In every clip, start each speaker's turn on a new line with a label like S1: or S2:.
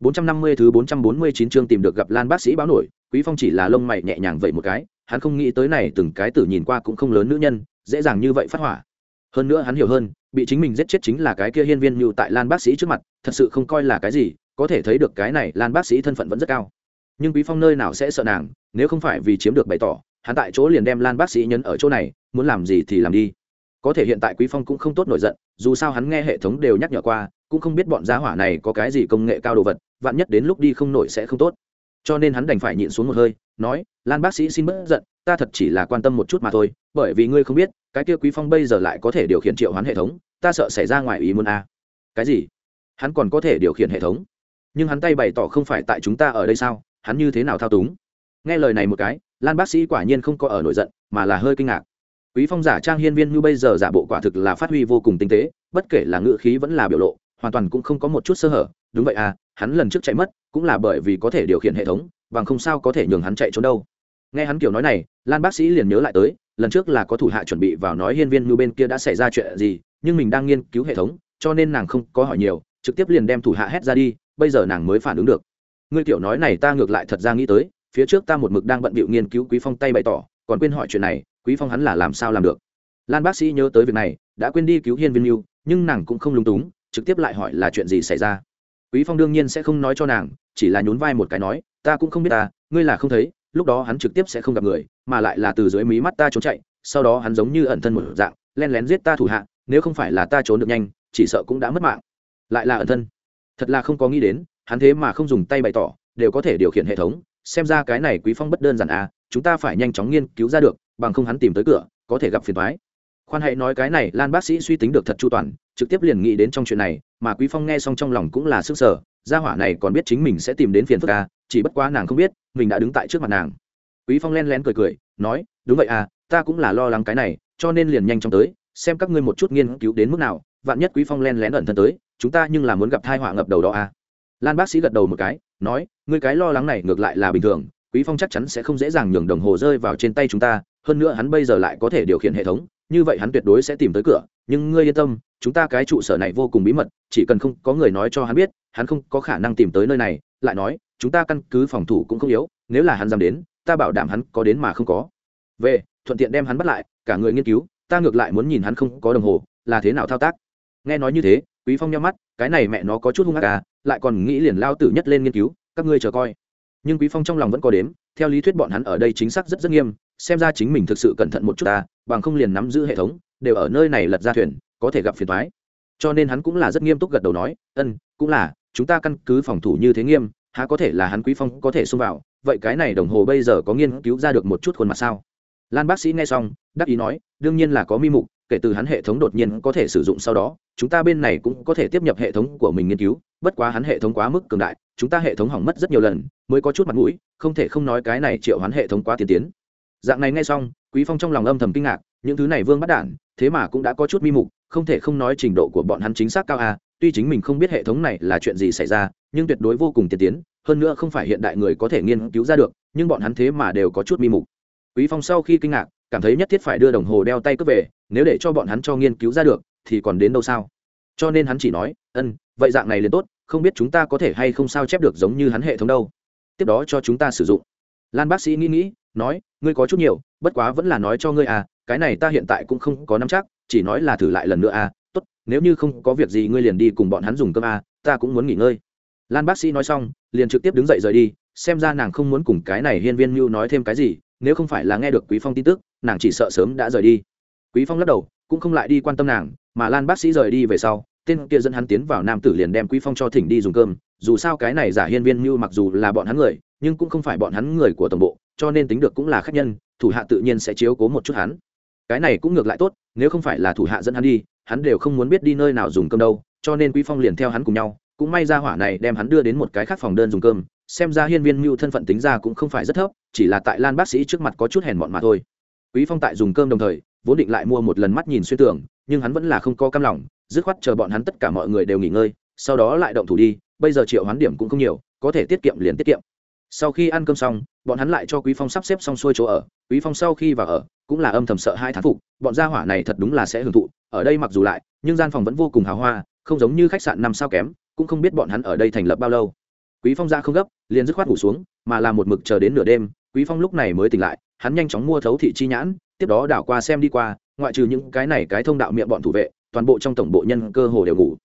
S1: 450 thứ 449 chương tìm được gặp Lan bác sĩ báo nổi, Quý Phong chỉ là lông mày nhẹ nhàng vậy một cái, hắn không nghĩ tới này từng cái tử nhìn qua cũng không lớn nữ nhân, dễ dàng như vậy phát hỏa. Hơn nữa hắn hiểu hơn, bị chính mình giết chết chính là cái kia hiên viên như tại Lan bác sĩ trước mặt, thật sự không coi là cái gì, có thể thấy được cái này Lan bác sĩ thân phận vẫn rất cao. Nhưng Quý Phong nơi nào sẽ sợ nàng, nếu không phải vì chiếm được bày tỏ, hắn tại chỗ liền đem Lan bác sĩ nhấn ở chỗ này, muốn làm gì thì làm đi. Có thể hiện tại Quý Phong cũng không tốt nổi giận, dù sao hắn nghe hệ thống đều nhắc nhở qua, cũng không biết bọn gia hỏa này có cái gì công nghệ cao đồ vật, vạn nhất đến lúc đi không nổi sẽ không tốt. Cho nên hắn đành phải nhịn xuống một hơi nói lan bác sĩ xin bớt giận ta thật chỉ là quan tâm một chút mà thôi bởi vì ngươi không biết cái kia quý phong bây giờ lại có thể điều khiển triệu hoán hệ thống ta sợ xảy ra ngoài ý muốn a. À. cái gì? Hắn còn có thể điều khiển hệ thống? Nhưng hắn tay bày tỏ không phải tại chúng ta ở đây sao? Hắn như thế nào thao túng? Nghe lời này một cái lan bác sĩ quả nhiên không có ở nổi giận mà là hơi kinh ngạc. Quý phong giả trang hiên viên như bây giờ giả bộ quả thực là phát huy vô cùng tinh tế bất kể là ngữ khí vẫn là biểu lộ hoàn toàn cũng không có một chút sơ hở, đúng vậy à hắn lần trước chạy mất, cũng là bởi vì có thể điều khiển hệ thống, bằng không sao có thể nhường hắn chạy trốn đâu. Nghe hắn kiểu nói này, lan bác sĩ liền nhớ lại tới, lần trước là có thủ hạ chuẩn bị vào nói hiên viên như bên kia đã xảy ra chuyện gì, nhưng mình đang nghiên cứu hệ thống, cho nên nàng không có hỏi nhiều, trực tiếp liền đem thủ hạ hét ra đi, bây giờ nàng mới phản ứng được. Ngươi kiểu nói này ta ngược lại thật ra nghĩ tới, phía trước ta một mực đang bận bịu nghiên cứu quý phong tay bày tỏ, còn quên hỏi chuyện này, quý phong hắn là làm sao làm được? Lan bác sĩ nhớ tới việc này, đã quên đi cứu hiên viên mưu nhưng nàng cũng không lung túng trực tiếp lại hỏi là chuyện gì xảy ra. Quý phong đương nhiên sẽ không nói cho nàng, chỉ là nhún vai một cái nói, ta cũng không biết ta, ngươi là không thấy, lúc đó hắn trực tiếp sẽ không gặp người, mà lại là từ dưới mí mắt ta trốn chạy, sau đó hắn giống như ẩn thân một dạng, len lén giết ta thủ hạ, nếu không phải là ta trốn được nhanh, chỉ sợ cũng đã mất mạng. Lại là ẩn thân. Thật là không có nghĩ đến, hắn thế mà không dùng tay bày tỏ, đều có thể điều khiển hệ thống, xem ra cái này quý phong bất đơn giản à chúng ta phải nhanh chóng nghiên cứu ra được, bằng không hắn tìm tới cửa, có thể gặp phiền toái khoan hãy nói cái này lan bác sĩ suy tính được thật chu toàn trực tiếp liền nghĩ đến trong chuyện này mà quý phong nghe xong trong lòng cũng là sức sở gia hỏa này còn biết chính mình sẽ tìm đến phiền phức à, chỉ bất quá nàng không biết mình đã đứng tại trước mặt nàng. Quý phong len lén cười cười nói đúng vậy à ta cũng là lo lắng cái này cho nên liền nhanh chóng tới xem các ngươi một chút nghiên cứu đến mức nào. Vạn nhất quý phong len lén ẩn thân tới chúng ta nhưng là muốn gặp thai họa ngập đầu đó à. Lan bác sĩ gật đầu một cái nói ngươi cái lo lắng này ngược lại là bình thường quý phong chắc chắn sẽ không dễ dàng nhường đồng hồ rơi vào trên tay chúng ta hơn nữa hắn bây giờ lại có thể điều khiển hệ thống như vậy hắn tuyệt đối sẽ tìm tới cửa, nhưng ngươi yên tâm, chúng ta cái trụ sở này vô cùng bí mật, chỉ cần không có người nói cho hắn biết, hắn không có khả năng tìm tới nơi này, lại nói, chúng ta căn cứ phòng thủ cũng không yếu, nếu là hắn dám đến, ta bảo đảm hắn có đến mà không có. Về thuận tiện đem hắn bắt lại, cả người nghiên cứu, ta ngược lại muốn nhìn hắn không có đồng hồ, là thế nào thao tác. Nghe nói như thế, quý phong nhắm mắt, cái này mẹ nó có chút hung ác à lại còn nghĩ liền lao tử nhất lên nghiên cứu, các ngươi chờ coi. Nhưng quý phong trong lòng vẫn có đếm, theo lý thuyết bọn hắn ở đây chính xác rất rất nghiêm, xem ra chính mình thực sự cẩn thận một chút ta bằng không liền nắm giữ hệ thống, đều ở nơi này lật ra thuyền, có thể gặp phiền toái. Cho nên hắn cũng là rất nghiêm túc gật đầu nói, ân, cũng là, chúng ta căn cứ phòng thủ như thế nghiêm, há có thể là hắn quý phong có thể xông vào, vậy cái này đồng hồ bây giờ có nghiên cứu ra được một chút khuôn mặt sao? Lan bác sĩ nghe xong, đắc ý nói, đương nhiên là có mi mục, kể từ hắn hệ thống đột nhiên có thể sử dụng sau đó, chúng ta bên này cũng có thể tiếp nhập hệ thống của mình nghiên cứu, bất quá hắn hệ thống quá mức cường đại, chúng ta hệ thống hỏng mất rất nhiều lần, mới có chút mặt mũi, không thể không nói cái này triệu hắn hệ thống quá tiên tiến. Dạng này nghe xong quý phong trong lòng âm thầm kinh ngạc, những thứ này vương bắt đản, thế mà cũng đã có chút mi mục, không thể không nói trình độ của bọn hắn chính xác cao a, tuy chính mình không biết hệ thống này là chuyện gì xảy ra, nhưng tuyệt đối vô cùng tiên tiến, hơn nữa không phải hiện đại người có thể nghiên cứu ra được, nhưng bọn hắn thế mà đều có chút mi mục. Quý phong sau khi kinh ngạc, cảm thấy nhất thiết phải đưa đồng hồ đeo tay cướp về, nếu để cho bọn hắn cho nghiên cứu ra được, thì còn đến đâu sao? Cho nên hắn chỉ nói, ân, vậy dạng này liền tốt, không biết chúng ta có thể hay không sao chép được giống như hắn hệ thống đâu. Tiếp đó cho chúng ta sử dụng lan bác sĩ nghĩ nghĩ, nói, ngươi có chút nhiều, bất quá vẫn là nói cho ngươi à cái này ta hiện tại cũng không có nắm chắc, chỉ nói là thử lại lần nữa à tốt, nếu như không có việc gì ngươi liền đi cùng bọn hắn dùng cơm à ta cũng muốn nghỉ ngơi. Lan bác sĩ nói xong, liền trực tiếp đứng dậy rời đi, xem ra nàng không muốn cùng cái này hiên viên mưu nói thêm cái gì, nếu không phải là nghe được quý phong tin tức, nàng chỉ sợ sớm đã rời đi. Quý phong lắc đầu, cũng không lại đi quan tâm nàng, mà lan bác sĩ rời đi về sau, tên kia dẫn hắn tiến vào nam tử liền đem quý phong cho thỉnh đi dùng cơm, dù sao cái này giả hiên viên mưu mặc dù là bọn hắn người nhưng cũng không phải bọn hắn người của tổng bộ, cho nên tính được cũng là khách nhân, thủ hạ tự nhiên sẽ chiếu cố một chút hắn. Cái này cũng ngược lại tốt, nếu không phải là thủ hạ dẫn hắn đi, hắn đều không muốn biết đi nơi nào dùng cơm đâu, cho nên quý phong liền theo hắn cùng nhau, cũng may ra hỏa này đem hắn đưa đến một cái khác phòng đơn dùng cơm, xem ra hiên viên mưu thân phận tính ra cũng không phải rất thấp, chỉ là tại lan bác sĩ trước mặt có chút hèn mọn mà thôi. Quý phong tại dùng cơm đồng thời, vốn định lại mua một lần mắt nhìn xuyên tưởng, nhưng hắn vẫn là không có cam lòng, dứt khoát chờ bọn hắn tất cả mọi người đều nghỉ ngơi, sau đó lại động thủ đi, bây giờ triệu hoán điểm cũng không nhiều, có thể tiết kiệm liền tiết kiệm sau khi ăn cơm xong, bọn hắn lại cho quý phong sắp xếp xong xuôi chỗ ở. Quý phong sau khi vào ở, cũng là âm thầm sợ hai thán phục, bọn gia hỏa này thật đúng là sẽ hưởng thụ. Ở đây mặc dù lại, nhưng gian phòng vẫn vô cùng hào hoa, không giống như khách sạn năm sao kém, cũng không biết bọn hắn ở đây thành lập bao lâu. Quý phong ra không gấp, liền dứt khoát ngủ xuống, mà là một mực chờ đến nửa đêm, quý phong lúc này mới tỉnh lại, hắn nhanh chóng mua thấu thị chi nhãn, tiếp đó đảo qua xem đi qua, ngoại trừ những cái này cái thông đạo miệng bọn thủ vệ, toàn bộ trong tổng bộ nhân cơ hồ đều ngủ.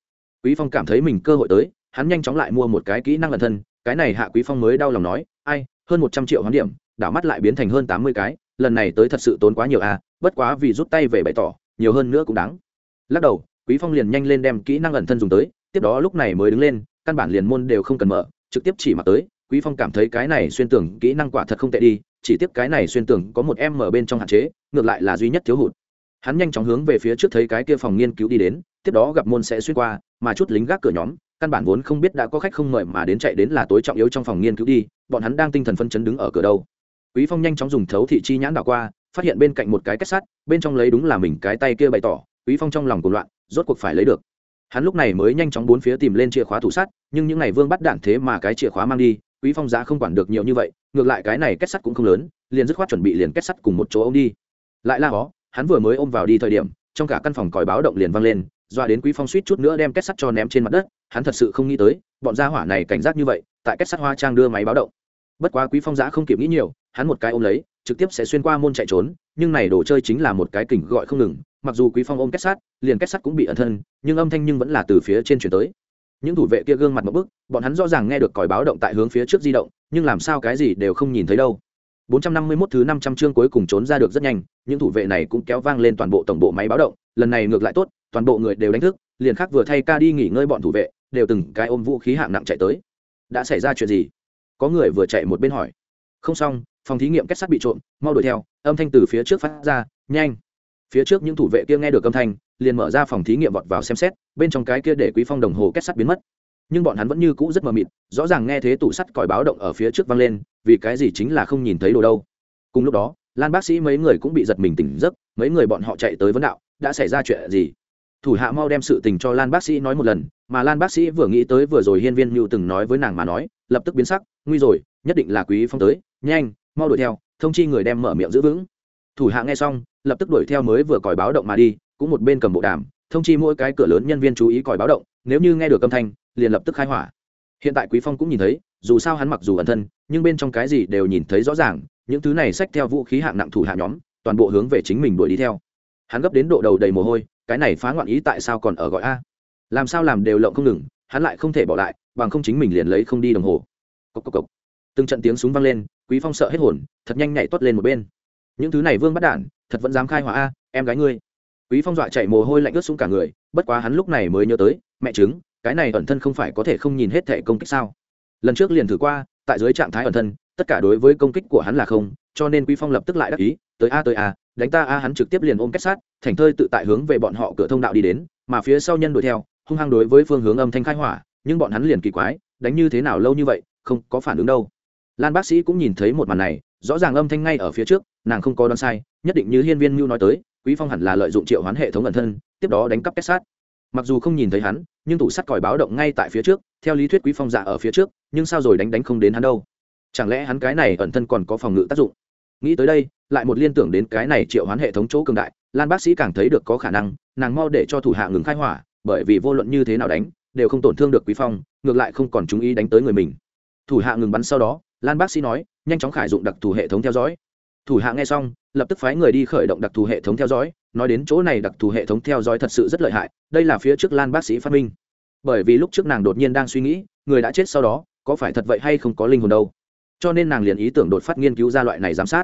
S1: Quý phong cảm thấy mình cơ hội tới, hắn nhanh chóng lại mua một cái kỹ năng ẩn thân cái này hạ quý phong mới đau lòng nói, ai, hơn một trăm triệu hoán điểm, đảo mắt lại biến thành hơn tám mươi cái, lần này tới thật sự tốn quá nhiều à bất quá vì rút tay về bày tỏ, nhiều hơn nữa cũng đáng. Lắc đầu, quý phong liền nhanh lên đem kỹ năng ẩn thân dùng tới, tiếp đó lúc này mới đứng lên, căn bản liền môn đều không cần mở, trực tiếp chỉ mặc tới, quý phong cảm thấy cái này xuyên tưởng kỹ năng quả thật không tệ đi, chỉ tiếp cái này xuyên tưởng có một em mở bên trong hạn chế, ngược lại là duy nhất thiếu hụt. Hắn nhanh chóng hướng về phía trước thấy cái kia phòng nghiên cứu đi đến, tiếp đó gặp môn sẽ xuyên qua, mà chút lính gác cửa nhóm căn bản vốn không biết đã có khách không mời mà đến chạy đến là tối trọng yếu trong phòng nghiên cứu đi bọn hắn đang tinh thần phân chấn đứng ở cửa đâu. Quý phong nhanh chóng dùng thấu thị chi nhãn đảo qua phát hiện bên cạnh một cái kết sắt bên trong lấy đúng là mình cái tay kia bày tỏ quý phong trong lòng cuồng loạn rốt cuộc phải lấy được. Hắn lúc này mới nhanh chóng bốn phía tìm lên chìa khóa thủ sắt nhưng những ngày vương bắt đạn thế mà cái chìa khóa mang đi quý phong giá không quản được nhiều như vậy ngược lại cái này kết sắt cũng không lớn liền dứt khoát chuẩn bị liền kết sắt cùng một chỗ ông đi. Lại la ó, hắn vừa mới ôm vào đi thời điểm trong cả căn phòng còi báo động liền vang lên doa đến quý phong suýt chút nữa đem kết sắt cho ném trên mặt đất hắn thật sự không nghĩ tới bọn gia hỏa này cảnh giác như vậy tại kết sắt hoa trang đưa máy báo động. Bất quá quý phong giã không kịp nghĩ nhiều hắn một cái ôm lấy trực tiếp sẽ xuyên qua môn chạy trốn nhưng này đồ chơi chính là một cái kình gọi không ngừng mặc dù quý phong ôm kết sắt liền kết sắt cũng bị ẩn thân nhưng âm thanh nhưng vẫn là từ phía trên chuyển tới. Những thủ vệ kia gương mặt một bức bọn hắn rõ ràng nghe được còi báo động tại hướng phía trước di động nhưng làm sao cái gì đều không nhìn thấy đâu. 451 thứ 500 chương cuối cùng trốn ra được rất nhanh, những thủ vệ này cũng kéo vang lên toàn bộ tổng bộ máy báo động, lần này ngược lại tốt, toàn bộ người đều đánh thức, liền khác vừa thay ca đi nghỉ ngơi bọn thủ vệ, đều từng cái ôm vũ khí hạng nặng chạy tới. Đã xảy ra chuyện gì? Có người vừa chạy một bên hỏi. Không xong, phòng thí nghiệm kết sắt bị trộm, mau đuổi theo, âm thanh từ phía trước phát ra, nhanh. Phía trước những thủ vệ kia nghe được âm thanh, liền mở ra phòng thí nghiệm vọt vào xem xét, bên trong cái kia để Quý Phong đồng hồ kết sắt biến mất nhưng bọn hắn vẫn như cũ rất mờ mịt rõ ràng nghe thế tủ sắt còi báo động ở phía trước vang lên vì cái gì chính là không nhìn thấy đồ đâu cùng lúc đó lan bác sĩ mấy người cũng bị giật mình tỉnh giấc mấy người bọn họ chạy tới vấn đạo đã xảy ra chuyện gì? Thủ hạ mau đem sự tình cho lan bác sĩ nói một lần, mà lan bác sĩ vừa nghĩ tới vừa rồi hiên viên mưu từng nói với nàng mà nói, lập tức biến sắc, nguy rồi, nhất định là quý phong tới, nhanh, mau đuổi theo, thông chi người đem mở miệng giữ vững. Thủ hạ nghe xong, lập tức đuổi theo mới vừa còi báo động mà đi, cũng một bên cầm bộ đàm, thông chi mỗi cái cửa lớn nhân viên chú ý còi báo động, nếu như nghe được âm thanh, liền lập tức khai hỏa. Hiện tại quý phong cũng nhìn thấy, dù sao hắn mặc dù ẩn thân, nhưng bên trong cái gì đều nhìn thấy rõ ràng, những thứ này xách theo vũ khí hạng nặng thủ hạ nhóm, toàn bộ hướng về chính mình đuổi đi theo hắn gấp đến độ đầu đầy mồ hôi, cái này phá ngoạn ý tại sao còn ở gọi a? Làm sao làm đều lộng không ngừng, hắn lại không thể bỏ lại, bằng không chính mình liền lấy không đi đồng hồ. Cốc cốc cốc. từng trận tiếng súng vang lên, quý phong sợ hết hồn, thật nhanh nhảy toát lên một bên. Những thứ này vương bắt đản thật vẫn dám khai hỏa a, em gái ngươi. Quý phong dọa chạy mồ hôi lạnh ướt xuống cả người, bất quá hắn lúc này mới nhớ tới, mẹ chứng cái này ẩn thân không phải có thể không nhìn hết thể công kích sao? Lần trước liền thử qua, tại dưới trạng thái ẩn thân, tất cả đối với công kích của hắn là không, cho nên quý phong lập tức lại đắc ý, tới a tới a đánh ta a, hắn trực tiếp liền ôm kết sát, thành thơi tự tại hướng về bọn họ cửa thông đạo đi đến, mà phía sau nhân đuổi theo, hung hăng đối với phương hướng âm thanh khai hỏa, nhưng bọn hắn liền kỳ quái, đánh như thế nào lâu như vậy, không có phản ứng đâu. Lan bác sĩ cũng nhìn thấy một màn này, rõ ràng âm thanh ngay ở phía trước, nàng không có đoán sai, nhất định như hiên viên mưu nói tới, quý phong hẳn là lợi dụng triệu hoán hệ thống ẩn thân, tiếp đó đánh cắp kết sát. Mặc dù không nhìn thấy hắn, nhưng tủ sắt còi báo động ngay tại phía trước, theo lý thuyết quý phong dạ ở phía trước, nhưng sao rồi đánh đánh không đến hắn đâu. Chẳng lẽ hắn cái này ẩn thân còn có phòng ngự tác dụng? Nghĩ tới đây, lại một liên tưởng đến cái này triệu hoán hệ thống chỗ cường đại, lan bác sĩ càng thấy được có khả năng, nàng mau để cho thủ hạ ngừng khai hỏa, bởi vì vô luận như thế nào đánh, đều không tổn thương được quý phong, ngược lại không còn chú ý đánh tới người mình. Thủ hạ ngừng bắn sau đó, lan bác sĩ nói, nhanh chóng khải dụng đặc thù hệ thống theo dõi. Thủ hạ nghe xong, lập tức phái người đi khởi động đặc thù hệ thống theo dõi, nói đến chỗ này đặc thù hệ thống theo dõi thật sự rất lợi hại, đây là phía trước lan bác sĩ phát minh. Bởi vì lúc trước nàng đột nhiên đang suy nghĩ, người đã chết sau đó, có phải thật vậy hay không có linh hồn đâu? Cho nên nàng liền ý tưởng đột phát nghiên cứu ra loại này giám sát.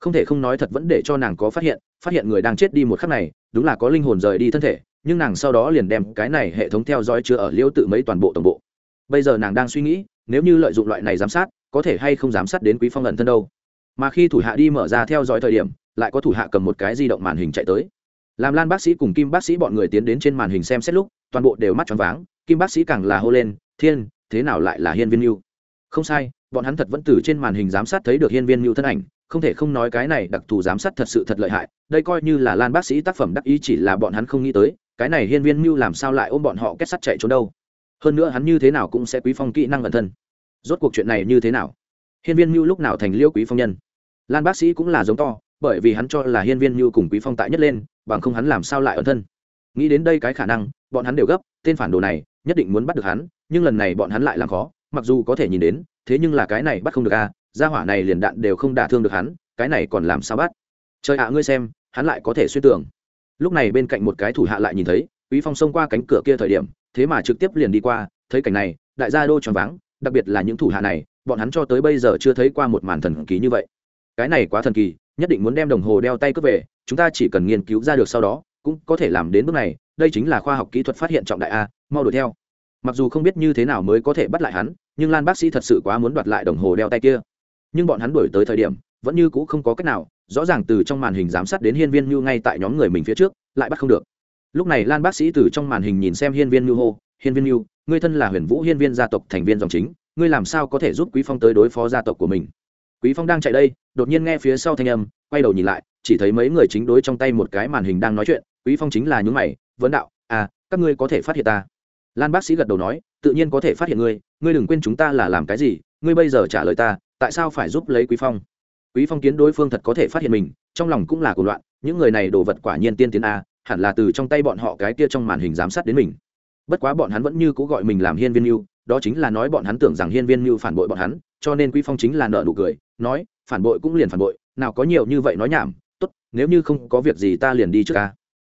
S1: Không thể không nói thật vẫn để cho nàng có phát hiện phát hiện người đang chết đi một khắc này, đúng là có linh hồn rời đi thân thể, nhưng nàng sau đó liền đem cái này hệ thống theo dõi chứa ở liêu tự mấy toàn bộ tổng bộ. Bây giờ nàng đang suy nghĩ, nếu như lợi dụng loại này giám sát, có thể hay không giám sát đến quý phong ẩn thân đâu. Mà khi thủ hạ đi mở ra theo dõi thời điểm, lại có thủ hạ cầm một cái di động màn hình chạy tới. Làm lan bác sĩ cùng kim bác sĩ bọn người tiến đến trên màn hình xem xét lúc, toàn bộ đều mắt tròn váng, kim bác sĩ càng là hô lên, thiên, thế nào lại là hiên viên mưu không sai bọn hắn thật vẫn từ trên màn hình giám sát thấy được hiên viên mưu thân ảnh, không thể không nói cái này đặc thù giám sát thật sự thật lợi hại, đây coi như là lan bác sĩ tác phẩm đắc ý chỉ là bọn hắn không nghĩ tới, cái này hiên viên mưu làm sao lại ôm bọn họ kết sắt chạy trốn đâu. Hơn nữa hắn như thế nào cũng sẽ quý phong kỹ năng ẩn thân. Rốt cuộc chuyện này như thế nào? Hiên viên mưu lúc nào thành liêu quý phong nhân? Lan bác sĩ cũng là giống to, bởi vì hắn cho là hiên viên mưu cùng quý phong tại nhất lên, bằng không hắn làm sao lại ẩn thân. Nghĩ đến đây cái khả năng, bọn hắn đều gấp, tên phản đồ này, nhất định muốn bắt được hắn, nhưng lần này bọn hắn lại làm khó mặc dù có thể nhìn đến, thế nhưng là cái này bắt không được à, a ra hỏa này liền đạn đều không đả thương được hắn, cái này còn làm sao bắt? Trời ạ, ngươi xem, hắn lại có thể xuyên tưởng. Lúc này bên cạnh một cái thủ hạ lại nhìn thấy, quý phong xông qua cánh cửa kia thời điểm, thế mà trực tiếp liền đi qua, thấy cảnh này, đại gia đô tròn váng, đặc biệt là những thủ hạ này, bọn hắn cho tới bây giờ chưa thấy qua một màn thần kỳ như vậy. Cái này quá thần kỳ, nhất định muốn đem đồng hồ đeo tay cướp về, chúng ta chỉ cần nghiên cứu ra được sau đó, cũng có thể làm đến bước này, đây chính là khoa học kỹ thuật phát hiện trọng đại a, mau đuổi theo mặc dù không biết như thế nào mới có thể bắt lại hắn, nhưng lan bác sĩ thật sự quá muốn đoạt lại đồng hồ đeo tay kia. Nhưng bọn hắn đuổi tới thời điểm, vẫn như c ũ không có cách nào, rõ ràng từ trong màn hình giám sát đến hiên viên như ngay tại nhóm người mình phía trước, lại bắt không được. Lúc này lan bác sĩ từ trong màn hình nhìn xem hiên viên như hô, hiên viên như ngươi thân là huyền vũ hiên viên gia tộc thành viên dòng chính, ngươi làm sao có thể giúp quý phong tới đối phó gia tộc của mình? Quý phong đang chạy đây, đột nhiên nghe phía sau thanh âm, quay đầu nhìn lại, chỉ thấy mấy người chính đối trong tay một cái màn hình đang nói chuyện, quý phong chính là những mày, vấn đạo à các ngươi có thể phát hiện ta? Lan bác sĩ gật đầu nói, tự nhiên có thể phát hiện ngươi ngươi đừng quên chúng ta là làm cái gì, ngươi bây giờ trả lời ta, tại sao phải giúp lấy quý phong? Quý phong kiến đối phương thật có thể phát hiện mình, trong lòng cũng là cuộc loạn, những người này đồ vật quả nhiên tiên tiến a, hẳn là từ trong tay bọn họ cái kia trong màn hình giám sát đến mình. Bất quá bọn hắn vẫn như cũ gọi mình làm hiên viên mưu, đó chính là nói bọn hắn tưởng rằng hiên viên mưu phản bội bọn hắn, cho nên quý phong chính là nợ nụ cười, nói, phản bội cũng liền phản bội, nào có nhiều như vậy nói nhảm, tốt, nếu như không có việc gì ta liền đi trước ca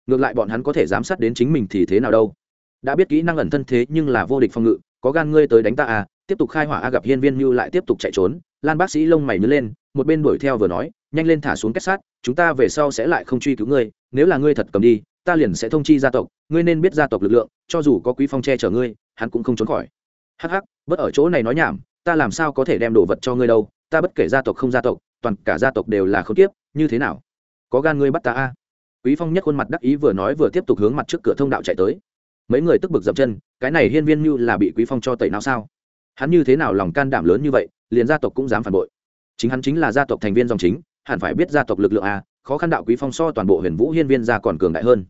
S1: ngược lại bọn hắn có thể giám sát đến chính mình thì thế nào đâu? Đã biết kỹ năng ẩn thân thế nhưng là vô địch phòng ngự, có gan ngươi tới đánh ta à tiếp tục khai hỏa a gặp hiên viên như lại tiếp tục chạy trốn, lan bác sĩ lông mày nhớ lên, một bên đuổi theo vừa nói, nhanh lên thả xuống kết sát, chúng ta về sau sẽ lại không truy cứu ngươi, nếu là ngươi thật cầm đi, ta liền sẽ thông chi gia tộc, ngươi nên biết gia tộc lực lượng, cho dù có quý phong che chở ngươi, hắn cũng không trốn khỏi. Hắc hắc bất ở chỗ này nói nhảm, ta làm sao có thể đem đồ vật cho ngươi đâu, ta bất kể gia tộc không gia tộc, toàn cả gia tộc đều là không tiếp như thế nào? Có gan ngươi bắt ta a? Quý phong nhất khuôn mặt đắc ý vừa nói vừa tiếp tục hướng mặt trước cửa thông đạo chạy tới mấy người tức bực dậm chân, cái này hiên viên như là bị quý phong cho tẩy não sao? Hắn như thế nào lòng can đảm lớn như vậy, liền gia tộc cũng dám phản bội. Chính hắn chính là gia tộc thành viên dòng chính, hẳn phải biết gia tộc lực lượng a, khó khăn đạo quý phong so toàn bộ huyền vũ hiên viên gia còn cường đại hơn.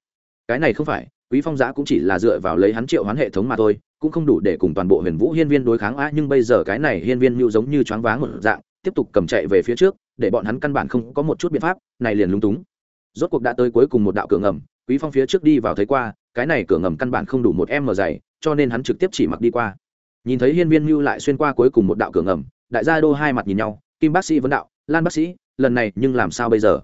S1: Cái này không phải, quý phong giã cũng chỉ là dựa vào lấy hắn triệu hoán hệ thống mà thôi, cũng không đủ để cùng toàn bộ huyền vũ hiên viên đối kháng a, nhưng bây giờ cái này hiên viên như giống như choáng váng một dạng, tiếp tục cầm chạy về phía trước, để bọn hắn căn bản không có một chút biện pháp, này liền lúng túng. Rốt cuộc đã tới cuối cùng một đạo cửa ngầm, quý phong phía trước đi vào thấy qua cái này cửa ngầm căn bản không đủ một em mở dày, cho nên hắn trực tiếp chỉ mặc đi qua. Nhìn thấy hiên viên mưu lại xuyên qua cuối cùng một đạo cửa ngầm, đại gia đô hai mặt nhìn nhau, kim bác sĩ vấn đạo, lan bác sĩ, lần này nhưng làm sao bây giờ?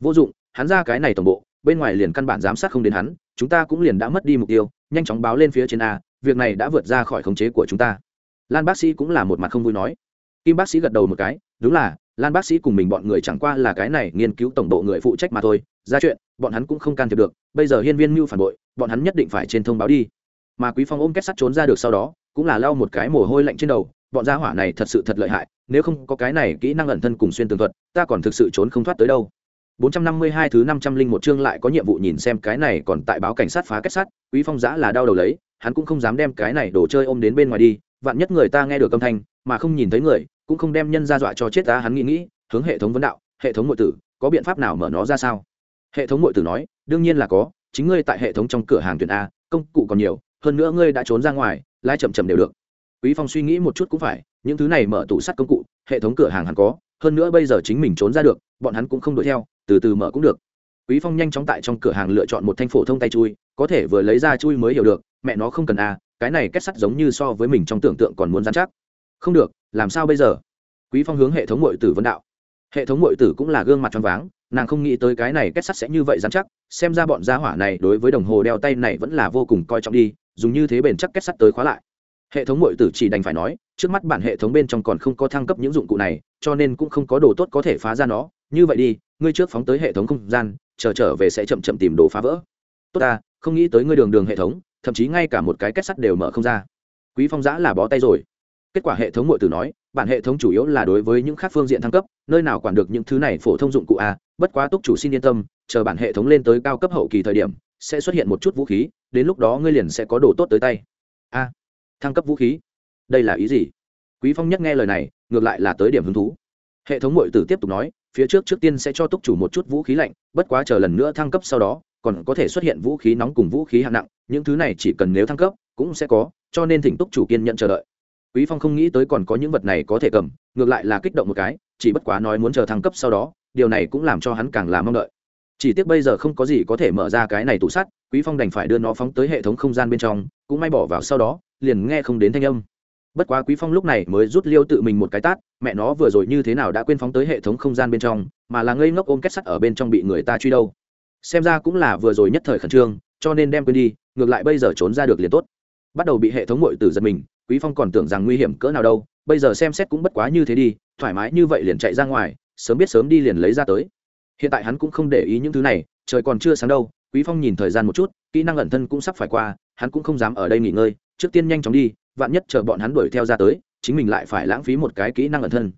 S1: Vô dụng, hắn ra cái này tổng bộ, bên ngoài liền căn bản giám sát không đến hắn, chúng ta cũng liền đã mất đi mục tiêu, nhanh chóng báo lên phía trên a, việc này đã vượt ra khỏi khống chế của chúng ta. Lan bác sĩ cũng là một mặt không vui nói. Kim bác sĩ gật đầu một cái, đúng là, lan bác sĩ cùng mình bọn người chẳng qua là cái này nghiên cứu tổng bộ người phụ trách mà thôi, ra chuyện, bọn hắn cũng không can thiệp được, bây giờ hiên viên mưu phản bội bọn hắn nhất định phải trên thông báo đi. Mà quý phong ôm kết sắt trốn ra được sau đó, cũng là lau một cái mồ hôi lạnh trên đầu, bọn gia hỏa này thật sự thật lợi hại, nếu không có cái này kỹ năng ẩn thân cùng xuyên tường thuật, ta còn thực sự trốn không thoát tới đâu. 452 thứ 501 chương lại có nhiệm vụ nhìn xem cái này còn tại báo cảnh sát phá kết sắt, quý phong giã là đau đầu lấy, hắn cũng không dám đem cái này đồ chơi ôm đến bên ngoài đi, vạn nhất người ta nghe được âm thanh, mà không nhìn thấy người, cũng không đem nhân ra dọa cho chết ta, hắn nghĩ nghĩ, hướng hệ thống vấn đạo, hệ thống nội tử, có biện pháp nào mở nó ra sao? Hệ thống nội tử nói, đương nhiên là có chính ngươi tại hệ thống trong cửa hàng tuyển a, công cụ còn nhiều, hơn nữa ngươi đã trốn ra ngoài lai chậm chậm đều được. Quý phong suy nghĩ một chút cũng phải, những thứ này mở tủ sắt công cụ, hệ thống cửa hàng hẳn có, hơn nữa bây giờ chính mình trốn ra được, bọn hắn cũng không đuổi theo, từ từ mở cũng được. Quý phong nhanh chóng tại trong cửa hàng lựa chọn một thanh phổ thông tay chui, có thể vừa lấy ra chui mới hiểu được, mẹ nó không cần a, cái này kết sắt giống như so với mình trong tưởng tượng còn muốn dán chắc. Không được, làm sao bây giờ? Quý phong hướng hệ thống mội tử vấn đạo. Hệ thống mội tử cũng là gương mặt tròn váng nàng không nghĩ tới cái này kết sắt sẽ như vậy dán chắc, xem ra bọn gia hỏa này đối với đồng hồ đeo tay này vẫn là vô cùng coi trọng đi, dùng như thế bền chắc kết sắt tới khóa lại. Hệ thống mọi tử chỉ đành phải nói, trước mắt bản hệ thống bên trong còn không có thăng cấp những dụng cụ này, cho nên cũng không có đồ tốt có thể phá ra nó. Như vậy đi, ngươi trước phóng tới hệ thống không gian, chờ trở về sẽ chậm chậm tìm đồ phá vỡ. Tốt ta, không nghĩ tới ngươi đường đường hệ thống, thậm chí ngay cả một cái kết sắt đều mở không ra. Quý phong giã là bó tay rồi. Kết quả hệ thống mọi tử nói bản hệ thống chủ yếu là đối với những khác phương diện thăng cấp, nơi nào quản được những thứ này phổ thông dụng cụ a, bất quá túc chủ xin yên tâm, chờ bản hệ thống lên tới cao cấp hậu kỳ thời điểm, sẽ xuất hiện một chút vũ khí, đến lúc đó ngươi liền sẽ có đồ tốt tới tay. A, thăng cấp vũ khí? Đây là ý gì? Quý phong nhất nghe lời này, ngược lại là tới điểm hứng thú. Hệ thống mội tử tiếp tục nói, phía trước trước tiên sẽ cho túc chủ một chút vũ khí lạnh, bất quá chờ lần nữa thăng cấp sau đó, còn có thể xuất hiện vũ khí nóng cùng vũ khí hạng nặng, những thứ này chỉ cần nếu thăng cấp, cũng sẽ có, cho nên thỉnh túc chủ kiên nhận chờ đợi quý phong không nghĩ tới còn có những vật này có thể cầm, ngược lại là kích động một cái, chỉ bất quá nói muốn chờ thăng cấp sau đó, điều này cũng làm cho hắn càng làm mong đợi. Chỉ tiếc bây giờ không có gì có thể mở ra cái này tủ sắt, quý phong đành phải đưa nó phóng tới hệ thống không gian bên trong, cũng may bỏ vào sau đó, liền nghe không đến thanh âm. Bất quá quý phong lúc này mới rút liêu tự mình một cái tát, mẹ nó vừa rồi như thế nào đã quên phóng tới hệ thống không gian bên trong, mà là ngây ngốc ôm kết sắt ở bên trong bị người ta truy đâu. Xem ra cũng là vừa rồi nhất thời khẩn trương, cho nên đem quên đi, ngược lại bây giờ trốn ra được liền tốt. Bắt đầu bị hệ thống mội tử giật mình quý phong còn tưởng rằng nguy hiểm cỡ nào đâu, bây giờ xem xét cũng bất quá như thế đi, thoải mái như vậy liền chạy ra ngoài, sớm biết sớm đi liền lấy ra tới. Hiện tại hắn cũng không để ý những thứ này, trời còn chưa sáng đâu, quý phong nhìn thời gian một chút, kỹ năng ẩn thân cũng sắp phải qua, hắn cũng không dám ở đây nghỉ ngơi, trước tiên nhanh chóng đi, vạn nhất chờ bọn hắn đuổi theo ra tới, chính mình lại phải lãng phí một cái kỹ năng ẩn thân.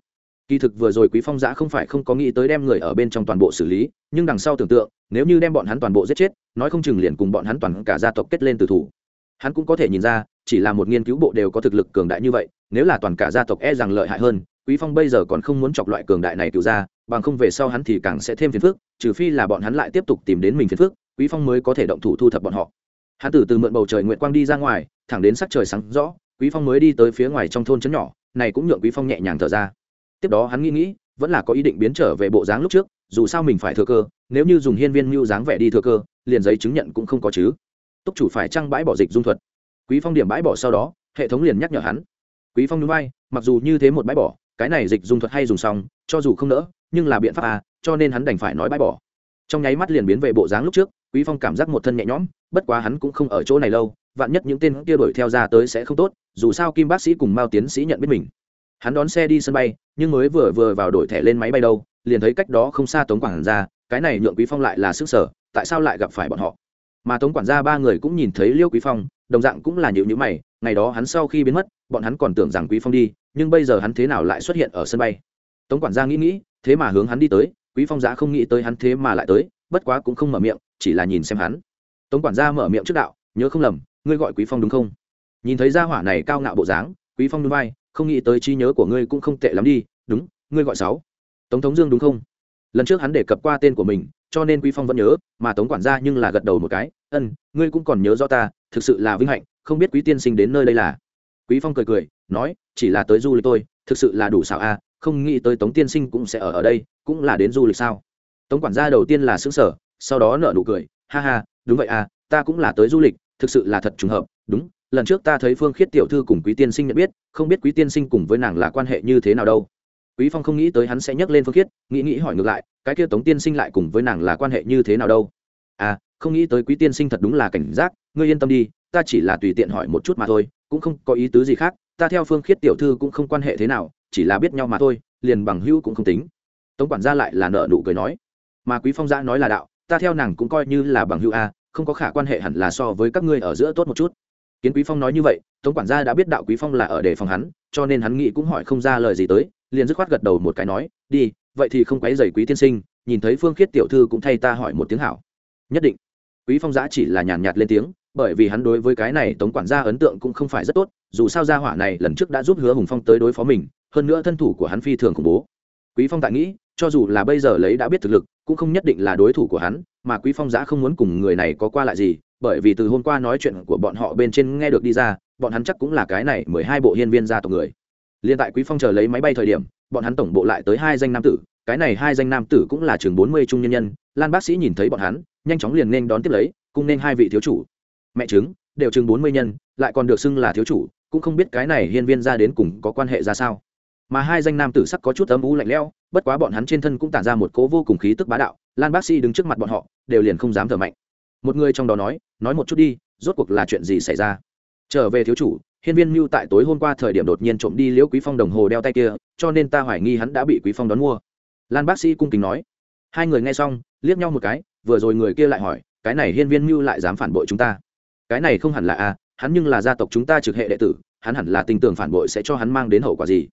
S1: Kỳ thực vừa rồi quý phong giã không phải không có nghĩ tới đem người ở bên trong toàn bộ xử lý, nhưng đằng sau tưởng tượng, nếu như đem bọn hắn toàn bộ giết chết, nói không chừng liền cùng bọn hắn toàn cả gia tộc kết lên từ thủ. Hắn cũng có thể nhìn ra chỉ là một nghiên cứu bộ đều có thực lực cường đại như vậy, nếu là toàn cả gia tộc e rằng lợi hại hơn, quý phong bây giờ còn không muốn chọc loại cường đại này cứu ra, bằng không về sau hắn thì càng sẽ thêm phiền phức, trừ phi là bọn hắn lại tiếp tục tìm đến mình phiền phức, quý phong mới có thể động thủ thu thập bọn họ. Hắn từ từ mượn bầu trời nguyện quang đi ra ngoài, thẳng đến sắc trời sáng rõ, quý phong mới đi tới phía ngoài trong thôn trấn nhỏ, này cũng nhượng quý phong nhẹ nhàng thở ra. Tiếp đó hắn nghĩ nghĩ, vẫn là có ý định biến trở về bộ dáng lúc trước, dù sao mình phải thừa cơ, nếu như dùng hiên viên mưu dáng vẻ đi thừa cơ, liền giấy chứng nhận cũng không có chứ. Túc chủ phải trăng bãi bỏ dịch dung thuật? Quý phong điểm bãi bỏ sau đó, hệ thống liền nhắc nhở hắn. Quý phong núi bay mặc dù như thế một bãi bỏ, cái này dịch dùng thuật hay dùng xong, cho dù không nỡ, nhưng là biện pháp à cho nên hắn đành phải nói bãi bỏ. Trong nháy mắt liền biến về bộ dáng lúc trước, quý phong cảm giác một thân nhẹ nhõm, bất quá hắn cũng không ở chỗ này lâu, vạn nhất những tên kia đuổi theo ra tới sẽ không tốt, dù sao kim bác sĩ cùng mao tiến sĩ nhận biết mình. Hắn đón xe đi sân bay, nhưng mới vừa vừa vào đổi thẻ lên máy bay đâu, liền thấy cách đó không xa tống quản gia, cái này nhượng quý phong lại là sức sở, tại sao lại gặp phải bọn họ? Mà tống quản gia ba người cũng nhìn thấy liêu quý phong đồng dạng cũng là nhiều nhữ mày, ngày đó hắn sau khi biến mất, bọn hắn còn tưởng rằng quý phong đi, nhưng bây giờ hắn thế nào lại xuất hiện ở sân bay? Tống quản gia nghĩ nghĩ, thế mà hướng hắn đi tới, quý phong giã không nghĩ tới hắn thế mà lại tới, bất quá cũng không mở miệng, chỉ là nhìn xem hắn. Tống quản gia mở miệng trước đạo, nhớ không lầm, ngươi gọi quý phong đúng không? Nhìn thấy gia hỏa này cao ngạo bộ dáng, quý phong đúng vai, không nghĩ tới trí nhớ của ngươi cũng không tệ lắm đi, đúng, ngươi gọi sáu. Tống thống dương đúng không? Lần trước hắn đề cập qua tên của mình, cho nên quý phong vẫn nhớ, mà tống quản gia nhưng là gật đầu một cái ân, ngươi cũng còn nhớ rõ ta, thực sự là vinh hạnh, không biết quý tiên sinh đến nơi đây là. Quý phong cười cười, nói, chỉ là tới du lịch tôi thực sự là đủ xảo a, không nghĩ tới tống tiên sinh cũng sẽ ở ở đây, cũng là đến du lịch sao? Tống quản gia đầu tiên là xứng sở sau đó nở nụ cười, ha ha, đúng vậy à ta cũng là tới du lịch, thực sự là thật trùng hợp, đúng, lần trước ta thấy phương khiết tiểu thư cùng quý tiên sinh nhận biết, không biết quý tiên sinh cùng với nàng là quan hệ như thế nào đâu. Quý phong không nghĩ tới hắn sẽ nhắc lên phương khiết, nghĩ nghĩ hỏi ngược lại, cái kia tống tiên sinh lại cùng với nàng là quan hệ như thế nào đâu? À không nghĩ tới quý tiên sinh thật đúng là cảnh giác, ngươi yên tâm đi, ta chỉ là tùy tiện hỏi một chút mà thôi, cũng không có ý tứ gì khác, ta theo phương khiết tiểu thư cũng không quan hệ thế nào, chỉ là biết nhau mà thôi, liền bằng hữu cũng không tính. Tống quản gia lại là nợ nụ cười nói, mà quý phong giã nói là đạo, ta theo nàng cũng coi như là bằng hữu a, không có khả quan hệ hẳn là so với các ngươi ở giữa tốt một chút. Kiến quý phong nói như vậy, tống quản gia đã biết đạo quý phong là ở đề phòng hắn, cho nên hắn nghĩ cũng hỏi không ra lời gì tới, liền dứt khoát gật đầu một cái nói, đi, vậy thì không quấy rầy quý tiên sinh, nhìn thấy phương khiết tiểu thư cũng thay ta hỏi một tiếng hảo. Nhất định quý phong giã chỉ là nhàn nhạt lên tiếng, bởi vì hắn đối với cái này tống quản gia ấn tượng cũng không phải rất tốt, dù sao gia hỏa này lần trước đã giúp hứa hùng phong tới đối phó mình, hơn nữa thân thủ của hắn phi thường khủng bố. Quý phong tại nghĩ, cho dù là bây giờ lấy đã biết thực lực, cũng không nhất định là đối thủ của hắn, mà quý phong giã không muốn cùng người này có qua lại gì, bởi vì từ hôm qua nói chuyện của bọn họ bên trên nghe được đi ra, bọn hắn chắc cũng là cái này mười hai bộ hiên viên gia tộc người. Liên tại quý phong chờ lấy máy bay thời điểm, bọn hắn tổng bộ lại tới hai danh nam tử, cái này hai danh nam tử cũng là trường bốn mươi trung nhân nhân, lan bác sĩ nhìn thấy bọn hắn nhanh chóng liền nên đón tiếp lấy, cùng nên hai vị thiếu chủ. Mẹ chứng đều chừng bốn mươi nhân, lại còn được xưng là thiếu chủ, cũng không biết cái này hiên viên ra đến cùng có quan hệ ra sao. Mà hai danh nam tử sắc có chút âm u lạnh lẽo, bất quá bọn hắn trên thân cũng tản ra một cố vô cùng khí tức bá đạo, lan bác sĩ đứng trước mặt bọn họ, đều liền không dám thở mạnh. Một người trong đó nói nói một chút đi, rốt cuộc là chuyện gì xảy ra? Trở về thiếu chủ, hiên viên mưu tại tối hôm qua thời điểm đột nhiên trộm đi liễu quý phong đồng hồ đeo tay kia, cho nên ta hoài nghi hắn đã bị quý phong đón mua. Lan bác sĩ cung kính nói, hai người nghe xong, liếc nhau một cái vừa rồi người kia lại hỏi, cái này hiên viên mưu lại dám phản bội chúng ta? Cái này không hẳn là a, hắn nhưng là gia tộc chúng ta trực hệ đệ tử, hắn hẳn là tình tưởng phản bội sẽ cho hắn mang đến hậu quả gì?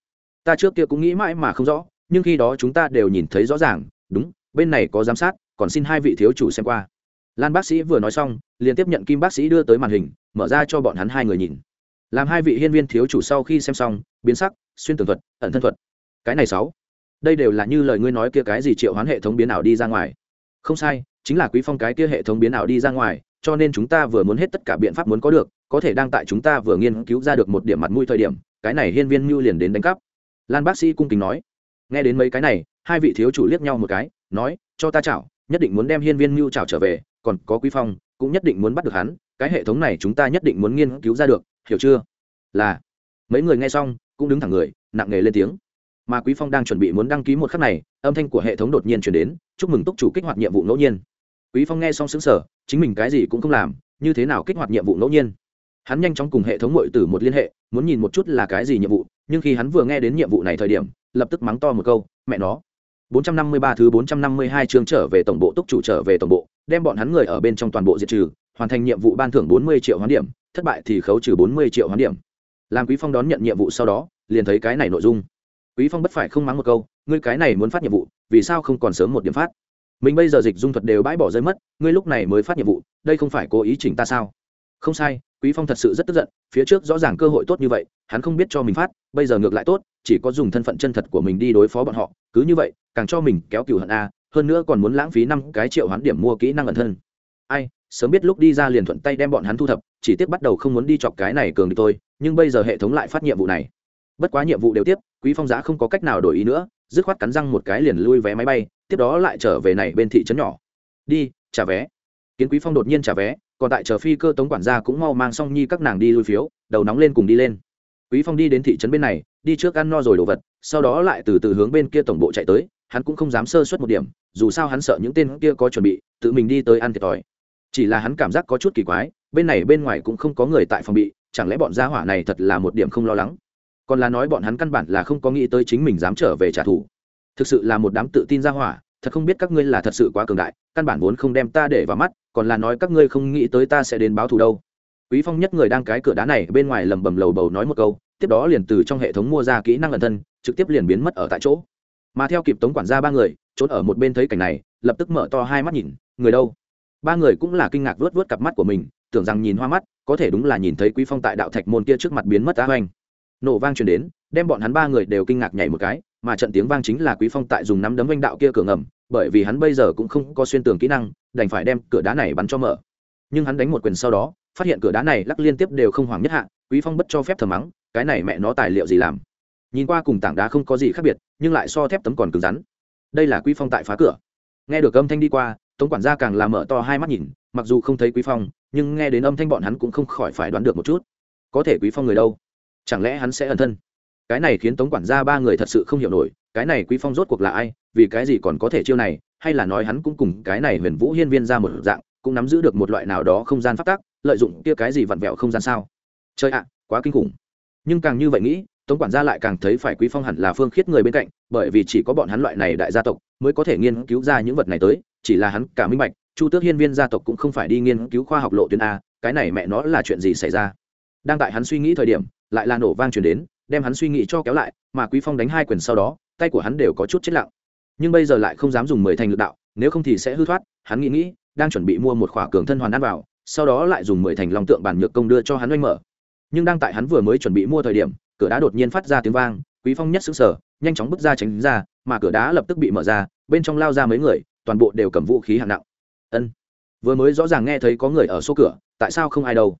S1: Ta trước kia cũng nghĩ mãi mà không rõ, nhưng khi đó chúng ta đều nhìn thấy rõ ràng, đúng, bên này có giám sát, còn xin hai vị thiếu chủ xem qua. Lan bác sĩ vừa nói xong, liền tiếp nhận kim bác sĩ đưa tới màn hình, mở ra cho bọn hắn hai người nhìn. Làm hai vị hiên viên thiếu chủ sau khi xem xong, biến sắc, xuyên tường thuật, ẩn thân thuật. Cái này sáu, đây đều là như lời ngươi nói kia cái gì triệu hoán hệ thống biến ảo đi ra ngoài? Không sai chính là quý phong cái kia hệ thống biến ảo đi ra ngoài, cho nên chúng ta vừa muốn hết tất cả biện pháp muốn có được, có thể đang tại chúng ta vừa nghiên cứu ra được một điểm mặt mũi thời điểm, cái này hiên viên mưu liền đến đánh cắp. Lan bác sĩ cung kính nói. Nghe đến mấy cái này, hai vị thiếu chủ liếc nhau một cái, nói, cho ta chảo, nhất định muốn đem hiên viên mưu chảo trở về, còn có quý phong, cũng nhất định muốn bắt được hắn, cái hệ thống này chúng ta nhất định muốn nghiên cứu ra được, hiểu chưa? Là. Mấy người nghe xong, cũng đứng thẳng người, nặng nề lên tiếng. Mà quý phong đang chuẩn bị muốn đăng ký một khắc này, âm thanh của hệ thống đột nhiên chuyển đến, chúc mừng túc chủ kích hoạt nhiệm vụ ngẫu nhiên quý phong nghe xong sững sờ, chính mình cái gì cũng không làm, như thế nào kích hoạt nhiệm vụ ngẫu nhiên? Hắn nhanh chóng cùng hệ thống mội tử một liên hệ, muốn nhìn một chút là cái gì nhiệm vụ, nhưng khi hắn vừa nghe đến nhiệm vụ này thời điểm, lập tức mắng to một câu, mẹ nó 453 thứ 452 chương trở về tổng bộ, túc chủ trở về tổng bộ, đem bọn hắn người ở bên trong toàn bộ diệt trừ, hoàn thành nhiệm vụ ban thưởng 40 triệu hoán điểm, thất bại thì khấu trừ 40 triệu hoán điểm. Làm quý phong đón nhận nhiệm vụ sau đó, liền thấy cái này nội dung. Quý phong bất phải không mắng một câu, ngươi cái này muốn phát nhiệm vụ, vì sao không còn sớm một điểm phát? Mình bây giờ dịch dung thuật đều bãi bỏ rơi mất, ngươi lúc này mới phát nhiệm vụ, đây không phải cố ý chỉnh ta sao? Không sai, quý phong thật sự rất tức giận, phía trước rõ ràng cơ hội tốt như vậy, hắn không biết cho mình phát, bây giờ ngược lại tốt, chỉ có dùng thân phận chân thật của mình đi đối phó bọn họ, cứ như vậy, càng cho mình kéo cừu hận a, hơn nữa còn muốn lãng phí năm cái triệu hoán điểm mua kỹ năng ẩn thân. Ai, sớm biết lúc đi ra liền thuận tay đem bọn hắn thu thập, chỉ tiếc bắt đầu không muốn đi chọc cái này cường đi tôi nhưng bây giờ hệ thống lại phát nhiệm vụ này. Bất quá nhiệm vụ đều tiếp, quý phong giá không có cách nào đổi ý nữa dứt khoát cắn răng một cái liền lui vé máy bay, tiếp đó lại trở về này bên thị trấn nhỏ. Đi, trả vé. Kiến quý phong đột nhiên trả vé, còn tại chờ phi cơ tống quản gia cũng mau mang song nhi các nàng đi lui phiếu, đầu nóng lên cùng đi lên. Quý phong đi đến thị trấn bên này, đi trước ăn no rồi đồ vật, sau đó lại từ từ hướng bên kia tổng bộ chạy tới, hắn cũng không dám sơ suất một điểm, dù sao hắn sợ những tên kia có chuẩn bị, tự mình đi tới ăn thiệt thòi. Chỉ là hắn cảm giác có chút kỳ quái, bên này bên ngoài cũng không có người tại phòng bị, chẳng lẽ bọn gia hỏa này thật là một điểm không lo lắng? Còn là nói bọn hắn căn bản là không có nghĩ tới chính mình dám trở về trả thù. Thực sự là một đám tự tin ra hỏa, thật không biết các ngươi là thật sự quá cường đại, căn bản vốn không đem ta để vào mắt, còn là nói các ngươi không nghĩ tới ta sẽ đến báo thù đâu. Quý phong nhất người đang cái cửa đá này bên ngoài lầm bầm lầu bầu nói một câu, tiếp đó liền từ trong hệ thống mua ra kỹ năng ẩn thân, trực tiếp liền biến mất ở tại chỗ. Mà theo kịp tống quản gia ba người, trốn ở một bên thấy cảnh này, lập tức mở to hai mắt nhìn, người đâu? Ba người cũng là kinh ngạc vớt vớt cặp mắt của mình, tưởng rằng nhìn hoa mắt, có thể đúng là nhìn thấy quý phong tại đạo thạch môn kia trước mặt biến mất á hoành nổ vang truyền đến, đem bọn hắn ba người đều kinh ngạc nhảy một cái, mà trận tiếng vang chính là quý phong tại dùng nắm đấm oanh đạo kia cửa ngầm, bởi vì hắn bây giờ cũng không có xuyên tường kỹ năng, đành phải đem cửa đá này bắn cho mở. Nhưng hắn đánh một quyền sau đó, phát hiện cửa đá này lắc liên tiếp đều không hoảng nhất hạ, quý phong bất cho phép thờ mắng, cái này mẹ nó tài liệu gì làm? Nhìn qua cùng tảng đá không có gì khác biệt, nhưng lại so thép tấm còn cứng rắn. Đây là quý phong tại phá cửa. Nghe được âm thanh đi qua, tống quản gia càng làm mở to hai mắt nhìn, mặc dù không thấy quý phong, nhưng nghe đến âm thanh bọn hắn cũng không khỏi phải đoán được một chút. Có thể quý phong người đâu? Chẳng lẽ hắn sẽ ẩn thân? Cái này khiến tống quản gia ba người thật sự không hiểu nổi, cái này quý phong rốt cuộc là ai, vì cái gì còn có thể chiêu này, hay là nói hắn cũng cùng cái này huyền vũ hiên viên ra một dạng, cũng nắm giữ được một loại nào đó không gian phát tác lợi dụng kia cái gì vặn vẹo không gian sao? Chơi ạ, quá kinh khủng. Nhưng càng như vậy nghĩ, tống quản gia lại càng thấy phải quý phong hẳn là phương khiết người bên cạnh, bởi vì chỉ có bọn hắn loại này đại gia tộc mới có thể nghiên cứu ra những vật này tới, chỉ là hắn cả minh bạch, chu tước hiên viên gia tộc cũng không phải đi nghiên cứu khoa học lộ tuyến a, cái này mẹ nó là chuyện gì xảy ra? Đang tại hắn suy nghĩ thời điểm lại là nổ vang chuyển đến, đem hắn suy nghĩ cho kéo lại, mà quý phong đánh hai quyền sau đó, tay của hắn đều có chút chết lặng. Nhưng bây giờ lại không dám dùng mười thành lực đạo, nếu không thì sẽ hư thoát, hắn nghĩ nghĩ, đang chuẩn bị mua một khỏa cường thân hoàn ăn vào, sau đó lại dùng mười thành lòng tượng bản nhược công đưa cho hắn oanh mở. Nhưng đang tại hắn vừa mới chuẩn bị mua thời điểm, cửa đá đột nhiên phát ra tiếng vang, quý phong nhất xứng sở nhanh chóng bước ra tránh ra, mà cửa đá lập tức bị mở ra, bên trong lao ra mấy người, toàn bộ đều cầm vũ khí hạng nặng. Ân. Vừa mới rõ ràng nghe thấy có người ở số cửa, tại sao không ai đâu?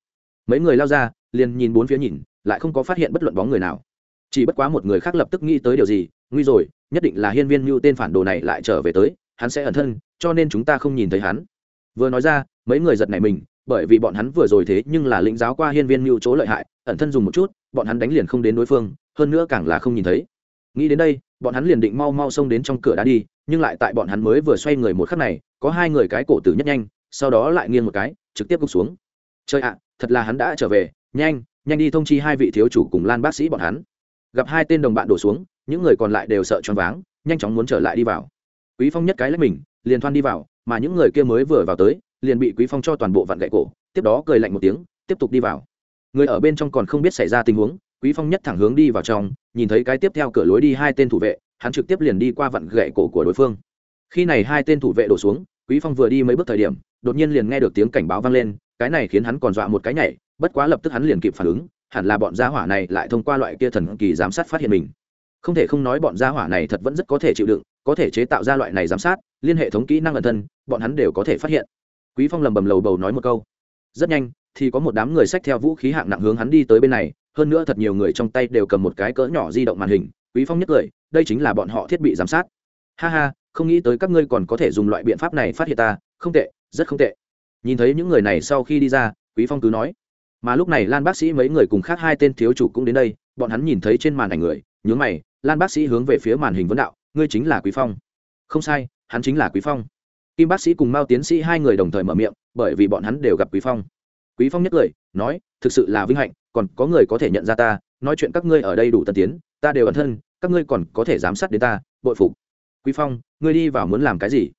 S1: Mấy người lao ra, liền nhìn bốn phía nhìn lại không có phát hiện bất luận bóng người nào. Chỉ bất quá một người khác lập tức nghĩ tới điều gì, nguy rồi, nhất định là hiên viên mưu tên phản đồ này lại trở về tới, hắn sẽ ẩn thân, cho nên chúng ta không nhìn thấy hắn. Vừa nói ra, mấy người giật này mình, bởi vì bọn hắn vừa rồi thế nhưng là lĩnh giáo qua hiên viên mưu chỗ lợi hại, ẩn thân dùng một chút, bọn hắn đánh liền không đến đối phương, hơn nữa càng là không nhìn thấy. Nghĩ đến đây, bọn hắn liền định mau mau xông đến trong cửa đá đi, nhưng lại tại bọn hắn mới vừa xoay người một khắc này, có hai người cái cổ tử nhất nhanh, sau đó lại nghiêng một cái, trực tiếp gục xuống. Chơi ạ, thật là hắn đã trở về, nhanh nhanh đi thông chi hai vị thiếu chủ cùng lan bác sĩ bọn hắn. Gặp hai tên đồng bạn đổ xuống, những người còn lại đều sợ choáng váng, nhanh chóng muốn trở lại đi vào. Quý phong nhất cái lấy mình, liền thoan đi vào, mà những người kia mới vừa vào tới, liền bị quý phong cho toàn bộ vặn gậy cổ, tiếp đó cười lạnh một tiếng, tiếp tục đi vào. Người ở bên trong còn không biết xảy ra tình huống, quý phong nhất thẳng hướng đi vào trong, nhìn thấy cái tiếp theo cửa lối đi hai tên thủ vệ, hắn trực tiếp liền đi qua vặn gậy cổ của đối phương. Khi này hai tên thủ vệ đổ xuống, quý phong vừa đi mấy bước thời điểm, đột nhiên liền nghe được tiếng cảnh báo vang lên, cái này khiến hắn còn dọa một cái nhảy bất quá lập tức hắn liền kịp phản ứng, hẳn là bọn gia hỏa này lại thông qua loại kia thần kỳ giám sát phát hiện mình. Không thể không nói bọn gia hỏa này thật vẫn rất có thể chịu đựng, có thể chế tạo ra loại này giám sát, liên hệ thống kỹ năng ẩn thân, bọn hắn đều có thể phát hiện. Quý phong lầm bầm lầu bầu nói một câu. Rất nhanh, thì có một đám người xách theo vũ khí hạng nặng hướng hắn đi tới bên này, hơn nữa thật nhiều người trong tay đều cầm một cái cỡ nhỏ di động màn hình. Quý phong nhất cười, đây chính là bọn họ thiết bị giám sát. Ha ha, không nghĩ tới các ngươi còn có thể dùng loại biện pháp này phát hiện ta, không tệ, rất không tệ. Nhìn thấy những người này sau khi đi ra, quý phong cứ nói mà lúc này lan bác sĩ mấy người cùng khác hai tên thiếu chủ cũng đến đây, bọn hắn nhìn thấy trên màn ảnh người, nhướng mày, lan bác sĩ hướng về phía màn hình vấn đạo, ngươi chính là quý phong. Không sai, hắn chính là quý phong. Kim bác sĩ cùng mao tiến sĩ hai người đồng thời mở miệng, bởi vì bọn hắn đều gặp quý phong. Quý phong nhất lời, nói, thực sự là vinh hạnh, còn có người có thể nhận ra ta, nói chuyện các ngươi ở đây đủ tân tiến, ta đều ẩn thân, các ngươi còn có thể giám sát đến ta, bội phục. Quý phong, ngươi đi vào muốn làm cái gì?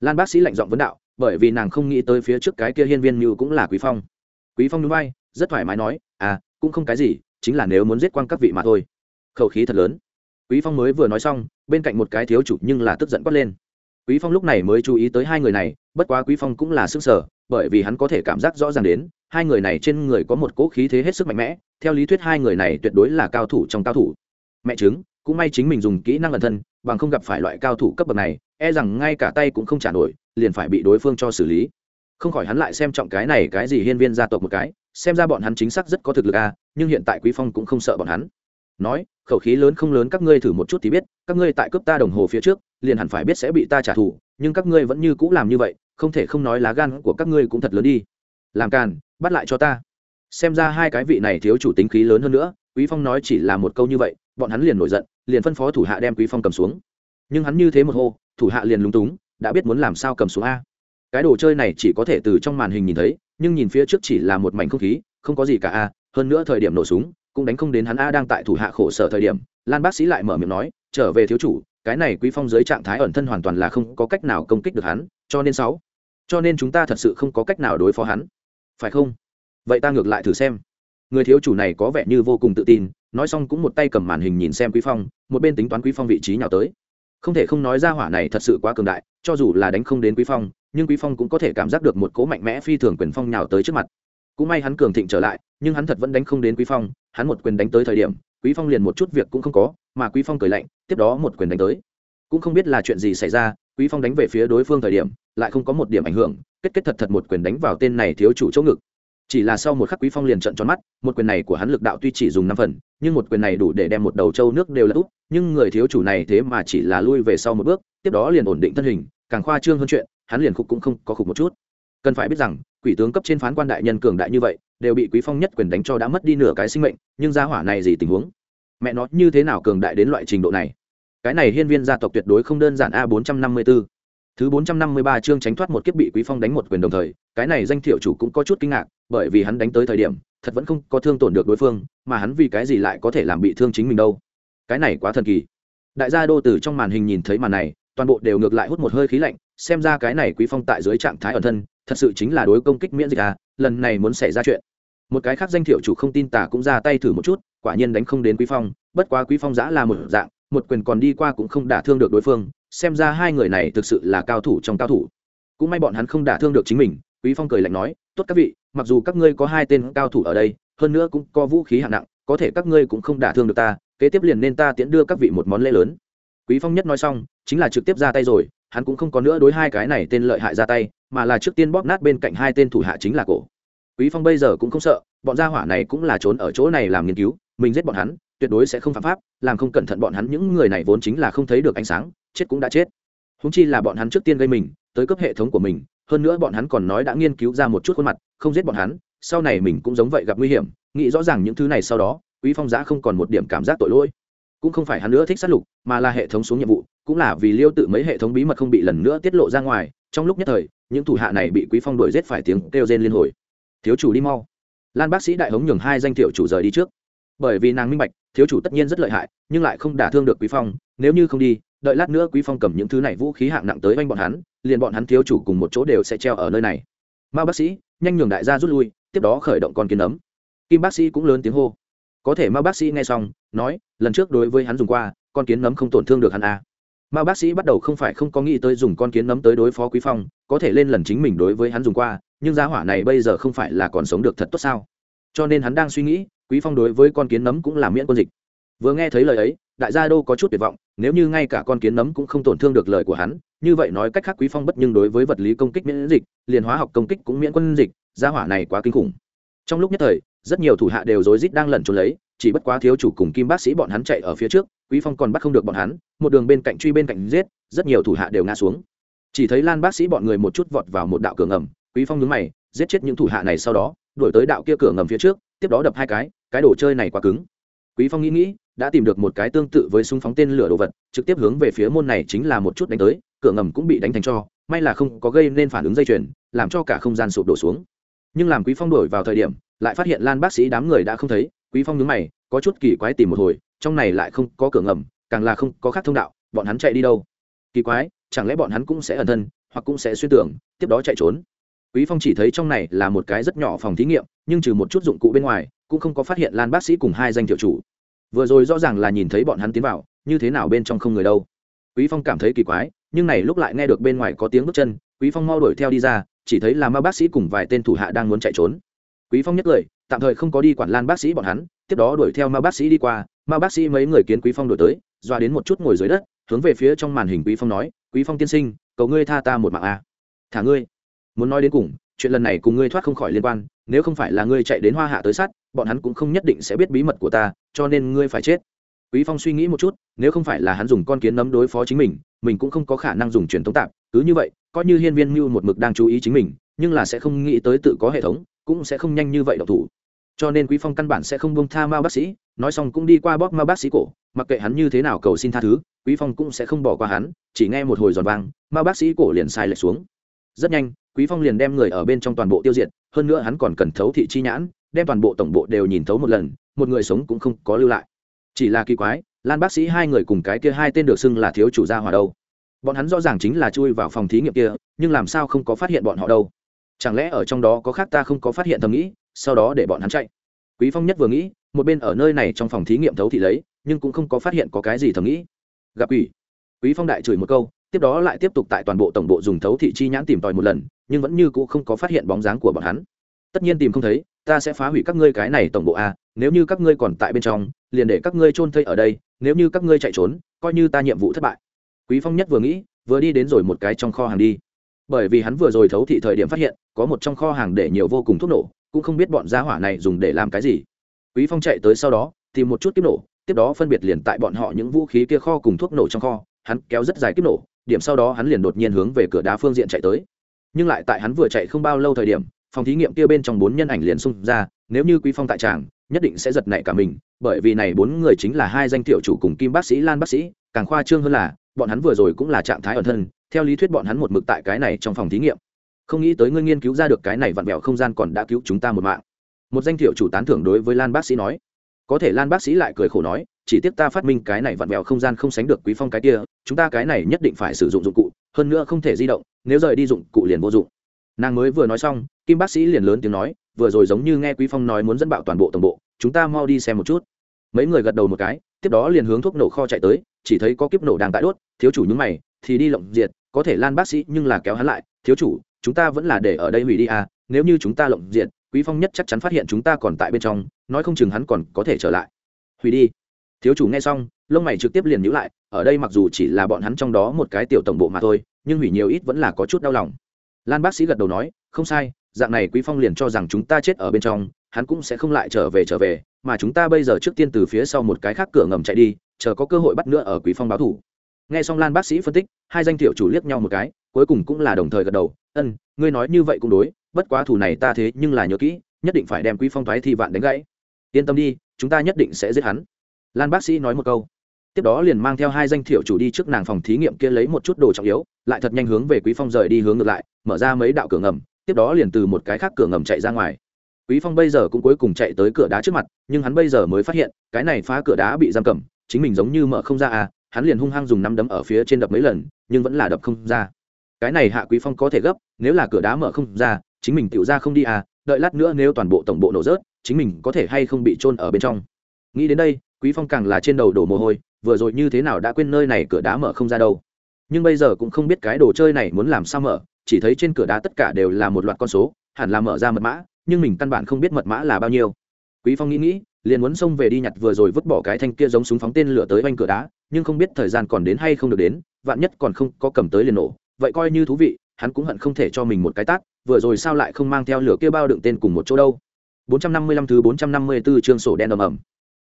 S1: Lan bác sĩ lạnh giọng vấn đạo, bởi vì nàng không nghĩ tới phía trước cái kia hiên viên như cũng là quý phong. Quý phong núi bay rất thoải mái nói à cũng không cái gì, chính là nếu muốn giết quang các vị mà thôi. Khẩu khí thật lớn. Quý phong mới vừa nói xong, bên cạnh một cái thiếu chủ nhưng là tức giận quát lên. Quý phong lúc này mới chú ý tới hai người này, bất quá quý phong cũng là sức sở, bởi vì hắn có thể cảm giác rõ ràng đến, hai người này trên người có một cỗ khí thế hết sức mạnh mẽ, theo lý thuyết hai người này tuyệt đối là cao thủ trong cao thủ. Mẹ chứng, cũng may chính mình dùng kỹ năng ẩn thân, bằng không gặp phải loại cao thủ cấp bậc này e rằng ngay cả tay cũng không trả nổi, liền phải bị đối phương cho xử lý. Không khỏi hắn lại xem trọng cái này cái gì hiên viên gia tộc một cái xem ra bọn hắn chính xác rất có thực lực à nhưng hiện tại quý phong cũng không sợ bọn hắn. Nói, khẩu khí lớn không lớn các ngươi thử một chút thì biết, các ngươi tại cướp ta đồng hồ phía trước, liền hẳn phải biết sẽ bị ta trả thù, nhưng các ngươi vẫn như cũ làm như vậy, không thể không nói lá gan của các ngươi cũng thật lớn đi. Làm càn, bắt lại cho ta. Xem ra hai cái vị này thiếu chủ tính khí lớn hơn nữa, quý phong nói chỉ là một câu như vậy, bọn hắn liền nổi giận, liền phân phó thủ hạ đem quý phong cầm xuống. Nhưng hắn như thế một hô, thủ hạ liền lúng túng, đã biết muốn làm sao cầm xuống a cái đồ chơi này chỉ có thể từ trong màn hình nhìn thấy, nhưng nhìn phía trước chỉ là một mảnh không khí, không có gì cả a, hơn nữa thời điểm nổ súng, cũng đánh không đến hắn a đang tại thủ hạ khổ sở thời điểm, lan bác sĩ lại mở miệng nói, trở về thiếu chủ, cái này quý phong dưới trạng thái ẩn thân hoàn toàn là không có cách nào công kích được hắn, cho nên sáu, cho nên chúng ta thật sự không có cách nào đối phó hắn. Phải không? Vậy ta ngược lại thử xem. Người thiếu chủ này có vẻ như vô cùng tự tin, nói xong cũng một tay cầm màn hình nhìn xem quý phong, một bên tính toán quý phong vị trí nhào tới. Không thể không nói ra hỏa này thật sự quá cường đại, cho dù là đánh không đến quý phong nhưng quý phong cũng có thể cảm giác được một cố mạnh mẽ phi thường quyền phong nhào tới trước mặt. Cũng may hắn cường thịnh trở lại, nhưng hắn thật vẫn đánh không đến quý phong, hắn một quyền đánh tới thời điểm, quý phong liền một chút việc cũng không có, mà quý phong cười lạnh, tiếp đó một quyền đánh tới. Cũng không biết là chuyện gì xảy ra, quý phong đánh về phía đối phương thời điểm, lại không có một điểm ảnh hưởng, kết kết thật thật một quyền đánh vào tên này thiếu chủ chỗ ngực. Chỉ là sau một khắc quý phong liền trận tròn mắt, một quyền này của hắn lực đạo tuy chỉ dùng năm phần, nhưng một quyền này đủ để đem một đầu trâu nước đều là úp, nhưng người thiếu chủ này thế mà chỉ là lui về sau một bước, tiếp đó liền ổn định thân hình, càng khoa trương hơn chuyện hắn liền khục cũng không có khục một chút. Cần phải biết rằng, quỷ tướng cấp trên phán quan đại nhân cường đại như vậy, đều bị quý phong nhất quyền đánh cho đã mất đi nửa cái sinh mệnh, nhưng gia hỏa này gì tình huống? Mẹ nó, như thế nào cường đại đến loại trình độ này? Cái này hiên viên gia tộc tuyệt đối không đơn giản a 454 thứ 453 chương tránh thoát một kiếp bị quý phong đánh một quyền đồng thời, cái này danh thiệu chủ cũng có chút kinh ngạc, bởi vì hắn đánh tới thời điểm, thật vẫn không có thương tổn được đối phương, mà hắn vì cái gì lại có thể làm bị thương chính mình đâu? Cái này quá thần kỳ. Đại gia đô tử trong màn hình nhìn thấy màn này toàn bộ đều ngược lại hút một hơi khí lạnh, xem ra cái này quý phong tại dưới trạng thái ẩn thân, thật sự chính là đối công kích miễn dịch à lần này muốn xảy ra chuyện. Một cái khác danh thiệu chủ không tin tả cũng ra tay thử một chút, quả nhiên đánh không đến quý phong, bất quá quý phong giã là một dạng, một quyền còn đi qua cũng không đả thương được đối phương, xem ra hai người này thực sự là cao thủ trong cao thủ. Cũng may bọn hắn không đả thương được chính mình, quý phong cười lạnh nói, tốt các vị, mặc dù các ngươi có hai tên cao thủ ở đây, hơn nữa cũng có vũ khí hạng nặng, có thể các ngươi cũng không đả thương được ta, kế tiếp liền nên ta tiễn đưa các vị một món lễ lớn quý phong nhất nói xong, chính là trực tiếp ra tay rồi, hắn cũng không có nữa đối hai cái này tên lợi hại ra tay, mà là trước tiên bóp nát bên cạnh hai tên thủ hạ chính là cổ. Quý phong bây giờ cũng không sợ, bọn gia hỏa này cũng là trốn ở chỗ này làm nghiên cứu, mình giết bọn hắn, tuyệt đối sẽ không phạm pháp, làm không cẩn thận bọn hắn những người này vốn chính là không thấy được ánh sáng, chết cũng đã chết. Húng chi là bọn hắn trước tiên gây mình, tới cấp hệ thống của mình, hơn nữa bọn hắn còn nói đã nghiên cứu ra một chút khuôn mặt, không giết bọn hắn, sau này mình cũng giống vậy gặp nguy hiểm, nghĩ rõ ràng những thứ này sau đó, quý phong giã không còn một điểm cảm giác tội lỗi cũng không phải hắn nữa thích sát lục, mà là hệ thống xuống nhiệm vụ, cũng là vì liêu tự mấy hệ thống bí mật không bị lần nữa tiết lộ ra ngoài, trong lúc nhất thời, những thủ hạ này bị quý phong đuổi giết phải tiếng kêu rên liên hồi. Thiếu chủ đi mau. Lan bác sĩ đại hống nhường hai danh thiệu chủ rời đi trước. Bởi vì nàng minh bạch, thiếu chủ tất nhiên rất lợi hại, nhưng lại không đả thương được quý phong, nếu như không đi, đợi lát nữa quý phong cầm những thứ này vũ khí hạng nặng tới oanh bọn hắn, liền bọn hắn thiếu chủ cùng một chỗ đều sẽ treo ở nơi này. Ma bác sĩ, nhanh nhường đại gia rút lui, tiếp đó khởi động con kiến ấm. Kim bác sĩ cũng lớn tiếng hô có thể ma bác sĩ nghe xong, nói, lần trước đối với hắn dùng qua, con kiến nấm không tổn thương được hắn à. ma bác sĩ bắt đầu không phải không có nghĩ tới dùng con kiến nấm tới đối phó quý phong, có thể lên lần chính mình đối với hắn dùng qua, nhưng giá hỏa này bây giờ không phải là còn sống được thật tốt sao? Cho nên hắn đang suy nghĩ, quý phong đối với con kiến nấm cũng là miễn quân dịch. Vừa nghe thấy lời ấy, đại gia đô có chút tuyệt vọng, nếu như ngay cả con kiến nấm cũng không tổn thương được lời của hắn, như vậy nói cách khác quý phong bất nhưng đối với vật lý công kích miễn dịch, liền hóa học công kích cũng miễn quân dịch, gia hỏa này quá kinh khủng trong lúc nhất thời, rất nhiều thủ hạ đều rối rít đang lẩn trốn lấy, chỉ bất quá thiếu chủ cùng kim bác sĩ bọn hắn chạy ở phía trước, quý phong còn bắt không được bọn hắn, một đường bên cạnh truy bên cạnh giết, rất nhiều thủ hạ đều ngã xuống. Chỉ thấy lan bác sĩ bọn người một chút vọt vào một đạo cửa ngầm, quý phong nhướng mày, giết chết những thủ hạ này sau đó, đuổi tới đạo kia cửa ngầm phía trước, tiếp đó đập hai cái cái đồ chơi này quá cứng. Quý phong nghĩ nghĩ, đã tìm được một cái tương tự với súng phóng tên lửa đồ vật, trực tiếp hướng về phía môn này chính là một chút đánh tới, cửa ngầm cũng bị đánh thành cho, may là không có gây nên phản ứng dây chuyền, làm cho cả không gian sụp đổ xuống nhưng làm quý phong đổi vào thời điểm, lại phát hiện lan bác sĩ đám người đã không thấy, quý phong nhướng mày, có chút kỳ quái tìm một hồi, trong này lại không có cửa ngầm, càng là không có khác thông đạo, bọn hắn chạy đi đâu? Kỳ quái, chẳng lẽ bọn hắn cũng sẽ ẩn thân, hoặc cũng sẽ xuyên tưởng, tiếp đó chạy trốn? Quý phong chỉ thấy trong này là một cái rất nhỏ phòng thí nghiệm, nhưng trừ một chút dụng cụ bên ngoài, cũng không có phát hiện lan bác sĩ cùng hai danh tiểu chủ. Vừa rồi rõ ràng là nhìn thấy bọn hắn tiến vào, như thế nào bên trong không người đâu? Quý phong cảm thấy kỳ quái, nhưng này lúc lại nghe được bên ngoài có tiếng bước chân, quý phong mau đuổi theo đi ra chỉ thấy là ma bác sĩ cùng vài tên thủ hạ đang muốn chạy trốn. Quý phong nhất cười, tạm thời không có đi quản lan bác sĩ bọn hắn tiếp đó đuổi theo ma bác sĩ đi qua. Ma bác sĩ mấy người kiến quý phong đuổi tới doa đến một chút ngồi dưới đất hướng về phía trong màn hình quý phong nói quý phong tiên sinh cầu ngươi tha ta một mạng a. À. thả ngươi. Muốn nói đến cùng chuyện lần này cùng ngươi thoát không khỏi liên quan nếu không phải là ngươi chạy đến hoa hạ tới sát bọn hắn cũng không nhất định sẽ biết bí mật của ta cho nên ngươi phải chết quý phong suy nghĩ một chút, nếu không phải là hắn dùng con kiến nấm đối phó chính mình mình cũng không có khả năng dùng truyền thống tạp, cứ như vậy, coi như hiên viên mưu một mực đang chú ý chính mình, nhưng là sẽ không nghĩ tới tự có hệ thống, cũng sẽ không nhanh như vậy độc thủ. Cho nên quý phong căn bản sẽ không buông tha mao bác sĩ, nói xong cũng đi qua bóp mao bác sĩ cổ, mặc kệ hắn như thế nào cầu xin tha thứ, quý phong cũng sẽ không bỏ qua hắn, chỉ nghe một hồi giòn vang, mao bác sĩ cổ liền sai lệch xuống. Rất nhanh, quý phong liền đem người ở bên trong toàn bộ tiêu diệt, hơn nữa hắn còn cần thấu thị chi nhãn, đem toàn bộ tổng bộ đều nhìn thấu một lần, một người sống cũng không có lưu lại chỉ là kỳ quái, lan bác sĩ hai người cùng cái kia hai tên được xưng là thiếu chủ gia hòa đâu. Bọn hắn rõ ràng chính là chui vào phòng thí nghiệm kia, nhưng làm sao không có phát hiện bọn họ đâu? Chẳng lẽ ở trong đó có khác ta không có phát hiện thầm nghĩ, sau đó để bọn hắn chạy. Quý phong nhất vừa nghĩ, một bên ở nơi này trong phòng thí nghiệm thấu thị lấy, nhưng cũng không có phát hiện có cái gì thầm nghĩ. Gặp quỷ. quý phong đại chửi một câu, tiếp đó lại tiếp tục tại toàn bộ tổng bộ dùng thấu thị chi nhãn tìm tòi một lần, nhưng vẫn như cũ không có phát hiện bóng dáng của bọn hắn. Tất nhiên tìm không thấy, ta sẽ phá hủy các ngươi cái này tổng bộ a nếu như các ngươi còn tại bên trong, liền để các ngươi chôn thây ở đây, nếu như các ngươi chạy trốn, coi như ta nhiệm vụ thất bại. Quý phong nhất vừa nghĩ, vừa đi đến rồi một cái trong kho hàng đi. Bởi vì hắn vừa rồi thấu thị thời điểm phát hiện, có một trong kho hàng để nhiều vô cùng thuốc nổ, cũng không biết bọn gia hỏa này dùng để làm cái gì. Quý phong chạy tới sau đó, tìm một chút kiếp nổ, tiếp đó phân biệt liền tại bọn họ những vũ khí kia kho cùng thuốc nổ trong kho, hắn kéo rất dài kiếp nổ, điểm sau đó hắn liền đột nhiên hướng về cửa đá phương diện chạy tới. Nhưng lại tại hắn vừa chạy không bao lâu thời điểm, phòng thí nghiệm kia bên trong bốn nhân ảnh liền xung ra, nếu như quý phong tại tràng nhất định sẽ giật nảy cả mình, bởi vì này bốn người chính là hai danh tiểu chủ cùng kim bác sĩ lan bác sĩ, càng khoa trương hơn là, bọn hắn vừa rồi cũng là trạng thái ẩn thân, theo lý thuyết bọn hắn một mực tại cái này trong phòng thí nghiệm. Không nghĩ tới ngươi nghiên cứu ra được cái này vặn vẹo không gian còn đã cứu chúng ta một mạng. Một danh tiểu chủ tán thưởng đối với lan bác sĩ nói. Có thể lan bác sĩ lại cười khổ nói, chỉ tiếc ta phát minh cái này vặn vẹo không gian không sánh được quý phong cái kia, chúng ta cái này nhất định phải sử dụng dụng cụ, hơn nữa không thể di động, nếu rời đi dụng cụ liền vô dụng. Nàng mới vừa nói xong, kim bác sĩ liền lớn tiếng nói vừa rồi giống như nghe quý phong nói muốn dẫn bạo toàn bộ tổng bộ, chúng ta mau đi xem một chút. Mấy người gật đầu một cái, tiếp đó liền hướng thuốc nổ kho chạy tới, chỉ thấy có kiếp nổ đang tại đốt, thiếu chủ những mày, thì đi lộng diệt, có thể lan bác sĩ nhưng là kéo hắn lại, thiếu chủ, chúng ta vẫn là để ở đây hủy đi à nếu như chúng ta lộng diệt, quý phong nhất chắc chắn phát hiện chúng ta còn tại bên trong, nói không chừng hắn còn có thể trở lại. Hủy đi. Thiếu chủ nghe xong, lông mày trực tiếp liền nhíu lại, ở đây mặc dù chỉ là bọn hắn trong đó một cái tiểu tổng bộ mà thôi, nhưng hủy nhiều ít vẫn là có chút đau lòng. Lan bác sĩ gật đầu nói, không sai dạng này quý phong liền cho rằng chúng ta chết ở bên trong, hắn cũng sẽ không lại trở về trở về, mà chúng ta bây giờ trước tiên từ phía sau một cái khác cửa ngầm chạy đi, chờ có cơ hội bắt nữa ở quý phong báo thủ. Nghe xong lan bác sĩ phân tích, hai danh tiểu chủ liếc nhau một cái, cuối cùng cũng là đồng thời gật đầu, ân, ngươi nói như vậy cũng đối, bất quá thủ này ta thế nhưng là nhớ kỹ, nhất định phải đem quý phong thoái thi vạn đánh gãy. Yên tâm đi, chúng ta nhất định sẽ giết hắn. Lan bác sĩ nói một câu. Tiếp đó liền mang theo hai danh thiệu chủ đi trước nàng phòng thí nghiệm kia lấy một chút đồ trọng yếu, lại thật nhanh hướng về quý phong rời đi hướng ngược lại, mở ra mấy đạo cửa ngầm tiếp đó liền từ một cái khác cửa ngầm chạy ra ngoài. Quý phong bây giờ cũng cuối cùng chạy tới cửa đá trước mặt, nhưng hắn bây giờ mới phát hiện, cái này phá cửa đá bị giam cầm, chính mình giống như mở không ra à hắn liền hung hăng dùng năm đấm ở phía trên đập mấy lần, nhưng vẫn là đập không ra. Cái này hạ quý phong có thể gấp, nếu là cửa đá mở không ra, chính mình tiểu ra không đi à đợi lát nữa nếu toàn bộ tổng bộ nổ rớt, chính mình có thể hay không bị trôn ở bên trong. Nghĩ đến đây, quý phong càng là trên đầu đổ mồ hôi, vừa rồi như thế nào đã quên nơi này cửa đá mở không ra đâu nhưng bây giờ cũng không biết cái đồ chơi này muốn làm sao mở, chỉ thấy trên cửa đá tất cả đều là một loạt con số, hẳn là mở ra mật mã, nhưng mình căn bản không biết mật mã là bao nhiêu. Quý phong nghĩ nghĩ, liền muốn xông về đi nhặt vừa rồi vứt bỏ cái thanh kia giống súng phóng tên lửa tới quanh cửa đá, nhưng không biết thời gian còn đến hay không được đến, vạn nhất còn không có cầm tới liền nổ. Vậy coi như thú vị, hắn cũng hận không thể cho mình một cái tát, vừa rồi sao lại không mang theo lửa kia bao đựng tên cùng một chỗ đâu. 455 thứ 454 chương sổ đen ầm ầm.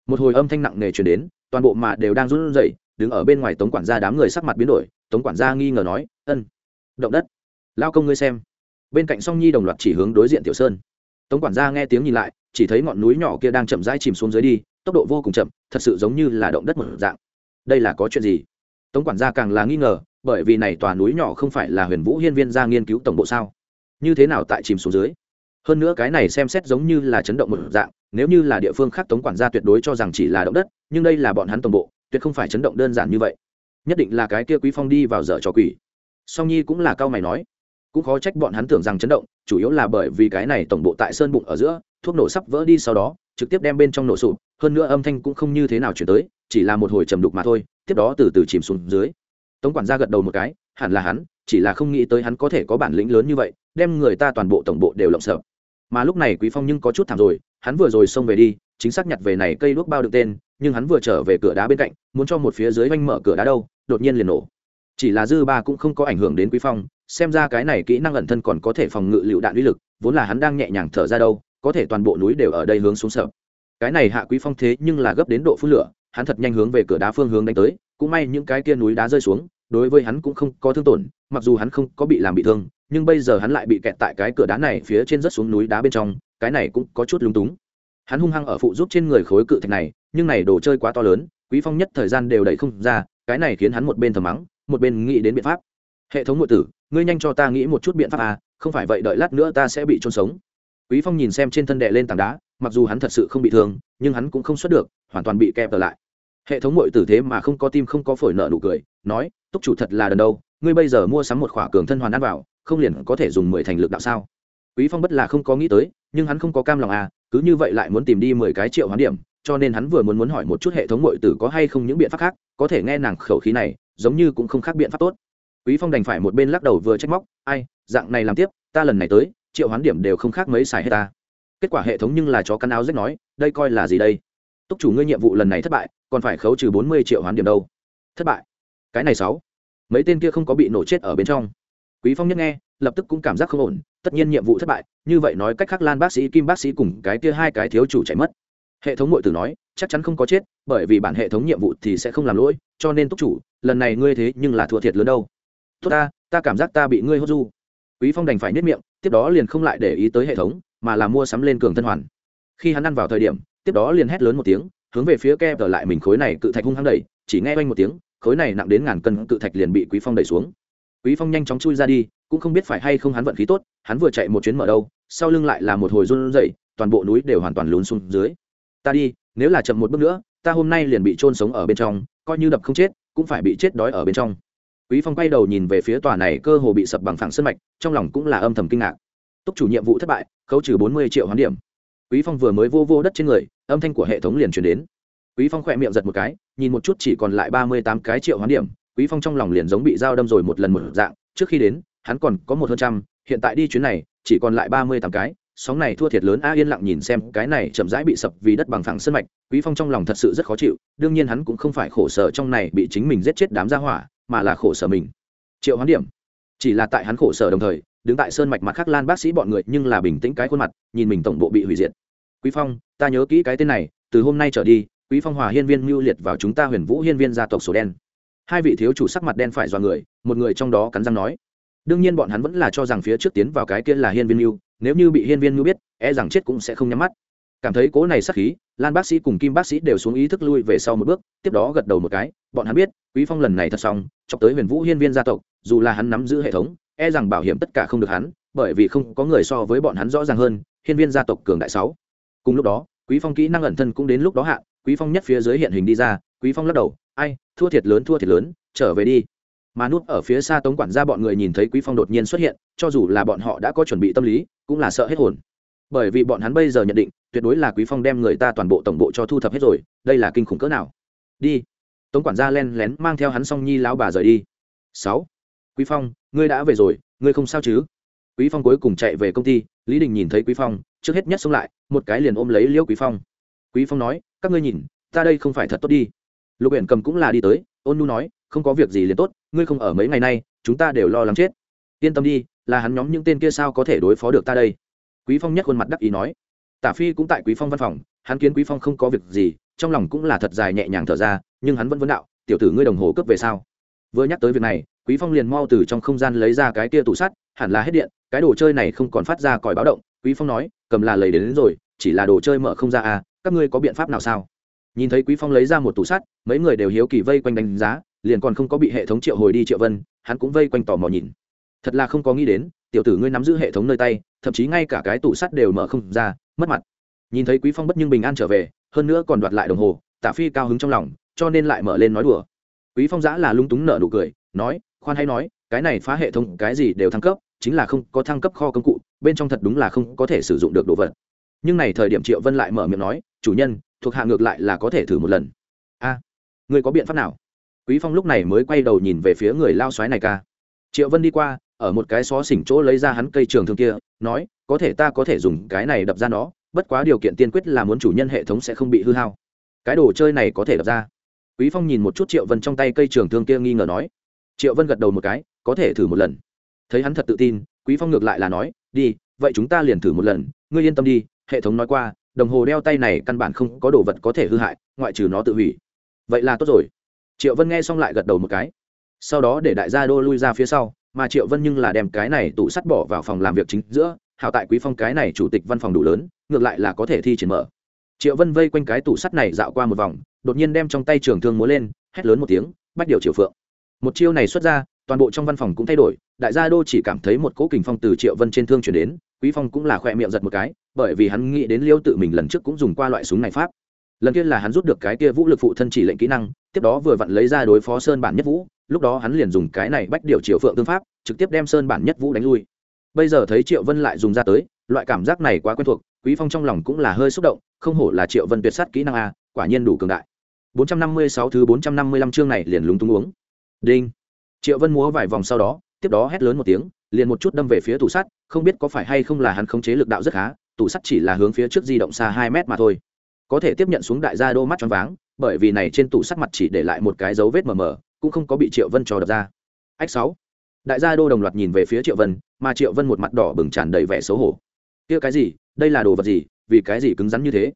S1: Một hồi âm thanh nặng nề truyền đến, toàn bộ mà đều đang run rẩy, đứng ở bên ngoài tống quản gia đám người sắc mặt biến đổi tống quản gia nghi ngờ nói, ân, động đất. Lao công ngươi xem. Bên cạnh song nhi đồng loạt chỉ hướng đối diện tiểu sơn. Tống quản gia nghe tiếng nhìn lại, chỉ thấy ngọn núi nhỏ kia đang chậm rãi chìm xuống dưới đi, tốc độ vô cùng chậm, thật sự giống như là động đất một dạng. Đây là có chuyện gì? Tống quản gia càng là nghi ngờ, bởi vì này tòa núi nhỏ không phải là huyền vũ hiên viên gia nghiên cứu tổng bộ sao? Như thế nào tại chìm xuống dưới? Hơn nữa cái này xem xét giống như là chấn động một dạng, nếu như là địa phương khác tống quản gia tuyệt đối cho rằng chỉ là động đất, nhưng đây là bọn hắn tổng bộ, tuyệt không phải chấn động đơn giản như vậy nhất định là cái kia quý phong đi vào dở trò quỷ. Song nhi cũng là cao mày nói, cũng khó trách bọn hắn tưởng rằng chấn động, chủ yếu là bởi vì cái này tổng bộ tại sơn bụng ở giữa, thuốc nổ sắp vỡ đi sau đó, trực tiếp đem bên trong nổ sụp, hơn nữa âm thanh cũng không như thế nào chuyển tới, chỉ là một hồi trầm đục mà thôi, tiếp đó từ từ chìm xuống dưới. Tống quản gia gật đầu một cái, hẳn là hắn, chỉ là không nghĩ tới hắn có thể có bản lĩnh lớn như vậy, đem người ta toàn bộ tổng bộ đều lộng sợ. Mà lúc này quý phong nhưng có chút thảm rồi, hắn vừa rồi xông về đi, chính xác nhặt về này cây đuốc bao được tên, nhưng hắn vừa trở về cửa đá bên cạnh, muốn cho một phía dưới anh mở cửa đá đâu đột nhiên liền nổ. Chỉ là dư ba cũng không có ảnh hưởng đến quý phong, xem ra cái này kỹ năng ẩn thân còn có thể phòng ngự lựu đạn uy lực, vốn là hắn đang nhẹ nhàng thở ra đâu, có thể toàn bộ núi đều ở đây hướng xuống sợ. Cái này hạ quý phong thế nhưng là gấp đến độ phun lửa, hắn thật nhanh hướng về cửa đá phương hướng đánh tới, cũng may những cái kia núi đá rơi xuống, đối với hắn cũng không có thương tổn, mặc dù hắn không có bị làm bị thương, nhưng bây giờ hắn lại bị kẹt tại cái cửa đá này phía trên rất xuống núi đá bên trong, cái này cũng có chút lúng túng. Hắn hung hăng ở phụ giúp trên người khối cự thạch này, nhưng này đồ chơi quá to lớn, quý phong nhất thời gian đều đẩy không ra cái này khiến hắn một bên thầm mắng, một bên nghĩ đến biện pháp. Hệ thống ngụy tử, ngươi nhanh cho ta nghĩ một chút biện pháp à không phải vậy đợi lát nữa ta sẽ bị trôn sống. Quý phong nhìn xem trên thân đệ lên tảng đá, mặc dù hắn thật sự không bị thương, nhưng hắn cũng không xuất được, hoàn toàn bị kẹp trở lại. Hệ thống ngụy tử thế mà không có tim không có phổi nợ nụ cười, nói, túc chủ thật là đần đâu, ngươi bây giờ mua sắm một khỏa cường thân hoàn ăn vào, không liền có thể dùng mười thành lực đạo sao? Quý phong bất là không có nghĩ tới, nhưng hắn không có cam lòng à cứ như vậy lại muốn tìm đi mười cái triệu hoán điểm cho nên hắn vừa muốn muốn hỏi một chút hệ thống ngụy tử có hay không những biện pháp khác, có thể nghe nàng khẩu khí này, giống như cũng không khác biện pháp tốt. Quý phong đành phải một bên lắc đầu vừa trách móc, ai, dạng này làm tiếp, ta lần này tới, triệu hoán điểm đều không khác mấy xài hết ta. Kết quả hệ thống nhưng là chó cắn áo rách nói, đây coi là gì đây? Túc chủ ngươi nhiệm vụ lần này thất bại, còn phải khấu trừ bốn mươi triệu hoán điểm đâu. Thất bại? Cái này sáu? Mấy tên kia không có bị nổ chết ở bên trong. Quý phong nhất nghe, lập tức cũng cảm giác không ổn, tất nhiên nhiệm vụ thất bại, như vậy nói cách khác lan bác sĩ, kim bác sĩ cùng cái kia hai cái thiếu chủ chạy mất hệ thống nội tử nói, chắc chắn không có chết, bởi vì bản hệ thống nhiệm vụ thì sẽ không làm lỗi, cho nên túc chủ, lần này ngươi thế nhưng là thua thiệt lớn đâu. Tốt ta ta cảm giác ta bị ngươi hốt du. Quý phong đành phải nhất miệng, tiếp đó liền không lại để ý tới hệ thống, mà là mua sắm lên cường thân hoàn. Khi hắn ăn vào thời điểm, tiếp đó liền hét lớn một tiếng, hướng về phía ke trở lại mình khối này cự thạch hung hăng đẩy, chỉ nghe oanh một tiếng, khối này nặng đến ngàn cân cự thạch liền bị quý phong đẩy xuống. Quý phong nhanh chóng chui ra đi, cũng không biết phải hay không hắn vận khí tốt, hắn vừa chạy một chuyến mở đâu, sau lưng lại là một hồi run rẩy, toàn bộ núi đều hoàn toàn lún xuống dưới ta đi, nếu là chậm một bước nữa, ta hôm nay liền bị trôn sống ở bên trong, coi như đập không chết, cũng phải bị chết đói ở bên trong. Quý phong quay đầu nhìn về phía tòa này cơ hồ bị sập bằng phẳng sân mạch, trong lòng cũng là âm thầm kinh ngạc. Túc chủ nhiệm vụ thất bại, khấu trừ bốn mươi triệu hoán điểm. Quý phong vừa mới vô vô đất trên người, âm thanh của hệ thống liền truyền đến. Quý phong khỏe miệng giật một cái, nhìn một chút chỉ còn lại ba mươi tám cái triệu hoán điểm, quý phong trong lòng liền giống bị dao đâm rồi một lần một dạng, trước khi đến, hắn còn có một hơn trăm, hiện tại đi chuyến này, chỉ còn lại ba mươi tám cái sóng này thua thiệt lớn, a yên lặng nhìn xem, cái này chậm rãi bị sập vì đất bằng phẳng sân mạch, quý phong trong lòng thật sự rất khó chịu, đương nhiên hắn cũng không phải khổ sở trong này bị chính mình giết chết đám gia hỏa, mà là khổ sở mình. Triệu hoán điểm, chỉ là tại hắn khổ sở đồng thời, đứng tại sơn mạch mặt khác lan bác sĩ bọn người nhưng là bình tĩnh cái khuôn mặt, nhìn mình tổng bộ bị hủy diệt. Quý phong, ta nhớ kỹ cái tên này, từ hôm nay trở đi, quý phong hòa hiên viên mưu liệt vào chúng ta huyền vũ hiên viên gia tộc sổ đen. Hai vị thiếu chủ sắc mặt đen phải do người, một người trong đó cắn răng nói. Đương nhiên bọn hắn vẫn là cho rằng phía trước tiến vào cái kia là hiên viên mưu nếu như bị hiên viên ngưu biết e rằng chết cũng sẽ không nhắm mắt. Cảm thấy cố này sắc khí, lan bác sĩ cùng kim bác sĩ đều xuống ý thức lui về sau một bước, tiếp đó gật đầu một cái, bọn hắn biết, quý phong lần này thật xong, chọc tới huyền vũ hiên viên gia tộc, dù là hắn nắm giữ hệ thống e rằng bảo hiểm tất cả không được hắn, bởi vì không có người so với bọn hắn rõ ràng hơn, hiên viên gia tộc cường đại sáu. Cùng lúc đó, quý phong kỹ năng ẩn thân cũng đến lúc đó hạ, quý phong nhất phía dưới hiện hình đi ra, quý phong lắc đầu, ai, thua thiệt lớn, thua thiệt lớn, trở về đi mà nút ở phía xa tống quản gia bọn người nhìn thấy quý phong đột nhiên xuất hiện, cho dù là bọn họ đã có chuẩn bị tâm lý, cũng là sợ hết hồn. Bởi vì bọn hắn bây giờ nhận định, tuyệt đối là quý phong đem người ta toàn bộ tổng bộ cho thu thập hết rồi, đây là kinh khủng cỡ nào. Đi. Tống quản gia len lén mang theo hắn song nhi lão bà rời đi. Sáu. Quý phong, ngươi đã về rồi, ngươi không sao chứ? Quý phong cuối cùng chạy về công ty, lý đình nhìn thấy quý phong, trước hết nhất xông lại, một cái liền ôm lấy liễu quý phong. Quý phong nói, các ngươi nhìn, ta đây không phải thật tốt đi. Lục huyện cầm cũng là đi tới, ôn nu nói không có việc gì liền tốt ngươi không ở mấy ngày nay chúng ta đều lo lắng chết. Yên tâm đi là hắn nhóm những tên kia sao có thể đối phó được ta đây? Quý phong nhất khuôn mặt đắc ý nói. Tả phi cũng tại quý phong văn phòng hắn kiến quý phong không có việc gì trong lòng cũng là thật dài nhẹ nhàng thở ra nhưng hắn vẫn vấn đạo tiểu tử ngươi đồng hồ cướp về sao? Vừa nhắc tới việc này quý phong liền mau từ trong không gian lấy ra cái kia tủ sắt hẳn là hết điện cái đồ chơi này không còn phát ra còi báo động. Quý phong nói cầm là lấy đến, đến rồi chỉ là đồ chơi mở không ra à các ngươi có biện pháp nào sao? Nhìn thấy quý phong lấy ra một tủ sắt mấy người đều hiếu kỳ vây quanh đánh giá liền còn không có bị hệ thống triệu hồi đi triệu vân, hắn cũng vây quanh tò mò nhìn. Thật là không có nghĩ đến, tiểu tử ngươi nắm giữ hệ thống nơi tay, thậm chí ngay cả cái tủ sắt đều mở không ra, mất mặt. Nhìn thấy quý phong bất nhưng bình an trở về, hơn nữa còn đoạt lại đồng hồ tả phi cao hứng trong lòng, cho nên lại mở lên nói đùa. Quý phong giã là lung túng nở nụ cười, nói, khoan hay nói, cái này phá hệ thống cái gì đều thăng cấp, chính là không có thăng cấp kho công cụ, bên trong thật đúng là không có thể sử dụng được đồ vật. Nhưng này thời điểm triệu vân lại mở miệng nói, chủ nhân, thuộc hạ ngược lại là có thể thử một lần. A người có biện pháp nào? Quý phong lúc này mới quay đầu nhìn về phía người lao xoáy này ca. Triệu vân đi qua, ở một cái xó xỉnh chỗ lấy ra hắn cây trường thương kia, nói, có thể ta có thể dùng cái này đập ra nó, bất quá điều kiện tiên quyết là muốn chủ nhân hệ thống sẽ không bị hư hao. Cái đồ chơi này có thể đập ra. Quý phong nhìn một chút triệu vân trong tay cây trường thương kia nghi ngờ nói. Triệu vân gật đầu một cái, có thể thử một lần. Thấy hắn thật tự tin, quý phong ngược lại là nói, đi, vậy chúng ta liền thử một lần, ngươi yên tâm đi, hệ thống nói qua, đồng hồ đeo tay này căn bản không có đồ vật có thể hư hại, ngoại trừ nó tự hủy. Vậy là tốt rồi triệu vân nghe xong lại gật đầu một cái. Sau đó để đại gia đô lui ra phía sau, mà triệu vân nhưng là đem cái này tủ sắt bỏ vào phòng làm việc chính giữa hào tại quý phong cái này chủ tịch văn phòng đủ lớn, ngược lại là có thể thi triển mở. Triệu vân vây quanh cái tủ sắt này dạo qua một vòng, đột nhiên đem trong tay trường thương múa lên, hét lớn một tiếng, bách điều triệu phượng. Một chiêu này xuất ra, toàn bộ trong văn phòng cũng thay đổi, đại gia đô chỉ cảm thấy một cỗ kình phong từ triệu vân trên thương chuyển đến, quý phong cũng là khỏe miệng giật một cái, bởi vì hắn nghĩ đến liêu tự mình lần trước cũng dùng qua loại súng này pháp. Lần kia là hắn rút được cái kia vũ lực phụ thân chỉ lệnh kỹ năng tiếp đó vừa vặn lấy ra đối phó sơn bản nhất vũ, lúc đó hắn liền dùng cái này bách điều triệu phượng tương pháp, trực tiếp đem sơn bản nhất vũ đánh lui. Bây giờ thấy triệu vân lại dùng ra tới, loại cảm giác này quá quen thuộc, quý phong trong lòng cũng là hơi xúc động, không hổ là triệu vân tuyệt sắt kỹ năng a, quả nhiên đủ cường đại. 456 thứ 455 chương này liền lúng túng uống. Đinh. Triệu vân múa vài vòng sau đó, tiếp đó hét lớn một tiếng, liền một chút đâm về phía tủ sắt, không biết có phải hay không là hắn khống chế lực đạo rất khá, tủ sắt chỉ là hướng phía trước di động xa hai mét mà thôi. Có thể tiếp nhận xuống đại gia đô mắt choáng váng bởi vì này trên tủ sắt mặt chỉ để lại một cái dấu vết mờ mờ, cũng không có bị triệu vân cho đập ra. Ách sáu. Đại gia đô đồng loạt nhìn về phía triệu vân, mà triệu vân một mặt đỏ bừng tràn đầy vẻ xấu hổ. Kia cái gì? Đây là đồ vật gì? Vì cái gì cứng rắn như thế?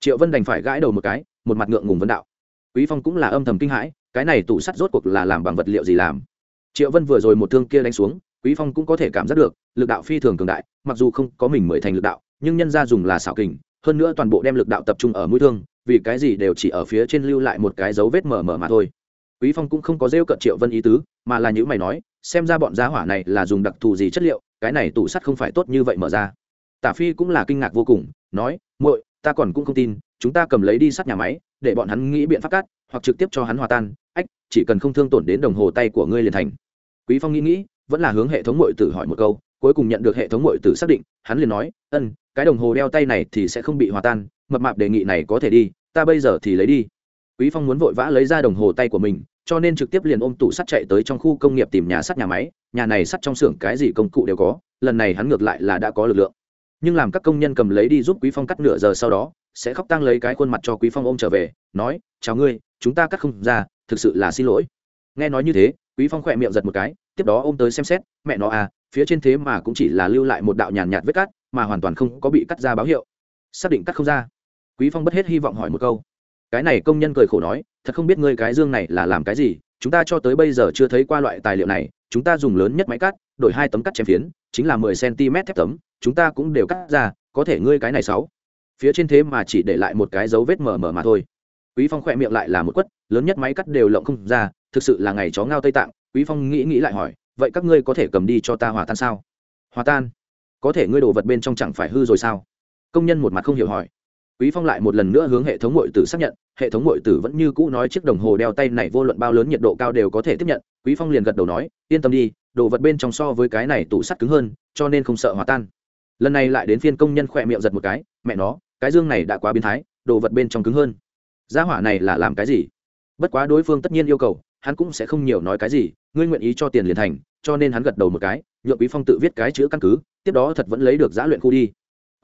S1: Triệu vân đành phải gãi đầu một cái, một mặt ngượng ngùng vấn đạo. Quý phong cũng là âm thầm kinh hãi, cái này tủ sắt rốt cuộc là làm bằng vật liệu gì làm? Triệu vân vừa rồi một thương kia đánh xuống, quý phong cũng có thể cảm giác được, lực đạo phi thường cường đại, mặc dù không có mình mười thành lực đạo, nhưng nhân ra dùng là xảo kình, hơn nữa toàn bộ đem lực đạo tập trung ở mũi thương vì cái gì đều chỉ ở phía trên lưu lại một cái dấu vết mờ mờ mà thôi. Quý phong cũng không có rêu cận triệu vân ý tứ, mà là những mày nói, xem ra bọn giá hỏa này là dùng đặc thù gì chất liệu, cái này tủ sắt không phải tốt như vậy mở ra. Tả phi cũng là kinh ngạc vô cùng, nói, muội, ta còn cũng không tin, chúng ta cầm lấy đi sắt nhà máy, để bọn hắn nghĩ biện pháp cắt, hoặc trực tiếp cho hắn hòa tan. Ách, chỉ cần không thương tổn đến đồng hồ tay của ngươi liền thành. Quý phong nghĩ nghĩ, vẫn là hướng hệ thống muội tử hỏi một câu, cuối cùng nhận được hệ thống muội tử xác định, hắn liền nói, ân, cái đồng hồ đeo tay này thì sẽ không bị hòa tan mập mạp đề nghị này có thể đi, ta bây giờ thì lấy đi. Quý phong muốn vội vã lấy ra đồng hồ tay của mình, cho nên trực tiếp liền ôm tủ sắt chạy tới trong khu công nghiệp tìm nhà sắt nhà máy, nhà này sắt trong xưởng cái gì công cụ đều có, lần này hắn ngược lại là đã có lực lượng. Nhưng làm các công nhân cầm lấy đi giúp quý phong cắt nửa giờ sau đó, sẽ khóc tăng lấy cái khuôn mặt cho quý phong ôm trở về, nói, chào ngươi, chúng ta cắt không ra, thực sự là xin lỗi. Nghe nói như thế, quý phong khỏe miệng giật một cái, tiếp đó ôm tới xem xét, mẹ nó à phía trên thế mà cũng chỉ là lưu lại một đạo nhàn nhạt vết cắt, mà hoàn toàn không có bị cắt ra báo hiệu. Xác định cắt không ra quý phong bất hết hy vọng hỏi một câu. Cái này công nhân cười khổ nói, thật không biết ngươi cái dương này là làm cái gì, chúng ta cho tới bây giờ chưa thấy qua loại tài liệu này, chúng ta dùng lớn nhất máy cắt, đổi hai tấm cắt chém phiến, chính là mười cm thép tấm, chúng ta cũng đều cắt ra, có thể ngươi cái này sáu. Phía trên thế mà chỉ để lại một cái dấu vết mờ mờ mà thôi. Quý phong khỏe miệng lại là một quất, lớn nhất máy cắt đều lộng không ra, thực sự là ngày chó ngao tây tạng. Quý phong nghĩ nghĩ lại hỏi, vậy các ngươi có thể cầm đi cho ta hòa tan sao? Hòa tan? Có thể ngươi đồ vật bên trong chẳng phải hư rồi sao? Công nhân một mặt không hiểu hỏi quý phong lại một lần nữa hướng hệ thống ngội tử xác nhận, hệ thống ngội tử vẫn như cũ nói chiếc đồng hồ đeo tay này vô luận bao lớn nhiệt độ cao đều có thể tiếp nhận. Quý phong liền gật đầu nói, yên tâm đi, đồ vật bên trong so với cái này tủ sắt cứng hơn, cho nên không sợ hòa tan. Lần này lại đến phiên công nhân khỏe miệng giật một cái, mẹ nó, cái dương này đã quá biến thái, đồ vật bên trong cứng hơn. Gia hỏa này là làm cái gì? Bất quá đối phương tất nhiên yêu cầu, hắn cũng sẽ không nhiều nói cái gì, ngươi nguyện ý cho tiền liền thành, cho nên hắn gật đầu một cái, nhượng quý phong tự viết cái chữ căn cứ, tiếp đó thật vẫn lấy được giã luyện khu đi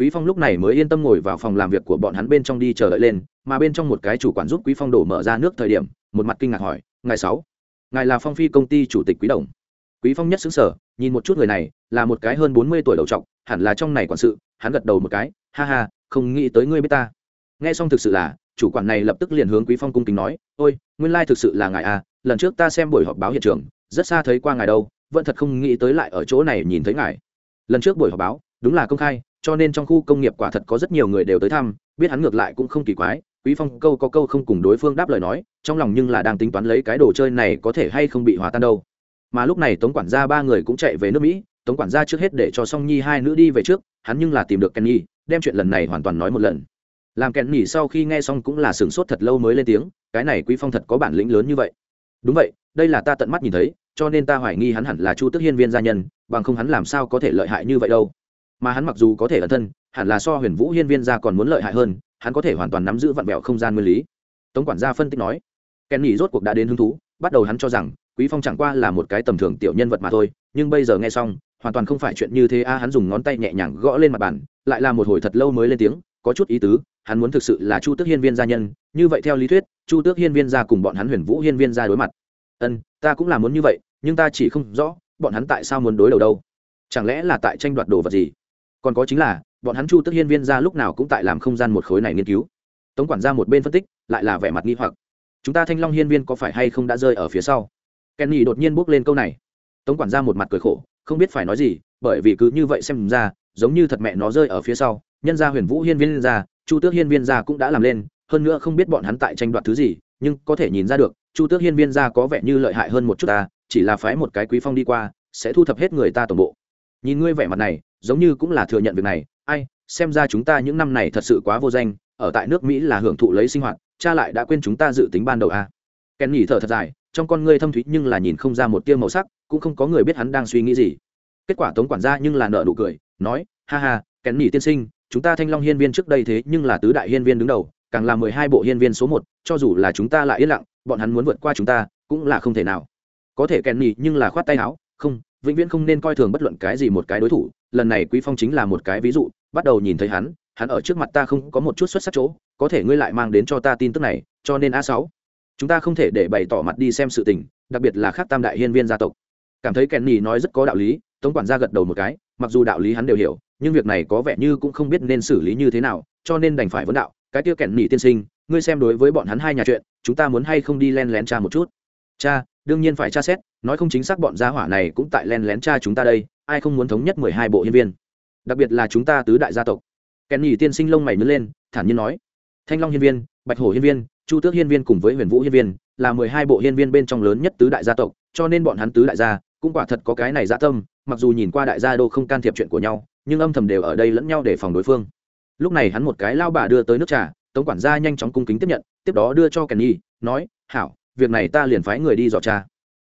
S1: quý phong lúc này mới yên tâm ngồi vào phòng làm việc của bọn hắn bên trong đi chờ đợi lên, mà bên trong một cái chủ quản giúp quý phong đổ mở ra nước thời điểm, một mặt kinh ngạc hỏi, ngài sáu, ngài là phong phi công ty chủ tịch quý đồng? Quý phong nhất xứng sở nhìn một chút người này, là một cái hơn 40 tuổi đầu trọc, hẳn là trong này quản sự, hắn gật đầu một cái, ha ha, không nghĩ tới ngươi biết ta. Nghe xong thực sự là, chủ quản này lập tức liền hướng quý phong cung kính nói, ôi, nguyên lai thực sự là ngài à lần trước ta xem buổi họp báo hiện trường, rất xa thấy qua ngài đâu, vẫn thật không nghĩ tới lại ở chỗ này nhìn thấy ngài. Lần trước buổi họp báo, đúng là công khai cho nên trong khu công nghiệp quả thật có rất nhiều người đều tới thăm, biết hắn ngược lại cũng không kỳ quái, quý phong câu có câu không cùng đối phương đáp lời nói, trong lòng nhưng là đang tính toán lấy cái đồ chơi này có thể hay không bị hòa tan đâu. Mà lúc này tống quản gia ba người cũng chạy về nước mỹ, tống quản gia trước hết để cho song nhi hai nữ đi về trước, hắn nhưng là tìm được kenny, đem chuyện lần này hoàn toàn nói một lần. Làm kenny sau khi nghe xong cũng là sửng sốt thật lâu mới lên tiếng, cái này quý phong thật có bản lĩnh lớn như vậy. Đúng vậy, đây là ta tận mắt nhìn thấy, cho nên ta hoài nghi hắn hẳn là chu tức hiên viên gia nhân, bằng không hắn làm sao có thể lợi hại như vậy đâu mà hắn mặc dù có thể ẩn thân, hẳn là so huyền vũ hiên viên gia còn muốn lợi hại hơn, hắn có thể hoàn toàn nắm giữ vặn vẹo không gian nguyên lý. Tống quản gia phân tích nói kèn nghỉ rốt cuộc đã đến hứng thú, bắt đầu hắn cho rằng, quý phong chẳng qua là một cái tầm thường tiểu nhân vật mà thôi, nhưng bây giờ nghe xong, hoàn toàn không phải chuyện như thế a, hắn dùng ngón tay nhẹ nhàng gõ lên mặt bàn, lại là một hồi thật lâu mới lên tiếng, có chút ý tứ, hắn muốn thực sự là chu tước hiên viên gia nhân, như vậy theo lý thuyết, chu tước hiên viên gia cùng bọn hắn huyền vũ hiên viên gia đối mặt. Ân, ta cũng là muốn như vậy, nhưng ta chỉ không rõ, bọn hắn tại sao muốn đối đầu đâu? Chẳng lẽ là tại tranh đoạt đồ vật gì? Còn có chính là, bọn hắn chu tức hiên viên ra lúc nào cũng tại làm không gian một khối này nghiên cứu. Tống quản ra một bên phân tích, lại là vẻ mặt nghi hoặc. Chúng ta thanh long hiên viên có phải hay không đã rơi ở phía sau? Kenny đột nhiên bước lên câu này. Tống quản ra một mặt cười khổ, không biết phải nói gì, bởi vì cứ như vậy xem ra, giống như thật mẹ nó rơi ở phía sau. Nhân gia huyền vũ hiên viên ra, chu tước hiên viên ra cũng đã làm lên, hơn nữa không biết bọn hắn tại tranh đoạt thứ gì, nhưng có thể nhìn ra được, chu tước hiên viên ra có vẻ như lợi hại hơn một chút ta, chỉ là phái một cái quý phong đi qua, sẽ thu thập hết người ta tổng bộ. Nhìn ngươi vẻ mặt này giống như cũng là thừa nhận việc này, ai, xem ra chúng ta những năm này thật sự quá vô danh, ở tại nước mỹ là hưởng thụ lấy sinh hoạt, cha lại đã quên chúng ta dự tính ban đầu à. kèn nhỉ thở thật dài, trong con ngươi thâm thúy nhưng là nhìn không ra một tia màu sắc, cũng không có người biết hắn đang suy nghĩ gì kết quả tống quản gia nhưng là nợ nụ cười, nói, ha ha kèn nhỉ tiên sinh, chúng ta thanh long hiên viên trước đây thế nhưng là tứ đại hiên viên đứng đầu, càng là mười hai bộ hiên viên số một, cho dù là chúng ta lại yên lặng, bọn hắn muốn vượt qua chúng ta, cũng là không thể nào có thể kèn nhỉ nhưng là khoát tay áo không, vĩnh viễn không nên coi thường bất luận cái gì một cái đối thủ, lần này quý phong chính là một cái ví dụ, bắt đầu nhìn thấy hắn hắn ở trước mặt ta không có một chút xuất sắc chỗ, có thể ngươi lại mang đến cho ta tin tức này, cho nên a sáu, chúng ta không thể để bày tỏ mặt đi xem sự tình, đặc biệt là khác tam đại hiên viên gia tộc. Cảm thấy kèn nhì nói rất có đạo lý, tống quản gia gật đầu một cái, mặc dù đạo lý hắn đều hiểu, nhưng việc này có vẻ như cũng không biết nên xử lý như thế nào, cho nên đành phải vấn đạo, cái tiêu kèn nhì tiên sinh, ngươi xem đối với bọn hắn hai nhà chuyện, chúng ta muốn hay không đi len lén cha một chút? Cha, đương nhiên phải tra xét nói không chính xác bọn gia hỏa này cũng tại len lén cha chúng ta đây, ai không muốn thống nhất mười hai bộ hiên viên? Đặc biệt là chúng ta tứ đại gia tộc. Kèn nhì tiên sinh lông mày nhớ lên, thản nhiên nói. Thanh long hiên viên, bạch hổ hiên viên, chu tước hiên viên cùng với huyền vũ hiên viên là mười hai bộ hiên viên bên trong lớn nhất tứ đại gia tộc, cho nên bọn hắn tứ đại gia cũng quả thật có cái này dạ tâm, mặc dù nhìn qua đại gia đô không can thiệp chuyện của nhau, nhưng âm thầm đều ở đây lẫn nhau để phòng đối phương. Lúc này hắn một cái lao bà đưa tới nước trà, tống quản gia nhanh chóng cung kính tiếp nhận, tiếp đó đưa cho kèn nhi nói, hảo, việc này ta liền phái người đi dò cha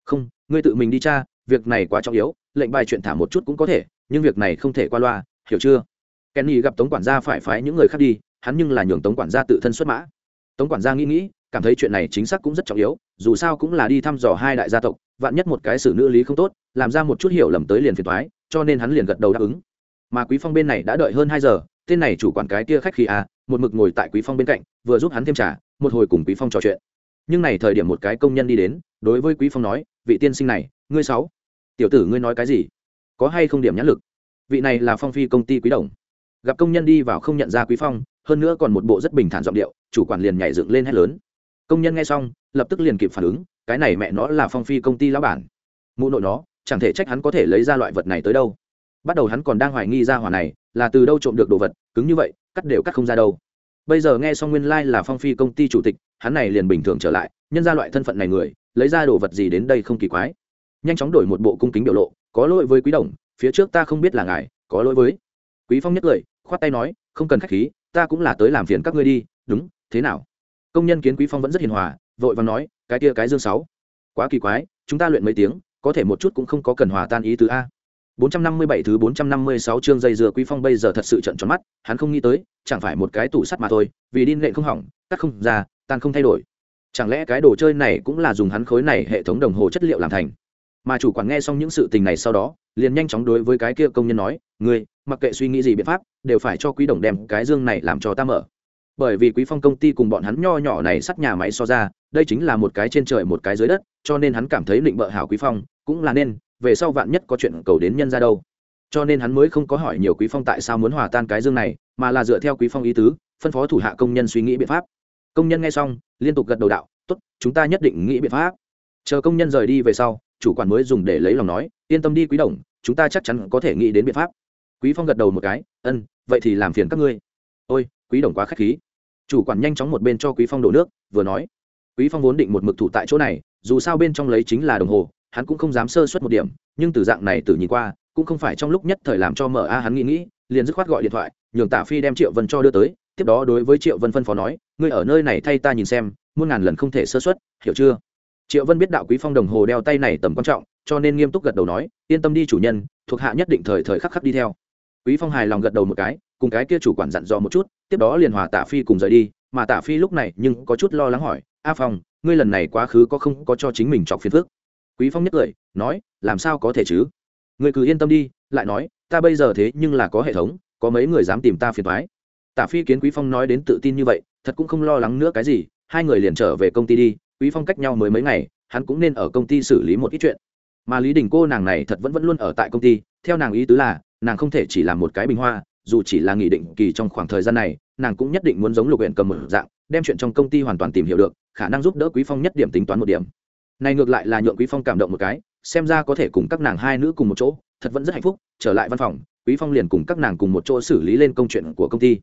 S1: không ngươi tự mình đi cha việc này quá trọng yếu, lệnh bài chuyện thả một chút cũng có thể, nhưng việc này không thể qua loa, hiểu chưa? Kenny gặp tống quản gia phải phái những người khác đi, hắn nhưng là nhường tống quản gia tự thân xuất mã. Tống quản gia nghĩ nghĩ, cảm thấy chuyện này chính xác cũng rất trọng yếu, dù sao cũng là đi thăm dò hai đại gia tộc, vạn nhất một cái xử nữ lý không tốt, làm ra một chút hiểu lầm tới liền phiền thoái cho nên hắn liền gật đầu đáp ứng. Mà quý phong bên này đã đợi hơn hai giờ, tên này chủ quản cái kia khách khi à một mực ngồi tại quý phong bên cạnh, vừa giúp hắn thêm trả một hồi cùng quý phong trò chuyện. Nhưng này thời điểm một cái công nhân đi đến, đối với quý phong nói vị tiên sinh này, ngươi sáu. Tiểu tử ngươi nói cái gì? Có hay không điểm nhãn lực? Vị này là phong phi công ty quý đồng. Gặp công nhân đi vào không nhận ra quý phong, hơn nữa còn một bộ rất bình thản giọng điệu, chủ quản liền nhảy dựng lên hét lớn. Công nhân nghe xong, lập tức liền kịp phản ứng, cái này mẹ nó là phong phi công ty lão bản. Mụ nội nó, chẳng thể trách hắn có thể lấy ra loại vật này tới đâu. Bắt đầu hắn còn đang hoài nghi ra hỏa này, là từ đâu trộm được đồ vật, cứng như vậy, cắt đều cắt không ra đâu. Bây giờ nghe xong nguyên lai like là phong phi công ty chủ tịch, hắn này liền bình thường trở lại, nhân ra loại thân phận này người lấy ra đồ vật gì đến đây không kỳ quái. Nhanh chóng đổi một bộ cung kính biểu lộ có lỗi với quý đồng phía trước ta không biết là ngài có lỗi với. Quý phong nhất cười khoát tay nói không cần khách khí ta cũng là tới làm phiền các ngươi đi đúng thế nào? Công nhân kiến quý phong vẫn rất hiền hòa vội vàng nói cái kia cái dương sáu. Quá kỳ quái chúng ta luyện mấy tiếng có thể một chút cũng không có cần hòa tan ý tứ a. 457 thứ 456 chương dây dừa Quý Phong bây giờ thật sự trận tròn mắt, hắn không nghĩ tới, chẳng phải một cái tủ sắt mà thôi, vì đi lệnh không hỏng, cắt không ra, tan không thay đổi. Chẳng lẽ cái đồ chơi này cũng là dùng hắn khối này hệ thống đồng hồ chất liệu làm thành? Mà chủ quản nghe xong những sự tình này sau đó, liền nhanh chóng đối với cái kia công nhân nói, "Ngươi, mặc kệ suy nghĩ gì biện pháp, đều phải cho Quý đồng đem cái dương này làm cho ta mở." Bởi vì Quý Phong công ty cùng bọn hắn nho nhỏ này sắt nhà máy so ra, đây chính là một cái trên trời một cái dưới đất, cho nên hắn cảm thấy định bợ hảo Quý Phong, cũng là nên, về sau vạn nhất có chuyện cầu đến nhân ra đâu cho nên hắn mới không có hỏi nhiều quý phong tại sao muốn hòa tan cái dương này mà là dựa theo quý phong ý tứ phân phó thủ hạ công nhân suy nghĩ biện pháp công nhân nghe xong, liên tục gật đầu đạo, tốt, chúng ta nhất định nghĩ biện pháp. Chờ công nhân rời đi về sau, chủ quản mới dùng để lấy lòng nói, yên tâm đi quý đồng, chúng ta chắc chắn có thể nghĩ đến biện pháp. Quý phong gật đầu một cái, ân, vậy thì làm phiền các ngươi. Ôi, quý đồng quá khách khí. Chủ quản nhanh chóng một bên cho quý phong đổ nước, vừa nói, quý phong vốn định một mực thủ tại chỗ này, dù sao bên trong lấy chính là đồng hồ, hắn cũng không dám sơ suất một điểm, nhưng từ dạng này từ nhìn qua, cũng không phải trong lúc nhất thời làm cho mở a hắn nghĩ nghĩ, liền dứt khoát gọi điện thoại, nhường tả phi đem triệu vân cho đưa tới tiếp đó đối với triệu vân phân phó nói, ngươi ở nơi này thay ta nhìn xem, muôn ngàn lần không thể sơ suất, hiểu chưa? Triệu vân biết đạo quý phong đồng hồ đeo tay này tầm quan trọng, cho nên nghiêm túc gật đầu nói, yên tâm đi chủ nhân, thuộc hạ nhất định thời thời khắc khắc đi theo. Quý phong hài lòng gật đầu một cái, cùng cái kia chủ quản dặn dò một chút, tiếp đó liền hòa tả phi cùng rời đi, mà tả phi lúc này nhưng có chút lo lắng hỏi, a phong, ngươi lần này quá khứ có không có cho chính mình chọc phiền phức? Quý phong nhất cười, nói, làm sao có thể chứ? Ngươi cứ yên tâm đi, lại nói, ta bây giờ thế nhưng là có hệ thống, có mấy người dám tìm ta phiền thoái tả phi kiến quý phong nói đến tự tin như vậy, thật cũng không lo lắng nữa cái gì, hai người liền trở về công ty đi, quý phong cách nhau mới mấy ngày, hắn cũng nên ở công ty xử lý một ít chuyện. Mà lý đình cô nàng này thật vẫn vẫn luôn ở tại công ty, theo nàng ý tứ là, nàng không thể chỉ làm một cái bình hoa, dù chỉ là nghị định kỳ trong khoảng thời gian này, nàng cũng nhất định muốn giống lục huyện cầm một dạng, đem chuyện trong công ty hoàn toàn tìm hiểu được, khả năng giúp đỡ quý phong nhất điểm tính toán một điểm. Này ngược lại là nhượng quý phong cảm động một cái, xem ra có thể cùng các nàng hai nữ cùng một chỗ, thật vẫn rất hạnh phúc, trở lại văn phòng, quý phong liền cùng các nàng cùng một chỗ xử lý lên công chuyện của công ty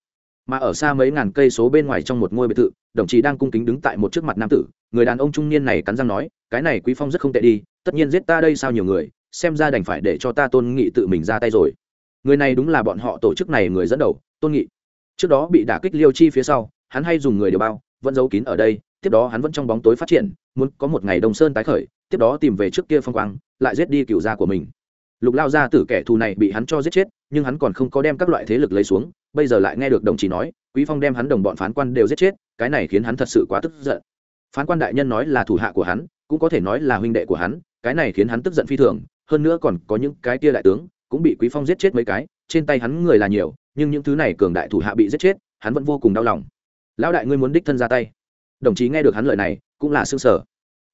S1: mà ở xa mấy ngàn cây số bên ngoài trong một ngôi biệt thự, đồng chí đang cung kính đứng tại một trước mặt nam tử, người đàn ông trung niên này cắn răng nói, cái này quý phong rất không tệ đi, tất nhiên giết ta đây sao nhiều người, xem ra đành phải để cho ta tôn nghị tự mình ra tay rồi. Người này đúng là bọn họ tổ chức này người dẫn đầu, tôn nghị. Trước đó bị đả kích liêu chi phía sau, hắn hay dùng người điều bao, vẫn giấu kín ở đây, tiếp đó hắn vẫn trong bóng tối phát triển, muốn có một ngày đông sơn tái khởi, tiếp đó tìm về trước kia phong quang, lại giết đi cựu gia của mình. Lục lao gia tử kẻ thù này bị hắn cho giết chết, nhưng hắn còn không có đem các loại thế lực lấy xuống bây giờ lại nghe được đồng chí nói, quý phong đem hắn đồng bọn phán quan đều giết chết, cái này khiến hắn thật sự quá tức giận. Phán quan đại nhân nói là thủ hạ của hắn, cũng có thể nói là huynh đệ của hắn, cái này khiến hắn tức giận phi thường, hơn nữa còn có những cái kia đại tướng, cũng bị quý phong giết chết mấy cái, trên tay hắn người là nhiều, nhưng những thứ này cường đại thủ hạ bị giết chết, hắn vẫn vô cùng đau lòng. Lão đại ngươi muốn đích thân ra tay. Đồng chí nghe được hắn lời này, cũng là xương sở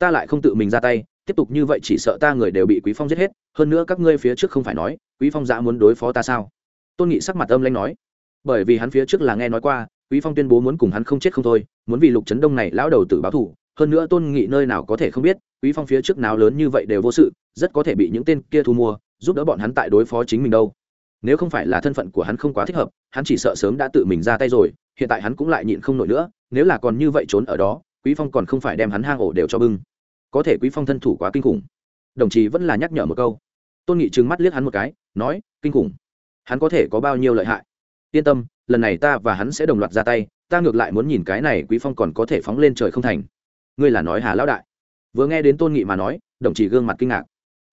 S1: ta lại không tự mình ra tay, tiếp tục như vậy chỉ sợ ta người đều bị quý phong giết hết, hơn nữa các ngươi phía trước không phải nói, quý phong dã muốn đối phó ta sao? Tôn nghị sắc mặt âm lanh nói bởi vì hắn phía trước là nghe nói qua, quý phong tuyên bố muốn cùng hắn không chết không thôi, muốn vì lục trấn đông này lão đầu tử báo thủ hơn nữa tôn nghị nơi nào có thể không biết, quý phong phía trước nào lớn như vậy đều vô sự, rất có thể bị những tên kia thu mua, giúp đỡ bọn hắn tại đối phó chính mình đâu. Nếu không phải là thân phận của hắn không quá thích hợp, hắn chỉ sợ sớm đã tự mình ra tay rồi, hiện tại hắn cũng lại nhịn không nổi nữa, nếu là còn như vậy trốn ở đó, quý phong còn không phải đem hắn hang ổ đều cho bưng. Có thể quý phong thân thủ quá kinh khủng. Đồng chí vẫn là nhắc nhở một câu. Tôn nghị trừng mắt liếc hắn một cái, nói, kinh khủng. Hắn có thể có bao nhiêu lợi hại? Yên tâm, lần này ta và hắn sẽ đồng loạt ra tay, ta ngược lại muốn nhìn cái này quý phong còn có thể phóng lên trời không thành. Ngươi là nói hà lão đại. Vừa nghe đến tôn nghị mà nói, đồng chí gương mặt kinh ngạc.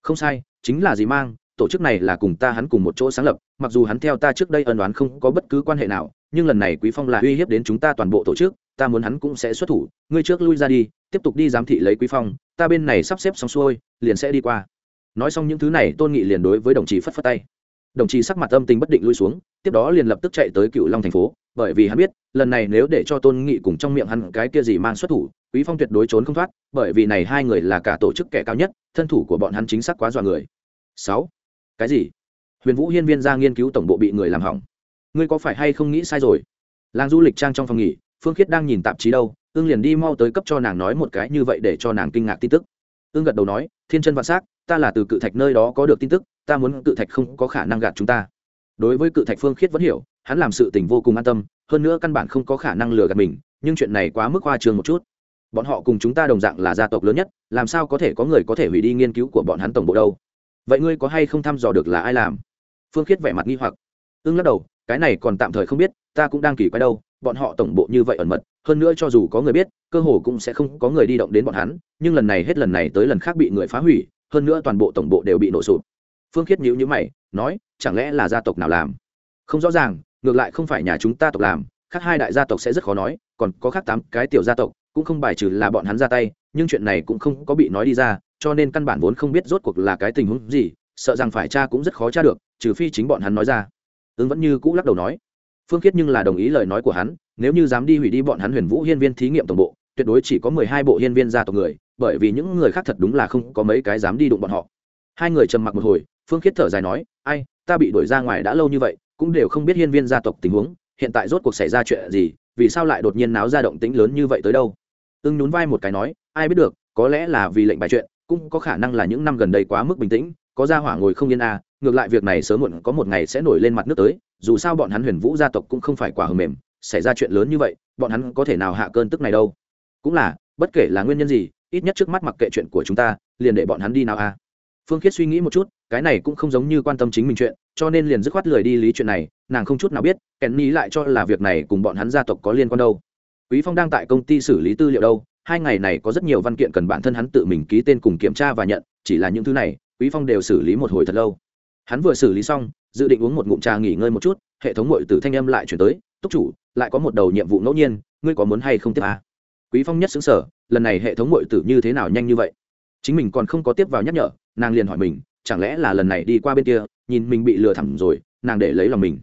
S1: Không sai, chính là gì mang, tổ chức này là cùng ta hắn cùng một chỗ sáng lập, mặc dù hắn theo ta trước đây ân đoán không có bất cứ quan hệ nào, nhưng lần này quý phong là uy hiếp đến chúng ta toàn bộ tổ chức, ta muốn hắn cũng sẽ xuất thủ, ngươi trước lui ra đi, tiếp tục đi giám thị lấy quý phong, ta bên này sắp xếp xong xuôi, liền sẽ đi qua. Nói xong những thứ này, tôn nghị liền đối với đồng chí phất phất tay đồng chí sắc mặt âm tình bất định lui xuống, tiếp đó liền lập tức chạy tới cựu long thành phố, bởi vì hắn biết, lần này nếu để cho tôn nghị cùng trong miệng hắn cái kia gì mang xuất thủ, quý phong tuyệt đối trốn không thoát, bởi vì này hai người là cả tổ chức kẻ cao nhất, thân thủ của bọn hắn chính xác quá dọa người. Sáu. Cái gì? Huyền vũ hiên viên ra nghiên cứu tổng bộ bị người làm hỏng. Ngươi có phải hay không nghĩ sai rồi? Làng du lịch trang trong phòng nghỉ, phương khiết đang nhìn tạp chí đâu ương liền đi mau tới cấp cho nàng nói một cái như vậy để cho nàng kinh ngạc tin tức. Ương gật đầu nói, thiên chân vạn s á c ta là từ cự thạch nơi đó có được tin tức ta muốn cự thạch không có khả năng gạt chúng ta. Đối với cự thạch phương khiết vẫn hiểu, hắn làm sự tình vô cùng an tâm, hơn nữa căn bản không có khả năng lừa gạt mình, nhưng chuyện này quá mức hoa trường một chút. Bọn họ cùng chúng ta đồng dạng là gia tộc lớn nhất, làm sao có thể có người có thể hủy đi nghiên cứu của bọn hắn tổng bộ đâu? Vậy ngươi có hay không thăm dò được là ai làm? Phương khiết vẻ mặt nghi hoặc. Ưng lắc đầu, cái này còn tạm thời không biết, ta cũng đang kỳ quái đâu, bọn họ tổng bộ như vậy ẩn mật, hơn nữa cho dù có người biết, cơ hồ cũng sẽ không có người đi động đến bọn hắn, nhưng lần này hết lần này tới lần khác bị người phá hủy, hơn nữa toàn bộ tổng bộ đều bị nổ sụp phương khiết nhữ nhữ mày, nói, chẳng lẽ là gia tộc nào làm? Không rõ ràng, ngược lại không phải nhà chúng ta tộc làm, khác hai đại gia tộc sẽ rất khó nói, còn có khác tám cái tiểu gia tộc, cũng không bài trừ là bọn hắn ra tay, nhưng chuyện này cũng không có bị nói đi ra, cho nên căn bản vốn không biết rốt cuộc là cái tình huống gì, sợ rằng phải cha cũng rất khó tra được, trừ phi chính bọn hắn nói ra. Ứng vẫn như cũ lắc đầu nói. Phương khiết nhưng là đồng ý lời nói của hắn, nếu như dám đi hủy đi bọn hắn huyền vũ hiên viên thí nghiệm tổng bộ, tuyệt đối chỉ có mười hai bộ hiên viên gia tộc người, bởi vì những người khác thật đúng là không có mấy cái dám đi đụng bọn họ. Hai người trầm mặc một hồi phương khiết thở dài nói, ai, ta bị đuổi ra ngoài đã lâu như vậy, cũng đều không biết hiên viên gia tộc tình huống, hiện tại rốt cuộc xảy ra chuyện gì, vì sao lại đột nhiên náo ra động tĩnh lớn như vậy tới đâu? Ưng nhún vai một cái nói, ai biết được, có lẽ là vì lệnh bài chuyện, cũng có khả năng là những năm gần đây quá mức bình tĩnh, có ra hỏa ngồi không yên à ngược lại việc này sớm muộn có một ngày sẽ nổi lên mặt nước tới, dù sao bọn hắn huyền vũ gia tộc cũng không phải quả hờ mềm, xảy ra chuyện lớn như vậy, bọn hắn có thể nào hạ cơn tức này đâu? Cũng là, bất kể là nguyên nhân gì, ít nhất trước mắt mặc kệ chuyện của chúng ta, liền để bọn hắn đi nào a phương khiết suy nghĩ một chút cái này cũng không giống như quan tâm chính mình chuyện, cho nên liền dứt khoát lười đi lý chuyện này, nàng không chút nào biết kèn ni lại cho là việc này cùng bọn hắn gia tộc có liên quan đâu. Quý phong đang tại công ty xử lý tư liệu đâu, hai ngày này có rất nhiều văn kiện cần bản thân hắn tự mình ký tên cùng kiểm tra và nhận, chỉ là những thứ này, quý phong đều xử lý một hồi thật lâu. Hắn vừa xử lý xong, dự định uống một ngụm trà nghỉ ngơi một chút, hệ thống ngội từ thanh âm lại chuyển tới, túc chủ, lại có một đầu nhiệm vụ ngẫu nhiên, ngươi có muốn hay không tiếp à? quý phong nhất xứng sở lần này hệ thống ngội tử như thế nào nhanh như vậy? Chính mình còn không có tiếp vào nhắc nhở, nàng liền hỏi mình chẳng lẽ là lần này đi qua bên kia, nhìn mình bị lừa thẳm rồi, nàng để lấy lòng mình.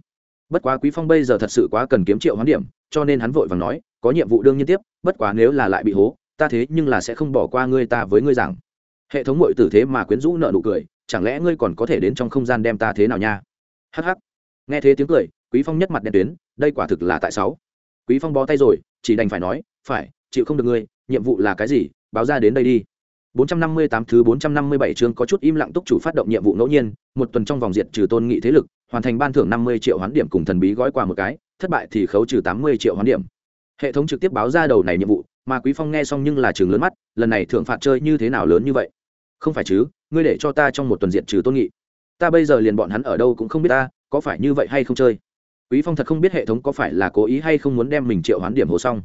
S1: Bất quá quý phong bây giờ thật sự quá cần kiếm triệu hoán điểm, cho nên hắn vội vàng nói, có nhiệm vụ đương nhiên tiếp, bất quá nếu là lại bị hố, ta thế nhưng là sẽ không bỏ qua ngươi ta với ngươi rằng. Hệ thống mội tử thế mà quyến rũ nợ nụ cười, chẳng lẽ ngươi còn có thể đến trong không gian đem ta thế nào nha? Hh nghe thế tiếng cười, quý phong nhất mặt đen tuyến, đây quả thực là tại sáu. Quý phong bó tay rồi, chỉ đành phải nói, phải, chịu không được ngươi, nhiệm vụ là cái gì, báo ra đến đây đi. 458 thứ 457 chương có chút im lặng túc chủ phát động nhiệm vụ ngẫu nhiên, một tuần trong vòng diệt trừ tôn nghị thế lực, hoàn thành ban thưởng 50 triệu hoán điểm cùng thần bí gói quà một cái, thất bại thì khấu trừ 80 triệu hoán điểm. Hệ thống trực tiếp báo ra đầu này nhiệm vụ, mà Quý Phong nghe xong nhưng là trường lớn mắt, lần này thưởng phạt chơi như thế nào lớn như vậy? Không phải chứ, ngươi để cho ta trong một tuần diệt trừ tôn nghị. Ta bây giờ liền bọn hắn ở đâu cũng không biết ta, có phải như vậy hay không chơi? Quý Phong thật không biết hệ thống có phải là cố ý hay không muốn đem mình triệu hoán điểm hồ xong.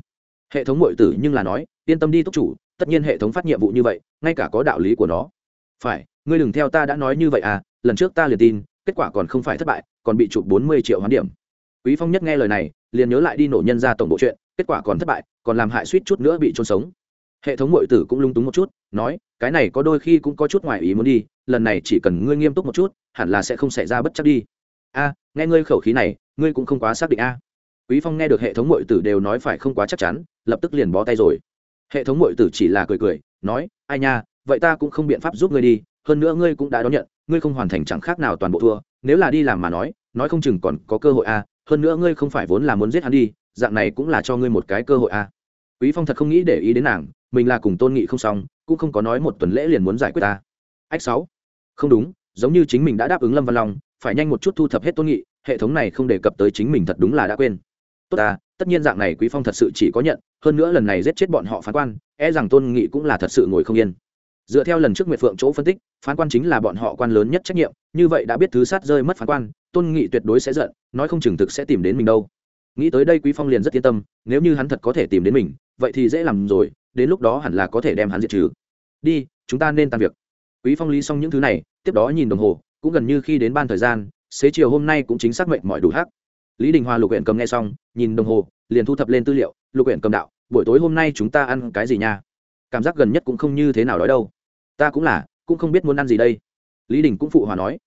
S1: Hệ thống muội tử nhưng là nói, yên tâm đi túc chủ, tất nhiên hệ thống phát nhiệm vụ như vậy, ngay cả có đạo lý của nó. Phải, ngươi đừng theo ta đã nói như vậy à lần trước ta liền tin, kết quả còn không phải thất bại, còn bị chụp bốn mươi triệu hoán điểm. Quý phong nhất nghe lời này, liền nhớ lại đi nổ nhân ra tổng bộ chuyện, kết quả còn thất bại, còn làm hại suýt chút nữa bị trôn sống. Hệ thống mọi tử cũng lung túng một chút, nói, cái này có đôi khi cũng có chút ngoài ý muốn đi, lần này chỉ cần ngươi nghiêm túc một chút, hẳn là sẽ không xảy ra bất chắc đi. A, nghe ngươi khẩu khí này, ngươi cũng không quá xác định a. Quý phong nghe được hệ thống mọi tử đều nói phải không quá chắc chắn, lập tức liền bó tay rồi hệ thống mội tử chỉ là cười cười, nói, ai nha, vậy ta cũng không biện pháp giúp ngươi đi, hơn nữa ngươi cũng đã đón nhận, ngươi không hoàn thành chẳng khác nào toàn bộ thua, nếu là đi làm mà nói nói không chừng còn có cơ hội a à. hơn nữa ngươi không phải vốn là muốn giết hắn đi, dạng này cũng là cho ngươi một cái cơ hội a à. quý phong thật không nghĩ để ý đến nàng, mình là cùng tôn nghị không xong, cũng không có nói một tuần lễ liền muốn giải quyết ta ách sáu không đúng, giống như chính mình đã đáp ứng lâm văn long, phải nhanh một chút thu thập hết tôn nghị, hệ thống này không đề cập tới chính mình thật đúng là đã quên tốt ta tất nhiên dạng này quý phong thật sự chỉ có nhận, hơn nữa lần này giết chết bọn họ phán quan e rằng tôn nghị cũng là thật sự ngồi không yên. Dựa theo lần trước nguyệt phượng chỗ phân tích, phán quan chính là bọn họ quan lớn nhất trách nhiệm, như vậy đã biết thứ sát rơi mất phán quan, tôn nghị tuyệt đối sẽ giận, nói không chừng thực sẽ tìm đến mình đâu. Nghĩ tới đây quý phong liền rất yên tâm, nếu như hắn thật có thể tìm đến mình, vậy thì dễ làm rồi, đến lúc đó hẳn là có thể đem hắn diệt trừ. Đi, chúng ta nên tan việc. Quý phong lý xong những thứ này, tiếp đó nhìn đồng hồ, cũng gần như khi đến ban thời gian, xế chiều hôm nay cũng chính xác mệnh mọi đủ hắc lý đình hoa lục huyện cầm nghe xong, nhìn đồng hồ, liền thu thập lên tư liệu, lục huyện cầm đạo, buổi tối hôm nay chúng ta ăn cái gì nha? Cảm giác gần nhất cũng không như thế nào đói đâu. Ta cũng là, cũng không biết muốn ăn gì đây. Lý đình cũng phụ hòa nói.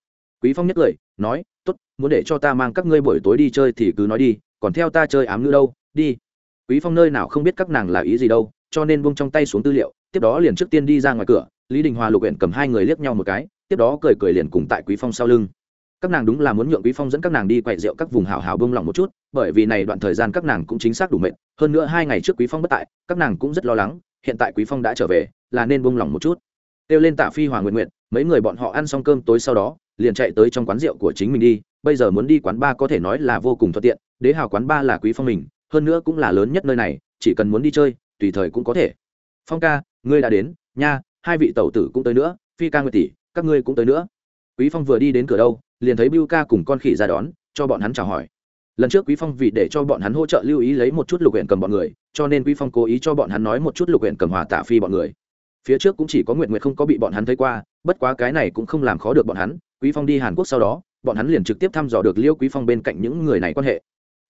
S1: Quý phong nhất lời, nói t ố t muốn để cho ta mang các ngươi buổi tối đi chơi thì cứ nói đi, còn theo ta chơi ám ngữ đâu, đi. Quý phong nơi nào không biết các nàng là ý gì đâu, cho nên buông trong tay xuống tư liệu, tiếp đó liền trước tiên đi ra ngoài cửa, lý đình hòa lục huyện cầm hai người liếc nhau một cái, tiếp đó cười cười liền cùng tại quý phong sau lưng các nàng đúng là muốn nhượng quý phong dẫn các nàng đi quậy rượu các vùng hảo hảo bông lòng một chút, bởi vì này đoạn thời gian các nàng cũng chính xác đủ mệt, hơn nữa hai ngày trước quý phong bất tại, các nàng cũng rất lo lắng, hiện tại quý phong đã trở về, là nên bông lòng một chút. Kêu lên tạ phi hoàng nguyện nguyện mấy người bọn họ ăn xong cơm tối sau đó, liền chạy tới trong quán rượu của chính mình đi, bây giờ muốn đi quán ba có thể nói là vô cùng thuận tiện, đế hào quán ba là quý phong mình, hơn nữa cũng là lớn nhất nơi này, chỉ cần muốn đi chơi, tùy thời cũng có thể. Phong ca, ngươi đã đến, nha, hai vị tẩu tử cũng tới nữa, phi ca nguyệt tỷ, các ngươi cũng tới nữa. Quý phong vừa đi đến cửa đâu liền thấy Bưu Ca cùng con khỉ ra đón, cho bọn hắn chào hỏi. Lần trước Quý Phong vì để cho bọn hắn hỗ trợ lưu ý lấy một chút lục huyện cầm bọn người, cho nên Quý Phong cố ý cho bọn hắn nói một chút lục huyện cầm hòa tạ phi bọn người. Phía trước cũng chỉ có Nguyệt Nguyệt không có bị bọn hắn thấy qua, bất quá cái này cũng không làm khó được bọn hắn, Quý Phong đi Hàn Quốc sau đó, bọn hắn liền trực tiếp thăm dò được Liêu Quý Phong bên cạnh những người này quan hệ.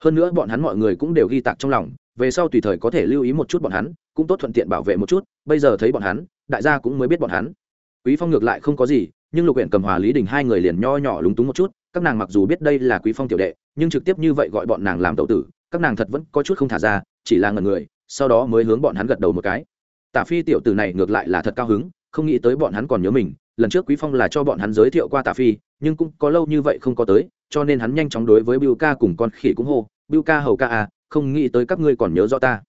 S1: Hơn nữa bọn hắn mọi người cũng đều ghi tạc trong lòng, về sau tùy thời có thể lưu ý một chút bọn hắn, cũng tốt thuận tiện bảo vệ một chút, bây giờ thấy bọn hắn, đại gia cũng mới biết bọn hắn. Quý Phong ngược lại không có gì, nhưng lục huyện cầm hòa lý đình hai người liền nho nhỏ lúng túng một chút, các nàng mặc dù biết đây là quý phong tiểu đệ, nhưng trực tiếp như vậy gọi bọn nàng làm tẩu tử, các nàng thật vẫn có chút không thả ra, chỉ là ngần người, sau đó mới hướng bọn hắn gật đầu một cái. Tả phi tiểu tử này ngược lại là thật cao hứng, không nghĩ tới bọn hắn còn nhớ mình, lần trước quý phong là cho bọn hắn giới thiệu qua tả phi, nhưng cũng có lâu như vậy không có tới, cho nên hắn nhanh chóng đối với bưu ca cùng con khỉ cũng hô, bưu ca hầu ca à không nghĩ tới các ngươi còn nhớ rõ ta.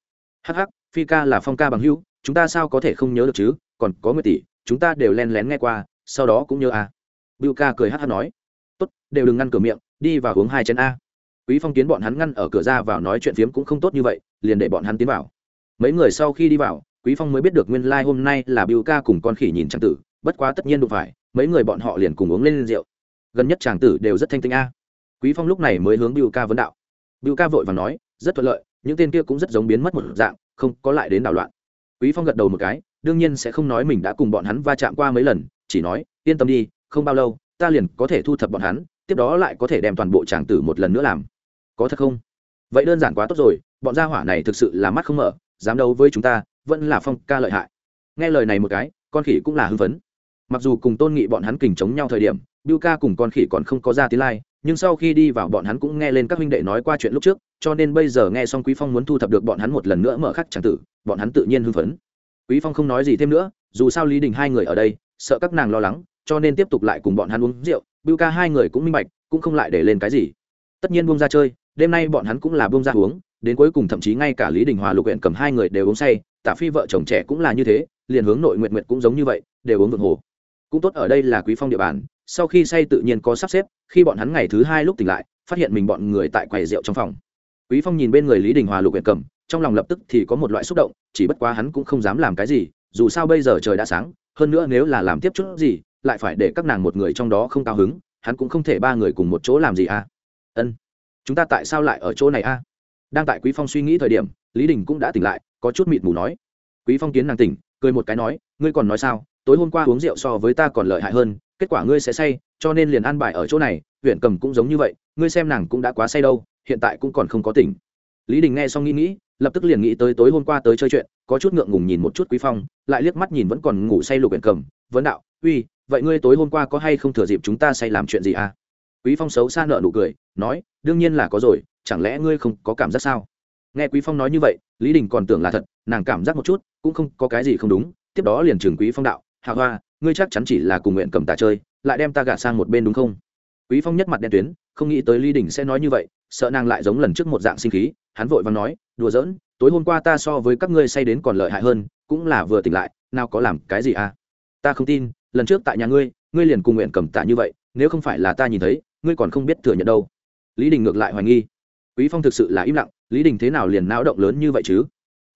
S1: Hắc hắc, phi ca là phong ca bằng hữu, chúng ta sao có thể không nhớ được chứ, còn có nguyệt tỷ, chúng ta đều len lén nghe qua sau đó cũng nhớ a. Bưu ca cười hát hát nói, tốt, đều đừng ngăn cửa miệng, đi và hướng hai chén a. Quý phong kiến bọn hắn ngăn ở cửa ra vào nói chuyện phiếm cũng không tốt như vậy, liền để bọn hắn tiến vào. Mấy người sau khi đi vào, quý phong mới biết được nguyên lai like hôm nay là biu ca cùng con khỉ nhìn trang tử, bất quá tất nhiên đụng phải, mấy người bọn họ liền cùng uống lên rượu. Gần nhất chàng tử đều rất thanh tinh a. Quý phong lúc này mới hướng biu ca vấn đạo. Biu ca vội và nói, rất thuận lợi, những tên kia cũng rất giống biến mất một dạng, không có lại đến đảo loạn. Quý phong gật đầu một cái, đương nhiên sẽ không nói mình đã cùng bọn hắn va chạm qua mấy lần chỉ nói, yên tâm đi, không bao lâu, ta liền có thể thu thập bọn hắn, tiếp đó lại có thể đem toàn bộ tràng tử một lần nữa làm. Có thật không? Vậy đơn giản quá tốt rồi, bọn gia hỏa này thực sự là mắt không mở, dám đấu với chúng ta, vẫn là phong ca lợi hại. Nghe lời này một cái, con khỉ cũng là hưng phấn. Mặc dù cùng tôn nghị bọn hắn kình chống nhau thời điểm Biu ca cùng con khỉ còn không có ra tiếng lai, nhưng sau khi đi vào bọn hắn cũng nghe lên các huynh đệ nói qua chuyện lúc trước, cho nên bây giờ nghe xong quý phong muốn thu thập được bọn hắn một lần nữa mở khắc chẳng tử, bọn hắn tự nhiên hưng phấn. Quý phong không nói gì thêm nữa, dù sao lý đình hai người ở đây sợ các nàng lo lắng, cho nên tiếp tục lại cùng bọn hắn uống rượu. Bưu ca hai người cũng minh bạch, cũng không lại để lên cái gì. Tất nhiên buông ra chơi, đêm nay bọn hắn cũng là buông ra uống, đến cuối cùng thậm chí ngay cả lý đình hòa, lục huyện cầm hai người đều uống say, tả phi vợ chồng trẻ cũng là như thế, liền hướng nội nguyện nguyện cũng giống như vậy, đều uống vượng hồ. Cũng tốt ở đây là quý phong địa bàn, sau khi say tự nhiên có sắp xếp, khi bọn hắn ngày thứ hai lúc tỉnh lại, phát hiện mình bọn người tại quầy rượu trong phòng. Quý phong nhìn bên người lý đình hòa, lục huyện cầm, trong lòng lập tức thì có một loại xúc động, chỉ bất quá hắn cũng không dám làm cái gì dù sao bây giờ trời đã sáng, hơn nữa nếu là làm tiếp chút gì, lại phải để các nàng một người trong đó không cao hứng, hắn cũng không thể ba người cùng một chỗ làm gì à? Ân, chúng ta tại sao lại ở chỗ này a đang tại quý phong suy nghĩ thời điểm, lý đình cũng đã tỉnh lại, có chút mịt mù nói. Quý phong kiến nàng tỉnh, cười một cái nói, ngươi còn nói sao? Tối hôm qua uống rượu so với ta còn lợi hại hơn, kết quả ngươi sẽ say, cho nên liền an bài ở chỗ này, huyện cầm cũng giống như vậy, ngươi xem nàng cũng đã quá say đâu, hiện tại cũng còn không có tỉnh lý đình nghe xong nghĩ nghĩ, lập tức liền nghĩ tới tối hôm qua tới chơi chuyện, có chút ngượng ngùng nhìn một chút quý phong, lại liếc mắt nhìn vẫn còn ngủ say lục huyện cầm, vấn đạo, uy, vậy ngươi tối hôm qua có hay không thừa dịp chúng ta say làm chuyện gì à? Quý phong xấu xa nợ nụ cười, nói, đương nhiên là có rồi, chẳng lẽ ngươi không có cảm giác sao? Nghe quý phong nói như vậy, lý đình còn tưởng là thật, nàng cảm giác một chút, cũng không có cái gì không đúng, tiếp đó liền trường quý phong đạo hạ hoa, ngươi chắc chắn chỉ là cùng nguyện cầm tà chơi, lại đem ta gạt sang một bên đúng không? Quý phong nhất mặt đen tuyến, không nghĩ tới lý đình sẽ nói như vậy sợ nàng lại giống lần trước một dạng sinh khí, hắn vội vàng nói, đùa giỡn, tối hôm qua ta so với các ngươi say đến còn lợi hại hơn, cũng là vừa tỉnh lại, nào có làm cái gì à? Ta không tin, lần trước tại nhà ngươi ngươi liền cùng nguyện cầm tạ như vậy, nếu không phải là ta nhìn thấy, ngươi còn không biết thừa nhận đâu. Lý đình ngược lại hoài nghi. Quý phong thực sự là im lặng, lý đình thế nào liền não động lớn như vậy chứ?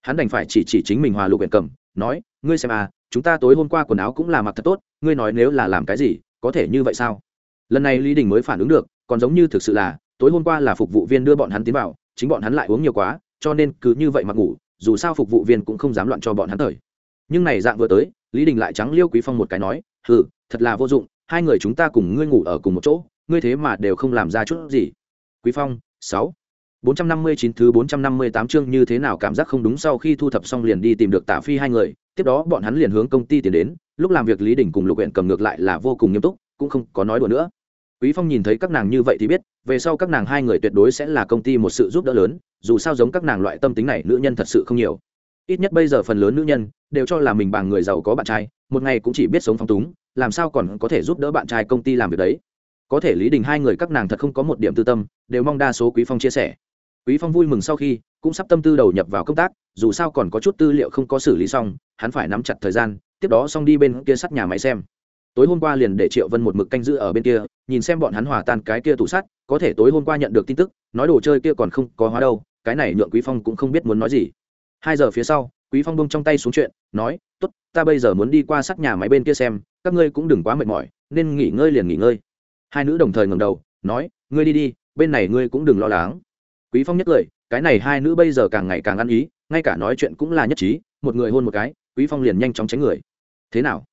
S1: Hắn đành phải chỉ chỉ chính mình hòa lục nguyện cầm, nói, ngươi xem à chúng ta tối hôm qua quần áo cũng là mặc thật tốt, ngươi nói nếu là làm cái gì, có thể như vậy sao? Lần này lý đình mới phản ứng được, còn giống như thực sự là tối hôm qua là phục vụ viên đưa bọn hắn tiến vào chính bọn hắn lại uống nhiều quá cho nên cứ như vậy mà ngủ dù sao phục vụ viên cũng không dám loạn cho bọn hắn thời. Nhưng này dạng vừa tới lý đình lại trắng liêu quý phong một cái nói hừ, thật là vô dụng hai người chúng ta cùng ngươi ngủ ở cùng một chỗ ngươi thế mà đều không làm ra chút gì. Quý phong sáu. Bốn trăm năm mươi chín thứ bốn trăm năm mươi tám chương như thế nào cảm giác không đúng sau khi thu thập xong liền đi tìm được Tạ Phi hai người, tiếp đó bọn hắn liền hướng công ty tiến đến, lúc làm việc Lý Đình cùng Lục Uyển cầm ngược lại là vô cùng nghiêm túc, cũng không có nói đùa nữa. Quý Phong nhìn thấy các nàng như vậy thì biết, về sau các nàng hai người tuyệt đối sẽ là công ty một sự giúp đỡ lớn, dù sao giống các nàng loại tâm tính này nữ nhân thật sự không nhiều. Ít nhất bây giờ phần lớn nữ nhân đều cho là mình bằng người giàu có bạn trai, một ngày cũng chỉ biết sống phong túng, làm sao còn có thể giúp đỡ bạn trai công ty làm việc đấy. Có thể lý đình hai người các nàng thật không có một điểm tư tâm đều mong đa số quý phong chia sẻ. Quý phong vui mừng sau khi cũng sắp tâm tư đầu nhập vào công tác dù sao còn có chút tư liệu không có xử lý xong hắn phải nắm chặt thời gian tiếp đó xong đi bên kia sắt nhà máy xem tối hôm qua liền để triệu vân một mực canh giữ ở bên kia, nhìn xem bọn hắn hòa tan cái kia tủ sắt, có thể tối hôm qua nhận được tin tức, nói đồ chơi kia còn không có hóa đâu, cái này nhượng quý phong cũng không biết muốn nói gì. Hai giờ phía sau, quý phong bông trong tay xuống chuyện, nói, tốt, ta bây giờ muốn đi qua sắt nhà máy bên kia xem, các ngươi cũng đừng quá mệt mỏi, nên nghỉ ngơi liền nghỉ ngơi. Hai nữ đồng thời ngẩng đầu, nói, ngươi đi đi, bên này ngươi cũng đừng lo lắng. Quý phong nhất lời cái này hai nữ bây giờ càng ngày càng ăn ý, ngay cả nói chuyện cũng là nhất trí, một người hôn một cái, quý phong liền nhanh chóng tránh người. Thế nào?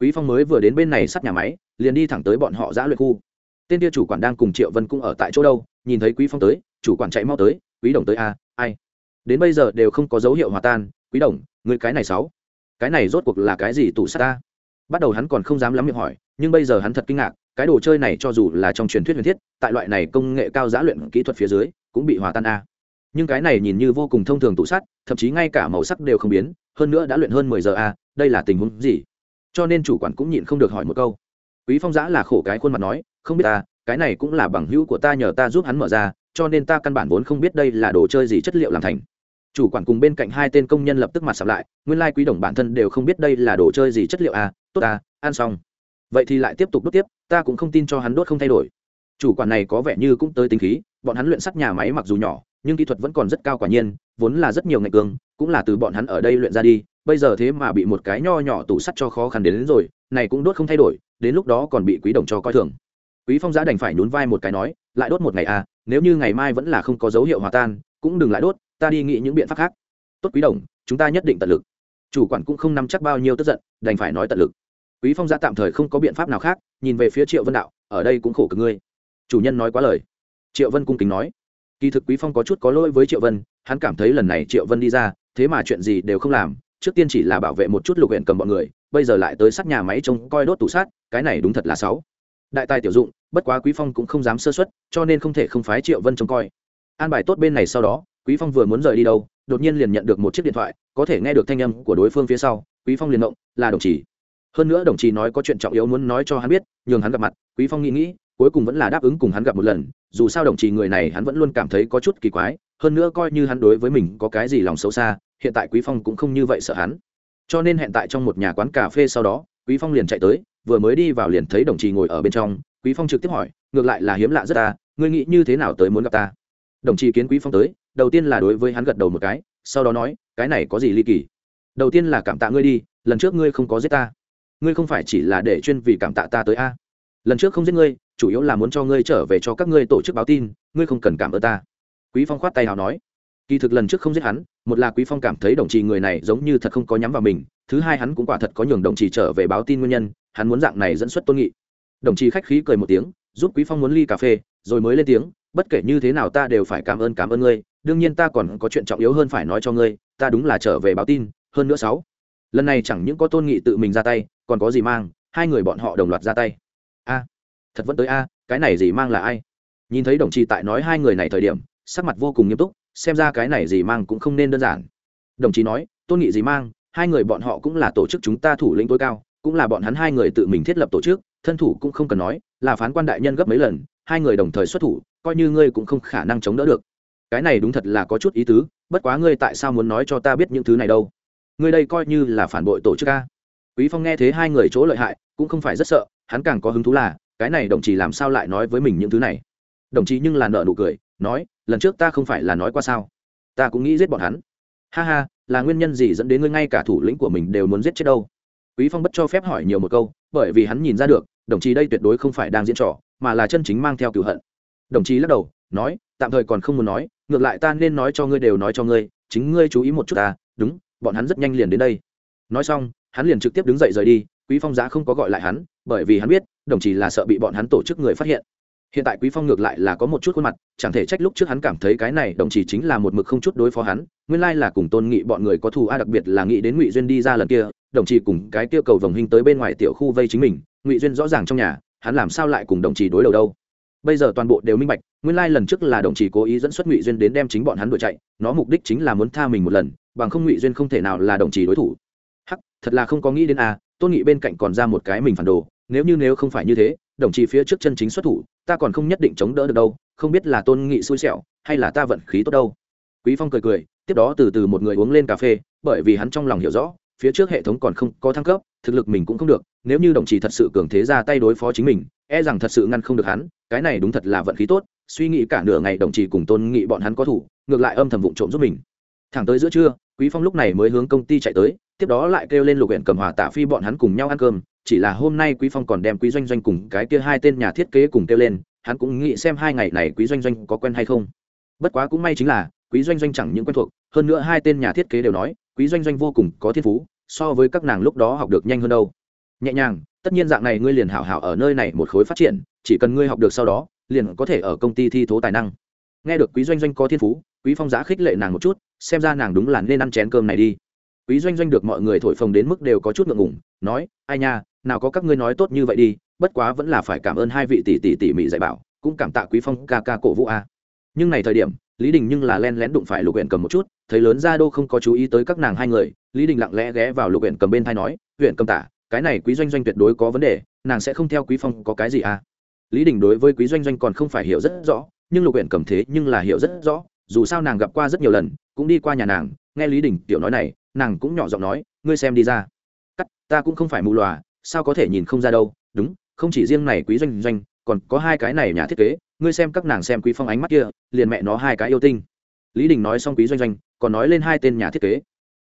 S1: Quý phong mới vừa đến bên này sắt nhà máy liền đi thẳng tới bọn họ giã luyện khu. Tên kia chủ quản đang cùng triệu vân cũng ở tại chỗ đâu nhìn thấy quý phong tới chủ quản chạy mau tới quý đồng tới a à, ai? Đến bây giờ đều không có dấu hiệu hòa tan quý đồng người cái này sáu cái này rốt cuộc là cái gì tủ sắt ta? Bắt đầu hắn còn không dám lắm miệng hỏi nhưng bây giờ hắn thật kinh ngạc cái đồ chơi này cho dù là trong truyền thuyết huyền thiết tại loại này công nghệ cao giá luyện kỹ thuật phía dưới cũng bị hòa tan a nhưng cái này nhìn như vô cùng thông thường tủ sắt thậm chí ngay cả màu sắc đều không biến hơn nữa đã luyện hơn mười giờ a đây là tình huống gì? Cho nên chủ quản cũng nhịn không được hỏi một câu. Quý phong giã là khổ cái khuôn mặt nói, không biết ta, cái này cũng là bằng hữu của ta nhờ ta giúp hắn mở ra, cho nên ta căn bản vốn không biết đây là đồ chơi gì chất liệu làm thành. Chủ quản cùng bên cạnh hai tên công nhân lập tức mặt sập lại, nguyên lai quý đồng bản thân đều không biết đây là đồ chơi gì chất liệu à tốt à ăn xong. Vậy thì lại tiếp tục đốt tiếp, ta cũng không tin cho hắn đốt không thay đổi. Chủ quản này có vẻ như cũng tới tính khí, bọn hắn luyện sắt nhà máy mặc dù nhỏ, nhưng kỹ thuật vẫn còn rất cao quả nhiên, vốn là rất nhiều ngày cường cũng là từ bọn hắn ở đây luyện ra đi bây giờ thế mà bị một cái nho nhỏ tủ sắt cho khó khăn đến, đến rồi này cũng đốt không thay đổi đến lúc đó còn bị quý đồng cho coi thường. Quý phong giã đành phải nhún vai một cái nói lại đốt một ngày à nếu như ngày mai vẫn là không có dấu hiệu hòa tan cũng đừng lại đốt ta đi nghĩ những biện pháp khác. Tốt quý đồng chúng ta nhất định tận lực. Chủ quản cũng không nắm chắc bao nhiêu tức giận đành phải nói tận lực. Quý phong giã tạm thời không có biện pháp nào khác nhìn về phía triệu vân đạo ở đây cũng khổ cực ngươi. Chủ nhân nói quá lời. Triệu vân cung kính nói. Kỳ thực quý phong có chút có lỗi với triệu vân hắn cảm thấy lần này triệu vân đi ra thế mà chuyện gì đều không làm trước tiên chỉ là bảo vệ một chút lục huyện cầm bọn người, bây giờ lại tới sát nhà máy trông coi đốt tủ sát cái này đúng thật là xấu. Đại tài tiểu dụng, bất quá quý phong cũng không dám sơ xuất cho nên không thể không phái triệu vân trông coi. An bài tốt bên này sau đó, quý phong vừa muốn rời đi đâu, đột nhiên liền nhận được một chiếc điện thoại, có thể nghe được thanh âm của đối phương phía sau, quý phong liền động, là đồng chí. Hơn nữa đồng chí nói có chuyện trọng yếu muốn nói cho hắn biết, nhường hắn gặp mặt, quý phong nghĩ nghĩ, cuối cùng vẫn là đáp ứng cùng hắn gặp một lần, dù sao đồng chí người này hắn vẫn luôn cảm thấy có chút kỳ quái, hơn nữa coi như hắn đối với mình có cái gì lòng xấu xa hiện tại quý phong cũng không như vậy sợ hắn. Cho nên hẹn tại trong một nhà quán cà phê sau đó, quý phong liền chạy tới, vừa mới đi vào liền thấy đồng chí ngồi ở bên trong. Quý phong trực tiếp hỏi, ngược lại là hiếm lạ rất ta, ngươi nghĩ như thế nào tới muốn gặp ta? Đồng chí kiến quý phong tới, đầu tiên là đối với hắn gật đầu một cái, sau đó nói, cái này có gì ly kỳ? Đầu tiên là cảm tạ ngươi đi, lần trước ngươi không có giết ta. Ngươi không phải chỉ là để chuyên vì cảm tạ ta tới a. Lần trước không giết ngươi, chủ yếu là muốn cho ngươi trở về cho các ngươi tổ chức báo tin, ngươi không cần cảm ơn ta. Quý phong khoát tay nào nói kỳ thực lần trước không giết hắn, một là quý phong cảm thấy đồng chí người này giống như thật không có nhắm vào mình, thứ hai hắn cũng quả thật có nhường đồng chí trở về báo tin nguyên nhân, hắn muốn dạng này dẫn xuất tôn nghị. Đồng chí khách khí cười một tiếng, giúp quý phong muốn ly cà phê, rồi mới lên tiếng, bất kể như thế nào ta đều phải cảm ơn cảm ơn ngươi, đương nhiên ta còn có chuyện trọng yếu hơn phải nói cho ngươi, ta đúng là trở về báo tin, hơn nữa sáu. Lần này chẳng những có tôn nghị tự mình ra tay, còn có gì mang, hai người bọn họ đồng loạt ra tay. A, thật vẫn tới a, cái này gì mang là ai? Nhìn thấy đồng chí tại nói hai người này thời điểm, sắc mặt vô cùng nghiêm túc xem ra cái này gì mang cũng không nên đơn giản. Đồng chí nói, tôn nghị gì mang, hai người bọn họ cũng là tổ chức chúng ta thủ lĩnh tối cao, cũng là bọn hắn hai người tự mình thiết lập tổ chức, thân thủ cũng không cần nói, là phán quan đại nhân gấp mấy lần, hai người đồng thời xuất thủ, coi như ngươi cũng không khả năng chống đỡ được. Cái này đúng thật là có chút ý tứ, bất quá ngươi tại sao muốn nói cho ta biết những thứ này đâu? Ngươi đây coi như là phản bội tổ chức a. Quý phong nghe thế hai người chỗ lợi hại, cũng không phải rất sợ, hắn càng có hứng thú là, cái này đồng chí làm sao lại nói với mình những thứ này? Đồng chí nhưng là nợ nụ cười nói, lần trước ta không phải là nói qua sao? Ta cũng nghĩ giết bọn hắn. Ha ha, là nguyên nhân gì dẫn đến ngươi ngay cả thủ lĩnh của mình đều muốn giết chết đâu? Quý phong bất cho phép hỏi nhiều một câu, bởi vì hắn nhìn ra được, đồng chí đây tuyệt đối không phải đang diễn trò, mà là chân chính mang theo cửu hận. Đồng chí lắc đầu, nói, tạm thời còn không muốn nói, ngược lại ta nên nói cho ngươi đều nói cho ngươi, chính ngươi chú ý một chút ta, đúng, bọn hắn rất nhanh liền đến đây. Nói xong, hắn liền trực tiếp đứng dậy rời đi, quý phong giá không có gọi lại hắn, bởi vì hắn biết, đồng chí là sợ bị bọn hắn tổ chức người phát hiện hiện tại quý phong ngược lại là có một chút khuôn mặt, chẳng thể trách lúc trước hắn cảm thấy cái này đồng chí chính là một mực không chút đối phó hắn, nguyên lai là cùng tôn nghị bọn người có thù a, đặc biệt là nghĩ đến ngụy duyên đi ra lần kia, đồng chí cùng cái kia cầu vòng hình tới bên ngoài tiểu khu vây chính mình, ngụy duyên rõ ràng trong nhà, hắn làm sao lại cùng đồng chí đối đầu đâu? Bây giờ toàn bộ đều minh bạch, nguyên lai lần trước là đồng chí cố ý dẫn xuất ngụy duyên đến đem chính bọn hắn đuổi chạy, nó mục đích chính là muốn tha mình một lần, bằng không ngụy duyên không thể nào là đồng chí đối thủ. Hắc, thật là không có nghĩ đến a, tôn nghị bên cạnh còn ra một cái mình phản đồ, nếu như nếu không phải như thế đồng chí phía trước chân chính xuất thủ, ta còn không nhất định chống đỡ được đâu, không biết là tôn nghị xui xẻo, hay là ta vận khí tốt đâu. Quý phong cười cười, tiếp đó từ từ một người uống lên cà phê, bởi vì hắn trong lòng hiểu rõ, phía trước hệ thống còn không có thăng cấp, thực lực mình cũng không được, nếu như đồng chí thật sự cường thế ra tay đối phó chính mình e rằng thật sự ngăn không được hắn, cái này đúng thật là vận khí tốt, suy nghĩ cả nửa ngày đồng chí cùng tôn nghị bọn hắn có thủ, ngược lại âm thầm vụng trộm giúp mình. Thẳng tới giữa trưa, quý phong lúc này mới hướng công ty chạy tới, tiếp đó lại kêu lên lục huyện cầm hòa tạ phi bọn hắn cùng nhau ăn cơm chỉ là hôm nay quý phong còn đem quý doanh doanh cùng cái kia hai tên nhà thiết kế cùng kêu lên, hắn cũng nghĩ xem hai ngày này quý doanh doanh có quen hay không. Bất quá cũng may chính là, quý doanh doanh chẳng những quen thuộc, hơn nữa hai tên nhà thiết kế đều nói, quý doanh doanh vô cùng có thiên phú, so với các nàng lúc đó học được nhanh hơn đâu. Nhẹ nhàng, tất nhiên dạng này ngươi liền hảo hảo ở nơi này một khối phát triển, chỉ cần ngươi học được sau đó, liền có thể ở công ty thi thố tài năng. Nghe được quý doanh doanh có thiên phú, quý phong giá khích lệ nàng một chút, xem ra nàng đúng là nên ăn chén cơm này đi. Quý doanh doanh được mọi người thổi phồng đến mức đều có chút ngượng ngùng, nói, ai nha nào có các ngươi nói tốt như vậy đi, bất quá vẫn là phải cảm ơn hai vị tỷ tỷ tỷ mỹ dạy bảo, cũng cảm tạ quý phong ca ca cổ vũ a. Nhưng này thời điểm, lý đình nhưng là len lén đụng phải lục huyện cầm một chút, thấy lớn ra đô không có chú ý tới các nàng hai người, lý đình lặng lẽ ghé vào lục huyện cầm bên thay nói huyện cầm tả, cái này quý doanh doanh tuyệt đối có vấn đề, nàng sẽ không theo quý phong có cái gì à lý đình đối với quý doanh doanh còn không phải hiểu rất rõ, nhưng lục huyện cầm thế nhưng là hiểu rất rõ, dù sao nàng gặp qua rất nhiều lần, cũng đi qua nhà nàng, nghe lý đình tiểu nói này, nàng cũng nhỏ giọng nói, ngươi xem đi ra. Cắt, ta cũng không phải mù lòa sao có thể nhìn không ra đâu? Đúng, không chỉ riêng này quý doanh doanh, còn có hai cái này nhà thiết kế, ngươi xem các nàng xem quý phong ánh mắt kia, liền mẹ nó hai cái yêu tinh. Lý đình nói xong quý doanh doanh, còn nói lên hai tên nhà thiết kế.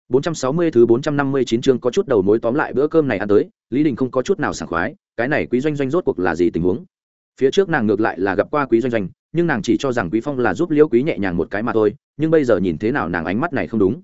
S1: 460 thứ 459 chương có chút đầu mối tóm lại bữa cơm này ăn tới, lý đình không có chút nào sảng khoái, cái này quý doanh doanh rốt cuộc là gì tình huống? Phía trước nàng ngược lại là gặp qua quý doanh doanh, nhưng nàng chỉ cho rằng quý phong là giúp liễu quý nhẹ nhàng một cái mà thôi, nhưng bây giờ nhìn thế nào nàng ánh mắt này không đúng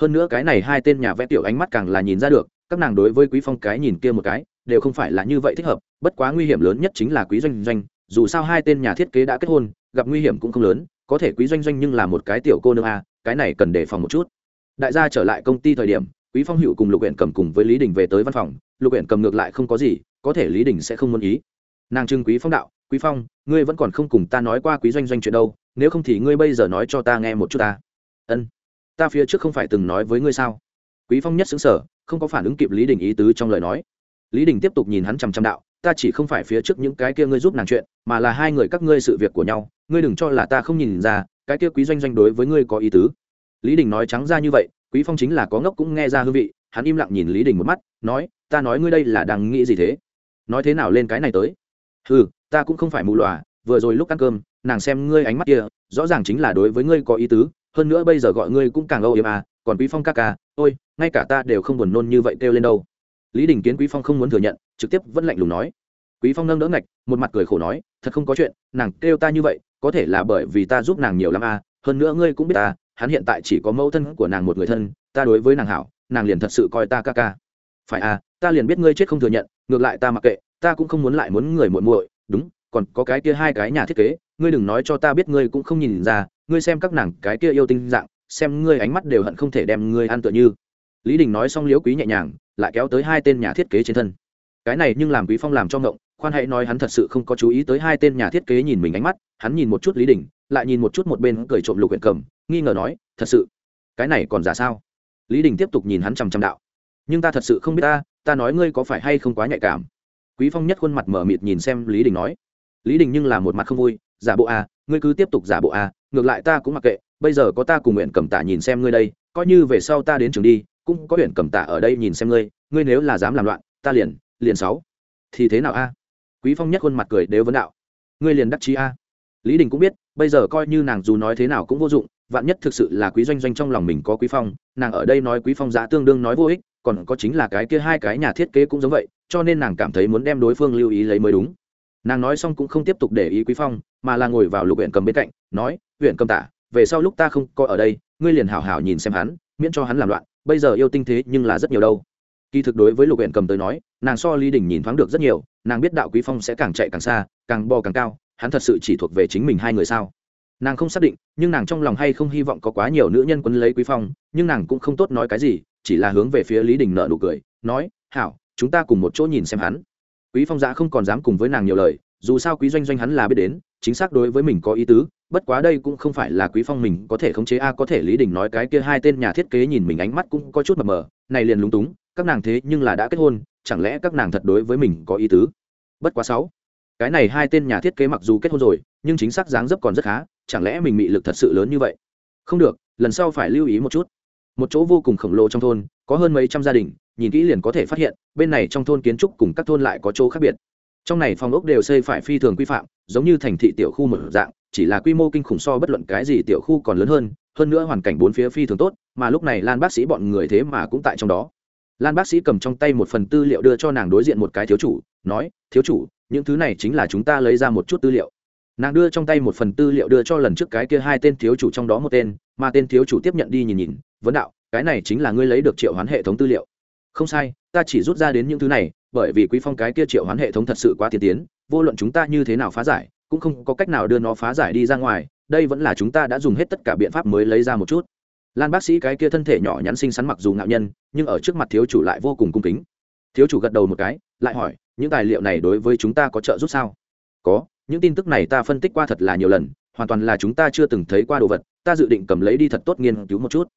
S1: hơn nữa cái này hai tên nhà vẽ tiểu ánh mắt càng là nhìn ra được, các nàng đối với quý phong cái nhìn kia một cái, đều không phải là như vậy thích hợp, bất quá nguy hiểm lớn nhất chính là quý doanh doanh, dù sao hai tên nhà thiết kế đã kết hôn, gặp nguy hiểm cũng không lớn, có thể quý doanh doanh nhưng là một cái tiểu cô nương a, cái này cần đề phòng một chút. Đại gia trở lại công ty thời điểm, quý phong hữu cùng lục huyện cầm cùng với lý đình về tới văn phòng, lục huyện cầm ngược lại không có gì, có thể lý đình sẽ không muốn ý. Nàng trưng quý phong đạo, quý phong, ngươi vẫn còn không cùng ta nói qua quý doanh doanh chuyện đâu, nếu không thì ngươi bây giờ nói cho ta nghe một chút ta. Ân ta phía trước không phải từng nói với ngươi sao? Quý phong nhất xứng sở không có phản ứng kịp lý đình ý tứ trong lời nói. Lý đình tiếp tục nhìn hắn chằm chằm đạo, ta chỉ không phải phía trước những cái kia ngươi giúp nàng chuyện, mà là hai người các ngươi sự việc của nhau, ngươi đừng cho là ta không nhìn ra, cái kia quý doanh doanh đối với ngươi có ý tứ. Lý đình nói trắng ra như vậy, quý phong chính là có ngốc cũng nghe ra hương vị, hắn im lặng nhìn lý đình một mắt, nói, ta nói ngươi đây là đang nghĩ gì thế? Nói thế nào lên cái này tới? Ừ ta cũng không phải mù lòa, vừa rồi lúc ăn cơm, nàng xem ngươi ánh mắt kia, rõ ràng chính là đối với ngươi có ý tứ hơn nữa bây giờ gọi ngươi cũng càng âu yếm à còn quý phong ca ca, ôi, ngay cả ta đều không buồn nôn như vậy kêu lên đâu. Lý đình kiến quý phong không muốn thừa nhận, trực tiếp vẫn lạnh lùng nói. Quý phong nâng đỡ ngạch, một mặt cười khổ nói, thật không có chuyện, nàng kêu ta như vậy, có thể là bởi vì ta giúp nàng nhiều lắm à hơn nữa ngươi cũng biết ta, hắn hiện tại chỉ có mẫu thân của nàng một người thân, ta đối với nàng hảo, nàng liền thật sự coi ta ca ca. Phải à ta liền biết ngươi chết không thừa nhận, ngược lại ta mặc kệ, ta cũng không muốn lại muốn người muội muội, đúng, còn có cái kia hai cái nhà thiết kế, ngươi đừng nói cho ta biết ngươi cũng không nhìn ra ngươi xem các nàng cái kia yêu tinh dạng, xem ngươi ánh mắt đều hận không thể đem ngươi ăn tựa như. Lý đình nói xong liễu quý nhẹ nhàng, lại kéo tới hai tên nhà thiết kế trên thân. Cái này nhưng làm quý phong làm cho ngộng, khoan hãy nói hắn thật sự không có chú ý tới hai tên nhà thiết kế nhìn mình ánh mắt, hắn nhìn một chút lý đình, lại nhìn một chút một bên cười trộm lục huyện cầm, nghi ngờ nói, thật sự, cái này còn giả sao? Lý đình tiếp tục nhìn hắn chằm chằm đạo, nhưng ta thật sự không biết ta ta nói ngươi có phải hay không quá nhạy cảm? Quý phong nhất khuôn mặt mở mịt nhìn xem lý đình nói, lý đình nhưng là một mặt không vui, giả bộ à ngươi cứ tiếp tục giả bộ à ngược lại ta cũng mặc kệ, bây giờ có ta cùng nguyện cầm tả nhìn xem ngươi đây, coi như về sau ta đến trường đi, cũng có huyện cầm tả ở đây nhìn xem ngươi ngươi nếu là dám làm loạn, ta liền liền sáu. Thì thế nào a? Quý phong nhất khuôn mặt cười đều vấn đạo. Ngươi liền đắc chí a. Lý đình cũng biết, bây giờ coi như nàng dù nói thế nào cũng vô dụng, vạn nhất thực sự là quý doanh doanh trong lòng mình có quý phong, nàng ở đây nói quý phong giá tương đương nói vô ích, còn có chính là cái kia hai cái nhà thiết kế cũng giống vậy, cho nên nàng cảm thấy muốn đem đối phương lưu ý lấy mới đúng. Nàng nói xong cũng không tiếp tục để ý quý phong, mà là ngồi vào lục huyện cầm bên cạnh, nói huyện cầm tả, về sau lúc ta không có ở đây, ngươi liền hảo hảo nhìn xem hắn, miễn cho hắn làm loạn, bây giờ yêu tinh thế nhưng là rất nhiều đâu. Kỳ thực đối với lục huyện cầm tới nói, nàng so lý đình nhìn thoáng được rất nhiều, nàng biết đạo quý phong sẽ càng chạy càng xa, càng bò càng cao, hắn thật sự chỉ thuộc về chính mình hai người sao. Nàng không xác định, nhưng nàng trong lòng hay không hy vọng có quá nhiều nữ nhân quấn lấy quý phong, nhưng nàng cũng không tốt nói cái gì, chỉ là hướng về phía lý đình nợ nụ cười, nói, hảo, chúng ta cùng một chỗ nhìn xem hắn. Quý phong giã không còn dám cùng với nàng nhiều lời, dù sao quý doanh doanh hắn là biết đến chính xác đối với mình có ý tứ, bất quá đây cũng không phải là quý phong mình có thể khống chế. A, có thể lý đình nói cái kia hai tên nhà thiết kế nhìn mình ánh mắt cũng có chút mờ mờ, này liền lúng túng, các nàng thế nhưng là đã kết hôn, chẳng lẽ các nàng thật đối với mình có ý tứ? Bất quá sáu, cái này hai tên nhà thiết kế mặc dù kết hôn rồi, nhưng chính xác dáng dấp còn rất khá, chẳng lẽ mình mị lực thật sự lớn như vậy? Không được, lần sau phải lưu ý một chút. Một chỗ vô cùng khổng lồ trong thôn, có hơn mấy trăm gia đình, nhìn kỹ liền có thể phát hiện, bên này trong thôn kiến trúc cùng các thôn lại có chỗ khác biệt trong này phòng ốc đều xây phải phi thường quy phạm, giống như thành thị tiểu khu một dạng, chỉ là quy mô kinh khủng so bất luận cái gì tiểu khu còn lớn hơn hơn nữa hoàn cảnh bốn phía phi thường tốt, mà lúc này lan bác sĩ bọn người thế mà cũng tại trong đó. Lan bác sĩ cầm trong tay một phần tư liệu đưa cho nàng đối diện một cái thiếu chủ, nói, thiếu chủ, những thứ này chính là chúng ta lấy ra một chút tư liệu. Nàng đưa trong tay một phần tư liệu đưa cho lần trước cái kia hai tên thiếu chủ trong đó một tên, mà tên thiếu chủ tiếp nhận đi nhìn nhìn, vấn đạo, cái này chính là ngươi lấy được triệu hoán hệ thống tư liệu không sai, ta chỉ rút ra đến những thứ này, bởi vì quý phong cái kia triệu hoán hệ thống thật sự quá tiên tiến, vô luận chúng ta như thế nào phá giải, cũng không có cách nào đưa nó phá giải đi ra ngoài, đây vẫn là chúng ta đã dùng hết tất cả biện pháp mới lấy ra một chút. Lan bác sĩ cái kia thân thể nhỏ nhắn xinh xắn mặc dù ngạo nhân, nhưng ở trước mặt thiếu chủ lại vô cùng cung kính. Thiếu chủ gật đầu một cái, lại hỏi, những tài liệu này đối với chúng ta có trợ giúp sao? Có, những tin tức này ta phân tích qua thật là nhiều lần, hoàn toàn là chúng ta chưa từng thấy qua đồ vật, ta dự định cầm lấy đi thật tốt nghiên cứu một chút.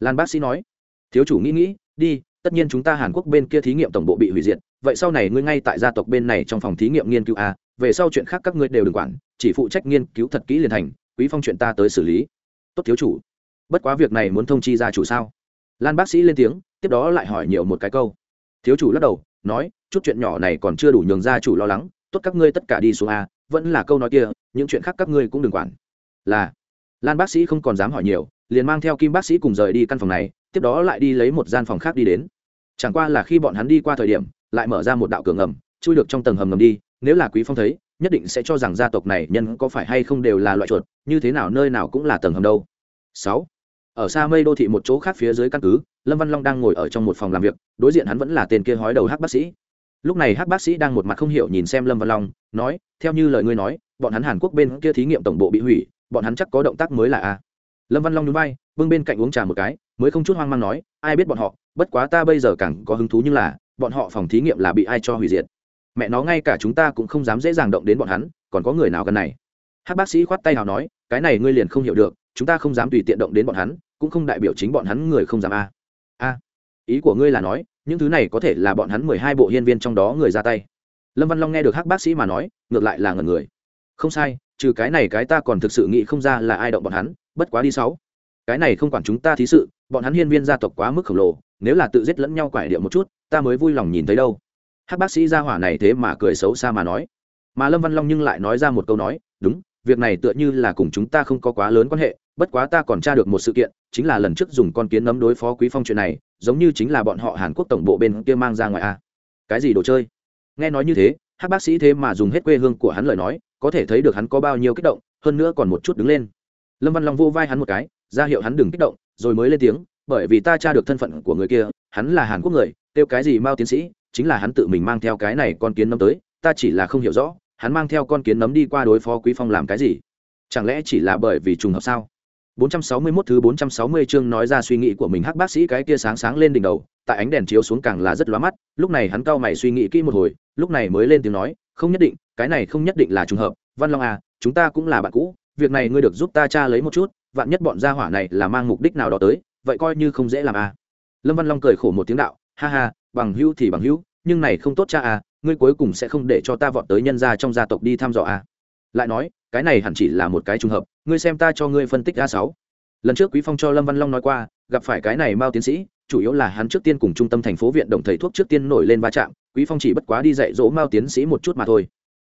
S1: Lan bác sĩ nói. Thiếu chủ nghĩ nghĩ, đi tất nhiên chúng ta hàn quốc bên kia thí nghiệm tổng bộ bị hủy diệt, vậy sau này ngươi ngay tại gia tộc bên này trong phòng thí nghiệm nghiên cứu a về sau chuyện khác các ngươi đều đừng quản, chỉ phụ trách nghiên cứu thật kỹ liền thành, quý phong chuyện ta tới xử lý. Tốt thiếu chủ. Bất quá việc này muốn thông chi gia chủ sao? Lan bác sĩ lên tiếng, tiếp đó lại hỏi nhiều một cái câu. Thiếu chủ lắc đầu, nói, chút chuyện nhỏ này còn chưa đủ nhường gia chủ lo lắng, tốt các ngươi tất cả đi xuống a vẫn là câu nói kia, những chuyện khác các ngươi cũng đừng quản. Là. Lan bác sĩ không còn dám hỏi nhiều, liền mang theo kim bác sĩ cùng rời đi căn phòng này, tiếp đó lại đi lấy một gian phòng khác đi đến chẳng qua là khi bọn hắn đi qua thời điểm lại mở ra một đạo cửa ngầm chui được trong tầng hầm ngầm đi nếu là quý phong thấy nhất định sẽ cho rằng gia tộc này nhân có phải hay không đều là loại chuột như thế nào nơi nào cũng là tầng hầm đâu. Sáu, ở xa mây đô thị một chỗ khác phía dưới căn cứ lâm văn long đang ngồi ở trong một phòng làm việc đối diện hắn vẫn là tên kia hói đầu hắc bác sĩ. Lúc này hắc bác sĩ đang một mặt không hiểu nhìn xem lâm văn long nói theo như lời ngươi nói bọn hắn hàn quốc bên kia thí nghiệm tổng bộ bị hủy bọn hắn chắc có động tác mới là a. Lâm văn long núi bay bưng bên cạnh uống trà một cái mới không chút hoang mang nói, ai biết bọn họ, bất quá ta bây giờ càng có hứng thú như là, bọn họ phòng thí nghiệm là bị ai cho hủy diệt. Mẹ nó ngay cả chúng ta cũng không dám dễ dàng động đến bọn hắn, còn có người nào gần này? Hát bác sĩ khoát tay nào nói, cái này ngươi liền không hiểu được, chúng ta không dám tùy tiện động đến bọn hắn, cũng không đại biểu chính bọn hắn người không dám a. A, ý của ngươi là nói, những thứ này có thể là bọn hắn mười hai bộ hiên viên trong đó người ra tay. Lâm văn long nghe được hắc bác sĩ mà nói, ngược lại là ngần người. Không sai, trừ cái này cái ta còn thực sự nghĩ không ra là ai động bọn hắn, bất quá đi sáu. Cái này không quản chúng ta thí sự bọn hắn hiên viên gia tộc quá mức khổng lồ, nếu là tự giết lẫn nhau quải điệu một chút, ta mới vui lòng nhìn thấy đâu. Hắc bác sĩ gia hỏa này thế mà cười xấu xa mà nói. Mà lâm văn long nhưng lại nói ra một câu nói, đúng, việc này tựa như là cùng chúng ta không có quá lớn quan hệ, bất quá ta còn tra được một sự kiện, chính là lần trước dùng con kiến nấm đối phó quý phong chuyện này, giống như chính là bọn họ hàn quốc tổng bộ bên kia mang ra ngoài a cái gì đồ chơi? Nghe nói như thế, hắc bác sĩ thế mà dùng hết quê hương của hắn lời nói, có thể thấy được hắn có bao nhiêu kích động, hơn nữa còn một chút đứng lên. Lâm văn long vô vai hắn một cái, ra hiệu hắn đừng kích động rồi mới lên tiếng, bởi vì ta tra được thân phận của người kia, hắn là hàn quốc người, kêu cái gì mao tiến sĩ, chính là hắn tự mình mang theo cái này con kiến nấm tới, ta chỉ là không hiểu rõ, hắn mang theo con kiến nấm đi qua đối phó quý phong làm cái gì? Chẳng lẽ chỉ là bởi vì trùng hợp sao? 461 thứ 460 chương nói ra suy nghĩ của mình, hắc bác sĩ cái kia sáng sáng lên đỉnh đầu, tại ánh đèn chiếu xuống càng là rất lóa mắt, lúc này hắn cau mày suy nghĩ kỹ một hồi, lúc này mới lên tiếng nói, không nhất định, cái này không nhất định là trùng hợp, văn long à chúng ta cũng là bạn cũ, việc này ngươi được giúp ta tra lấy một chút vạn nhất bọn gia hỏa này là mang mục đích nào đó tới, vậy coi như không dễ làm à. Lâm văn long cười khổ một tiếng đạo, ha ha, bằng hữu thì bằng hữu, nhưng này không tốt cha à ngươi cuối cùng sẽ không để cho ta vọt tới nhân gia trong gia tộc đi thăm dò à. Lại nói, cái này hẳn chỉ là một cái trùng hợp, ngươi xem ta cho ngươi phân tích a sáu. Lần trước quý phong cho lâm văn long nói qua, gặp phải cái này mao tiến sĩ, chủ yếu là hắn trước tiên cùng trung tâm thành phố viện đồng thầy thuốc trước tiên nổi lên va chạm, quý phong chỉ bất quá đi dạy dỗ mao tiến sĩ một chút mà thôi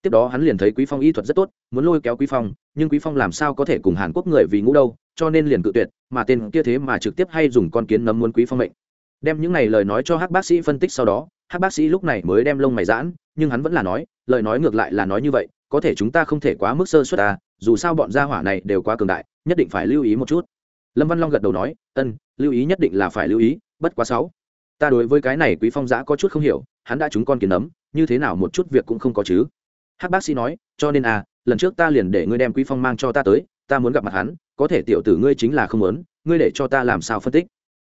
S1: tiếp đó hắn liền thấy quý phong y thuật rất tốt, muốn lôi kéo quý phong, nhưng quý phong làm sao có thể cùng hàn quốc người vì ngũ đâu, cho nên liền cự tuyệt, mà tên kia thế mà trực tiếp hay dùng con kiến nấm muốn quý phong mệnh. Đem những này lời nói cho hắc bác sĩ phân tích sau đó, hắc bác sĩ lúc này mới đem lông mày giãn, nhưng hắn vẫn là nói, lời nói ngược lại là nói như vậy, có thể chúng ta không thể quá mức sơ suất à dù sao bọn gia hỏa này đều quá cường đại, nhất định phải lưu ý một chút. Lâm văn long gật đầu nói, ân, lưu ý nhất định là phải lưu ý, bất quá sáu, ta đối với cái này quý phong giã có chút không hiểu, hắn đã trúng con kiến nấm, như thế nào một chút việc cũng không có chứ? Hắc bác sĩ nói, cho nên à lần trước ta liền để ngươi đem quý phong mang cho ta tới, ta muốn gặp mặt hắn, có thể tiểu tử ngươi chính là không muốn, ngươi để cho ta làm sao phân tích?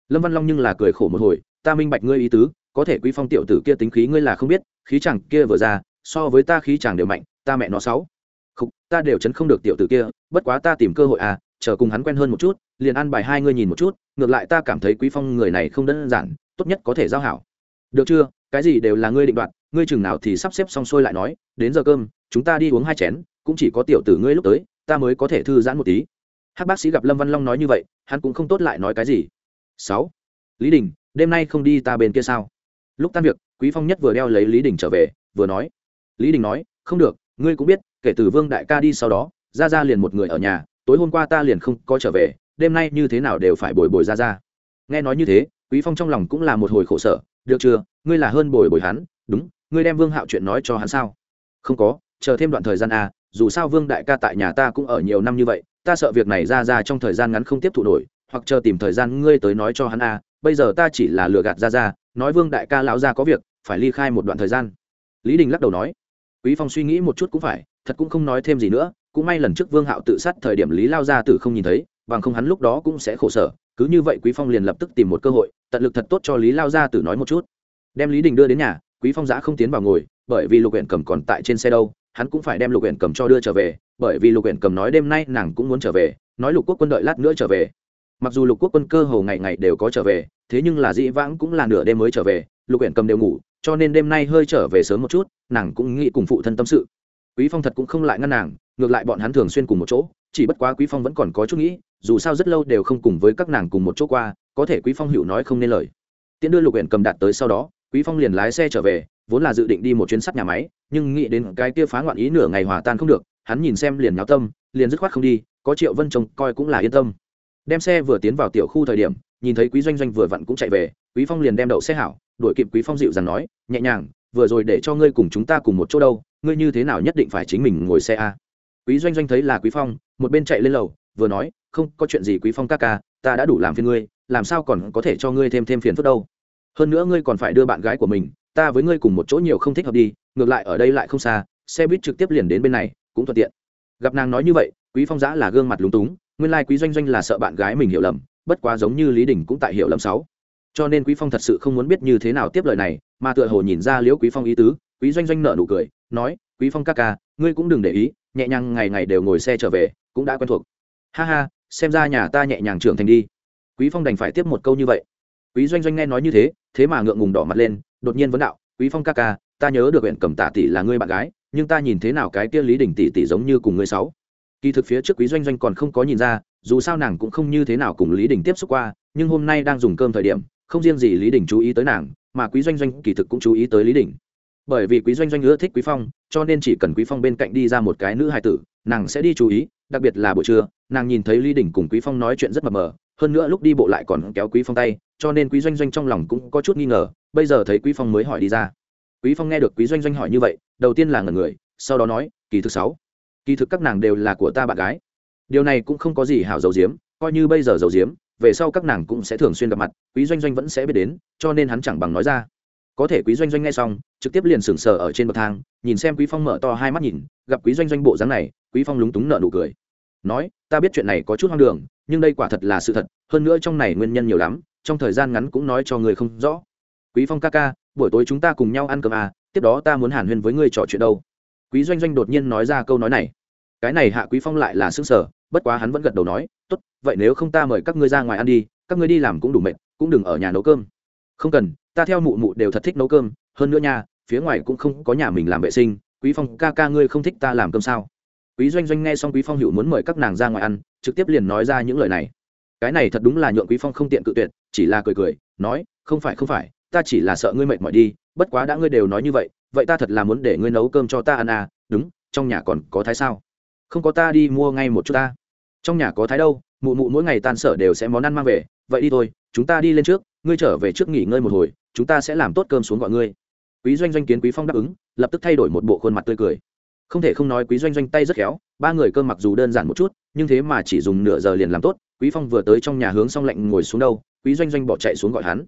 S1: Lâm văn long nhưng là cười khổ một hồi, ta minh bạch ngươi ý tứ, có thể quý phong tiểu tử kia tính khí ngươi là không biết, khí chẳng kia vừa ra, so với ta khí chẳng đều mạnh, ta mẹ nó sáu. Không ta đều chấn không được tiểu tử kia, bất quá ta tìm cơ hội à chờ cùng hắn quen hơn một chút, liền ăn bài hai ngươi nhìn một chút, ngược lại ta cảm thấy quý phong người này không đơn giản, tốt nhất có thể giao hảo. Được chưa? Cái gì đều là ngươi định đoạt, ngươi chừng nào thì sắp xếp xong xuôi lại nói, đến giờ cơm, chúng ta đi uống hai chén, cũng chỉ có tiểu tử ngươi lúc tới, ta mới có thể thư giãn một tí. Hát bác sĩ gặp lâm văn long nói như vậy, hắn cũng không tốt lại nói cái gì. Sáu. Lý đình, đêm nay không đi ta bên kia sao? Lúc tan việc, quý phong nhất vừa đeo lấy lý đình trở về, vừa nói. Lý đình nói, không được, ngươi cũng biết, kể từ vương đại ca đi sau đó ra ra liền một người ở nhà, tối hôm qua ta liền không có trở về, đêm nay như thế nào đều phải bồi bồi ra ra nghe nói như thế, quý phong trong lòng cũng là một hồi khổ sở được chưa? Ngươi là hơn bồi bồi hắn, đúng, ngươi đem vương hạo chuyện nói cho hắn sao? Không có, chờ thêm đoạn thời gian à dù sao vương đại ca tại nhà ta cũng ở nhiều năm như vậy, ta sợ việc này ra ra trong thời gian ngắn không tiếp thụ nổi, hoặc chờ tìm thời gian ngươi tới nói cho hắn à bây giờ ta chỉ là lừa gạt ra ra, nói vương đại ca lão ra có việc, phải ly khai một đoạn thời gian. Lý đình lắc đầu nói. Quý phong suy nghĩ một chút cũng phải, thật cũng không nói thêm gì nữa, cũng may lần trước vương hạo tự sát thời điểm lý lao gia tử không nhìn thấy, bằng không hắn lúc đó cũng sẽ khổ sở cứ như vậy quý phong liền lập tức tìm một cơ hội, tận lực thật tốt cho lý lao ra tử nói một chút. Đem lý đình đưa đến nhà, quý phong giã không tiến vào ngồi, bởi vì lục huyện cầm còn tại trên xe đâu, hắn cũng phải đem lục huyện cầm cho đưa trở về, bởi vì lục huyện cầm nói đêm nay nàng cũng muốn trở về, nói lục quốc quân đợi lát nữa trở về. Mặc dù lục quốc quân cơ hồ ngày ngày đều có trở về, thế nhưng là dĩ vãng cũng là nửa đêm mới trở về, lục huyện cầm đều ngủ, cho nên đêm nay hơi trở về sớm một chút, nàng cũng nghĩ cùng phụ thân tâm sự. Quý phong thật cũng không lại ngăn nàng ngược lại bọn hắn thường xuyên cùng một chỗ, chỉ bất quá quý phong vẫn còn có chút nghĩ, dù sao rất lâu đều không cùng với các nàng cùng một chỗ qua, có thể quý phong hữu nói không nên lời. Tiễn đưa lục huyện cầm đạt tới sau đó, quý phong liền lái xe trở về, vốn là dự định đi một chuyến sắt nhà máy, nhưng nghĩ đến cái kia phá ngoạn ý nửa ngày hòa tan không được, hắn nhìn xem liền nháo tâm, liền dứt khoát không đi, có triệu vân trông coi cũng là yên tâm. Đem xe vừa tiến vào tiểu khu thời điểm, nhìn thấy quý doanh doanh vừa vặn cũng chạy về, quý phong liền đem đậu xe hảo, đuổi kịp quý phong dịu dàng nói, nhẹ nhàng, vừa rồi để cho ngươi cùng chúng ta cùng một chỗ đâu, ngươi như thế nào nhất định phải chính mình ngồi xe a? Quý doanh doanh thấy là quý phong, một bên chạy lên lầu, vừa nói, không, có chuyện gì quý phong ca ca, ta đã đủ làm phiền ngươi, làm sao còn có thể cho ngươi thêm thêm phiền phức đâu. Hơn nữa ngươi còn phải đưa bạn gái của mình, ta với ngươi cùng một chỗ nhiều không thích hợp đi, ngược lại ở đây lại không xa, xe buýt trực tiếp liền đến bên này, cũng thuận tiện. Gặp nàng nói như vậy, quý phong giã là gương mặt lúng túng, nguyên lai quý doanh doanh là sợ bạn gái mình hiểu lầm, bất quá giống như lý đình cũng tại hiểu lầm sáu. Cho nên quý phong thật sự không muốn biết như thế nào tiếp lời này, mà tựa hồ nhìn ra liễu quý phong ý tứ, quý doanh doanh nở nụ cười, nói quý phong ca ca, ngươi cũng đừng để ý, nhẹ nhàng ngày ngày đều ngồi xe trở về, cũng đã quen thuộc. Ha ha, xem ra nhà ta nhẹ nhàng trưởng thành đi. Quý phong đành phải tiếp một câu như vậy. Quý doanh doanh nghe nói như thế thế mà ngượng ngùng đỏ mặt lên, đột nhiên vấn đạo, quý phong ca ca, ta nhớ được huyện cầm tả tỷ là ngươi bạn gái, nhưng ta nhìn thế nào cái kia lý đình tỷ tỷ giống như cùng ngươi sáu. Kỳ thực phía trước quý doanh doanh còn không có nhìn ra, dù sao nàng cũng không như thế nào cùng lý đình tiếp xúc qua, nhưng hôm nay đang dùng cơm thời điểm, không riêng gì lý đình chú ý tới nàng, mà quý doanh doanh kỳ thực cũng chú ý tới lý đình bởi vì quý doanh doanh ưa thích quý phong, cho nên chỉ cần quý phong bên cạnh đi ra một cái nữ hài tử, nàng sẽ đi chú ý, đặc biệt là buổi trưa, nàng nhìn thấy ly đình cùng quý phong nói chuyện rất mập mờ, hơn nữa lúc đi bộ lại còn kéo quý phong tay, cho nên quý doanh doanh trong lòng cũng có chút nghi ngờ, bây giờ thấy quý phong mới hỏi đi ra. Quý phong nghe được quý doanh doanh hỏi như vậy, đầu tiên là ngẩn người, sau đó nói, kỳ thực sáu, kỳ thực các nàng đều là của ta bạn gái. Điều này cũng không có gì hảo dầu diếm, coi như bây giờ dầu diếm, về sau các nàng cũng sẽ thường xuyên gặp mặt, quý doanh doanh vẫn sẽ biết đến, cho nên hắn chẳng bằng nói ra có thể quý doanh doanh nghe xong, trực tiếp liền sừng sờ ở trên bậc thang, nhìn xem quý phong mở to hai mắt nhìn, gặp quý doanh doanh bộ dáng này, quý phong lúng túng nợ nụ cười. Nói, ta biết chuyện này có chút hoang đường, nhưng đây quả thật là sự thật, hơn nữa trong này nguyên nhân nhiều lắm, trong thời gian ngắn cũng nói cho người không rõ. Quý phong ca ca, buổi tối chúng ta cùng nhau ăn cơm à tiếp đó ta muốn hàn huyên với ngươi trò chuyện đâu. Quý doanh doanh đột nhiên nói ra câu nói này. Cái này hạ quý phong lại là xương sở bất quá hắn vẫn gật đầu nói, tốt, vậy nếu không ta mời các ngươi ra ngoài ăn đi, các ngươi đi làm cũng đủ mệt, cũng đừng ở nhà nấu cơm. Không cần ta theo mụ mụ đều thật thích nấu cơm, hơn nữa nha, phía ngoài cũng không có nhà mình làm vệ sinh, quý phong ca ca ngươi không thích ta làm cơm sao? Quý doanh doanh nghe xong quý phong hữu muốn mời các nàng ra ngoài ăn, trực tiếp liền nói ra những lời này. Cái này thật đúng là nhượng quý phong không tiện cự tuyệt, chỉ là cười cười, nói, không phải không phải, ta chỉ là sợ ngươi mệt mỏi đi, bất quá đã ngươi đều nói như vậy vậy ta thật là muốn để ngươi nấu cơm cho ta ăn à đúng, trong nhà còn có thái sao? Không có ta đi mua ngay một chút ta. Trong nhà có thái đâu, mụ mụ mỗi ngày tan sở đều sẽ món ăn mang về, vậy đi thôi chúng ta đi lên trước, ngươi trở về trước nghỉ ngơi một hồi, chúng ta sẽ làm tốt cơm xuống gọi ngươi. Quý doanh doanh kiến quý phong đáp ứng, lập tức thay đổi một bộ khuôn mặt tươi cười. Không thể không nói quý doanh doanh tay rất khéo, ba người cơm mặc dù đơn giản một chút, nhưng thế mà chỉ dùng nửa giờ liền làm tốt, quý phong vừa tới trong nhà hướng xong lạnh ngồi xuống đâu, quý doanh doanh bỏ chạy xuống gọi hắn.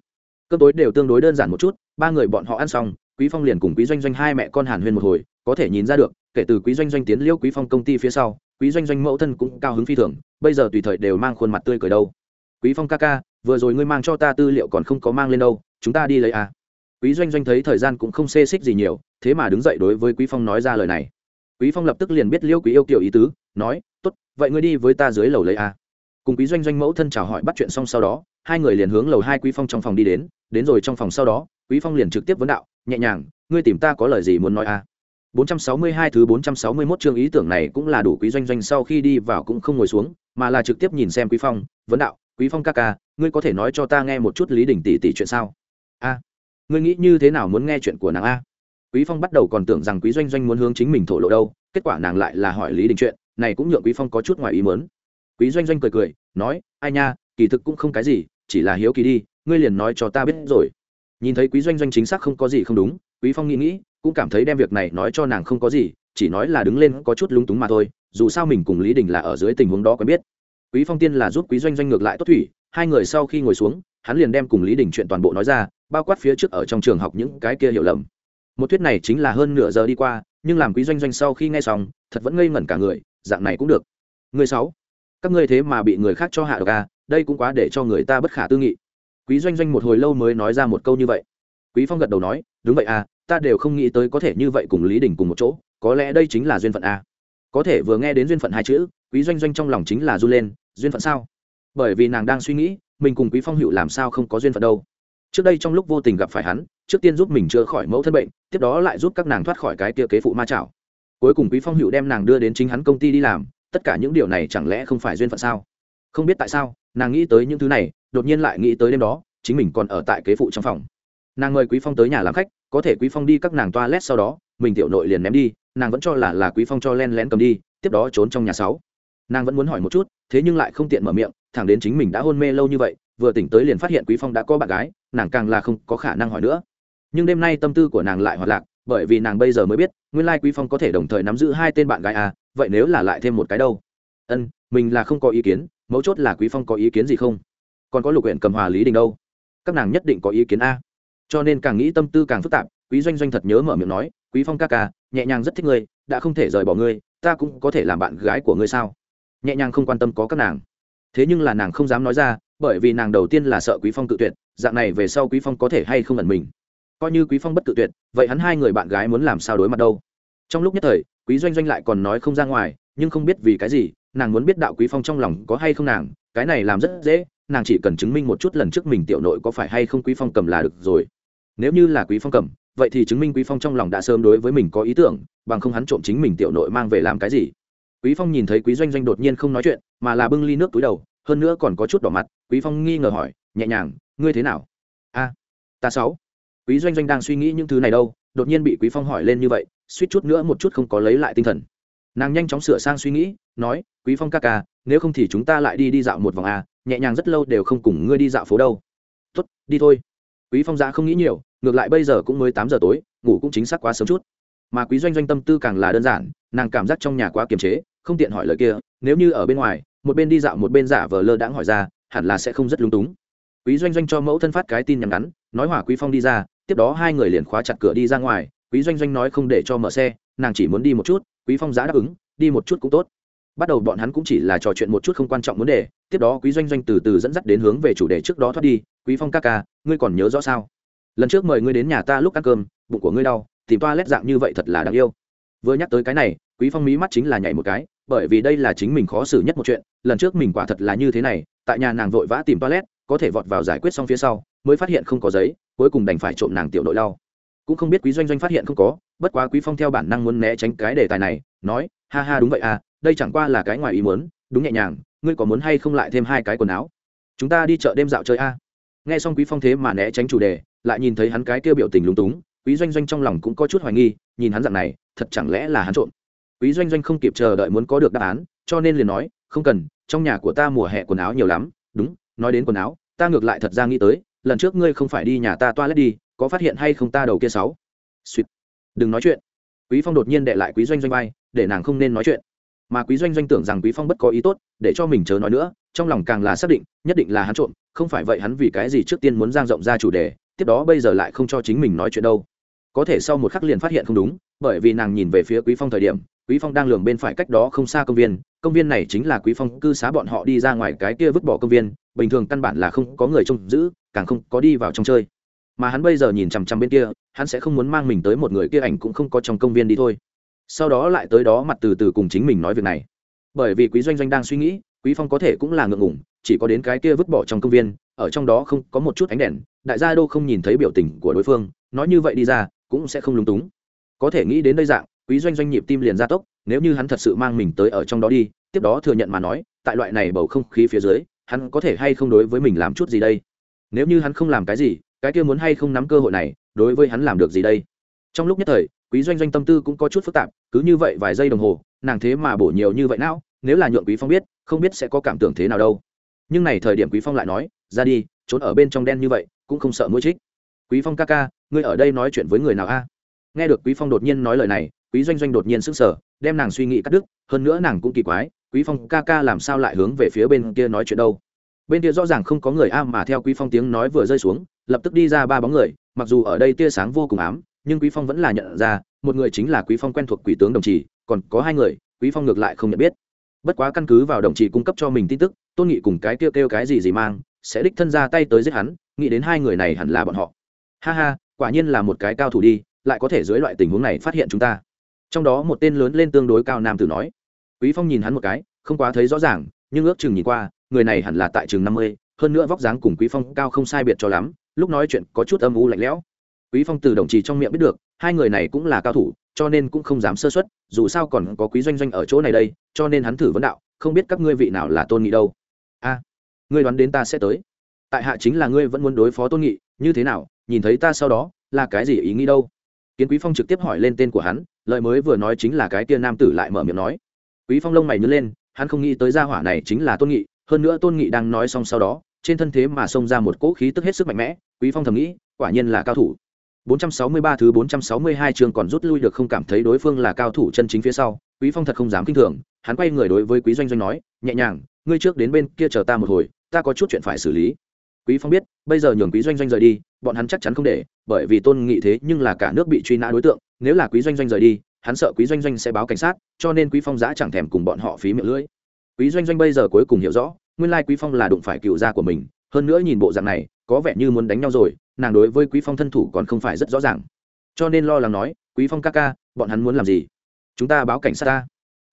S1: Cơm tối đều tương đối đơn giản một chút, ba người bọn họ ăn xong, quý phong liền cùng quý doanh doanh hai mẹ con hàn huyên một hồi, có thể nhìn ra được, kể từ quý doanh doanh tiến liễu quý phong công ty phía sau, quý doanh doanh mẫu thân cũng cao hứng phi thường, bây giờ tùy thời đều mang khuôn mặt tươi cười đâu. Quý phong ca ca vừa rồi ngươi mang cho ta tư liệu còn không có mang lên đâu chúng ta đi lấy à. quý doanh doanh thấy thời gian cũng không xê xích gì nhiều thế mà đứng dậy đối với quý phong nói ra lời này quý phong lập tức liền biết liêu quý yêu kiểu ý tứ nói tốt vậy ngươi đi với ta dưới lầu lấy à. cùng quý doanh doanh mẫu thân chào hỏi bắt chuyện xong sau đó hai người liền hướng lầu hai quý phong trong phòng đi đến đến rồi trong phòng sau đó quý phong liền trực tiếp vấn đạo nhẹ nhàng ngươi tìm ta có lời gì muốn nói à 462 thứ 461 chương ý tưởng này cũng là đủ quý doanh doanh sau khi đi vào cũng không ngồi xuống, mà là trực tiếp nhìn xem Quý Phong, vấn đạo, "Quý Phong ca ca, ngươi có thể nói cho ta nghe một chút Lý Đình tỷ tỷ chuyện sao?" "A, ngươi nghĩ như thế nào muốn nghe chuyện của nàng a?" Quý Phong bắt đầu còn tưởng rằng Quý Doanh Doanh muốn hướng chính mình thổ lộ đâu, kết quả nàng lại là hỏi Lý Đình chuyện, này cũng nhượng Quý Phong có chút ngoài ý muốn. Quý Doanh Doanh cười cười, nói, "Ai nha, kỳ thực cũng không cái gì, chỉ là hiếu kỳ đi, ngươi liền nói cho ta biết rồi." Nhìn thấy Quý Doanh Doanh chính xác không có gì không đúng, Quý Phong nghĩ nghĩ, cũng cảm thấy đem việc này nói cho nàng không có gì chỉ nói là đứng lên có chút lúng túng mà thôi dù sao mình cùng lý đình là ở dưới tình huống đó quen biết quý phong tiên là giúp quý doanh doanh ngược lại tốt thủy hai người sau khi ngồi xuống hắn liền đem cùng lý đình chuyện toàn bộ nói ra bao quát phía trước ở trong trường học những cái kia hiểu lầm. Một thuyết này chính là hơn nửa giờ đi qua nhưng làm quý doanh doanh sau khi nghe xong thật vẫn ngây ngẩn cả người dạng này cũng được. Người sáu các ngươi thế mà bị người khác cho hạ độc à đây cũng quá để cho người ta bất khả tư nghị. Quý doanh doanh một hồi lâu mới nói ra một câu như vậy. Quý phong gật đầu nói đúng vậy à ta đều không nghĩ tới có thể như vậy cùng lý đình cùng một chỗ có lẽ đây chính là duyên phận à, có thể vừa nghe đến duyên phận hai chữ quý doanh doanh trong lòng chính là du lên, duyên phận sao? Bởi vì nàng đang suy nghĩ, mình cùng quý phong hữu làm sao không có duyên phận đâu. Trước đây trong lúc vô tình gặp phải hắn, trước tiên giúp mình chữa khỏi mẫu thân bệnh, tiếp đó lại giúp các nàng thoát khỏi cái kia kế phụ ma chảo. Cuối cùng quý phong hữu đem nàng đưa đến chính hắn công ty đi làm, tất cả những điều này chẳng lẽ không phải duyên phận sao? Không biết tại sao, nàng nghĩ tới những thứ này, đột nhiên lại nghĩ tới đêm đó, chính mình còn ở tại kế phụ trong phòng. Nàng mời quý phong tới nhà làm khách, có thể quý phong đi các nàng toilet sau đó, mình tiểu nội liền ném đi, nàng vẫn cho là là quý phong cho len lén cầm đi, tiếp đó trốn trong nhà sáu nàng vẫn muốn hỏi một chút, thế nhưng lại không tiện mở miệng, thẳng đến chính mình đã hôn mê lâu như vậy, vừa tỉnh tới liền phát hiện quý phong đã có bạn gái, nàng càng là không có khả năng hỏi nữa. Nhưng đêm nay tâm tư của nàng lại hoạt lạc, bởi vì nàng bây giờ mới biết, nguyên lai quý phong có thể đồng thời nắm giữ hai tên bạn gái à vậy nếu là lại thêm một cái đâu? Ân, mình là không có ý kiến, mấu chốt là quý phong có ý kiến gì không? Còn có lục huyện cầm hòa lý đình đâu? Các nàng nhất định có ý kiến a. Cho nên càng nghĩ tâm tư càng phức tạp, quý doanh doanh thật nhớ mở miệng nói, quý phong ca ca, nhẹ nhàng rất thích ngươi, đã không thể rời bỏ ngươi, ta cũng có thể làm bạn gái của ngươi sao? Nhẹ nhàng không quan tâm có các nàng. Thế nhưng là nàng không dám nói ra, bởi vì nàng đầu tiên là sợ quý phong tự tuyệt, dạng này về sau quý phong có thể hay không ẩn mình? Coi như quý phong bất tự tuyệt, vậy hắn hai người bạn gái muốn làm sao đối mặt đâu? Trong lúc nhất thời, quý doanh doanh lại còn nói không ra ngoài, nhưng không biết vì cái gì, nàng muốn biết đạo quý phong trong lòng có hay không nàng, cái này làm rất dễ, nàng chỉ cần chứng minh một chút lần trước mình tiểu nội có phải hay không quý phong cầm là được rồi. Nếu như là quý phong cầm, vậy thì chứng minh quý phong trong lòng đã sớm đối với mình có ý tưởng, bằng không hắn trộm chính mình tiểu nội mang về làm cái gì? Quý phong nhìn thấy quý doanh doanh đột nhiên không nói chuyện, mà là bưng ly nước túi đầu, hơn nữa còn có chút đỏ mặt. Quý phong nghi ngờ hỏi, nhẹ nhàng, ngươi thế nào? A, ta sáu quý doanh doanh đang suy nghĩ những thứ này đâu, đột nhiên bị quý phong hỏi lên như vậy, suýt chút nữa một chút không có lấy lại tinh thần. Nàng nhanh chóng sửa sang suy nghĩ, nói, quý phong ca ca, nếu không thì chúng ta lại đi đi dạo một vòng a nhẹ nhàng rất lâu đều không cùng ngươi đi dạo phố đâu. Tốt, đi thôi. Quý phong giã không nghĩ nhiều, ngược lại bây giờ cũng mới tám giờ tối, ngủ cũng chính xác quá sớm chút. Mà quý doanh doanh tâm tư càng là đơn giản nàng cảm giác trong nhà quá kiềm chế, không tiện hỏi lời kia, nếu như ở bên ngoài, một bên đi dạo một bên giả vờ lơ đãng hỏi ra, hẳn là sẽ không rất lúng túng. Quý doanh doanh cho mẫu thân phát cái tin nhắn ngắn, nói hỏa quý phong đi ra, tiếp đó hai người liền khóa chặt cửa đi ra ngoài, quý doanh doanh nói không để cho mở xe, nàng chỉ muốn đi một chút, quý phong giá đáp ứng, đi một chút cũng tốt. Bắt đầu bọn hắn cũng chỉ là trò chuyện một chút không quan trọng vấn đề, tiếp đó quý doanh doanh từ từ dẫn dắt đến hướng về chủ đề trước đó thoát đi, quý phong ca ca, ngươi còn nhớ rõ sao? Lần trước mời ngươi đến nhà ta lúc ăn cơm, bụng của ngươi đau, tìm toa lét dạng như vậy thật là đáng yêu vừa nhắc tới cái này, quý phong mí mắt chính là nhảy một cái, bởi vì đây là chính mình khó xử nhất một chuyện, lần trước mình quả thật là như thế này, tại nhà nàng vội vã tìm toilet, có thể vọt vào giải quyết xong phía sau, mới phát hiện không có giấy, cuối cùng đành phải trộm nàng tiểu nội đau cũng không biết quý doanh doanh phát hiện không có, bất quá quý phong theo bản năng muốn né tránh cái đề tài này, nói, ha ha, đúng vậy à đây chẳng qua là cái ngoài ý muốn, đúng nhẹ nhàng, ngươi có muốn hay không lại thêm hai cái quần áo chúng ta đi chợ đêm dạo chơi a à? nghe xong quý phong thế mà né tránh chủ đề, lại nhìn thấy hắn cái kêu biểu tình lúng túng, quý doanh doanh trong lòng cũng có chút hoài nghi, nhìn hắn dạng này thật chẳng lẽ là hắn trộm? Quý doanh doanh không kịp chờ đợi muốn có được đáp án, cho nên liền nói, không cần, trong nhà của ta mùa hè quần áo nhiều lắm. Đúng, nói đến quần áo, ta ngược lại thật ra nghĩ tới, lần trước ngươi không phải đi nhà ta toa toilet đi, có phát hiện hay không ta đầu kia sáu? Suýt. Đừng nói chuyện. Quý phong đột nhiên đệ lại quý doanh doanh bay để nàng không nên nói chuyện. Mà quý doanh doanh tưởng rằng quý phong bất có ý tốt, để cho mình chớ nói nữa, trong lòng càng là xác định, nhất định là hắn trộm, không phải vậy hắn vì cái gì trước tiên muốn giang rộng ra chủ đề, tiếp đó bây giờ lại không cho chính mình nói chuyện đâu có thể sau một khắc liền phát hiện không đúng, bởi vì nàng nhìn về phía quý phong thời điểm, quý phong đang lường bên phải cách đó không xa công viên công viên này chính là quý phong cư xá bọn họ đi ra ngoài cái kia vứt bỏ công viên, bình thường căn bản là không có người trông giữ, càng không có đi vào trong chơi. Mà hắn bây giờ nhìn chằm chằm bên kia, hắn sẽ không muốn mang mình tới một người kia ảnh cũng không có trong công viên đi thôi. Sau đó lại tới đó mặt từ từ cùng chính mình nói việc này. Bởi vì quý doanh doanh đang suy nghĩ, quý phong có thể cũng là ngượng ngủng chỉ có đến cái kia vứt bỏ trong công viên, ở trong đó không có một chút ánh đèn, đại gia đô không nhìn thấy biểu tình của đối phương, nói như vậy đi ra cũng sẽ không lúng túng. Có thể nghĩ đến đây dạng, quý doanh doanh nhịp tim liền gia tốc, nếu như hắn thật sự mang mình tới ở trong đó đi, tiếp đó thừa nhận mà nói, tại loại này bầu không khí phía dưới, hắn có thể hay không đối với mình làm chút gì đây? Nếu như hắn không làm cái gì, cái kia muốn hay không nắm cơ hội này, đối với hắn làm được gì đây? Trong lúc nhất thời, quý doanh doanh tâm tư cũng có chút phức tạp, cứ như vậy vài giây đồng hồ, nàng thế mà bổ nhiều như vậy não, nếu là nhượng quý phong biết, không biết sẽ có cảm tưởng thế nào đâu. Nhưng này thời điểm quý phong lại nói, ra đi, trốn ở bên trong đen như vậy, cũng không sợ mũi trích. Quý phong ca ca ngươi ở đây nói chuyện với người nào a? Nghe được quý phong đột nhiên nói lời này, quý doanh doanh đột nhiên sức sở đem nàng suy nghĩ cắt đứt, hơn nữa nàng cũng kỳ quái, quý phong ca ca làm sao lại hướng về phía bên kia nói chuyện đâu? Bên kia rõ ràng không có người a mà theo quý phong tiếng nói vừa rơi xuống, lập tức đi ra ba bóng người, mặc dù ở đây tia sáng vô cùng ám, nhưng quý phong vẫn là nhận ra, một người chính là quý phong quen thuộc quỷ tướng đồng chí. còn có hai người, quý phong ngược lại không nhận biết. Bất quá căn cứ vào đồng chí cung cấp cho mình tin tức, tôn nghị cùng cái kêu kêu cái gì gì mang, sẽ đích thân ra tay tới giết hắn, nghĩ đến hai người này hẳn là bọn họ. Ha ha quả nhiên là một cái cao thủ đi, lại có thể dưới loại tình huống này phát hiện chúng ta. Trong đó một tên lớn lên tương đối cao nam tử nói. Quý phong nhìn hắn một cái, không quá thấy rõ ràng, nhưng ước chừng nhìn qua, người này hẳn là tại chừng năm mươi, hơn nữa vóc dáng cùng quý phong cao không sai biệt cho lắm, lúc nói chuyện có chút âm u lạnh lẽo. Quý phong từ đồng trì trong miệng biết được, hai người này cũng là cao thủ, cho nên cũng không dám sơ suất, dù sao còn có quý doanh doanh ở chỗ này đây, cho nên hắn thử vấn đạo, không biết các ngươi vị nào là tôn nghị đâu. A, ngươi đoán đến ta sẽ tới. Tại hạ chính là ngươi vẫn muốn đối phó tôn nghị như thế nào, nhìn thấy ta sau đó, là cái gì ý nghĩ đâu? Kiến quý phong trực tiếp hỏi lên tên của hắn, lời mới vừa nói chính là cái kia nam tử lại mở miệng nói. Quý phong lông mày nhớ lên, hắn không nghĩ tới gia hỏa này chính là tôn nghị, hơn nữa tôn nghị đang nói xong sau đó, trên thân thế mà xông ra một cỗ khí tức hết sức mạnh mẽ, quý phong thầm nghĩ, quả nhiên là cao thủ. 463 thứ 462 trường còn rút lui được không cảm thấy đối phương là cao thủ chân chính phía sau, quý phong thật không dám kinh thường, hắn quay người đối với quý doanh doanh nói, nhẹ nhàng, ngươi trước đến bên kia chờ ta một hồi, ta có chút chuyện phải xử lý quý phong biết, bây giờ nhường quý doanh doanh rời đi, bọn hắn chắc chắn không để, bởi vì tôn nghị thế nhưng là cả nước bị truy nã đối tượng, nếu là quý doanh doanh rời đi, hắn sợ quý doanh doanh sẽ báo cảnh sát, cho nên quý phong giã chẳng thèm cùng bọn họ phí miệng lưỡi. Quý doanh doanh bây giờ cuối cùng hiểu rõ, nguyên lai quý phong là đụng phải cựu gia của mình, hơn nữa nhìn bộ dạng này, có vẻ như muốn đánh nhau rồi, nàng đối với quý phong thân thủ còn không phải rất rõ ràng. Cho nên lo lắng nói, quý phong ca ca, bọn hắn muốn làm gì? Chúng ta báo cảnh sát ta.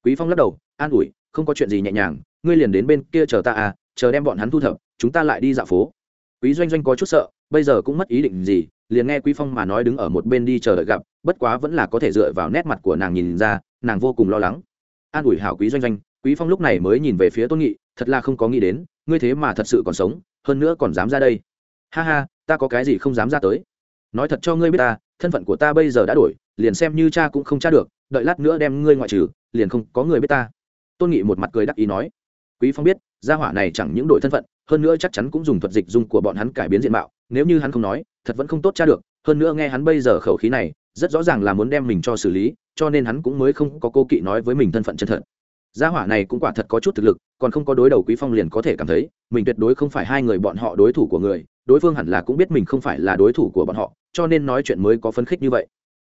S1: Quý phong lắc đầu, an ủi, không có chuyện gì nhẹ nhàng, ngươi liền đến bên kia chờ ta à chờ đem bọn hắn thu thập, chúng ta lại đi dạo phố quý doanh doanh có chút sợ, bây giờ cũng mất ý định gì, liền nghe quý phong mà nói đứng ở một bên đi chờ đợi gặp, bất quá vẫn là có thể dựa vào nét mặt của nàng nhìn ra, nàng vô cùng lo lắng. An ủi hảo quý doanh doanh, quý phong lúc này mới nhìn về phía tôn nghị, thật là không có nghĩ đến, ngươi thế mà thật sự còn sống, hơn nữa còn dám ra đây. Ha ha, ta có cái gì không dám ra tới. Nói thật cho ngươi biết ta, thân phận của ta bây giờ đã đổi, liền xem như cha cũng không cha được, đợi lát nữa đem ngươi ngoại trừ, liền không có người biết ta. Tôn nghị một mặt cười đắc ý nói. Quý phong biết, gia hỏa này chẳng những đổi thân phận hơn nữa chắc chắn cũng dùng thuật dịch dung của bọn hắn cải biến diện mạo, nếu như hắn không nói, thật vẫn không tốt tra được, hơn nữa nghe hắn bây giờ khẩu khí này, rất rõ ràng là muốn đem mình cho xử lý, cho nên hắn cũng mới không có cô kỵ nói với mình thân phận chân thật. Gia hỏa này cũng quả thật có chút thực lực, còn không có đối đầu quý phong liền có thể cảm thấy, mình tuyệt đối không phải hai người bọn họ đối thủ của người, đối phương hẳn là cũng biết mình không phải là đối thủ của bọn họ, cho nên nói chuyện mới có phấn khích như vậy.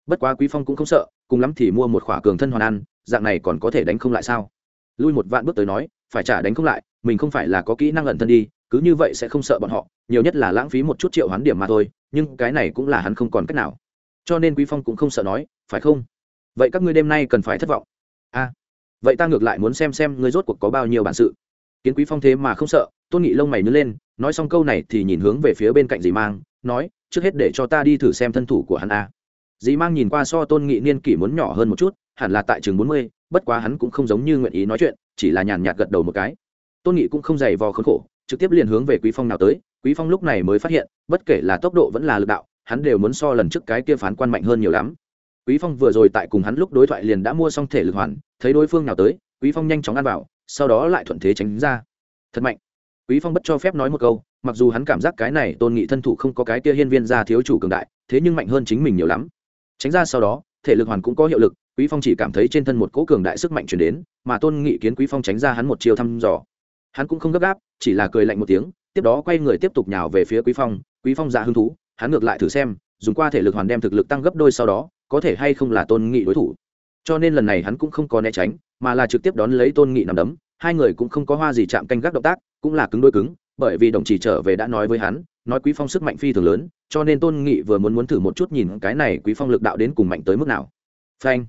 S1: Bất quá quý phong cũng không sợ, cùng lắm thì mua một khỏa cường thân hoàn ăn, dạng này còn có thể đánh không lại sao? Lui một vạn bước tới nói phải trả đánh không lại, mình không phải là có kỹ năng ẩn thân đi, cứ như vậy sẽ không sợ bọn họ, nhiều nhất là lãng phí một chút triệu hoán điểm mà thôi, nhưng cái này cũng là hắn không còn cách nào. Cho nên quý phong cũng không sợ nói, phải không? Vậy các ngươi đêm nay cần phải thất vọng. A, vậy ta ngược lại muốn xem xem ngươi rốt cuộc có bao nhiêu bản sự. Kiến quý phong thế mà không sợ, tôn nghị lông mày nhớ lên, nói xong câu này thì nhìn hướng về phía bên cạnh dì mang, nói, trước hết để cho ta đi thử xem thân thủ của hắn a. Dì mang nhìn qua so tôn nghị niên kỷ muốn nhỏ hơn một chút, hẳn là tại trường bốn mươi, bất quá hắn cũng không giống như nguyện ý nói chuyện chỉ là nhàn nhạt gật đầu một cái. Tôn nghị cũng không dày vò khốn khổ, trực tiếp liền hướng về quý phong nào tới. Quý phong lúc này mới phát hiện, bất kể là tốc độ vẫn là lực đạo, hắn đều muốn so lần trước cái kia phán quan mạnh hơn nhiều lắm. Quý phong vừa rồi tại cùng hắn lúc đối thoại liền đã mua xong thể lực hoàn, thấy đối phương nào tới, quý phong nhanh chóng ăn vào, sau đó lại thuận thế tránh ra. Thật mạnh. Quý phong bất cho phép nói một câu, mặc dù hắn cảm giác cái này tôn nghị thân thủ không có cái kia hiên viên gia thiếu chủ cường đại, thế nhưng mạnh hơn chính mình nhiều lắm. Tránh ra sau đó, thể lực hoàn cũng có hiệu lực quý phong chỉ cảm thấy trên thân một cỗ cường đại sức mạnh chuyển đến, mà tôn nghị kiến quý phong tránh ra hắn một chiều thăm dò. Hắn cũng không gấp gáp, chỉ là cười lạnh một tiếng, tiếp đó quay người tiếp tục nhào về phía quý phong. Quý phong dạ hứng thú, hắn ngược lại thử xem, dùng qua thể lực hoàn đem thực lực tăng gấp đôi sau đó, có thể hay không là tôn nghị đối thủ. Cho nên lần này hắn cũng không có né tránh, mà là trực tiếp đón lấy tôn nghị nằm đấm. Hai người cũng không có hoa gì chạm canh gác động tác, cũng là cứng đôi cứng, bởi vì đồng chỉ trở về đã nói với hắn, nói quý phong sức mạnh phi thường lớn, cho nên tôn nghị vừa muốn muốn thử một chút nhìn cái này quý phong lực đạo đến cùng mạnh tới mức nào. Phanh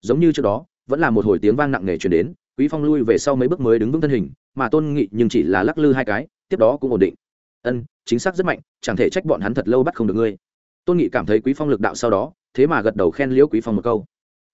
S1: giống như trước đó, vẫn là một hồi tiếng vang nặng nề truyền đến, quý phong lui về sau mấy bước mới đứng vững thân hình, mà tôn nghị nhưng chỉ là lắc lư hai cái, tiếp đó cũng ổn định. Ân, chính xác rất mạnh, chẳng thể trách bọn hắn thật lâu bắt không được ngươi. Tôn nghị cảm thấy quý phong lực đạo sau đó, thế mà gật đầu khen liễu quý phong một câu.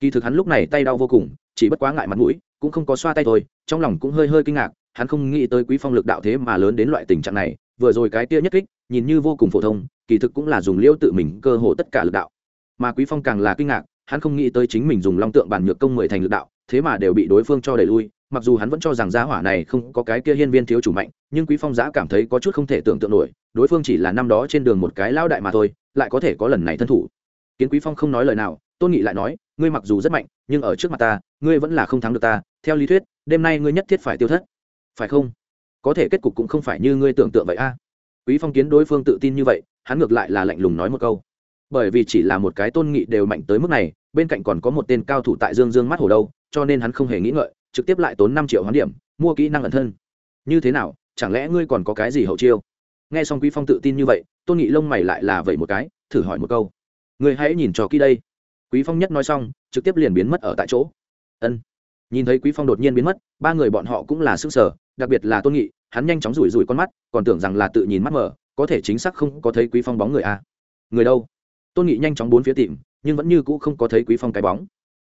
S1: Kỳ thực hắn lúc này tay đau vô cùng, chỉ bất quá ngại mặt mũi, cũng không có xoa tay thôi, trong lòng cũng hơi hơi kinh ngạc, hắn không nghĩ tới quý phong lực đạo thế mà lớn đến loại tình trạng này, vừa rồi cái kia nhất kích, nhìn như vô cùng phổ thông, kỳ thực cũng là dùng liễu tự mình cơ hồ tất cả lực đạo. Mà quý phong càng là kinh ngạc hắn không nghĩ tới chính mình dùng long tượng bản nhược công mười thành lực đạo, thế mà đều bị đối phương cho đẩy lui, mặc dù hắn vẫn cho rằng giá hỏa này không có cái kia hiên viên thiếu chủ mạnh, nhưng quý phong giã cảm thấy có chút không thể tưởng tượng nổi, đối phương chỉ là năm đó trên đường một cái lao đại mà thôi, lại có thể có lần này thân thủ. Kiến quý phong không nói lời nào, tôn nghị lại nói, ngươi mặc dù rất mạnh, nhưng ở trước mặt ta, ngươi vẫn là không thắng được ta, theo lý thuyết, đêm nay ngươi nhất thiết phải tiêu thất. Phải không? Có thể kết cục cũng không phải như ngươi tưởng tượng vậy a. Quý phong kiến đối phương tự tin như vậy, hắn ngược lại là lạnh lùng nói một câu bởi vì chỉ là một cái tôn nghị đều mạnh tới mức này, bên cạnh còn có một tên cao thủ tại dương dương mắt hồ đâu, cho nên hắn không hề nghĩ ngợi, trực tiếp lại tốn năm triệu hoán điểm, mua kỹ năng ẩn thân. Như thế nào, chẳng lẽ ngươi còn có cái gì hậu chiêu? Nghe xong quý phong tự tin như vậy, tôn nghị lông mày lại là vậy một cái, thử hỏi một câu. Ngươi hãy nhìn cho kỹ đây. Quý phong nhất nói xong, trực tiếp liền biến mất ở tại chỗ. Ân. Nhìn thấy quý phong đột nhiên biến mất, ba người bọn họ cũng là sức sở đặc biệt là tôn nghị, hắn nhanh chóng rủi rủi con mắt, còn tưởng rằng là tự nhìn mắt mở, có thể chính xác không có thấy quý phong bóng người à. người đâu? Tôn nghị nhanh chóng bốn phía tìm, nhưng vẫn như cũ không có thấy quý phong cái bóng.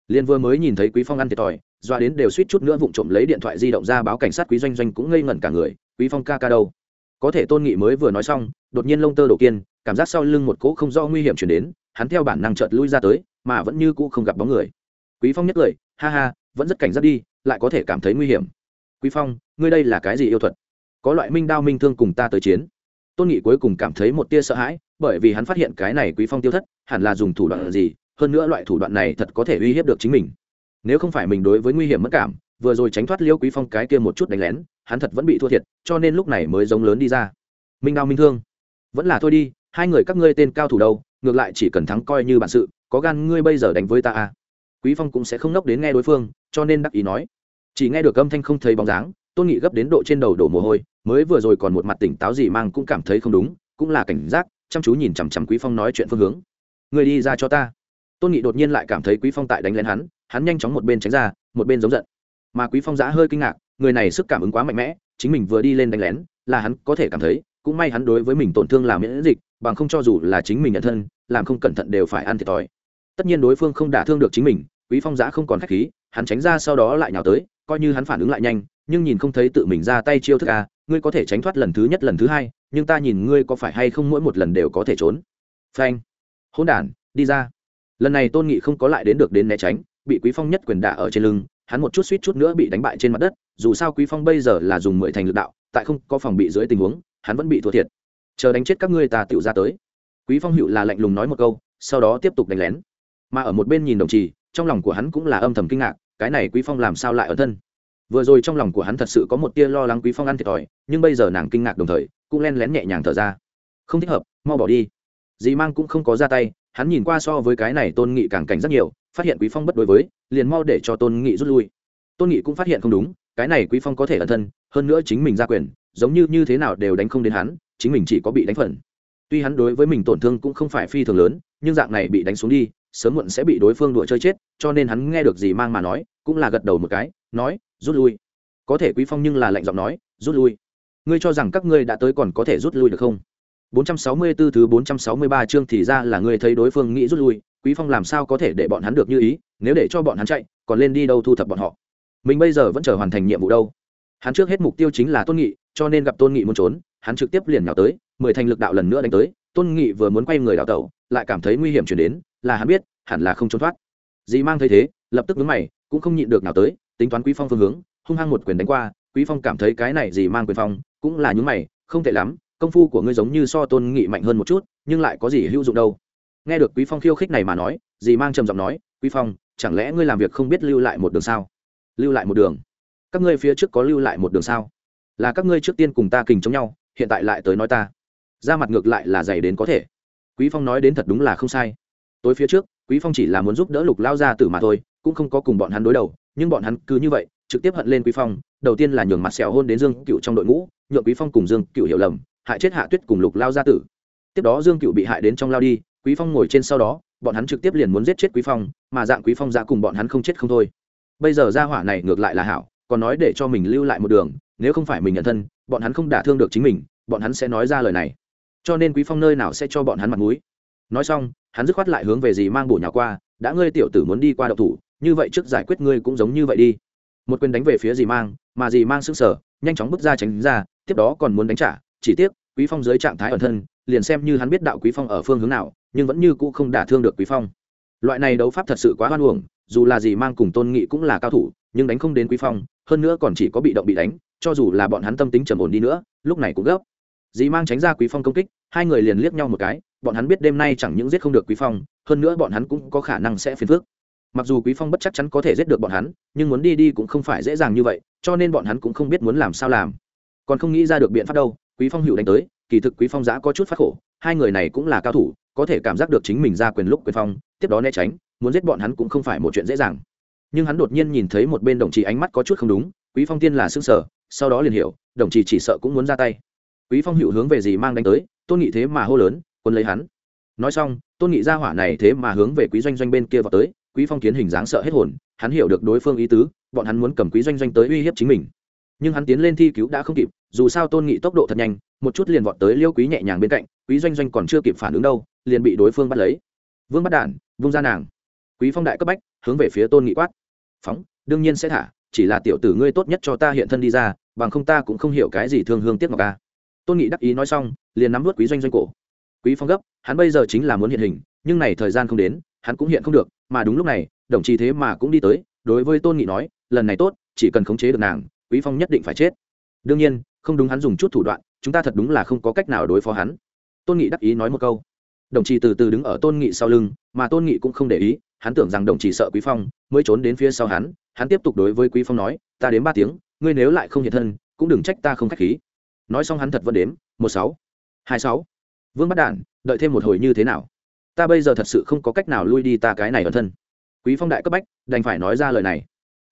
S1: Liên vừa mới nhìn thấy quý phong ăn thiệt thòi, doa đến đều suýt chút nữa vụng trộm lấy điện thoại di động ra báo cảnh sát quý doanh doanh cũng ngây ngẩn cả người, quý phong ca ca đâu? Có thể tôn nghị mới vừa nói xong, đột nhiên lông tơ đổ kiên, cảm giác sau lưng một cỗ không do nguy hiểm chuyển đến, hắn theo bản năng chợt lui ra tới, mà vẫn như cũ không gặp bóng người. Quý phong nhắc cười, ha ha, vẫn rất cảnh giác đi, lại có thể cảm thấy nguy hiểm. Quý phong, ngươi đây là cái gì yêu thuật? Có loại minh đao minh thương cùng ta tới chiến tôn nghị cuối cùng cảm thấy một tia sợ hãi, bởi vì hắn phát hiện cái này quý phong tiêu thất hẳn là dùng thủ đoạn gì, hơn nữa loại thủ đoạn này thật có thể uy hiếp được chính mình. Nếu không phải mình đối với nguy hiểm mất cảm, vừa rồi tránh thoát liêu quý phong cái kia một chút đánh lén, hắn thật vẫn bị thua thiệt, cho nên lúc này mới giống lớn đi ra. Minh đao minh thương. Vẫn là thôi đi, hai người các ngươi tên cao thủ đâu, ngược lại chỉ cần thắng coi như bản sự, có gan ngươi bây giờ đánh với ta à? Quý phong cũng sẽ không nốc đến nghe đối phương, cho nên đắc ý nói. Chỉ nghe được âm thanh không thấy bóng dáng tôn nghị gấp đến độ trên đầu đổ mồ hôi, mới vừa rồi còn một mặt tỉnh táo gì mang cũng cảm thấy không đúng, cũng là cảnh giác, chăm chú nhìn chằm chằm quý phong nói chuyện phương hướng. Người đi ra cho ta. Tôn nghị đột nhiên lại cảm thấy quý phong tại đánh lén hắn hắn nhanh chóng một bên tránh ra, một bên giống giận. Mà quý phong giã hơi kinh ngạc, người này sức cảm ứng quá mạnh mẽ, chính mình vừa đi lên đánh lén, là hắn có thể cảm thấy, cũng may hắn đối với mình tổn thương làm miễn dịch, bằng không cho dù là chính mình nhận thân, làm không cẩn thận đều phải ăn thiệt thòi. Tất nhiên đối phương không đả thương được chính mình, quý phong giã không còn khách khí, hắn tránh ra sau đó lại nhào tới, coi như hắn phản ứng lại nhanh nhưng nhìn không thấy tự mình ra tay chiêu thức a ngươi có thể tránh thoát lần thứ nhất lần thứ hai, nhưng ta nhìn ngươi có phải hay không mỗi một lần đều có thể trốn. Phanh. Hỗn đản, đi ra. Lần này tôn nghị không có lại đến được đến né tránh, bị quý phong nhất quyền đả ở trên lưng, hắn một chút suýt chút nữa bị đánh bại trên mặt đất, dù sao quý phong bây giờ là dùng mười thành lực đạo, tại không có phòng bị dưới tình huống, hắn vẫn bị thua thiệt. Chờ đánh chết các ngươi ta tựu ra tới. Quý phong hữu là lạnh lùng nói một câu, sau đó tiếp tục đánh lén. Mà ở một bên nhìn đồng trì, trong lòng của hắn cũng là âm thầm kinh ngạc, cái này quý phong làm sao lại ở thân? Vừa rồi trong lòng của hắn thật sự có một tia lo lắng quý phong ăn thiệt thòi, nhưng bây giờ nàng kinh ngạc đồng thời, cũng len lén nhẹ nhàng thở ra. Không thích hợp, mau bỏ đi. Dì mang cũng không có ra tay, hắn nhìn qua so với cái này tôn nghị càng cảnh rất nhiều, phát hiện quý phong bất đối với, liền mau để cho tôn nghị rút lui. Tôn nghị cũng phát hiện không đúng, cái này quý phong có thể ẩn thân, hơn nữa chính mình ra quyền, giống như như thế nào đều đánh không đến hắn, chính mình chỉ có bị đánh phần. Tuy hắn đối với mình tổn thương cũng không phải phi thường lớn, nhưng dạng này bị đánh xuống đi, sớm muộn sẽ bị đối phương đùa chơi chết, cho nên hắn nghe được gì mang mà nói, cũng là gật đầu một cái, nói rút lui. Có thể quý phong nhưng là lạnh giọng nói, rút lui? Ngươi cho rằng các ngươi đã tới còn có thể rút lui được không? 464 thứ 463 chương thì ra là ngươi thấy đối phương nghĩ rút lui, quý phong làm sao có thể để bọn hắn được như ý, nếu để cho bọn hắn chạy, còn lên đi đâu thu thập bọn họ? Mình bây giờ vẫn chờ hoàn thành nhiệm vụ đâu? Hắn trước hết mục tiêu chính là tôn nghị, cho nên gặp tôn nghị muốn trốn, hắn trực tiếp liền nhào tới, mười thành lực đạo lần nữa đánh tới, tôn nghị vừa muốn quay người đào tẩu, lại cảm thấy nguy hiểm chuyển đến, là hắn biết, hẳn là không trốn thoát. Dì mang thấy thế, lập tức vướng mày, cũng không nhịn được nào tới tính toán quý phong phương hướng, hung hăng một quyền đánh qua, quý phong cảm thấy cái này gì mang quyền phong, cũng là những mày, không tệ lắm, công phu của ngươi giống như so tôn nghị mạnh hơn một chút, nhưng lại có gì hữu dụng đâu. Nghe được quý phong khiêu khích này mà nói, dì mang trầm giọng nói, quý phong, chẳng lẽ ngươi làm việc không biết lưu lại một đường sao? Lưu lại một đường? Các ngươi phía trước có lưu lại một đường sao? Là các ngươi trước tiên cùng ta kình chống nhau, hiện tại lại tới nói ta. Ra mặt ngược lại là dày đến có thể. Quý phong nói đến thật đúng là không sai. Tối phía trước, quý phong chỉ là muốn giúp đỡ lục lao ra tử mà thôi, cũng không có cùng bọn hắn đối đầu nhưng bọn hắn cứ như vậy, trực tiếp hận lên quý phong, đầu tiên là nhường mặt sẹo hôn đến dương cựu trong đội ngũ, nhượng quý phong cùng dương cựu hiểu lầm, hại chết hạ tuyết cùng lục lao gia tử. Tiếp đó dương cựu bị hại đến trong lao đi, quý phong ngồi trên sau đó, bọn hắn trực tiếp liền muốn giết chết quý phong, mà dạng quý phong ra cùng bọn hắn không chết không thôi. Bây giờ ra hỏa này ngược lại là hảo, còn nói để cho mình lưu lại một đường, nếu không phải mình nhận thân, bọn hắn không đả thương được chính mình, bọn hắn sẽ nói ra lời này. Cho nên quý phong nơi nào sẽ cho bọn hắn mặt mũi. Nói xong, hắn dứt khoát lại hướng về gì mang bổ nhà qua, đã ngươi tiểu tử muốn đi qua đậu thủ như vậy trước giải quyết ngươi cũng giống như vậy đi. Một quyền đánh về phía dì mang mà dì mang sững sở, nhanh chóng bước ra tránh ra tiếp đó còn muốn đánh trả chỉ tiếc quý phong dưới trạng thái ẩn thân liền xem như hắn biết đạo quý phong ở phương hướng nào nhưng vẫn như cũ không đả thương được quý phong. Loại này đấu pháp thật sự quá hoan uổng dù là dì mang cùng tôn nghị cũng là cao thủ nhưng đánh không đến quý phong hơn nữa còn chỉ có bị động bị đánh cho dù là bọn hắn tâm tính trầm ổn đi nữa lúc này cũng gấp. Dì mang tránh ra quý phong công kích hai người liền liếc nhau một cái bọn hắn biết đêm nay chẳng những giết không được quý phong hơn nữa bọn hắn cũng có khả năng sẽ phiền phước mặc dù quý phong bất chắc chắn có thể giết được bọn hắn, nhưng muốn đi đi cũng không phải dễ dàng như vậy, cho nên bọn hắn cũng không biết muốn làm sao làm. Còn không nghĩ ra được biện pháp đâu, quý phong hữu đánh tới, kỳ thực quý phong giã có chút phát khổ, hai người này cũng là cao thủ, có thể cảm giác được chính mình ra quyền lúc quyền phong, tiếp đó né tránh, muốn giết bọn hắn cũng không phải một chuyện dễ dàng. Nhưng hắn đột nhiên nhìn thấy một bên đồng chí ánh mắt có chút không đúng, quý phong tiên là xương sở sau đó liền hiểu, đồng chí chỉ sợ cũng muốn ra tay. Quý phong hữu hướng về gì mang đánh tới, tôn nghị thế mà hô lớn, quân lấy hắn. Nói xong, tôn nghị ra hỏa này thế mà hướng về quý doanh doanh bên kia vào tới quý phong kiến hình dáng sợ hết hồn, hắn hiểu được đối phương ý tứ, bọn hắn muốn cầm quý doanh doanh tới uy hiếp chính mình. Nhưng hắn tiến lên thi cứu đã không kịp, dù sao tôn nghị tốc độ thật nhanh, một chút liền vọt tới liêu quý nhẹ nhàng bên cạnh, quý doanh doanh còn chưa kịp phản ứng đâu, liền bị đối phương bắt lấy. Vương bắt đản, vung ra nàng. Quý phong đại cấp bách, hướng về phía tôn nghị quát. Phóng, đương nhiên sẽ thả, chỉ là tiểu tử ngươi tốt nhất cho ta hiện thân đi ra, bằng không ta cũng không hiểu cái gì thương hương tiếc ngọc ca tôn nghị đắc ý nói xong, liền nắm vớt quý doanh doanh cổ. Quý phong gấp, hắn bây giờ chính là muốn hiện hình, nhưng này thời gian không đến, hắn cũng hiện không được mà đúng lúc này, đồng chí thế mà cũng đi tới, đối với tôn nghị nói, lần này tốt, chỉ cần khống chế được nàng, quý phong nhất định phải chết. Đương nhiên, không đúng hắn dùng chút thủ đoạn, chúng ta thật đúng là không có cách nào đối phó hắn. Tôn nghị đắc ý nói một câu. Đồng chí từ từ đứng ở tôn nghị sau lưng, mà tôn nghị cũng không để ý, hắn tưởng rằng đồng chí sợ quý phong, mới trốn đến phía sau hắn hắn tiếp tục đối với quý phong nói, ta đến ba tiếng, ngươi nếu lại không hiện thân, cũng đừng trách ta không khách khí. Nói xong hắn thật vẫn đếm, một sáu, hai sáu. Vương bắt đản, đợi thêm một hồi như thế nào? Ta bây giờ thật sự không có cách nào lui đi ta cái này ẩn thân. Quý phong đại cấp bách, đành phải nói ra lời này.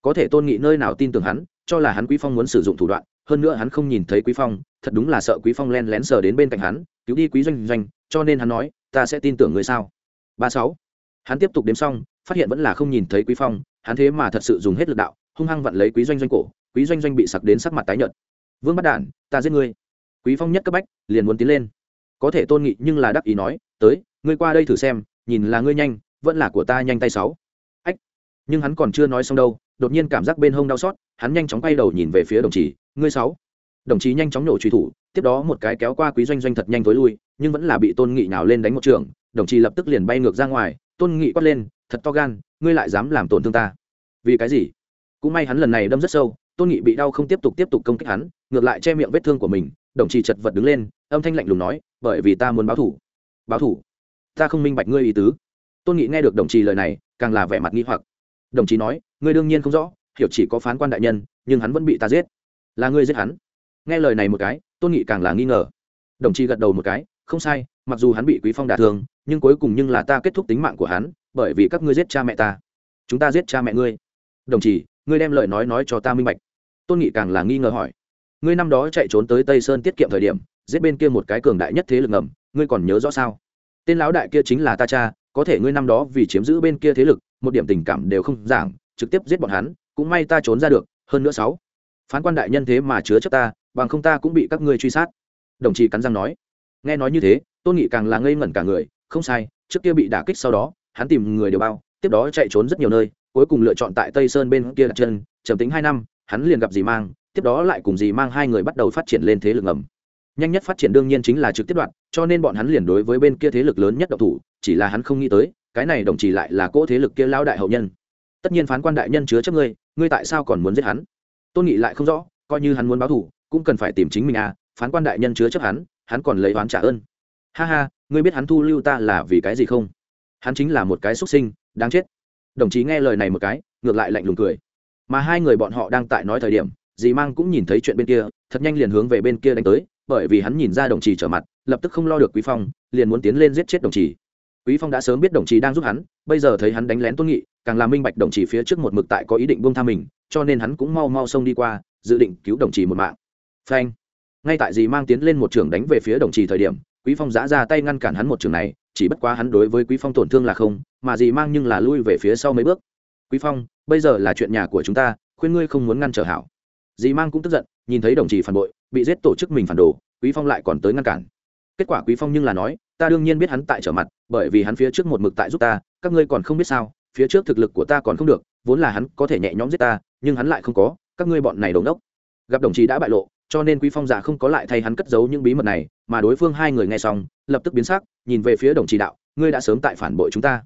S1: Có thể tôn nghị nơi nào tin tưởng hắn, cho là hắn quý phong muốn sử dụng thủ đoạn, hơn nữa hắn không nhìn thấy quý phong, thật đúng là sợ quý phong len lén sờ đến bên cạnh hắn, cứu đi quý doanh doanh, cho nên hắn nói, ta sẽ tin tưởng người sao? Ba sáu. Hắn tiếp tục đếm xong, phát hiện vẫn là không nhìn thấy quý phong, hắn thế mà thật sự dùng hết lực đạo, hung hăng vặn lấy quý doanh doanh cổ, quý doanh doanh bị sặc đến sắc mặt tái nhợt. Vương bắt đản, ta giết ngươi. Quý phong nhất cấp bách, liền muốn tiến lên. Có thể tôn nghị nhưng là đắc ý nói, tới ngươi qua đây thử xem, nhìn là ngươi nhanh, vẫn là của ta nhanh tay sáu. Ách. Nhưng hắn còn chưa nói xong đâu, đột nhiên cảm giác bên hông đau xót, hắn nhanh chóng quay đầu nhìn về phía đồng chí, ngươi sáu. Đồng chí nhanh chóng nổ truy thủ, tiếp đó một cái kéo qua quý doanh doanh thật nhanh tối lui, nhưng vẫn là bị tôn nghị nào lên đánh một trường, đồng chí lập tức liền bay ngược ra ngoài, tôn nghị quát lên, thật to gan, ngươi lại dám làm tổn thương ta. Vì cái gì? Cũng may hắn lần này đâm rất sâu, tôn nghị bị đau không tiếp tục tiếp tục công kích hắn, ngược lại che miệng vết thương của mình, đồng chí chật vật đứng lên, âm thanh lạnh lùng nói, bởi vì ta muốn báo thủ. Báo thủ? Ta không minh bạch ngươi ý tứ. Tôn nghị nghe được đồng chí lời này, càng là vẻ mặt nghi hoặc. Đồng chí nói, ngươi đương nhiên không rõ, hiểu chỉ có phán quan đại nhân, nhưng hắn vẫn bị ta giết. Là ngươi giết hắn. Nghe lời này một cái, tôn nghị càng là nghi ngờ. Đồng chí gật đầu một cái, không sai, mặc dù hắn bị quý phong đả thương, nhưng cuối cùng nhưng là ta kết thúc tính mạng của hắn, bởi vì các ngươi giết cha mẹ ta. Chúng ta giết cha mẹ ngươi. Đồng chí, ngươi đem lời nói nói cho ta minh bạch. Tôn nghị càng là nghi ngờ hỏi. Ngươi năm đó chạy trốn tới tây sơn tiết kiệm thời điểm, giết bên kia một cái cường đại nhất thế lực ngầm, ngươi còn nhớ rõ sao? Tên lão đại kia chính là ta cha, có thể ngươi năm đó vì chiếm giữ bên kia thế lực, một điểm tình cảm đều không giảng, trực tiếp giết bọn hắn, cũng may ta trốn ra được, hơn nữa sáu. Phán quan đại nhân thế mà chứa chấp ta, bằng không ta cũng bị các ngươi truy sát. Đồng chí cắn răng nói. Nghe nói như thế, tôn nghị càng là ngây ngẩn cả người, không sai, trước kia bị đả kích sau đó, hắn tìm người đều bao, tiếp đó chạy trốn rất nhiều nơi, cuối cùng lựa chọn tại tây sơn bên kia đặt chân, trầm tính hai năm, hắn liền gặp dì mang, tiếp đó lại cùng dì mang hai người bắt đầu phát triển lên thế lực ngầm. Nhanh nhất phát triển đương nhiên chính là trực tiếp đoạn cho nên bọn hắn liền đối với bên kia thế lực lớn nhất độc thủ, chỉ là hắn không nghĩ tới, cái này đồng chỉ lại là cỗ thế lực kia lao đại hậu nhân. Tất nhiên phán quan đại nhân chứa chấp ngươi ngươi tại sao còn muốn giết hắn? Tôn nghị lại không rõ, coi như hắn muốn báo thù cũng cần phải tìm chính mình à phán quan đại nhân chứa chấp hắn hắn còn lấy oán trả ơn. Ha ha, ngươi biết hắn thu lưu ta là vì cái gì không? Hắn chính là một cái xuất sinh, đáng chết. Đồng chí nghe lời này một cái, ngược lại lạnh lùng cười. Mà hai người bọn họ đang tại nói thời điểm, dì mang cũng nhìn thấy chuyện bên kia, thật nhanh liền hướng về bên kia đánh tới bởi vì hắn nhìn ra đồng chí trở mặt, lập tức không lo được quý phong, liền muốn tiến lên giết chết đồng chí quý phong đã sớm biết đồng chí đang giúp hắn, bây giờ thấy hắn đánh lén tôn nghị, càng làm minh bạch đồng chí phía trước một mực tại có ý định buông tha mình, cho nên hắn cũng mau mau xông đi qua, dự định cứu đồng chí một mạng. Phanh! Ngay tại dì mang tiến lên một trường đánh về phía đồng chí thời điểm, quý phong giã ra tay ngăn cản hắn một trường này, chỉ bất quá hắn đối với quý phong tổn thương là không, mà dì mang nhưng là lui về phía sau mấy bước. Quý phong, bây giờ là chuyện nhà của chúng ta, khuyên ngươi không muốn ngăn trở hảo. Dì mang cũng tức giận nhìn thấy đồng chí phản bội, bị giết tổ chức mình phản đồ, quý phong lại còn tới ngăn cản. Kết quả quý phong nhưng là nói, ta đương nhiên biết hắn tại trở mặt, bởi vì hắn phía trước một mực tại giúp ta, các ngươi còn không biết sao, phía trước thực lực của ta còn không được, vốn là hắn có thể nhẹ nhõm giết ta, nhưng hắn lại không có, các ngươi bọn này đồn đốc gặp đồng chí đã bại lộ, cho nên quý phong giả không có lại thay hắn cất giấu những bí mật này, mà đối phương hai người nghe xong, lập tức biến sắc, nhìn về phía đồng chí đạo, ngươi đã sớm tại phản bội chúng ta.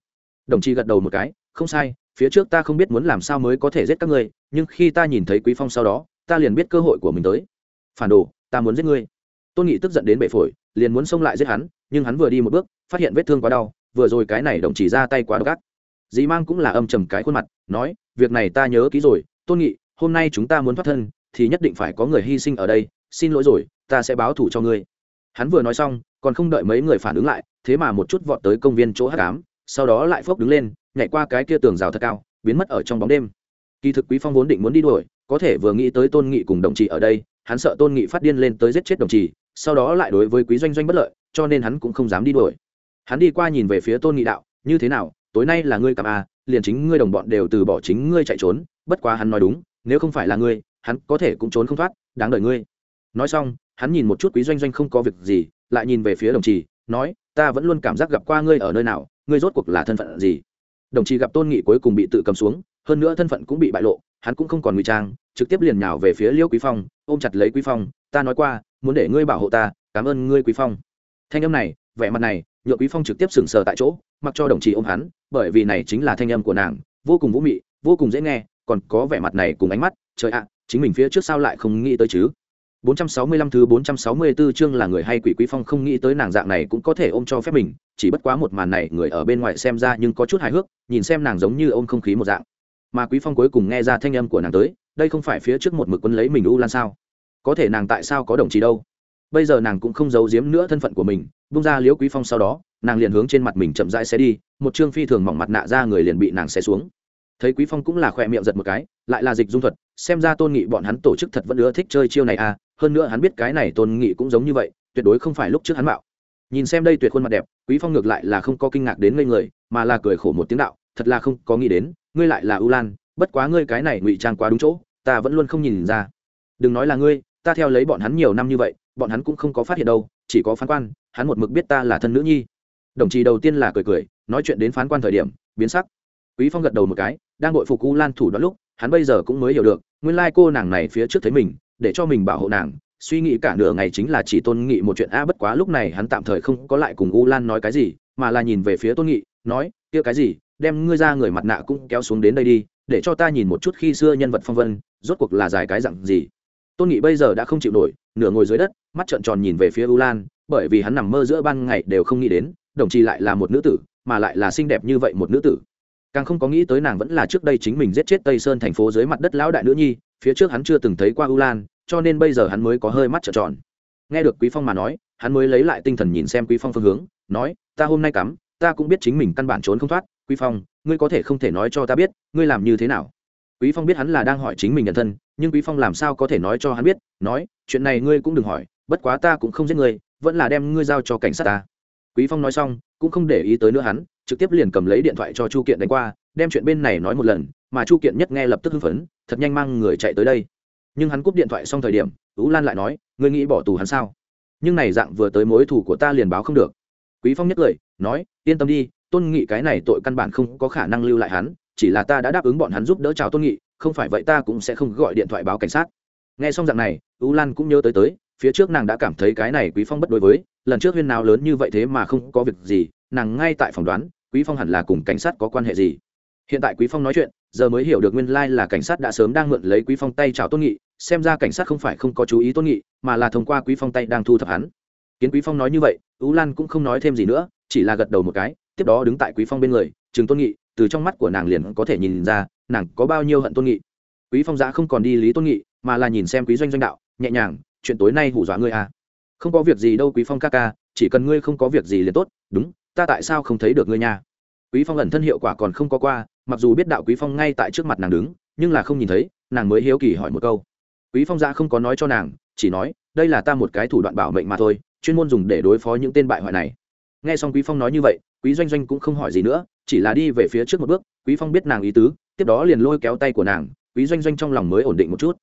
S1: Đồng chí gật đầu một cái, không sai, phía trước ta không biết muốn làm sao mới có thể giết các ngươi, nhưng khi ta nhìn thấy quý phong sau đó ta liền biết cơ hội của mình tới. Phản đồ ta muốn giết ngươi. Tôn nghị tức giận đến bệ phổi liền muốn xông lại giết hắn nhưng hắn vừa đi một bước phát hiện vết thương quá đau vừa rồi cái này đồng chỉ ra tay quá gắt, ác. Dì mang cũng là âm trầm cái khuôn mặt nói việc này ta nhớ kỹ rồi tôn nghị hôm nay chúng ta muốn thoát thân thì nhất định phải có người hy sinh ở đây xin lỗi rồi ta sẽ báo thủ cho ngươi. Hắn vừa nói xong còn không đợi mấy người phản ứng lại thế mà một chút vọt tới công viên chỗ hát cám sau đó lại phốc đứng lên nhảy qua cái kia tường rào thật cao biến mất ở trong bóng đêm kỳ thực quý phong vốn định muốn đi đuổi, có thể vừa nghĩ tới tôn nghị cùng đồng chí ở đây, hắn sợ tôn nghị phát điên lên tới giết chết đồng chí sau đó lại đối với quý doanh doanh bất lợi, cho nên hắn cũng không dám đi đuổi. Hắn đi qua nhìn về phía tôn nghị đạo, như thế nào, tối nay là ngươi cặp a liền chính ngươi đồng bọn đều từ bỏ chính ngươi chạy trốn, bất quá hắn nói đúng, nếu không phải là ngươi, hắn có thể cũng trốn không thoát, đáng đợi ngươi. Nói xong, hắn nhìn một chút quý doanh doanh không có việc gì, lại nhìn về phía đồng chí nói, ta vẫn luôn cảm giác gặp qua ngươi ở nơi nào, ngươi rốt cuộc là thân phận gì? Đồng chí gặp tôn nghị cuối cùng bị tự cầm xuống hơn nữa thân phận cũng bị bại lộ hắn cũng không còn ngụy trang trực tiếp liền nhào về phía liêu quý phong ôm chặt lấy quý phong ta nói qua muốn để ngươi bảo hộ ta cảm ơn ngươi quý phong thanh âm này vẻ mặt này nhượng quý phong trực tiếp sừng sờ tại chỗ mặc cho đồng chí ôm hắn bởi vì này chính là thanh âm của nàng vô cùng vũ mị vô cùng dễ nghe còn có vẻ mặt này cùng ánh mắt trời ạ chính mình phía trước sao lại không nghĩ tới chứ 465 thứ 464 chương là người hay quỷ quý phong không nghĩ tới nàng dạng này cũng có thể ôm cho phép mình, chỉ bất quá một màn này người ở bên ngoài xem ra nhưng có chút hài hước, nhìn xem nàng giống như ôm không khí một dạng. Mà quý phong cuối cùng nghe ra thanh âm của nàng tới, đây không phải phía trước một mực quân lấy mình u lan sao? Có thể nàng tại sao có đồng chí đâu? Bây giờ nàng cũng không giấu giếm nữa thân phận của mình, bung ra liếu quý phong sau đó, nàng liền hướng trên mặt mình chậm rãi xé đi, một trương phi thường mỏng mặt nạ ra người liền bị nàng xé xuống thấy quý phong cũng là khỏe miệng giật một cái lại là dịch dung thuật xem ra tôn nghị bọn hắn tổ chức thật vẫn ưa thích chơi chiêu này à hơn nữa hắn biết cái này tôn nghị cũng giống như vậy tuyệt đối không phải lúc trước hắn mạo nhìn xem đây tuyệt khuôn mặt đẹp quý phong ngược lại là không có kinh ngạc đến ngây người mà là cười khổ một tiếng đạo thật là không có nghĩ đến ngươi lại là ưu lan, bất quá ngươi cái này ngụy trang quá đúng chỗ, ta vẫn luôn không nhìn ra. Đừng nói là ngươi, ta theo lấy bọn hắn nhiều năm như vậy, bọn hắn cũng không có phát hiện đâu, chỉ có phán quan, hắn một mực biết ta là thân nữ nhi. Đồng chí đầu tiên là cười cười, nói chuyện đến phán quan thời điểm, biến sắc. Quý phong gật đầu một cái, đang bội phục u lan thủ đoạn lúc, hắn bây giờ cũng mới hiểu được, nguyên lai cô nàng này phía trước thấy mình, để cho mình bảo hộ nàng, suy nghĩ cả nửa ngày chính là chỉ tôn nghị một chuyện, a, bất quá lúc này hắn tạm thời không có lại cùng u lan nói cái gì, mà là nhìn về phía tôn nghị, nói, kia cái gì đem ngươi ra người mặt nạ cũng kéo xuống đến đây đi, để cho ta nhìn một chút khi xưa nhân vật phong vân, rốt cuộc là dài cái dặn gì. Tôn nghị bây giờ đã không chịu nổi, nửa ngồi dưới đất, mắt trợn tròn nhìn về phía u lan, bởi vì hắn nằm mơ giữa ban ngày đều không nghĩ đến, đồng chí lại là một nữ tử, mà lại là xinh đẹp như vậy một nữ tử. Càng không có nghĩ tới nàng vẫn là trước đây chính mình giết chết tây sơn thành phố dưới mặt đất lão đại nữ nhi, phía trước hắn chưa từng thấy qua u lan, cho nên bây giờ hắn mới có hơi mắt trợn tròn. Nghe được quý phong mà nói, hắn mới lấy lại tinh thần nhìn xem quý phong phương hướng, nói, ta hôm nay cắm, ta cũng biết chính mình căn bản trốn không thoát quý phong, ngươi có thể không thể nói cho ta biết, ngươi làm như thế nào? Quý phong biết hắn là đang hỏi chính mình nhận thân, nhưng quý phong làm sao có thể nói cho hắn biết, nói, chuyện này ngươi cũng đừng hỏi, bất quá ta cũng không giết ngươi, vẫn là đem ngươi giao cho cảnh sát ta. Quý phong nói xong, cũng không để ý tới nữa hắn, trực tiếp liền cầm lấy điện thoại cho chu kiện đánh qua, đem chuyện bên này nói một lần, mà chu kiện nhất nghe lập tức hưng phấn, thật nhanh mang người chạy tới đây. Nhưng hắn cúp điện thoại xong thời điểm, tú lan lại nói, ngươi nghĩ bỏ tù hắn sao? Nhưng này dạng vừa tới mối thủ của ta liền báo không được. Quý phong nhất cười nói, yên tâm đi tôn nghị cái này tội căn bản không có khả năng lưu lại hắn, chỉ là ta đã đáp ứng bọn hắn giúp đỡ chào tôn nghị, không phải vậy ta cũng sẽ không gọi điện thoại báo cảnh sát. Nghe xong dạng này U lan cũng nhớ tới tới, phía trước nàng đã cảm thấy cái này quý phong bất đối với, lần trước huyên nào lớn như vậy thế mà không có việc gì, nàng ngay tại phòng đoán, quý phong hẳn là cùng cảnh sát có quan hệ gì. Hiện tại quý phong nói chuyện, giờ mới hiểu được nguyên lai là cảnh sát đã sớm đang mượn lấy quý phong tay chào tôn nghị, xem ra cảnh sát không phải không có chú ý tôn nghị, mà là thông qua quý phong tay đang thu thập hắn. Kiến quý phong nói như vậy, ú lan cũng không nói thêm gì nữa, chỉ là gật đầu một cái tiếp đó đứng tại quý phong bên người chừng tôn nghị, từ trong mắt của nàng liền có thể nhìn ra, nàng có bao nhiêu hận tôn nghị. Quý phong giã không còn đi lý tôn nghị, mà là nhìn xem quý doanh doanh đạo, nhẹ nhàng, chuyện tối nay hủ dọa ngươi à. Không có việc gì đâu quý phong ca ca, chỉ cần ngươi không có việc gì liền tốt, đúng, ta tại sao không thấy được ngươi nha? Quý phong ẩn thân hiệu quả còn không có qua, mặc dù biết đạo quý phong ngay tại trước mặt nàng đứng, nhưng là không nhìn thấy, nàng mới hiếu kỳ hỏi một câu. Quý phong ra không có nói cho nàng, chỉ nói, đây là ta một cái thủ đoạn bảo mệnh mà thôi, chuyên môn dùng để đối phó những tên bại hoại này. Nghe xong quý phong nói như vậy quý doanh doanh cũng không hỏi gì nữa chỉ là đi về phía trước một bước quý phong biết nàng ý tứ tiếp đó liền lôi kéo tay của nàng quý doanh doanh trong lòng mới ổn định một chút.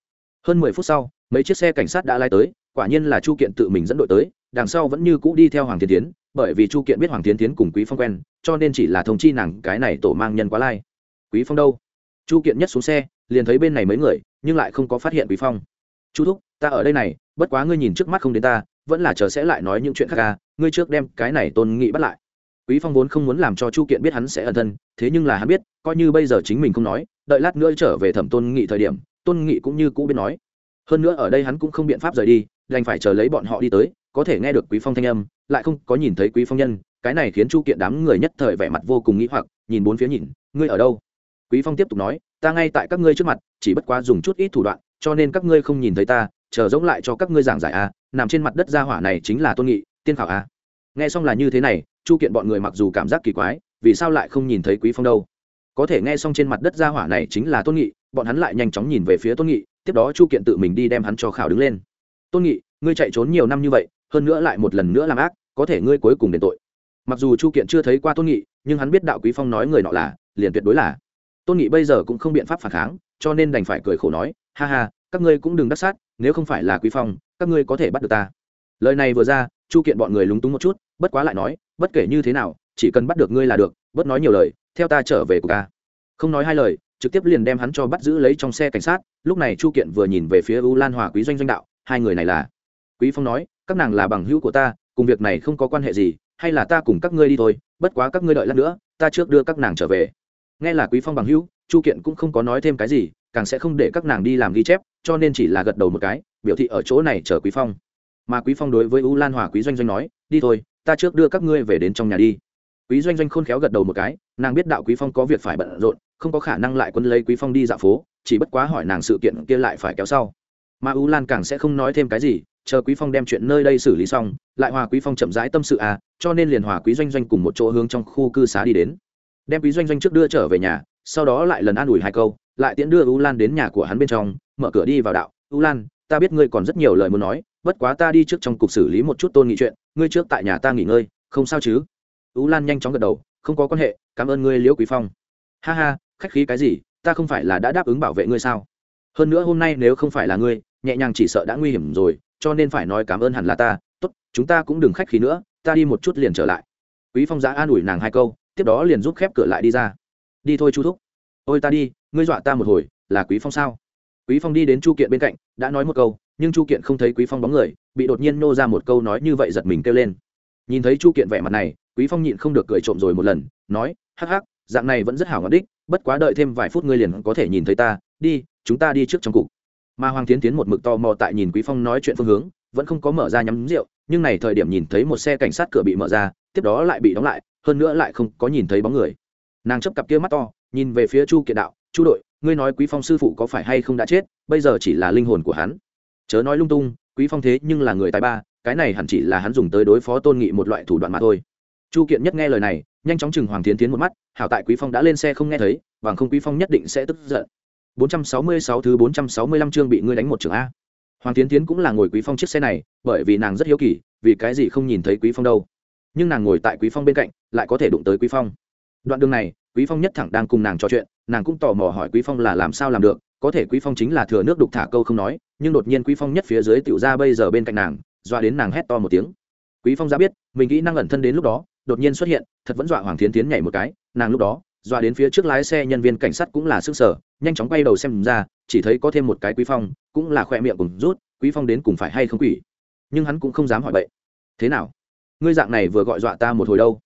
S1: Hơn mười phút sau mấy chiếc xe cảnh sát đã lai tới quả nhiên là chu kiện tự mình dẫn đội tới đằng sau vẫn như cũ đi theo hoàng thiên tiến bởi vì chu kiện biết hoàng thiên tiến cùng quý phong quen cho nên chỉ là thông chi nàng cái này tổ mang nhân quá lai. Quý phong đâu? Chu kiện nhất xuống xe liền thấy bên này mấy người nhưng lại không có phát hiện quý phong. Chu thúc ta ở đây này bất quá ngươi nhìn trước mắt không đến ta vẫn là chờ sẽ lại nói những chuyện khác ca à, ngươi trước đem cái này tôn nghị bắt lại quý phong vốn không muốn làm cho chu kiện biết hắn sẽ ẩn thân, thế nhưng là hắn biết, coi như bây giờ chính mình không nói, đợi lát nữa trở về thẩm tôn nghị thời điểm, tôn nghị cũng như cũ biết nói. Hơn nữa ở đây hắn cũng không biện pháp rời đi, đành phải chờ lấy bọn họ đi tới, có thể nghe được quý phong thanh âm, lại không có nhìn thấy quý phong nhân, cái này khiến chu kiện đám người nhất thời vẻ mặt vô cùng nghĩ hoặc, nhìn bốn phía nhìn, ngươi ở đâu? Quý phong tiếp tục nói, ta ngay tại các ngươi trước mặt, chỉ bất quá dùng chút ít thủ đoạn, cho nên các ngươi không nhìn thấy ta, chờ giống lại cho các ngươi giảng giải a nằm trên mặt đất gia hỏa này chính là tôn nghị, tiên khảo a nghe xong là như thế này chu kiện bọn người mặc dù cảm giác kỳ quái, vì sao lại không nhìn thấy quý phong đâu? Có thể nghe xong trên mặt đất ra hỏa này chính là tôn nghị, bọn hắn lại nhanh chóng nhìn về phía tôn nghị, tiếp đó chu kiện tự mình đi đem hắn cho khảo đứng lên. Tôn nghị, ngươi chạy trốn nhiều năm như vậy, hơn nữa lại một lần nữa làm ác, có thể ngươi cuối cùng đền tội. Mặc dù chu kiện chưa thấy qua tôn nghị, nhưng hắn biết đạo quý phong nói người nọ là, liền tuyệt đối là. Tôn nghị bây giờ cũng không biện pháp phản kháng, cho nên đành phải cười khổ nói, ha ha, các ngươi cũng đừng đắc sát, nếu không phải là quý phong, các ngươi có thể bắt được ta. Lời này vừa ra, chu kiện bọn người lúng túng một chút, bất quá lại nói bất kể như thế nào, chỉ cần bắt được ngươi là được, Bớt nói nhiều lời, theo ta trở về của ca không nói hai lời, trực tiếp liền đem hắn cho bắt giữ lấy trong xe cảnh sát, lúc này chu kiện vừa nhìn về phía u lan hòa quý doanh doanh đạo, hai người này là. Quý phong nói, các nàng là bằng hữu của ta, cùng việc này không có quan hệ gì, hay là ta cùng các ngươi đi thôi, bất quá các ngươi đợi lát nữa, ta trước đưa các nàng trở về. Nghe là quý phong bằng hữu, chu kiện cũng không có nói thêm cái gì, càng sẽ không để các nàng đi làm ghi chép, cho nên chỉ là gật đầu một cái, biểu thị ở chỗ này chờ quý phong. Mà quý phong đối với u lan hòa quý doanh doanh nói, đi thôi ta trước đưa các ngươi về đến trong nhà đi. Quý doanh doanh khôn khéo gật đầu một cái, nàng biết đạo quý phong có việc phải bận rộn, không có khả năng lại quân lấy quý phong đi dạo phố, chỉ bất quá hỏi nàng sự kiện kia lại phải kéo sau. Mà u lan càng sẽ không nói thêm cái gì, chờ quý phong đem chuyện nơi đây xử lý xong, lại hòa quý phong chậm rãi tâm sự à cho nên liền hòa quý doanh doanh cùng một chỗ hướng trong khu cư xá đi đến. Đem quý doanh doanh trước đưa trở về nhà, sau đó lại lần an ủi hai câu, lại tiễn đưa u lan đến nhà của hắn bên trong, mở cửa đi vào đạo, u lan, ta biết ngươi còn rất nhiều lời muốn nói bất quá ta đi trước trong cục xử lý một chút tôn nghị chuyện, ngươi trước tại nhà ta nghỉ ngơi, không sao chứ? Tú lan nhanh chóng gật đầu, không có quan hệ, cảm ơn ngươi, liễu quý phong. Ha ha, khách khí cái gì, ta không phải là đã đáp ứng bảo vệ ngươi sao? Hơn nữa hôm nay nếu không phải là ngươi, nhẹ nhàng chỉ sợ đã nguy hiểm rồi, cho nên phải nói cảm ơn hẳn là ta. Tốt, chúng ta cũng đừng khách khí nữa, ta đi một chút liền trở lại. Quý phong giã an ủi nàng hai câu, tiếp đó liền giúp khép cửa lại đi ra. Đi thôi chú thúc. Ôi ta đi, ngươi dọa ta một hồi, là quý phong sao? Quý phong đi đến chu kiện bên cạnh, đã nói một câu, nhưng chu kiện không thấy quý phong bóng người, bị đột nhiên nô ra một câu nói như vậy giật mình kêu lên. Nhìn thấy chu kiện vẻ mặt này, quý phong nhịn không được cười trộm rồi một lần, nói, hắc hắc, dạng này vẫn rất hảo ngọt đích, bất quá đợi thêm vài phút ngươi liền có thể nhìn thấy ta, đi, chúng ta đi trước trong cục. Mà hoàng tiến tiến một mực to mò tại nhìn quý phong nói chuyện phương hướng, vẫn không có mở ra nhắm rượu, nhưng này thời điểm nhìn thấy một xe cảnh sát cửa bị mở ra, tiếp đó lại bị đóng lại, hơn nữa lại không có nhìn thấy bóng người. Nàng chấp cặp kia mắt to, nhìn về phía chu kiện đạo, chu đội ngươi nói quý phong sư phụ có phải hay không đã chết, bây giờ chỉ là linh hồn của hắn. Chớ nói lung tung, quý phong thế nhưng là người tài ba, cái này hẳn chỉ là hắn dùng tới đối phó tôn nghị một loại thủ đoạn mà thôi. Chu kiện nhất nghe lời này, nhanh chóng chừng hoàng tiến tiến một mắt, hảo tại quý phong đã lên xe không nghe thấy, bằng không quý phong nhất định sẽ tức giận. 466 thứ 465 chương bị ngươi đánh một trường a. Hoàng tiến tiến cũng là ngồi quý phong chiếc xe này, bởi vì nàng rất hiếu kỳ, vì cái gì không nhìn thấy quý phong đâu. Nhưng nàng ngồi tại quý phong bên cạnh, lại có thể đụng tới quý phong. Đoạn đường này, quý phong nhất thẳng đang cùng nàng trò chuyện nàng cũng tò mò hỏi quý phong là làm sao làm được, có thể quý phong chính là thừa nước đục thả câu không nói, nhưng đột nhiên quý phong nhất phía dưới tiểu ra bây giờ bên cạnh nàng, dọa đến nàng hét to một tiếng. Quý phong ra biết, mình kỹ năng ẩn thân đến lúc đó, đột nhiên xuất hiện, thật vẫn dọa hoàng thiến tiến nhảy một cái, nàng lúc đó, dọa đến phía trước lái xe nhân viên cảnh sát cũng là sức sở, nhanh chóng quay đầu xem ra, chỉ thấy có thêm một cái quý phong, cũng là khoe miệng cùng rút, quý phong đến cùng phải hay không quỷ. Nhưng hắn cũng không dám hỏi vậy thế nào? Ngươi dạng này vừa gọi dọa ta một hồi đâu?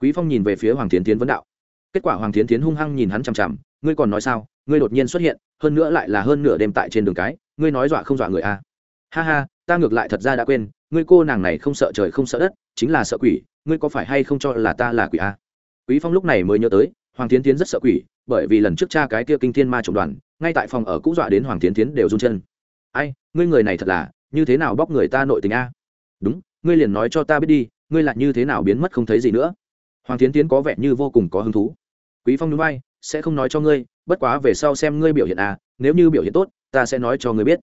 S1: Quý phong nhìn về phía hoàng thiến tiến vấn đạo. Kết quả hoàng thiến tiến hung hăng nhìn hắn chằm chằm ngươi còn nói sao, ngươi đột nhiên xuất hiện, hơn nữa lại là hơn nửa đêm tại trên đường cái, ngươi nói dọa không dọa người a à? ha ha, ta ngược lại thật ra đã quên, ngươi cô nàng này không sợ trời không sợ đất, chính là sợ quỷ, ngươi có phải hay không cho là ta là quỷ a à? quý phong lúc này mới nhớ tới, hoàng tiến tiến rất sợ quỷ, bởi vì lần trước cha cái kia kinh thiên ma trộm đoàn, ngay tại phòng ở cũ dọa đến hoàng tiến tiến đều run chân ai, ngươi người này thật là, như thế nào bóc người ta nội tình a đúng, ngươi liền nói cho ta biết đi, ngươi lại như thế nào biến mất không thấy gì nữa hoàng tiến tiến có vẻ như vô cùng có hứng thú quý phong núi bay sẽ không nói cho ngươi, bất quá về sau xem ngươi biểu hiện à nếu như biểu hiện tốt, ta sẽ nói cho ngươi biết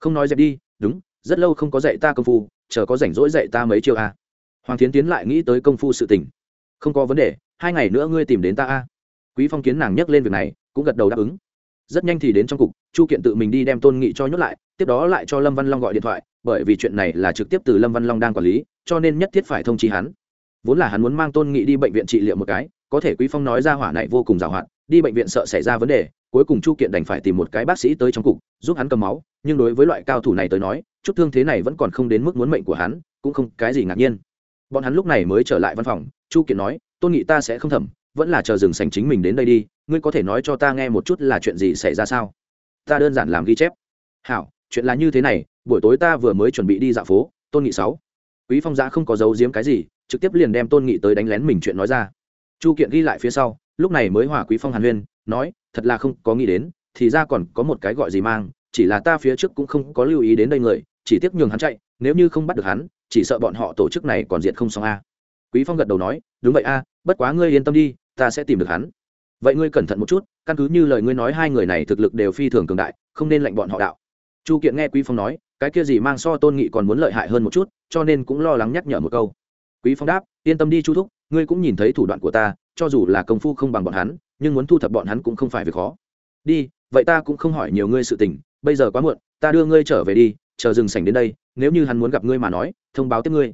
S1: không nói dẹp đi, đúng, rất lâu không có dạy ta công phu, chờ có rảnh rỗi dạy ta mấy chiêu à. hoàng tiến tiến lại nghĩ tới công phu sự tình không có vấn đề, hai ngày nữa ngươi tìm đến ta à. quý phong kiến nàng nhắc lên việc này, cũng gật đầu đáp ứng rất nhanh thì đến trong cục, chu kiện tự mình đi đem tôn nghị cho nhốt lại, tiếp đó lại cho lâm văn long gọi điện thoại, bởi vì chuyện này là trực tiếp từ lâm văn long đang quản lý, cho nên nhất thiết phải thông chi hắn vốn là hắn muốn mang tôn nghị đi bệnh viện trị liệu một cái có thể quý phong nói ra hỏa này vô cùng giàu hạn, đi bệnh viện sợ xảy ra vấn đề, cuối cùng chu kiện đành phải tìm một cái bác sĩ tới trong cục, giúp hắn cầm máu, nhưng đối với loại cao thủ này tới nói, chút thương thế này vẫn còn không đến mức muốn mệnh của hắn, cũng không cái gì ngạc nhiên. Bọn hắn lúc này mới trở lại văn phòng, chu kiện nói, tôn nghị ta sẽ không thẩm, vẫn là chờ dừng sành chính mình đến đây đi, ngươi có thể nói cho ta nghe một chút là chuyện gì xảy ra sao? Ta đơn giản làm ghi chép. Hảo, chuyện là như thế này, buổi tối ta vừa mới chuẩn bị đi dạo phố, tôn nghị sáu. Quý phong giã không có giấu giếm cái gì, trực tiếp liền đem tôn nghị tới đánh lén mình chuyện nói ra chu kiện ghi lại phía sau, lúc này mới hòa quý phong hàn huyên, nói, thật là không có nghĩ đến, thì ra còn có một cái gọi gì mang, chỉ là ta phía trước cũng không có lưu ý đến đây người, chỉ tiếc nhường hắn chạy, nếu như không bắt được hắn, chỉ sợ bọn họ tổ chức này còn diện không xong a. Quý phong gật đầu nói, đúng vậy a, bất quá ngươi yên tâm đi, ta sẽ tìm được hắn. Vậy ngươi cẩn thận một chút, căn cứ như lời ngươi nói hai người này thực lực đều phi thường cường đại, không nên lệnh bọn họ đạo. Chu kiện nghe quý phong nói, cái kia gì mang so tôn nghị còn muốn lợi hại hơn một chút, cho nên cũng lo lắng nhắc nhở một câu. Quý phong đáp, yên tâm đi chu thúc ngươi cũng nhìn thấy thủ đoạn của ta, cho dù là công phu không bằng bọn hắn, nhưng muốn thu thập bọn hắn cũng không phải việc khó. Đi, vậy ta cũng không hỏi nhiều ngươi sự tình, bây giờ quá muộn, ta đưa ngươi trở về đi, chờ dừng sảnh đến đây, nếu như hắn muốn gặp ngươi mà nói, thông báo tiếp ngươi.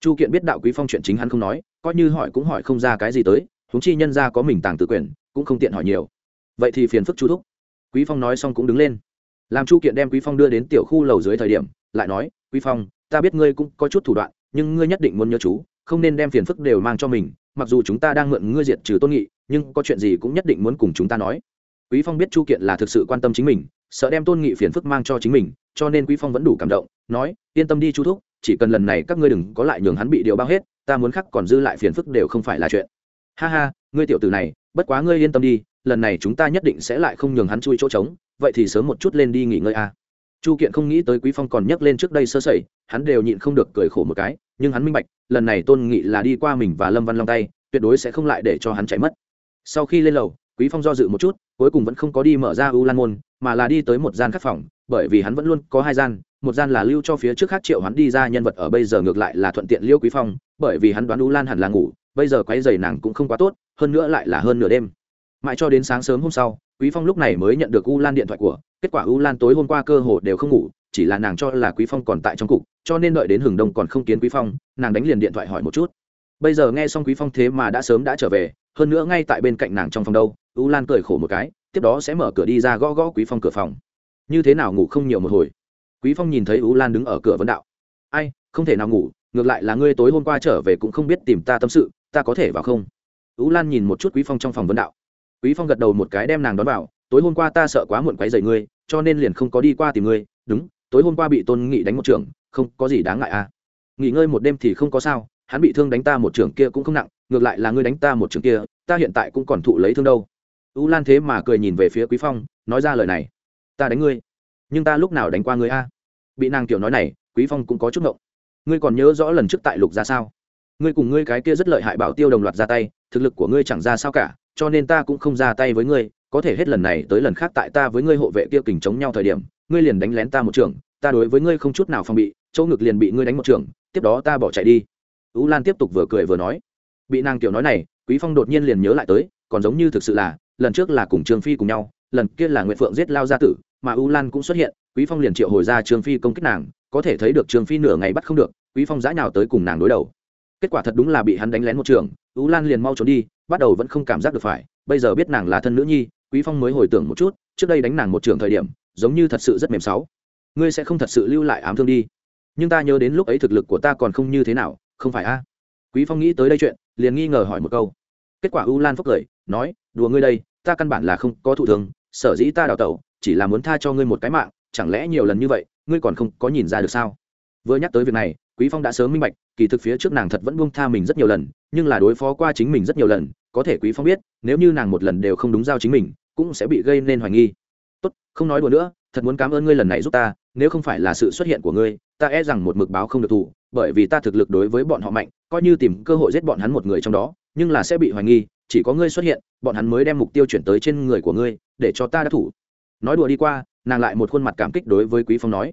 S1: Chu kiện biết đạo quý phong chuyện chính hắn không nói, coi như hỏi cũng hỏi không ra cái gì tới, huống chi nhân ra có mình tàng tự quyền, cũng không tiện hỏi nhiều. Vậy thì phiền phức chu thúc. Quý phong nói xong cũng đứng lên. Làm chu kiện đem quý phong đưa đến tiểu khu lầu dưới thời điểm, lại nói, quý phong, ta biết ngươi cũng có chút thủ đoạn, nhưng ngươi nhất định muốn nhớ chú không nên đem phiền phức đều mang cho mình, mặc dù chúng ta đang mượn ngươi diệt trừ tôn nghị, nhưng có chuyện gì cũng nhất định muốn cùng chúng ta nói. Quý phong biết chu kiện là thực sự quan tâm chính mình, sợ đem tôn nghị phiền phức mang cho chính mình, cho nên quý phong vẫn đủ cảm động, nói, yên tâm đi chu thúc, chỉ cần lần này các ngươi đừng có lại nhường hắn bị điều bao hết, ta muốn khắc còn dư lại phiền phức đều không phải là chuyện. Ha ha, ngươi tiểu tử này, bất quá ngươi yên tâm đi, lần này chúng ta nhất định sẽ lại không nhường hắn chui chỗ trống, vậy thì sớm một chút lên đi nghỉ ngơi a. Chu kiện không nghĩ tới quý phong còn nhắc lên trước đây sơ sẩy, hắn đều nhịn không được cười khổ một cái nhưng hắn minh bạch, lần này tôn nghị là đi qua mình và lâm văn long tay, tuyệt đối sẽ không lại để cho hắn chạy mất. Sau khi lên lầu, quý phong do dự một chút, cuối cùng vẫn không có đi mở ra u lan môn, mà là đi tới một gian khắc phòng, bởi vì hắn vẫn luôn có hai gian, một gian là lưu cho phía trước khác triệu hắn đi ra nhân vật ở bây giờ ngược lại là thuận tiện liêu quý phong, bởi vì hắn đoán u lan hẳn là ngủ, bây giờ quấy giày nàng cũng không quá tốt, hơn nữa lại là hơn nửa đêm. Mãi cho đến sáng sớm hôm sau, quý phong lúc này mới nhận được u lan điện thoại của, kết quả u lan tối hôm qua cơ hồ đều không ngủ chỉ là nàng cho là quý phong còn tại trong cục, cho nên đợi đến hừng đông còn không kiến quý phong, nàng đánh liền điện thoại hỏi một chút. Bây giờ nghe xong quý phong thế mà đã sớm đã trở về, hơn nữa ngay tại bên cạnh nàng trong phòng đâu, u lan cười khổ một cái, tiếp đó sẽ mở cửa đi ra gõ gõ quý phong cửa phòng. Như thế nào ngủ không nhiều một hồi? Quý phong nhìn thấy u lan đứng ở cửa vấn đạo. Ai, không thể nào ngủ, ngược lại là ngươi tối hôm qua trở về cũng không biết tìm ta tâm sự, ta có thể vào không? U lan nhìn một chút quý phong trong phòng vấn đạo. Quý phong gật đầu một cái đem nàng đón vào, tối hôm qua ta sợ quá muộn quấy rầy ngươi, cho nên liền không có đi qua tìm ngươi, đúng tối hôm qua bị tôn nghị đánh một trường, không có gì đáng ngại à. Nghỉ ngơi một đêm thì không có sao, hắn bị thương đánh ta một trường kia cũng không nặng, ngược lại là ngươi đánh ta một trường kia, ta hiện tại cũng còn thụ lấy thương đâu. U lan thế mà cười nhìn về phía quý phong, nói ra lời này. Ta đánh ngươi, nhưng ta lúc nào đánh qua ngươi a? Bị nàng kiểu nói này, quý phong cũng có chút ngộng. Ngươi còn nhớ rõ lần trước tại lục ra sao? Ngươi cùng ngươi cái kia rất lợi hại bảo tiêu đồng loạt ra tay, thực lực của ngươi chẳng ra sao cả, cho nên ta cũng không ra tay với ngươi, có thể hết lần này tới lần khác tại ta với ngươi hộ vệ kia kình chống nhau thời điểm ngươi liền đánh lén ta một trường, ta đối với ngươi không chút nào phòng bị, chỗ ngực liền bị ngươi đánh một trường, tiếp đó ta bỏ chạy đi. Ú lan tiếp tục vừa cười vừa nói. Bị nàng tiểu nói này, quý phong đột nhiên liền nhớ lại tới, còn giống như thực sự là, lần trước là cùng trương phi cùng nhau, lần kia là nguyệt phượng giết lao gia tử, mà u lan cũng xuất hiện, quý phong liền triệu hồi ra trương phi công kích nàng, có thể thấy được trương phi nửa ngày bắt không được, quý phong giã nào tới cùng nàng đối đầu. Kết quả thật đúng là bị hắn đánh lén một trường u lan liền mau trốn đi, bắt đầu vẫn không cảm giác được phải, bây giờ biết nàng là thân nữ nhi, quý phong mới hồi tưởng một chút, trước đây đánh nàng một trường thời điểm giống như thật sự rất mềm sáu. Ngươi sẽ không thật sự lưu lại ám thương đi. Nhưng ta nhớ đến lúc ấy thực lực của ta còn không như thế nào, không phải a? Quý phong nghĩ tới đây chuyện, liền nghi ngờ hỏi một câu. Kết quả u lan phúc cười, nói, đùa ngươi đây, ta căn bản là không có thụ thường sở dĩ ta đào tẩu, chỉ là muốn tha cho ngươi một cái mạng, chẳng lẽ nhiều lần như vậy, ngươi còn không có nhìn ra được sao? Vừa nhắc tới việc này, quý phong đã sớm minh bạch, kỳ thực phía trước nàng thật vẫn buông tha mình rất nhiều lần, nhưng là đối phó qua chính mình rất nhiều lần, có thể quý phong biết, nếu như nàng một lần đều không đúng giao chính mình, cũng sẽ bị gây nên hoài nghi không nói đùa nữa, thật muốn cảm ơn ngươi lần này giúp ta, nếu không phải là sự xuất hiện của ngươi, ta e rằng một mực báo không được thủ, bởi vì ta thực lực đối với bọn họ mạnh, coi như tìm cơ hội giết bọn hắn một người trong đó, nhưng là sẽ bị hoài nghi, chỉ có ngươi xuất hiện, bọn hắn mới đem mục tiêu chuyển tới trên người của ngươi, để cho ta đã thủ. Nói đùa đi qua, nàng lại một khuôn mặt cảm kích đối với quý phong nói.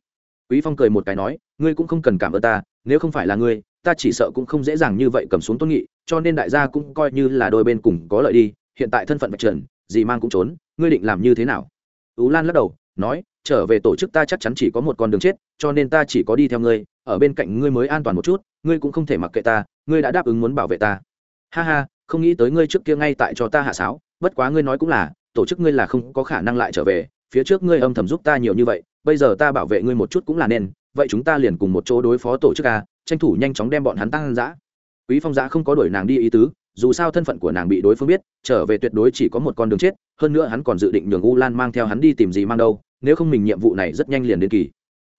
S1: Quý phong cười một cái nói, ngươi cũng không cần cảm ơn ta, nếu không phải là ngươi, ta chỉ sợ cũng không dễ dàng như vậy cầm xuống tôn nghị, cho nên đại gia cũng coi như là đôi bên cùng có lợi đi, hiện tại thân phận bạch trần gì mang cũng trốn, ngươi định làm như thế nào? Ú lan lắc đầu, nói, trở về tổ chức ta chắc chắn chỉ có một con đường chết, cho nên ta chỉ có đi theo ngươi, ở bên cạnh ngươi mới an toàn một chút, ngươi cũng không thể mặc kệ ta, ngươi đã đáp ứng muốn bảo vệ ta. Ha ha, không nghĩ tới ngươi trước kia ngay tại cho ta hạ sáo, bất quá ngươi nói cũng là, tổ chức ngươi là không có khả năng lại trở về, phía trước ngươi âm thầm giúp ta nhiều như vậy, bây giờ ta bảo vệ ngươi một chút cũng là nên, vậy chúng ta liền cùng một chỗ đối phó tổ chức a, tranh thủ nhanh chóng đem bọn hắn tăng giã quý phong giã không có đuổi nàng đi ý tứ, dù sao thân phận của nàng bị đối phương biết, trở về tuyệt đối chỉ có một con đường chết hơn nữa hắn còn dự định nhường u lan mang theo hắn đi tìm gì mang đâu nếu không mình nhiệm vụ này rất nhanh liền đến kỳ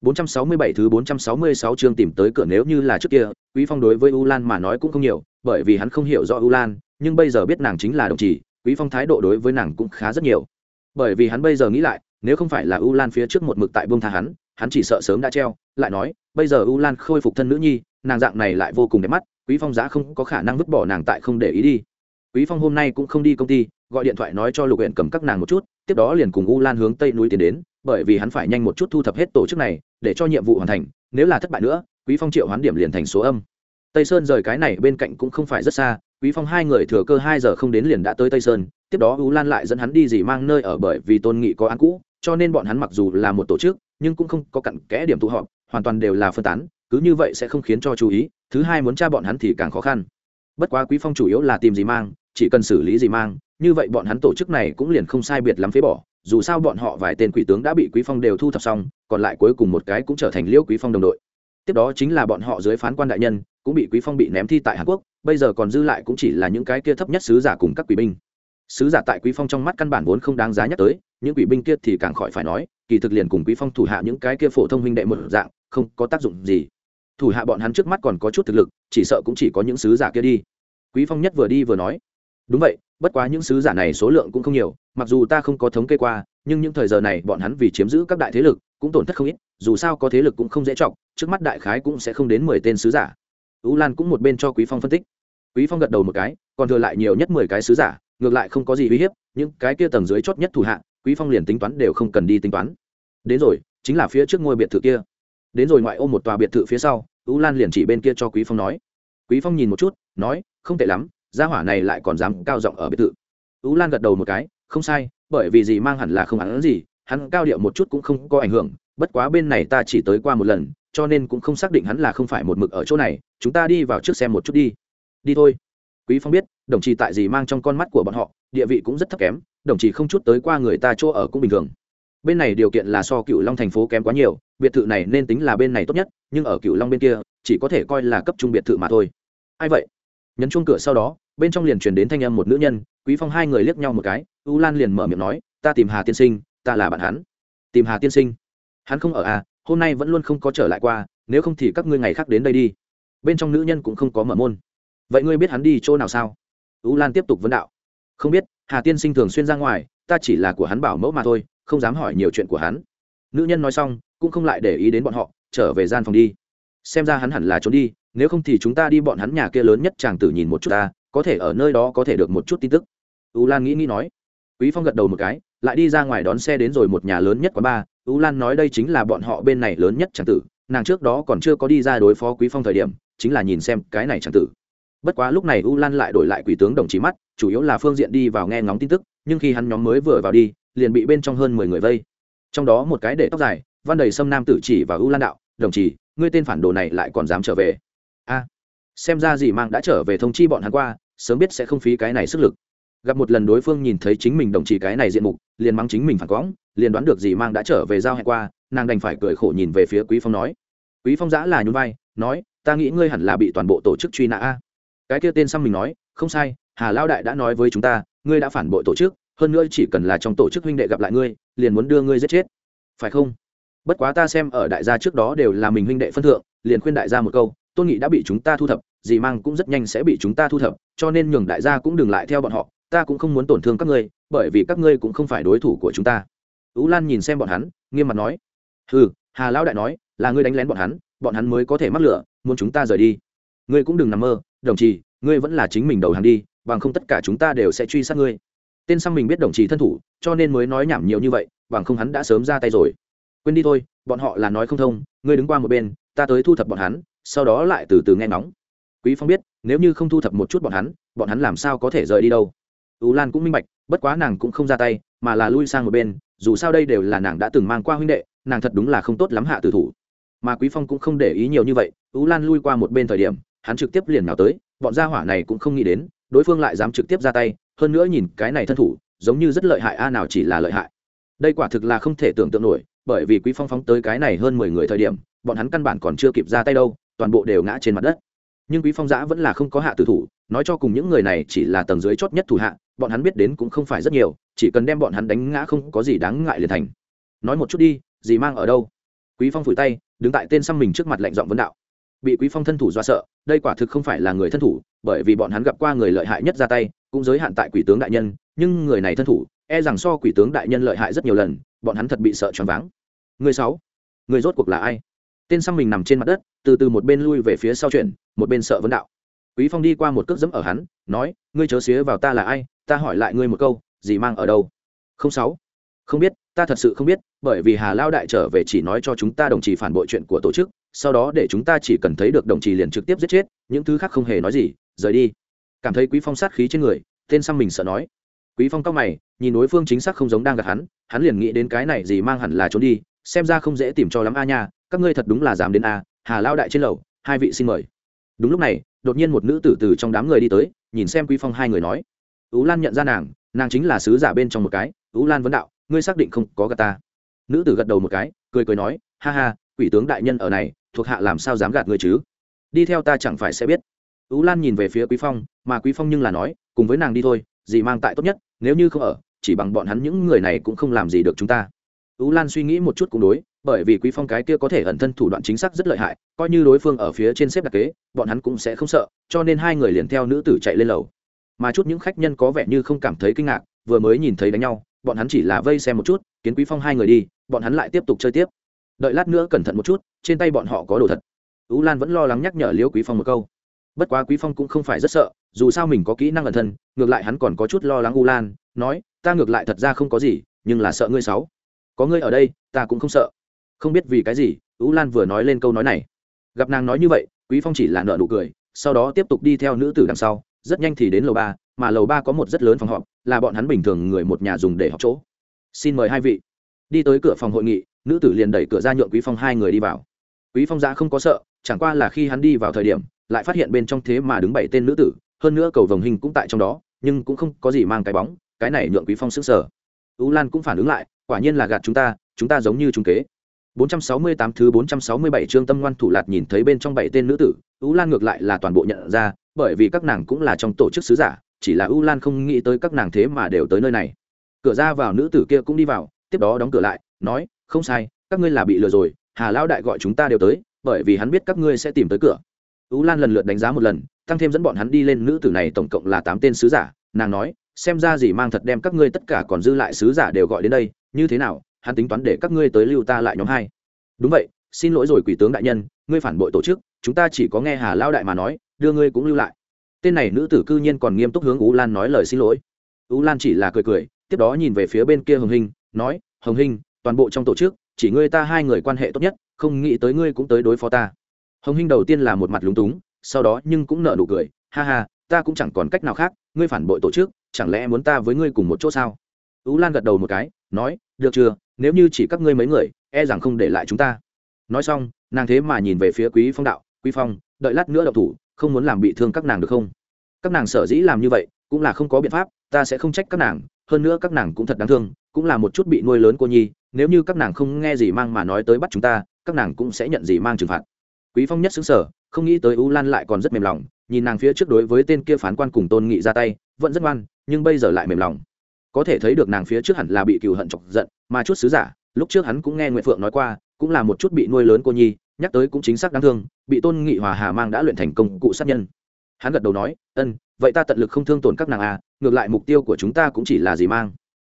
S1: 467 thứ 466 chương tìm tới cửa nếu như là trước kia, Quý Phong đối với U Lan mà nói cũng không nhiều, bởi vì hắn không hiểu rõ U Lan, nhưng bây giờ biết nàng chính là đồng chí, Quý Phong thái độ đối với nàng cũng khá rất nhiều. Bởi vì hắn bây giờ nghĩ lại, nếu không phải là U Lan phía trước một mực tại buông tha hắn, hắn chỉ sợ sớm đã treo, lại nói, bây giờ U Lan khôi phục thân nữ nhi, nàng dạng này lại vô cùng đẹp mắt, Quý Phong giá không có khả năng vứt bỏ nàng tại không để ý đi. Quý Phong hôm nay cũng không đi công ty, gọi điện thoại nói cho Lục Uyển cầm các nàng một chút, tiếp đó liền cùng U Lan hướng tây núi tiến đến, bởi vì hắn phải nhanh một chút thu thập hết tổ chức này, để cho nhiệm vụ hoàn thành, nếu là thất bại nữa, Quý Phong triệu hoán điểm liền thành số âm. Tây Sơn rời cái này bên cạnh cũng không phải rất xa, Quý Phong hai người thừa cơ hai giờ không đến liền đã tới Tây Sơn, tiếp đó U Lan lại dẫn hắn đi gì mang nơi ở bởi vì Tôn Nghị có án cũ, cho nên bọn hắn mặc dù là một tổ chức, nhưng cũng không có cặn kẽ điểm tụ họp, hoàn toàn đều là phân tán, cứ như vậy sẽ không khiến cho chú ý, thứ hai muốn tra bọn hắn thì càng khó khăn. Bất quá Quý Phong chủ yếu là tìm gì mang, chỉ cần xử lý gì mang, như vậy bọn hắn tổ chức này cũng liền không sai biệt lắm phế bỏ, dù sao bọn họ vài tên quỷ tướng đã bị Quý Phong đều thu thập xong, còn lại cuối cùng một cái cũng trở thành Liễu Quý Phong đồng đội. Tiếp đó chính là bọn họ dưới phán quan đại nhân, cũng bị quý phong bị ném thi tại hàn quốc bây giờ còn dư lại cũng chỉ là những cái kia thấp nhất sứ giả cùng các quỷ binh. Sứ giả tại quý phong trong mắt căn bản vốn không đáng giá nhắc tới những quỷ binh kia thì càng khỏi phải nói kỳ thực liền cùng quý phong thủ hạ những cái kia phổ thông huynh đệ một dạng không có tác dụng gì. Thủ hạ bọn hắn trước mắt còn có chút thực lực chỉ sợ cũng chỉ có những sứ giả kia đi. Quý phong nhất vừa đi vừa nói đúng vậy bất quá những sứ giả này số lượng cũng không nhiều, mặc dù ta không có thống kê qua, nhưng những thời giờ này bọn hắn vì chiếm giữ các đại thế lực cũng tổn thất không ít, dù sao có thế lực cũng không dễ trọng trước mắt đại khái cũng sẽ không đến mười tên sứ giả. U lan cũng một bên cho quý phong phân tích. Quý phong gật đầu một cái, còn thừa lại nhiều nhất mười cái sứ giả, ngược lại không có gì uy hiếp, những cái kia tầng dưới chót nhất thủ hạ, quý phong liền tính toán đều không cần đi tính toán. Đến rồi, chính là phía trước ngôi biệt thự kia. Đến rồi ngoại ô một tòa biệt thự phía sau u lan liền chỉ bên kia cho quý phong nói. Quý phong nhìn một chút, nói, không tệ lắm gia hỏa này lại còn dám cao giọng ở biệt thự. U lan gật đầu một cái, không sai, bởi vì gì mang hẳn là không hẳn gì, hắn cao điệu một chút cũng không có ảnh hưởng, bất quá bên này ta chỉ tới qua một lần, cho nên cũng không xác định hắn là không phải một mực ở chỗ này, chúng ta đi vào trước xem một chút đi. Đi thôi. Quý phong biết, đồng chí tại gì mang trong con mắt của bọn họ, địa vị cũng rất thấp kém, đồng chí không chút tới qua người ta chỗ ở cũng bình thường. Bên này điều kiện là so cựu long thành phố kém quá nhiều, biệt thự này nên tính là bên này tốt nhất, nhưng ở cựu long bên kia, chỉ có thể coi là cấp trung biệt thự mà thôi. Ai vậy? Nhấn chuông cửa sau đó bên trong liền truyền đến thanh âm một nữ nhân, quý phong hai người liếc nhau một cái, u lan liền mở miệng nói, ta tìm hà tiên sinh, ta là bạn hắn. Tìm hà tiên sinh? Hắn không ở à? Hôm nay vẫn luôn không có trở lại qua, nếu không thì các ngươi ngày khác đến đây đi. Bên trong nữ nhân cũng không có mở môn. Vậy ngươi biết hắn đi chỗ nào sao? U lan tiếp tục vấn đạo. Không biết, hà tiên sinh thường xuyên ra ngoài, ta chỉ là của hắn bảo mẫu mà thôi, không dám hỏi nhiều chuyện của hắn. Nữ nhân nói xong, cũng không lại để ý đến bọn họ, trở về gian phòng đi. Xem ra hắn hẳn là trốn đi, nếu không thì chúng ta đi bọn hắn nhà kia lớn nhất chàng tử nhìn một chút ta có thể ở nơi đó có thể được một chút tin tức. U lan nghĩ nghĩ nói. Quý phong gật đầu một cái, lại đi ra ngoài đón xe đến rồi một nhà lớn nhất quán ba u lan nói đây chính là bọn họ bên này lớn nhất chàng tử. Nàng trước đó còn chưa có đi ra đối phó quý phong thời điểm, chính là nhìn xem cái này chàng tử. Bất quá lúc này u lan lại đổi lại quỷ tướng đồng chí mắt, chủ yếu là phương diện đi vào nghe ngóng tin tức, nhưng khi hắn nhóm mới vừa vào đi, liền bị bên trong hơn mười người vây. Trong đó một cái để tóc dài, văn đầy sâm nam tử chỉ và u lan đạo, đồng chí, ngươi tên phản đồ này lại còn dám trở về? A. Xem ra gì mang đã trở về thông chi bọn hắn qua sớm biết sẽ không phí cái này sức lực. Gặp một lần đối phương nhìn thấy chính mình đồng chí cái này diện mục, liền mắng chính mình phản quõng, liền đoán được gì mang đã trở về giao hẹn qua, nàng đành phải cười khổ nhìn về phía quý phong nói. Quý phong giã là nhún vai, nói, ta nghĩ ngươi hẳn là bị toàn bộ tổ chức truy nã a. Cái kia tên xăm mình nói, không sai, hà lao đại đã nói với chúng ta, ngươi đã phản bội tổ chức, hơn nữa chỉ cần là trong tổ chức huynh đệ gặp lại ngươi, liền muốn đưa ngươi giết chết. Phải không? Bất quá ta xem ở đại gia trước đó đều là mình huynh đệ phân thượng, liền khuyên đại gia một câu, tôn nghị đã bị chúng ta thu thập dì mang cũng rất nhanh sẽ bị chúng ta thu thập, cho nên nhường đại gia cũng đừng lại theo bọn họ, ta cũng không muốn tổn thương các ngươi, bởi vì các ngươi cũng không phải đối thủ của chúng ta. Ú lan nhìn xem bọn hắn, nghiêm mặt nói ừ hà lão đại nói, là ngươi đánh lén bọn hắn bọn hắn mới có thể mắc lửa, muốn chúng ta rời đi. Ngươi cũng đừng nằm mơ, đồng chí, ngươi vẫn là chính mình đầu hàng đi, bằng không tất cả chúng ta đều sẽ truy sát ngươi. Tên xăm mình biết đồng chí thân thủ, cho nên mới nói nhảm nhiều như vậy, bằng không hắn đã sớm ra tay rồi. Quên đi thôi, bọn họ là nói không thông, ngươi đứng qua một bên, ta tới thu thập bọn hắn, sau đó lại từ từ nghe ngóng quý phong biết, nếu như không thu thập một chút bọn hắn bọn hắn làm sao có thể rời đi đâu? Tú lan cũng minh bạch, bất quá nàng cũng không ra tay, mà là lui sang một bên, dù sao đây đều là nàng đã từng mang qua huynh đệ, nàng thật đúng là không tốt lắm hạ tử thủ. Mà quý phong cũng không để ý nhiều như vậy tú lan lui qua một bên thời điểm, hắn trực tiếp liền nào tới, bọn gia hỏa này cũng không nghĩ đến, đối phương lại dám trực tiếp ra tay, hơn nữa nhìn cái này thân thủ, giống như rất lợi hại, a nào chỉ là lợi hại. Đây quả thực là không thể tưởng tượng nổi, bởi vì quý phong phóng tới cái này hơn mười người thời điểm, bọn hắn căn bản còn chưa kịp ra tay đâu, toàn bộ đều ngã trên mặt đất nhưng quý phong giã vẫn là không có hạ tử thủ, nói cho cùng những người này chỉ là tầng dưới chót nhất thủ hạ, bọn hắn biết đến cũng không phải rất nhiều, chỉ cần đem bọn hắn đánh ngã không có gì đáng ngại liền thành. Nói một chút đi gì mang ở đâu? Quý phong phủi tay, đứng tại tên xăm mình trước mặt lạnh giọng vấn đạo. Bị quý phong thân thủ do sợ, đây quả thực không phải là người thân thủ, bởi vì bọn hắn gặp qua người lợi hại nhất ra tay, cũng giới hạn tại quỷ tướng đại nhân, nhưng người này thân thủ e rằng so quỷ tướng đại nhân lợi hại rất nhiều lần, bọn hắn thật bị sợ choáng váng. Người sáu, người rốt cuộc là ai? Tên xăm mình nằm trên mặt đất, từ từ một bên lui về phía sau chuyển, một bên sợ vấn đạo. Quý phong đi qua một cước dẫm ở hắn, nói, ngươi chớ xía vào ta là ai, ta hỏi lại ngươi một câu, gì mang ở đâu? Không sáu. Không biết, ta thật sự không biết, bởi vì hà lao đại trở về chỉ nói cho chúng ta đồng chí phản bội chuyện của tổ chức, sau đó để chúng ta chỉ cần thấy được đồng chí liền trực tiếp giết chết, những thứ khác không hề nói gì, rời đi. Cảm thấy quý phong sát khí trên người, tên xăm mình sợ nói. Quý phong cao mày, nhìn đối phương chính xác không giống đang gặp hắn hắn liền nghĩ đến cái này gì mang hẳn là trốn đi xem ra không dễ tìm cho lắm a nha, các ngươi thật đúng là dám đến a, hà lao đại trên lầu, hai vị xin mời. Đúng lúc này, đột nhiên một nữ tử từ trong đám người đi tới, nhìn xem quý phong hai người nói. Ú lan nhận ra nàng nàng chính là sứ giả bên trong một cái ú lan vấn đạo, ngươi xác định không có gạt ta. Nữ tử gật đầu một cái, cười cười nói, ha ha, quỷ tướng đại nhân ở này, thuộc hạ làm sao dám gạt ngươi chứ? Đi theo ta chẳng phải sẽ biết. Ú lan nhìn về phía quý phong, mà quý phong nhưng là nói, cùng với nàng đi thôi, gì mang tại tốt nhất, nếu như không ở, chỉ bằng bọn hắn những người này cũng không làm gì được chúng ta ú lan suy nghĩ một chút cũng đối, bởi vì quý phong cái kia có thể ẩn thân thủ đoạn chính xác rất lợi hại, coi như đối phương ở phía trên xếp đặc kế, bọn hắn cũng sẽ không sợ, cho nên hai người liền theo nữ tử chạy lên lầu. Mà chút những khách nhân có vẻ như không cảm thấy kinh ngạc, vừa mới nhìn thấy đánh nhau, bọn hắn chỉ là vây xem một chút, kiến quý phong hai người đi, bọn hắn lại tiếp tục chơi tiếp. Đợi lát nữa cẩn thận một chút, trên tay bọn họ có đồ thật. Ú lan vẫn lo lắng nhắc nhở liễu quý phong một câu. Bất quá quý phong cũng không phải rất sợ, dù sao mình có kỹ năng ẩn thân, ngược lại hắn còn có chút lo lắng u lan, nói, ta ngược lại thật ra không có gì, nhưng là sợ ngươi sáu có ngươi ở đây, ta cũng không sợ. Không biết vì cái gì u lan vừa nói lên câu nói này. Gặp nàng nói như vậy, quý phong chỉ là nợ nụ cười, sau đó tiếp tục đi theo nữ tử đằng sau, rất nhanh thì đến lầu ba, mà lầu ba có một rất lớn phòng họp, là bọn hắn bình thường người một nhà dùng để học chỗ. Xin mời hai vị. Đi tới cửa phòng hội nghị, nữ tử liền đẩy cửa ra nhượng quý phong hai người đi vào. Quý phong ra không có sợ, chẳng qua là khi hắn đi vào thời điểm, lại phát hiện bên trong thế mà đứng bảy tên nữ tử, hơn nữa cầu vồng hình cũng tại trong đó, nhưng cũng không có gì mang cái bóng, cái này nhượng quý phong sức sở ú lan cũng phản ứng lại quả nhiên là gạt chúng ta chúng ta giống như trung kế. 468 thứ 467 chương tâm ngoan thủ lạt nhìn thấy bên trong bảy tên nữ tử, u lan ngược lại là toàn bộ nhận ra, bởi vì các nàng cũng là trong tổ chức sứ giả, chỉ là u lan không nghĩ tới các nàng thế mà đều tới nơi này. Cửa ra vào nữ tử kia cũng đi vào, tiếp đó đóng cửa lại, nói, không sai, các ngươi là bị lừa rồi, hà lão đại gọi chúng ta đều tới, bởi vì hắn biết các ngươi sẽ tìm tới cửa. U lan lần lượt đánh giá một lần, tăng thêm dẫn bọn hắn đi lên nữ tử này tổng cộng là tám tên sứ giả, nàng nói xem ra gì mang thật đem các ngươi tất cả còn dư lại sứ giả đều gọi đến đây, như thế nào, hắn tính toán để các ngươi tới lưu ta lại nhóm hai. Đúng vậy, xin lỗi rồi quỷ tướng đại nhân, ngươi phản bội tổ chức, chúng ta chỉ có nghe hà lao đại mà nói, đưa ngươi cũng lưu lại. Tên này nữ tử cư nhiên còn nghiêm túc hướng ú lan nói lời xin lỗi. Ú lan chỉ là cười cười, tiếp đó nhìn về phía bên kia hồng hinh nói, hồng hinh toàn bộ trong tổ chức, chỉ ngươi ta hai người quan hệ tốt nhất, không nghĩ tới ngươi cũng tới đối phó ta. Hồng hinh đầu tiên là một mặt lúng túng, sau đó nhưng cũng nợ nụ cười, ha ha, ta cũng chẳng còn cách nào khác ngươi phản bội tổ chức, chẳng lẽ muốn ta với ngươi cùng một chỗ sao? Ú lan gật đầu một cái, nói, được chưa, nếu như chỉ các ngươi mấy người e rằng không để lại chúng ta. Nói xong, nàng thế mà nhìn về phía quý phong đạo, quý phong, đợi lát nữa đậu thủ, không muốn làm bị thương các nàng được không? Các nàng sở dĩ làm như vậy, cũng là không có biện pháp, ta sẽ không trách các nàng, hơn nữa các nàng cũng thật đáng thương, cũng là một chút bị nuôi lớn cô nhi, nếu như các nàng không nghe gì mang mà nói tới bắt chúng ta, các nàng cũng sẽ nhận gì mang trừng phạt. Quý phong nhất xứng sở không nghĩ tới u lan lại còn rất mềm lòng, nhìn nàng phía trước đối với tên kia phán quan cùng tôn nghị ra tay, vẫn rất ngoan, nhưng bây giờ lại mềm lòng. Có thể thấy được nàng phía trước hẳn là bị cựu hận chọc giận, mà chút sứ giả, lúc trước hắn cũng nghe nguyễn phượng nói qua, cũng là một chút bị nuôi lớn cô nhi, nhắc tới cũng chính xác đáng thương, bị tôn nghị hòa hà mang đã luyện thành công cụ sát nhân. Hắn gật đầu nói, ân, vậy ta tận lực không thương tổn các nàng à ngược lại mục tiêu của chúng ta cũng chỉ là gì mang.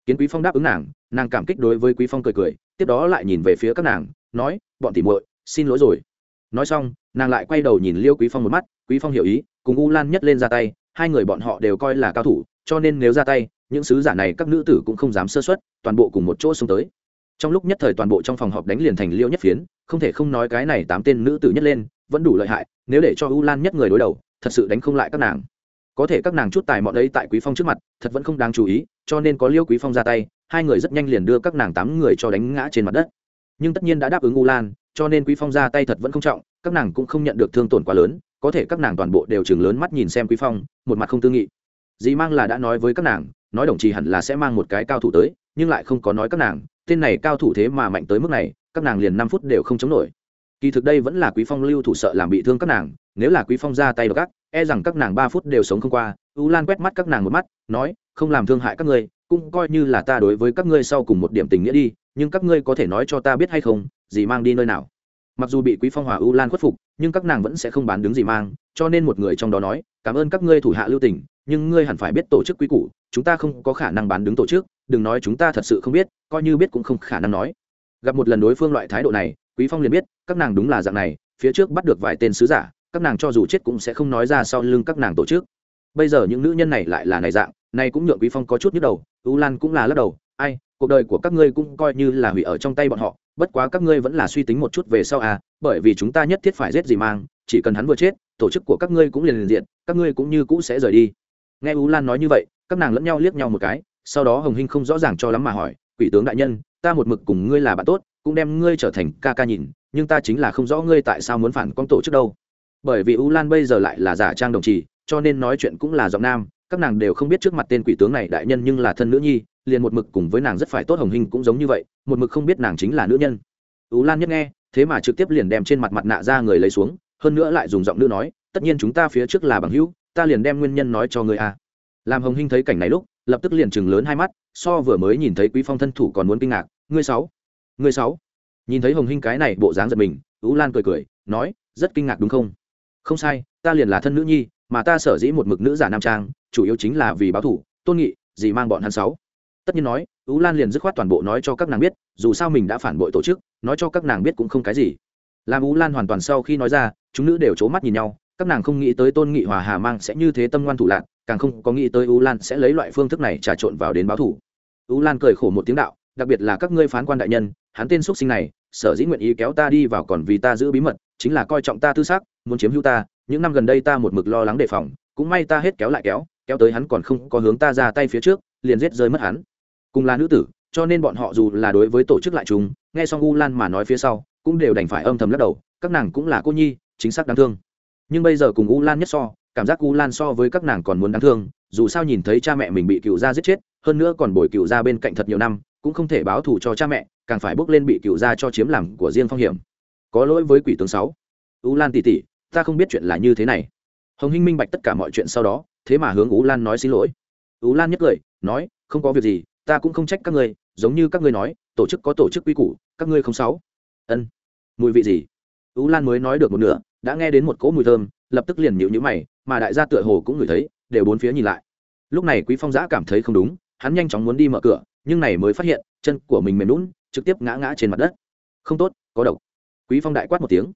S1: Kiến quý phong đáp ứng nàng nàng cảm kích đối với quý phong cười cười, tiếp đó lại nhìn về phía các nàng, nói, bọn tỉ muội, xin lỗi rồi nói xong, nàng lại quay đầu nhìn liêu quý phong một mắt, quý phong hiểu ý, cùng u lan nhất lên ra tay, hai người bọn họ đều coi là cao thủ, cho nên nếu ra tay, những sứ giả này các nữ tử cũng không dám sơ xuất toàn bộ cùng một chỗ xuống tới. Trong lúc nhất thời toàn bộ trong phòng họp đánh liền thành liêu nhất phiến, không thể không nói cái này tám tên nữ tử nhất lên, vẫn đủ lợi hại, nếu để cho u lan nhất người đối đầu, thật sự đánh không lại các nàng. Có thể các nàng chút tài mọn ấy tại quý phong trước mặt, thật vẫn không đáng chú ý, cho nên có liêu quý phong ra tay, hai người rất nhanh liền đưa các nàng tám người cho đánh ngã trên mặt đất. Nhưng tất nhiên đã đáp ứng u lan cho nên quý phong ra tay thật vẫn không trọng, các nàng cũng không nhận được thương tổn quá lớn, có thể các nàng toàn bộ đều chừng lớn mắt nhìn xem quý phong, một mặt không tư nghị. Dì mang là đã nói với các nàng, nói đồng chí hẳn là sẽ mang một cái cao thủ tới, nhưng lại không có nói các nàng, tên này cao thủ thế mà mạnh tới mức này, các nàng liền năm phút đều không chống nổi. Kỳ thực đây vẫn là quý phong lưu thủ sợ làm bị thương các nàng, nếu là quý phong ra tay độc ác e rằng các nàng ba phút đều sống không qua, u lan quét mắt các nàng một mắt, nói, không làm thương hại các ngươi, cũng coi như là ta đối với các ngươi sau cùng một điểm tình nghĩa đi, nhưng các ngươi có thể nói cho ta biết hay không gì mang đi nơi nào. Mặc dù bị quý phong hòa u lan khuất phục, nhưng các nàng vẫn sẽ không bán đứng gì mang, cho nên một người trong đó nói, cảm ơn các ngươi thủ hạ lưu tình, nhưng ngươi hẳn phải biết tổ chức quý củ, chúng ta không có khả năng bán đứng tổ chức, đừng nói chúng ta thật sự không biết, coi như biết cũng không khả năng nói. Gặp một lần đối phương loại thái độ này, quý phong liền biết, các nàng đúng là dạng này, phía trước bắt được vài tên sứ giả, các nàng cho dù chết cũng sẽ không nói ra sau lưng các nàng tổ chức. Bây giờ những nữ nhân này lại là này dạng này cũng nhượng quý phong có chút nhức đầu, u lan cũng là lắc đầu, ai, cuộc đời của các ngươi cũng coi như là hủy ở trong tay bọn họ bất quá các ngươi vẫn là suy tính một chút về sau à bởi vì chúng ta nhất thiết phải giết gì mang, chỉ cần hắn vừa chết, tổ chức của các ngươi cũng liền liền diện, các ngươi cũng như cũ sẽ rời đi. Nghe u lan nói như vậy, các nàng lẫn nhau liếc nhau một cái, sau đó hồng hinh không rõ ràng cho lắm mà hỏi, quỷ tướng đại nhân, ta một mực cùng ngươi là bạn tốt, cũng đem ngươi trở thành ca ca nhìn, nhưng ta chính là không rõ ngươi tại sao muốn phản con tổ chức đâu. Bởi vì u lan bây giờ lại là giả trang đồng trì, cho nên nói chuyện cũng là giọng nam các nàng đều không biết trước mặt tên quỷ tướng này đại nhân nhưng là thân nữ nhi, liền một mực cùng với nàng rất phải tốt hồng hình cũng giống như vậy, một mực không biết nàng chính là nữ nhân. Ú lan nhất nghe, thế mà trực tiếp liền đem trên mặt mặt nạ ra người lấy xuống, hơn nữa lại dùng giọng nữ nói, tất nhiên chúng ta phía trước là bằng hữu, ta liền đem nguyên nhân nói cho người a. Làm hồng hinh thấy cảnh này lúc, lập tức liền chừng lớn hai mắt, so vừa mới nhìn thấy quý phong thân thủ còn muốn kinh ngạc, ngươi sáu ngươi sáu. Nhìn thấy hồng hinh cái này bộ dáng giật mình, ú lan cười cười, nói, rất kinh ngạc đúng không? Không sai, ta liền là thân nữ nhi mà ta sở dĩ một mực nữ giả nam trang, chủ yếu chính là vì báo thủ tôn nghị, gì mang bọn hắn sáu. Tất nhiên nói, ú lan liền dứt khoát toàn bộ nói cho các nàng biết, dù sao mình đã phản bội tổ chức, nói cho các nàng biết cũng không cái gì. Làm ú lan hoàn toàn sau khi nói ra, chúng nữ đều c mắt nhìn nhau, các nàng không nghĩ tới tôn nghị hòa hà mang sẽ như thế tâm ngoan thủ lạc càng không có nghĩ tới ú lan sẽ lấy loại phương thức này trà trộn vào đến báo thủ ú lan cười khổ một tiếng đạo, đặc biệt là các ngươi phán quan đại nhân, hắn tên x sinh này, sở dĩ nguyện ý kéo ta đi vào còn vì ta giữ bí mật, chính là coi trọng ta tư xác, muốn chiếm hữu ta những năm gần đây ta một mực lo lắng đề phòng, cũng may ta hết kéo lại kéo kéo tới hắn còn không có hướng ta ra tay phía trước, liền giết rơi mất hắn. Cùng là nữ tử, cho nên bọn họ dù là đối với tổ chức lại chúng, nghe xong u lan mà nói phía sau, cũng đều đành phải âm thầm lắc đầu, các nàng cũng là cô nhi, chính xác đáng thương. Nhưng bây giờ cùng u lan nhất so, cảm giác u lan so với các nàng còn muốn đáng thương, dù sao nhìn thấy cha mẹ mình bị cựu gia giết chết, hơn nữa còn bồi cựu gia bên cạnh thật nhiều năm, cũng không thể báo thù cho cha mẹ, càng phải bước lên bị cựu gia cho chiếm làm của riêng phong hiểm. Có lỗi với quỷ tướng sáu. U lan tỉ tỉ ta không biết chuyện là như thế này. Hồng hinh minh bạch tất cả mọi chuyện sau đó, thế mà hướng ú lan nói xin lỗi. Ú lan nhất cười, nói, không có việc gì, ta cũng không trách các ngươi, giống như các ngươi nói, tổ chức có tổ chức quy củ, các ngươi không sáu ân, mùi vị gì? Ú lan mới nói được một nửa, đã nghe đến một cỗ mùi thơm, lập tức liền nhịu nhữ mày, mà đại gia tựa hồ cũng ngửi thấy, đều bốn phía nhìn lại. Lúc này quý phong giã cảm thấy không đúng, hắn nhanh chóng muốn đi mở cửa, nhưng này mới phát hiện, chân của mình mềm lún trực tiếp ngã ngã trên mặt đất. Không tốt, có độc. Quý phong đại quát một tiếng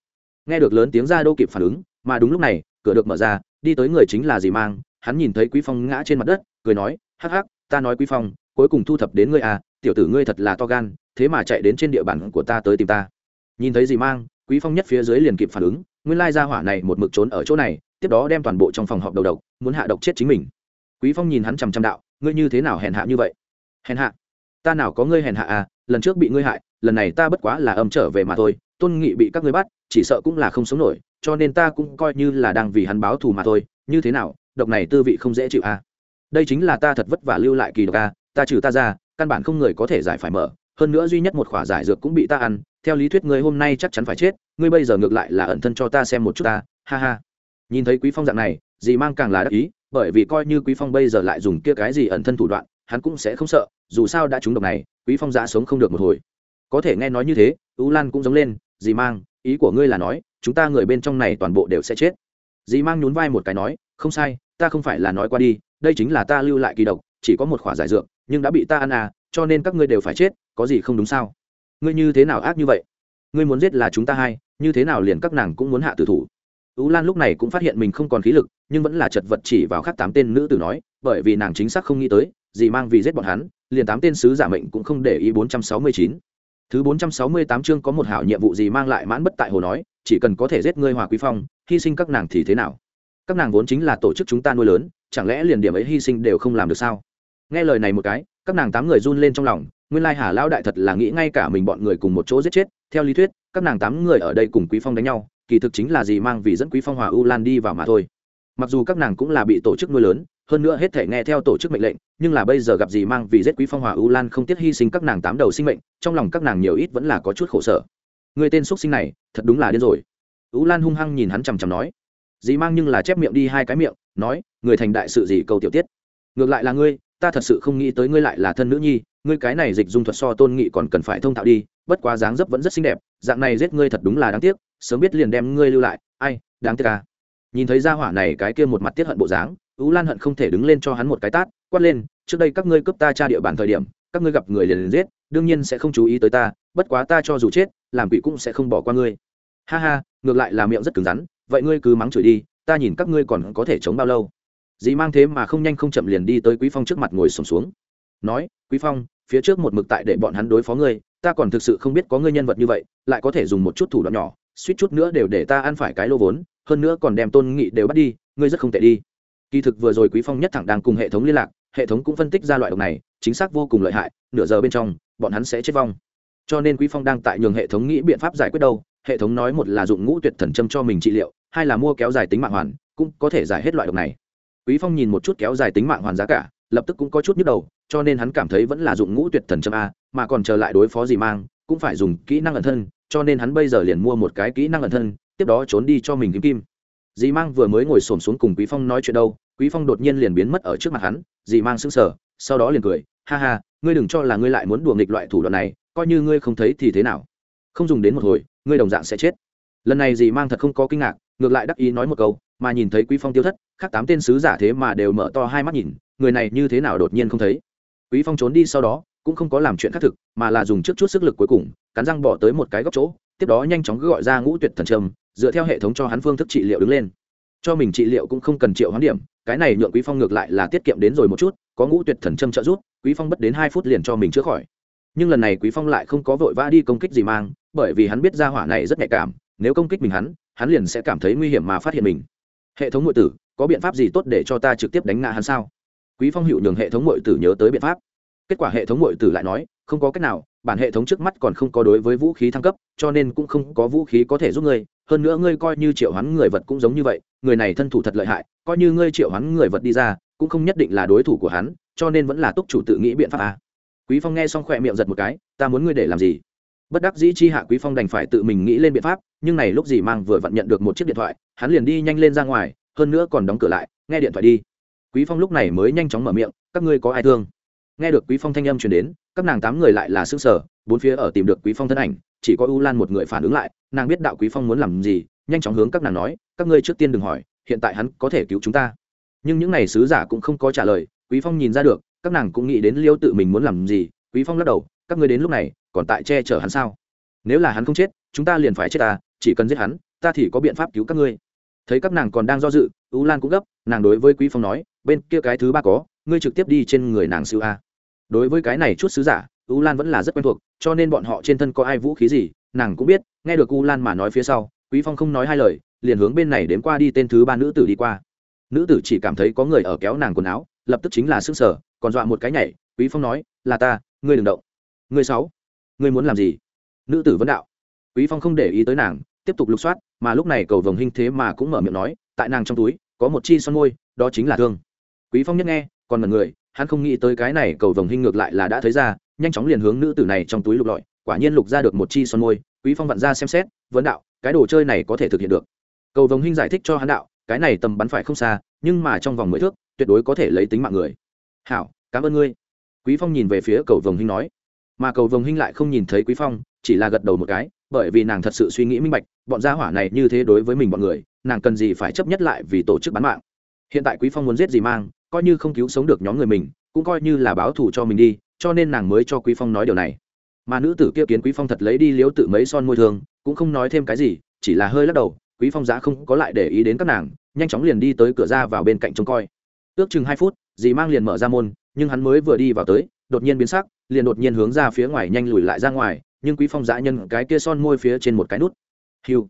S1: nghe được lớn tiếng ra đâu kịp phản ứng, mà đúng lúc này, cửa được mở ra, đi tới người chính là dì mang, hắn nhìn thấy quý phong ngã trên mặt đất, cười nói, hắc hắc, ta nói quý phong, cuối cùng thu thập đến ngươi à tiểu tử ngươi thật là to gan, thế mà chạy đến trên địa bàn của ta tới tìm ta. Nhìn thấy dì mang, quý phong nhất phía dưới liền kịp phản ứng, nguyên lai gia hỏa này một mực trốn ở chỗ này, tiếp đó đem toàn bộ trong phòng họp đầu độc, muốn hạ độc chết chính mình. Quý phong nhìn hắn chằm chằm đạo, ngươi như thế nào hèn hạ như vậy? Hèn hạ? Ta nào có ngươi hèn hạ à lần trước bị ngươi hại, lần này ta bất quá là âm trở về mà thôi, tôn nghị bị các ngươi bắt chỉ sợ cũng là không sống nổi, cho nên ta cũng coi như là đang vì hắn báo thù mà thôi, như thế nào, độc này tư vị không dễ chịu à? Đây chính là ta thật vất vả lưu lại kỳ độc a ta trừ ta ra, căn bản không người có thể giải phải mở, hơn nữa duy nhất một khỏa giải dược cũng bị ta ăn, theo lý thuyết ngươi hôm nay chắc chắn phải chết, ngươi bây giờ ngược lại là ẩn thân cho ta xem một chút ta, ha ha. Nhìn thấy quý phong dạng này, dì mang càng là đắc ý, bởi vì coi như quý phong bây giờ lại dùng kia cái gì ẩn thân thủ đoạn, hắn cũng sẽ không sợ, dù sao đã trúng độc này, quý phong giá sống không được một hồi. Có thể nghe nói như thế u lan cũng giống lên, dì mang ý của ngươi là nói, chúng ta người bên trong này toàn bộ đều sẽ chết. Dì mang nhún vai một cái nói, không sai, ta không phải là nói qua đi, đây chính là ta lưu lại kỳ độc, chỉ có một khỏa giải dược, nhưng đã bị ta ăn à cho nên các ngươi đều phải chết, có gì không đúng sao? Ngươi như thế nào ác như vậy? Ngươi muốn giết là chúng ta hai, như thế nào liền các nàng cũng muốn hạ tử thủ? Tú lan lúc này cũng phát hiện mình không còn khí lực, nhưng vẫn là chật vật chỉ vào khắc tám tên nữ tử nói, bởi vì nàng chính xác không nghĩ tới Dì mang vì giết bọn hắn, liền tám tên sứ giả mệnh cũng không để ý bốn trăm sáu mươi chín thứ bốn trăm sáu mươi tám chương có một hảo nhiệm vụ gì mang lại mãn bất tại hồ nói, chỉ cần có thể giết ngươi hòa quý phong, hy sinh các nàng thì thế nào? Các nàng vốn chính là tổ chức chúng ta nuôi lớn, chẳng lẽ liền điểm ấy hy sinh đều không làm được sao? Nghe lời này một cái, các nàng tám người run lên trong lòng, nguyên lai hà lão đại thật là nghĩ ngay cả mình bọn người cùng một chỗ giết chết. Theo lý thuyết, các nàng tám người ở đây cùng quý phong đánh nhau, kỳ thực chính là gì mang vì dẫn quý phong hòa u lan đi vào mà thôi. Mặc dù các nàng cũng là bị tổ chức nuôi lớn hơn nữa hết thể nghe theo tổ chức mệnh lệnh, nhưng là bây giờ gặp gì mang vì giết quý phong hòa u lan không tiếc hy sinh các nàng tám đầu sinh mệnh, trong lòng các nàng nhiều ít vẫn là có chút khổ sở. Người tên xuất sinh này, thật đúng là điên rồi. U lan hung hăng nhìn hắn chằm chằm nói, dì mang nhưng là chép miệng đi hai cái miệng, nói, người thành đại sự gì câu tiểu tiết? Ngược lại là ngươi, ta thật sự không nghĩ tới ngươi lại là thân nữ nhi, ngươi cái này dịch dung thuật so tôn nghị còn cần phải thông thạo đi, bất quá dáng dấp vẫn rất xinh đẹp, dạng này giết ngươi thật đúng là đáng tiếc, sớm biết liền đem ngươi lưu lại, ai, đáng tiếc à? Nhìn thấy gia hỏa này cái kia một mặt tiết hận bộ dáng ú lan hận không thể đứng lên cho hắn một cái tát quát lên trước đây các ngươi cướp ta cha địa bàn thời điểm các ngươi gặp người liền liền giết đương nhiên sẽ không chú ý tới ta bất quá ta cho dù chết làm quỷ cũng sẽ không bỏ qua ngươi. Ha ha ngược lại là miệng rất cứng rắn vậy ngươi cứ mắng chửi đi ta nhìn các ngươi còn có thể chống bao lâu? Dì mang thế mà không nhanh không chậm liền đi tới quý phong trước mặt ngồi sổm xuống, xuống. Nói quý phong phía trước một mực tại để bọn hắn đối phó ngươi ta còn thực sự không biết có ngươi nhân vật như vậy lại có thể dùng một chút thủ đoạn nhỏ suýt chút nữa đều để ta ăn phải cái lô vốn hơn nữa còn đem tôn nghị đều bắt đi ngươi rất không tệ đi kỳ thực vừa rồi quý phong nhất thẳng đang cùng hệ thống liên lạc, hệ thống cũng phân tích ra loại độc này, chính xác vô cùng lợi hại, nửa giờ bên trong, bọn hắn sẽ chết vong. Cho nên quý phong đang tại nhường hệ thống nghĩ biện pháp giải quyết đâu, hệ thống nói một là dụng ngũ tuyệt thần châm cho mình trị liệu, hai là mua kéo dài tính mạng hoàn, cũng có thể giải hết loại độc này. Quý phong nhìn một chút kéo dài tính mạng hoàn giá cả, lập tức cũng có chút nhức đầu, cho nên hắn cảm thấy vẫn là dụng ngũ tuyệt thần châm a, mà còn chờ lại đối phó gì mang, cũng phải dùng kỹ năng ẩn thân, cho nên hắn bây giờ liền mua một cái kỹ năng ẩn thân, tiếp đó trốn đi cho mình kim kim dì mang vừa mới ngồi xổm xuống cùng quý phong nói chuyện đâu, quý phong đột nhiên liền biến mất ở trước mặt hắn, dì mang sững sờ, sau đó liền cười, ha ha, ngươi đừng cho là ngươi lại muốn đùa nghịch loại thủ đoạn này, coi như ngươi không thấy thì thế nào? Không dùng đến một hồi, ngươi đồng dạng sẽ chết. Lần này dì mang thật không có kinh ngạc, ngược lại đắc ý nói một câu, mà nhìn thấy quý phong tiêu thất, khác tám tên sứ giả thế mà đều mở to hai mắt nhìn, người này như thế nào đột nhiên không thấy? Quý phong trốn đi sau đó, cũng không có làm chuyện khác thực, mà là dùng trước chút sức lực cuối cùng, cắn răng bỏ tới một cái góc chỗ, tiếp đó nhanh chóng gọi ra ngũ tuyệt thần trầm dựa theo hệ thống cho hắn phương thức trị liệu đứng lên. Cho mình trị liệu cũng không cần triệu hoán điểm, cái này nhượng quý phong ngược lại là tiết kiệm đến rồi một chút, có ngũ tuyệt thần châm trợ giúp, quý phong bất đến hai phút liền cho mình chữa khỏi. Nhưng lần này quý phong lại không có vội vã đi công kích gì mang, bởi vì hắn biết ra hỏa này rất nhạy cảm, nếu công kích mình hắn hắn liền sẽ cảm thấy nguy hiểm mà phát hiện mình. Hệ thống ngụy tử, có biện pháp gì tốt để cho ta trực tiếp đánh ngã hắn sao? Quý phong hiệu nhường hệ thống ngụy tử nhớ tới biện pháp. Kết quả hệ thống ngụy tử lại nói, không có cách nào bản hệ thống trước mắt còn không có đối với vũ khí thăng cấp, cho nên cũng không có vũ khí có thể giúp ngươi. Hơn nữa ngươi coi như triệu hoán người vật cũng giống như vậy, người này thân thủ thật lợi hại, coi như ngươi triệu hoán người vật đi ra, cũng không nhất định là đối thủ của hắn, cho nên vẫn là túc chủ tự nghĩ biện pháp à. quý phong nghe xong khỏe miệng giật một cái, ta muốn ngươi để làm gì? Bất đắc dĩ chi hạ quý phong đành phải tự mình nghĩ lên biện pháp, nhưng này lúc gì mang vừa vặn nhận được một chiếc điện thoại, hắn liền đi nhanh lên ra ngoài, hơn nữa còn đóng cửa lại, nghe điện thoại đi. Quý phong lúc này mới nhanh chóng mở miệng, các ngươi có ai thương? Nghe được quý phong thanh âm truyền đến, các nàng tám người lại là sức sở bốn phía ở tìm được quý phong thân ảnh, chỉ có u lan một người phản ứng lại, nàng biết đạo quý phong muốn làm gì, nhanh chóng hướng các nàng nói, các ngươi trước tiên đừng hỏi, hiện tại hắn có thể cứu chúng ta. Nhưng những này sứ giả cũng không có trả lời, quý phong nhìn ra được, các nàng cũng nghĩ đến liêu tự mình muốn làm gì, quý phong lắc đầu, các ngươi đến lúc này, còn tại che chở hắn sao? Nếu là hắn không chết, chúng ta liền phải chết ta chỉ cần giết hắn, ta thì có biện pháp cứu các ngươi. Thấy các nàng còn đang do dự, U lan cũng gấp, nàng đối với quý phong nói, bên kia cái thứ ba có, ngươi trực tiếp đi trên người nàng siêu a đối với cái này chút sứ giả, u lan vẫn là rất quen thuộc, cho nên bọn họ trên thân có ai vũ khí gì, nàng cũng biết, nghe được u lan mà nói phía sau, quý phong không nói hai lời, liền hướng bên này đến qua đi tên thứ ba nữ tử đi qua. Nữ tử chỉ cảm thấy có người ở kéo nàng quần áo, lập tức chính là sức sở còn dọa một cái nhảy, quý phong nói, là ta, ngươi đừng động. Ngươi sáu, ngươi muốn làm gì? Nữ tử vấn đạo. Quý phong không để ý tới nàng, tiếp tục lục soát, mà lúc này cầu vồng hình thế mà cũng mở miệng nói, tại nàng trong túi, có một chi son môi, đó chính là thương. Quý phong nhất nghe, còn mật người hắn không nghĩ tới cái này cầu vồng hình ngược lại là đã thấy ra, nhanh chóng liền hướng nữ tử này trong túi lục lọi, quả nhiên lục ra được một chi son môi, quý phong vặn ra xem xét, vấn đạo, cái đồ chơi này có thể thực hiện được. Cầu vồng hình giải thích cho hắn đạo, cái này tầm bắn phải không xa, nhưng mà trong vòng mười thước, tuyệt đối có thể lấy tính mạng người. Hảo, cảm ơn ngươi. Quý phong nhìn về phía cầu vồng hình nói. Mà cầu vồng hình lại không nhìn thấy quý phong, chỉ là gật đầu một cái, bởi vì nàng thật sự suy nghĩ minh bạch, bọn gia hỏa này như thế đối với mình bọn người, nàng cần gì phải chấp nhất lại vì tổ chức bán mạng. Hiện tại quý phong muốn giết gì mang coi như không cứu sống được nhóm người mình, cũng coi như là báo thù cho mình đi, cho nên nàng mới cho quý phong nói điều này. Mà nữ tử kia kiến quý phong thật lấy đi liếu tự mấy son môi thương cũng không nói thêm cái gì, chỉ là hơi lắc đầu, quý phong giá không có lại để ý đến các nàng, nhanh chóng liền đi tới cửa ra vào bên cạnh trông coi. Ước chừng hai phút, dì mang liền mở ra môn, nhưng hắn mới vừa đi vào tới, đột nhiên biến sắc, liền đột nhiên hướng ra phía ngoài nhanh lùi lại ra ngoài, nhưng quý phong dã nhân cái kia son môi phía trên một cái nút. Hiu.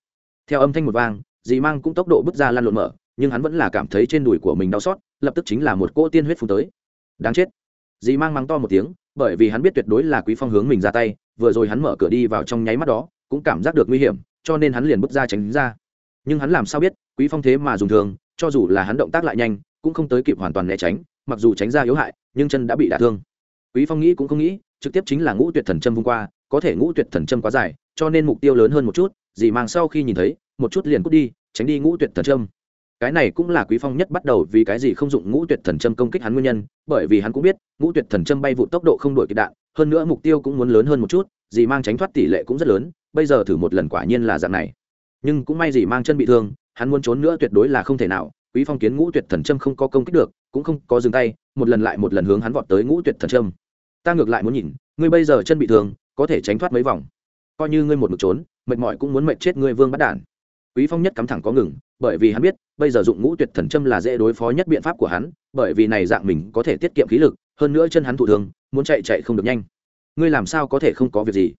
S1: Theo âm thanh một vang, dì mang cũng tốc độ bước ra lan lộn mở, nhưng hắn vẫn là cảm thấy trên đùi của mình đau xót lập tức chính là một cỗ tiên huyết phun tới. Đáng chết. Dì mang mắng to một tiếng, bởi vì hắn biết tuyệt đối là quý phong hướng mình ra tay, vừa rồi hắn mở cửa đi vào trong nháy mắt đó, cũng cảm giác được nguy hiểm, cho nên hắn liền bước ra tránh ra. Nhưng hắn làm sao biết, quý phong thế mà dùng thường, cho dù là hắn động tác lại nhanh, cũng không tới kịp hoàn toàn né tránh, mặc dù tránh ra yếu hại, nhưng chân đã bị đả thương. Quý phong nghĩ cũng không nghĩ, trực tiếp chính là ngũ tuyệt thần châm vung qua, có thể ngũ tuyệt thần châm quá dài, cho nên mục tiêu lớn hơn một chút, dì mang sau khi nhìn thấy, một chút liền cút đi, tránh đi ngũ tuyệt thần châm cái này cũng là quý phong nhất bắt đầu vì cái gì không dụng ngũ tuyệt thần châm công kích hắn nguyên nhân, bởi vì hắn cũng biết, ngũ tuyệt thần châm bay vụ tốc độ không đổi kịp đạn, hơn nữa mục tiêu cũng muốn lớn hơn một chút dì mang tránh thoát tỷ lệ cũng rất lớn, bây giờ thử một lần quả nhiên là dạng này. Nhưng cũng may dì mang chân bị thương, hắn muốn trốn nữa tuyệt đối là không thể nào, quý phong kiến ngũ tuyệt thần châm không có công kích được, cũng không có dừng tay, một lần lại một lần hướng hắn vọt tới ngũ tuyệt thần châm. Ta ngược lại muốn nhìn, ngươi bây giờ chân bị thương, có thể tránh thoát mấy vòng. Coi như ngươi một mực trốn, mệt mỏi cũng muốn mệt chết ngươi vương bắt đản quý phong nhất cắm thẳng có ngừng, bởi vì hắn biết, bây giờ dụng ngũ tuyệt thần châm là dễ đối phó nhất biện pháp của hắn, bởi vì này dạng mình có thể tiết kiệm khí lực, hơn nữa chân hắn thụ thương, muốn chạy chạy không được nhanh. Ngươi làm sao có thể không có việc gì?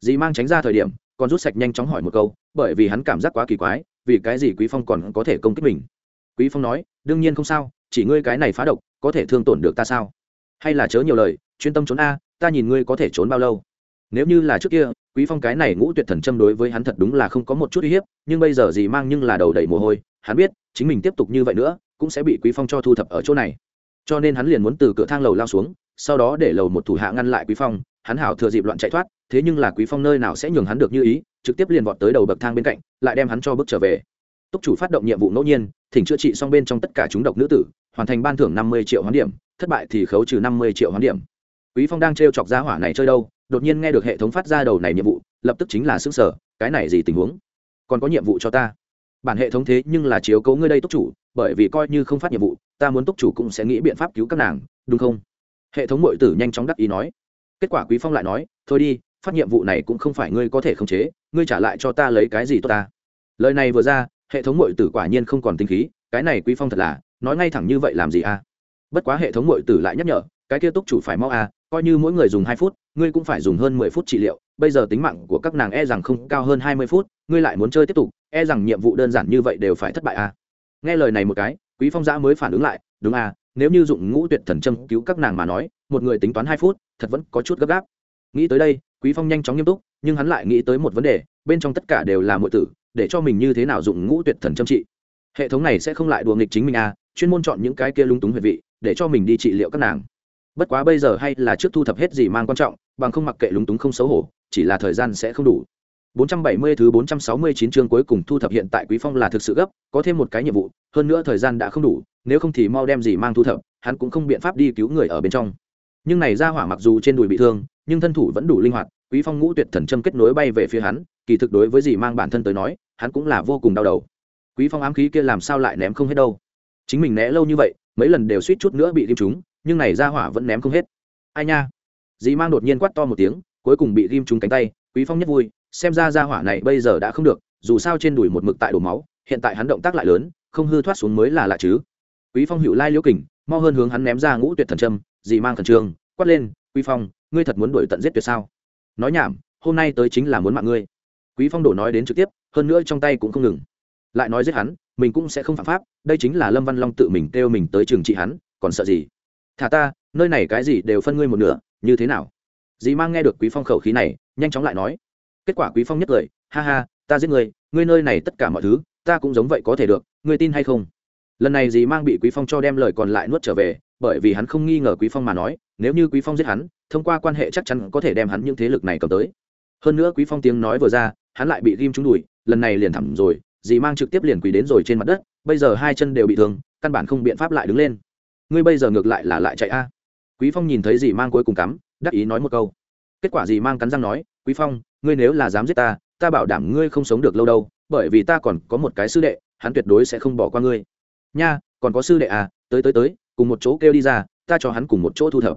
S1: Dì mang tránh ra thời điểm, còn rút sạch nhanh chóng hỏi một câu, bởi vì hắn cảm giác quá kỳ quái, vì cái gì quý phong còn có thể công kích mình? Quý phong nói, đương nhiên không sao, chỉ ngươi cái này phá độc, có thể thương tổn được ta sao? Hay là chớ nhiều lời, chuyên tâm trốn a, ta nhìn ngươi có thể trốn bao lâu? Nếu như là trước kia, quý phong cái này ngũ tuyệt thần châm đối với hắn thật đúng là không có một chút uy hiếp, nhưng bây giờ gì mang nhưng là đầu đầy mồ hôi, hắn biết, chính mình tiếp tục như vậy nữa, cũng sẽ bị quý phong cho thu thập ở chỗ này. Cho nên hắn liền muốn từ cửa thang lầu lao xuống, sau đó để lầu một thủ hạ ngăn lại quý phong, hắn hảo thừa dịp loạn chạy thoát, thế nhưng là quý phong nơi nào sẽ nhường hắn được như ý, trực tiếp liền vọt tới đầu bậc thang bên cạnh, lại đem hắn cho bước trở về. Túc chủ phát động nhiệm vụ ngẫu nhiên, thỉnh chữa trị xong bên trong tất cả chúng độc nữ tử, hoàn thành ban thưởng năm mươi triệu hoán điểm, thất bại thì khấu trừ năm mươi triệu hoán điểm. Quý phong đang trêu chọc giá hỏa này chơi đâu đột nhiên nghe được hệ thống phát ra đầu này nhiệm vụ, lập tức chính là xứng sở cái này gì tình huống? Còn có nhiệm vụ cho ta. Bản hệ thống thế nhưng là chiếu cố ngươi đây túc chủ, bởi vì coi như không phát nhiệm vụ, ta muốn túc chủ cũng sẽ nghĩ biện pháp cứu các nàng, đúng không? Hệ thống mội tử nhanh chóng đắc ý nói. Kết quả quý phong lại nói, thôi đi, phát nhiệm vụ này cũng không phải ngươi có thể khống chế, ngươi trả lại cho ta lấy cái gì tốt ta? Lời này vừa ra, hệ thống mội tử quả nhiên không còn tinh khí, cái này quý phong thật là, nói ngay thẳng như vậy làm gì a? Bất quá hệ thống mội tử lại nhắc nhở, cái kia túc chủ phải mau a coi như mỗi người dùng hai phút, ngươi cũng phải dùng hơn mười phút trị liệu. Bây giờ tính mạng của các nàng e rằng không cao hơn hai mươi phút, ngươi lại muốn chơi tiếp tục e rằng nhiệm vụ đơn giản như vậy đều phải thất bại a nghe lời này một cái, quý phong giã mới phản ứng lại, đúng à? nếu như dụng ngũ tuyệt thần châm cứu các nàng mà nói, một người tính toán hai phút, thật vẫn có chút gấp gáp. Nghĩ tới đây, quý phong nhanh chóng nghiêm túc, nhưng hắn lại nghĩ tới một vấn đề, bên trong tất cả đều là mọi tử, để cho mình như thế nào dụng ngũ tuyệt thần châm trị? Hệ thống này sẽ không lại đùa nghịch chính mình à chuyên môn chọn những cái kia lung túng huyệt vị, để cho mình đi trị liệu các nàng bất quá bây giờ hay là trước thu thập hết gì mang quan trọng bằng không mặc kệ lúng túng không xấu hổ chỉ là thời gian sẽ không đủ 470 thứ 469 chương cuối cùng thu thập hiện tại Quý Phong là thực sự gấp, có thêm một cái nhiệm vụ, hơn nữa thời gian đã không đủ, nếu không thì mau đem gì mang thu thập, hắn cũng không biện pháp đi cứu người ở bên trong. Nhưng này ra hỏa mặc dù trên đùi bị thương, nhưng thân thủ vẫn đủ linh hoạt, Quý Phong ngũ tuyệt thần châm kết nối bay về phía hắn, kỳ thực đối với gì mang bản thân tới nói, hắn cũng là vô cùng đau đầu. Quý Phong ám khí kia làm sao lại ném không hết đâu? Chính mình né lâu như vậy, mấy lần đều suýt chút nữa bị ghim trúng, nhưng này ra hỏa vẫn ném không hết. Ai nha? Dì mang đột nhiên quát to một tiếng, cuối cùng bị ghim trúng cánh tay, Quý Phong nhất vui, xem ra ra hỏa này bây giờ đã không được dù sao trên đùi một mực tại đổ máu hiện tại hắn động tác lại lớn không hư thoát xuống mới là lạ chứ. Quý phong hữu lai liễu kình mo hơn hướng hắn ném ra ngũ tuyệt thần trâm dì mang thần trường quát lên quý phong ngươi thật muốn đuổi tận giết tuyệt sao? Nói nhảm hôm nay tới chính là muốn mạng ngươi. Quý phong đổ nói đến trực tiếp hơn nữa trong tay cũng không ngừng. Lại nói giết hắn mình cũng sẽ không phạm pháp đây chính là lâm văn long tự mình kêu mình tới trường trị hắn còn sợ gì? Thả ta, nơi này cái gì đều phân ngươi một nửa, như thế nào? Dì mang nghe được quý phong khẩu khí này, nhanh chóng lại nói. Kết quả quý phong nhất cười ha ha, ta giết người ngươi nơi này tất cả mọi thứ, ta cũng giống vậy có thể được, ngươi tin hay không? Lần này dì mang bị quý phong cho đem lời còn lại nuốt trở về, bởi vì hắn không nghi ngờ quý phong mà nói, nếu như quý phong giết hắn, thông qua quan hệ chắc chắn có thể đem hắn những thế lực này cầm tới. Hơn nữa quý phong tiếng nói vừa ra, hắn lại bị ghim trúng đùi, lần này liền thẳng rồi, dì mang trực tiếp liền quỳ đến rồi trên mặt đất, bây giờ hai chân đều bị thương, căn bản không biện pháp lại đứng lên ngươi bây giờ ngược lại là lại chạy a. Quý phong nhìn thấy dì mang cuối cùng cắm, đắc ý nói một câu. Kết quả dì mang cắn răng nói, quý phong, ngươi nếu là dám giết ta ta bảo đảm ngươi không sống được lâu đâu, bởi vì ta còn có một cái sư đệ, hắn tuyệt đối sẽ không bỏ qua ngươi. Nha, còn có sư đệ à tới tới tới, cùng một chỗ kêu đi ra, ta cho hắn cùng một chỗ thu thập.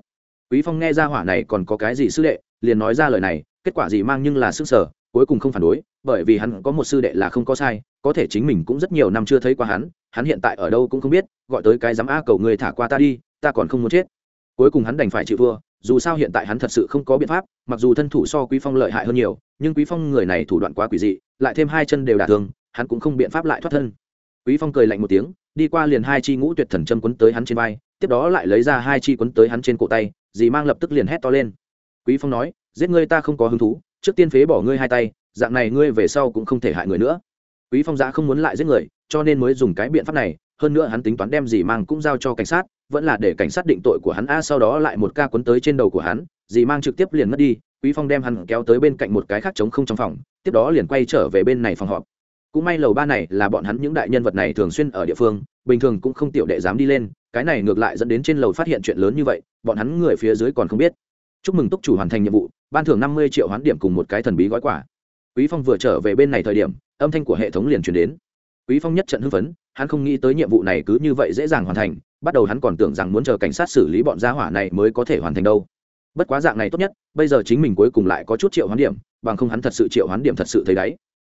S1: Quý phong nghe ra hỏa này còn có cái gì sư đệ, liền nói ra lời này, kết quả gì mang nhưng là sức sở, cuối cùng không phản đối, bởi vì hắn có một sư đệ là không có sai có thể chính mình cũng rất nhiều năm chưa thấy qua hắn hắn hiện tại ở đâu cũng không biết, gọi tới cái dám a cầu người thả qua ta đi, ta còn không muốn chết. Cuối cùng hắn đành phải chịu thua, dù sao hiện tại hắn thật sự không có biện pháp, mặc dù thân thủ so quý phong lợi hại hơn nhiều, nhưng quý phong người này thủ đoạn quá quỷ dị, lại thêm hai chân đều đả thương, hắn cũng không biện pháp lại thoát thân. Quý phong cười lạnh một tiếng, đi qua liền hai chi ngũ tuyệt thần châm quấn tới hắn trên vai, tiếp đó lại lấy ra hai chi quấn tới hắn trên cổ tay, dì mang lập tức liền hét to lên. Quý phong nói, giết ngươi ta không có hứng thú, trước tiên phế bỏ ngươi hai tay, dạng này ngươi về sau cũng không thể hại người nữa quý phong giã không muốn lại giết người, cho nên mới dùng cái biện pháp này, hơn nữa hắn tính toán đem dì mang cũng giao cho cảnh sát, vẫn là để cảnh sát định tội của hắn, a, sau đó lại một ca quấn tới trên đầu của hắn, dì mang trực tiếp liền mất đi, quý phong đem hắn kéo tới bên cạnh một cái khác trống không trong phòng, tiếp đó liền quay trở về bên này phòng họp. Cũng may lầu ba này là bọn hắn những đại nhân vật này thường xuyên ở địa phương, bình thường cũng không tiểu đệ dám đi lên, cái này ngược lại dẫn đến trên lầu phát hiện chuyện lớn như vậy, bọn hắn người phía dưới còn không biết. Chúc mừng túc chủ hoàn thành nhiệm vụ, ban thưởng năm mươi triệu hoán điểm cùng một cái thần bí gói quà quý phong vừa trở về bên này thời điểm, âm thanh của hệ thống liền truyền đến. Quý phong nhất trận hưng phấn, hắn không nghĩ tới nhiệm vụ này cứ như vậy dễ dàng hoàn thành, bắt đầu hắn còn tưởng rằng muốn chờ cảnh sát xử lý bọn gia hỏa này mới có thể hoàn thành đâu. Bất quá dạng này tốt nhất, bây giờ chính mình cuối cùng lại có chút triệu hoán điểm, bằng không hắn thật sự triệu hoán điểm thật sự thấy đáy.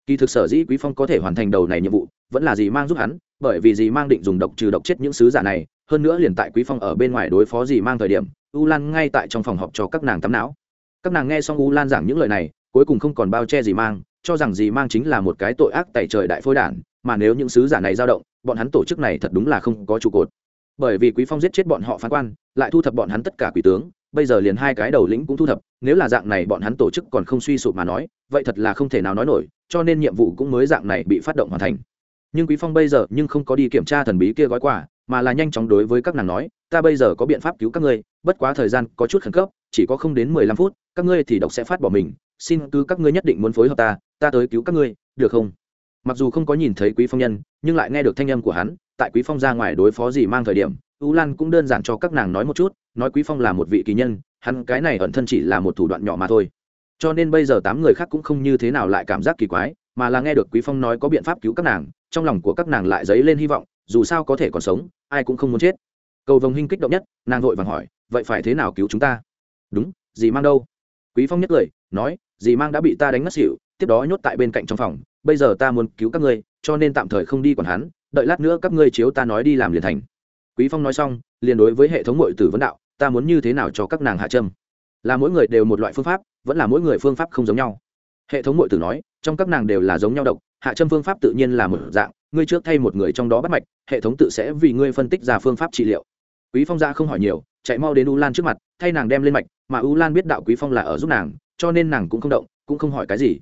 S1: Kỳ thực sở dĩ quý phong có thể hoàn thành đầu này nhiệm vụ, vẫn là gì mang giúp hắn, bởi vì gì mang định dùng độc trừ độc chết những sứ giả này, hơn nữa liền tại quý phong ở bên ngoài đối phó gì mang thời điểm, u lan ngay tại trong phòng họp cho các nàng tắm não. Các nàng nghe xong u lan giảng những lời này cuối cùng không còn bao che gì mang, cho rằng gì mang chính là một cái tội ác tại trời đại phôi đản, mà nếu những sứ giả này dao động, bọn hắn tổ chức này thật đúng là không có trụ cột. Bởi vì quý phong giết chết bọn họ phán quan, lại thu thập bọn hắn tất cả quỷ tướng, bây giờ liền hai cái đầu lĩnh cũng thu thập, nếu là dạng này bọn hắn tổ chức còn không suy sụp mà nói, vậy thật là không thể nào nói nổi, cho nên nhiệm vụ cũng mới dạng này bị phát động hoàn thành. Nhưng quý phong bây giờ nhưng không có đi kiểm tra thần bí kia gói quà, mà là nhanh chóng đối với các nàng nói, ta bây giờ có biện pháp cứu các ngươi, bất quá thời gian có chút khẩn cấp, chỉ có không đến mười lăm phút, các ngươi thì độc sẽ phát bỏ mình xin cứ các ngươi nhất định muốn phối hợp ta ta tới cứu các ngươi được không? Mặc dù không có nhìn thấy quý phong nhân nhưng lại nghe được thanh âm của hắn tại quý phong ra ngoài đối phó gì mang thời điểm ưu lan cũng đơn giản cho các nàng nói một chút nói quý phong là một vị kỳ nhân hắn cái này ẩn thân chỉ là một thủ đoạn nhỏ mà thôi. Cho nên bây giờ tám người khác cũng không như thế nào lại cảm giác kỳ quái mà là nghe được quý phong nói có biện pháp cứu các nàng trong lòng của các nàng lại dấy lên hy vọng dù sao có thể còn sống ai cũng không muốn chết. Cầu vồng hinh kích động nhất nàng vội vàng hỏi vậy phải thế nào cứu chúng ta? Đúng gì mang đâu? Quý phong nhất lời, nói dì mang đã bị ta đánh ngất xỉu, tiếp đó nhốt tại bên cạnh trong phòng, bây giờ ta muốn cứu các ngươi, cho nên tạm thời không đi còn hắn, đợi lát nữa các ngươi chiếu ta nói đi làm liền thành. Quý phong nói xong, liền đối với hệ thống mọi tử vấn đạo, ta muốn như thế nào cho các nàng hạ trâm? Là mỗi người đều một loại phương pháp, vẫn là mỗi người phương pháp không giống nhau. Hệ thống mọi tử nói, trong các nàng đều là giống nhau độc, hạ trâm phương pháp tự nhiên là một dạng, ngươi trước thay một người trong đó bắt mạch, hệ thống tự sẽ vì ngươi phân tích ra phương pháp trị liệu. Quý phong ra không hỏi nhiều, chạy mau đến u lan trước mặt, thay nàng đem lên mạch, mà u lan biết đạo quý phong là ở giúp nàng cho nên nàng cũng không động, cũng không hỏi cái gì.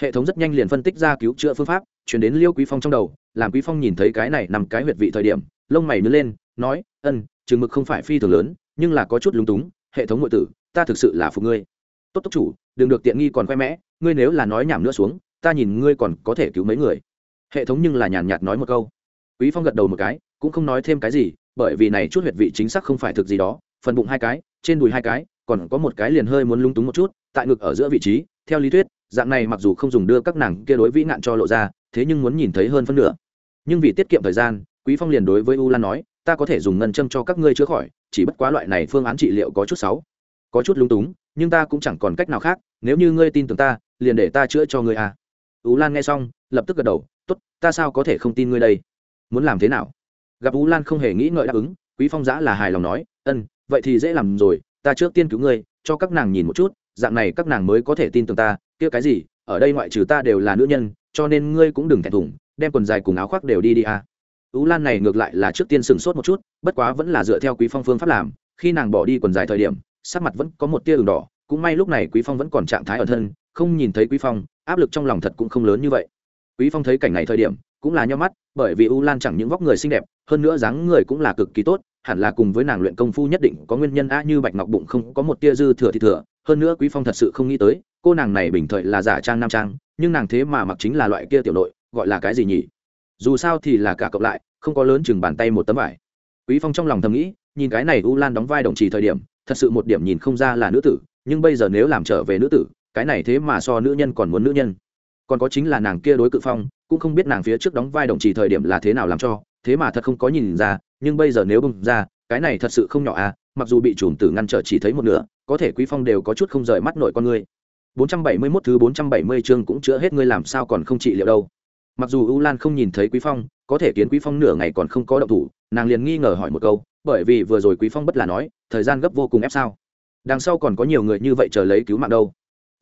S1: Hệ thống rất nhanh liền phân tích ra cứu chữa phương pháp, chuyển đến liêu quý phong trong đầu, làm quý phong nhìn thấy cái này nằm cái huyệt vị thời điểm, lông mày nứt lên, nói, ân, chừng mực không phải phi thường lớn, nhưng là có chút lúng túng, hệ thống ngụy tử, ta thực sự là phục ngươi. Tốt tốc chủ, đừng được tiện nghi còn khoe mẽ, ngươi nếu là nói nhảm nữa xuống, ta nhìn ngươi còn có thể cứu mấy người. Hệ thống nhưng là nhàn nhạt nói một câu. Quý phong gật đầu một cái, cũng không nói thêm cái gì, bởi vì này chút huyệt vị chính xác không phải thực gì đó phần bụng hai cái, trên đùi hai cái, còn có một cái liền hơi muốn lung túng một chút, tại ngực ở giữa vị trí, theo lý thuyết, dạng này mặc dù không dùng đưa các nàng kia đối vĩ nạn cho lộ ra, thế nhưng muốn nhìn thấy hơn phân nửa. Nhưng vì tiết kiệm thời gian, quý phong liền đối với u lan nói, ta có thể dùng ngân châm cho các ngươi chữa khỏi, chỉ bất quá loại này phương án trị liệu có chút xấu, có chút lung túng, nhưng ta cũng chẳng còn cách nào khác, nếu như ngươi tin tưởng ta, liền để ta chữa cho ngươi à. U lan nghe xong, lập tức gật đầu, tốt, ta sao có thể không tin ngươi đây? Muốn làm thế nào? Gặp u lan không hề nghĩ ngợi đáp ứng, quý phong giã là hài lòng nói, ân vậy thì dễ làm rồi, ta trước tiên cứu ngươi, cho các nàng nhìn một chút, dạng này các nàng mới có thể tin tưởng ta, kia cái gì, ở đây ngoại trừ ta đều là nữ nhân, cho nên ngươi cũng đừng thẹn thùng, đem quần dài cùng áo khoác đều đi đi à. tú lan này ngược lại là trước tiên sừng sốt một chút, bất quá vẫn là dựa theo quý phong phương pháp làm, khi nàng bỏ đi quần dài thời điểm, sắc mặt vẫn có một tia đường đỏ, cũng may lúc này quý phong vẫn còn trạng thái ở thân, không nhìn thấy quý phong, áp lực trong lòng thật cũng không lớn như vậy quý phong thấy cảnh này thời điểm, cũng là nho mắt, bởi vì u lan chẳng những vóc người xinh đẹp, hơn nữa dáng người cũng là cực kỳ tốt hẳn là cùng với nàng luyện công phu nhất định có nguyên nhân a như bạch ngọc bụng không có một tia dư thừa thì thừa, hơn nữa quý phong thật sự không nghĩ tới, cô nàng này bình thời là giả trang nam trang, nhưng nàng thế mà mặc chính là loại kia tiểu nội, gọi là cái gì nhỉ? Dù sao thì là cả cộng lại, không có lớn chừng bàn tay một tấm vải. Quý phong trong lòng thầm nghĩ, nhìn cái này u lan đóng vai đồng trì thời điểm, thật sự một điểm nhìn không ra là nữ tử, nhưng bây giờ nếu làm trở về nữ tử, cái này thế mà so nữ nhân còn muốn nữ nhân. Còn có chính là nàng kia đối cự phong cũng không biết nàng phía trước đóng vai đồng trì thời điểm là thế nào làm cho, thế mà thật không có nhìn ra, nhưng bây giờ nếu bung ra, cái này thật sự không nhỏ à mặc dù bị chùm tử ngăn trở chỉ thấy một nửa, có thể quý phong đều có chút không rời mắt nội con ngươi 471 thứ 470 chương cũng chữa hết ngươi làm sao còn không trị liệu đâu. Mặc dù u lan không nhìn thấy quý phong, có thể kiến quý phong nửa ngày còn không có động thủ, nàng liền nghi ngờ hỏi một câu, bởi vì vừa rồi quý phong bất là nói, thời gian gấp vô cùng ép sao. Đằng sau còn có nhiều người như vậy chờ lấy cứu mạng đâu.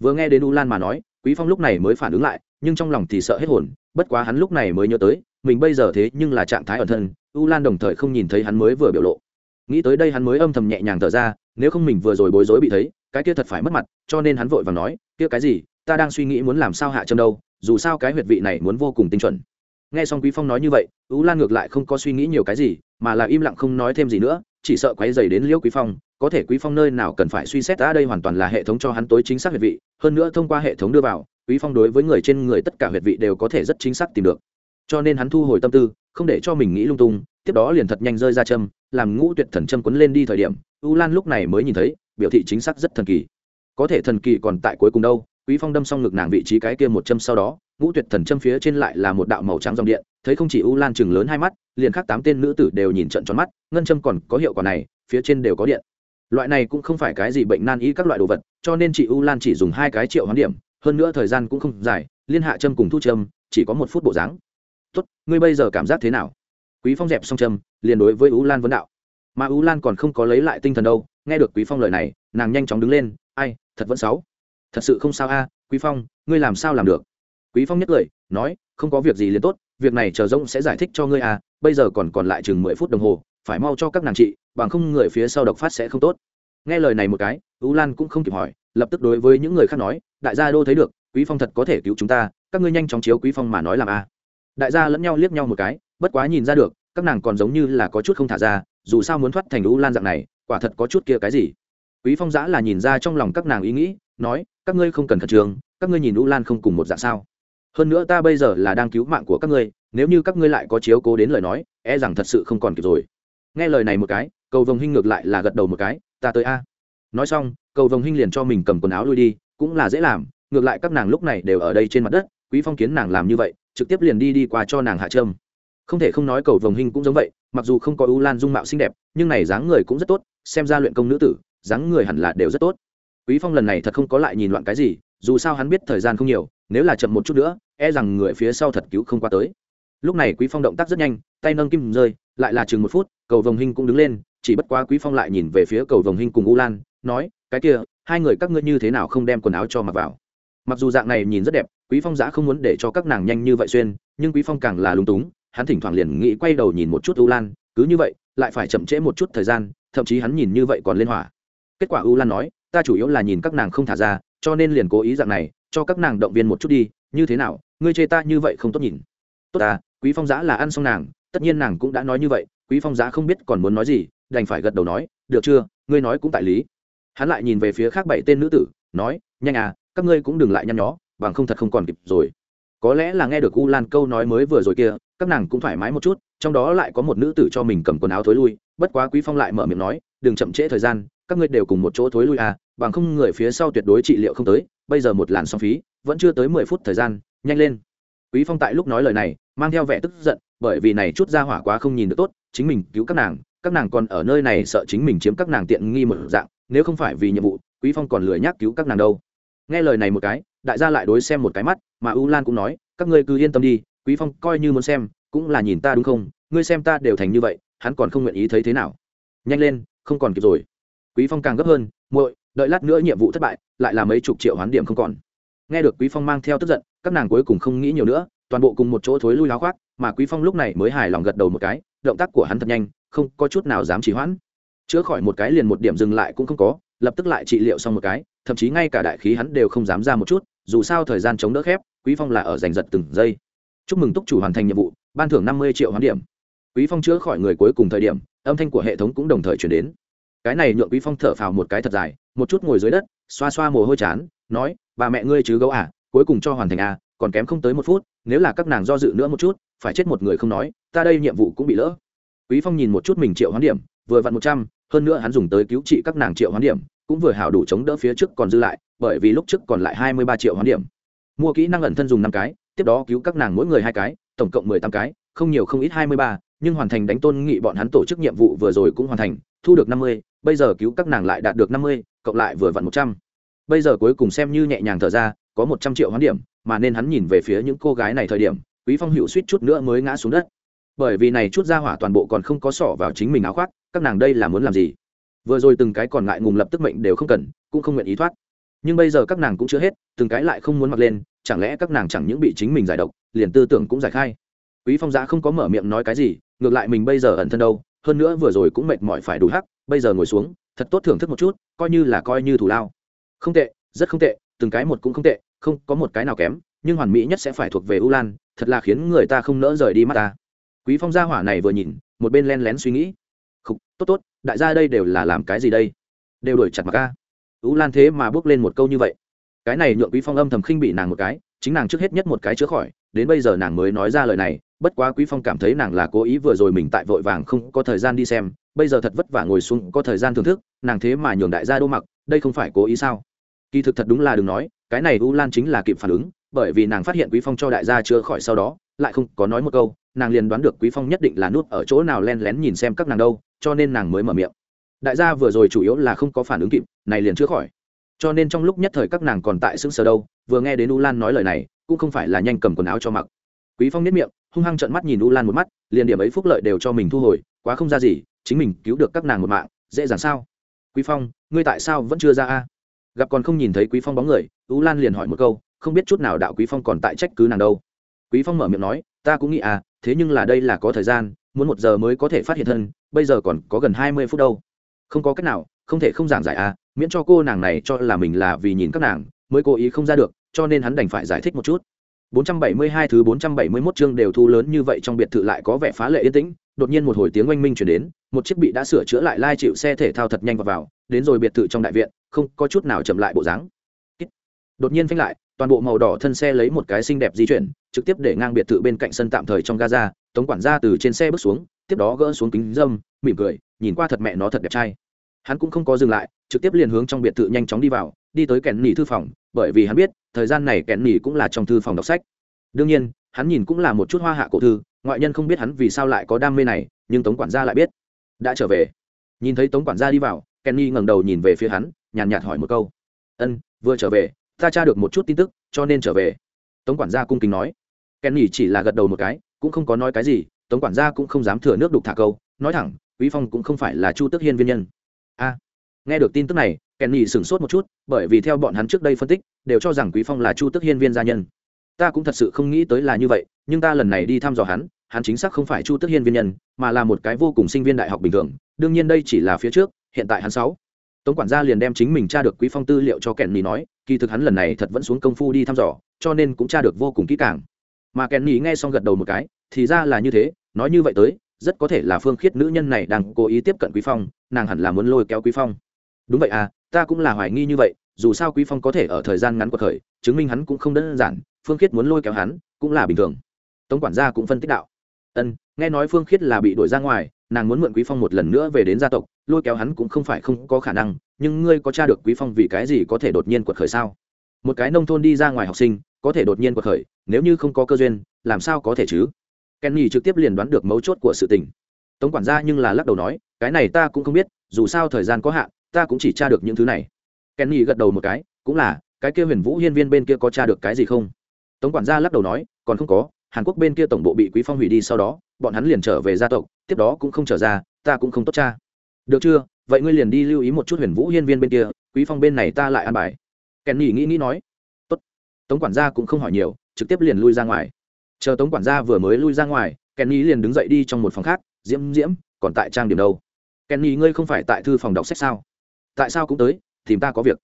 S1: Vừa nghe đến u lan mà nói, quý phong lúc này mới phản ứng lại nhưng trong lòng thì sợ hết hồn, bất quá hắn lúc này mới nhớ tới, mình bây giờ thế nhưng là trạng thái ẩn thân, u lan đồng thời không nhìn thấy hắn mới vừa biểu lộ. Nghĩ tới đây hắn mới âm thầm nhẹ nhàng thở ra, nếu không mình vừa rồi bối rối bị thấy, cái kia thật phải mất mặt, cho nên hắn vội và nói, kia cái gì, ta đang suy nghĩ muốn làm sao hạ châm đâu, dù sao cái huyệt vị này muốn vô cùng tinh chuẩn. Nghe xong quý phong nói như vậy, u lan ngược lại không có suy nghĩ nhiều cái gì, mà là im lặng không nói thêm gì nữa, chỉ sợ quấy dày đến liễu quý phong có thể quý phong nơi nào cần phải suy xét ra đây hoàn toàn là hệ thống cho hắn tối chính xác huyệt vị, hơn nữa thông qua hệ thống đưa vào, quý phong đối với người trên người tất cả huyệt vị đều có thể rất chính xác tìm được. Cho nên hắn thu hồi tâm tư, không để cho mình nghĩ lung tung, tiếp đó liền thật nhanh rơi ra châm, làm ngũ tuyệt thần châm quấn lên đi thời điểm, u lan lúc này mới nhìn thấy, biểu thị chính xác rất thần kỳ. Có thể thần kỳ còn tại cuối cùng đâu, quý phong đâm xong ngực nàng vị trí cái kia một châm sau đó, ngũ tuyệt thần châm phía trên lại là một đạo màu trắng dòng điện, thấy không chỉ u lan chừng lớn hai mắt, liền khác tám tên nữ tử đều nhìn trận tròn mắt, ngân châm còn có hiệu quả này, phía trên đều có điện loại này cũng không phải cái gì bệnh nan y các loại đồ vật, cho nên chị u lan chỉ dùng hai cái triệu hoán điểm, hơn nữa thời gian cũng không dài, liên hạ châm cùng thu châm, chỉ có một phút bộ dáng. Tốt, ngươi bây giờ cảm giác thế nào? Quý phong dẹp xong châm, liền đối với u lan vấn đạo. Mà u lan còn không có lấy lại tinh thần đâu, nghe được quý phong lời này, nàng nhanh chóng đứng lên, ai, thật vẫn xấu. Thật sự không sao a, quý phong, ngươi làm sao làm được? Quý phong nhất cười, nói, không có việc gì liền tốt, việc này chờ rông sẽ giải thích cho ngươi à bây giờ còn còn lại chừng mười phút đồng hồ phải mau cho các nàng chị, bằng không người phía sau độc phát sẽ không tốt. Nghe lời này một cái, u lan cũng không kịp hỏi, lập tức đối với những người khác nói, đại gia đô thấy được, quý phong thật có thể cứu chúng ta, các ngươi nhanh chóng chiếu quý phong mà nói làm a. Đại gia lẫn nhau liếc nhau một cái, bất quá nhìn ra được, các nàng còn giống như là có chút không thả ra, dù sao muốn thoát thành u lan dạng này, quả thật có chút kia cái gì. Quý phong giã là nhìn ra trong lòng các nàng ý nghĩ, nói, các ngươi không cần khẩn trương, các ngươi nhìn u lan không cùng một dạng sao. Hơn nữa ta bây giờ là đang cứu mạng của các ngươi, nếu như các ngươi lại có chiếu cố đến lời nói e rằng thật sự không còn kịp rồi nghe lời này một cái, cầu vồng hinh ngược lại là gật đầu một cái, ta tới a. Nói xong, cầu vồng hinh liền cho mình cầm quần áo lui đi, cũng là dễ làm, ngược lại các nàng lúc này đều ở đây trên mặt đất, quý phong kiến nàng làm như vậy, trực tiếp liền đi đi qua cho nàng hạ trâm. Không thể không nói cầu vồng hinh cũng giống vậy, mặc dù không có u lan dung mạo xinh đẹp, nhưng này dáng người cũng rất tốt, xem ra luyện công nữ tử, dáng người hẳn là đều rất tốt. Quý phong lần này thật không có lại nhìn loạn cái gì, dù sao hắn biết thời gian không nhiều, nếu là chậm một chút nữa e rằng người phía sau thật cứu không qua tới. Lúc này quý phong động tác rất nhanh, tay nâng kim rơi lại là chừng một phút, cầu vồng hinh cũng đứng lên, chỉ bất quá quý phong lại nhìn về phía cầu vồng hinh cùng u lan, nói, cái kia, hai người các ngươi như thế nào không đem quần áo cho mặc vào? Mặc dù dạng này nhìn rất đẹp, quý phong giã không muốn để cho các nàng nhanh như vậy xuyên, nhưng quý phong càng là lúng túng, hắn thỉnh thoảng liền nghĩ quay đầu nhìn một chút u lan, cứ như vậy, lại phải chậm trễ một chút thời gian, thậm chí hắn nhìn như vậy còn lên hỏa. Kết quả u lan nói, ta chủ yếu là nhìn các nàng không thả ra, cho nên liền cố ý dạng này, cho các nàng động viên một chút đi, như thế nào, ngươi chê ta như vậy không tốt nhìn. Tốt ta, quý phong giã là ăn xong nàng tất nhiên nàng cũng đã nói như vậy, quý phong giá không biết còn muốn nói gì, đành phải gật đầu nói, được chưa, ngươi nói cũng tại lý. Hắn lại nhìn về phía khác bảy tên nữ tử, nói, nhanh à các ngươi cũng đừng lại nhăn nhó, bằng không thật không còn kịp rồi. Có lẽ là nghe được u lan câu nói mới vừa rồi kia, các nàng cũng thoải mái một chút, trong đó lại có một nữ tử cho mình cầm quần áo thối lui, bất quá quý phong lại mở miệng nói, đừng chậm trễ thời gian, các ngươi đều cùng một chỗ thối lui à bằng không người phía sau tuyệt đối trị liệu không tới, bây giờ một làn song phí, vẫn chưa tới mười phút thời gian, nhanh lên. Quý phong tại lúc nói lời này, mang theo vẻ tức giận bởi vì này chút ra hỏa quá không nhìn được tốt, chính mình cứu các nàng các nàng còn ở nơi này sợ chính mình chiếm các nàng tiện nghi một dạng, nếu không phải vì nhiệm vụ, quý phong còn lười nhắc cứu các nàng đâu. Nghe lời này một cái, đại gia lại đối xem một cái mắt, mà u lan cũng nói, các ngươi cứ yên tâm đi, quý phong coi như muốn xem, cũng là nhìn ta đúng không, ngươi xem ta đều thành như vậy, hắn còn không nguyện ý thấy thế nào. Nhanh lên, không còn kịp rồi. Quý phong càng gấp hơn, muội, đợi lát nữa nhiệm vụ thất bại, lại là mấy chục triệu hoán điểm không còn. Nghe được quý phong mang theo tức giận, các nàng cuối cùng không nghĩ nhiều nữa, toàn bộ cùng một chỗ thối lui láo khoác mà quý phong lúc này mới hài lòng gật đầu một cái, động tác của hắn thật nhanh, không có chút nào dám trì hoãn. Chữa khỏi một cái liền một điểm dừng lại cũng không có, lập tức lại trị liệu xong một cái, thậm chí ngay cả đại khí hắn đều không dám ra một chút, dù sao thời gian chống đỡ khép, quý phong là ở giành giật từng giây. Chúc mừng túc chủ hoàn thành nhiệm vụ, ban thưởng năm mươi triệu hoán điểm. Quý phong chữa khỏi người cuối cùng thời điểm, âm thanh của hệ thống cũng đồng thời chuyển đến. Cái này nhượng quý phong thở phào một cái thật dài, một chút ngồi dưới đất, xoa xoa mồ hôi chán, nói, bà mẹ ngươi chứ gấu à cuối cùng cho hoàn thành à còn kém không tới một phút, nếu là các nàng do dự nữa một chút phải chết một người không nói, ta đây nhiệm vụ cũng bị lỡ. Quý phong nhìn một chút mình triệu hoán điểm, vừa vặn một trăm, hơn nữa hắn dùng tới cứu trị các nàng triệu hoán điểm, cũng vừa hảo đủ chống đỡ phía trước còn dư lại, bởi vì lúc trước còn lại hai mươi ba triệu hoán điểm. Mua kỹ năng ẩn thân dùng năm cái, tiếp đó cứu các nàng mỗi người hai cái, tổng cộng mười tám cái, không nhiều không ít hai mươi ba, nhưng hoàn thành đánh tôn nghị bọn hắn tổ chức nhiệm vụ vừa rồi cũng hoàn thành, thu được năm mươi, bây giờ cứu các nàng lại đạt được năm mươi, cộng lại vừa vặn một trăm. Bây giờ cuối cùng xem như nhẹ nhàng thở ra, có một trăm triệu hoán điểm, mà nên hắn nhìn về phía những cô gái này thời điểm quý phong hữu suýt chút nữa mới ngã xuống đất. Bởi vì này chút ra hỏa toàn bộ còn không có sỏ vào chính mình áo khoác, các nàng đây là muốn làm gì? Vừa rồi từng cái còn ngại ngùng lập tức mệnh đều không cần, cũng không nguyện ý thoát. Nhưng bây giờ các nàng cũng chưa hết, từng cái lại không muốn mặc lên, chẳng lẽ các nàng chẳng những bị chính mình giải độc, liền tư tưởng cũng giải khai? Quý phong giã không có mở miệng nói cái gì, ngược lại mình bây giờ ẩn thân đâu, hơn nữa vừa rồi cũng mệt mỏi phải đủ hắc, bây giờ ngồi xuống, thật tốt thưởng thức một chút, coi như là coi như thủ lao. Không tệ, rất không tệ, từng cái một cũng không tệ, không có một cái nào kém nhưng hoàn mỹ nhất sẽ phải thuộc về u lan thật là khiến người ta không nỡ rời đi mắt ta. Quý phong gia hỏa này vừa nhìn một bên len lén suy nghĩ. Khúc, tốt tốt đại gia đây đều là làm cái gì đây? Đều đổi chặt mặc ca. U lan thế mà bước lên một câu như vậy. Cái này nhượng quý phong âm thầm khinh bị nàng một cái chính nàng trước hết nhất một cái chữa khỏi đến bây giờ nàng mới nói ra lời này bất quá quý phong cảm thấy nàng là cố ý vừa rồi mình tại vội vàng không có thời gian đi xem bây giờ thật vất vả ngồi xuống có thời gian thưởng thức nàng thế mà nhường đại gia đô mặc đây không phải cố ý sao? Kỳ thực thật đúng là đừng nói cái này u lan chính là kịp phản ứng bởi vì nàng phát hiện quý phong cho đại gia chữa khỏi sau đó, lại không có nói một câu, nàng liền đoán được quý phong nhất định là nút ở chỗ nào len lén nhìn xem các nàng đâu, cho nên nàng mới mở miệng. Đại gia vừa rồi chủ yếu là không có phản ứng kịp, này liền chữa khỏi. Cho nên trong lúc nhất thời các nàng còn tại sững sờ đâu, vừa nghe đến u lan nói lời này, cũng không phải là nhanh cầm quần áo cho mặc. Quý phong nếp miệng, hung hăng trợn mắt nhìn u lan một mắt, liền điểm ấy phúc lợi đều cho mình thu hồi, quá không ra gì, chính mình cứu được các nàng một mạng, dễ dàng sao? Quý phong, ngươi tại sao vẫn chưa ra a? Gặp còn không nhìn thấy quý phong bóng người, u lan liền hỏi một câu không biết chút nào đạo quý phong còn tại trách cứ nàng đâu. Quý phong mở miệng nói, ta cũng nghĩ à thế nhưng là đây là có thời gian, muốn một giờ mới có thể phát hiện thân, bây giờ còn có gần hai mươi phút đâu. Không có cách nào, không thể không giảng giải à miễn cho cô nàng này cho là mình là vì nhìn các nàng, mới cố ý không ra được, cho nên hắn đành phải giải thích một chút. 472 thứ 471 chương đều thu lớn như vậy trong biệt thự lại có vẻ phá lệ yên tĩnh, đột nhiên một hồi tiếng oanh minh chuyển đến, một chiếc bị đã sửa chữa lại lai chịu xe thể thao thật nhanh vào vào, đến rồi biệt thự trong đại viện, không có chút nào chậm lại bộ dáng. Đột nhiên phanh lại toàn bộ màu đỏ thân xe lấy một cái xinh đẹp di chuyển, trực tiếp để ngang biệt thự bên cạnh sân tạm thời trong gaza, tống quản gia từ trên xe bước xuống, tiếp đó gỡ xuống kính dâm, mỉm cười, nhìn qua thật mẹ nó thật đẹp trai. Hắn cũng không có dừng lại, trực tiếp liền hướng trong biệt thự nhanh chóng đi vào, đi tới kèn nỉ thư phòng, bởi vì hắn biết, thời gian này kèn nỉ cũng là trong thư phòng đọc sách. Đương nhiên, hắn nhìn cũng là một chút hoa hạ cổ thư, ngoại nhân không biết hắn vì sao lại có đam mê này, nhưng tống quản gia lại biết. Đã trở về. Nhìn thấy tống quản gia đi vào kenny ngẩng đầu nhìn về phía hắn, nhàn nhạt hỏi một câu. Ân, vừa trở về ta tra được một chút tin tức, cho nên trở về. Tống quản gia cung kính nói. Kenny chỉ là gật đầu một cái, cũng không có nói cái gì, tống quản gia cũng không dám thừa nước đục thả câu, nói thẳng, quý phong cũng không phải là chu tước hiên viên nhân. A. Nghe được tin tức này kenny sửng sốt một chút, bởi vì theo bọn hắn trước đây phân tích, đều cho rằng quý phong là chu tước hiên viên gia nhân. Ta cũng thật sự không nghĩ tới là như vậy, nhưng ta lần này đi thăm dò hắn hắn chính xác không phải chu tước hiên viên nhân, mà là một cái vô cùng sinh viên đại học bình thường, đương nhiên đây chỉ là phía trước, hiện tại hắn sáu. Tống quản gia liền đem chính mình tra được quý phong tư liệu cho kèn nhỉ nói kỳ thực hắn lần này thật vẫn xuống công phu đi thăm dò, cho nên cũng tra được vô cùng kỹ càng. Mà kèn nhì nghe xong gật đầu một cái, thì ra là như thế, nói như vậy tới, rất có thể là phương khiết nữ nhân này đang cố ý tiếp cận quý phong, nàng hẳn là muốn lôi kéo quý phong. Đúng vậy à ta cũng là hoài nghi như vậy, dù sao quý phong có thể ở thời gian ngắn của thời chứng minh hắn cũng không đơn giản, phương khiết muốn lôi kéo hắn, cũng là bình thường. Tống quản gia cũng phân tích đạo. Ân, nghe nói phương khiết là bị đuổi ra ngoài, nàng muốn mượn quý phong một lần nữa về đến gia tộc, lôi kéo hắn cũng không phải không có khả năng nhưng ngươi có tra được quý phong vì cái gì có thể đột nhiên quật khởi sao? Một cái nông thôn đi ra ngoài học sinh, có thể đột nhiên quật khởi, nếu như không có cơ duyên, làm sao có thể chứ? Kenny trực tiếp liền đoán được mấu chốt của sự tình. Tống quản gia nhưng là lắc đầu nói, cái này ta cũng không biết, dù sao thời gian có hạn, ta cũng chỉ tra được những thứ này. Kenny gật đầu một cái, cũng là, cái kia huyền vũ hiên viên bên kia có tra được cái gì không? Tống quản gia lắc đầu nói, còn không có, hàn quốc bên kia tổng bộ bị quý phong hủy đi sau đó, bọn hắn liền trở về gia tộc, tiếp đó cũng không trở ra, ta cũng không tốt cha được chưa? Vậy ngươi liền đi lưu ý một chút huyền vũ hiên viên bên kia, quý phong bên này ta lại an bài. Kèn nhỉ nghĩ nghĩ nói. Tốt. Tống quản gia cũng không hỏi nhiều, trực tiếp liền lui ra ngoài. Chờ tống quản gia vừa mới lui ra ngoài kèn nhỉ liền đứng dậy đi trong một phòng khác, diễm diễm, còn tại trang điểm đâu? Kèn nhỉ ngươi không phải tại thư phòng đọc sách sao? Tại sao cũng tới, tìm ta có việc.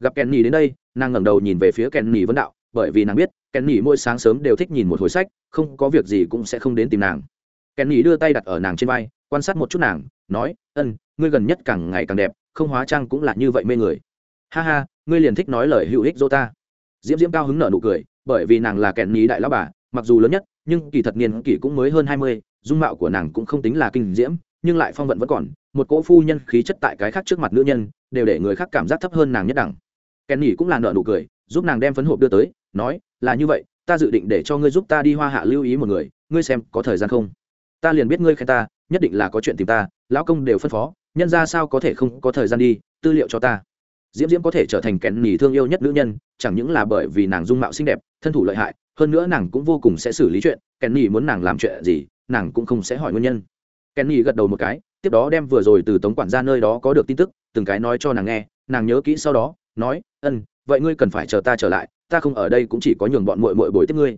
S1: Gặp kèn nhỉ đến đây, nàng ngẩng đầu nhìn về phía kèn nhỉ vấn đạo, bởi vì nàng biết kèn nhỉ mỗi sáng sớm đều thích nhìn một hồi sách, không có việc gì cũng sẽ không đến tìm nàng. Kèn nhỉ đưa tay đặt ở nàng trên vai quan sát một chút nàng, nói, ân, ngươi gần nhất càng ngày càng đẹp, không hóa trang cũng là như vậy mê người. Ha ha, ngươi liền thích nói lời hữu ích dô ta. Diễm diễm cao hứng nở nụ cười, bởi vì nàng là kẻ nhỉ đại lão bà, mặc dù lớn nhất, nhưng kỳ thật niên kỷ cũng mới hơn hai mươi, dung mạo của nàng cũng không tính là kinh diễm, nhưng lại phong vận vẫn còn, một cỗ phu nhân khí chất tại cái khác trước mặt nữ nhân, đều để người khác cảm giác thấp hơn nàng nhất đẳng. Kèn nhỉ cũng là nở nụ cười, giúp nàng đem phấn hộp đưa tới, nói, là như vậy, ta dự định để cho ngươi giúp ta đi hoa hạ lưu ý một người, ngươi xem có thời gian không? Ta liền biết ngươi khen ta nhất định là có chuyện tìm ta, lão công đều phân phó, nhân ra sao có thể không có thời gian đi, tư liệu cho ta. Diễm diễm có thể trở thành kén nỉ thương yêu nhất nữ nhân, chẳng những là bởi vì nàng dung mạo xinh đẹp, thân thủ lợi hại, hơn nữa nàng cũng vô cùng sẽ xử lý chuyện, kén nỉ muốn nàng làm chuyện gì, nàng cũng không sẽ hỏi nguyên nhân. Kén nỉ gật đầu một cái, tiếp đó đem vừa rồi từ tống quản ra nơi đó có được tin tức, từng cái nói cho nàng nghe, nàng nhớ kỹ sau đó, nói, ân, vậy ngươi cần phải chờ ta trở lại, ta không ở đây cũng chỉ có nhường bọn mội mội bồi tiếp ngươi.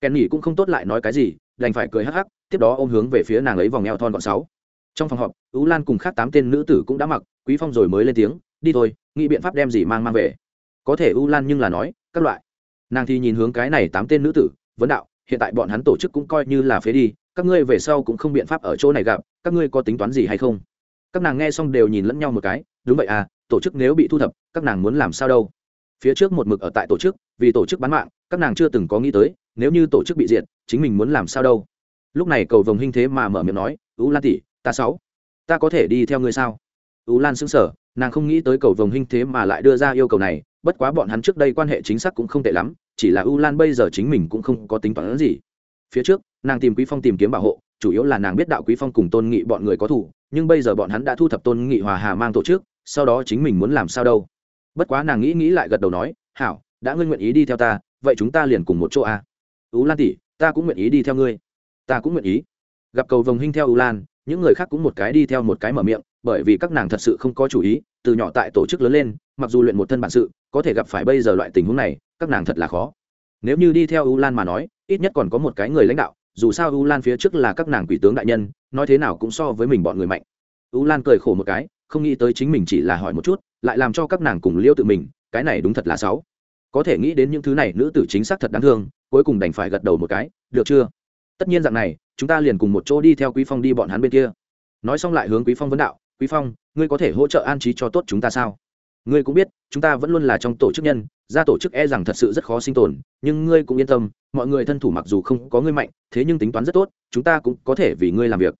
S1: Kèn nhỉ cũng không tốt lại nói cái gì, đành phải cười hắc hắc tiếp đó ôm hướng về phía nàng lấy vòng eo thon gọn sáu. Trong phòng họp, ú lan cùng khác tám tên nữ tử cũng đã mặc, quý phong rồi mới lên tiếng, đi thôi, nghĩ biện pháp đem gì mang mang về. Có thể ú lan nhưng là nói, các loại. Nàng thì nhìn hướng cái này tám tên nữ tử, vấn đạo, hiện tại bọn hắn tổ chức cũng coi như là phế đi, các ngươi về sau cũng không biện pháp ở chỗ này gặp, các ngươi có tính toán gì hay không? Các nàng nghe xong đều nhìn lẫn nhau một cái, đúng vậy à tổ chức nếu bị thu thập, các nàng muốn làm sao đâu? Phía trước một mực ở tại tổ chức, vì tổ chức bán mạng, các nàng chưa từng có nghĩ tới, nếu như tổ chức bị diệt, chính mình muốn làm sao đâu lúc này cầu vồng hinh thế mà mở miệng nói, u lan tỷ, ta sáu, ta có thể đi theo ngươi sao? U lan xứng sở nàng không nghĩ tới cầu vồng hinh thế mà lại đưa ra yêu cầu này, bất quá bọn hắn trước đây quan hệ chính xác cũng không tệ lắm, chỉ là u lan bây giờ chính mình cũng không có tính toán gì. Phía trước, nàng tìm quý phong tìm kiếm bảo hộ, chủ yếu là nàng biết đạo quý phong cùng tôn nghị bọn người có thủ nhưng bây giờ bọn hắn đã thu thập tôn nghị hòa hà mang tổ chức, sau đó chính mình muốn làm sao đâu. Bất quá nàng nghĩ nghĩ lại gật đầu nói, hảo, đã ngươi nguyện ý đi theo ta, vậy chúng ta liền cùng một chỗ a à? ú lan tỷ, ta cũng nguyện ý đi theo ngươi ta cũng nguyện ý. Gặp cầu vồng hinh theo ú lan, những người khác cũng một cái đi theo một cái mở miệng, bởi vì các nàng thật sự không có chủ ý, từ nhỏ tại tổ chức lớn lên, mặc dù luyện một thân bản sự, có thể gặp phải bây giờ loại tình huống này, các nàng thật là khó. Nếu như đi theo u lan mà nói, ít nhất còn có một cái người lãnh đạo, dù sao u lan phía trước là các nàng quỷ tướng đại nhân, nói thế nào cũng so với mình bọn người mạnh. U lan cười khổ một cái, không nghĩ tới chính mình chỉ là hỏi một chút, lại làm cho các nàng cùng liêu tự mình, cái này đúng thật là sáu có thể nghĩ đến những thứ này, nữ tử chính xác thật đáng thương, cuối cùng đành phải gật đầu một cái, được chưa? Tất nhiên dạng này, chúng ta liền cùng một chỗ đi theo quý phong đi bọn hắn bên kia. Nói xong lại hướng quý phong vấn đạo, quý phong, ngươi có thể hỗ trợ an trí cho tốt chúng ta sao? Ngươi cũng biết, chúng ta vẫn luôn là trong tổ chức nhân, ra tổ chức e rằng thật sự rất khó sinh tồn, nhưng ngươi cũng yên tâm, mọi người thân thủ mặc dù không có ngươi mạnh, thế nhưng tính toán rất tốt, chúng ta cũng có thể vì ngươi làm việc.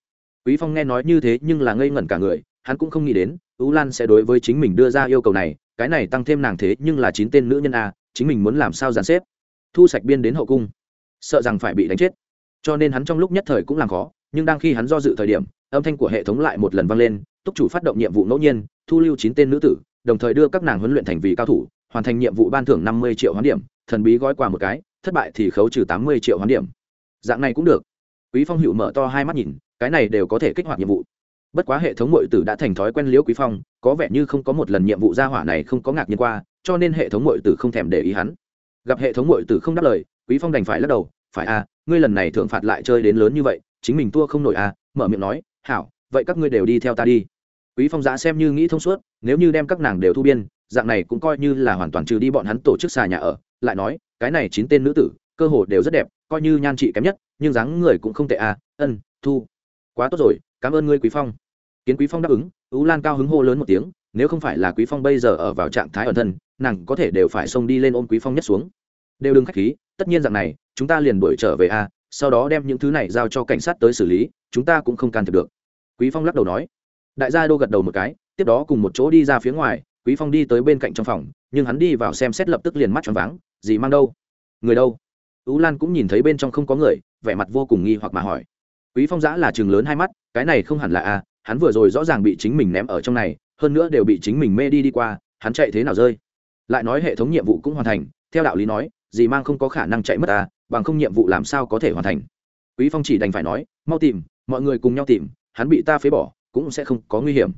S1: Quý phong nghe nói như thế nhưng là ngây ngẩn cả người, hắn cũng không nghĩ đến, ú lan sẽ đối với chính mình đưa ra yêu cầu này, cái này tăng thêm nàng thế nhưng là chín tên nữ nhân a, chính mình muốn làm sao dàn xếp? Thu sạch biên đến hậu cung, sợ rằng phải bị đánh chết cho nên hắn trong lúc nhất thời cũng làm khó nhưng đang khi hắn do dự thời điểm âm thanh của hệ thống lại một lần vang lên túc chủ phát động nhiệm vụ ngẫu nhiên thu lưu chín tên nữ tử đồng thời đưa các nàng huấn luyện thành vì cao thủ hoàn thành nhiệm vụ ban thưởng năm mươi triệu hoán điểm thần bí gói quà một cái thất bại thì khấu trừ tám mươi triệu hoán điểm. Dạng này cũng được. Quý phong hữu mở to hai mắt nhìn cái này đều có thể kích hoạt nhiệm vụ. Bất quá hệ thống mội tử đã thành thói quen liễu quý phong có vẻ như không có một lần nhiệm vụ gia hỏa này không có ngạc nhiên qua cho nên hệ thống mội tử không thèm để ý hắn. Gặp hệ thống mội tử không đáp lời quý phong đành phải lắc đầu phải a à, ngươi lần này thượng phạt lại chơi đến lớn như vậy chính mình thua không nổi à, mở miệng nói hảo vậy các ngươi đều đi theo ta đi. Quý phong giã xem như nghĩ thông suốt nếu như đem các nàng đều thu biên dạng này cũng coi như là hoàn toàn trừ đi bọn hắn tổ chức xà nhà ở lại nói cái này chín tên nữ tử cơ hồ đều rất đẹp coi như nhan trị kém nhất nhưng dáng người cũng không tệ à ân thu. Quá tốt rồi cảm ơn ngươi quý phong. Kiến quý phong đáp ứng ú lan cao hứng hô lớn một tiếng nếu không phải là quý phong bây giờ ở vào trạng thái ẩn thân nàng có thể đều phải xông đi lên ôm quý phong nhất xuống. Đều đừng khách khí tất nhiên dạng này chúng ta liền đuổi trở về a, sau đó đem những thứ này giao cho cảnh sát tới xử lý, chúng ta cũng không can thiệp được. Quý phong lắc đầu nói. Đại gia đô gật đầu một cái, tiếp đó cùng một chỗ đi ra phía ngoài, quý phong đi tới bên cạnh trong phòng, nhưng hắn đi vào xem xét lập tức liền mắt tròn váng gì mang đâu? Người đâu? Tú lan cũng nhìn thấy bên trong không có người, vẻ mặt vô cùng nghi hoặc mà hỏi. Quý phong giã là chừng lớn hai mắt, cái này không hẳn là a, hắn vừa rồi rõ ràng bị chính mình ném ở trong này, hơn nữa đều bị chính mình mê đi đi qua, hắn chạy thế nào rơi? Lại nói hệ thống nhiệm vụ cũng hoàn thành, theo đạo lý nói gì mang không có khả năng chạy mất à bằng không nhiệm vụ làm sao có thể hoàn thành. Quý phong chỉ đành phải nói, mau tìm, mọi người cùng nhau tìm, hắn bị ta phế bỏ, cũng sẽ không có nguy hiểm.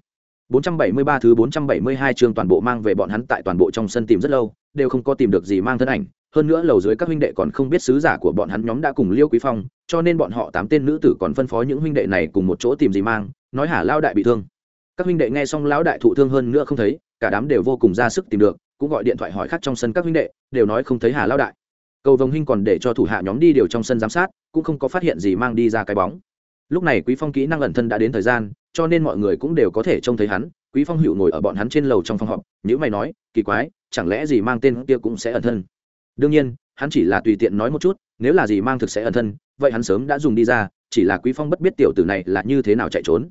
S1: 473 thứ 472 chương toàn bộ mang về bọn hắn tại toàn bộ trong sân tìm rất lâu, đều không có tìm được gì mang thân ảnh. Hơn nữa lầu dưới các huynh đệ còn không biết sứ giả của bọn hắn nhóm đã cùng liêu quý phong, cho nên bọn họ tám tên nữ tử còn phân phó những huynh đệ này cùng một chỗ tìm gì mang, nói hả lao đại bị thương. Các huynh đệ nghe xong lão đại thụ thương hơn nữa không thấy, cả đám đều vô cùng ra sức tìm được, cũng gọi điện thoại hỏi khác trong sân các huynh đệ, đều nói không thấy hà lao đại cầu vồng hinh còn để cho thủ hạ nhóm đi điều trong sân giám sát, cũng không có phát hiện gì mang đi ra cái bóng. Lúc này quý phong kỹ năng ẩn thân đã đến thời gian, cho nên mọi người cũng đều có thể trông thấy hắn. Quý phong hữu ngồi ở bọn hắn trên lầu trong phòng họp nếu mày nói, kỳ quái, chẳng lẽ gì mang tên kia cũng sẽ ẩn thân? Đương nhiên, hắn chỉ là tùy tiện nói một chút, nếu là gì mang thực sẽ ẩn thân, vậy hắn sớm đã dùng đi ra, chỉ là quý phong bất biết tiểu tử này là như thế nào chạy trốn.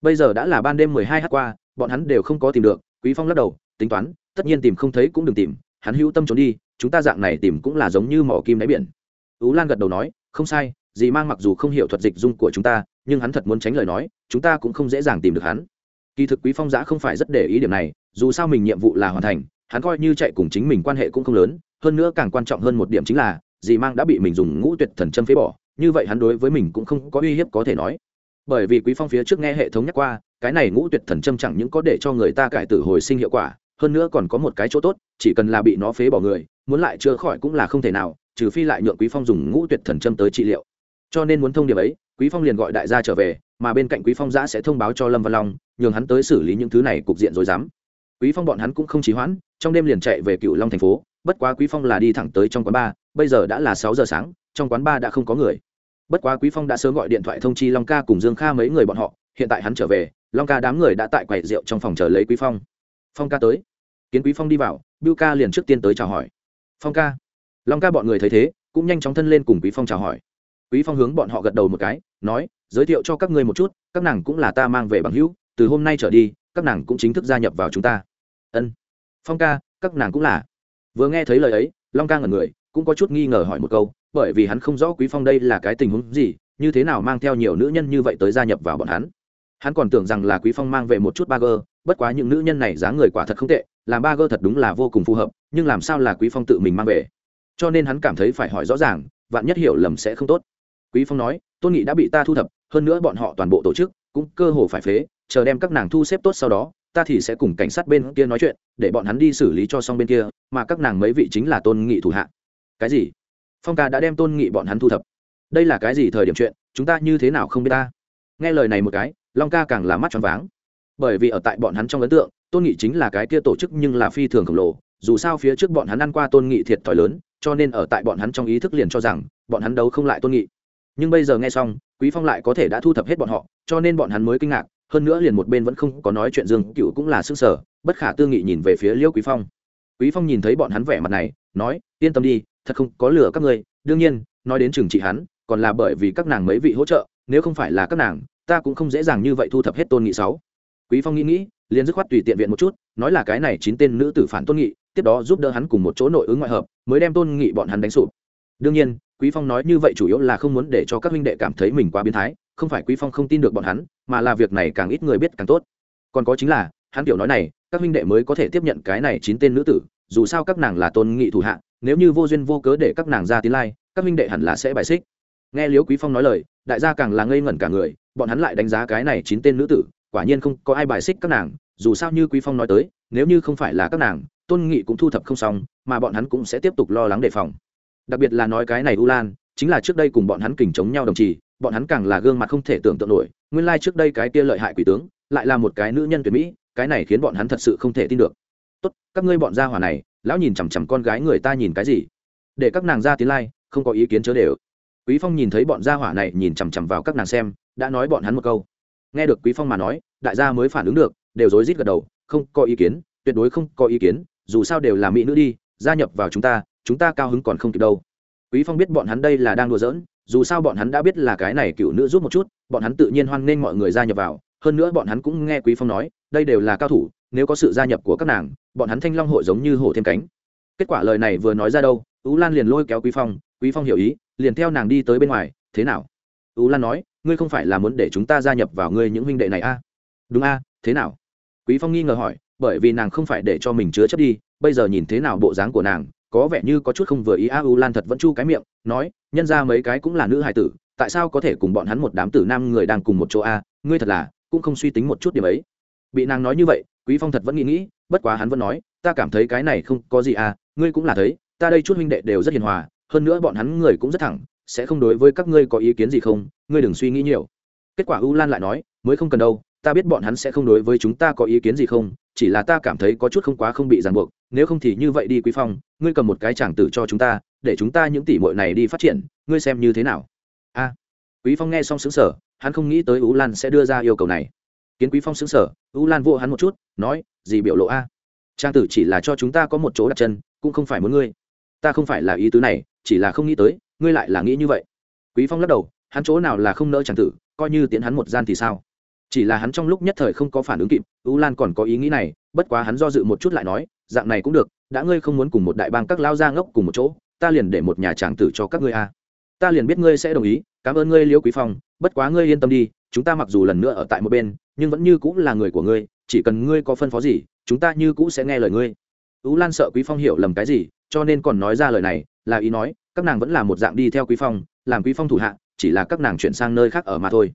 S1: Bây giờ đã là ban đêm mười hai h qua, bọn hắn đều không có tìm được, quý phong lắc đầu, tính toán, tất nhiên tìm không thấy cũng đừng tìm hắn hữu tâm trốn đi, chúng ta dạng này tìm cũng là giống như mỏ kim đáy biển. Tú lan gật đầu nói, không sai, dì mang mặc dù không hiểu thuật dịch dung của chúng ta, nhưng hắn thật muốn tránh lời nói, chúng ta cũng không dễ dàng tìm được hắn. Kỳ thực quý phong giã không phải rất để ý điểm này, dù sao mình nhiệm vụ là hoàn thành, hắn coi như chạy cùng chính mình quan hệ cũng không lớn, hơn nữa càng quan trọng hơn một điểm chính là, dì mang đã bị mình dùng ngũ tuyệt thần châm phế bỏ, như vậy hắn đối với mình cũng không có uy hiếp có thể nói. Bởi vì quý phong phía trước nghe hệ thống nhắc qua, cái này ngũ tuyệt thần châm chẳng những có để cho người ta cải tử hồi sinh hiệu quả hơn nữa còn có một cái chỗ tốt, chỉ cần là bị nó phế bỏ người, muốn lại chữa khỏi cũng là không thể nào, trừ phi lại nhượng quý phong dùng ngũ tuyệt thần châm tới trị liệu. Cho nên muốn thông điệp ấy, quý phong liền gọi đại gia trở về, mà bên cạnh quý phong giã sẽ thông báo cho lâm văn long, nhường hắn tới xử lý những thứ này cục diện rồi dám quý phong bọn hắn cũng không trì hoãn, trong đêm liền chạy về cựu long thành phố, bất quá quý phong là đi thẳng tới trong quán bar, bây giờ đã là sáu giờ sáng, trong quán bar đã không có người. Bất quá quý phong đã sớm gọi điện thoại thông chi long ca cùng dương kha mấy người bọn họ, hiện tại hắn trở về, long ca đám người đã tại quầy rượu trong phòng chờ lấy quý phong. Phong ca tới kiến quý phong đi vào, bưu ca liền trước tiên tới chào hỏi. Phong ca. Long ca bọn người thấy thế, cũng nhanh chóng thân lên cùng quý phong chào hỏi. Quý phong hướng bọn họ gật đầu một cái, nói, giới thiệu cho các ngươi một chút, các nàng cũng là ta mang về bằng hữu, từ hôm nay trở đi, các nàng cũng chính thức gia nhập vào chúng ta. Ân. Phong ca, các nàng cũng là. Vừa nghe thấy lời ấy, long ca ngẩn người, cũng có chút nghi ngờ hỏi một câu, bởi vì hắn không rõ quý phong đây là cái tình huống gì, như thế nào mang theo nhiều nữ nhân như vậy tới gia nhập vào bọn hắn. Hắn còn tưởng rằng là quý phong mang về một chút ba g bất quá những nữ nhân này dáng người quả thật không tệ, làm ba gơ thật đúng là vô cùng phù hợp, nhưng làm sao là quý phong tự mình mang về? Cho nên hắn cảm thấy phải hỏi rõ ràng, vạn nhất hiểu lầm sẽ không tốt. Quý phong nói, tôn nghị đã bị ta thu thập, hơn nữa bọn họ toàn bộ tổ chức cũng cơ hồ phải phế, chờ đem các nàng thu xếp tốt sau đó, ta thì sẽ cùng cảnh sát bên kia nói chuyện, để bọn hắn đi xử lý cho xong bên kia, mà các nàng mấy vị chính là tôn nghị thủ hạ. Cái gì? Phong ca đã đem tôn nghị bọn hắn thu thập. Đây là cái gì thời điểm chuyện? Chúng ta như thế nào không biết ta? Nghe lời này một cái, long ca càng là mắt tròn váng bởi vì ở tại bọn hắn trong ấn tượng, tôn nghị chính là cái kia tổ chức nhưng là phi thường khổng lồ, dù sao phía trước bọn hắn ăn qua tôn nghị thiệt thòi lớn, cho nên ở tại bọn hắn trong ý thức liền cho rằng, bọn hắn đấu không lại tôn nghị. Nhưng bây giờ nghe xong, quý phong lại có thể đã thu thập hết bọn họ, cho nên bọn hắn mới kinh ngạc, hơn nữa liền một bên vẫn không có nói chuyện dương cựu cũng là sức sở bất khả tư nghị nhìn về phía liêu quý phong. Quý phong nhìn thấy bọn hắn vẻ mặt này, nói, yên tâm đi, thật không có lừa các ngươi, đương nhiên, nói đến trường trị hắn, còn là bởi vì các nàng mấy vị hỗ trợ, nếu không phải là các nàng, ta cũng không dễ dàng như vậy thu thập hết tôn nghị sáu quý phong nghĩ nghĩ, liền dứt khoát tùy tiện viện một chút, nói là cái này chín tên nữ tử phản tôn nghị, tiếp đó giúp đỡ hắn cùng một chỗ nội ứng ngoại hợp, mới đem tôn nghị bọn hắn đánh sụp. Đương nhiên, quý phong nói như vậy chủ yếu là không muốn để cho các huynh đệ cảm thấy mình quá biến thái, không phải quý phong không tin được bọn hắn, mà là việc này càng ít người biết càng tốt. Còn có chính là, hắn tiểu nói này, các huynh đệ mới có thể tiếp nhận cái này chín tên nữ tử, dù sao các nàng là tôn nghị thủ hạ, nếu như vô duyên vô cớ để các nàng ra tiến lai, các huynh đệ hẳn là sẽ bài xích. Nghe liếu quý phong nói lời, đại gia càng là ngây ngẩn cả người, bọn hắn lại đánh giá cái này chín tên nữ tử quả nhiên không có ai bài xích các nàng, dù sao như quý phong nói tới, nếu như không phải là các nàng, tôn nghị cũng thu thập không xong, mà bọn hắn cũng sẽ tiếp tục lo lắng đề phòng. Đặc biệt là nói cái này u lan, chính là trước đây cùng bọn hắn kình chống nhau đồng trì, bọn hắn càng là gương mặt không thể tưởng tượng nổi, nguyên lai trước đây cái kia lợi hại quỷ tướng, lại là một cái nữ nhân tuyệt mỹ, cái này khiến bọn hắn thật sự không thể tin được. Tốt, các ngươi bọn gia hỏa này, lão nhìn chằm chằm con gái người ta nhìn cái gì? Để các nàng ra tiến lai, không có ý kiến chớ đều quý phong nhìn thấy bọn gia hỏa này nhìn chằm chằm vào các nàng xem, đã nói bọn hắn một câu nghe được quý phong mà nói, đại gia mới phản ứng được, đều rối rít gật đầu, không có ý kiến, tuyệt đối không có ý kiến, dù sao đều là mỹ nữ đi, gia nhập vào chúng ta chúng ta cao hứng còn không kịp đâu. Quý phong biết bọn hắn đây là đang đùa giỡn, dù sao bọn hắn đã biết là cái này cựu nữ giúp một chút, bọn hắn tự nhiên hoan nghênh mọi người gia nhập vào. Hơn nữa bọn hắn cũng nghe quý phong nói, đây đều là cao thủ, nếu có sự gia nhập của các nàng, bọn hắn thanh long hội giống như hổ thêm cánh. Kết quả lời này vừa nói ra đâu, ú lan liền lôi kéo quý phong quý phong hiểu ý, liền theo nàng đi tới bên ngoài, thế nào? Ú lan nói ngươi không phải là muốn để chúng ta gia nhập vào ngươi những huynh đệ này a à? đúng a thế nào quý phong nghi ngờ hỏi, bởi vì nàng không phải để cho mình chứa chấp đi, bây giờ nhìn thế nào bộ dáng của nàng, có vẻ như có chút không vừa ý a u lan thật vẫn chu cái miệng, nói, nhân ra mấy cái cũng là nữ hài tử, tại sao có thể cùng bọn hắn một đám tử nam người đang cùng một chỗ a, ngươi thật là, cũng không suy tính một chút điểm ấy bị nàng nói như vậy, quý phong thật vẫn nghĩ nghĩ, bất quá hắn vẫn nói, ta cảm thấy cái này không có gì à ngươi cũng là thấy, ta đây chút huynh đệ đều rất hiền hòa, hơn nữa bọn hắn người cũng rất thẳng sẽ không đối với các ngươi có ý kiến gì không, ngươi đừng suy nghĩ nhiều. Kết quả u lan lại nói, mới không cần đâu, ta biết bọn hắn sẽ không đối với chúng ta có ý kiến gì không, chỉ là ta cảm thấy có chút không quá không bị ràng buộc, nếu không thì như vậy đi quý phong, ngươi cầm một cái chàng tử cho chúng ta, để chúng ta những tỷ muội này đi phát triển, ngươi xem như thế nào? A. Quý phong nghe xong xứng sở hắn không nghĩ tới u lan sẽ đưa ra yêu cầu này. Kiến quý phong xứng sở u lan vô hắn một chút, nói, gì biểu lộ a? Trang tử chỉ là cho chúng ta có một chỗ đặt chân, cũng không phải muốn ngươi. Ta không phải là ý tứ này, chỉ là không nghĩ tới ngươi lại là nghĩ như vậy? Quý phong lắc đầu, hắn chỗ nào là không nỡ chẳng tử, coi như tiến hắn một gian thì sao? Chỉ là hắn trong lúc nhất thời không có phản ứng kịp, u lan còn có ý nghĩ này, bất quá hắn do dự một chút lại nói, dạng này cũng được, đã ngươi không muốn cùng một đại bang các lao gia ngốc cùng một chỗ, ta liền để một nhà tràng tử cho các ngươi a. Ta liền biết ngươi sẽ đồng ý, cảm ơn ngươi liễu quý phong, bất quá ngươi yên tâm đi, chúng ta mặc dù lần nữa ở tại một bên, nhưng vẫn như cũng là người của ngươi, chỉ cần ngươi có phân phó gì, chúng ta như cũ sẽ nghe lời ngươi. U lan sợ quý phong hiểu lầm cái gì, cho nên còn nói ra lời này, là ý nói các nàng vẫn là một dạng đi theo quý phong, làm quý phong thủ hạ, chỉ là các nàng chuyển sang nơi khác ở mà thôi.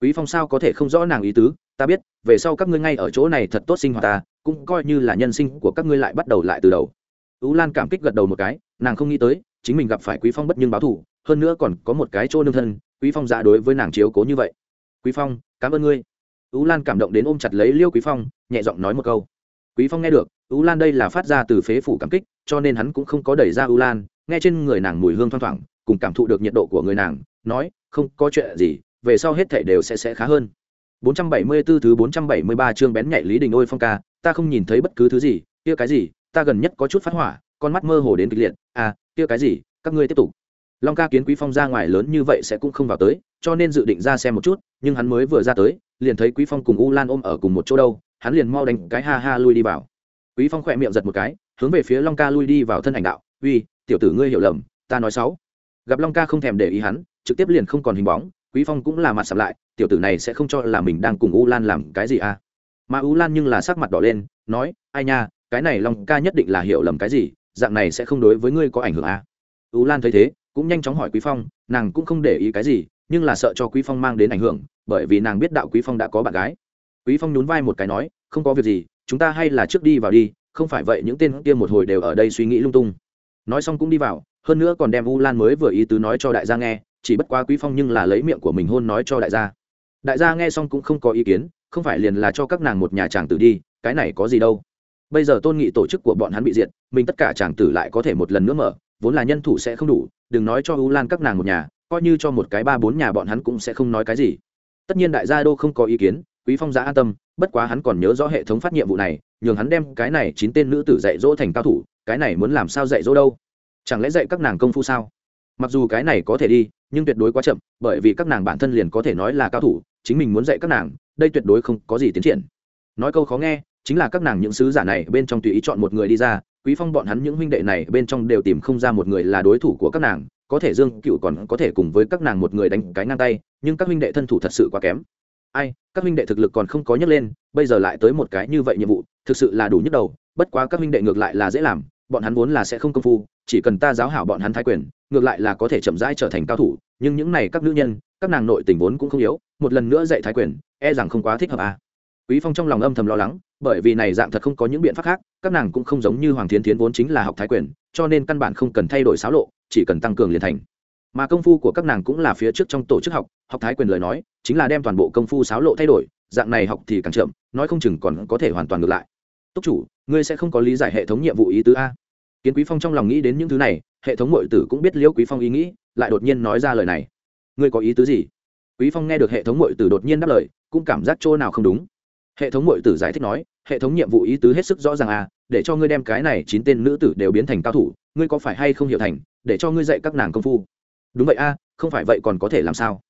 S1: Quý phong sao có thể không rõ nàng ý tứ? Ta biết, về sau các ngươi ngay ở chỗ này thật tốt sinh hoạt ta, cũng coi như là nhân sinh của các ngươi lại bắt đầu lại từ đầu. Ú lan cảm kích gật đầu một cái, nàng không nghĩ tới, chính mình gặp phải quý phong bất nhưng báo thù, hơn nữa còn có một cái chỗ nương thân, quý phong dạ đối với nàng chiếu cố như vậy. Quý phong, cảm ơn ngươi. Ú lan cảm động đến ôm chặt lấy liêu quý phong, nhẹ giọng nói một câu. Quý phong nghe được, ú lan đây là phát ra từ phế phủ cảm kích, cho nên hắn cũng không có đẩy ra ú lan nghe trên người nàng mùi hương thoang thoảng, cùng cảm thụ được nhiệt độ của người nàng, nói, không có chuyện gì, về sau hết thảy đều sẽ sẽ khá hơn. 474 thứ 473 chương bén nhạy lý đình ôi phong ca, ta không nhìn thấy bất cứ thứ gì, kia cái gì, ta gần nhất có chút phát hỏa, con mắt mơ hồ đến kịch liệt à kia cái gì, các ngươi tiếp tục. Long ca kiến quý phong ra ngoài lớn như vậy sẽ cũng không vào tới, cho nên dự định ra xem một chút, nhưng hắn mới vừa ra tới, liền thấy quý phong cùng u lan ôm ở cùng một chỗ đâu, hắn liền mau đánh cái ha ha lui đi vào. Quý phong khỏe miệng giật một cái, hướng về phía long ca lui đi vào thân ảnh đạo, uy tiểu tử ngươi hiểu lầm, ta nói xấu. Gặp long ca không thèm để ý hắn, trực tiếp liền không còn hình bóng, quý phong cũng là mặt sầm lại, tiểu tử này sẽ không cho là mình đang cùng u lan làm cái gì à? Mà u lan nhưng là sắc mặt đỏ lên, nói, ai nha, cái này long ca nhất định là hiểu lầm cái gì, dạng này sẽ không đối với ngươi có ảnh hưởng à? U lan thấy thế, cũng nhanh chóng hỏi quý phong, nàng cũng không để ý cái gì, nhưng là sợ cho quý phong mang đến ảnh hưởng, bởi vì nàng biết đạo quý phong đã có bạn gái. Quý phong nhún vai một cái nói, không có việc gì, chúng ta hay là trước đi vào đi, không phải vậy những tên kia một hồi đều ở đây suy nghĩ lung tung nói xong cũng đi vào, hơn nữa còn đem u lan mới vừa ý tứ nói cho đại gia nghe, chỉ bất quá quý phong nhưng là lấy miệng của mình hôn nói cho đại gia. Đại gia nghe xong cũng không có ý kiến, không phải liền là cho các nàng một nhà chàng tử đi, cái này có gì đâu. Bây giờ tôn nghị tổ chức của bọn hắn bị diệt, mình tất cả chàng tử lại có thể một lần nữa mở, vốn là nhân thủ sẽ không đủ, đừng nói cho u lan các nàng một nhà, coi như cho một cái ba bốn nhà bọn hắn cũng sẽ không nói cái gì. Tất nhiên đại gia đô không có ý kiến, quý phong giá an tâm, bất quá hắn còn nhớ rõ hệ thống phát nhiệm vụ này, nhường hắn đem cái này chín tên nữ tử dạy dỗ thành cao thủ cái này muốn làm sao dạy dỗ đâu? Chẳng lẽ dạy các nàng công phu sao? Mặc dù cái này có thể đi, nhưng tuyệt đối quá chậm, bởi vì các nàng bản thân liền có thể nói là cao thủ, chính mình muốn dạy các nàng, đây tuyệt đối không có gì tiến triển. Nói câu khó nghe, chính là các nàng những sứ giả này bên trong tùy ý chọn một người đi ra, quý phong bọn hắn những huynh đệ này bên trong đều tìm không ra một người là đối thủ của các nàng, có thể dương cựu còn có thể cùng với các nàng một người đánh cái ngang tay, nhưng các huynh đệ thân thủ thật sự quá kém. Ai, các huynh đệ thực lực còn không có nhấc lên, bây giờ lại tới một cái như vậy nhiệm vụ, thực sự là đủ nhức đầu, bất quá các huynh đệ ngược lại là dễ làm bọn hắn vốn là sẽ không công phu, chỉ cần ta giáo hảo bọn hắn thái quyền, ngược lại là có thể chậm rãi trở thành cao thủ, nhưng những này các nữ nhân, các nàng nội tình vốn cũng không yếu, một lần nữa dạy thái quyền e rằng không quá thích hợp à. quý phong trong lòng âm thầm lo lắng, bởi vì này dạng thật không có những biện pháp khác, các nàng cũng không giống như hoàng thiến thiến vốn chính là học thái quyền, cho nên căn bản không cần thay đổi xáo lộ, chỉ cần tăng cường liền thành mà công phu của các nàng cũng là phía trước trong tổ chức học học thái quyền lời nói, chính là đem toàn bộ công phu xáo lộ thay đổi, dạng này học thì càng chậm, nói không chừng còn có thể hoàn toàn ngược lại túc chủ ngươi sẽ không có lý giải hệ thống nhiệm vụ ý tứ a. Kiến quý phong trong lòng nghĩ đến những thứ này, hệ thống mọi tử cũng biết liễu quý phong ý nghĩ, lại đột nhiên nói ra lời này. Ngươi có ý tứ gì? Quý phong nghe được hệ thống mọi tử đột nhiên đáp lời, cũng cảm giác chỗ nào không đúng. Hệ thống mọi tử giải thích nói, hệ thống nhiệm vụ ý tứ hết sức rõ ràng à để cho ngươi đem cái này chín tên nữ tử đều biến thành cao thủ, ngươi có phải hay không hiểu thành, để cho ngươi dạy các nàng công phu? Đúng vậy a, không phải vậy còn có thể làm sao?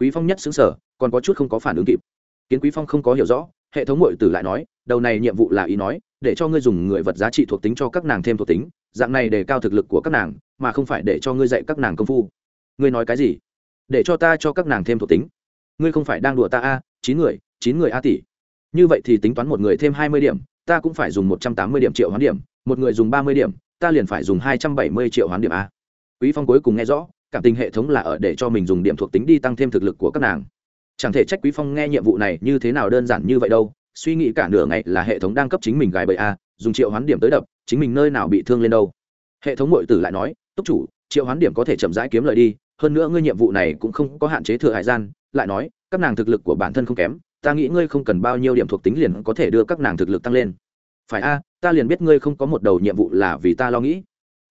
S1: Quý phong nhất xứng sở còn có chút không có phản ứng kịp. Kiến quý phong không có hiểu rõ, hệ thống mội tử lại nói, đầu này nhiệm vụ là ý nói để cho ngươi dùng người vật giá trị thuộc tính cho các nàng thêm thuộc tính, dạng này để cao thực lực của các nàng, mà không phải để cho ngươi dạy các nàng công phu. Ngươi nói cái gì? Để cho ta cho các nàng thêm thuộc tính. Ngươi không phải đang đùa ta a, chín người chín người a tỷ. Như vậy thì tính toán một người thêm hai mươi điểm, ta cũng phải dùng một trăm tám mươi điểm triệu hoán điểm, một người dùng ba mươi điểm, ta liền phải dùng hai trăm bảy mươi triệu hoán điểm a. Quý phong cuối cùng nghe rõ, cảm tình hệ thống là ở để cho mình dùng điểm thuộc tính đi tăng thêm thực lực của các nàng. Chẳng thể trách quý phong nghe nhiệm vụ này như thế nào đơn giản như vậy đâu suy nghĩ cả nửa ngày là hệ thống đang cấp chính mình gài bậy a, dùng triệu hoán điểm tới đập, chính mình nơi nào bị thương lên đâu. Hệ thống nội tử lại nói, túc chủ, triệu hoán điểm có thể chậm rãi kiếm lời đi, hơn nữa ngươi nhiệm vụ này cũng không có hạn chế thừa hải gian. Lại nói, các nàng thực lực của bản thân không kém, ta nghĩ ngươi không cần bao nhiêu điểm thuộc tính liền có thể đưa các nàng thực lực tăng lên. Phải a, ta liền biết ngươi không có một đầu nhiệm vụ là vì ta lo nghĩ.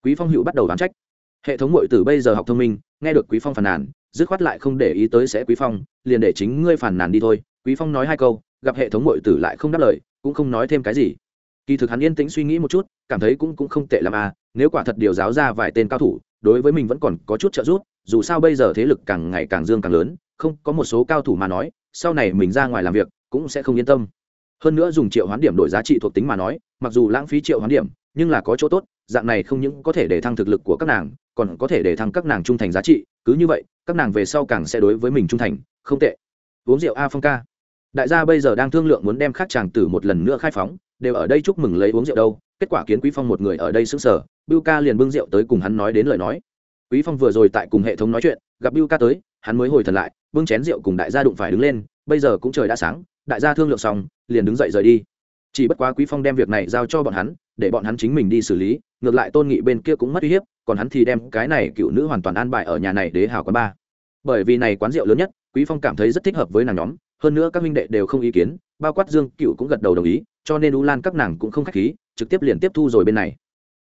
S1: Quý phong hữu bắt đầu đoán trách. Hệ thống mội tử bây giờ học thông minh, nghe được quý phong phàn nàn, dứt khoát lại không để ý tới sẽ quý phong, liền để chính ngươi phàn nàn đi thôi. Quý phong nói hai câu gặp hệ thống mội tử lại không đáp lời, cũng không nói thêm cái gì. Kỳ thực hắn yên tĩnh suy nghĩ một chút, cảm thấy cũng cũng không tệ làm à nếu quả thật điều giáo ra vài tên cao thủ, đối với mình vẫn còn có chút trợ giúp, dù sao bây giờ thế lực càng ngày càng dương càng lớn, không có một số cao thủ mà nói, sau này mình ra ngoài làm việc, cũng sẽ không yên tâm. Hơn nữa dùng triệu hoán điểm đổi giá trị thuộc tính mà nói, mặc dù lãng phí triệu hoán điểm, nhưng là có chỗ tốt, dạng này không những có thể để thăng thực lực của các nàng, còn có thể để thăng các nàng trung thành giá trị, cứ như vậy, các nàng về sau càng sẽ đối với mình trung thành, không tệ. Uống rượu a phong ca đại gia bây giờ đang thương lượng muốn đem khác chàng tử một lần nữa khai phóng, đều ở đây chúc mừng lấy uống rượu đâu. Kết quả kiến quý phong một người ở đây sững sờ, bưu ca liền bưng rượu tới cùng hắn nói đến lời nói. Quý phong vừa rồi tại cùng hệ thống nói chuyện, gặp bưu ca tới, hắn mới hồi thần lại, bưng chén rượu cùng đại gia đụng phải đứng lên, bây giờ cũng trời đã sáng, đại gia thương lượng xong, liền đứng dậy rời đi. Chỉ bất quá quý phong đem việc này giao cho bọn hắn, để bọn hắn chính mình đi xử lý, ngược lại tôn nghị bên kia cũng mất uy hiếp, còn hắn thì đem cái này cựu nữ hoàn toàn an bài ở nhà này để hào quán ba. Bởi vì này quán rượu lớn nhất, quý phong cảm thấy rất thích hợp với nàng nhóm hơn nữa các huynh đệ đều không ý kiến, bao quát dương cựu cũng gật đầu đồng ý, cho nên u lan các nàng cũng không khách khí, trực tiếp liền tiếp thu rồi bên này.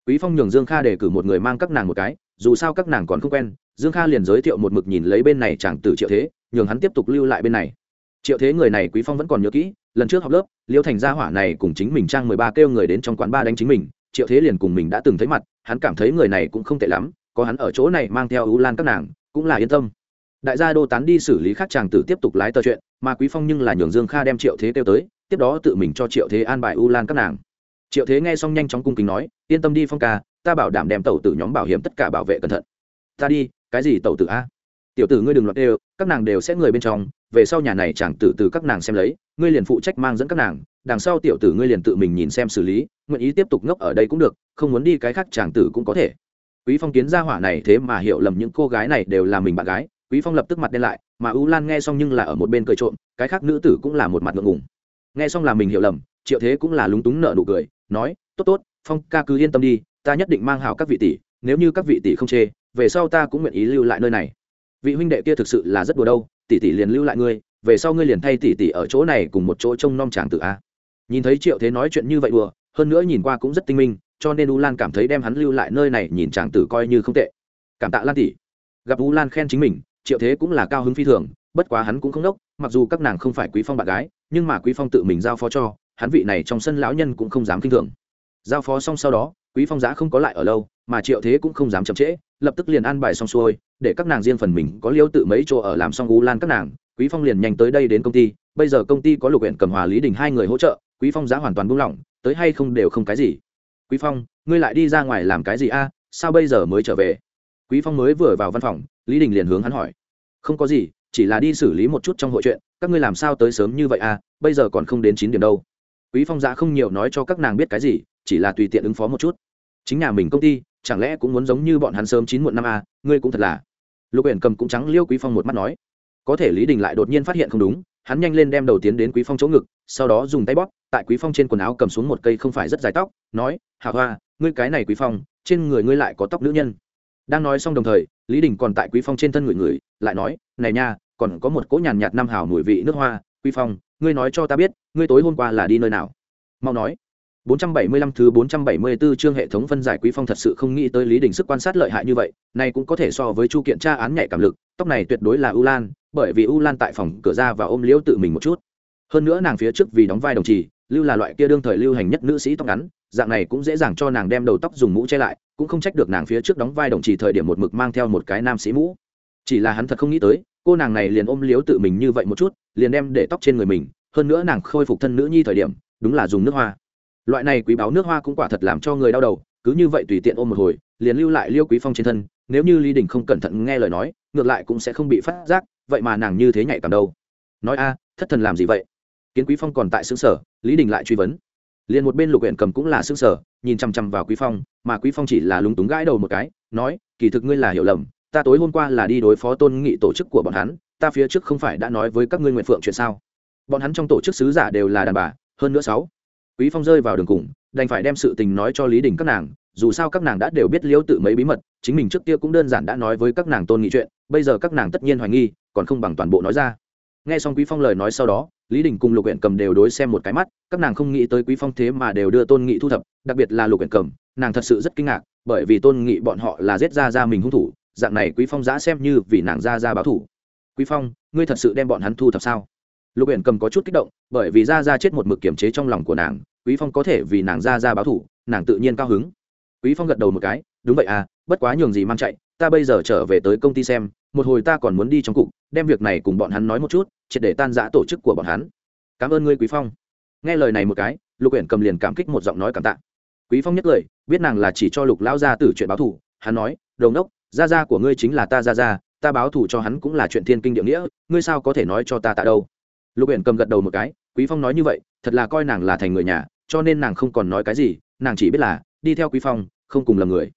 S1: Quý phong nhường dương kha đề cử một người mang các nàng một cái, dù sao các nàng còn không quen, dương kha liền giới thiệu một mực nhìn lấy bên này chẳng từ triệu thế, nhường hắn tiếp tục lưu lại bên này. Triệu thế người này quý phong vẫn còn nhớ kỹ, lần trước học lớp liêu thành gia hỏa này cùng chính mình trang mười ba kêu người đến trong quán ba đánh chính mình, triệu thế liền cùng mình đã từng thấy mặt, hắn cảm thấy người này cũng không tệ lắm, có hắn ở chỗ này mang theo ưu lan các nàng, cũng là yên tâm đại gia đô tán đi xử lý khác chàng tử tiếp tục lái tờ chuyện, mà quý phong nhưng là nhường dương kha đem triệu thế kêu tới, tiếp đó tự mình cho triệu thế an bài u lan các nàng. Triệu thế nghe xong nhanh chóng cung kính nói, yên tâm đi phong ca, ta bảo đảm đem tàu tử nhóm bảo hiểm tất cả bảo vệ cẩn thận. Ta đi, cái gì tàu tử a? Tiểu tử ngươi đừng loạt đều, các nàng đều sẽ người bên trong, về sau nhà này chẳng tử từ các nàng xem lấy, ngươi liền phụ trách mang dẫn các nàng, đằng sau tiểu tử ngươi liền tự mình nhìn xem xử lý, nguyện ý tiếp tục ngốc ở đây cũng được, không muốn đi cái khác chàng tử cũng có thể. Quý phong kiến ra hỏa này thế mà hiểu lầm những cô gái này đều là mình bạn gái quý phong lập tức mặt đen lại, mà u lan nghe xong nhưng là ở một bên cười trộm, cái khác nữ tử cũng là một mặt ngượng ngùng. Nghe xong là mình hiểu lầm, triệu thế cũng là lúng túng nợ nụ cười, nói, tốt tốt, phong ca cứ yên tâm đi, ta nhất định mang hảo các vị tỷ, nếu như các vị tỷ không chê, về sau ta cũng nguyện ý lưu lại nơi này. Vị huynh đệ kia thực sự là rất đùa đâu, tỷ tỷ liền lưu lại ngươi, về sau ngươi liền thay tỷ tỷ ở chỗ này cùng một chỗ trông nom chàng tử a. Nhìn thấy triệu thế nói chuyện như vậy đùa, hơn nữa nhìn qua cũng rất tinh minh, cho nên u lan cảm thấy đem hắn lưu lại nơi này nhìn chàng tử coi như không tệ. Cảm tạ lan tỷ. Gặp u lan khen chính mình triệu thế cũng là cao hứng phi thường, bất quá hắn cũng không đốc, mặc dù các nàng không phải quý phong bạn gái, nhưng mà quý phong tự mình giao phó cho, hắn vị này trong sân lão nhân cũng không dám kinh thường. Giao phó xong sau đó, quý phong giá không có lại ở lâu, mà triệu thế cũng không dám chậm trễ, lập tức liền an bài xong xuôi, để các nàng riêng phần mình có liêu tự mấy chỗ ở làm xong u lan các nàng, quý phong liền nhanh tới đây đến công ty, bây giờ công ty có lục huyện cầm hòa lý đình hai người hỗ trợ, quý phong giá hoàn toàn buông lỏng, tới hay không đều không cái gì. Quý phong, ngươi lại đi ra ngoài làm cái gì a? Sao bây giờ mới trở về? Quý phong mới vừa vào văn phòng, lý đình liền hướng hắn hỏi. Không có gì, chỉ là đi xử lý một chút trong hội chuyện, các ngươi làm sao tới sớm như vậy à? bây giờ còn không đến chín điểm đâu. Quý phong dạ không nhiều nói cho các nàng biết cái gì, chỉ là tùy tiện ứng phó một chút. Chính nhà mình công ty, chẳng lẽ cũng muốn giống như bọn hắn sớm chín muộn năm à? ngươi cũng thật là. Lục uyển cầm cũng trắng liêu quý phong một mắt nói. Có thể lý đình lại đột nhiên phát hiện không đúng, hắn nhanh lên đem đầu tiến đến quý phong chỗ ngực, sau đó dùng tay bóp, tại quý phong trên quần áo cầm xuống một cây không phải rất dài tóc, nói hạ hoa, ngươi cái này quý phong, trên người ngươi lại có tóc nữ nhân đang nói xong đồng thời lý đình còn tại quý phong trên thân người người lại nói này nha còn có một cỗ nhàn nhạt năm hào mùi vị nước hoa quý phong ngươi nói cho ta biết ngươi tối hôm qua là đi nơi nào mau nói 475 thứ 474 chương hệ thống phân giải Quý Phong thật sự không nghĩ tới Lý Đình sức quan sát lợi hại như vậy, này cũng có thể so với chu kiện tra án nhạy cảm lực, tóc này tuyệt đối là U Lan, bởi vì U Lan tại phòng cửa ra và ôm Liễu tự mình một chút. Hơn nữa nàng phía trước vì đóng vai đồng trì, lưu là loại kia đương thời lưu hành nhất nữ sĩ tóc ngắn, dạng này cũng dễ dàng cho nàng đem đầu tóc dùng mũ che lại, cũng không trách được nàng phía trước đóng vai đồng trì thời điểm một mực mang theo một cái nam sĩ mũ. Chỉ là hắn thật không nghĩ tới, cô nàng này liền ôm liếu tự mình như vậy một chút, liền đem để tóc trên người mình, hơn nữa nàng khôi phục thân nữ nhi thời điểm, đúng là dùng nước hoa. Loại này quý báo nước hoa cũng quả thật làm cho người đau đầu cứ như vậy tùy tiện ôm một hồi liền lưu lại liêu quý phong trên thân nếu như lý đình không cẩn thận nghe lời nói ngược lại cũng sẽ không bị phát giác vậy mà nàng như thế nhạy cảm đâu. Nói a thất thần làm gì vậy? Kiến quý phong còn tại xứ sở, lý đình lại truy vấn. Liền một bên lục huyện cầm cũng là xứ sở, nhìn chằm chằm vào quý phong, mà quý phong chỉ là lúng túng gãi đầu một cái, nói, kỳ thực ngươi là hiểu lầm, ta tối hôm qua là đi đối phó tôn nghị tổ chức của bọn hắn, ta phía trước không phải đã nói với các ngươi nguyện phượng chuyện sao? Bọn hắn trong tổ chức sứ giả đều là đàn bà, hơn nữa sáu. Quý phong rơi vào đường cùng, đành phải đem sự tình nói cho lý đình các nàng, dù sao các nàng đã đều biết liễu tự mấy bí mật, chính mình trước kia cũng đơn giản đã nói với các nàng tôn nghị chuyện, bây giờ các nàng tất nhiên hoài nghi, còn không bằng toàn bộ nói ra nghe xong quý phong lời nói sau đó, lý đình cùng lục huyện cầm đều đối xem một cái mắt, các nàng không nghĩ tới quý phong thế mà đều đưa tôn nghị thu thập, đặc biệt là lục huyện cầm, nàng thật sự rất kinh ngạc, bởi vì tôn nghị bọn họ là giết ra ra mình hung thủ, dạng này quý phong giã xem như vì nàng ra ra báo thủ. Quý phong, ngươi thật sự đem bọn hắn thu thập sao? Lục huyện cầm có chút kích động, bởi vì ra ra chết một mực kiểm chế trong lòng của nàng, quý phong có thể vì nàng ra ra báo thủ, nàng tự nhiên cao hứng. Quý phong gật đầu một cái, đúng vậy à bất quá nhường gì mang chạy ta bây giờ trở về tới công ty xem, một hồi ta còn muốn đi trong cục, đem việc này cùng bọn hắn nói một chút, triệt để tan giã tổ chức của bọn hắn. Cảm ơn ngươi, quý phong. Nghe lời này một cái, lục Uyển cầm liền cảm kích một giọng nói cảm tạ. Quý phong nhất lời, biết nàng là chỉ cho lục lão gia tử chuyện báo thủ hắn nói đồng đốc gia gia của ngươi chính là ta gia gia, ta báo thủ cho hắn cũng là chuyện thiên kinh địa nghĩa, ngươi sao có thể nói cho ta tạ đâu? Lục Uyển cầm gật đầu một cái, quý phong nói như vậy, thật là coi nàng là thành người nhà, cho nên nàng không còn nói cái gì, nàng chỉ biết là, đi theo quý phong, không cùng là người.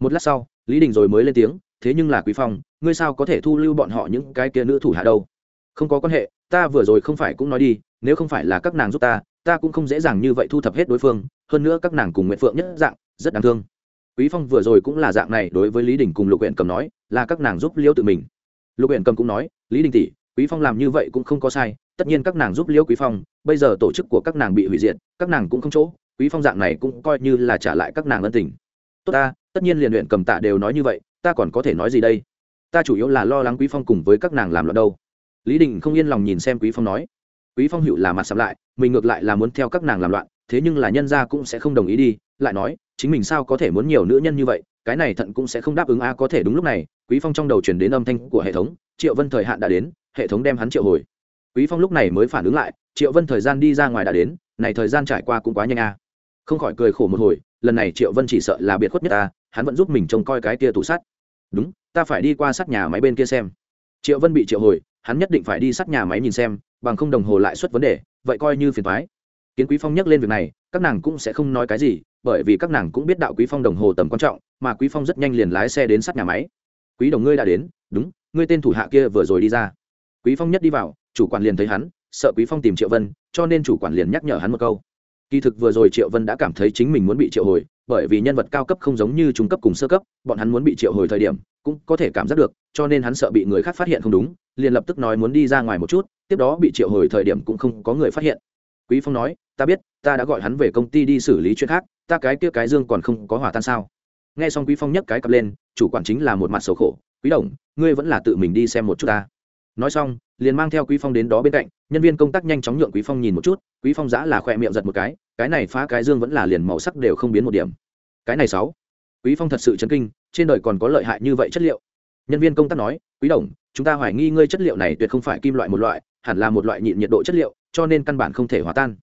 S1: Một lát sau lý đình rồi mới lên tiếng, thế nhưng là quý phong, ngươi sao có thể thu lưu bọn họ những cái kia nữ thủ hạ đâu? Không có quan hệ, ta vừa rồi không phải cũng nói đi, nếu không phải là các nàng giúp ta ta cũng không dễ dàng như vậy thu thập hết đối phương, hơn nữa các nàng cùng nguyện phượng nhất dạng, rất đáng thương. Quý phong vừa rồi cũng là dạng này đối với lý đình cùng lục huyện cầm nói, là các nàng giúp liễu tự mình. Lục huyện cầm cũng nói, lý đình tỷ, quý phong làm như vậy cũng không có sai, tất nhiên các nàng giúp liễu quý phong, bây giờ tổ chức của các nàng bị hủy diệt, các nàng cũng không chỗ, quý phong dạng này cũng coi như là trả lại các nàng ân tình tốt ta, tất nhiên liền luyện cầm tạ đều nói như vậy, ta còn có thể nói gì đây? Ta chủ yếu là lo lắng quý phong cùng với các nàng làm loạn đâu. Lý đình không yên lòng nhìn xem quý phong nói. Quý phong hữu là mặt sắm lại, mình ngược lại là muốn theo các nàng làm loạn, thế nhưng là nhân gia cũng sẽ không đồng ý đi, lại nói, chính mình sao có thể muốn nhiều nữ nhân như vậy, cái này thận cũng sẽ không đáp ứng a, có thể đúng lúc này, quý phong trong đầu truyền đến âm thanh của hệ thống, triệu vân thời hạn đã đến, hệ thống đem hắn triệu hồi. Quý phong lúc này mới phản ứng lại, triệu vân thời gian đi ra ngoài đã đến, này thời gian trải qua cũng quá nhanh a. Không khỏi cười khổ một hồi lần này triệu vân chỉ sợ là biệt khuất nhất ta, hắn vẫn giúp mình trông coi cái kia tủ sắt. Đúng, ta phải đi qua sắt nhà máy bên kia xem. Triệu vân bị triệu hồi, hắn nhất định phải đi sắt nhà máy nhìn xem, bằng không đồng hồ lại xuất vấn đề, vậy coi như phiền thoái kiến quý phong nhắc lên việc này, các nàng cũng sẽ không nói cái gì, bởi vì các nàng cũng biết đạo quý phong đồng hồ tầm quan trọng, mà quý phong rất nhanh liền lái xe đến sắt nhà máy. Quý đồng ngươi đã đến, đúng, ngươi tên thủ hạ kia vừa rồi đi ra. Quý phong nhất đi vào, chủ quản liền thấy hắn, sợ quý phong tìm triệu vân, cho nên chủ quản liền nhắc nhở hắn một câu kỳ thực vừa rồi triệu vân đã cảm thấy chính mình muốn bị triệu hồi, bởi vì nhân vật cao cấp không giống như trung cấp cùng sơ cấp, bọn hắn muốn bị triệu hồi thời điểm, cũng có thể cảm giác được, cho nên hắn sợ bị người khác phát hiện không đúng, liền lập tức nói muốn đi ra ngoài một chút, tiếp đó bị triệu hồi thời điểm cũng không có người phát hiện. Quý phong nói, ta biết, ta đã gọi hắn về công ty đi xử lý chuyện khác, ta cái kia cái dương còn không có hòa tan sao? Nghe xong quý phong nhấc cái cặp lên, chủ quản chính là một mặt xấu khổ, quý đồng, ngươi vẫn là tự mình đi xem một chút ta. Nói xong liền mang theo quý phong đến đó bên cạnh, nhân viên công tác nhanh chóng nhượng quý phong nhìn một chút, quý phong giã là khỏe miệng giật một cái cái này phá cái dương vẫn là liền màu sắc đều không biến một điểm. Cái này sáu, quý phong thật sự chấn kinh, trên đời còn có lợi hại như vậy chất liệu. Nhân viên công tác nói, quý đồng, chúng ta hoài nghi ngươi chất liệu này tuyệt không phải kim loại một loại, hẳn là một loại nhịn nhiệt độ chất liệu, cho nên căn bản không thể hòa tan.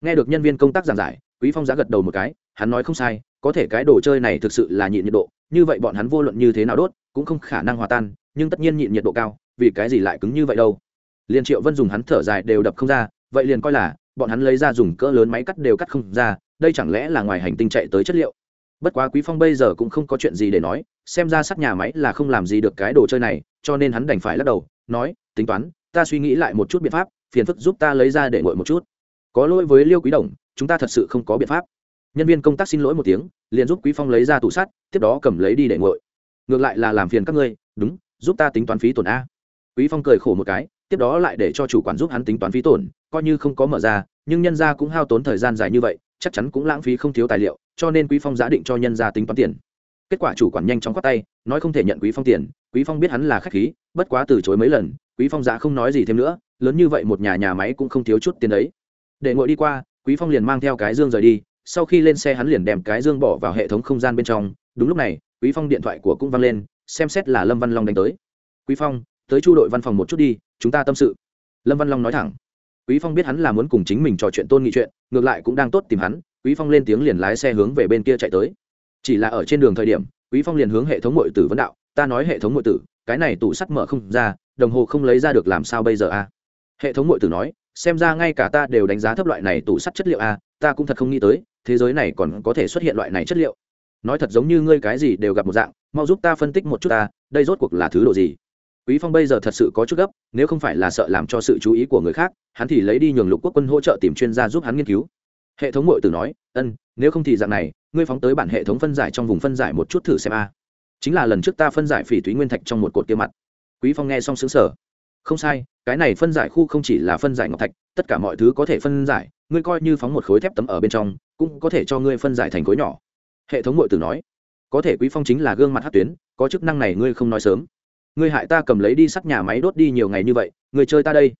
S1: Nghe được nhân viên công tác giảng giải, quý phong giã gật đầu một cái, hắn nói không sai, có thể cái đồ chơi này thực sự là nhịn nhiệt độ, như vậy bọn hắn vô luận như thế nào đốt, cũng không khả năng hòa tan, nhưng tất nhiên nhịn nhiệt độ cao vì cái gì lại cứng như vậy đâu? Liền triệu vân dùng hắn thở dài đều đập không ra, vậy liền coi là bọn hắn lấy ra dùng cỡ lớn máy cắt đều cắt không ra, đây chẳng lẽ là ngoài hành tinh chạy tới chất liệu? Bất quá quý phong bây giờ cũng không có chuyện gì để nói, xem ra sắt nhà máy là không làm gì được cái đồ chơi này, cho nên hắn đành phải lắc đầu, nói, tính toán, ta suy nghĩ lại một chút biện pháp, phiền phức giúp ta lấy ra để ngồi một chút. Có lỗi với liêu quý đồng, chúng ta thật sự không có biện pháp. Nhân viên công tác xin lỗi một tiếng, liền giúp quý phong lấy ra tủ sắt, tiếp đó cầm lấy đi để ngồi. Ngược lại là làm phiền các ngươi, đúng, giúp ta tính toán phí tổn a quý phong cười khổ một cái, tiếp đó lại để cho chủ quản giúp hắn tính toán phí tổn, coi như không có mở ra, nhưng nhân gia cũng hao tốn thời gian dài như vậy, chắc chắn cũng lãng phí không thiếu tài liệu, cho nên quý phong giá định cho nhân gia tính toán tiền. Kết quả chủ quản nhanh chóng quát tay, nói không thể nhận quý phong tiền, quý phong biết hắn là khách khí, bất quá từ chối mấy lần, quý phong giá không nói gì thêm nữa, lớn như vậy một nhà nhà máy cũng không thiếu chút tiền đấy để ngồi đi qua, quý phong liền mang theo cái dương rời đi, sau khi lên xe hắn liền đem cái dương bỏ vào hệ thống không gian bên trong, đúng lúc này, quý phong điện thoại của cũng vang lên, xem xét là lâm văn long đánh tới. Quý phong tới chu đội văn phòng một chút đi, chúng ta tâm sự. Lâm văn long nói thẳng. Quý phong biết hắn là muốn cùng chính mình trò chuyện tôn nghị chuyện, ngược lại cũng đang tốt tìm hắn, quý phong lên tiếng liền lái xe hướng về bên kia chạy tới. Chỉ là ở trên đường thời điểm, quý phong liền hướng hệ thống nội tử vấn đạo, ta nói hệ thống nội tử, cái này tủ sắt mở không ra, đồng hồ không lấy ra được làm sao bây giờ a? Hệ thống nội tử nói, xem ra ngay cả ta đều đánh giá thấp loại này tủ sắt chất liệu a, ta cũng thật không nghĩ tới, thế giới này còn có thể xuất hiện loại này chất liệu. Nói thật giống như ngươi cái gì đều gặp một dạng, mau giúp ta phân tích một chút ta, đây rốt cuộc là thứ độ gì? Quý phong bây giờ thật sự có chút gấp, nếu không phải là sợ làm cho sự chú ý của người khác, hắn thì lấy đi nhường lục quốc quân hỗ trợ tìm chuyên gia giúp hắn nghiên cứu. Hệ thống muội tử nói, ân, nếu không thì dạng này, ngươi phóng tới bản hệ thống phân giải trong vùng phân giải một chút thử xem a. Chính là lần trước ta phân giải phỉ thúy nguyên thạch trong một cột kia mặt. Quý phong nghe xong sững sở không sai, cái này phân giải khu không chỉ là phân giải ngọc thạch, tất cả mọi thứ có thể phân giải, ngươi coi như phóng một khối thép tấm ở bên trong, cũng có thể cho ngươi phân giải thành khối nhỏ. Hệ thống muội tử nói. Có thể quý phong chính là gương mặt hắc tuyến, có chức năng này ngươi không nói sớm ngươi hại ta cầm lấy đi sắt nhà máy đốt đi nhiều ngày như vậy người chơi ta đây.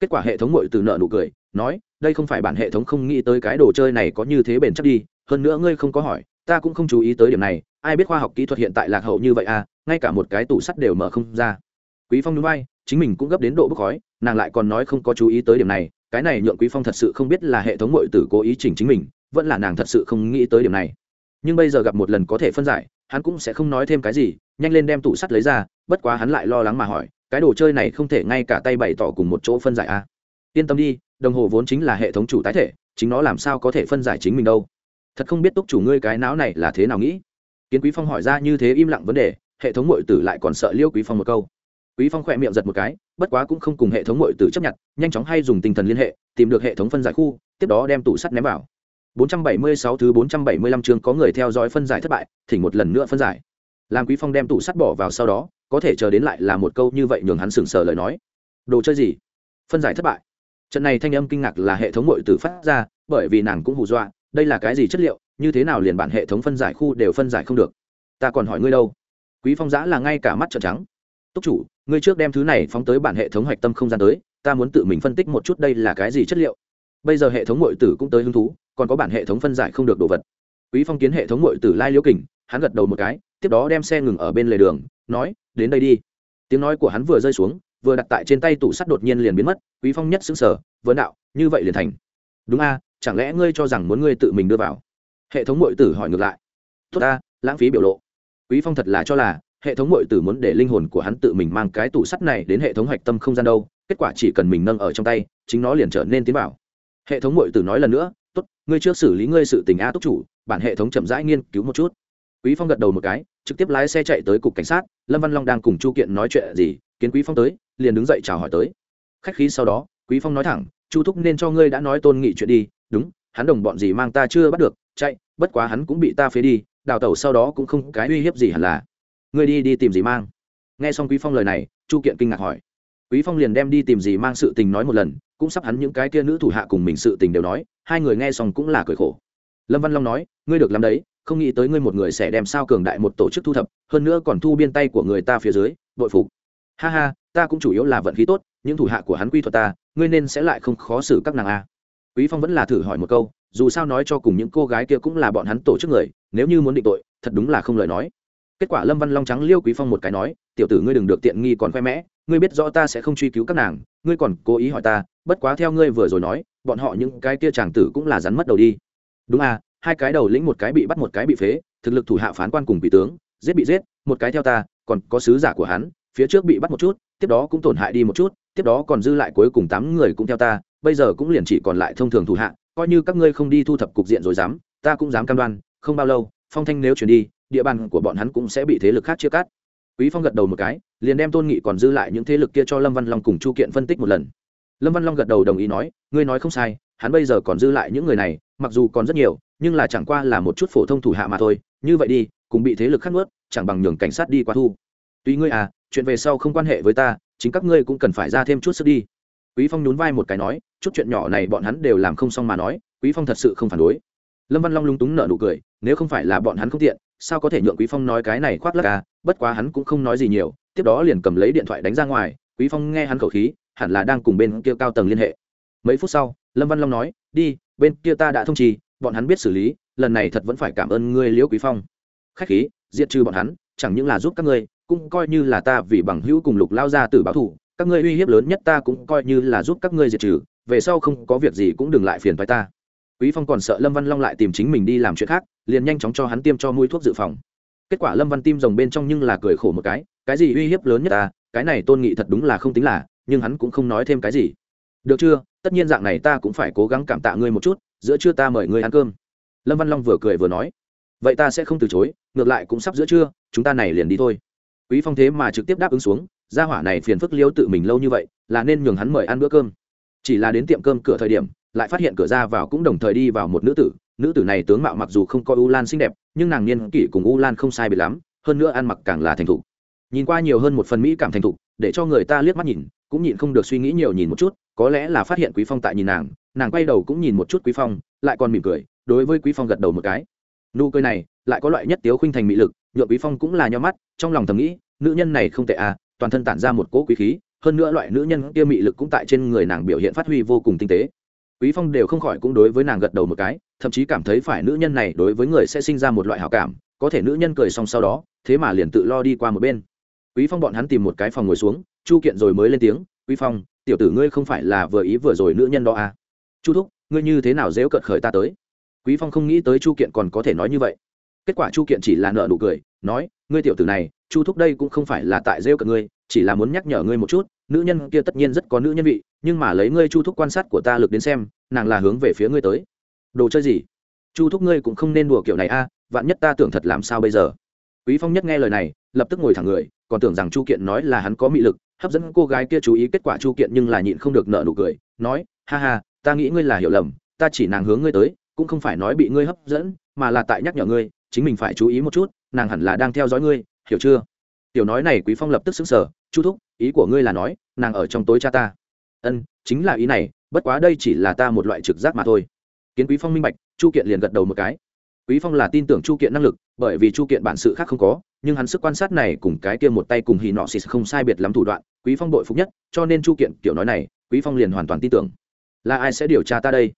S1: Kết quả hệ thống mội từ nợ nụ cười, nói, đây không phải bản hệ thống không nghĩ tới cái đồ chơi này có như thế bền chắc đi, hơn nữa ngươi không có hỏi, ta cũng không chú ý tới điểm này, ai biết khoa học kỹ thuật hiện tại lạc hậu như vậy à ngay cả một cái tủ sắt đều mở không ra. Quý phong núi bay chính mình cũng gấp đến độ bốc khói, nàng lại còn nói không có chú ý tới điểm này, cái này nhượng quý phong thật sự không biết là hệ thống mội tử cố ý chỉnh chính mình, vẫn là nàng thật sự không nghĩ tới điểm này. Nhưng bây giờ gặp một lần có thể phân giải, hắn cũng sẽ không nói thêm cái gì nhanh lên đem tủ sắt lấy ra bất quá hắn lại lo lắng mà hỏi cái đồ chơi này không thể ngay cả tay bày tỏ cùng một chỗ phân giải a à? yên tâm đi đồng hồ vốn chính là hệ thống chủ tái thể chính nó làm sao có thể phân giải chính mình đâu thật không biết túc chủ ngươi cái não này là thế nào nghĩ kiến quý phong hỏi ra như thế im lặng vấn đề hệ thống mội tử lại còn sợ liêu quý phong một câu quý phong khỏe miệng giật một cái bất quá cũng không cùng hệ thống mội tử chấp nhận nhanh chóng hay dùng tinh thần liên hệ tìm được hệ thống phân giải khu tiếp đó đem tủ sắt ném vào 476 thứ 475 chương có người theo dõi phân giải thất bại, thỉnh một lần nữa phân giải. Làm Quý Phong đem tủ sắt bỏ vào sau đó, có thể chờ đến lại là một câu như vậy nhường hắn sững sờ lời nói. Đồ chơi gì? Phân giải thất bại. Trận này thanh âm kinh ngạc là hệ thống mội tử phát ra, bởi vì nàng cũng hù dọa, đây là cái gì chất liệu, như thế nào liền bản hệ thống phân giải khu đều phân giải không được. Ta còn hỏi ngươi đâu? Quý Phong giã là ngay cả mắt trợn trắng. Túc chủ, ngươi trước đem thứ này phóng tới bản hệ thống hoạch tâm không gian tới, ta muốn tự mình phân tích một chút đây là cái gì chất liệu. Bây giờ hệ thống mội tử cũng tới hứng thú, còn có bản hệ thống phân giải không được đồ vật quý phong kiến hệ thống mội tử lai liễu kình hắn gật đầu một cái, tiếp đó đem xe ngừng ở bên lề đường, nói, đến đây đi. Tiếng nói của hắn vừa rơi xuống, vừa đặt tại trên tay tủ sắt đột nhiên liền biến mất, quý phong nhất sững sờ vấn đạo, như vậy liền thành. Đúng a, chẳng lẽ ngươi cho rằng muốn ngươi tự mình đưa vào? Hệ thống muội tử hỏi ngược lại. Tốt a lãng phí biểu lộ. Quý phong thật là cho là, hệ thống muội tử muốn để linh hồn của hắn tự mình mang cái tủ sắt này đến hệ thống hạch tâm không gian đâu, kết quả chỉ cần mình nâng ở trong tay, chính nó liền trở nên tiến vào. Hệ thống muội tử nói lần nữa, tốt, ngươi trước xử lý ngươi sự tình a túc chủ, bản hệ thống chậm rãi nghiên cứu một chút quý phong gật đầu một cái, trực tiếp lái xe chạy tới cục cảnh sát, lâm văn long đang cùng chu kiện nói chuyện gì, kiến quý phong tới, liền đứng dậy chào hỏi tới. Khách khí sau đó, quý phong nói thẳng, chu thúc nên cho ngươi đã nói tôn nghị chuyện đi, đúng, hắn đồng bọn gì mang ta chưa bắt được, chạy, bất quá hắn cũng bị ta phế đi, đào tẩu sau đó cũng không cái uy hiếp gì hẳn là. Ngươi đi đi tìm gì mang? Nghe xong quý phong lời này, chu kiện kinh ngạc hỏi. Quý phong liền đem đi tìm gì mang sự tình nói một lần, cũng sắp hắn những cái kia nữ thủ hạ cùng mình sự tình đều nói, hai người nghe xong cũng là cười khổ. Lâm văn long nói, ngươi được làm đấy không nghĩ tới ngươi một người sẽ đem sao cường đại một tổ chức thu thập, hơn nữa còn thu biên tay của người ta phía dưới bội phục. Ha ha, ta cũng chủ yếu là vận khí tốt, những thủ hạ của hắn quy thuật ta, ngươi nên sẽ lại không khó xử các nàng a. Quý phong vẫn là thử hỏi một câu, dù sao nói cho cùng những cô gái kia cũng là bọn hắn tổ chức người, nếu như muốn định tội, thật đúng là không lời nói. Kết quả lâm văn long trắng liêu quý phong một cái nói, tiểu tử ngươi đừng được tiện nghi còn khoe mẽ, ngươi biết rõ ta sẽ không truy cứu các nàng, ngươi còn cố ý hỏi ta, bất quá theo ngươi vừa rồi nói, bọn họ những cái kia chàng tử cũng là rắn mất đầu đi. Đúng à hai cái đầu lĩnh một cái bị bắt một cái bị phế, thực lực thủ hạ phán quan cùng bị tướng, giết bị giết, một cái theo ta, còn có sứ giả của hắn, phía trước bị bắt một chút, tiếp đó cũng tổn hại đi một chút, tiếp đó còn dư lại cuối cùng tám người cũng theo ta, bây giờ cũng liền chỉ còn lại thông thường thủ hạ, coi như các ngươi không đi thu thập cục diện rồi dám, ta cũng dám cam đoan, không bao lâu, phong thanh nếu chuyển đi, địa bàn của bọn hắn cũng sẽ bị thế lực khác chia cắt. Quý phong gật đầu một cái, liền đem tôn nghị còn dư lại những thế lực kia cho lâm văn long cùng chu kiện phân tích một lần. Lâm văn long gật đầu đồng ý nói, ngươi nói không sai, hắn bây giờ còn dư lại những người này, mặc dù còn rất nhiều nhưng là chẳng qua là một chút phổ thông thủ hạ mà thôi, như vậy đi, cùng bị thế lực khắc nuốt, chẳng bằng nhường cảnh sát đi qua thu. Tuy ngươi à chuyện về sau không quan hệ với ta, chính các ngươi cũng cần phải ra thêm chút sức đi. Quý phong nhún vai một cái nói, chút chuyện nhỏ này bọn hắn đều làm không xong mà nói, quý phong thật sự không phản đối. Lâm văn long lúng túng nở nụ cười, nếu không phải là bọn hắn không tiện, sao có thể nhượng quý phong nói cái này khoác lắc à bất quá hắn cũng không nói gì nhiều, tiếp đó liền cầm lấy điện thoại đánh ra ngoài, quý phong nghe hắn khẩu khí, hẳn là đang cùng bên kia cao tầng liên hệ. Mấy phút sau, lâm văn long nói, đi, bên kia ta đã thông trì bọn hắn biết xử lý, lần này thật vẫn phải cảm ơn ngươi, liễu quý phong. Khách khí, diệt trừ bọn hắn, chẳng những là giúp các ngươi, cũng coi như là ta vì bằng hữu cùng lục lao ra từ báo thủ các ngươi uy hiếp lớn nhất ta cũng coi như là giúp các ngươi diệt trừ, về sau không có việc gì cũng đừng lại phiền phái ta. Quý phong còn sợ lâm văn long lại tìm chính mình đi làm chuyện khác, liền nhanh chóng cho hắn tiêm cho mũi thuốc dự phòng. Kết quả lâm văn tim rồng bên trong nhưng là cười khổ một cái cái gì uy hiếp lớn nhất ta, cái này tôn nghị thật đúng là không tính là, nhưng hắn cũng không nói thêm cái gì. Được chưa, tất nhiên dạng này ta cũng phải cố gắng cảm tạ ngươi một chút giữa trưa ta mời ngươi ăn cơm. Lâm văn long vừa cười vừa nói, vậy ta sẽ không từ chối, ngược lại cũng sắp giữa trưa, chúng ta này liền đi thôi. Quý phong thế mà trực tiếp đáp ứng xuống, gia hỏa này phiền phức liêu tự mình lâu như vậy, là nên nhường hắn mời ăn bữa cơm. Chỉ là đến tiệm cơm cửa thời điểm, lại phát hiện cửa ra vào cũng đồng thời đi vào một nữ tử. Nữ tử này tướng mạo mặc dù không coi u lan xinh đẹp, nhưng nàng niên kỷ cùng u lan không sai biệt lắm, hơn nữa ăn mặc càng là thành thục. Nhìn qua nhiều hơn một phần mỹ cảm thành thục, để cho người ta liếc mắt nhìn, cũng nhịn không được suy nghĩ nhiều nhìn một chút có lẽ là phát hiện quý phong tại nhìn nàng nàng quay đầu cũng nhìn một chút quý phong, lại còn mỉm cười, đối với quý phong gật đầu một cái. Nụ cười này lại có loại nhất tiếu khuynh thành mỹ lực, nhượng quý phong cũng là nho mắt, trong lòng thầm nghĩ, nữ nhân này không tệ à toàn thân tản ra một cỗ quý khí, hơn nữa loại nữ nhân kia mị lực cũng tại trên người nàng biểu hiện phát huy vô cùng tinh tế. Quý phong đều không khỏi cũng đối với nàng gật đầu một cái, thậm chí cảm thấy phải nữ nhân này đối với người sẽ sinh ra một loại hảo cảm, có thể nữ nhân cười xong sau đó, thế mà liền tự lo đi qua một bên. Quý phong bọn hắn tìm một cái phòng ngồi xuống, chu kiện rồi mới lên tiếng, quý phong tiểu tử ngươi không phải là vừa ý vừa rồi nữ nhân đó à? Chu thúc, ngươi như thế nào dễu cận khởi ta tới? Quý phong không nghĩ tới chu kiện còn có thể nói như vậy. Kết quả chu kiện chỉ là nợ nụ cười, nói, ngươi tiểu tử này, chu thúc đây cũng không phải là tại rêu cận ngươi, chỉ là muốn nhắc nhở ngươi một chút, nữ nhân kia tất nhiên rất có nữ nhân vị, nhưng mà lấy ngươi chu thúc quan sát của ta lực đến xem, nàng là hướng về phía ngươi tới. Đồ chơi gì? Chu thúc ngươi cũng không nên đùa kiểu này a, vạn nhất ta tưởng thật làm sao bây giờ? Quý phong nhất nghe lời này, lập tức ngồi thẳng người, còn tưởng rằng chu kiện nói là hắn có mị lực hấp dẫn cô gái kia chú ý kết quả chu kiện nhưng là nhịn không được nợ nụ cười, nói, ha ha, ta nghĩ ngươi là hiểu lầm, ta chỉ nàng hướng ngươi tới, cũng không phải nói bị ngươi hấp dẫn, mà là tại nhắc nhở ngươi, chính mình phải chú ý một chút, nàng hẳn là đang theo dõi ngươi, hiểu chưa? Tiểu nói này quý phong lập tức xứng sở chu thúc, ý của ngươi là nói, nàng ở trong tối cha ta. Ân, chính là ý này, bất quá đây chỉ là ta một loại trực giác mà thôi. Kiến quý phong minh bạch, chu kiện liền gật đầu một cái. Quý phong là tin tưởng chu kiện năng lực, bởi vì chu kiện bản sự khác không có nhưng hắn sức quan sát này cùng cái kia một tay cùng hì nọ xịt không sai biệt lắm thủ đoạn, quý phong đội phục nhất, cho nên chu kiện kiểu nói này, quý phong liền hoàn toàn tin tưởng. Là ai sẽ điều tra ta đây?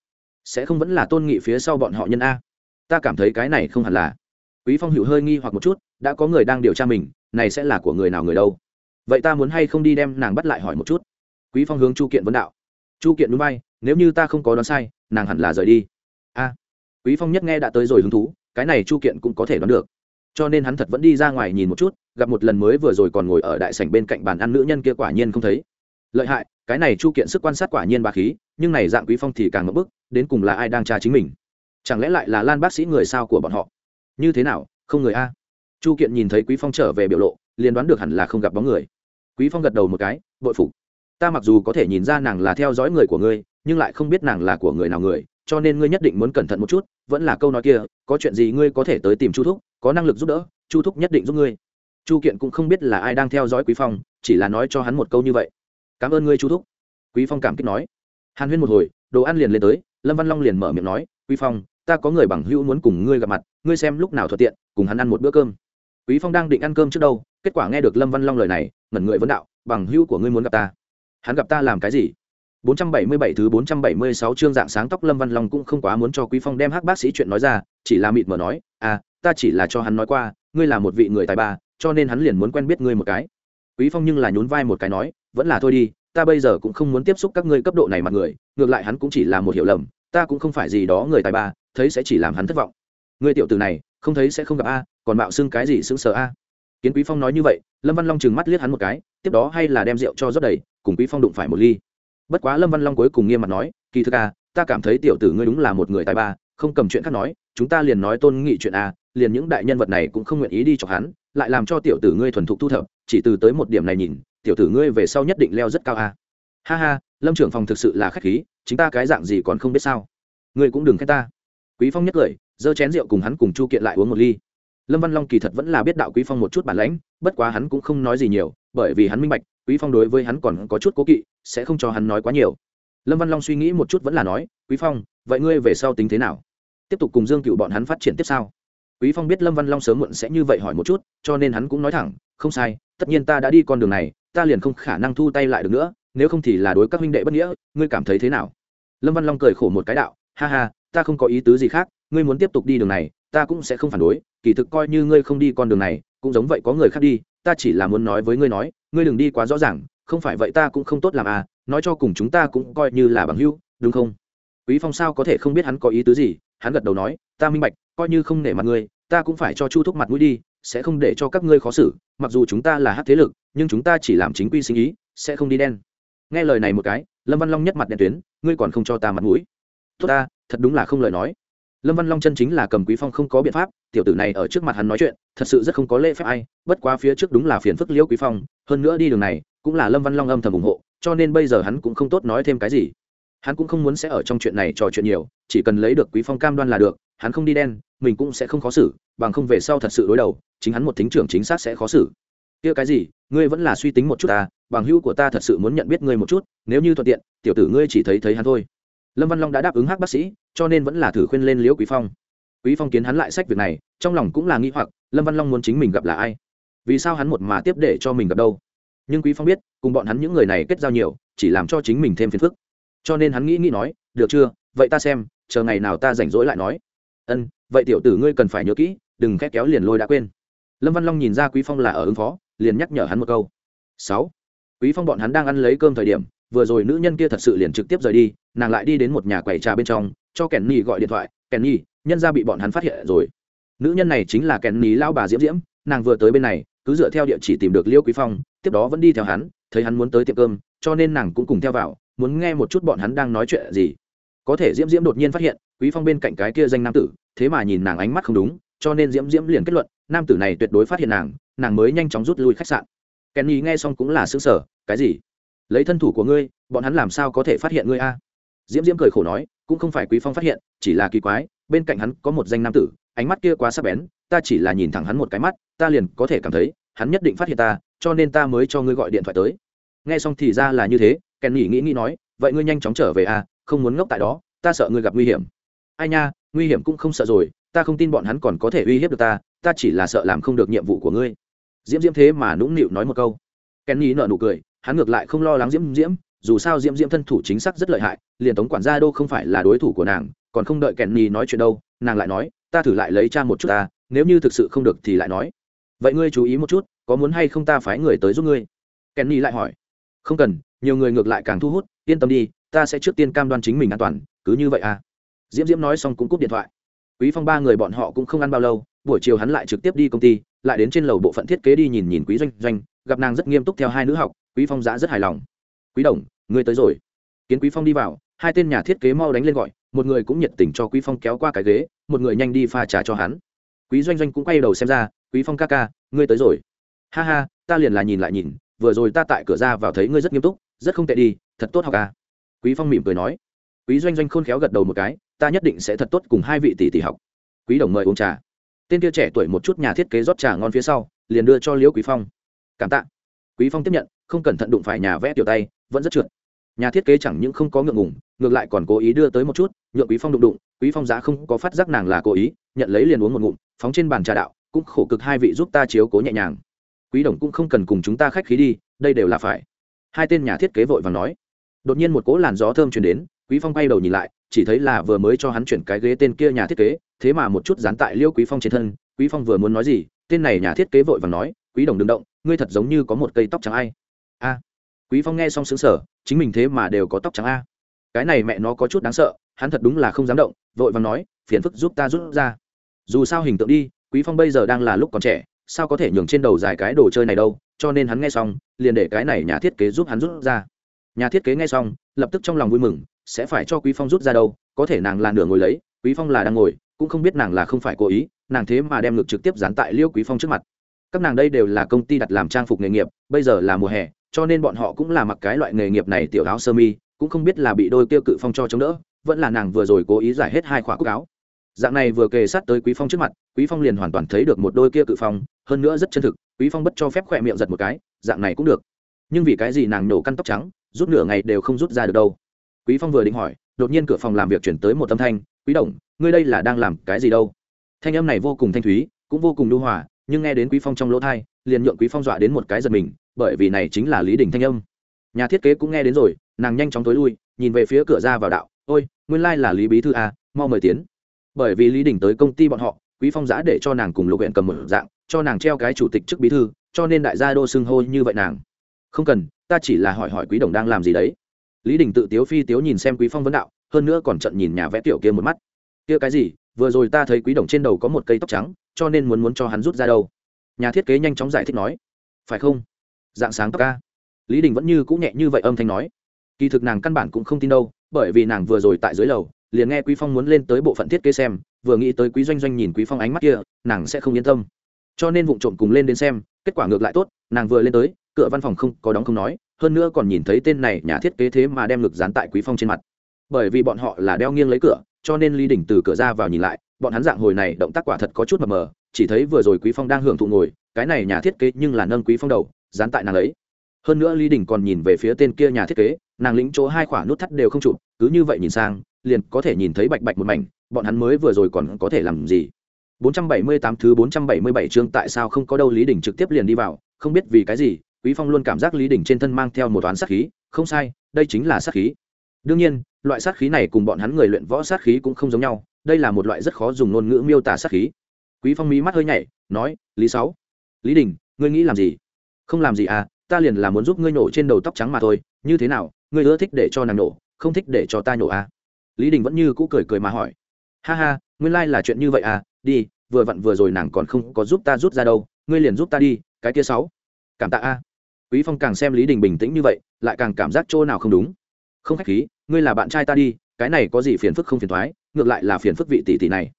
S1: Sẽ không vẫn là tôn nghị phía sau bọn họ nhân a? Ta cảm thấy cái này không hẳn là. Quý phong hữu hơi nghi hoặc một chút, đã có người đang điều tra mình, này sẽ là của người nào người đâu? Vậy ta muốn hay không đi đem nàng bắt lại hỏi một chút? Quý phong hướng chu kiện vấn đạo. Chu kiện núi bay, nếu như ta không có đoán sai, nàng hẳn là rời đi. A. Quý phong nhất nghe đã tới rồi hứng thú, cái này chu kiện cũng có thể đoán được cho nên hắn thật vẫn đi ra ngoài nhìn một chút, gặp một lần mới vừa rồi còn ngồi ở đại sảnh bên cạnh bàn ăn nữ nhân kia quả nhiên không thấy. Lợi hại, cái này chu kiện sức quan sát quả nhiên bà khí, nhưng này dạng quý phong thì càng ngập bức, đến cùng là ai đang tra chính mình? Chẳng lẽ lại là lan bác sĩ người sao của bọn họ? Như thế nào, không người a? Chu kiện nhìn thấy quý phong trở về biểu lộ, liền đoán được hẳn là không gặp bóng người. Quý phong gật đầu một cái, bội phục. Ta mặc dù có thể nhìn ra nàng là theo dõi người của ngươi, nhưng lại không biết nàng là của người nào người cho nên ngươi nhất định muốn cẩn thận một chút, vẫn là câu nói kia, có chuyện gì ngươi có thể tới tìm chu thúc, có năng lực giúp đỡ, chu thúc nhất định giúp ngươi. Chu kiện cũng không biết là ai đang theo dõi quý phong, chỉ là nói cho hắn một câu như vậy. Cảm ơn ngươi, chu thúc. Quý phong cảm kích nói. Hàn huyên một hồi, đồ ăn liền lên tới, lâm văn long liền mở miệng nói, quý phong, ta có người bằng hữu muốn cùng ngươi gặp mặt, ngươi xem lúc nào thuận tiện, cùng hắn ăn một bữa cơm. Quý phong đang định ăn cơm trước đâu, kết quả nghe được lâm văn long lời này, ngẩn người vấn đạo, bằng hữu của ngươi muốn gặp ta? Hắn gặp ta làm cái gì? 477 thứ 476 chương dạng sáng tóc Lâm Văn Long cũng không quá muốn cho Quý Phong đem hắc bác sĩ chuyện nói ra, chỉ là mịt mờ nói, "À, ta chỉ là cho hắn nói qua, ngươi là một vị người tài ba, cho nên hắn liền muốn quen biết ngươi một cái." Quý Phong nhưng là nhún vai một cái nói, "Vẫn là thôi đi, ta bây giờ cũng không muốn tiếp xúc các ngươi cấp độ này mặt người, ngược lại hắn cũng chỉ là một hiểu lầm, ta cũng không phải gì đó người tài ba, thấy sẽ chỉ làm hắn thất vọng." Ngươi tiểu tử này, không thấy sẽ không gặp a, còn mạo xưng cái gì sững sờ a. Kiến Quý Phong nói như vậy, Lâm Văn Long trừng mắt liếc hắn một cái, tiếp đó hay là đem rượu cho rót đầy, cùng Quý Phong đụng phải một ly bất quá lâm văn long cuối cùng nghiêm mặt nói, kỳ thực à ta cảm thấy tiểu tử ngươi đúng là một người tài ba, không cầm chuyện khác nói, chúng ta liền nói tôn nghị chuyện à liền những đại nhân vật này cũng không nguyện ý đi cho hắn, lại làm cho tiểu tử ngươi thuần thục thu thập, chỉ từ tới một điểm này nhìn, tiểu tử ngươi về sau nhất định leo rất cao à. ha ha, lâm trưởng phòng thực sự là khách khí, chính ta cái dạng gì còn không biết sao? Ngươi cũng đừng khen ta. Quý phong nhất cười, giơ chén rượu cùng hắn cùng chu kiện lại uống một ly. Lâm văn long kỳ thật vẫn là biết đạo quý phong một chút bản lãnh bất quá hắn cũng không nói gì nhiều, bởi vì hắn minh bạch, quý phong đối với hắn còn có chút cố kỵ, sẽ không cho hắn nói quá nhiều. Lâm văn long suy nghĩ một chút vẫn là nói, quý phong, vậy ngươi về sau tính thế nào? Tiếp tục cùng dương cựu bọn hắn phát triển tiếp sau. Quý phong biết lâm văn long sớm muộn sẽ như vậy hỏi một chút, cho nên hắn cũng nói thẳng, không sai, tất nhiên ta đã đi con đường này, ta liền không khả năng thu tay lại được nữa, nếu không thì là đối các huynh đệ bất nghĩa, ngươi cảm thấy thế nào? Lâm văn long cười khổ một cái đạo, ha ha, ta không có ý tứ gì khác, ngươi muốn tiếp tục đi đường này ta cũng sẽ không phản đối, kỳ thực coi như ngươi không đi con đường này, cũng giống vậy có người khác đi, ta chỉ là muốn nói với ngươi nói, ngươi đừng đi quá rõ ràng, không phải vậy ta cũng không tốt làm à nói cho cùng chúng ta cũng coi như là bằng hữu, đúng không? Quý phong sao có thể không biết hắn có ý tứ gì, hắn gật đầu nói, ta minh bạch, coi như không nể mặt ngươi, ta cũng phải cho chu thúc mặt mũi đi, sẽ không để cho các ngươi khó xử, mặc dù chúng ta là hát thế lực, nhưng chúng ta chỉ làm chính quy sinh ý, sẽ không đi đen. Nghe lời này một cái, lâm văn long nhất mặt đen tuyến, ngươi còn không cho ta mặt mũi. Tốt ta, thật đúng là không lời nói lâm văn long chân chính là cầm quý phong không có biện pháp, tiểu tử này ở trước mặt hắn nói chuyện, thật sự rất không có lễ phép ai, bất quá phía trước đúng là phiền phức liễu quý phong, hơn nữa đi đường này, cũng là lâm văn long âm thầm ủng hộ, cho nên bây giờ hắn cũng không tốt nói thêm cái gì. Hắn cũng không muốn sẽ ở trong chuyện này trò chuyện nhiều, chỉ cần lấy được quý phong cam đoan là được, hắn không đi đen, mình cũng sẽ không khó xử, bằng không về sau thật sự đối đầu, chính hắn một thính trưởng chính xác sẽ khó xử. Kia cái gì, ngươi vẫn là suy tính một chút ta, bằng hữu của ta thật sự muốn nhận biết ngươi một chút, nếu như thuận tiện, tiểu tử ngươi chỉ thấy thấy hắn thôi lâm văn long đã đáp ứng hắc bác sĩ, cho nên vẫn là thử khuyên lên liễu quý phong. Quý phong kiến hắn lại sách việc này, trong lòng cũng là nghi hoặc, lâm văn long muốn chính mình gặp là ai? Vì sao hắn một mà tiếp để cho mình gặp đâu? Nhưng quý phong biết, cùng bọn hắn những người này kết giao nhiều, chỉ làm cho chính mình thêm phiền phức. Cho nên hắn nghĩ nghĩ nói, được chưa? Vậy ta xem, chờ ngày nào ta rảnh rỗi lại nói. Ân, vậy tiểu tử ngươi cần phải nhớ kỹ, đừng khét kéo liền lôi đã quên. Lâm văn long nhìn ra quý phong là ở ứng phó, liền nhắc nhở hắn một câu. Sáu. Quý phong bọn hắn đang ăn lấy cơm thời điểm vừa rồi nữ nhân kia thật sự liền trực tiếp rời đi, nàng lại đi đến một nhà quầy trà bên trong, cho kèn nhi gọi điện thoại. Kèn nhi nhân ra bị bọn hắn phát hiện rồi. Nữ nhân này chính là kèn nhi lao bà diễm diễm, nàng vừa tới bên này, cứ dựa theo địa chỉ tìm được liêu quý phong, tiếp đó vẫn đi theo hắn, thấy hắn muốn tới tiệm cơm, cho nên nàng cũng cùng theo vào, muốn nghe một chút bọn hắn đang nói chuyện gì. Có thể diễm diễm đột nhiên phát hiện, quý phong bên cạnh cái kia danh nam tử, thế mà nhìn nàng ánh mắt không đúng, cho nên diễm diễm liền kết luận, nam tử này tuyệt đối phát hiện nàng nàng mới nhanh chóng rút lui khách sạn. Kenny nghe xong cũng là xứng sở cái gì? Lấy thân thủ của ngươi, bọn hắn làm sao có thể phát hiện ngươi a? Diễm diễm cười khổ nói, cũng không phải quý phong phát hiện, chỉ là kỳ quái, bên cạnh hắn có một danh nam tử, ánh mắt kia quá sắc bén, ta chỉ là nhìn thẳng hắn một cái mắt, ta liền có thể cảm thấy, hắn nhất định phát hiện ta, cho nên ta mới cho ngươi gọi điện thoại tới. Nghe xong thì ra là như thế kèn nghỉ nghĩ nghĩ nói, vậy ngươi nhanh chóng trở về à không muốn ngốc tại đó, ta sợ ngươi gặp nguy hiểm. Ai nha, nguy hiểm cũng không sợ rồi, ta không tin bọn hắn còn có thể uy hiếp được ta ta chỉ là sợ làm không được nhiệm vụ của ngươi. Diễm diễm thế mà nũng nịu nói một câu. Kèn nghỉ nở nụ cười hắn ngược lại không lo lắng diễm diễm, dù sao diễm diễm thân thủ chính xác rất lợi hại, liền tống quản gia đô không phải là đối thủ của nàng, còn không đợi kèn ni nói chuyện đâu, nàng lại nói, ta thử lại lấy cha một chút ta, nếu như thực sự không được thì lại nói. Vậy ngươi chú ý một chút, có muốn hay không ta phái người tới giúp ngươi? Kenny lại hỏi. Không cần, nhiều người ngược lại càng thu hút, yên tâm đi, ta sẽ trước tiên cam đoan chính mình an toàn, cứ như vậy à. Diễm diễm nói xong cũng cúp điện thoại. Quý phong ba người bọn họ cũng không ăn bao lâu, buổi chiều hắn lại trực tiếp đi công ty, lại đến trên lầu bộ phận thiết kế đi nhìn nhìn quý doanh doanh, gặp nàng rất nghiêm túc theo hai nữ học quý phong giã rất hài lòng. Quý đồng, ngươi tới rồi. Kiến quý phong đi vào, hai tên nhà thiết kế mau đánh lên gọi, một người cũng nhiệt tình cho quý phong kéo qua cái ghế, một người nhanh đi pha trà cho hắn. Quý doanh doanh cũng quay đầu xem ra, quý phong ca ca, ngươi tới rồi. Ha ha, ta liền là nhìn lại nhìn, vừa rồi ta tại cửa ra vào thấy ngươi rất nghiêm túc, rất không tệ đi, thật tốt học ca quý phong mỉm cười nói. Quý doanh doanh khôn khéo gật đầu một cái, ta nhất định sẽ thật tốt cùng hai vị tỷ tỷ học. Quý đồng mời uống trà. Tên kia trẻ tuổi một chút nhà thiết kế rót trà ngon phía sau, liền đưa cho liễu quý phong. Cảm tạ. Quý phong tiếp nhận không cẩn thận đụng phải nhà vẽ tiểu tay, vẫn rất trượt. Nhà thiết kế chẳng những không có ngượng ngùng, ngược lại còn cố ý đưa tới một chút, nhượng quý phong đụng đụng, quý phong giá không có phát giác nàng là cố ý, nhận lấy liền uống một ngụm, phóng trên bàn trà đạo, cũng khổ cực hai vị giúp ta chiếu cố nhẹ nhàng. Quý đồng cũng không cần cùng chúng ta khách khí đi, đây đều là phải. Hai tên nhà thiết kế vội vàng nói. Đột nhiên một cỗ làn gió thơm chuyển đến, quý phong bay đầu nhìn lại, chỉ thấy là vừa mới cho hắn chuyển cái ghế tên kia nhà thiết kế, thế mà một chút dán tại liêu quý phong trên thân, quý phong vừa muốn nói gì, tên này nhà thiết kế vội vàng nói, quý đồng đừng động, ngươi thật giống như có một cây tóc trắng ai a. Quý phong nghe xong sướng sở chính mình thế mà đều có tóc trắng a. Cái này mẹ nó có chút đáng sợ, hắn thật đúng là không dám động, vội vàng nói, phiền phức giúp ta rút ra. Dù sao hình tượng đi, quý phong bây giờ đang là lúc còn trẻ, sao có thể nhường trên đầu dài cái đồ chơi này đâu, cho nên hắn nghe xong, liền để cái này nhà thiết kế giúp hắn rút ra. Nhà thiết kế nghe xong, lập tức trong lòng vui mừng, sẽ phải cho quý phong rút ra đâu, có thể nàng là nửa ngồi lấy, quý phong là đang ngồi, cũng không biết nàng là không phải cố ý, nàng thế mà đem ngực trực tiếp dán tại liêu quý phong trước mặt. Các nàng đây đều là công ty đặt làm trang phục nghề nghiệp, bây giờ là mùa hè cho nên bọn họ cũng là mặc cái loại nghề nghiệp này tiểu áo sơ mi, cũng không biết là bị đôi tiêu cự phong cho chống đỡ, vẫn là nàng vừa rồi cố ý giải hết hai khóa cúc áo. Dạng này vừa kề sát tới quý phong trước mặt, quý phong liền hoàn toàn thấy được một đôi kia cự phong, hơn nữa rất chân thực, quý phong bất cho phép khỏe miệng giật một cái, dạng này cũng được. Nhưng vì cái gì nàng nổ căn tóc trắng, rút nửa ngày đều không rút ra được đâu. Quý phong vừa định hỏi, đột nhiên cửa phòng làm việc chuyển tới một âm thanh, quý đồng, ngươi đây là đang làm cái gì đâu? Thanh âm này vô cùng thanh thúy, cũng vô cùng lưu hòa, nhưng nghe đến quý phong trong lỗ thai liền nhượng quý phong dọa đến một cái giật mình bởi vì này chính là lý đình thanh âm. Nhà thiết kế cũng nghe đến rồi, nàng nhanh chóng tối lui, nhìn về phía cửa ra vào đạo, ôi, nguyên lai là lý bí thư a mau mời tiến. Bởi vì lý đình tới công ty bọn họ, quý phong giã để cho nàng cùng lục huyện cầm một dạng, cho nàng treo cái chủ tịch chức bí thư, cho nên đại gia đô xưng hô như vậy nàng. Không cần, ta chỉ là hỏi hỏi quý đồng đang làm gì đấy. Lý đình tự tiếu phi tiếu nhìn xem quý phong vấn đạo, hơn nữa còn trận nhìn nhà vẽ tiểu kia một mắt. Kia cái gì? Vừa rồi ta thấy quý đồng trên đầu có một cây tóc trắng, cho nên muốn muốn cho hắn rút ra đâu? Nhà thiết kế nhanh chóng giải thích nói. Phải không? Dạng sáng tóc ca. Lý đình vẫn như cũng nhẹ như vậy âm thanh nói. Kỳ thực nàng căn bản cũng không tin đâu, bởi vì nàng vừa rồi tại dưới lầu, liền nghe quý phong muốn lên tới bộ phận thiết kế xem, vừa nghĩ tới quý doanh doanh nhìn quý phong ánh mắt kia, nàng sẽ không yên tâm. Cho nên vụ trộm cùng lên đến xem, kết quả ngược lại tốt, nàng vừa lên tới, cửa văn phòng không có đóng không nói, hơn nữa còn nhìn thấy tên này nhà thiết kế thế mà đem ngực dán tại quý phong trên mặt. Bởi vì bọn họ là đeo nghiêng lấy cửa, cho nên lý đỉnh từ cửa ra vào nhìn lại, bọn hắn dạng hồi này động tác quả thật có chút mờ mờ, chỉ thấy vừa rồi quý phong đang hưởng thụ ngồi, cái này nhà thiết kế nhưng là nâng quý phong đầu dán tại nàng ấy hơn nữa lý đình còn nhìn về phía tên kia nhà thiết kế nàng lĩnh chỗ hai khoả nút thắt đều không chụp cứ như vậy nhìn sang liền có thể nhìn thấy bạch bạch một mảnh bọn hắn mới vừa rồi còn có thể làm gì 478 thứ 477 chương tại sao không có đâu Lý Đình trực tiếp liền đi vào, không biết vì cái gì, Quý Phong luôn cảm giác Lý Đình trên thân mang theo một toán sát khí, không sai, đây chính là sát khí. Đương nhiên, loại sát khí này cùng bọn hắn người luyện võ sát khí cũng không giống nhau, đây là một loại rất khó dùng ngôn ngữ miêu tả sát khí. Quý Phong mí mắt hơi nhảy, nói, "Lý Sáu, Lý Đình, ngươi nghĩ làm gì?" "Không làm gì à, ta liền là muốn giúp ngươi nổ trên đầu tóc trắng mà thôi, như thế nào, ngươi ưa thích để cho nàng nổ, không thích để cho ta nổ à?" Lý Đình vẫn như cũ cười cười mà hỏi. "Ha ha, nguyên lai là chuyện như vậy à, đi vừa vặn vừa rồi nàng còn không có giúp ta rút ra đâu ngươi liền giúp ta đi cái kia sáu. Cảm tạ a. Quý phong càng xem lý đình bình tĩnh như vậy lại càng cảm giác chỗ nào không đúng. Không khách khí ngươi là bạn trai ta đi cái này có gì phiền phức không phiền thoái ngược lại là phiền phức vị tỷ tỷ này.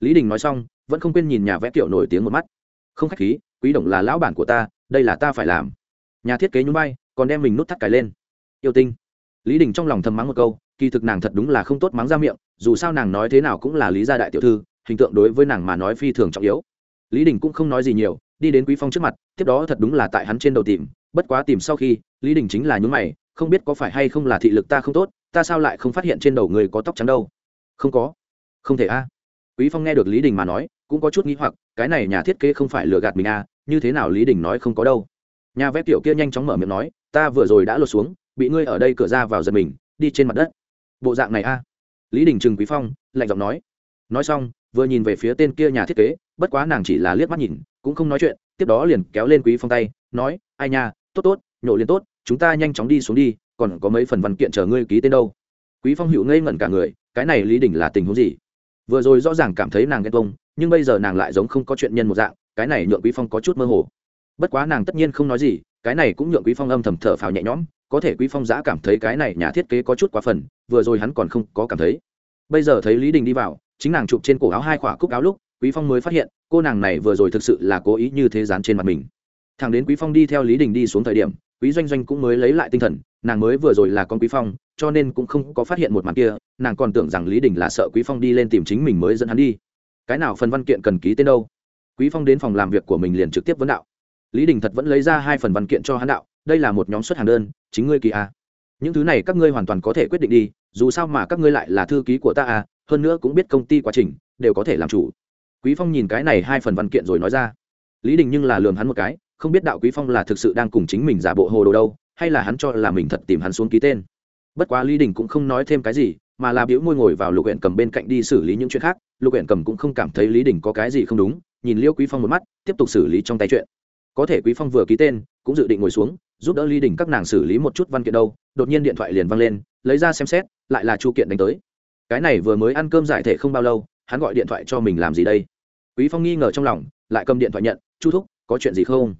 S1: Lý đình nói xong vẫn không quên nhìn nhà vẽ kiểu nổi tiếng một mắt. Không khách khí quý đồng là lão bản của ta đây là ta phải làm. Nhà thiết kế nhún bay còn đem mình nút thắt cài lên. Yêu tinh. Lý đình trong lòng thầm mắng một câu, kỳ thực nàng thật đúng là không tốt mắng ra miệng, dù sao nàng nói thế nào cũng là lý gia đại tiểu thư, hình tượng đối với nàng mà nói phi thường trọng yếu. Lý đình cũng không nói gì nhiều, đi đến quý phong trước mặt, tiếp đó thật đúng là tại hắn trên đầu tìm, bất quá tìm sau khi, lý đình chính là nhún mày, không biết có phải hay không là thị lực ta không tốt, ta sao lại không phát hiện trên đầu người có tóc trắng đâu? Không có. Không thể a. Quý phong nghe được lý đình mà nói, cũng có chút nghĩ hoặc, cái này nhà thiết kế không phải lừa gạt mình a như thế nào lý đình nói không có đâu. Nhà vẽ tiểu kia nhanh chóng mở miệng nói, ta vừa rồi đã lột xuống, bị ngươi ở đây cửa ra vào giật mình, đi trên mặt đất. Bộ dạng này a. Lý đình trừng quý phong, lạnh giọng nói. Nói xong, vừa nhìn về phía tên kia nhà thiết kế, bất quá nàng chỉ là liếc mắt nhìn, cũng không nói chuyện, tiếp đó liền kéo lên quý phong tay, nói, ai nha, tốt tốt, nhổ liền tốt, chúng ta nhanh chóng đi xuống đi, còn có mấy phần văn kiện chờ ngươi ký tên đâu. Quý phong hữu ngây ngẩn cả người, cái này lý đình là tình huống gì? Vừa rồi rõ ràng cảm thấy nàng ghen công nhưng bây giờ nàng lại giống không có chuyện nhân một dạng cái này nhượng quý phong có chút mơ hồ. Bất quá nàng tất nhiên không nói gì, cái này cũng nhượng quý phong âm thầm thở phào nhẹ nhõm, có thể quý phong giã cảm thấy cái này nhà thiết kế có chút quá phần, vừa rồi hắn còn không có cảm thấy. Bây giờ thấy lý đình đi vào, chính nàng chụp trên cổ áo hai khỏa cúc áo lúc, quý phong mới phát hiện, cô nàng này vừa rồi thực sự là cố ý như thế dán trên mặt mình. Thằng đến quý phong đi theo lý đình đi xuống thời điểm, quý doanh doanh cũng mới lấy lại tinh thần, nàng mới vừa rồi là con quý phong, cho nên cũng không có phát hiện một màn kia, nàng còn tưởng rằng lý đình là sợ quý phong đi lên tìm chính mình mới dẫn hắn đi. Cái nào phần văn kiện cần ký tên đâu? Quý phong đến phòng làm việc của mình liền trực tiếp vấn đạo. Lý đình thật vẫn lấy ra hai phần văn kiện cho hắn đạo, đây là một nhóm xuất hàng đơn, chính ngươi kỳ a à. những thứ này các ngươi hoàn toàn có thể quyết định đi, dù sao mà các ngươi lại là thư ký của ta à hơn nữa cũng biết công ty quá trình, đều có thể làm chủ. Quý phong nhìn cái này hai phần văn kiện rồi nói ra. Lý đình nhưng là lường hắn một cái, không biết đạo quý phong là thực sự đang cùng chính mình giả bộ hồ đồ đâu, hay là hắn cho là mình thật tìm hắn xuống ký tên. Bất quá lý đình cũng không nói thêm cái gì, mà là biểu môi ngồi vào lục huyện cầm bên cạnh đi xử lý những chuyện khác. Lục huyện cầm cũng không cảm thấy lý đình có cái gì không đúng nhìn liêu quý phong một mắt, tiếp tục xử lý trong tay chuyện. Có thể quý phong vừa ký tên, cũng dự định ngồi xuống, giúp đỡ ly đình các nàng xử lý một chút văn kiện đâu. Đột nhiên điện thoại liền văng lên, lấy ra xem xét, lại là chu kiện đánh tới. Cái này vừa mới ăn cơm giải thể không bao lâu, hắn gọi điện thoại cho mình làm gì đây? Quý phong nghi ngờ trong lòng, lại cầm điện thoại nhận, chu thúc, có chuyện gì không?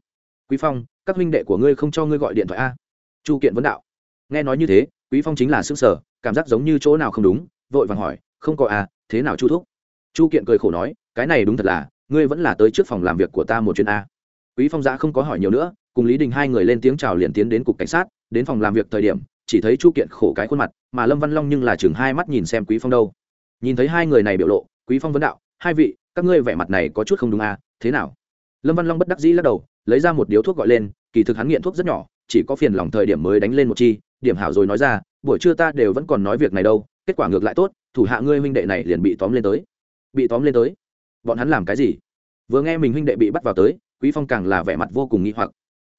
S1: Quý phong, các huynh đệ của ngươi không cho ngươi gọi điện thoại a? Chu kiện vấn đạo. Nghe nói như thế, quý phong chính là xương sở cảm giác giống như chỗ nào không đúng, vội vàng hỏi, không có à? thế nào chu thúc? Chu kiện cười khổ nói, cái này đúng thật là ngươi vẫn là tới trước phòng làm việc của ta một chuyến a. Quý phong giã không có hỏi nhiều nữa, cùng lý đình hai người lên tiếng chào liền tiến đến cục cảnh sát, đến phòng làm việc thời điểm, chỉ thấy chu kiện khổ cái khuôn mặt, mà lâm văn long nhưng là chừng hai mắt nhìn xem quý phong đâu. Nhìn thấy hai người này biểu lộ, quý phong vấn đạo, hai vị, các ngươi vẻ mặt này có chút không đúng à thế nào? Lâm văn long bất đắc dĩ lắc đầu, lấy ra một điếu thuốc gọi lên, kỳ thực hắn nghiện thuốc rất nhỏ, chỉ có phiền lòng thời điểm mới đánh lên một chi, điểm hảo rồi nói ra, buổi trưa ta đều vẫn còn nói việc này đâu, kết quả ngược lại tốt, thủ hạ ngươi huynh đệ này liền bị tóm lên tới. Bị tóm lên tới bọn hắn làm cái gì? Vừa nghe mình huynh đệ bị bắt vào tới, quý phong càng là vẻ mặt vô cùng nghi hoặc.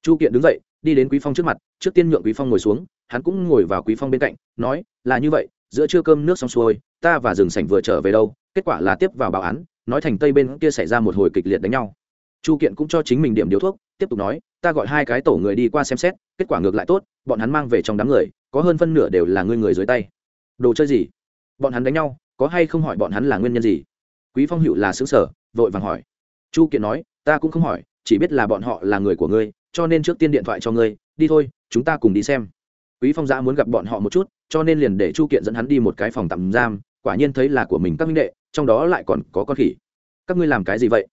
S1: Chu kiện đứng dậy, đi đến quý phong trước mặt, trước tiên nhượng quý phong ngồi xuống, hắn cũng ngồi vào quý phong bên cạnh, nói, là như vậy, giữa trưa cơm nước xong xuôi, ta và rừng sảnh vừa trở về đâu, kết quả là tiếp vào báo án, nói thành tây bên kia xảy ra một hồi kịch liệt đánh nhau. Chu kiện cũng cho chính mình điểm điếu thuốc, tiếp tục nói, ta gọi hai cái tổ người đi qua xem xét, kết quả ngược lại tốt, bọn hắn mang về trong đám người, có hơn phân nửa đều là ngươi người dưới tay. Đồ chơi gì? Bọn hắn đánh nhau, có hay không hỏi bọn hắn là nguyên nhân gì? Quý phong hữu là xứ sở, vội vàng hỏi. Chu kiện nói, ta cũng không hỏi, chỉ biết là bọn họ là người của ngươi, cho nên trước tiên điện thoại cho ngươi, đi thôi, chúng ta cùng đi xem. Quý phong giã muốn gặp bọn họ một chút, cho nên liền để chu kiện dẫn hắn đi một cái phòng tạm giam, quả nhiên thấy là của mình các minh đệ, trong đó lại còn có con khỉ. Các ngươi làm cái gì vậy?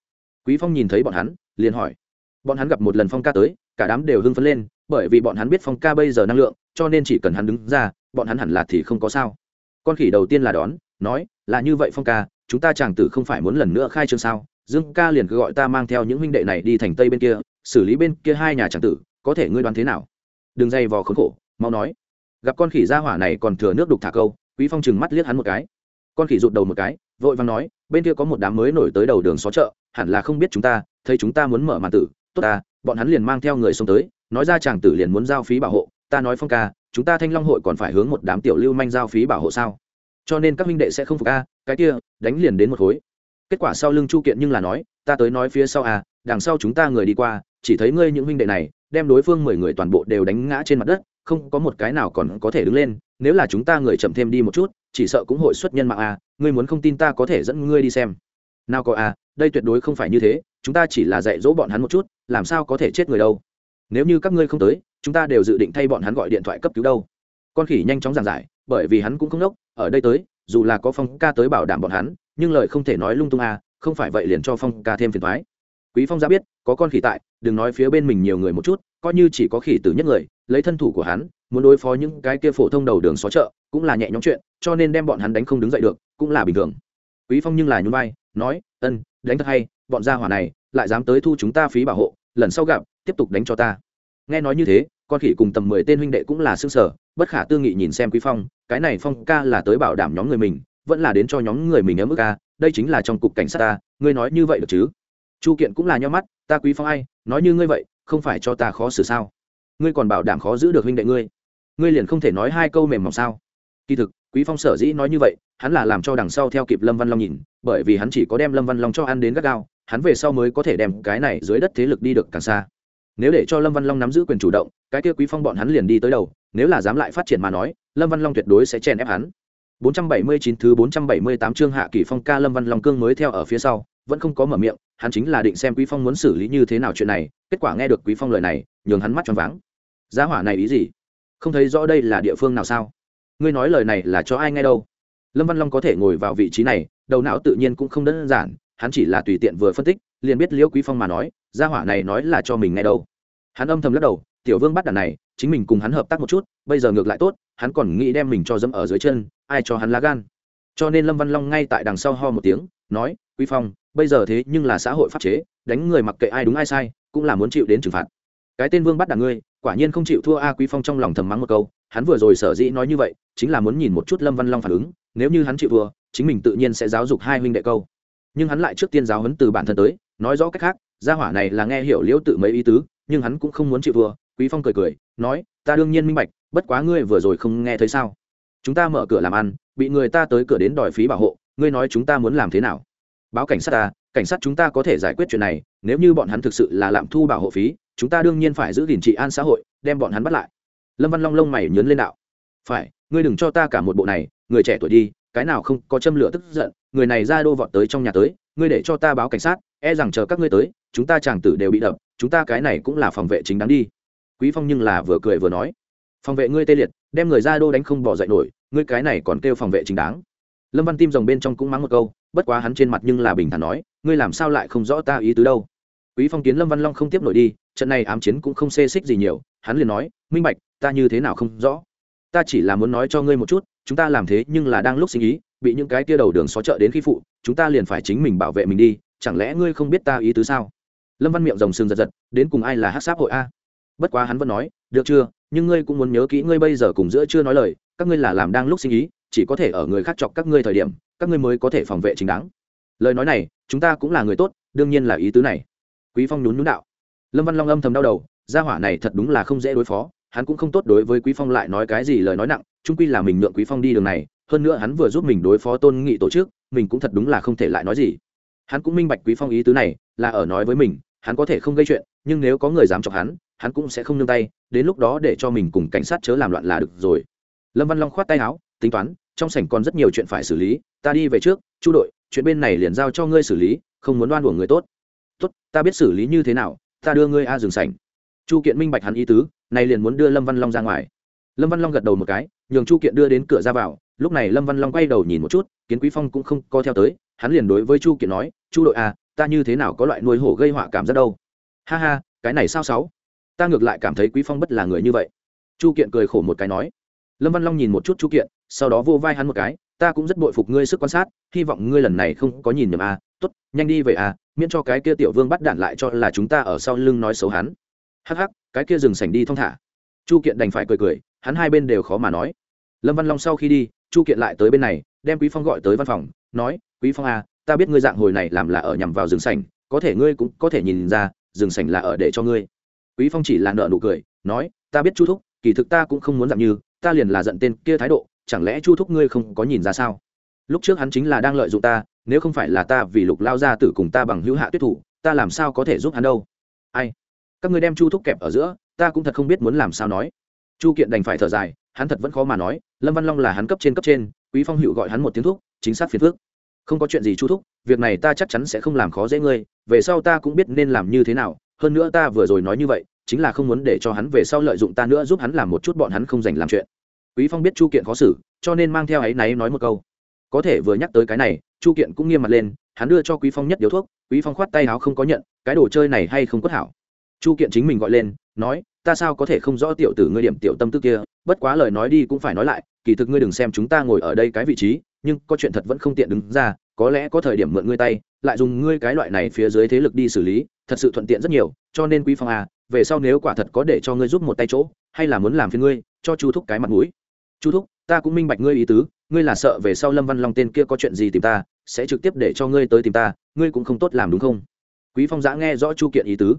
S1: Quý phong nhìn thấy bọn hắn, liền hỏi. Bọn hắn gặp một lần phong ca tới, cả đám đều hưng phấn lên, bởi vì bọn hắn biết phong ca bây giờ năng lượng, cho nên chỉ cần hắn đứng ra, bọn hắn hẳn là thì không có sao. Con khỉ đầu tiên là đón, nói, là như vậy phong ca chúng ta chàng tử không phải muốn lần nữa khai trương sao? Dương ca liền cứ gọi ta mang theo những huynh đệ này đi thành tây bên kia, xử lý bên kia hai nhà chàng tử, có thể ngươi đoán thế nào? Đừng dây vò khốn khổ, mau nói. Gặp con khỉ ra hỏa này còn thừa nước đục thả câu, quý phong chừng mắt liếc hắn một cái. Con khỉ rụt đầu một cái, vội vàng nói, bên kia có một đám mới nổi tới đầu đường xó chợ, hẳn là không biết chúng ta, thấy chúng ta muốn mở màn tử, tốt ta, bọn hắn liền mang theo người xông tới, nói ra chàng tử liền muốn giao phí bảo hộ, ta nói phong ca, chúng ta thanh long hội còn phải hướng một đám tiểu lưu manh giao phí bảo hộ sao? Cho nên các minh đệ sẽ không phục a cái kia, đánh liền đến một khối. Kết quả sau lưng chu kiện nhưng là nói, ta tới nói phía sau à đằng sau chúng ta người đi qua, chỉ thấy ngươi những huynh đệ này, đem đối phương mười người toàn bộ đều đánh ngã trên mặt đất, không có một cái nào còn có thể đứng lên, nếu là chúng ta người chậm thêm đi một chút, chỉ sợ cũng hội xuất nhân mạng à ngươi muốn không tin ta có thể dẫn ngươi đi xem. Nào có à đây tuyệt đối không phải như thế, chúng ta chỉ là dạy dỗ bọn hắn một chút, làm sao có thể chết người đâu. Nếu như các ngươi không tới, chúng ta đều dự định thay bọn hắn gọi điện thoại cấp cứu đâu. Con khỉ nhanh chóng giảng giải, bởi vì hắn cũng không đốc, ở đây tới dù là có phong ca tới bảo đảm bọn hắn nhưng lời không thể nói lung tung à, không phải vậy liền cho phong ca thêm phiền thoái quý phong ra biết có con khỉ tại đừng nói phía bên mình nhiều người một chút coi như chỉ có khỉ tử nhất người lấy thân thủ của hắn muốn đối phó những cái kia phổ thông đầu đường xó chợ cũng là nhẹ nhõm chuyện cho nên đem bọn hắn đánh không đứng dậy được cũng là bình thường. Quý phong nhưng là nhún vai nói ân đánh thật hay bọn gia hỏa này lại dám tới thu chúng ta phí bảo hộ lần sau gặp tiếp tục đánh cho ta. Nghe nói như thế con khỉ cùng tầm mười tên huynh đệ cũng là xương sở, bất khả tư nghị nhìn xem quý phong, cái này phong ca là tới bảo đảm nhóm người mình, vẫn là đến cho nhóm người mình ấm ức ca, đây chính là trong cục cảnh sát ta, ngươi nói như vậy được chứ? Chu kiện cũng là nho mắt, ta quý phong ai, nói như ngươi vậy, không phải cho ta khó xử sao? Ngươi còn bảo đảm khó giữ được huynh đệ ngươi. Ngươi liền không thể nói hai câu mềm mỏng sao? Kỳ thực, quý phong sở dĩ nói như vậy, hắn là làm cho đằng sau theo kịp lâm văn long nhìn, bởi vì hắn chỉ có đem lâm văn long cho ăn đến gắt gao, hắn về sau mới có thể đem cái này dưới đất thế lực đi được càng xa nếu để cho lâm văn long nắm giữ quyền chủ động, cái kia quý phong bọn hắn liền đi tới đầu, nếu là dám lại phát triển mà nói, lâm văn long tuyệt đối sẽ chèn ép hắn. 479 thứ 478 chương hạ kỳ phong ca lâm văn long cương mới theo ở phía sau, vẫn không có mở miệng, hắn chính là định xem quý phong muốn xử lý như thế nào chuyện này, kết quả nghe được quý phong lời này, nhường hắn mắt choáng váng. Giá hỏa này ý gì? Không thấy rõ đây là địa phương nào sao? Ngươi nói lời này là cho ai nghe đâu? Lâm văn long có thể ngồi vào vị trí này, đầu não tự nhiên cũng không đơn giản hắn chỉ là tùy tiện vừa phân tích, liền biết liễu quý phong mà nói, gia hỏa này nói là cho mình nghe đâu. Hắn âm thầm lắc đầu, tiểu vương bắt đàn này, chính mình cùng hắn hợp tác một chút, bây giờ ngược lại tốt, hắn còn nghĩ đem mình cho dẫm ở dưới chân, ai cho hắn lá gan? Cho nên lâm văn long ngay tại đằng sau ho một tiếng, nói, quý phong, bây giờ thế nhưng là xã hội pháp chế, đánh người mặc kệ ai đúng ai sai, cũng là muốn chịu đến trừng phạt. Cái tên vương bắt đàn ngươi, quả nhiên không chịu thua a quý phong trong lòng thầm mắng một câu, hắn vừa rồi sở dĩ nói như vậy, chính là muốn nhìn một chút lâm văn long phản ứng, nếu như hắn chịu thua, chính mình tự nhiên sẽ giáo dục hai huynh đệ câu nhưng hắn lại trước tiên giáo huấn từ bản thân tới, nói rõ cách khác, gia hỏa này là nghe hiểu liễu tự mấy ý tứ, nhưng hắn cũng không muốn chịu vừa. quý phong cười cười, nói, ta đương nhiên minh bạch, bất quá ngươi vừa rồi không nghe thấy sao chúng ta mở cửa làm ăn, bị người ta tới cửa đến đòi phí bảo hộ, ngươi nói chúng ta muốn làm thế nào báo cảnh sát ta, cảnh sát chúng ta có thể giải quyết chuyện này, nếu như bọn hắn thực sự là lạm thu bảo hộ phí, chúng ta đương nhiên phải giữ gìn trị an xã hội, đem bọn hắn bắt lại lâm văn long lông mày nhớn lên đạo, phải, ngươi đừng cho ta cả một bộ này, người trẻ tuổi đi, cái nào không có châm lửa tức giận người này ra đô vọt tới trong nhà tới, ngươi để cho ta báo cảnh sát e rằng chờ các ngươi tới, chúng ta chàng tử đều bị đập, chúng ta cái này cũng là phòng vệ chính đáng đi. Quý phong nhưng là vừa cười vừa nói, phòng vệ ngươi tê liệt, đem người ra đô đánh không bỏ dậy nổi, ngươi cái này còn kêu phòng vệ chính đáng. Lâm văn tim rồng bên trong cũng mắng một câu, bất quá hắn trên mặt nhưng là bình thản nói, ngươi làm sao lại không rõ ta ý tứ đâu? Quý phong kiến lâm văn long không tiếp nổi đi, trận này ám chiến cũng không xê xích gì nhiều, hắn liền nói, minh bạch, ta như thế nào không rõ? Ta chỉ là muốn nói cho ngươi một chút, chúng ta làm thế nhưng là đang lúc sinh ý bị những cái kia đầu đường xó chợ đến khi phụ, chúng ta liền phải chính mình bảo vệ mình đi, chẳng lẽ ngươi không biết ta ý tứ sao? Lâm văn miệng rồng sừng giật giật, đến cùng ai là hát sáp hội a? Bất quá hắn vẫn nói, được chưa, nhưng ngươi cũng muốn nhớ kỹ ngươi bây giờ cùng giữa chưa nói lời, các ngươi là làm đang lúc sinh ý, chỉ có thể ở người khác chọc các ngươi thời điểm, các ngươi mới có thể phòng vệ chính đáng. Lời nói này, chúng ta cũng là người tốt, đương nhiên là ý tứ này. Quý phong nhún nhún đạo. Lâm văn long âm thầm đau đầu, gia hỏa này thật đúng là không dễ đối phó, hắn cũng không tốt đối với quý phong lại nói cái gì lời nói nặng, chung quy là mình nhượng quý phong đi đường này hơn nữa hắn vừa giúp mình đối phó tôn nghị tổ chức, mình cũng thật đúng là không thể lại nói gì. Hắn cũng minh bạch quý phong ý tứ này, là ở nói với mình, hắn có thể không gây chuyện, nhưng nếu có người dám chọc hắn hắn cũng sẽ không nương tay, đến lúc đó để cho mình cùng cảnh sát chớ làm loạn là được rồi. Lâm văn long khoát tay áo, tính toán, trong sảnh còn rất nhiều chuyện phải xử lý, ta đi về trước, chu đội, chuyện bên này liền giao cho ngươi xử lý, không muốn đoan đuổi người tốt. Tốt, ta biết xử lý như thế nào, ta đưa ngươi a dừng sảnh. Chu kiện minh bạch hắn ý tứ này liền muốn đưa lâm văn long ra ngoài. Lâm văn long gật đầu một cái nhường chu kiện đưa đến cửa ra vào. Lúc này lâm văn long quay đầu nhìn một chút, kiến quý phong cũng không co theo tới. Hắn liền đối với chu kiện nói, chu đội à ta như thế nào có loại nuôi hổ gây họa cảm giác đâu? Ha ha, cái này sao sáu? Ta ngược lại cảm thấy quý phong bất là người như vậy. Chu kiện cười khổ một cái nói. Lâm văn long nhìn một chút chu kiện, sau đó vô vai hắn một cái, ta cũng rất bội phục ngươi sức quan sát, hy vọng ngươi lần này không có nhìn nhầm à. Tốt, nhanh đi về à miễn cho cái kia tiểu vương bắt đạn lại cho là chúng ta ở sau lưng nói xấu hắn. Hắc hắc, cái kia dừng sảnh đi thong thả. Chu kiện đành phải cười cười hắn hai bên đều khó mà nói. Lâm văn long sau khi đi, chu kiện lại tới bên này, đem quý phong gọi tới văn phòng, nói, quý phong à ta biết ngươi dạng hồi này làm là ở nhằm vào rừng sảnh, có thể ngươi cũng có thể nhìn ra, rừng sảnh là ở để cho ngươi. Quý phong chỉ là nợ nụ cười, nói, ta biết chu thúc, kỳ thực ta cũng không muốn dạng như, ta liền là giận tên kia thái độ, chẳng lẽ chu thúc ngươi không có nhìn ra sao? Lúc trước hắn chính là đang lợi dụng ta, nếu không phải là ta vì lục lao ra tử cùng ta bằng hữu hạ tuyết thủ, ta làm sao có thể giúp hắn đâu? Ai, các ngươi đem chu thúc kẹp ở giữa, ta cũng thật không biết muốn làm sao nói chu kiện đành phải thở dài, hắn thật vẫn khó mà nói, lâm văn long là hắn cấp trên cấp trên, quý phong hữu gọi hắn một tiếng thúc, chính xác phiền phước không có chuyện gì chu thúc, việc này ta chắc chắn sẽ không làm khó dễ ngươi, về sau ta cũng biết nên làm như thế nào, hơn nữa ta vừa rồi nói như vậy, chính là không muốn để cho hắn về sau lợi dụng ta nữa giúp hắn làm một chút bọn hắn không dành làm chuyện. Quý phong biết chu kiện khó xử, cho nên mang theo ấy náy nói một câu. Có thể vừa nhắc tới cái này, chu kiện cũng nghiêm mặt lên, hắn đưa cho quý phong nhất điếu thuốc, quý phong khoát tay áo không có nhận, cái đồ chơi này hay không quất hảo. Chu kiện chính mình gọi lên, nói ta sao có thể không rõ tiểu tử ngươi điểm tiểu tâm tư kia, bất quá lời nói đi cũng phải nói lại, kỳ thực ngươi đừng xem chúng ta ngồi ở đây cái vị trí, nhưng có chuyện thật vẫn không tiện đứng ra, có lẽ có thời điểm mượn ngươi tay, lại dùng ngươi cái loại này phía dưới thế lực đi xử lý, thật sự thuận tiện rất nhiều, cho nên quý phong à về sau nếu quả thật có để cho ngươi giúp một tay chỗ, hay là muốn làm phiền ngươi, cho chu thúc cái mặt mũi. Chu thúc, ta cũng minh bạch ngươi ý tứ, ngươi là sợ về sau lâm văn long tên kia có chuyện gì tìm ta, sẽ trực tiếp để cho ngươi tới tìm ta, ngươi cũng không tốt làm đúng không? Quý phong giã nghe rõ chu kiện ý tứ.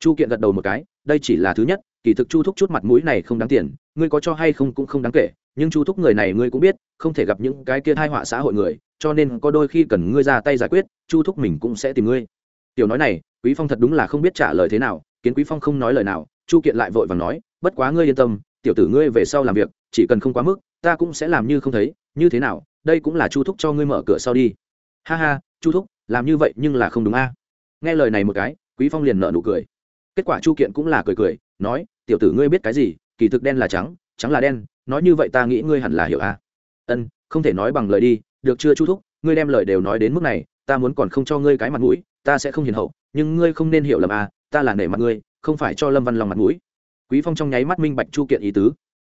S1: Chu kiện gật đầu một cái, đây chỉ là thứ nhất kỳ thực chu thúc chút mặt mũi này không đáng tiền, ngươi có cho hay không cũng không đáng kể, nhưng chu thúc người này ngươi cũng biết, không thể gặp những cái kia thai họa xã hội người, cho nên có đôi khi cần ngươi ra tay giải quyết, chu thúc mình cũng sẽ tìm ngươi. Tiểu nói này, quý phong thật đúng là không biết trả lời thế nào, kiến quý phong không nói lời nào, chu kiện lại vội vàng nói, bất quá ngươi yên tâm, tiểu tử ngươi về sau làm việc, chỉ cần không quá mức, ta cũng sẽ làm như không thấy, như thế nào, đây cũng là chu thúc cho ngươi mở cửa sau đi. Ha ha, chu thúc, làm như vậy nhưng là không đúng a. Nghe lời này một cái, quý phong liền nợ nụ cười. Kết quả chu kiện cũng là cười cười nói, tiểu tử ngươi biết cái gì? Kỳ thực đen là trắng trắng là đen, nói như vậy ta nghĩ ngươi hẳn là hiểu a ân, không thể nói bằng lời đi, được chưa chu thúc? Ngươi đem lời đều nói đến mức này, ta muốn còn không cho ngươi cái mặt mũi, ta sẽ không hiền hậu, nhưng ngươi không nên hiểu lầm a ta là nể mặt ngươi, không phải cho lâm văn lòng mặt mũi. Quý phong trong nháy mắt minh bạch chu kiện ý tứ.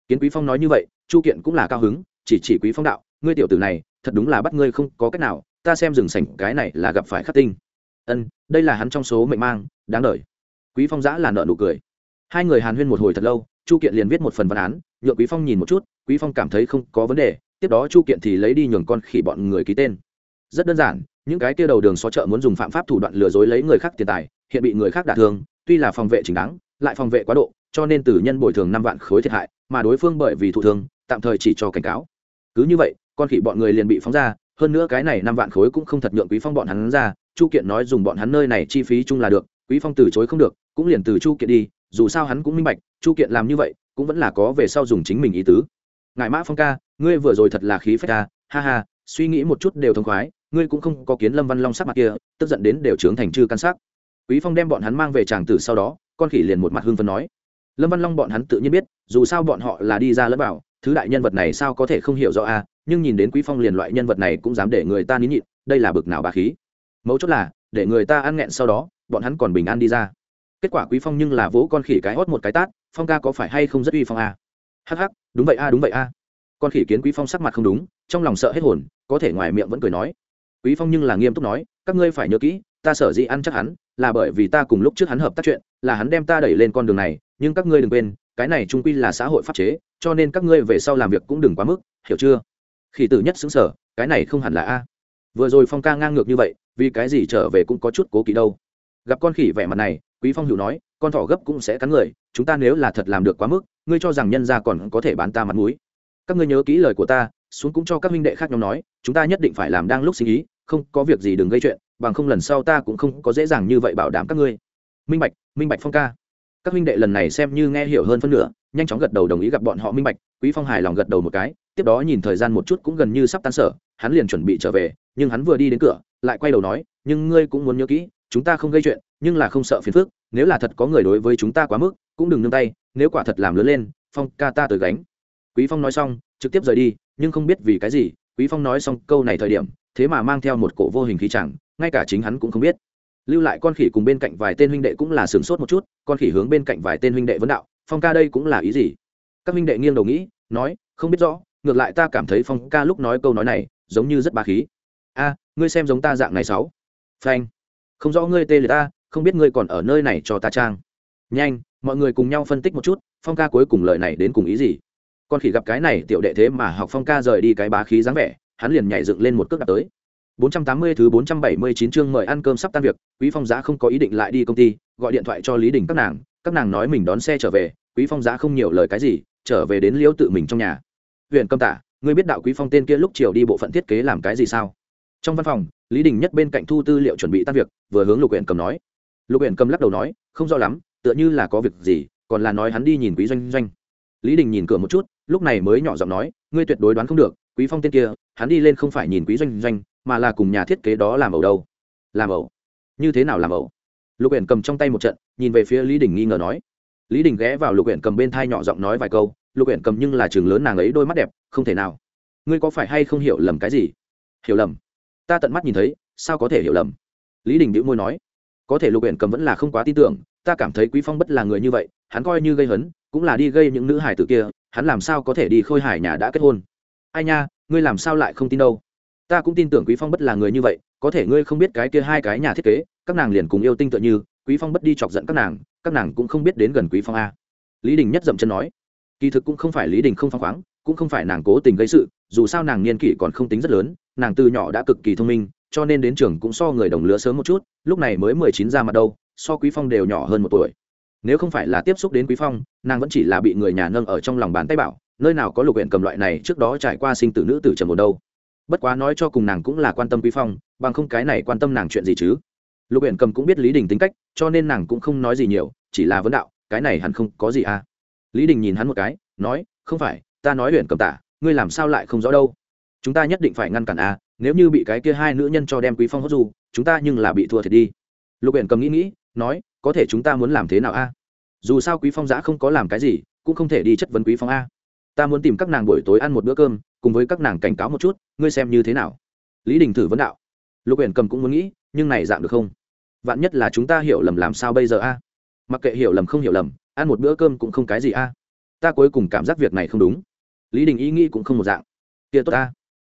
S1: Kiến quý phong nói như vậy, chu kiện cũng là cao hứng, chỉ chỉ quý phong đạo, ngươi tiểu tử này, thật đúng là bắt ngươi không có cách nào, ta xem rừng sảnh cái này là gặp phải khắc tinh. Ân, đây là hắn trong số mệnh mang, đáng đời. Quý phong giã là nợ nụ cười hai người hàn huyên một hồi thật lâu, chu kiện liền viết một phần văn án, nhượng quý phong nhìn một chút, quý phong cảm thấy không có vấn đề, tiếp đó chu kiện thì lấy đi nhường con khỉ bọn người ký tên. Rất đơn giản, những cái kia đầu đường xó chợ muốn dùng phạm pháp thủ đoạn lừa dối lấy người khác tiền tài, hiện bị người khác đả thương, tuy là phòng vệ chính đáng, lại phòng vệ quá độ, cho nên tử nhân bồi thường năm vạn khối thiệt hại, mà đối phương bởi vì thụ thương, tạm thời chỉ cho cảnh cáo. Cứ như vậy, con khỉ bọn người liền bị phóng ra, hơn nữa cái này năm vạn khối cũng không thật nhượng quý phong bọn hắn ra, chu kiện nói dùng bọn hắn nơi này chi phí chung là được, quý phong từ chối không được, cũng liền từ chu kiện đi dù sao hắn cũng minh bạch, chu kiện làm như vậy, cũng vẫn là có về sau dùng chính mình ý tứ. Ngài mã phong ca, ngươi vừa rồi thật là khí phách ca ha ha, suy nghĩ một chút đều thông khoái, ngươi cũng không có kiến lâm văn long sắc mặt kia, tức giận đến đều trướng thành chư căn sắc. Quý phong đem bọn hắn mang về tràng tử sau đó, con khỉ liền một mặt hưng phấn nói. Lâm văn long bọn hắn tự nhiên biết, dù sao bọn họ là đi ra lẫn bảo thứ đại nhân vật này sao có thể không hiểu rõ a, nhưng nhìn đến quý phong liền loại nhân vật này cũng dám để người ta nín nhịn, đây là bực nào bà khí. Mấu chốt là, để người ta ăn nghẹn sau đó, bọn hắn còn bình an đi ra kết quả quý phong nhưng là vỗ con khỉ cái hót một cái tát, phong ca có phải hay không rất uy phong a hắc hắc, đúng vậy a đúng vậy a con khỉ kiến quý phong sắc mặt không đúng, trong lòng sợ hết hồn, có thể ngoài miệng vẫn cười nói. Quý phong nhưng là nghiêm túc nói, các ngươi phải nhớ kỹ, ta sở dĩ ăn chắc hắn, là bởi vì ta cùng lúc trước hắn hợp tác chuyện, là hắn đem ta đẩy lên con đường này, nhưng các ngươi đừng quên, cái này trung quy là xã hội pháp chế, cho nên các ngươi về sau làm việc cũng đừng quá mức, hiểu chưa? Khỉ tử nhất xứng sở cái này không hẳn là a. Vừa rồi phong ca ngang ngược như vậy, vì cái gì trở về cũng có chút cố kỵ đâu. Gặp con khỉ vẻ mặt này quý phong hữu nói, con thỏ gấp cũng sẽ cắn người, chúng ta nếu là thật làm được quá mức, ngươi cho rằng nhân gia còn có thể bán ta mặt mũi. Các ngươi nhớ kỹ lời của ta, xuống cũng cho các minh đệ khác nhóm nói, chúng ta nhất định phải làm đang lúc sinh ý, không có việc gì đừng gây chuyện, bằng không lần sau ta cũng không có dễ dàng như vậy bảo đảm các ngươi. Minh bạch minh bạch phong ca. Các huynh đệ lần này xem như nghe hiểu hơn phân nửa, nhanh chóng gật đầu đồng ý gặp bọn họ minh bạch, quý phong hài lòng gật đầu một cái, tiếp đó nhìn thời gian một chút cũng gần như sắp tan sở, hắn liền chuẩn bị trở về, nhưng hắn vừa đi đến cửa, lại quay đầu nói, nhưng ngươi cũng muốn nhớ kỹ, chúng ta không gây chuyện nhưng là không sợ phiền phức, nếu là thật có người đối với chúng ta quá mức, cũng đừng nương tay, nếu quả thật làm lớn lên, phong ca ta tới gánh. Quý phong nói xong, trực tiếp rời đi, nhưng không biết vì cái gì, quý phong nói xong câu này thời điểm, thế mà mang theo một cổ vô hình khí chẳng, ngay cả chính hắn cũng không biết. Lưu lại con khỉ cùng bên cạnh vài tên huynh đệ cũng là sửng sốt một chút, con khỉ hướng bên cạnh vài tên huynh đệ vấn đạo, phong ca đây cũng là ý gì? Các huynh đệ nghiêng đầu nghĩ, nói, không biết rõ, ngược lại ta cảm thấy phong ca lúc nói câu nói này, giống như rất ba khí. A, ngươi xem giống ta dạng này sáu. Phanh, không rõ ngươi tê liệt ta không biết ngươi còn ở nơi này cho ta trang nhanh mọi người cùng nhau phân tích một chút phong ca cuối cùng lời này đến cùng ý gì con khỉ gặp cái này tiểu đệ thế mà học phong ca rời đi cái bá khí dáng vẻ hắn liền nhảy dựng lên một cước đạp tới 480 thứ 479 chương mời ăn cơm sắp tan việc, Quý Phong Giá không có ý định lại đi công ty, gọi điện thoại cho Lý Đình các nàng, các nàng nói mình đón xe trở về, Quý Phong Giá không nhiều lời cái gì, trở về đến Liễu tự mình trong nhà. Huyền Câm Tả, ngươi biết đạo Quý Phong tên kia lúc chiều đi bộ phận thiết kế làm cái gì sao? Trong văn phòng, Lý Đình nhất bên cạnh thu tư liệu chuẩn bị tan việc, vừa hướng Lục Uyển Cầm nói. Lục Uyển Cầm lắc đầu nói, không rõ lắm, tựa như là có việc gì, còn là nói hắn đi nhìn Quý Doanh Doanh. Lý Đình nhìn cửa một chút, lúc này mới nhỏ giọng nói, ngươi tuyệt đối đoán không được, Quý Phong tên kia, hắn đi lên không phải nhìn Quý Doanh Doanh, mà là cùng nhà thiết kế đó làm ẩu đâu. Làm ẩu? Như thế nào làm ẩu? Lục uyển cầm trong tay một trận nhìn về phía lý đình nghi ngờ nói. Lý đình ghé vào lục uyển cầm bên thai nhỏ giọng nói vài câu lục uyển cầm nhưng là trường lớn nàng ấy đôi mắt đẹp không thể nào. Ngươi có phải hay không hiểu lầm cái gì? Hiểu lầm? Ta tận mắt nhìn thấy sao có thể hiểu lầm? Lý đình đĩu môi nói có thể lục uyển cầm vẫn là không quá tin tưởng, ta cảm thấy quý phong bất là người như vậy, hắn coi như gây hấn, cũng là đi gây những nữ hải tử kia, hắn làm sao có thể đi khôi hải nhà đã kết hôn? Ai nha, ngươi làm sao lại không tin đâu? Ta cũng tin tưởng quý phong bất là người như vậy, có thể ngươi không biết cái kia hai cái nhà thiết kế, các nàng liền cùng yêu tinh tựa như, quý phong bất đi chọc giận các nàng các nàng cũng không biết đến gần quý phong a. Lý đình nhất dậm chân nói, kỳ thực cũng không phải lý đình không phăng khoáng, cũng không phải nàng cố tình gây sự, dù sao nàng niên kỷ còn không tính rất lớn, nàng từ nhỏ đã cực kỳ thông minh cho nên đến trường cũng so người đồng lứa sớm một chút, lúc này mới mười chín ra mặt đâu, so quý phong đều nhỏ hơn một tuổi. Nếu không phải là tiếp xúc đến quý phong, nàng vẫn chỉ là bị người nhà nâng ở trong lòng bàn tay bảo, nơi nào có lục huyện cầm loại này trước đó trải qua sinh tử nữ tử trầm một đâu. Bất quá nói cho cùng nàng cũng là quan tâm quý phong, bằng không cái này quan tâm nàng chuyện gì chứ? Lục huyện cầm cũng biết lý đình tính cách, cho nên nàng cũng không nói gì nhiều, chỉ là vấn đạo, cái này hẳn không có gì à. Lý đình nhìn hắn một cái, nói, không phải, ta nói huyện cầm tả, ngươi làm sao lại không rõ đâu? Chúng ta nhất định phải ngăn cản à nếu như bị cái kia hai nữ nhân cho đem quý phong hốt du chúng ta nhưng là bị thua thiệt đi. Lục huyện cầm nghĩ nghĩ, nói, có thể chúng ta muốn làm thế nào a? Dù sao quý phong giã không có làm cái gì, cũng không thể đi chất vấn quý phong a. Ta muốn tìm các nàng buổi tối ăn một bữa cơm, cùng với các nàng cảnh cáo một chút, ngươi xem như thế nào? Lý đình thử vấn đạo. Lục huyện cầm cũng muốn nghĩ, nhưng này dạng được không? Vạn nhất là chúng ta hiểu lầm làm sao bây giờ a? Mặc kệ hiểu lầm không hiểu lầm, ăn một bữa cơm cũng không cái gì a. Ta cuối cùng cảm giác việc này không đúng. Lý đình ý nghĩ cũng không một dạng. Kia tốt ta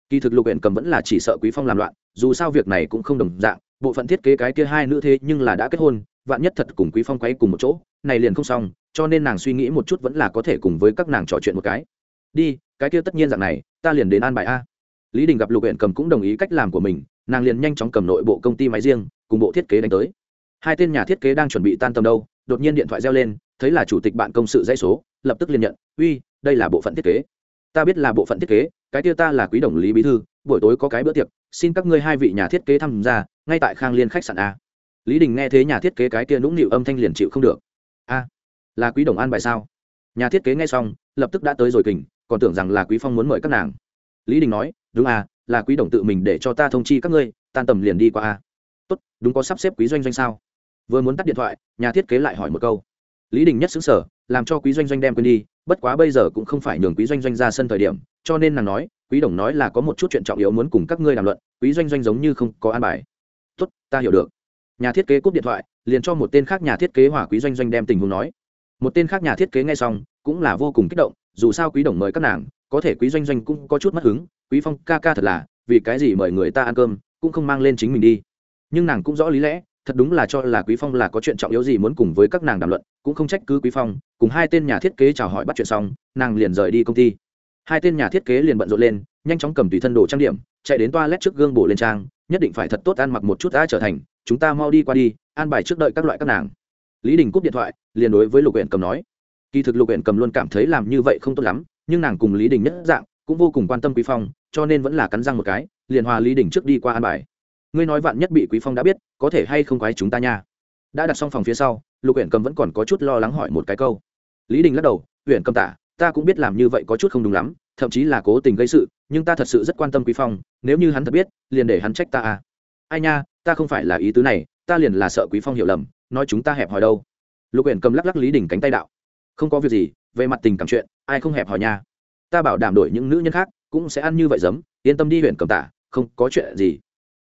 S1: kỳ thực lục huyện cầm vẫn là chỉ sợ quý phong làm loạn, dù sao việc này cũng không đồng dạng, bộ phận thiết kế cái kia hai nữ thế nhưng là đã kết hôn, vạn nhất thật cùng quý phong quay cùng một chỗ, này liền không xong, cho nên nàng suy nghĩ một chút vẫn là có thể cùng với các nàng trò chuyện một cái. Đi, cái kia tất nhiên dạng này, ta liền đến an bài a. Lý đình gặp lục huyện cầm cũng đồng ý cách làm của mình, nàng liền nhanh chóng cầm nội bộ công ty máy riêng, cùng bộ thiết kế đánh tới. Hai tên nhà thiết kế đang chuẩn bị tan tầm đâu, đột nhiên điện thoại reo lên, thấy là chủ tịch bạn công sự dãy số, lập tức liền nhận, uy, đây là bộ phận thiết kế ta biết là bộ phận thiết kế, cái kia ta là quý đồng lý bí thư, buổi tối có cái bữa tiệc, xin các ngươi hai vị nhà thiết kế tham gia, ngay tại khang liên khách sạn a. Lý đình nghe thế nhà thiết kế cái kia nũng nịu âm thanh liền chịu không được. A, là quý đồng an bài sao? Nhà thiết kế nghe xong, lập tức đã tới rồi kình, còn tưởng rằng là quý phong muốn mời các nàng. Lý đình nói, đúng à là quý đồng tự mình để cho ta thông chi các ngươi, tan tầm liền đi qua a. Tốt, đúng có sắp xếp quý doanh doanh sao? Vừa muốn tắt điện thoại, nhà thiết kế lại hỏi một câu. Lý đình nhất xứng sở làm cho quý doanh doanh đem quên đi, bất quá bây giờ cũng không phải nhường quý doanh doanh ra sân thời điểm, cho nên nàng nói, quý đồng nói là có một chút chuyện trọng yếu muốn cùng các ngươi đàm luận, quý doanh doanh giống như không có an bài. Tốt, ta hiểu được. Nhà thiết kế cúp điện thoại, liền cho một tên khác nhà thiết kế hỏa quý doanh doanh đem tình huống nói. Một tên khác nhà thiết kế nghe xong, cũng là vô cùng kích động, dù sao quý đồng mời các nàng, có thể quý doanh doanh cũng có chút mất hứng, quý phong ca ca thật là, vì cái gì mời người ta ăn cơm, cũng không mang lên chính mình đi. Nhưng nàng cũng rõ lý lẽ thật đúng là cho là quý phong là có chuyện trọng yếu gì muốn cùng với các nàng đàm luận, cũng không trách cứ quý phong, cùng hai tên nhà thiết kế chào hỏi bắt chuyện xong, nàng liền rời đi công ty. Hai tên nhà thiết kế liền bận rộn lên, nhanh chóng cầm tùy thân đồ trang điểm, chạy đến toilet trước gương bổ lên trang, nhất định phải thật tốt ăn mặc một chút đã trở thành, chúng ta mau đi qua đi, an bài trước đợi các loại các nàng. Lý đình cúp điện thoại, liền đối với lục huyện cầm nói. Kỳ thực lục huyện cầm luôn cảm thấy làm như vậy không tốt lắm, nhưng nàng cùng lý đình nhất dạng, cũng vô cùng quan tâm quý phong, cho nên vẫn là cắn răng một cái, liền hòa lý đình trước đi qua an bài ngươi nói vạn nhất bị quý phong đã biết, có thể hay không quái chúng ta nha? Đã đặt xong phòng phía sau, lục huyện cầm vẫn còn có chút lo lắng hỏi một cái câu. Lý đình lắc đầu huyện cầm tả, ta cũng biết làm như vậy có chút không đúng lắm, thậm chí là cố tình gây sự, nhưng ta thật sự rất quan tâm quý phong, nếu như hắn thật biết, liền để hắn trách ta à. Ai nha, ta không phải là ý tứ này, ta liền là sợ quý phong hiểu lầm, nói chúng ta hẹp hòi đâu. Lục huyện cầm lắc lắc lý đình cánh tay đạo. Không có việc gì, về mặt tình cảm chuyện, ai không hẹp hòi nha. Ta bảo đảm đổi những nữ nhân khác, cũng sẽ ăn như vậy giấm, yên tâm đi huyện cầm tả, không có chuyện gì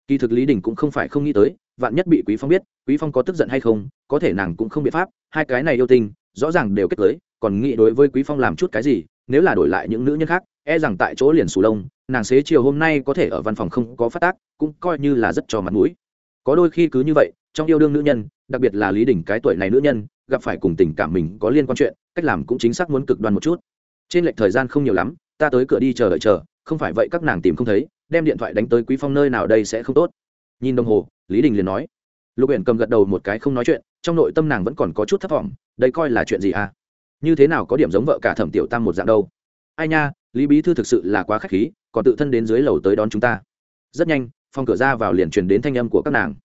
S1: kỳ thực lý đình cũng không phải không nghĩ tới, vạn nhất bị quý phong biết, quý phong có tức giận hay không, có thể nàng cũng không biện pháp, hai cái này yêu tình rõ ràng đều kết cưới còn nghĩ đối với quý phong làm chút cái gì, nếu là đổi lại những nữ nhân khác e rằng tại chỗ liền sù lông, nàng xế chiều hôm nay có thể ở văn phòng không có phát tác, cũng coi như là rất cho mặt mũi. Có đôi khi cứ như vậy, trong yêu đương nữ nhân, đặc biệt là lý đình cái tuổi này nữ nhân, gặp phải cùng tình cảm mình có liên quan chuyện, cách làm cũng chính xác muốn cực đoan một chút. Trên lệch thời gian không nhiều lắm, ta tới cửa đi chờ đợi chờ, không phải vậy các nàng tìm không thấy đem điện thoại đánh tới quý phong nơi nào đây sẽ không tốt. Nhìn đồng hồ, lý đình liền nói. Lục huyện cầm gật đầu một cái không nói chuyện, trong nội tâm nàng vẫn còn có chút thất vọng đây coi là chuyện gì à? Như thế nào có điểm giống vợ cả thẩm tiểu tam một dạng đâu? Ai nha, lý bí thư thực sự là quá khách khí, còn tự thân đến dưới lầu tới đón chúng ta. Rất nhanh, phòng cửa ra vào liền truyền đến thanh âm của các nàng.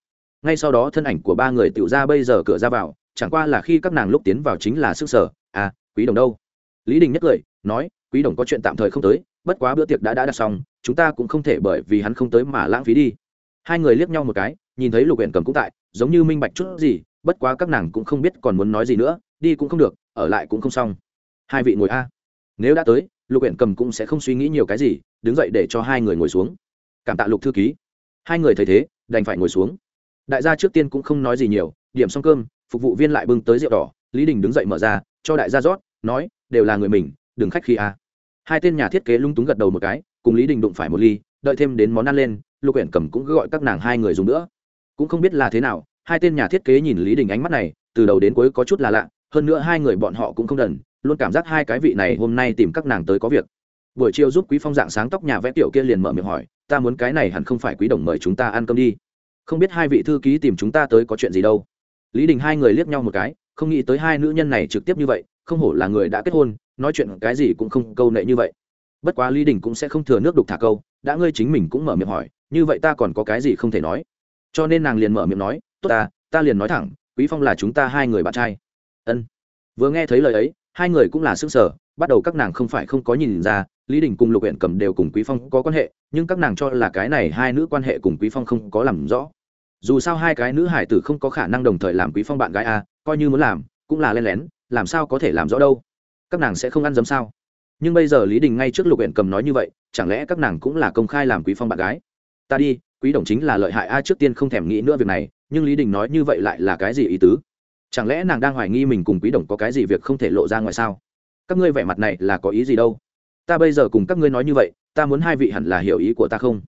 S1: Ngay sau đó thân ảnh của ba người tiểu ra bây giờ cửa ra vào, chẳng qua là khi các nàng lúc tiến vào chính là sức sở à quý đồng đâu? Lý đình nhất cười, nói, quý đồng có chuyện tạm thời không tới bất quá bữa tiệc đã đã đặt xong, chúng ta cũng không thể bởi vì hắn không tới mà lãng phí đi. Hai người liếc nhau một cái, nhìn thấy lục huyện cầm cũng tại, giống như minh bạch chút gì, bất quá các nàng cũng không biết còn muốn nói gì nữa, đi cũng không được, ở lại cũng không xong. Hai vị ngồi a. Nếu đã tới, lục huyện cầm cũng sẽ không suy nghĩ nhiều cái gì, đứng dậy để cho hai người ngồi xuống. Cảm tạ lục thư ký. Hai người thấy thế, đành phải ngồi xuống. Đại gia trước tiên cũng không nói gì nhiều, điểm xong cơm, phục vụ viên lại bưng tới rượu đỏ, lý đình đứng dậy mở ra, cho đại gia rót, nói, đều là người mình, đừng khách khi a hai tên nhà thiết kế lung túng gật đầu một cái, cùng lý đình đụng phải một ly, đợi thêm đến món ăn lên, lục huyện cầm cũng gọi các nàng hai người dùng nữa. Cũng không biết là thế nào, hai tên nhà thiết kế nhìn lý đình ánh mắt này, từ đầu đến cuối có chút là lạ, hơn nữa hai người bọn họ cũng không đần, luôn cảm giác hai cái vị này hôm nay tìm các nàng tới có việc. Buổi chiều giúp quý phong dạng sáng tóc nhà vẽ tiểu kia liền mở miệng hỏi, ta muốn cái này hẳn không phải quý đồng mời chúng ta ăn cơm đi. Không biết hai vị thư ký tìm chúng ta tới có chuyện gì đâu. Lý đình hai người liếc nhau một cái, không nghĩ tới hai nữ nhân này trực tiếp như vậy, không hổ là người đã kết hôn nói chuyện cái gì cũng không câu nệ như vậy. Bất quá lý đình cũng sẽ không thừa nước đục thả câu, đã ngươi chính mình cũng mở miệng hỏi, như vậy ta còn có cái gì không thể nói. Cho nên nàng liền mở miệng nói, tốt ta ta liền nói thẳng, quý phong là chúng ta hai người bạn trai. Ân. Vừa nghe thấy lời ấy, hai người cũng là xương sở bắt đầu các nàng không phải không có nhìn ra, lý đình cùng lục huyện cầm đều cùng quý phong có quan hệ, nhưng các nàng cho là cái này hai nữ quan hệ cùng quý phong không có làm rõ. Dù sao hai cái nữ hải tử không có khả năng đồng thời làm quý phong bạn gái a, coi như muốn làm, cũng là len lén, làm sao có thể làm rõ đâu các nàng sẽ không ăn dấm sao? Nhưng bây giờ lý đình ngay trước lục huyện cầm nói như vậy, chẳng lẽ các nàng cũng là công khai làm quý phong bạn gái? Ta đi, quý đồng chính là lợi hại, ai trước tiên không thèm nghĩ nữa việc này, nhưng lý đình nói như vậy lại là cái gì ý tứ? Chẳng lẽ nàng đang hoài nghi mình cùng quý đồng có cái gì việc không thể lộ ra ngoài sao? Các ngươi vẻ mặt này là có ý gì đâu? Ta bây giờ cùng các ngươi nói như vậy, ta muốn hai vị hẳn là hiểu ý của ta không?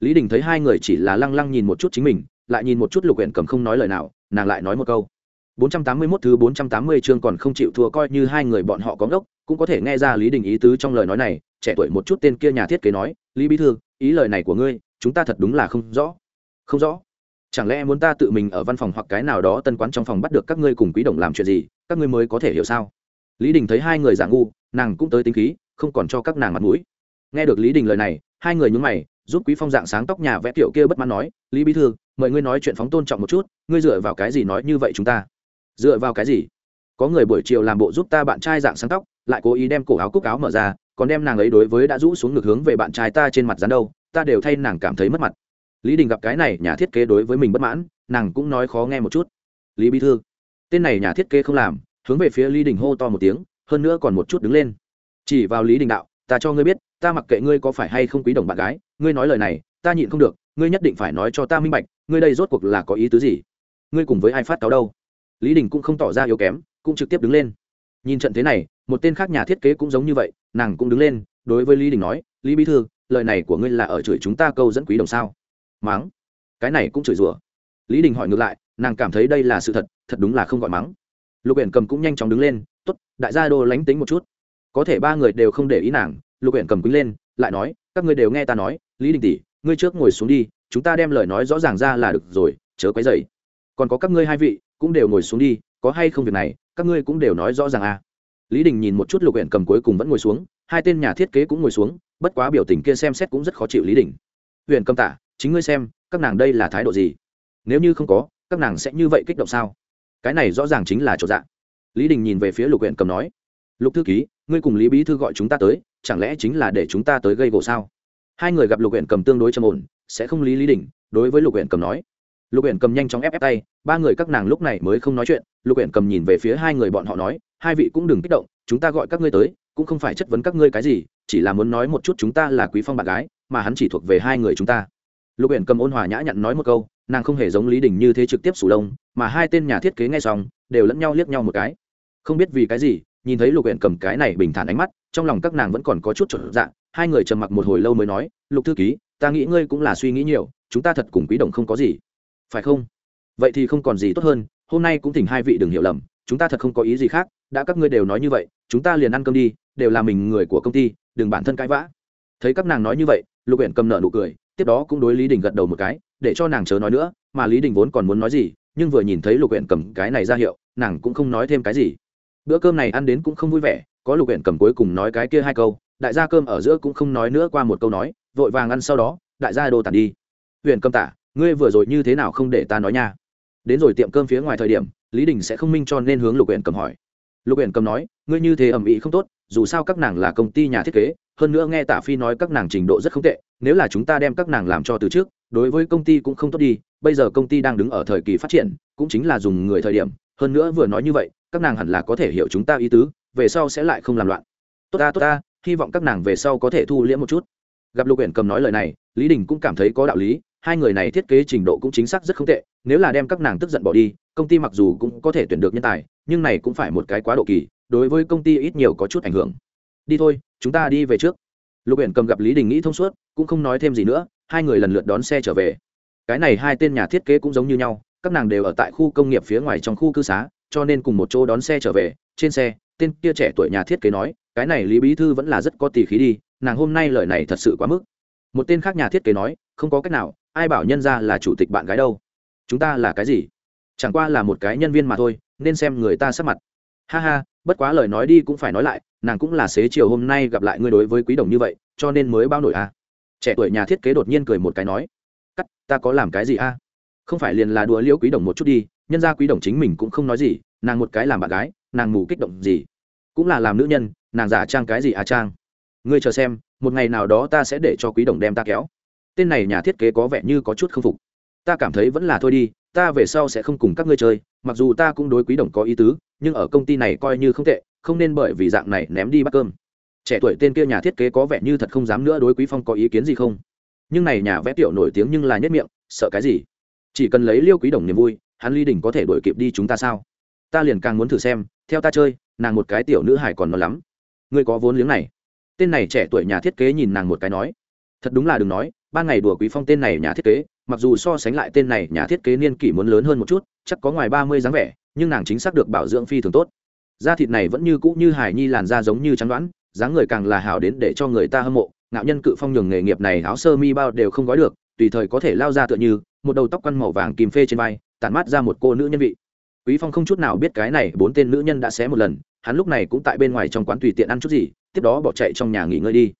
S1: Lý đình thấy hai người chỉ là lăng lăng nhìn một chút chính mình, lại nhìn một chút lục huyện cầm không nói lời nào, nàng lại nói một câu. 481 thứ 480 chương còn không chịu thua coi như hai người bọn họ có ngốc, cũng có thể nghe ra Lý Đình ý tứ trong lời nói này, trẻ tuổi một chút tên kia nhà thiết kế nói, "Lý bí thư, ý lời này của ngươi, chúng ta thật đúng là không rõ." "Không rõ? Chẳng lẽ muốn ta tự mình ở văn phòng hoặc cái nào đó tân quán trong phòng bắt được các ngươi cùng quý đồng làm chuyện gì, các ngươi mới có thể hiểu sao lý đình thấy hai người giả ngu nàng cũng tới tính khí không còn cho các nàng mặt mũi nghe được lý đình lời này hai người nhún mày giúp quý phong dạng sáng tóc nhà vẽ tiểu kia bất mãn nói lý bí thư mời ngươi nói chuyện phóng tôn trọng một chút ngươi dựa vào cái gì nói như vậy chúng ta dựa vào cái gì? Có người buổi chiều làm bộ giúp ta bạn trai dạng sáng tóc, lại cố ý đem cổ áo cúc áo mở ra, còn đem nàng ấy đối với đã rũ xuống ngược hướng về bạn trai ta trên mặt dán đâu, ta đều thay nàng cảm thấy mất mặt. Lý đình gặp cái này, nhà thiết kế đối với mình bất mãn, nàng cũng nói khó nghe một chút. Lý bí thư, tên này nhà thiết kế không làm, hướng về phía lý đình hô to một tiếng, hơn nữa còn một chút đứng lên. Chỉ vào lý đình đạo, ta cho ngươi biết, ta mặc kệ ngươi có phải hay không quý đồng bạn gái, ngươi nói lời này, ta nhịn không được, ngươi nhất định phải nói cho ta minh bạch, ngươi đây rốt cuộc là có ý tứ gì? Ngươi cùng với ai phát cáo đâu? Lý đình cũng không tỏ ra yếu kém, cũng trực tiếp đứng lên. Nhìn trận thế này, một tên khác nhà thiết kế cũng giống như vậy, nàng cũng đứng lên, đối với lý đình nói, lý bí thư, lời này của ngươi là ở chửi chúng ta câu dẫn quý đồng sao? Mắng. Cái này cũng chửi rủa. Lý đình hỏi ngược lại, nàng cảm thấy đây là sự thật thật đúng là không gọi mắng. Lục Uyển cầm cũng nhanh chóng đứng lên t ố t đại gia đô lánh tính một chút. Có thể ba người đều không để ý nàng, lục Uyển cầm quýnh lên, lại nói, các ngươi đều nghe ta nói, lý đình tỷ, ngươi trước ngồi xuống đi, chúng ta đem lời nói rõ ràng ra là được rồi, chớ quấy dày còn có các ngươi hai vị cũng đều ngồi xuống đi, có hay không việc này, các ngươi cũng đều nói rõ ràng à. Lý đình nhìn một chút lục huyện cầm cuối cùng vẫn ngồi xuống, hai tên nhà thiết kế cũng ngồi xuống, bất quá biểu tình kia xem xét cũng rất khó chịu lý đình. Huyện cầm tả chính ngươi xem, các nàng đây là thái độ gì? Nếu như không có, các nàng sẽ như vậy kích động sao? Cái này rõ ràng chính là chỗ dạ. Lý đình nhìn về phía lục huyện cầm nói, lục thư ký, ngươi cùng lý bí thư gọi chúng ta tới, chẳng lẽ chính là để chúng ta tới gây gỗ sao? Hai người gặp lục huyện cầm tương đối trầm ổn, sẽ không lý lý đình, đối với lục huyện cầm nói lục Uyển cầm nhanh chóng ép ép tay ba người các nàng lúc này mới không nói chuyện lục Uyển cầm nhìn về phía hai người bọn họ nói hai vị cũng đừng kích động chúng ta gọi các ngươi tới cũng không phải chất vấn các ngươi cái gì chỉ là muốn nói một chút chúng ta là quý phong bạn gái mà hắn chỉ thuộc về hai người chúng ta. Lục Uyển cầm ôn hòa nhã nhặn nói một câu nàng không hề giống lý đình như thế trực tiếp sủ đông, mà hai tên nhà thiết kế ngay xong đều lẫn nhau liếc nhau một cái. Không biết vì cái gì nhìn thấy lục Uyển cầm cái này bình thản ánh mắt trong lòng các nàng vẫn còn có chút trở dạng hai người trầm mặc một hồi lâu mới nói lục thư ký ta nghĩ ngươi cũng là suy nghĩ nhiều chúng ta thật cùng quý đồng không có gì phải không? Vậy thì không còn gì tốt hơn, hôm nay cũng thỉnh hai vị đừng hiểu lầm, chúng ta thật không có ý gì khác, đã các ngươi đều nói như vậy, chúng ta liền ăn cơm đi, đều là mình người của công ty, đừng bản thân cãi vã. Thấy các nàng nói như vậy, lục huyện cầm nợ nụ cười, tiếp đó cũng đối lý đình gật đầu một cái, để cho nàng chớ nói nữa, mà lý đình vốn còn muốn nói gì, nhưng vừa nhìn thấy lục huyện cầm cái này ra hiệu, nàng cũng không nói thêm cái gì. Bữa cơm này ăn đến cũng không vui vẻ, có lục huyện cầm cuối cùng nói cái kia hai câu, đại gia cơm ở giữa cũng không nói nữa qua một câu nói, vội vàng ăn sau đó, đại gia đồ tàn đi. Huyện cầm tả ngươi vừa rồi như thế nào không để ta nói nha? Đến rồi tiệm cơm phía ngoài thời điểm, lý đình sẽ không minh cho nên hướng lục huyện cầm hỏi. Lục huyện cầm nói, ngươi như thế ẩm ý không tốt, dù sao các nàng là công ty nhà thiết kế, hơn nữa nghe tả phi nói các nàng trình độ rất không tệ, nếu là chúng ta đem các nàng làm cho từ trước, đối với công ty cũng không tốt đi, bây giờ công ty đang đứng ở thời kỳ phát triển, cũng chính là dùng người thời điểm, hơn nữa vừa nói như vậy, các nàng hẳn là có thể hiểu chúng ta ý tứ, về sau sẽ lại không làm loạn. Tốt ta tốt ta, hy vọng các nàng về sau có thể thu liễm một chút. Gặp lục huyện cầm nói lời này, lý đình cũng cảm thấy có đạo lý hai người này thiết kế trình độ cũng chính xác rất không tệ, nếu là đem các nàng tức giận bỏ đi, công ty mặc dù cũng có thể tuyển được nhân tài, nhưng này cũng phải một cái quá độ kỳ, đối với công ty ít nhiều có chút ảnh hưởng. Đi thôi, chúng ta đi về trước. Lục huyện cầm gặp lý đình nghĩ thông suốt, cũng không nói thêm gì nữa, hai người lần lượt đón xe trở về. Cái này hai tên nhà thiết kế cũng giống như nhau, các nàng đều ở tại khu công nghiệp phía ngoài trong khu cư xá, cho nên cùng một chỗ đón xe trở về, trên xe, tên kia trẻ tuổi nhà thiết kế nói, cái này lý bí thư vẫn là rất có tỷ khí đi, nàng hôm nay lời này thật sự quá mức. Một tên khác nhà thiết kế nói, không có cách nào ai bảo nhân ra là chủ tịch bạn gái đâu? Chúng ta là cái gì? Chẳng qua là một cái nhân viên mà thôi, nên xem người ta sắp mặt. Ha ha, bất quá lời nói đi cũng phải nói lại, nàng cũng là xế chiều hôm nay gặp lại ngươi đối với quý đồng như vậy, cho nên mới bao nổi a à. trẻ tuổi nhà thiết kế đột nhiên cười một cái nói, cắt, ta có làm cái gì a à? không phải liền là đùa liễu quý đồng một chút đi, nhân ra quý đồng chính mình cũng không nói gì, nàng một cái làm bạn gái, nàng mù kích động gì? Cũng là làm nữ nhân, nàng giả trang cái gì à trang? Ngươi chờ xem, một ngày nào đó ta sẽ để cho quý đồng đem ta kéo tên này nhà thiết kế có vẻ như có chút k phục. Ta cảm thấy vẫn là thôi đi, ta về sau sẽ không cùng các ngươi chơi, mặc dù ta cũng đối quý đồng có ý tứ, nhưng ở công ty này coi như không tệ, không nên bởi vì dạng này ném đi bắt cơm. Trẻ tuổi tên kia nhà thiết kế có vẻ như thật không dám nữa đối quý phong có ý kiến gì không? Nhưng này nhà vẽ tiểu nổi tiếng nhưng là nhất miệng, sợ cái gì? Chỉ cần lấy liêu quý đồng niềm vui, hắn ly đình có thể đuổi kịp đi chúng ta sao? Ta liền càng muốn thử xem, theo ta chơi, nàng một cái tiểu nữ hải còn non lắm. Ngươi có vốn liếng này. Tên này trẻ tuổi nhà thiết kế nhìn nàng một cái nói. Thật đúng là đừng nói ban ngày đùa quý phong tên này nhà thiết kế, mặc dù so sánh lại tên này nhà thiết kế niên kỷ muốn lớn hơn một chút, chắc có ngoài ba mươi dáng vẻ, nhưng nàng chính xác được bảo dưỡng phi thường tốt da thịt này vẫn như cũ như hải nhi làn da giống như trắng đoán, dáng người càng là hảo đến để cho người ta hâm mộ, ngạo nhân cự phong nhường nghề nghiệp này áo sơ mi bao đều không gói được, tùy thời có thể lao ra tựa như, một đầu tóc quăn màu vàng kìm phê trên vai, tản mát ra một cô nữ nhân vị quý phong không chút nào biết cái này bốn tên nữ nhân đã xé một lần, hắn lúc này cũng tại bên ngoài trong quán tùy tiện ăn chút gì, tiếp đó bỏ chạy trong nhà nghỉ ngơi đi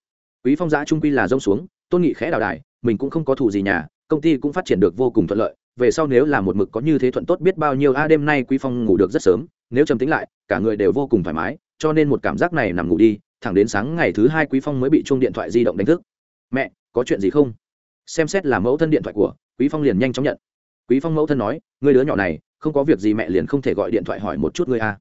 S1: quý phong giã trung quy là rông xuống, tôn nghị khẽ đào đài mình cũng không có thù gì nhà, công ty cũng phát triển được vô cùng thuận lợi, về sau nếu là một mực có như thế thuận tốt biết bao nhiêu, a, đêm nay quý phong ngủ được rất sớm, nếu trầm tính lại, cả người đều vô cùng thoải mái, cho nên một cảm giác này nằm ngủ đi, thẳng đến sáng ngày thứ hai quý phong mới bị chuông điện thoại di động đánh thức. Mẹ, có chuyện gì không? Xem xét là mẫu thân điện thoại của, quý phong liền nhanh chóng nhận. Quý phong mẫu thân nói người đứa nhỏ này, không có việc gì mẹ liền không thể gọi điện thoại hỏi một chút ngươi a.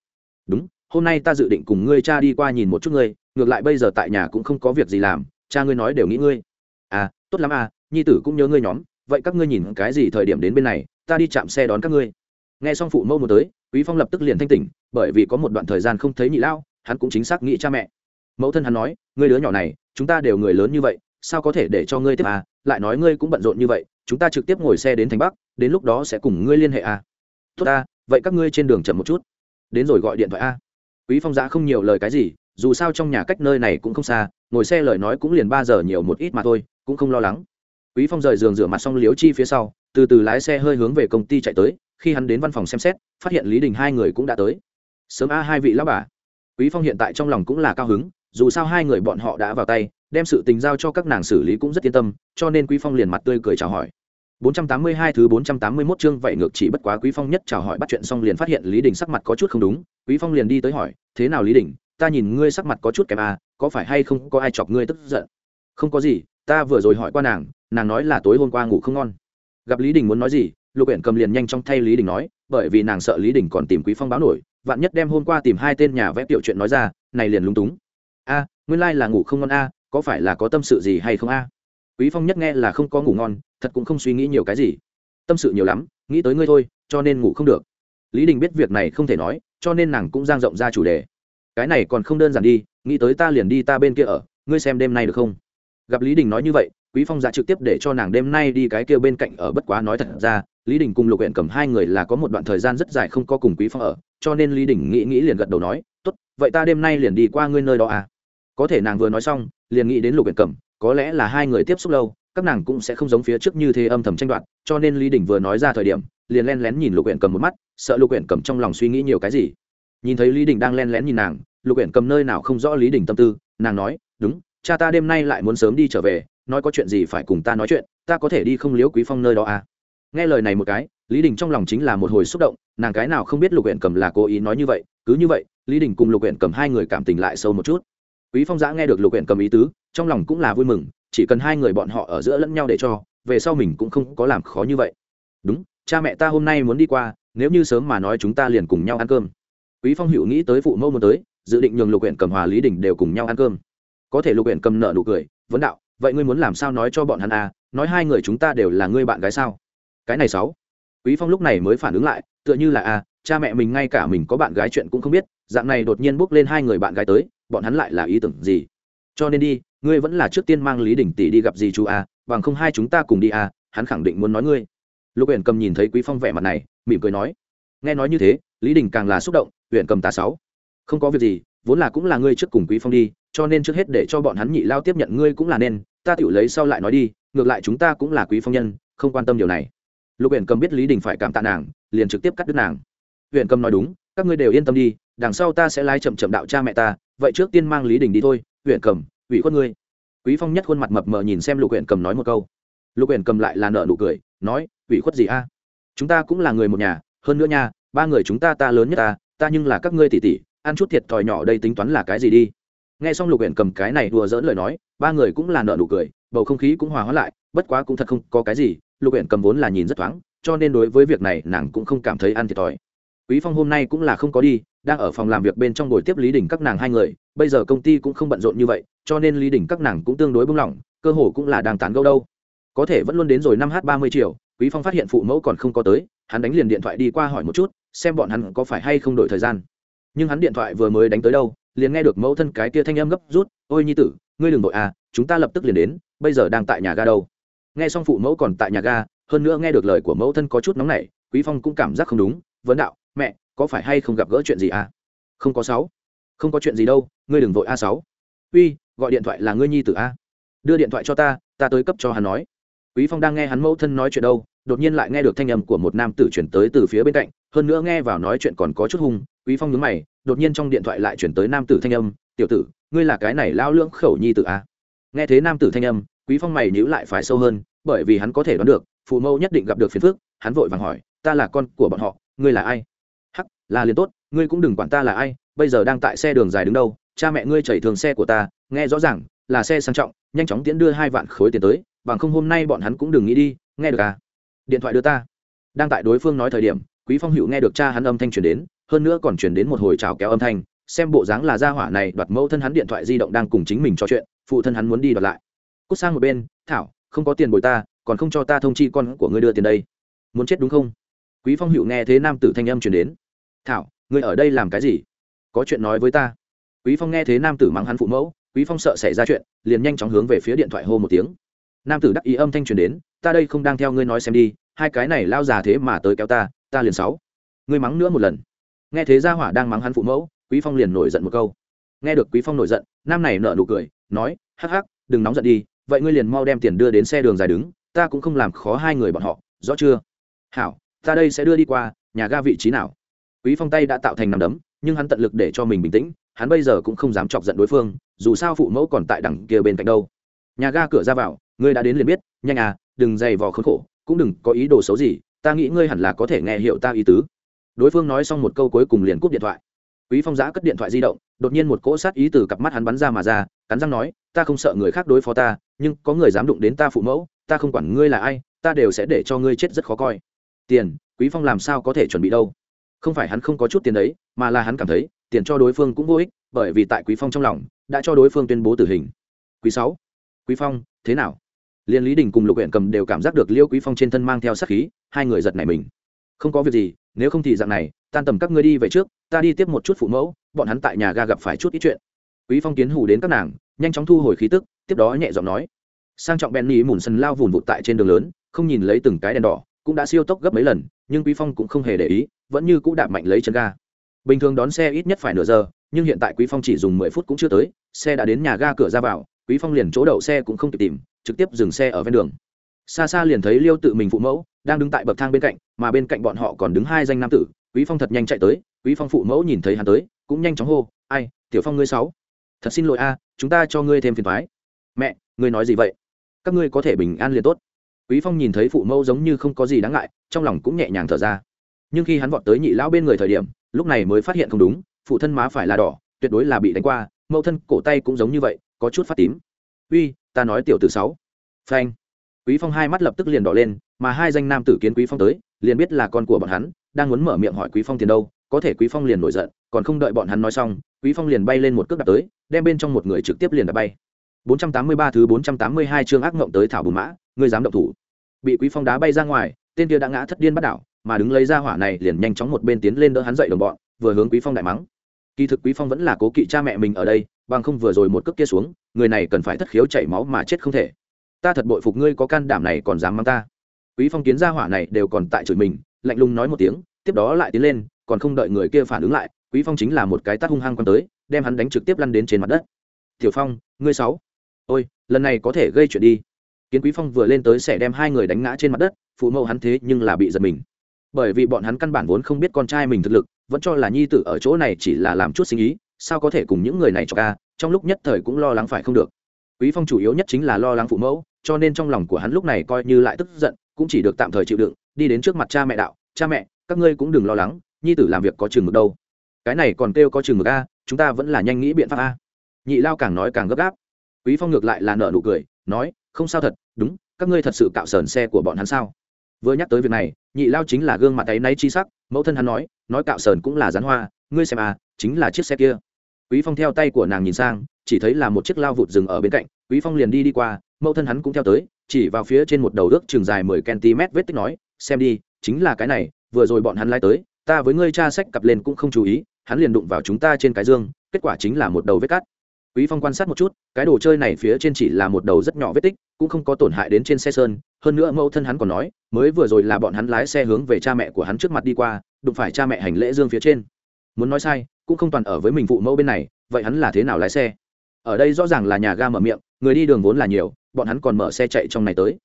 S1: Đúng, hôm nay ta dự định cùng ngươi cha đi qua nhìn một chút ngươi, ngược lại bây giờ tại nhà cũng không có việc gì làm, cha ngươi nói đều nghĩ ngươi tốt lắm à nhi tử cũng nhớ ngươi nhóm, vậy các ngươi nhìn cái gì thời điểm đến bên này, ta đi chạm xe đón các ngươi. Nghe xong phụ mẫu một tới, quý phong lập tức liền thanh tỉnh, bởi vì có một đoạn thời gian không thấy nhị lao, hắn cũng chính xác nghĩ cha mẹ. Mẫu thân hắn nói, ngươi đứa nhỏ này, chúng ta đều người lớn như vậy, sao có thể để cho ngươi tiếp à? Lại nói ngươi cũng bận rộn như vậy, chúng ta trực tiếp ngồi xe đến thành bắc, đến lúc đó sẽ cùng ngươi liên hệ à? Tốt à vậy các ngươi trên đường chậm một chút. Đến rồi gọi điện thoại a quý phong giã không nhiều lời cái gì, dù sao trong nhà cách nơi này cũng không xa, ngồi xe lời nói cũng liền ba giờ nhiều một ít mà thôi cũng không lo lắng. Quý phong rời giường rửa mặt xong liếu chi phía sau từ từ lái xe hơi hướng về công ty chạy tới khi hắn đến văn phòng xem xét phát hiện lý đình hai người cũng đã tới. Sớm a hai vị lão bà. Quý phong hiện tại trong lòng cũng là cao hứng dù sao hai người bọn họ đã vào tay đem sự tình giao cho các nàng xử lý cũng rất yên tâm cho nên quý phong liền mặt tươi cười chào hỏi. 482 thứ 481 chương vậy ngược chỉ bất quá Quý Phong nhất chào hỏi bắt chuyện xong liền phát hiện Lý Đình sắc mặt có chút không đúng, Quý Phong liền đi tới hỏi, "Thế nào Lý Đình, ta nhìn ngươi sắc mặt có chút kém à, có phải hay không có ai chọc ngươi tức giận?" "Không có gì, ta vừa rồi hỏi qua nàng, nàng nói là tối hôm qua ngủ không ngon." Gặp Lý Đình muốn nói gì, Lục Uyển cầm liền nhanh trong thay Lý Đình nói, bởi vì nàng sợ Lý Đình còn tìm Quý Phong báo nổi, vạn nhất đem hôm qua tìm hai tên nhà vẽ tiểu chuyện nói ra, này liền lúng túng. "A, nguyên lai like là ngủ không ngon a, có phải là có tâm sự gì hay không a?" Quý Phong nhất nghe là không có ngủ ngon, thật cũng không suy nghĩ nhiều cái gì tâm sự nhiều lắm nghĩ tới ngươi thôi cho nên ngủ không được lý đình biết việc này không thể nói cho nên nàng cũng giang rộng ra chủ đề cái này còn không đơn giản đi nghĩ tới ta liền đi ta bên kia ở ngươi xem đêm nay được không gặp lý đình nói như vậy, quý phong giả trực tiếp để cho nàng đêm nay đi cái kia bên cạnh ở bất quá nói thật ra, lý đình cùng lục huyện cầm hai người là có một đoạn thời gian rất dài không có cùng quý phong ở, cho nên lý đình nghĩ nghĩ liền gật đầu nói, tốt, vậy ta đêm nay liền đi qua ngươi nơi đó à. Có thể nàng vừa nói xong, liền nghĩ đến lục huyện cầm, có lẽ là hai người tiếp xúc lâu, các nàng cũng sẽ không giống phía trước như thế âm thầm tranh đoạt, cho nên lý đình vừa nói ra thời điểm, liền len lén nhìn lục huyện cầm một mắt, sợ lục huyện cầm trong lòng suy nghĩ nhiều cái gì. Nhìn thấy lý đình đang len lén nhìn nàng, lục huyện cầm nơi nào không rõ lý đình tâm tư, nàng nói, đúng cha ta đêm nay lại muốn sớm đi trở về, nói có chuyện gì phải cùng ta nói chuyện, ta có thể đi không liếu quý phong nơi đó à? Nghe lời này một cái, lý đình trong lòng chính là một hồi xúc động, nàng cái nào không biết lục huyện cầm là cố ý nói như vậy, cứ như vậy, lý đình cùng lục huyện cầm hai người cảm tình lại sâu một chút. Quý phong giã nghe được lục huyện cầm ý tứ, trong lòng cũng là vui mừng, chỉ cần hai người bọn họ ở giữa lẫn nhau để cho, về sau mình cũng không có làm khó như vậy. Đúng, cha mẹ ta hôm nay muốn đi qua, nếu như sớm mà nói chúng ta liền cùng nhau ăn cơm. Quý phong hữu nghĩ tới phụ mẫu muốn tới, dự định nhường lục huyện cầm hòa lý đình đều cùng nhau ăn cơm có thể lục huyện cầm nợ nụ cười, vấn đạo, vậy ngươi muốn làm sao nói cho bọn hắn à? Nói hai người chúng ta đều là ngươi bạn gái sao? Cái này sáu. Quý phong lúc này mới phản ứng lại, tựa như là à cha mẹ mình ngay cả mình có bạn gái chuyện cũng không biết, dạng này đột nhiên bước lên hai người bạn gái tới, bọn hắn lại là ý tưởng gì? Cho nên đi, ngươi vẫn là trước tiên mang lý đình tỷ đi gặp gì chú a bằng không hai chúng ta cùng đi a hắn khẳng định muốn nói ngươi. Lục huyện cầm nhìn thấy quý phong vẻ mặt này, mỉm cười nói. Nghe nói như thế, lý đình càng là xúc động huyện cầm tà sáu. Không có việc gì, vốn là cũng là ngươi trước cùng quý phong đi cho nên trước hết để cho bọn hắn nhị lao tiếp nhận ngươi cũng là nên, ta tự lấy sau lại nói đi, ngược lại chúng ta cũng là quý phong nhân, không quan tâm điều này. Lục huyện cầm biết lý đình phải cảm tạ nàng, liền trực tiếp cắt đứt nàng. Huyện cầm nói đúng, các ngươi đều yên tâm đi, đằng sau ta sẽ lái chậm chậm đạo cha mẹ ta, vậy trước tiên mang lý đình đi thôi huyện cầm, ủy khuất ngươi. Quý phong nhất khuôn mặt mập mờ nhìn xem lục huyện cầm nói một câu. Lục huyện cầm lại là nợ nụ cười, nói, ủy khuất gì a? Chúng ta cũng là người một nhà, hơn nữa nha, ba người chúng ta ta lớn nhất ta ta nhưng là các ngươi tỷ tỷ, ăn chút thiệt thòi nhỏ đây tính toán là cái gì đi? Nghe xong lục huyện cầm cái này đùa dỡn lời nói, ba người cũng là nợ nụ cười, bầu không khí cũng hòa hóa lại, bất quá cũng thật không có cái gì, lục huyện cầm vốn là nhìn rất thoáng, cho nên đối với việc này nàng cũng không cảm thấy ăn thiệt thòi. Quý phong hôm nay cũng là không có đi, đang ở phòng làm việc bên trong buổi tiếp lý đình các nàng hai người, bây giờ công ty cũng không bận rộn như vậy, cho nên lý đình các nàng cũng tương đối bung lỏng cơ hồ cũng là đang tán gẫu đâu. Có thể vẫn luôn đến rồi năm h ba mươi triệu quý phong phát hiện phụ mẫu còn không có tới, hắn đánh liền điện thoại đi qua hỏi một chút, xem bọn hắn có phải hay không đổi thời gian. Nhưng hắn điện thoại vừa mới đánh tới đâu liền nghe được mẫu thân cái kia thanh âm gấp rút, ôi nhi tử, ngươi đừng đội à chúng ta lập tức liền đến, bây giờ đang tại nhà ga đâu. Nghe xong phụ mẫu còn tại nhà ga, hơn nữa nghe được lời của mẫu thân có chút nóng nảy, quý phong cũng cảm giác không đúng, vấn đạo, mẹ, có phải hay không gặp gỡ chuyện gì à? Không có sáu. Không có chuyện gì đâu, ngươi đừng vội a sáu. Uy, gọi điện thoại là ngươi nhi tử a. Đưa điện thoại cho ta ta tới cấp cho hắn nói. Quý phong đang nghe hắn mẫu thân nói chuyện đâu, đột nhiên lại nghe được thanh âm của một nam tử chuyển tới từ phía bên cạnh, hơn nữa nghe vào nói chuyện còn có chút hung, quý phong nhướng mày đột nhiên trong điện thoại lại chuyển tới nam tử thanh âm, tiểu tử, ngươi là cái này lao lưỡng khẩu nhi tử a à? nghe thế nam tử thanh âm, quý phong mày nhíu lại phải sâu hơn, bởi vì hắn có thể đoán được, phụ mẫu nhất định gặp được phiền phức, hắn vội vàng hỏi, ta là con của bọn họ, ngươi là ai? Hắc, là liền tốt, ngươi cũng đừng quản ta là ai, bây giờ đang tại xe đường dài đứng đâu, cha mẹ ngươi chảy thường xe của ta, nghe rõ ràng, là xe sang trọng, nhanh chóng tiến đưa hai vạn khối tiền tới, bằng không hôm nay bọn hắn cũng đừng nghĩ đi, nghe được à? Điện thoại đưa ta. Đang tại đối phương nói thời điểm, quý phong hữu nghe được cha hắn âm thanh truyền đến hơn nữa còn truyền đến một hồi trào kéo âm thanh, xem bộ dáng là gia hỏa này đoạt mẫu thân hắn điện thoại di động đang cùng chính mình trò chuyện, phụ thân hắn muốn đi đoạt lại. Cút sang một bên, thảo, không có tiền bồi ta, còn không cho ta thông chi con của ngươi đưa tiền đây. Muốn chết đúng không? Quý phong hữu nghe thế nam tử thanh âm truyền đến. Thảo, ngươi ở đây làm cái gì? Có chuyện nói với ta. Quý phong nghe thế nam tử mắng hắn phụ mẫu, quý phong sợ xảy ra chuyện, liền nhanh chóng hướng về phía điện thoại hô một tiếng. Nam tử đắc ý âm thanh truyền đến, ta đây không đang theo ngươi nói xem đi, hai cái này lao già thế mà tới kéo ta ta liền sáu. Ngươi mắng nữa một lần nghe thế gia hỏa đang mắng hắn phụ mẫu, quý phong liền nổi giận một câu. Nghe được quý phong nổi giận, nam này nở nụ cười, nói, hắc hắc, đừng nóng giận đi, vậy ngươi liền mau đem tiền đưa đến xe đường dài đứng, ta cũng không làm khó hai người bọn họ, rõ chưa? Hảo, ta đây sẽ đưa đi qua, nhà ga vị trí nào? Quý phong tay đã tạo thành nằm đấm, nhưng hắn tận lực để cho mình bình tĩnh, hắn bây giờ cũng không dám chọc giận đối phương, dù sao phụ mẫu còn tại đằng kia bên cạnh đâu. Nhà ga cửa ra vào, ngươi đã đến liền biết, nhanh à đừng dày vò khốn khổ, cũng đừng có ý đồ xấu gì, ta nghĩ ngươi hẳn là có thể nghe hiểu ta ý tứ đối phương nói xong một câu cuối cùng liền cúp điện thoại. Quý phong giã cất điện thoại di động, đột nhiên một cỗ sát ý từ cặp mắt hắn bắn ra mà ra, cắn răng nói, ta không sợ người khác đối phó ta, nhưng có người dám đụng đến ta phụ mẫu, ta không quản ngươi là ai, ta đều sẽ để cho ngươi chết rất khó coi. Tiền, quý phong làm sao có thể chuẩn bị đâu? Không phải hắn không có chút tiền đấy, mà là hắn cảm thấy, tiền cho đối phương cũng vô ích, bởi vì tại quý phong trong lòng, đã cho đối phương tuyên bố tử hình. Quý sáu, quý phong, thế nào? Liên lý đình cùng lục huyện cầm đều cảm giác được liêu quý phong trên thân mang theo sát khí, hai người giật nảy mình. Không có việc gì nếu không thì dạng này, tan tầm các ngươi đi về trước, ta đi tiếp một chút phụ mẫu, bọn hắn tại nhà ga gặp phải chút ít chuyện. Quý phong kiến hù đến các nàng, nhanh chóng thu hồi khí tức, tiếp đó nhẹ giọng nói. Sang trọng bèn mùn sân lao vùn vụt tại trên đường lớn, không nhìn lấy từng cái đèn đỏ, cũng đã siêu tốc gấp mấy lần, nhưng quý phong cũng không hề để ý, vẫn như cũ đạp mạnh lấy chân ga. Bình thường đón xe ít nhất phải nửa giờ, nhưng hiện tại quý phong chỉ dùng mười phút cũng chưa tới, xe đã đến nhà ga cửa ra vào, quý phong liền chỗ đậu xe cũng không kịp tìm, trực tiếp dừng xe ở ven đường. Xa xa liền thấy liêu tự mình phụ mẫu, đang đứng tại bậc thang bên cạnh mà bên cạnh bọn họ còn đứng hai danh nam tử, quý phong thật nhanh chạy tới, quý phong phụ mẫu nhìn thấy hắn tới, cũng nhanh chóng hô, ai, tiểu phong ngươi sáu, thật xin lỗi a, chúng ta cho ngươi thêm phiền thoái mẹ, ngươi nói gì vậy? Các ngươi có thể bình an liền tốt. Quý phong nhìn thấy phụ mẫu giống như không có gì đáng ngại, trong lòng cũng nhẹ nhàng thở ra. Nhưng khi hắn vọt tới nhị lão bên người thời điểm, lúc này mới phát hiện không đúng, phụ thân má phải là đỏ, tuyệt đối là bị đánh qua, mẫu thân cổ tay cũng giống như vậy, có chút phát tím. Uy, ta nói tiểu tử sáu. Phanh. Quý phong hai mắt lập tức liền đỏ lên, mà hai danh nam tử kiến quý phong tới liền biết là con của bọn hắn, đang muốn mở miệng hỏi quý phong tiền đâu, có thể quý phong liền nổi giận, còn không đợi bọn hắn nói xong, quý phong liền bay lên một cước đạp tới, đem bên trong một người trực tiếp liền đạp bay. 483 thứ 482 chương ác ngộng tới thảo bùn mã ngươi dám động thủ. Bị quý phong đá bay ra ngoài, tên kia đã ngã thất điên bắt đảo, mà đứng lấy ra hỏa này liền nhanh chóng một bên tiến lên đỡ hắn dậy đồng bọn, vừa hướng quý phong đại mắng. Kỳ thực quý phong vẫn là cố kỵ cha mẹ mình ở đây, bằng không vừa rồi một cước kia xuống, người này cần phải thất khiếu chảy máu mà chết không thể. Ta thật bội phục ngươi có can đảm này còn dám mang ta quý phong kiến gia hỏa này đều còn tại chửi mình, lạnh lùng nói một tiếng, tiếp đó lại tiến lên, còn không đợi người kia phản ứng lại, quý phong chính là một cái tát hung hăng quan tới, đem hắn đánh trực tiếp lăn đến trên mặt đất. Tiểu phong, ngươi sáu, ôi, lần này có thể gây chuyện đi. Kiến quý phong vừa lên tới sẽ đem hai người đánh ngã trên mặt đất, phụ mẫu hắn thế nhưng là bị giật mình. Bởi vì bọn hắn căn bản vốn không biết con trai mình thực lực, vẫn cho là nhi tử ở chỗ này chỉ là làm chút sinh ý, sao có thể cùng những người này cho ca trong lúc nhất thời cũng lo lắng phải không được. Quý phong chủ yếu nhất chính là lo lắng phụ mẫu, cho nên trong lòng của hắn lúc này coi như lại tức giận cũng chỉ được tạm thời chịu đựng, đi đến trước mặt cha mẹ đạo, cha mẹ, các ngươi cũng đừng lo lắng, nhi tử làm việc có chừng mực đâu. Cái này còn kêu có chừng mực a, chúng ta vẫn là nhanh nghĩ biện pháp a. Nhị lao càng nói càng gấp gáp. Quý phong ngược lại là nở nụ cười, nói, không sao thật, đúng, các ngươi thật sự cạo sờn xe của bọn hắn sao? Vừa nhắc tới việc này, nhị lao chính là gương mặt ấy nay chi sắc, mẫu thân hắn nói nói cạo sờn cũng là rán hoa, ngươi xem à chính là chiếc xe kia. Quý phong theo tay của nàng nhìn sang, chỉ thấy là một chiếc lao vụt dừng ở bên cạnh, quý phong liền đi đi qua, mẫu thân hắn cũng theo tới chỉ vào phía trên một đầu ước trường dài 10 cm vết tích nói, xem đi, chính là cái này, vừa rồi bọn hắn lái tới, ta với ngươi cha sách cặp lên cũng không chú ý, hắn liền đụng vào chúng ta trên cái dương, kết quả chính là một đầu vết cắt. Quý phong quan sát một chút, cái đồ chơi này phía trên chỉ là một đầu rất nhỏ vết tích, cũng không có tổn hại đến trên xe sơn, hơn nữa mẫu thân hắn còn nói, mới vừa rồi là bọn hắn lái xe hướng về cha mẹ của hắn trước mặt đi qua, đụng phải cha mẹ hành lễ dương phía trên. Muốn nói sai, cũng không toàn ở với mình phụ mẫu bên này, vậy hắn là thế nào lái xe? Ở đây rõ ràng là nhà ga mở miệng, người đi đường vốn là nhiều bọn hắn còn mở xe chạy trong này tới.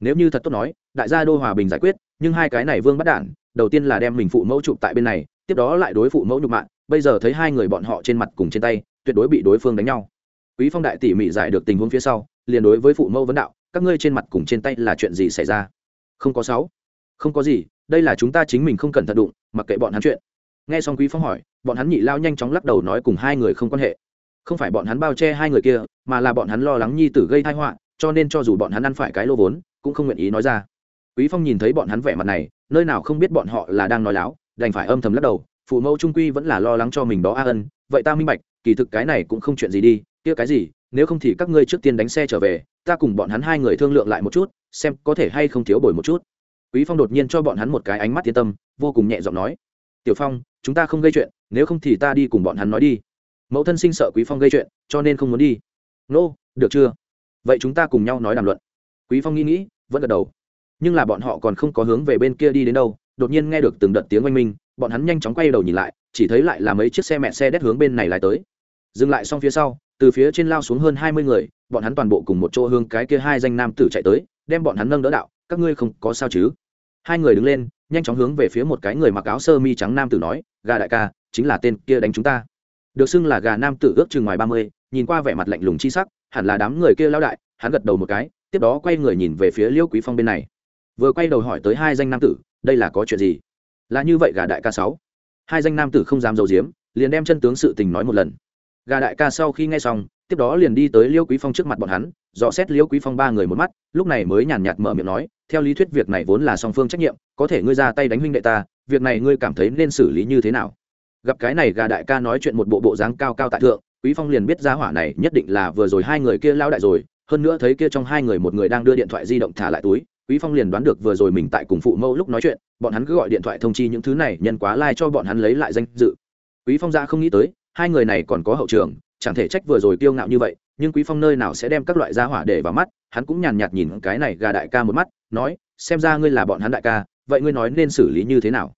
S1: Nếu như thật tốt nói, đại gia đô hòa bình giải quyết, nhưng hai cái này vương bắt đản đầu tiên là đem mình phụ mẫu chụp tại bên này, tiếp đó lại đối phụ mẫu nhục mạ, bây giờ thấy hai người bọn họ trên mặt cùng trên tay, tuyệt đối bị đối phương đánh nhau. Quý phong đại tỉ mỉ giải được tình huống phía sau, liền đối với phụ mẫu vấn đạo, các ngươi trên mặt cùng trên tay là chuyện gì xảy ra? Không có sáu. Không có gì, đây là chúng ta chính mình không cần thận đụng, mặc kệ bọn hắn chuyện. Nghe xong quý phong hỏi, bọn hắn nhị lao nhanh chóng lắc đầu nói cùng hai người không quan hệ. Không phải bọn hắn bao che hai người kia, mà là bọn hắn lo lắng nhi tử gây tai họa cho nên cho dù bọn hắn ăn phải cái lô vốn cũng không nguyện ý nói ra. Quý phong nhìn thấy bọn hắn vẻ mặt này nơi nào không biết bọn họ là đang nói láo đành phải âm thầm lắc đầu phụ mẫu trung quy vẫn là lo lắng cho mình đó a ân vậy ta minh bạch kỳ thực cái này cũng không chuyện gì đi kia cái gì nếu không thì các ngươi trước tiên đánh xe trở về ta cùng bọn hắn hai người thương lượng lại một chút xem có thể hay không thiếu bồi một chút. Quý phong đột nhiên cho bọn hắn một cái ánh mắt yên tâm vô cùng nhẹ giọng nói tiểu phong chúng ta không gây chuyện nếu không thì ta đi cùng bọn hắn nói đi. Mẫu thân sinh sợ quý phong gây chuyện cho nên không muốn đi. Nô、no, được chưa? Vậy chúng ta cùng nhau nói đàm luận. Quý phong nghĩ nghĩ, vẫn gật đầu. Nhưng là bọn họ còn không có hướng về bên kia đi đến đâu, đột nhiên nghe được từng đợt tiếng oanh minh, bọn hắn nhanh chóng quay đầu nhìn lại, chỉ thấy lại là mấy chiếc xe mẹ xe đét hướng bên này lại tới. Dừng lại xong phía sau, từ phía trên lao xuống hơn hai mươi người, bọn hắn toàn bộ cùng một chỗ hướng cái kia hai danh nam tử chạy tới, đem bọn hắn nâng đỡ đạo, các ngươi không có sao chứ? Hai người đứng lên, nhanh chóng hướng về phía một cái người mặc áo sơ mi trắng nam tử nói, gà đại ca, chính là tên kia đánh chúng ta. Được xưng là gà nam tử ước chừng ngoài ba mươi nhìn qua vẻ mặt lạnh lùng chi sắc, hẳn là đám người kia lao đại, hắn gật đầu một cái, tiếp đó quay người nhìn về phía liêu quý phong bên này. Vừa quay đầu hỏi tới hai danh nam tử, đây là có chuyện gì? Là như vậy gà đại ca sáu. Hai danh nam tử không dám dầu diếm liền đem chân tướng sự tình nói một lần. Gà đại ca sau khi nghe xong, tiếp đó liền đi tới liêu quý phong trước mặt bọn hắn, dò xét liêu quý phong ba người một mắt, lúc này mới nhàn nhạt mở miệng nói, theo lý thuyết việc này vốn là song phương trách nhiệm, có thể ngươi ra tay đánh huynh đệ ta, việc này ngươi cảm thấy nên xử lý như thế nào? Gặp cái này gà đại ca nói chuyện một bộ bộ dáng cao cao tại thượng quý phong liền biết ra hỏa này nhất định là vừa rồi hai người kia lao đại rồi, hơn nữa thấy kia trong hai người một người đang đưa điện thoại di động thả lại túi, quý phong liền đoán được vừa rồi mình tại cùng phụ mẫu lúc nói chuyện, bọn hắn cứ gọi điện thoại thông chi những thứ này, nhân quá lai cho bọn hắn lấy lại danh dự. Quý phong ra không nghĩ tới, hai người này còn có hậu trường, chẳng thể trách vừa rồi kiêu ngạo như vậy, nhưng quý phong nơi nào sẽ đem các loại gia hỏa để vào mắt, hắn cũng nhàn nhạt nhìn cái này gà đại ca một mắt, nói, xem ra ngươi là bọn hắn đại ca, vậy ngươi nói nên xử lý như thế nào?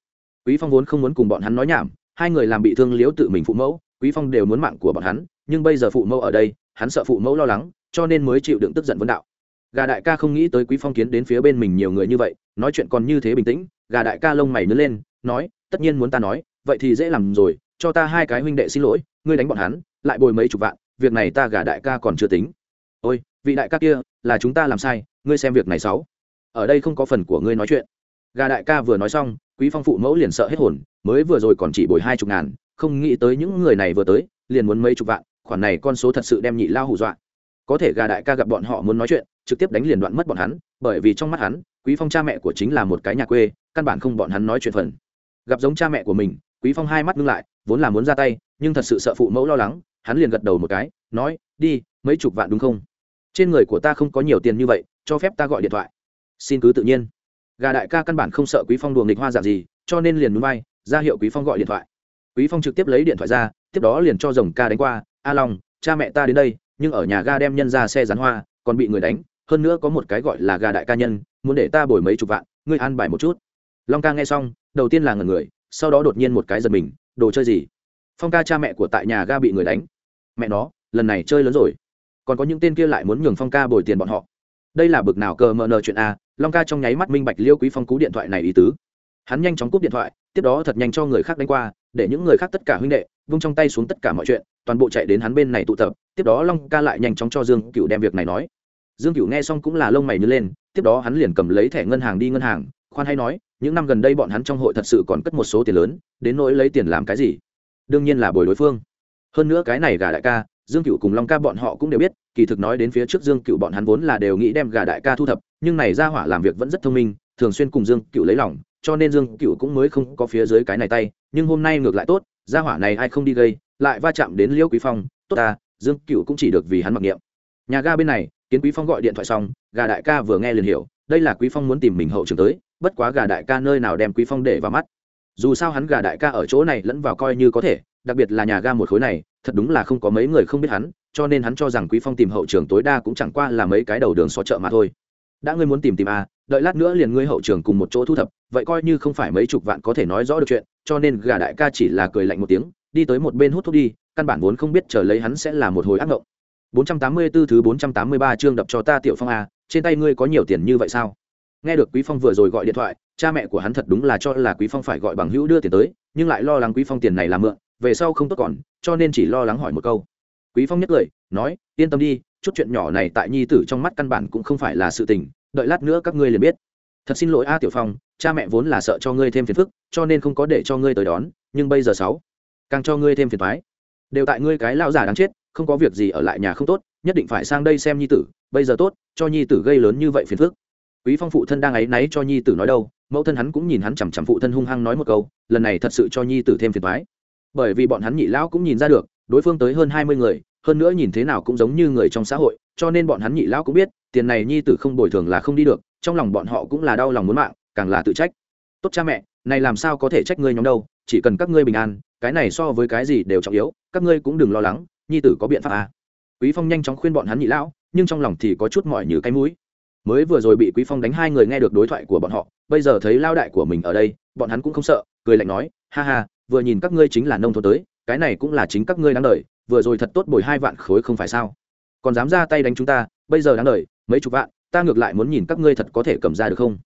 S1: Quý phong vốn không muốn cùng bọn hắn nói nhảm, hai người làm bị thương liễu tự mình phụ mẫu quý phong đều muốn mạng của bọn hắn, nhưng bây giờ phụ mẫu ở đây, hắn sợ phụ mẫu lo lắng, cho nên mới chịu đựng tức giận vấn đạo. Gà đại ca không nghĩ tới quý phong kiến đến phía bên mình nhiều người như vậy, nói chuyện còn như thế bình tĩnh, gà đại ca lông mày nứt lên, nói, tất nhiên muốn ta nói, vậy thì dễ làm rồi, cho ta hai cái huynh đệ xin lỗi, ngươi đánh bọn hắn, lại bồi mấy chục vạn, việc này ta gà đại ca còn chưa tính. Ôi, vị đại ca kia, là chúng ta làm sai, ngươi xem việc này xấu. Ở đây không có phần của ngươi nói chuyện. Gà đại ca vừa nói xong, quý phong phụ mẫu liền sợ hết hồn, mới vừa rồi còn chỉ bồi hai chục ngàn không nghĩ tới những người này vừa tới, liền muốn mấy chục vạn, khoản này con số thật sự đem nhị lao hù dọa. Có thể gà đại ca gặp bọn họ muốn nói chuyện, trực tiếp đánh liền đoạn mất bọn hắn, bởi vì trong mắt hắn, quý phong cha mẹ của chính là một cái nhà quê, căn bản không bọn hắn nói chuyện phần. Gặp giống cha mẹ của mình, quý phong hai mắt ngưng lại, vốn là muốn ra tay, nhưng thật sự sợ phụ mẫu lo lắng, hắn liền gật đầu một cái, nói, đi, mấy chục vạn đúng không? Trên người của ta không có nhiều tiền như vậy, cho phép ta gọi điện thoại. Xin cứ tự nhiên. Gà đại ca căn bản không sợ quý phong đùa nghịch hoa dạng gì, cho nên liền núi bay ra hiệu quý phong gọi điện thoại quý phong trực tiếp lấy điện thoại ra, tiếp đó liền cho rồng ca đánh qua, a long, cha mẹ ta đến đây, nhưng ở nhà ga đem nhân ra xe rán hoa, còn bị người đánh, hơn nữa có một cái gọi là gà đại ca nhân, muốn để ta bồi mấy chục vạn, ngươi an bài một chút. Long ca nghe xong, đầu tiên là ngần người, sau đó đột nhiên một cái giật mình, đồ chơi gì? Phong ca cha mẹ của tại nhà ga bị người đánh. Mẹ nó, lần này chơi lớn rồi. Còn có những tên kia lại muốn nhường phong ca bồi tiền bọn họ. Đây là bực nào cờ mờ nờ chuyện a? Long ca trong nháy mắt minh bạch liêu quý phong cú điện thoại này ý tứ. Hắn nhanh chóng cúp điện thoại, tiếp đó thật nhanh cho người khác đánh qua để những người khác tất cả huynh đệ vung trong tay xuống tất cả mọi chuyện, toàn bộ chạy đến hắn bên này tụ tập, tiếp đó long ca lại nhanh chóng cho dương cựu đem việc này nói. Dương cựu nghe xong cũng là lông mày nhớ lên, tiếp đó hắn liền cầm lấy thẻ ngân hàng đi ngân hàng, khoan hay nói, những năm gần đây bọn hắn trong hội thật sự còn cất một số tiền lớn, đến nỗi lấy tiền làm cái gì? Đương nhiên là bồi đối phương. Hơn nữa cái này gà đại ca, dương cựu cùng long ca bọn họ cũng đều biết, kỳ thực nói đến phía trước dương cựu bọn hắn vốn là đều nghĩ đem gà đại ca thu thập, nhưng này ra hỏa làm việc vẫn rất thông minh, thường xuyên cùng dương cựu lấy lòng cho nên dương cựu cũng mới không có phía dưới cái này tay, nhưng hôm nay ngược lại tốt, gia hỏa này ai không đi gây, lại va chạm đến liễu quý phong, tốt ta, dương cựu cũng chỉ được vì hắn mặc niệm. Nhà ga bên này, kiến quý phong gọi điện thoại xong, gà đại ca vừa nghe liền hiểu, đây là quý phong muốn tìm mình hậu trường tới, bất quá gà đại ca nơi nào đem quý phong để vào mắt. Dù sao hắn gà đại ca ở chỗ này lẫn vào coi như có thể, đặc biệt là nhà ga một khối này, thật đúng là không có mấy người không biết hắn, cho nên hắn cho rằng quý phong tìm hậu trường tối đa cũng chẳng qua là mấy cái đầu đường xó chợ mà thôi đã ngươi muốn tìm tìm a đợi lát nữa liền ngươi hậu trường cùng một chỗ thu thập, vậy coi như không phải mấy chục vạn có thể nói rõ được chuyện, cho nên gà đại ca chỉ là cười lạnh một tiếng, đi tới một bên hút thuốc đi, căn bản vốn không biết chờ lấy hắn sẽ là một hồi ác ngộng. 484 thứ 483 chương đập cho ta tiểu phong a trên tay ngươi có nhiều tiền như vậy sao? Nghe được quý phong vừa rồi gọi điện thoại, cha mẹ của hắn thật đúng là cho là quý phong phải gọi bằng hữu đưa tiền tới, nhưng lại lo lắng quý phong tiền này là mượn, về sau không tốt còn, cho nên chỉ lo lắng hỏi một câu. Quý phong nhắc cười, nói, yên tâm đi chút chuyện nhỏ này tại nhi tử trong mắt căn bản cũng không phải là sự tình, đợi lát nữa các ngươi liền biết. Thật xin lỗi a tiểu phong, cha mẹ vốn là sợ cho ngươi thêm phiền phức, cho nên không có để cho ngươi tới đón, nhưng bây giờ sáu, càng cho ngươi thêm phiền thoái đều tại ngươi cái lao giả đáng chết, không có việc gì ở lại nhà không tốt, nhất định phải sang đây xem nhi tử, bây giờ tốt, cho nhi tử gây lớn như vậy phiền phức. Quý phong phụ thân đang áy náy cho nhi tử nói đâu, mẫu thân hắn cũng nhìn hắn chằm chằm phụ thân hung hăng nói một câu, lần này thật sự cho nhi tử thêm phiền thoái bởi vì bọn hắn nhị lão cũng nhìn ra được, đối phương tới hơn hai mươi người hơn nữa nhìn thế nào cũng giống như người trong xã hội, cho nên bọn hắn nhị lão cũng biết, tiền này nhi tử không bồi thường là không đi được, trong lòng bọn họ cũng là đau lòng muốn mạng, càng là tự trách tốt cha mẹ, này làm sao có thể trách ngươi nhóm đâu, chỉ cần các ngươi bình an, cái này so với cái gì đều trọng yếu, các ngươi cũng đừng lo lắng, nhi tử có biện pháp à. quý phong nhanh chóng khuyên bọn hắn nhị lão, nhưng trong lòng thì có chút mỏi như cái mũi mới vừa rồi bị quý phong đánh hai người nghe được đối thoại của bọn họ, bây giờ thấy lao đại của mình ở đây, bọn hắn cũng không sợ, cười lạnh nói, ha ha, vừa nhìn các ngươi chính là nông thôn tới, cái này cũng là chính các ngươi đáng đời vừa rồi thật tốt bồi hai vạn khối không phải sao? Còn dám ra tay đánh chúng ta, bây giờ đáng lời mấy chục vạn, ta ngược lại muốn nhìn các ngươi thật có thể cầm ra được không?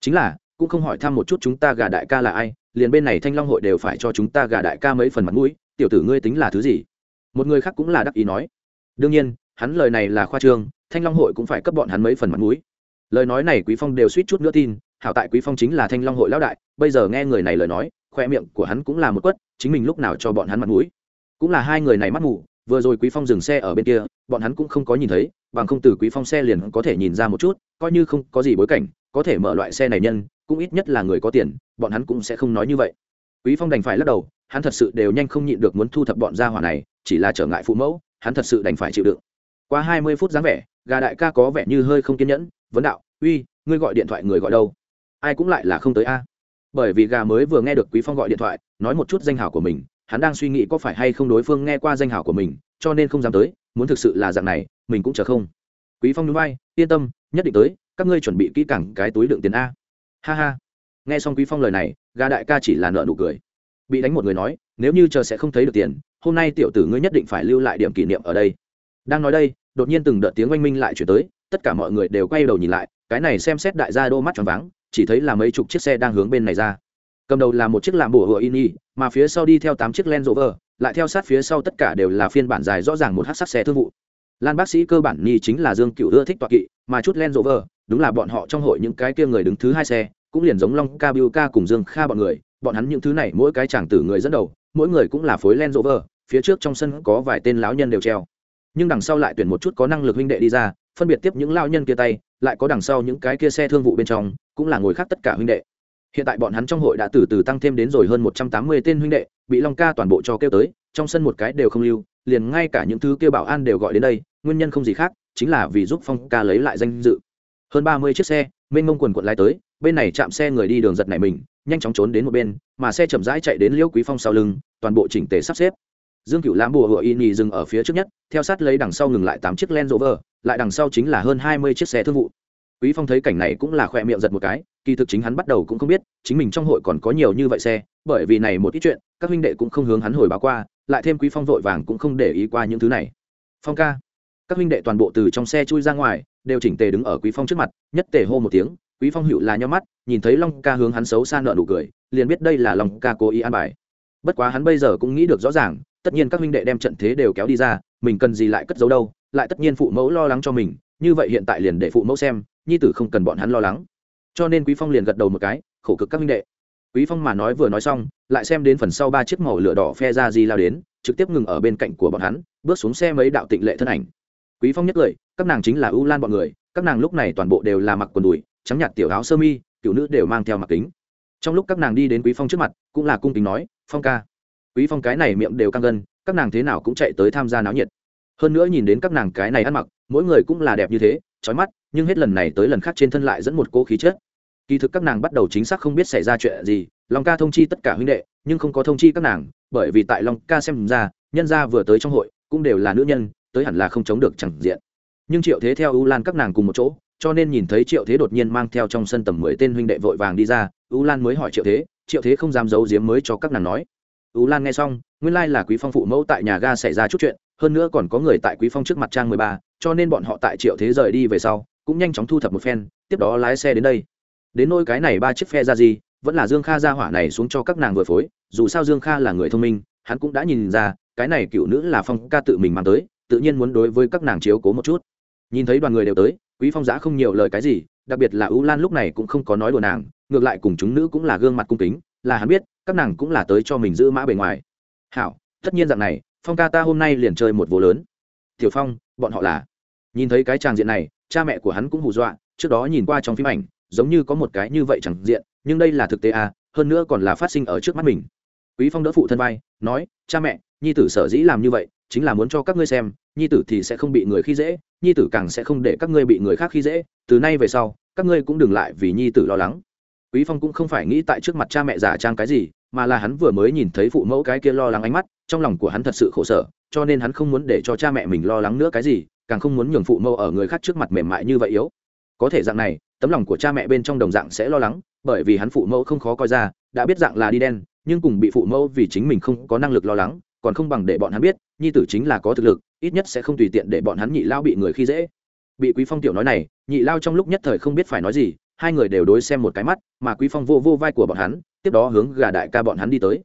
S1: Chính là, cũng không hỏi thăm một chút chúng ta gà đại ca là ai, liền bên này thanh long hội đều phải cho chúng ta gà đại ca mấy phần mặt mũi, tiểu tử ngươi tính là thứ gì? Một người khác cũng là đắc ý nói. Đương nhiên, hắn lời này là khoa trương, thanh long hội cũng phải cấp bọn hắn mấy phần mặt mũi. Lời nói này quý phong đều suýt chút nữa tin, hảo tại quý phong chính là thanh long hội lão đại, bây giờ nghe người này lời nói, khoe miệng của hắn cũng là một quất, chính mình lúc nào cho bọn hắn mặt mũi? Cũng là hai người này mắt mù, vừa rồi quý phong dừng xe ở bên kia, bọn hắn cũng không có nhìn thấy, bằng không từ quý phong xe liền có thể nhìn ra một chút, coi như không có gì bối cảnh, có thể mở loại xe này nhân, cũng ít nhất là người có tiền, bọn hắn cũng sẽ không nói như vậy. Quý phong đành phải lắc đầu, hắn thật sự đều nhanh không nhịn được muốn thu thập bọn gia hỏa này, chỉ là trở ngại phụ mẫu, hắn thật sự đành phải chịu đựng. Qua hai mươi phút dáng vẻ, gà đại ca có vẻ như hơi không kiên nhẫn, vấn đạo, uy, ngươi gọi điện thoại người gọi đâu? Ai cũng lại là không tới a. Bởi vì gà mới vừa nghe được quý phong gọi điện thoại, nói một chút danh hào của mình hắn đang suy nghĩ có phải hay không đối phương nghe qua danh hảo của mình, cho nên không dám tới, muốn thực sự là dạng này, mình cũng chờ không. Quý phong núi bay yên tâm, nhất định tới, các ngươi chuẩn bị kỹ càng cái túi đựng tiền a. Ha ha. Nghe xong quý phong lời này gà đại ca chỉ là nợ nụ cười. Bị đánh một người nói, nếu như chờ sẽ không thấy được tiền, hôm nay tiểu tử ngươi nhất định phải lưu lại điểm kỷ niệm ở đây. Đang nói đây, đột nhiên từng đợt tiếng oanh minh lại chuyển tới, tất cả mọi người đều quay đầu nhìn lại, cái này xem xét đại gia đô mắt tròn váng, chỉ thấy là mấy chục chiếc xe đang hướng bên này ra cầm đầu là một chiếc làm bùa hựa in y mà phía sau đi theo tám chiếc len rover, lại theo sát phía sau tất cả đều là phiên bản dài rõ ràng một hát sắc xe thương vụ. Lan bác sĩ cơ bản nhi chính là dương cựu ưa thích toạc kỵ, mà chút len rover, đúng là bọn họ trong hội những cái kia người đứng thứ hai xe, cũng liền giống long ca biu ca cùng dương kha bọn người, bọn hắn những thứ này mỗi cái chàng tử người dẫn đầu, mỗi người cũng là phối len rover, phía trước trong sân có vài tên lão nhân đều treo. Nhưng đằng sau lại tuyển một chút có năng lực huynh đệ đi ra, phân biệt tiếp những lao nhân kia tay, lại có đằng sau những cái kia xe thương vụ bên trong, cũng là ngồi khác tất cả huynh đệ hiện tại bọn hắn trong hội đã từ từ tăng thêm đến rồi hơn một trăm tám mươi tên huynh đệ, bị long ca toàn bộ cho kêu tới, trong sân một cái đều không lưu, liền ngay cả những thứ kêu bảo an đều gọi đến đây, nguyên nhân không gì khác, chính là vì giúp phong ca lấy lại danh dự. Hơn ba mươi chiếc xe, mênh mông quần quận lái tới, bên này chạm xe người đi đường giật này mình, nhanh chóng trốn đến một bên, mà xe chậm rãi chạy đến liễu quý phong sau lưng, toàn bộ chỉnh tề sắp xếp. Dương cựu lãm bùa hựa y nhì dừng ở phía trước nhất, theo sát lấy đằng sau ngừng lại tám chiếc len rover, lại đằng sau chính là hơn hai mươi chiếc xe thương vụ quý phong thấy cảnh này cũng là khỏe miệng giật một cái, kỳ thực chính hắn bắt đầu cũng không biết, chính mình trong hội còn có nhiều như vậy xe, bởi vì này một ít chuyện, các huynh đệ cũng không hướng hắn hồi báo qua, lại thêm quý phong vội vàng cũng không để ý qua những thứ này. Phong ca, các huynh đệ toàn bộ từ trong xe chui ra ngoài, đều chỉnh tề đứng ở quý phong trước mặt, nhất tề hô một tiếng, quý phong hữu là nhau mắt, nhìn thấy long ca hướng hắn xấu xa nợ nụ cười, liền biết đây là long ca cố ý an bài. Bất quá hắn bây giờ cũng nghĩ được rõ ràng, tất nhiên các huynh đệ đem trận thế đều kéo đi ra, mình cần gì lại cất giấu đâu, lại tất nhiên phụ mẫu lo lắng cho mình, như vậy hiện tại liền để phụ mẫu xem nhi tử không cần bọn hắn lo lắng. Cho nên quý phong liền gật đầu một cái, khổ cực các minh đệ. Quý phong mà nói vừa nói xong, lại xem đến phần sau ba chiếc màu lửa đỏ phe ra di lao đến, trực tiếp ngừng ở bên cạnh của bọn hắn, bước xuống xe mấy đạo tịnh lệ thân ảnh. Quý phong nhất cười các nàng chính là ưu lan bọn người, các nàng lúc này toàn bộ đều là mặc quần đùi, trắng nhạt tiểu áo sơ mi tiểu nữ đều mang theo mặc kính. Trong lúc các nàng đi đến quý phong trước mặt, cũng là cung kính nói, phong ca. Quý phong cái này miệng đều căng gân, các nàng thế nào cũng chạy tới tham gia náo nhiệt. Hơn nữa nhìn đến các nàng cái này ăn mặc, mỗi người cũng là đẹp như thế trói mắt, nhưng hết lần này tới lần khác trên thân lại dẫn một cỗ khí chất. Kỳ thực các nàng bắt đầu chính xác không biết xảy ra chuyện gì, long ca thông chi tất cả huynh đệ, nhưng không có thông chi các nàng, bởi vì tại long ca xem ra, nhân gia vừa tới trong hội, cũng đều là nữ nhân, tới hẳn là không chống được chẳng diện. Nhưng triệu thế theo u lan các nàng cùng một chỗ, cho nên nhìn thấy triệu thế đột nhiên mang theo trong sân tầm mười tên huynh đệ vội vàng đi ra, u lan mới hỏi triệu thế triệu thế không dám giấu giếm mới cho các nàng nói. U lan nghe xong nguyên lai là quý phong phụ mẫu tại nhà ga xảy ra chút chuyện, hơn nữa còn có người tại quý phong trước mặt trang mười ba, cho nên bọn họ tại triệu thế rời đi về sau, cũng nhanh chóng thu thập một phen, tiếp đó lái xe đến đây. Đến nôi cái này ba chiếc phe ra gì, vẫn là dương kha ra hỏa này xuống cho các nàng vừa phối, dù sao dương kha là người thông minh, hắn cũng đã nhìn ra, cái này cựu nữ là phong ca tự mình mang tới, tự nhiên muốn đối với các nàng chiếu cố một chút. Nhìn thấy đoàn người đều tới, quý phong giã không nhiều lời cái gì, đặc biệt là ưu lan lúc này cũng không có nói đùa nàng, ngược lại cùng chúng nữ cũng là gương mặt cung kính, là hắn biết, các nàng cũng là tới cho mình giữ mã bề ngoài hảo, tất nhiên dạng này, phong ca ta hôm nay liền chơi một vô lớn. Tiểu phong, bọn họ là. Nhìn thấy cái tràng diện này, cha mẹ của hắn cũng hù dọa, trước đó nhìn qua trong phim ảnh, giống như có một cái như vậy chẳng diện, nhưng đây là thực tế à hơn nữa còn là phát sinh ở trước mắt mình. Quý phong đỡ phụ thân vai, nói, cha mẹ, nhi tử sở dĩ làm như vậy, chính là muốn cho các ngươi xem, nhi tử thì sẽ không bị người khi dễ, nhi tử càng sẽ không để các ngươi bị người khác khi dễ, từ nay về sau, các ngươi cũng đừng lại vì nhi tử lo lắng. Quý phong cũng không phải nghĩ tại trước mặt cha mẹ giả trang cái gì mà là hắn vừa mới nhìn thấy phụ mẫu cái kia lo lắng ánh mắt, trong lòng của hắn thật sự khổ sở, cho nên hắn không muốn để cho cha mẹ mình lo lắng nữa cái gì, càng không muốn nhường phụ mẫu ở người khác trước mặt mềm mại như vậy yếu. Có thể dạng này, tấm lòng của cha mẹ bên trong đồng dạng sẽ lo lắng, bởi vì hắn phụ mẫu không khó coi ra, đã biết dạng là đi đen, nhưng cùng bị phụ mẫu vì chính mình không có năng lực lo lắng, còn không bằng để bọn hắn biết, nhi tử chính là có thực lực, ít nhất sẽ không tùy tiện để bọn hắn nhị lao bị người khi dễ. Bị quý phong tiểu nói này, nhị lao trong lúc nhất thời không biết phải nói gì, hai người đều đối xem một cái mắt, mà quý phong vô vô vai của bọn hắn tiếp đó hướng gà đại ca bọn hắn đi tới.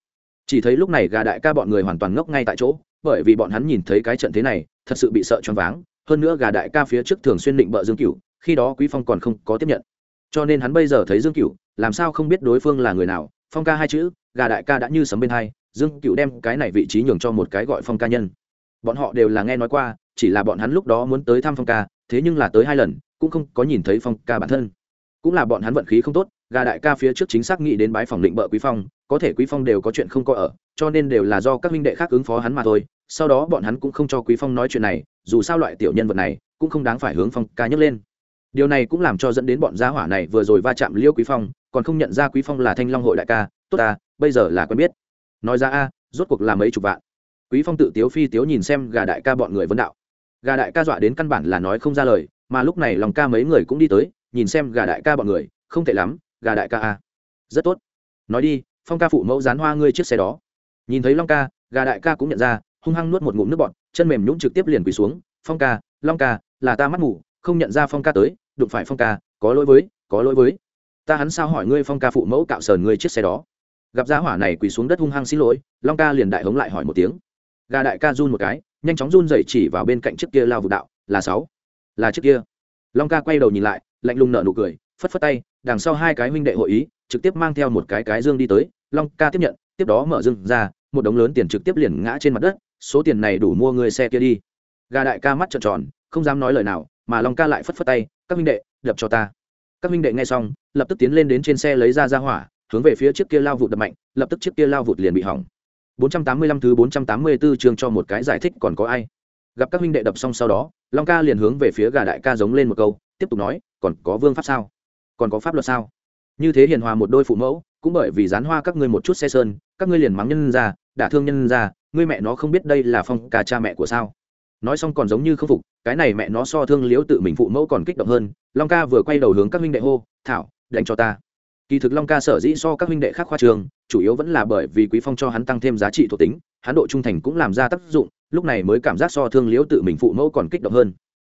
S1: Chỉ thấy lúc này gà đại ca bọn người hoàn toàn ngốc ngay tại chỗ, bởi vì bọn hắn nhìn thấy cái trận thế này, thật sự bị sợ choáng váng, hơn nữa gà đại ca phía trước thường xuyên định bợ dương cửu, khi đó quý phong còn không có tiếp nhận. Cho nên hắn bây giờ thấy dương cửu, làm sao không biết đối phương là người nào, phong ca hai chữ, gà đại ca đã như sấm bên hai, dương cửu đem cái này vị trí nhường cho một cái gọi phong ca nhân. Bọn họ đều là nghe nói qua, chỉ là bọn hắn lúc đó muốn tới thăm phong ca, thế nhưng là tới hai lần, cũng không có nhìn thấy phong ca bản thân. Cũng là bọn hắn vận khí không tốt gà đại ca phía trước chính xác nghĩ đến bái phòng định bợ quý phong, có thể quý phong đều có chuyện không có ở, cho nên đều là do các huynh đệ khác ứng phó hắn mà thôi. Sau đó bọn hắn cũng không cho quý phong nói chuyện này, dù sao loại tiểu nhân vật này, cũng không đáng phải hướng phong ca nhấc lên. Điều này cũng làm cho dẫn đến bọn gia hỏa này vừa rồi va chạm liêu quý phong, còn không nhận ra quý phong là thanh long hội đại ca, tốt à bây giờ là quen biết. Nói ra a, rốt cuộc là mấy chục vạn. Quý phong tự tiếu phi tiếu nhìn xem gà đại ca bọn người vấn đạo. Gà đại ca dọa đến căn bản là nói không ra lời, mà lúc này lòng ca mấy người cũng đi tới, nhìn xem gà đại ca bọn người, không tệ lắm gà đại ca a. Rất tốt. Nói đi, phong ca phụ mẫu dán hoa ngươi chiếc xe đó. Nhìn thấy long ca, gà đại ca cũng nhận ra, hung hăng nuốt một ngụm nước bọt, chân mềm nhũng trực tiếp liền quỳ xuống. Phong ca, long ca, là ta mắt ngủ không nhận ra phong ca tới, đụng phải phong ca, có lỗi với, có lỗi với. Ta hắn sao hỏi ngươi phong ca phụ mẫu cạo sờn ngươi chiếc xe đó? Gặp giá hỏa này quỳ xuống đất hung hăng xin lỗi, long ca liền đại hống lại hỏi một tiếng. Gà đại ca run một cái, nhanh chóng run dậy chỉ vào bên cạnh chiếc kia lao vụ đạo, là sáu, là chiếc kia. Long ca quay đầu nhìn lại, lạnh lùng nở nụ cười phất phất tay, đằng sau hai cái huynh đệ hội ý, trực tiếp mang theo một cái cái dương đi tới, long ca tiếp nhận, tiếp đó mở dương ra, một đống lớn tiền trực tiếp liền ngã trên mặt đất, số tiền này đủ mua người xe kia đi. Gà đại ca mắt trợn tròn, không dám nói lời nào, mà long ca lại phất phất tay, các huynh đệ, đập cho ta. Các huynh đệ nghe xong, lập tức tiến lên đến trên xe lấy ra ra hỏa, hướng về phía chiếc kia lao vụt đập mạnh, lập tức chiếc kia lao vụt liền bị hỏng. 485 thứ 484 chương cho một cái giải thích còn có ai. Gặp các huynh đệ đập xong sau đó, long ca liền hướng về phía gà đại ca giống lên một câu, tiếp tục nói, còn có vương pháp sao? Còn có pháp luật sao? Như thế hiền hòa một đôi phụ mẫu, cũng bởi vì dán hoa các ngươi một chút xe sơn, các ngươi liền mắng nhân ra, đả thương nhân ra, ngươi mẹ nó không biết đây là phong ca cha mẹ của sao? Nói xong còn giống như không phục, cái này mẹ nó so thương liễu tự mình phụ mẫu còn kích động hơn, long ca vừa quay đầu hướng các huynh đệ hô, thảo, đánh cho ta. Kỳ thực long ca sở dĩ so các huynh đệ khác khoa trường, chủ yếu vẫn là bởi vì quý phong cho hắn tăng thêm giá trị thuộc tính, hắn độ trung thành cũng làm ra tác dụng, lúc này mới cảm giác so thương liễu tự mình phụ mẫu còn kích động hơn.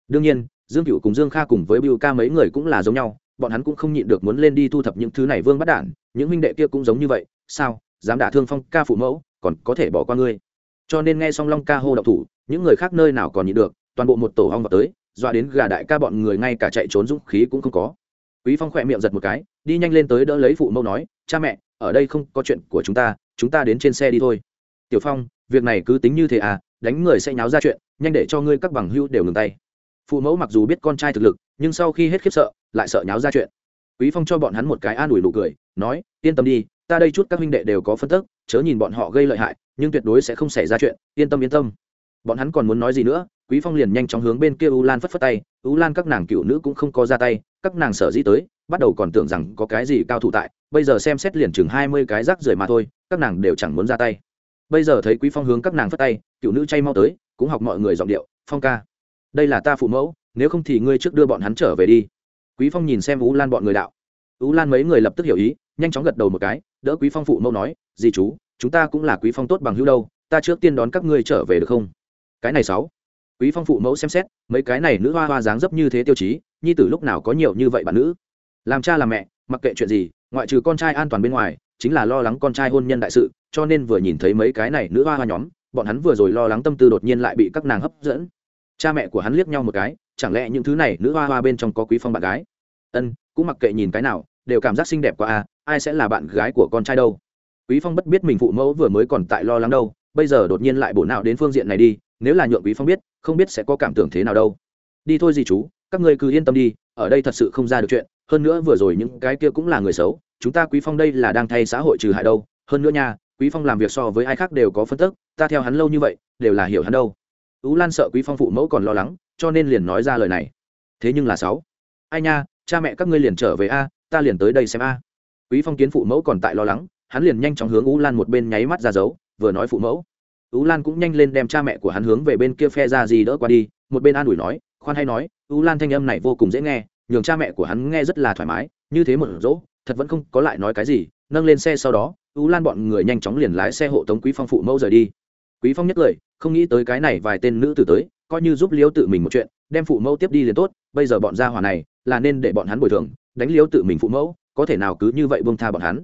S1: Đương nhiên, dương cựu cùng dương kha cùng với biu ca mấy người cũng là giống nhau bọn hắn cũng không nhịn được muốn lên đi thu thập những thứ này vương bắt đản, những huynh đệ kia cũng giống như vậy, sao, dám đả thương phong ca phụ mẫu, còn có thể bỏ qua ngươi. Cho nên nghe xong long ca hô đậu thủ, những người khác nơi nào còn nhịn được, toàn bộ một tổ hong vào tới, dọa đến gà đại ca bọn người ngay cả chạy trốn dũng khí cũng không có. Quý phong khỏe miệng giật một cái, đi nhanh lên tới đỡ lấy phụ mẫu nói, cha mẹ, ở đây không có chuyện của chúng ta chúng ta đến trên xe đi thôi. Tiểu phong, việc này cứ tính như thế à đánh người sẽ nháo ra chuyện, nhanh để cho ngươi các bằng hưu đều ngừng tay phụ mẫu mặc dù biết con trai thực lực, nhưng sau khi hết khiếp sợ, lại sợ nháo ra chuyện. Quý phong cho bọn hắn một cái an ủi nụ cười, nói, yên tâm đi, ta đây chút các huynh đệ đều có phân tức, chớ nhìn bọn họ gây lợi hại, nhưng tuyệt đối sẽ không xảy ra chuyện, yên tâm yên tâm. Bọn hắn còn muốn nói gì nữa, quý phong liền nhanh chóng hướng bên kia u lan phất phất tay, u lan các nàng cựu nữ cũng không có ra tay, các nàng sở dĩ tới, bắt đầu còn tưởng rằng có cái gì cao thủ tại, bây giờ xem xét liền chừng hai mươi cái rác rưởi mà thôi, các nàng đều chẳng muốn ra tay. Bây giờ thấy quý phong hướng các nàng phất tay, cựu nữ chay mau tới, cũng học mọi người giọng điệu, phong ca đây là ta phụ mẫu, nếu không thì ngươi trước đưa bọn hắn trở về đi. Quý phong nhìn xem ú lan bọn người đạo. Ú lan mấy người lập tức hiểu ý, nhanh chóng gật đầu một cái, đỡ quý phong phụ mẫu nói gì chú, chúng ta cũng là quý phong tốt bằng hữu đâu, ta trước tiên đón các ngươi trở về được không? Cái này sáu. Quý phong phụ mẫu xem xét, mấy cái này nữ hoa hoa dáng dấp như thế tiêu chí, nhi tử lúc nào có nhiều như vậy bạn nữ? Làm cha làm mẹ, mặc kệ chuyện gì, ngoại trừ con trai an toàn bên ngoài, chính là lo lắng con trai hôn nhân đại sự, cho nên vừa nhìn thấy mấy cái này nữ hoa hoa nhóm, bọn hắn vừa rồi lo lắng tâm tư đột nhiên lại bị các nàng hấp dẫn cha mẹ của hắn liếc nhau một cái, chẳng lẽ những thứ này nữ hoa hoa bên trong có quý phong bạn gái? Ân, cũng mặc kệ nhìn cái nào, đều cảm giác xinh đẹp quá a ai sẽ là bạn gái của con trai đâu? Quý phong bất biết mình phụ mẫu vừa mới còn tại lo lắng đâu, bây giờ đột nhiên lại bổ nào đến phương diện này đi, nếu là nhượng quý phong biết, không biết sẽ có cảm tưởng thế nào đâu. Đi thôi gì chú, các ngươi cứ yên tâm đi, ở đây thật sự không ra được chuyện, hơn nữa vừa rồi những cái kia cũng là người xấu, chúng ta quý phong đây là đang thay xã hội trừ hại đâu. Hơn nữa nha, quý phong làm việc so với ai khác đều có phân tức, ta theo hắn lâu như vậy, đều là hiểu hắn đâu ú lan sợ quý phong phụ mẫu còn lo lắng, cho nên liền nói ra lời này. Thế nhưng là sáu. Ai nha, cha mẹ các ngươi liền trở về a, ta liền tới đây xem a. Quý phong kiến phụ mẫu còn tại lo lắng, hắn liền nhanh chóng hướng ú lan một bên nháy mắt ra dấu, vừa nói phụ mẫu. Ú lan cũng nhanh lên đem cha mẹ của hắn hướng về bên kia phe ra gì đỡ qua đi, một bên an ủi nói, khoan hay nói, ú lan thanh âm này vô cùng dễ nghe, nhường cha mẹ của hắn nghe rất là thoải mái, như thế một dỗ, thật vẫn không có lại nói cái gì, nâng lên xe sau đó, ú lan bọn người nhanh chóng liền lái xe hộ tống quý phong phụ mẫu rời đi quý phong nhất lời, không nghĩ tới cái này vài tên nữ tử tới, coi như giúp liêu tự mình một chuyện, đem phụ mẫu tiếp đi liền tốt, bây giờ bọn gia hỏa này, là nên để bọn hắn bồi thường, đánh liêu tự mình phụ mẫu, có thể nào cứ như vậy buông tha bọn hắn.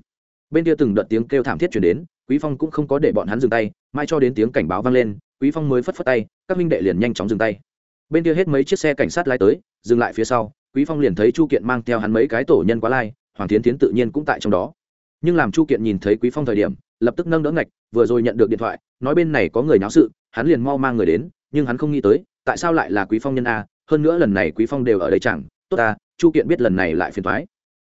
S1: Bên kia từng đợt tiếng kêu thảm thiết chuyển đến, quý phong cũng không có để bọn hắn dừng tay mai cho đến tiếng cảnh báo vang lên, quý phong mới phất phất tay, các minh đệ liền nhanh chóng dừng tay. Bên kia hết mấy chiếc xe cảnh sát lái tới, dừng lại phía sau, quý phong liền thấy chu kiện mang theo hắn mấy cái tổ nhân quá lai, hoàng tiến tiến tự nhiên cũng tại trong đó. Nhưng làm chu kiện nhìn thấy quý phong thời điểm, lập tức nâng đỡ ngạch, vừa rồi nhận được điện thoại nói bên này có người náo sự, hắn liền mau mang người đến, nhưng hắn không nghĩ tới, tại sao lại là quý phong nhân a, hơn nữa lần này quý phong đều ở đây chẳng, tốt ta, chu kiện biết lần này lại phiền thoái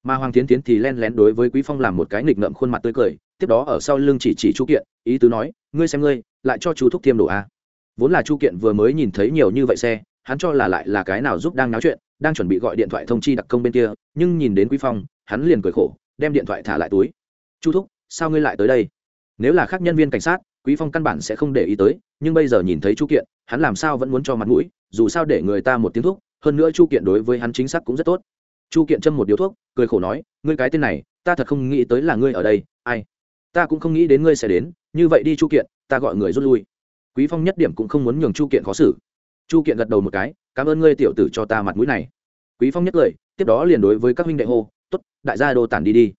S1: mà hoàng tiến tiến thì len lén đối với quý phong làm một cái nghịch ngợm khuôn mặt tươi cười, tiếp đó ở sau lưng chỉ chỉ chu kiện, ý tứ nói, ngươi xem ngươi, lại cho chú thúc thiêm đồ a. Vốn là chu kiện vừa mới nhìn thấy nhiều như vậy xe, hắn cho là lại là cái nào giúp đang náo chuyện, đang chuẩn bị gọi điện thoại thông chi đặc công bên kia, nhưng nhìn đến quý phong, hắn liền cười khổ, đem điện thoại thả lại túi. Chu thúc, sao ngươi lại tới đây? Nếu là khác nhân viên cảnh sát quý phong căn bản sẽ không để ý tới, nhưng bây giờ nhìn thấy chu kiện, hắn làm sao vẫn muốn cho mặt mũi, dù sao để người ta một tiếng thuốc hơn nữa chu kiện đối với hắn chính xác cũng rất tốt. Chu kiện châm một điếu thuốc, cười khổ nói, ngươi cái tên này, ta thật không nghĩ tới là ngươi ở đây, ai? Ta cũng không nghĩ đến ngươi sẽ đến, như vậy đi chu kiện, ta gọi người rút lui. Quý phong nhất điểm cũng không muốn nhường chu kiện khó xử. Chu kiện gật đầu một cái, cảm ơn ngươi tiểu tử cho ta mặt mũi này. Quý phong nhất lời, tiếp đó liền đối với các huynh đệ hô, tốt, đại gia đồ tản đi đi.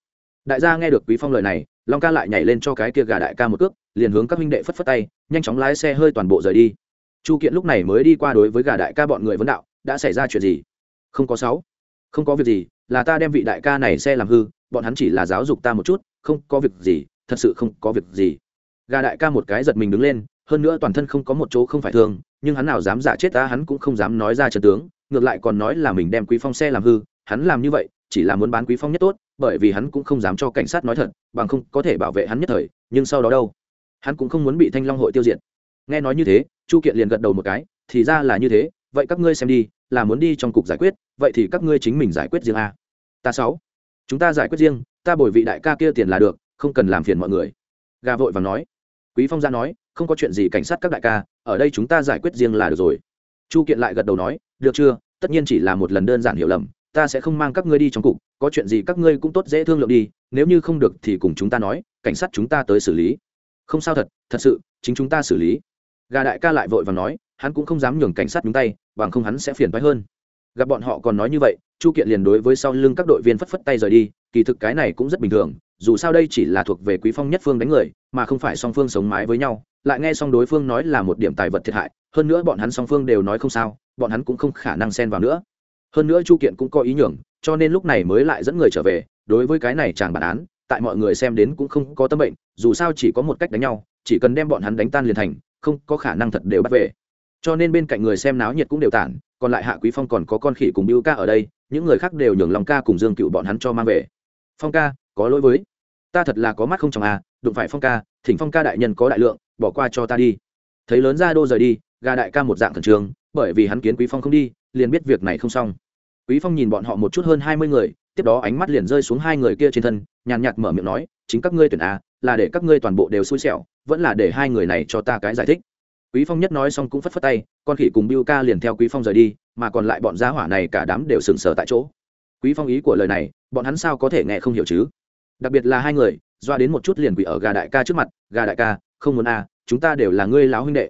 S1: Đại gia nghe được quý phong lời này, long ca lại nhảy lên cho cái kia gà đại ca một cước liền hướng các huynh đệ phất phất tay, nhanh chóng lái xe hơi toàn bộ rời đi. Chu kiện lúc này mới đi qua đối với gà đại ca bọn người vấn đạo, đã xảy ra chuyện gì? Không có sáu. Không có việc gì, là ta đem vị đại ca này xe làm hư, bọn hắn chỉ là giáo dục ta một chút, không có việc gì, thật sự không có việc gì. Gà đại ca một cái giật mình đứng lên, hơn nữa toàn thân không có một chỗ không phải thương nhưng hắn nào dám giả chết ta, hắn cũng không dám nói ra trận tướng, ngược lại còn nói là mình đem quý phong xe làm hư, hắn làm như vậy, chỉ là muốn bán quý phong nhất tốt, bởi vì hắn cũng không dám cho cảnh sát nói thật, bằng không có thể bảo vệ hắn nhất thời, nhưng sau đó đâu? Hắn cũng không muốn bị thanh long hội tiêu diệt. Nghe nói như thế, chu kiện liền gật đầu một cái, thì ra là như thế, vậy các ngươi xem đi, là muốn đi trong cục giải quyết, vậy thì các ngươi chính mình giải quyết riêng a. Ta sáu, chúng ta giải quyết riêng, ta bồi vị đại ca kia tiền là được, không cần làm phiền mọi người. Gà vội và nói. Quý phong ra nói, không có chuyện gì cảnh sát các đại ca, ở đây chúng ta giải quyết riêng là được rồi. Chu kiện lại gật đầu nói, được chưa, tất nhiên chỉ là một lần đơn giản hiểu lầm, ta sẽ không mang các ngươi đi trong cục, có chuyện gì các ngươi cũng tốt dễ thương lượng đi, nếu như không được thì cùng chúng ta nói, cảnh sát chúng ta tới xử lý không sao thật thật sự, chính chúng ta xử lý. Gà đại ca lại vội và nói, hắn cũng không dám nhường cảnh sát nhúng tay, bằng không hắn sẽ phiền phái hơn. Gặp bọn họ còn nói như vậy, chu kiện liền đối với sau lưng các đội viên phất phất tay rời đi, kỳ thực cái này cũng rất bình thường, dù sao đây chỉ là thuộc về quý phong nhất phương đánh người, mà không phải song phương sống mái với nhau. Lại nghe xong đối phương nói là một điểm tài vật thiệt hại, hơn nữa bọn hắn song phương đều nói không sao, bọn hắn cũng không khả năng xen vào nữa. Hơn nữa chu kiện cũng có ý nhường, cho nên lúc này mới lại dẫn người trở về, đối với cái này chẳng bản án tại mọi người xem đến cũng không có tâm bệnh, dù sao chỉ có một cách đánh nhau, chỉ cần đem bọn hắn đánh tan liền thành, không có khả năng thật đều bắt về. Cho nên bên cạnh người xem náo nhiệt cũng đều tản, còn lại hạ quý phong còn có con khỉ cùng bưu ca ở đây, những người khác đều nhường lòng ca cùng dương cựu bọn hắn cho mang về. Phong ca, có lỗi với. Ta thật là có mắt không chồng à đụng phải phong ca, thỉnh phong ca đại nhân có đại lượng, bỏ qua cho ta đi. Thấy lớn ra đô rời đi, gà đại ca một dạng thần trường, bởi vì hắn kiến quý phong không đi, liền biết việc này không xong. Quý phong nhìn bọn họ một chút hơn hai mươi người tiếp đó ánh mắt liền rơi xuống hai người kia trên thân, nhàn nhạt mở miệng nói, chính các ngươi tuyển a, là để các ngươi toàn bộ đều xui xẻo, vẫn là để hai người này cho ta cái giải thích. Quý phong nhất nói xong cũng phất phất tay, con khỉ cùng biu ca liền theo quý phong rời đi, mà còn lại bọn gia hỏa này cả đám đều sừng sờ tại chỗ. Quý phong ý của lời này, bọn hắn sao có thể nghe không hiểu chứ? Đặc biệt là hai người, doa đến một chút liền quỷ ở gà đại ca trước mặt, gà đại ca, không muốn a, chúng ta đều là ngươi láo huynh đệ.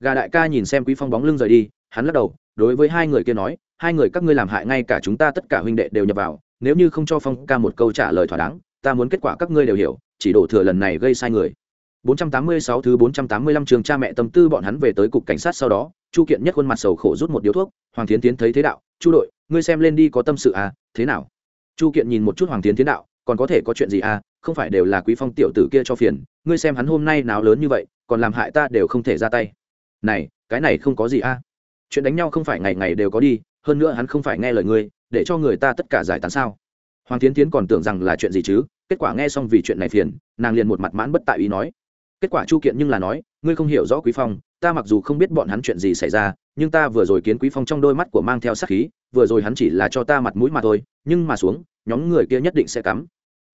S1: Gà đại ca nhìn xem quý phong bóng lưng rời đi, hắn lắc đầu, đối với hai người kia nói, hai người các ngươi làm hại ngay cả chúng ta tất cả huynh đệ đều nhập vào nếu như không cho phong ca một câu trả lời thỏa đáng, ta muốn kết quả các ngươi đều hiểu, chỉ đổ thừa lần này gây sai người. 486 thứ 485 trường cha mẹ tâm tư bọn hắn về tới cục cảnh sát sau đó, chu kiện nhất khuôn mặt sầu khổ rút một điếu thuốc, hoàng tiến tiến thấy thế đạo, chu đội, ngươi xem lên đi có tâm sự à thế nào? Chu kiện nhìn một chút hoàng tiến tiến đạo, còn có thể có chuyện gì à không phải đều là quý phong tiểu tử kia cho phiền, ngươi xem hắn hôm nay nào lớn như vậy, còn làm hại ta đều không thể ra tay. Này, cái này không có gì à. Chuyện đánh nhau không phải ngày ngày đều có đi, hơn nữa hắn không phải nghe lời ngươi để cho người ta tất cả giải tán sao? Hoàng tiến tiến còn tưởng rằng là chuyện gì chứ? Kết quả nghe xong vì chuyện này phiền, nàng liền một mặt mãn bất tại ý nói. Kết quả chu kiện nhưng là nói, ngươi không hiểu rõ quý phong, ta mặc dù không biết bọn hắn chuyện gì xảy ra, nhưng ta vừa rồi kiến quý phong trong đôi mắt của mang theo sát khí, vừa rồi hắn chỉ là cho ta mặt mũi mà thôi, nhưng mà xuống, nhóm người kia nhất định sẽ cắm.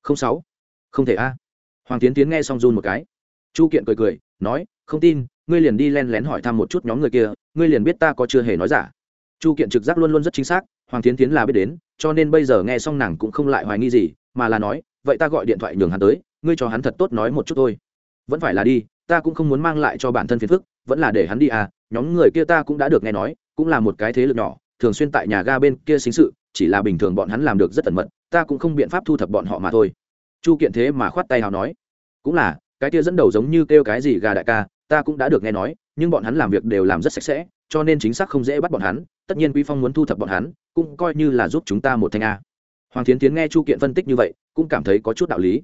S1: Không sáu, không thể a. Hoàng tiến tiến nghe xong run một cái. Chu kiện cười cười, nói, không tin, ngươi liền đi len lén hỏi thăm một chút nhóm người kia, ngươi liền biết ta có chưa hề nói giả chu kiện trực giác luôn luôn rất chính xác, hoàng tiến tiến là biết đến, cho nên bây giờ nghe xong nàng cũng không lại hoài nghi gì, mà là nói, vậy ta gọi điện thoại nhường hắn tới, ngươi cho hắn thật tốt nói một chút thôi. Vẫn phải là đi, ta cũng không muốn mang lại cho bản thân phiền phức, vẫn là để hắn đi à nhóm người kia ta cũng đã được nghe nói, cũng là một cái thế lực nhỏ, thường xuyên tại nhà ga bên kia xính sự, chỉ là bình thường bọn hắn làm được rất tẩn mật, ta cũng không biện pháp thu thập bọn họ mà thôi. Chu kiện thế mà khoát tay hào nói. Cũng là, cái kia dẫn đầu giống như kêu cái gì gà đại ca, ta cũng đã được nghe nói, nhưng bọn hắn làm việc đều làm rất sạch sẽ cho nên chính xác không dễ bắt bọn hắn, tất nhiên quý phong muốn thu thập bọn hắn, cũng coi như là giúp chúng ta một thanh a. Hoàng thiến tiến nghe chu kiện phân tích như vậy, cũng cảm thấy có chút đạo lý.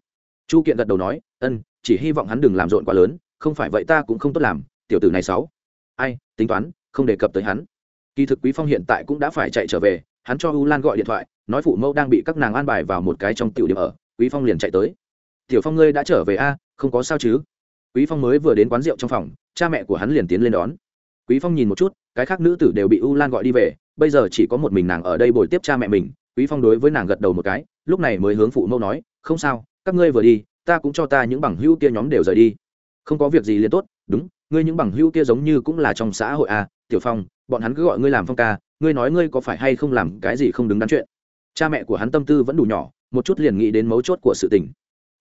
S1: Chu kiện gật đầu nói, ân, chỉ hy vọng hắn đừng làm rộn quá lớn, không phải vậy ta cũng không tốt làm, tiểu tử này sáu ai, tính toán, không đề cập tới hắn. Kỳ thực quý phong hiện tại cũng đã phải chạy trở về, hắn cho u lan gọi điện thoại, nói phụ mẫu đang bị các nàng an bài vào một cái trong tiểu điểm ở, quý phong liền chạy tới. Tiểu phong ngươi đã trở về a, không có sao chứ? Quý phong mới vừa đến quán rượu trong phòng, cha mẹ của hắn liền tiến lên đón quý phong nhìn một chút, cái khác nữ tử đều bị u lan gọi đi về, bây giờ chỉ có một mình nàng ở đây bồi tiếp cha mẹ mình, quý phong đối với nàng gật đầu một cái, lúc này mới hướng phụ mẫu nói, không sao, các ngươi vừa đi, ta cũng cho ta những bằng hữu kia nhóm đều rời đi. Không có việc gì liền tốt, đúng, ngươi những bằng hữu kia giống như cũng là trong xã hội à tiểu phong, bọn hắn cứ gọi ngươi làm phong ca, ngươi nói ngươi có phải hay không làm cái gì không đứng đắn chuyện? Cha mẹ của hắn tâm tư vẫn đủ nhỏ, một chút liền nghĩ đến mấu chốt của sự tình.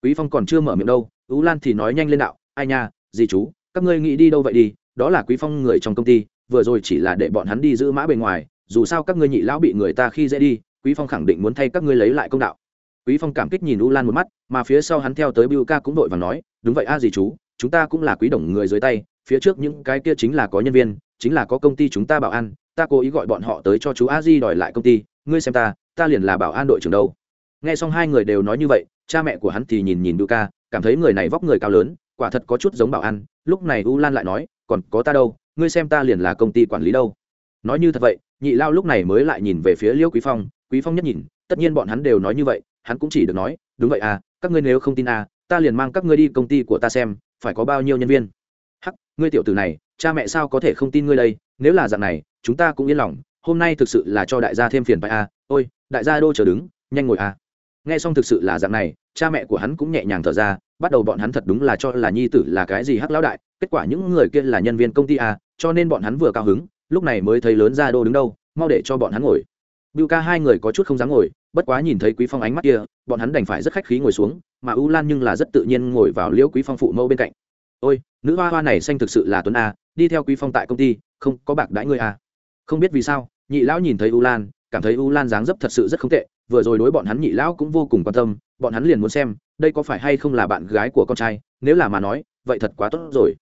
S1: Quý phong còn chưa mở miệng đâu ú lan thì nói nhanh lên đạo, ai nha gì chú, các ngươi nghĩ đi đâu vậy đi đó là quý phong người trong công ty, vừa rồi chỉ là để bọn hắn đi giữ mã bề ngoài, dù sao các ngươi nhị lão bị người ta khi dễ đi, quý phong khẳng định muốn thay các ngươi lấy lại công đạo. Quý phong cảm kích nhìn u lan một mắt, mà phía sau hắn theo tới bưu ca cũng đội và nói, đúng vậy a à gì chú, chúng ta cũng là quý đồng người dưới tay, phía trước những cái kia chính là có nhân viên, chính là có công ty chúng ta bảo an, ta cố ý gọi bọn họ tới cho chú a di đòi lại công ty, ngươi xem ta ta liền là bảo an đội trưởng đâu. Nghe xong hai người đều nói như vậy, cha mẹ của hắn thì nhìn nhìn bưu ca, cảm thấy người này vóc người cao lớn, quả thật có chút giống bảo an, lúc này u lan lại nói còn có ta đâu, ngươi xem ta liền là công ty quản lý đâu. Nói như thật vậy, nhị lao lúc này mới lại nhìn về phía liêu quý phong quý phong nhất nhìn, tất nhiên bọn hắn đều nói như vậy, hắn cũng chỉ được nói, đúng vậy à các ngươi nếu không tin à ta liền mang các ngươi đi công ty của ta xem, phải có bao nhiêu nhân viên. Hắc, ngươi tiểu tử này, cha mẹ sao có thể không tin ngươi đây, nếu là dạng này, chúng ta cũng yên lòng, hôm nay thực sự là cho đại gia thêm phiền phải à ôi, đại gia đô chờ đứng, nhanh ngồi à. Nghe xong thực sự là dạng này, cha mẹ của hắn cũng nhẹ nhàng thở ra, bắt đầu bọn hắn thật đúng là cho là nhi tử là cái gì hắc lão đại kết quả những người kia là nhân viên công ty à cho nên bọn hắn vừa cao hứng lúc này mới thấy lớn ra đô đứng đâu mau để cho bọn hắn ngồi Bưu ca hai người có chút không dám ngồi, bất quá nhìn thấy Quý Phong ánh mắt kia, bọn hắn đành phải rất khách khí ngồi xuống, mà U Lan nhưng là rất tự nhiên ngồi vào Liễu Quý Phong phụ mẫu bên cạnh. "Ôi, nữ hoa hoa này xanh thực sự là tuấn a, đi theo Quý Phong tại công ty, không, có bạc đãi ngươi a." Không biết vì sao, nhị lão nhìn thấy U Lan, cảm thấy U Lan dáng dấp thật sự rất không tệ, vừa rồi đối bọn hắn nhị lão cũng vô cùng quan tâm, bọn hắn liền muốn xem, đây có phải hay không là bạn gái của con trai, nếu là mà nói, vậy thật quá tốt rồi.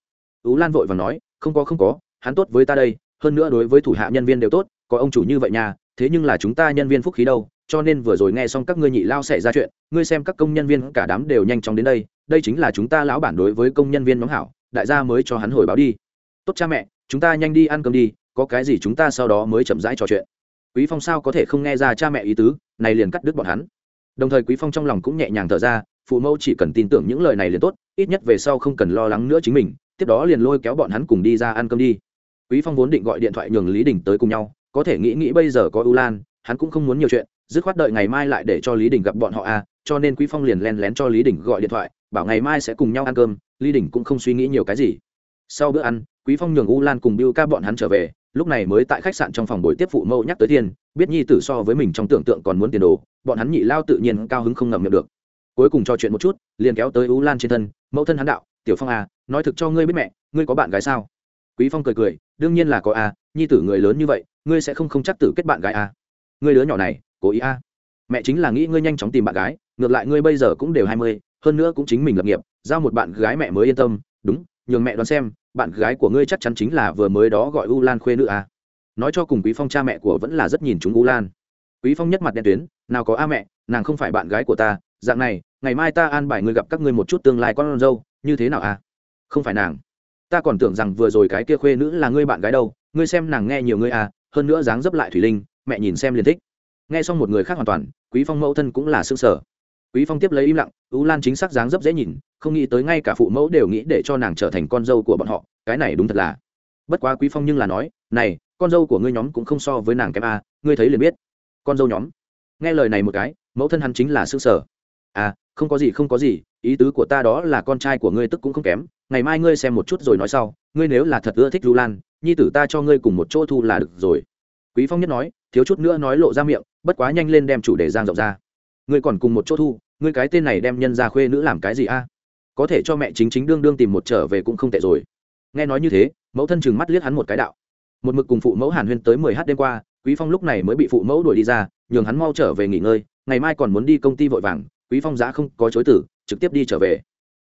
S1: U Lan vội vàng nói, "Không có không có, hắn tốt với ta đây, hơn nữa đối với thủ hạ nhân viên đều tốt, có ông chủ như vậy nhà thế nhưng là chúng ta nhân viên phúc khí đâu cho nên vừa rồi nghe xong các ngươi nhị lao xảy ra chuyện ngươi xem các công nhân viên cả đám đều nhanh chóng đến đây đây chính là chúng ta lão bản đối với công nhân viên nhóm hảo đại gia mới cho hắn hồi báo đi. Tốt cha mẹ chúng ta nhanh đi ăn cơm đi có cái gì chúng ta sau đó mới chậm rãi trò chuyện. Quý phong sao có thể không nghe ra cha mẹ ý tứ này liền cắt đứt bọn hắn. Đồng thời quý phong trong lòng cũng nhẹ nhàng thở ra phụ mẫu chỉ cần tin tưởng những lời này liền tốt ít nhất về sau không cần lo lắng nữa chính mình tiếp đó liền lôi kéo bọn hắn cùng đi ra ăn cơm đi. Quý phong vốn định gọi điện thoại nhường lý đình tới cùng nhau có thể nghĩ nghĩ bây giờ có u lan hắn cũng không muốn nhiều chuyện dứt khoát đợi ngày mai lại để cho lý đình gặp bọn họ à, cho nên quý phong liền len lén cho lý đình gọi điện thoại bảo ngày mai sẽ cùng nhau ăn cơm lý đình cũng không suy nghĩ nhiều cái gì. Sau bữa ăn quý phong nhường u lan cùng biêu ca bọn hắn trở về lúc này mới tại khách sạn trong phòng buổi tiếp phụ mẫu nhắc tới thiên biết nhi tử so với mình trong tưởng tượng còn muốn tiền đồ bọn hắn nhị lao tự nhiên cao hứng không ngậm miệng được. Cuối cùng trò chuyện một chút liền kéo tới u lan trên thân mẫu thân hắn đạo tiểu phong à nói thực cho ngươi biết mẹ, ngươi có bạn gái sao? Quý phong cười cười, đương nhiên là có a, nhi tử người lớn như vậy, ngươi sẽ không không chắc tử kết bạn gái a. Ngươi đứa nhỏ này, cố ý a. Mẹ chính là nghĩ ngươi nhanh chóng tìm bạn gái, ngược lại ngươi bây giờ cũng đều hai mươi, hơn nữa cũng chính mình lập nghiệp, giao một bạn gái mẹ mới yên tâm, đúng, nhường mẹ đoán xem, bạn gái của ngươi chắc chắn chính là vừa mới đó gọi u lan khuê nữ à. nói cho cùng quý phong cha mẹ của vẫn là rất nhìn chúng u lan. Quý phong nhất mặt đen tuyến, nào có a mẹ, nàng không phải bạn gái của ta, dạng này, ngày mai ta an bài ngươi gặp các ngươi một chút tương lai con dâu, như thế nào à không phải nàng. Ta còn tưởng rằng vừa rồi cái kia khuê nữ là ngươi bạn gái đâu, ngươi xem nàng nghe nhiều ngươi à hơn nữa dáng dấp lại thủy linh, mẹ nhìn xem liền thích. Nghe xong một người khác hoàn toàn, quý phong mẫu thân cũng là xương sở quý phong tiếp lấy im lặng ú lan chính xác dáng dấp dễ nhìn, không nghĩ tới ngay cả phụ mẫu đều nghĩ để cho nàng trở thành con dâu của bọn họ, cái này đúng thật là. Bất quá quý phong nhưng là nói, này, con dâu của ngươi nhóm cũng không so với nàng kém a, ngươi thấy liền biết. Con dâu nhóm? Nghe lời này một cái, mẫu thân hắn chính là xương sở à không có gì, không có gì, ý tứ của ta đó là con trai của ngươi tức cũng không kém ngày mai ngươi xem một chút rồi nói sau, ngươi nếu là thật ưa thích du lan, nhi tử ta cho ngươi cùng một chỗ thu là được rồi. Quý phong nhất nói, thiếu chút nữa nói lộ ra miệng, bất quá nhanh lên đem chủ đề giang rộng ra. Ngươi còn cùng một chỗ thu, ngươi cái tên này đem nhân ra khuê nữ làm cái gì a? Có thể cho mẹ chính chính đương đương tìm một trở về cũng không tệ rồi. Nghe nói như thế, mẫu thân chừng mắt liếc hắn một cái đạo. Một mực cùng phụ mẫu hàn huyên tới mười h đêm qua, quý phong lúc này mới bị phụ mẫu đuổi đi ra, nhường hắn mau trở về nghỉ ngơi, ngày mai còn muốn đi công ty vội vàng, quý phong giá không có chối tử, trực tiếp đi trở về.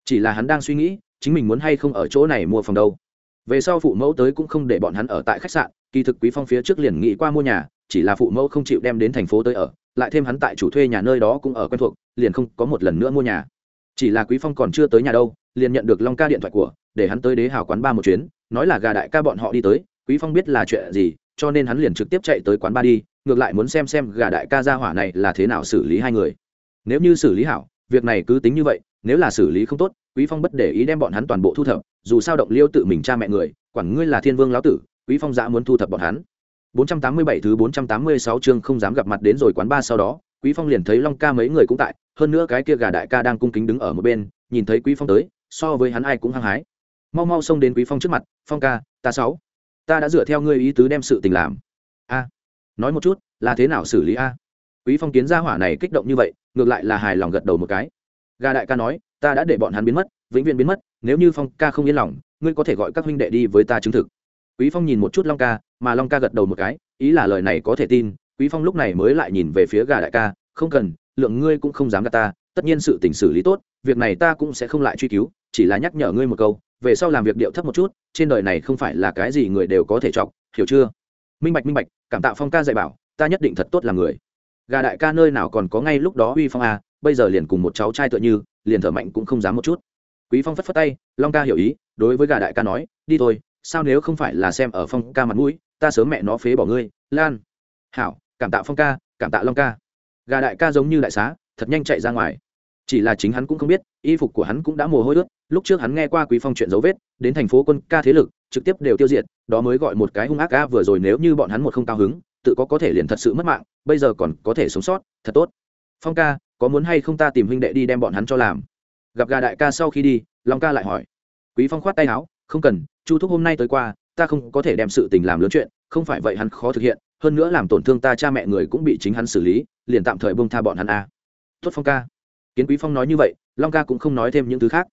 S1: Chỉ là hắn đang suy nghĩ chính mình muốn hay không ở chỗ này mua phòng đâu. Về sau phụ mẫu tới cũng không để bọn hắn ở tại khách sạn, kỳ thực quý phong phía trước liền nghĩ qua mua nhà, chỉ là phụ mẫu không chịu đem đến thành phố tới ở, lại thêm hắn tại chủ thuê nhà nơi đó cũng ở quen thuộc, liền không có một lần nữa mua nhà. Chỉ là quý phong còn chưa tới nhà đâu, liền nhận được long ca điện thoại của, để hắn tới đế hào quán ba một chuyến, nói là gà đại ca bọn họ đi tới, quý phong biết là chuyện gì, cho nên hắn liền trực tiếp chạy tới quán ba đi, ngược lại muốn xem xem gà đại ca gia hỏa này là thế nào xử lý hai người. Nếu như xử lý hảo, việc này cứ tính như vậy, nếu là xử lý không tốt quý phong bất để ý đem bọn hắn toàn bộ thu thập, dù sao động liêu tự mình cha mẹ người, quản ngươi là thiên vương lão tử, quý phong dã muốn thu thập bọn hắn. 487 thứ 486 chương không dám gặp mặt đến rồi quán ba sau đó, quý phong liền thấy long ca mấy người cũng tại, hơn nữa cái kia gà đại ca đang cung kính đứng ở một bên, nhìn thấy quý phong tới, so với hắn ai cũng hăng hái. Mau mau xông đến quý phong trước mặt, phong ca, ta sáu, ta đã dựa theo ngươi ý tứ đem sự tình làm. A, nói một chút, là thế nào xử lý a? Quý phong kiến gia hỏa này kích động như vậy, ngược lại là hài lòng gật đầu một cái. Gà đại ca nói ta đã để bọn hắn biến mất, vĩnh viễn biến mất, nếu như phong ca không yên lòng, ngươi có thể gọi các huynh đệ đi với ta chứng thực. Quý phong nhìn một chút long ca, mà long ca gật đầu một cái, ý là lời này có thể tin, quý phong lúc này mới lại nhìn về phía gà đại ca, không cần, lượng ngươi cũng không dám gạt ta, tất nhiên sự tình xử lý tốt, việc này ta cũng sẽ không lại truy cứu, chỉ là nhắc nhở ngươi một câu, về sau làm việc điệu thấp một chút, trên đời này không phải là cái gì người đều có thể chọc, hiểu chưa? Minh bạch minh bạch, cảm tạ phong ca dạy bảo, ta nhất định thật tốt là người. Gà đại ca nơi nào còn có ngay lúc đó uy phong à bây giờ liền cùng một cháu trai tựa như liền thở mạnh cũng không dám một chút. Quý phong phất phất tay, long ca hiểu ý, đối với gà đại ca nói, đi thôi, sao nếu không phải là xem ở phong ca mặt mũi, ta sớm mẹ nó phế bỏ ngươi, lan. Hảo, cảm tạ phong ca, cảm tạ long ca. Gà đại ca giống như đại xá, thật nhanh chạy ra ngoài. Chỉ là chính hắn cũng không biết, y phục của hắn cũng đã mồ hôi ướt, lúc trước hắn nghe qua quý phong chuyện dấu vết, đến thành phố quân ca thế lực, trực tiếp đều tiêu diệt, đó mới gọi một cái hung ác ca vừa rồi nếu như bọn hắn một không cao hứng, tự có có thể liền thật sự mất mạng, bây giờ còn có thể sống sót, thật tốt. Phong ca có muốn hay không ta tìm huynh đệ đi đem bọn hắn cho làm? Gặp gà đại ca sau khi đi, long ca lại hỏi. Quý phong khoát tay áo, không cần, chu thúc hôm nay tới qua, ta không có thể đem sự tình làm lớn chuyện, không phải vậy hắn khó thực hiện, hơn nữa làm tổn thương ta cha mẹ người cũng bị chính hắn xử lý, liền tạm thời bông tha bọn hắn a. À. phong ca. Kiến quý phong nói như vậy, long ca cũng không nói thêm những thứ khác.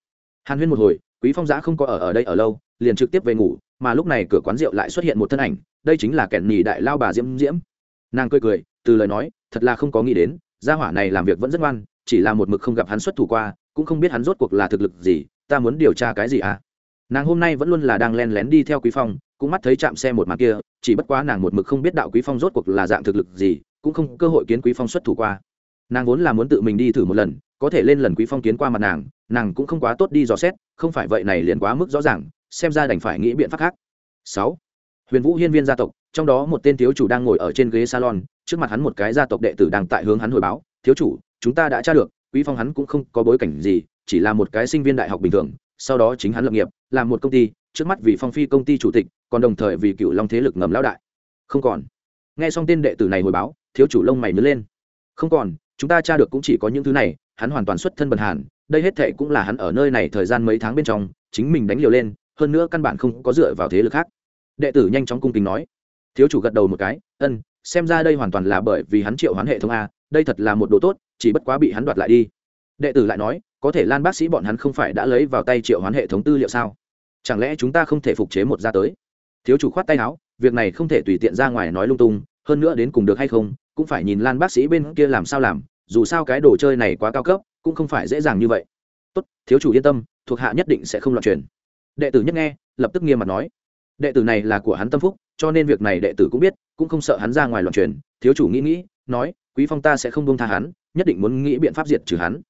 S1: Hàn huyên một hồi, quý phong giã không có ở ở đây ở lâu, liền trực tiếp về ngủ, mà lúc này cửa quán rượu lại xuất hiện một thân ảnh, đây chính là kẻn nhì đại lao bà diễm diễm. Nàng cười cười, từ lời nói, thật là không có nghĩ đến gia hỏa này làm việc vẫn rất ngoan chỉ là một mực không gặp hắn xuất thủ qua cũng không biết hắn rốt cuộc là thực lực gì ta muốn điều tra cái gì à? Nàng hôm nay vẫn luôn là đang len lén đi theo quý phong cũng mắt thấy chạm xe một mặt kia chỉ bất quá nàng một mực không biết đạo quý phong rốt cuộc là dạng thực lực gì cũng không cơ hội kiến quý phong xuất thủ qua. Nàng vốn là muốn tự mình đi thử một lần có thể lên lần quý phong kiến qua mặt nàng nàng cũng không quá tốt đi dò xét không phải vậy này liền quá mức rõ ràng xem ra đành phải nghĩ biện pháp khác. Sáu, huyền vũ hiên viên gia tộc trong đó một tên thiếu chủ đang ngồi ở trên ghế salon, trước mặt hắn một cái gia tộc đệ tử đang tại hướng hắn hồi báo, thiếu chủ, chúng ta đã tra được, quý phong hắn cũng không có bối cảnh gì, chỉ là một cái sinh viên đại học bình thường, sau đó chính hắn lập nghiệp, làm một công ty, trước mắt vì phong phi công ty chủ tịch, còn đồng thời vì cựu long thế lực ngầm lão đại. Không còn. Nghe xong tên đệ tử này hồi báo, thiếu chủ lông mày nhớ lên. Không còn, chúng ta tra được cũng chỉ có những thứ này, hắn hoàn toàn xuất thân bần hàn, đây hết thệ cũng là hắn ở nơi này thời gian mấy tháng bên trong, chính mình đánh liều lên, hơn nữa căn bản không có dựa vào thế lực khác. Đệ tử nhanh chóng cung kính nói thiếu chủ gật đầu một cái, ân, xem ra đây hoàn toàn là bởi vì hắn triệu hoán hệ thống a, đây thật là một đồ tốt, chỉ bất quá bị hắn đoạt lại đi. Đệ tử lại nói, có thể lan bác sĩ bọn hắn không phải đã lấy vào tay triệu hoán hệ thống tư liệu sao? Chẳng lẽ chúng ta không thể phục chế một ra tới? Thiếu chủ khoát tay áo, việc này không thể tùy tiện ra ngoài nói lung tung, hơn nữa đến cùng được hay không, cũng phải nhìn lan bác sĩ bên kia làm sao làm, dù sao cái đồ chơi này quá cao cấp, cũng không phải dễ dàng như vậy. Tốt, thiếu chủ yên tâm, thuộc hạ nhất định sẽ không loạn truyền. Đệ tử nhất nghe, lập tức nghiêm mặt nói, đệ tử này là của hắn tâm phúc cho nên việc này đệ tử cũng biết, cũng không sợ hắn ra ngoài loạn truyền. Thiếu chủ nghĩ nghĩ, nói, quý phong ta sẽ không buông tha hắn, nhất định muốn nghĩ biện pháp diệt trừ hắn.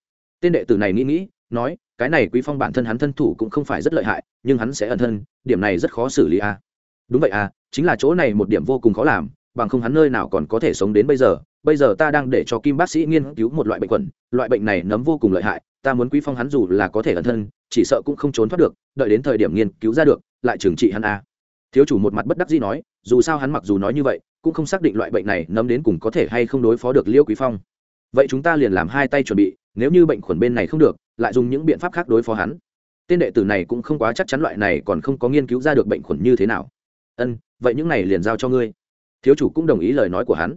S1: Tên đệ tử này nghĩ nghĩ, nói, cái này quý phong bản thân hắn thân thủ cũng không phải rất lợi hại, nhưng hắn sẽ ẩn thân, điểm này rất khó xử lý a. À. đúng vậy à chính là chỗ này một điểm vô cùng khó làm, bằng không hắn nơi nào còn có thể sống đến bây giờ. Bây giờ ta đang để cho kim bác sĩ nghiên cứu một loại bệnh quẩn, loại bệnh này nấm vô cùng lợi hại, ta muốn quý phong hắn dù là có thể ẩn thân, chỉ sợ cũng không trốn thoát được, đợi đến thời điểm nghiên cứu ra được, lại trừng trị hắn a thiếu chủ một mặt bất đắc dĩ nói, dù sao hắn mặc dù nói như vậy, cũng không xác định loại bệnh này nấm đến cùng có thể hay không đối phó được liêu quý phong. Vậy chúng ta liền làm hai tay chuẩn bị, nếu như bệnh khuẩn bên này không được, lại dùng những biện pháp khác đối phó hắn. Tên đệ tử này cũng không quá chắc chắn loại này còn không có nghiên cứu ra được bệnh khuẩn như thế nào. Ân, vậy những này liền giao cho ngươi. Thiếu chủ cũng đồng ý lời nói của hắn.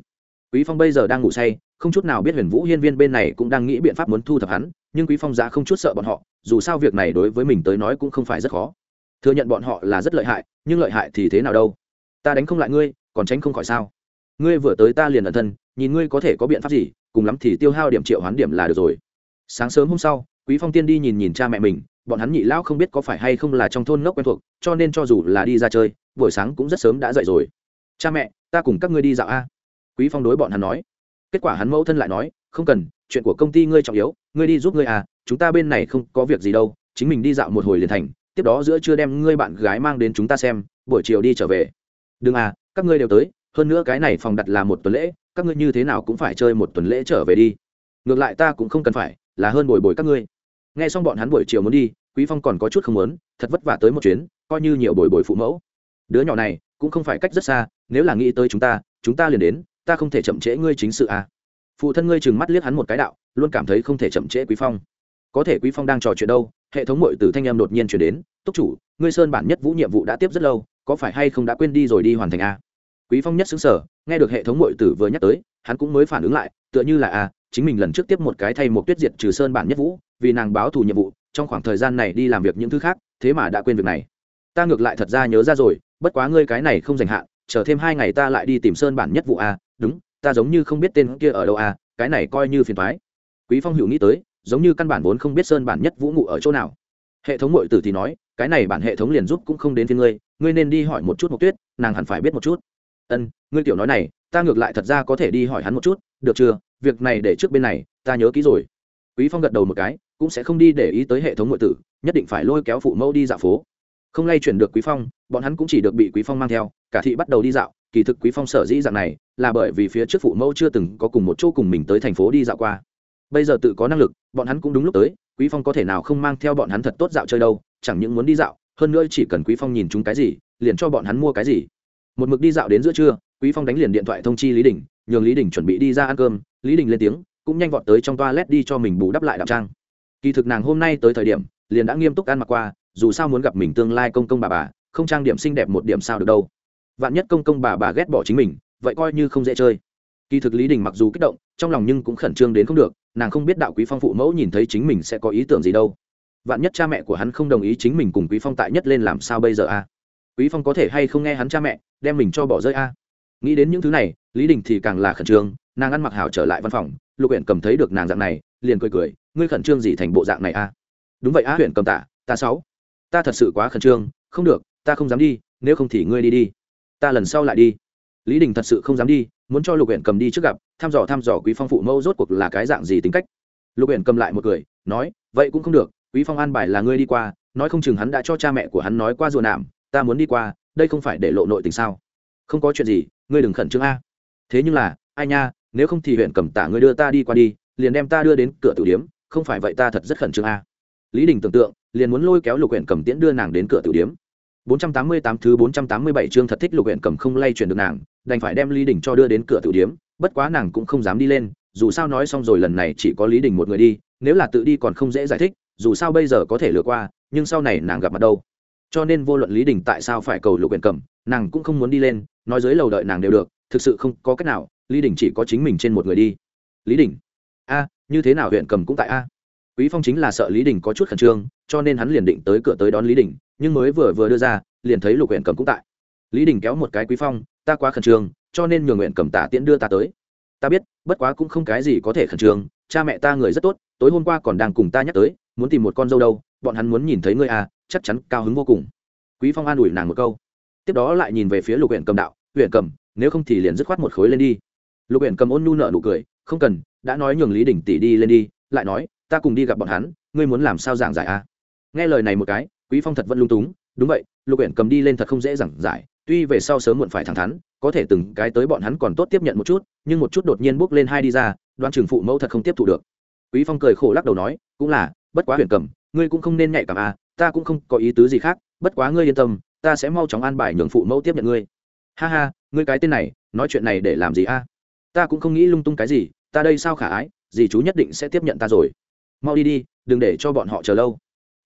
S1: Quý phong bây giờ đang ngủ say, không chút nào biết huyền vũ hiên viên bên này cũng đang nghĩ biện pháp muốn thu thập hắn, nhưng quý phong giá không chút sợ bọn họ, dù sao việc này đối với mình tới nói cũng không phải rất khó thừa nhận bọn họ là rất lợi hại, nhưng lợi hại thì thế nào đâu? Ta đánh không lại ngươi, còn tránh không khỏi sao? Ngươi vừa tới ta liền ẩn thân, nhìn ngươi có thể có biện pháp gì, cùng lắm thì tiêu hao điểm triệu hoán điểm là được rồi. Sáng sớm hôm sau, quý phong tiên đi nhìn nhìn cha mẹ mình, bọn hắn nhị lão không biết có phải hay không là trong thôn ngốc quen thuộc, cho nên cho dù là đi ra chơi, buổi sáng cũng rất sớm đã dậy rồi. Cha mẹ, ta cùng các ngươi đi dạo a. Quý phong đối bọn hắn nói. Kết quả hắn mẫu thân lại nói, không cần, chuyện của công ty ngươi trọng yếu, ngươi đi giúp ngươi à chúng ta bên này không có việc gì đâu, chính mình đi dạo một hồi liền thành tiếp đó giữa trưa đem ngươi bạn gái mang đến chúng ta xem, buổi chiều đi trở về. Đừng à các ngươi đều tới, hơn nữa cái này phòng đặt là một tuần lễ, các ngươi như thế nào cũng phải chơi một tuần lễ trở về đi. Ngược lại ta cũng không cần phải, là hơn bồi bồi các ngươi. Nghe xong bọn hắn buổi chiều muốn đi, quý phong còn có chút không muốn, thật vất vả tới một chuyến, coi như nhiều bồi bồi phụ mẫu. Đứa nhỏ này, cũng không phải cách rất xa, nếu là nghĩ tới chúng ta chúng ta liền đến, ta không thể chậm trễ ngươi chính sự à. Phụ thân ngươi chừng mắt liếc hắn một cái đạo, luôn cảm thấy không thể chậm trễ quý phong có thể quý phong đang trò chuyện đâu hệ thống mội từ thanh em đột nhiên chuyển đến túc chủ ngươi sơn bản nhất vũ nhiệm vụ đã tiếp rất lâu có phải hay không đã quên đi rồi đi hoàn thành a à? quý phong nhất xứng sở nghe được hệ thống mội tử vừa nhắc tới hắn cũng mới phản ứng lại tựa như là a à, chính mình lần trước tiếp một cái thay một tuyết diệt trừ sơn bản nhất vũ vì nàng báo thù nhiệm vụ trong khoảng thời gian này đi làm việc những thứ khác thế mà đã quên việc này ta ngược lại thật ra nhớ ra rồi bất quá ngươi cái này không dành hạn chờ thêm hai ngày ta lại đi tìm sơn bản nhất vụ a đúng ta giống như không biết tên kia ở đâu a cái này coi như phiền thoái quý phong hữu nghĩ tới giống như căn bản vốn không biết sơn bản nhất vũ ngụ ở chỗ nào. Hệ thống mội tử thì nói, cái này bản hệ thống liền giúp cũng không đến thiên ngươi ngươi nên đi hỏi một chút một tuyết, nàng hẳn phải biết một chút. Ân, ngươi tiểu nói này, ta ngược lại thật ra có thể đi hỏi hắn một chút, được chưa? Việc này để trước bên này, ta nhớ kỹ rồi. Quý phong gật đầu một cái, cũng sẽ không đi để ý tới hệ thống mội tử, nhất định phải lôi kéo phụ mẫu đi dạo phố. Không lay chuyển được quý phong, bọn hắn cũng chỉ được bị quý phong mang theo, cả thị bắt đầu đi dạo, kỳ thực quý phong sở dĩ dạng này, là bởi vì phía trước phụ mẫu chưa từng có cùng một chỗ cùng mình tới thành phố đi dạo qua bây giờ tự có năng lực, bọn hắn cũng đúng lúc tới, quý phong có thể nào không mang theo bọn hắn thật tốt dạo chơi đâu, chẳng những muốn đi dạo, hơn nữa chỉ cần quý phong nhìn chúng cái gì, liền cho bọn hắn mua cái gì. Một mực đi dạo đến giữa trưa, quý phong đánh liền điện thoại thông chi lý đình, nhường lý đình chuẩn bị đi ra ăn cơm, lý đình lên tiếng, cũng nhanh vọt tới trong toilet đi cho mình bù đắp lại đạo trang. Kỳ thực nàng hôm nay tới thời điểm, liền đã nghiêm túc ăn mặc qua, dù sao muốn gặp mình tương lai công công bà bà, không trang điểm xinh đẹp một điểm sao được đâu. Vạn nhất công công bà bà ghét bỏ chính mình, vậy coi như không dễ chơi. Kỳ thực lý đình mặc dù kích động trong lòng nhưng cũng khẩn trương đến không được, nàng không biết đạo quý phong phụ mẫu nhìn thấy chính mình sẽ có ý tưởng gì đâu. Vạn nhất cha mẹ của hắn không đồng ý chính mình cùng quý phong tại nhất lên làm sao bây giờ a? Quý phong có thể hay không nghe hắn cha mẹ, đem mình cho bỏ rơi a? Nghĩ đến những thứ này, lý đình thì càng là khẩn trương, nàng ăn mặc hảo trở lại văn phòng, lục huyện cầm thấy được nàng dạng này, liền cười cười, ngươi khẩn trương gì thành bộ dạng này a? Đúng vậy a huyện cầm tạ ta sáu ta thật sự quá khẩn trương, không được, ta không dám đi, nếu không thì ngươi đi đi, ta lần sau lại đi. Lý đình thật sự không dám đi, muốn cho lục huyện cầm đi trước gặp thăm dò thăm dò quý phong phụ mẫu rốt cuộc là cái dạng gì tính cách. Lục uyển cầm lại một cười, nói, vậy cũng không được, quý phong an bài là ngươi đi qua, nói không chừng hắn đã cho cha mẹ của hắn nói qua rùa nạm, ta muốn đi qua, đây không phải để lộ nội tình sao? Không có chuyện gì, ngươi đừng khẩn trương a. Thế nhưng là, ai nha, nếu không thì huyện cầm tả ngươi đưa ta đi qua đi, liền đem ta đưa đến cửa tử điếm, không phải vậy ta thật rất khẩn trương a. Lý đình tưởng tượng, liền muốn lôi kéo lục huyện cầm tiễn đưa nàng đến cửa tử điếm. 488 thứ 487 chương thật thích lục huyện cầm không lay chuyển được nàng đành phải đem lý đình cho đưa đến cửa tử điếm, bất quá nàng cũng không dám đi lên, dù sao nói xong rồi lần này chỉ có lý đình một người đi, nếu là tự đi còn không dễ giải thích, dù sao bây giờ có thể lừa qua, nhưng sau này nàng gặp mặt đâu. Cho nên vô luận lý đình tại sao phải cầu lục huyện cầm, nàng cũng không muốn đi lên, nói dưới lầu đợi nàng đều được, thực sự không có cách nào, lý đình chỉ có chính mình trên một người đi. Lý đình, a, như thế nào huyện cầm cũng tại a? Quý phong chính là sợ lý đình có chút khẩn trương, cho nên hắn liền định tới cửa tới đón lý đình, nhưng mới vừa vừa đưa ra, liền thấy lục huyện cầm cũng tại. Lý đình kéo một cái quý phong ta quá khẩn trương, cho nên nhường nguyện cầm tả tiễn đưa ta tới. Ta biết, bất quá cũng không cái gì có thể khẩn trương, cha mẹ ta người rất tốt, tối hôm qua còn đang cùng ta nhắc tới, muốn tìm một con dâu đâu, bọn hắn muốn nhìn thấy ngươi à chắc chắn cao hứng vô cùng. Quý phong an ủi nàng một câu. Tiếp đó lại nhìn về phía lục huyện cầm đạo huyện cầm, nếu không thì liền dứt khoát một khối lên đi. Lục huyện cầm ôn nhu nợ nụ cười, không cần, đã nói nhường lý đỉnh tỷ đi lên đi, lại nói, ta cùng đi gặp bọn hắn, ngươi muốn làm sao giảng giải à? Nghe lời này một cái, quý phong thật vẫn lung túng, đúng vậy, lục huyện cầm đi lên thật không dễ giảng giải tuy về sau sớm muộn phải thẳng thắn, có thể từng cái tới bọn hắn còn tốt tiếp nhận một chút, nhưng một chút đột nhiên bước lên hai đi ra đoan trường phụ mẫu thật không tiếp thu được. Quý phong cười khổ lắc đầu nói, cũng là, bất quá huyền cầm, ngươi cũng không nên nhạy cảm à ta cũng không có ý tứ gì khác, bất quá ngươi yên tâm, ta sẽ mau chóng an bài nhường phụ mẫu tiếp nhận ngươi. Ha ha, ngươi cái tên này, nói chuyện này để làm gì a à? ta cũng không nghĩ lung tung cái gì, ta đây sao khả ái gì chú nhất định sẽ tiếp nhận ta rồi. Mau đi đi, đừng để cho bọn họ chờ lâu.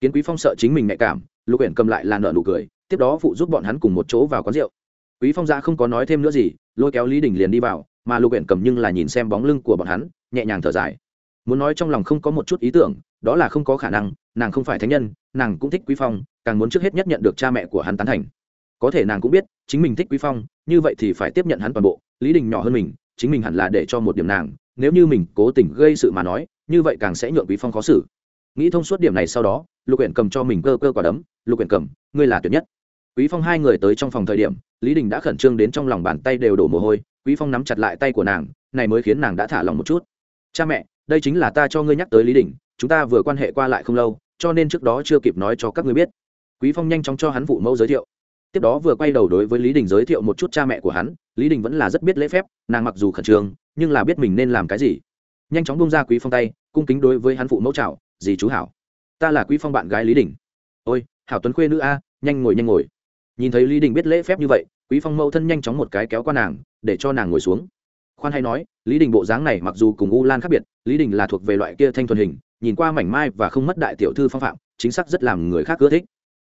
S1: Kiến quý phong sợ chính mình nhạy cảm, lục Huyền cầm lại là nợ nụ cười tiếp đó phụ giúp bọn hắn cùng một chỗ vào quán rượu. Quý phong ra không có nói thêm nữa gì, lôi kéo lý đình liền đi vào, mà lục huyện cầm nhưng là nhìn xem bóng lưng của bọn hắn, nhẹ nhàng thở dài. Muốn nói trong lòng không có một chút ý tưởng, đó là không có khả năng, nàng không phải thánh nhân, nàng cũng thích quý phong, càng muốn trước hết nhất nhận được cha mẹ của hắn tán thành. Có thể nàng cũng biết, chính mình thích quý phong, như vậy thì phải tiếp nhận hắn toàn bộ, lý đình nhỏ hơn mình, chính mình hẳn là để cho một điểm nàng, nếu như mình cố tình gây sự mà nói, như vậy càng sẽ nhượng quý phong khó xử. Nghĩ thông suốt điểm này sau đó, lục huyện cầm cho mình cơ cơ quả đấm, lục huyện cầm, ngươi là tuyệt nhất quý phong hai người tới trong phòng thời điểm, lý đình đã khẩn trương đến trong lòng bàn tay đều đổ mồ hôi, quý phong nắm chặt lại tay của nàng, này mới khiến nàng đã thả lòng một chút. Cha mẹ, đây chính là ta cho ngươi nhắc tới lý đình, chúng ta vừa quan hệ qua lại không lâu, cho nên trước đó chưa kịp nói cho các ngươi biết. Quý phong nhanh chóng cho hắn phụ mẫu giới thiệu. Tiếp đó vừa quay đầu đối với lý đình giới thiệu một chút cha mẹ của hắn, lý đình vẫn là rất biết lễ phép, nàng mặc dù khẩn trương, nhưng là biết mình nên làm cái gì. Nhanh chóng bông ra quý phong tay, cung kính đối với hắn phụ mẫu chào, dì chú hảo, ta là quý phong bạn gái lý đình. Ôi, hảo tuấn khuê nữ a, nhanh ngồi nhanh ngồi nhìn thấy lý đình biết lễ phép như vậy, quý phong mẫu thân nhanh chóng một cái kéo qua nàng, để cho nàng ngồi xuống. Khoan hay nói, lý đình bộ dáng này mặc dù cùng u lan khác biệt, lý đình là thuộc về loại kia thanh thuần hình, nhìn qua mảnh mai và không mất đại tiểu thư phong phạm, chính xác rất làm người khác ưa thích.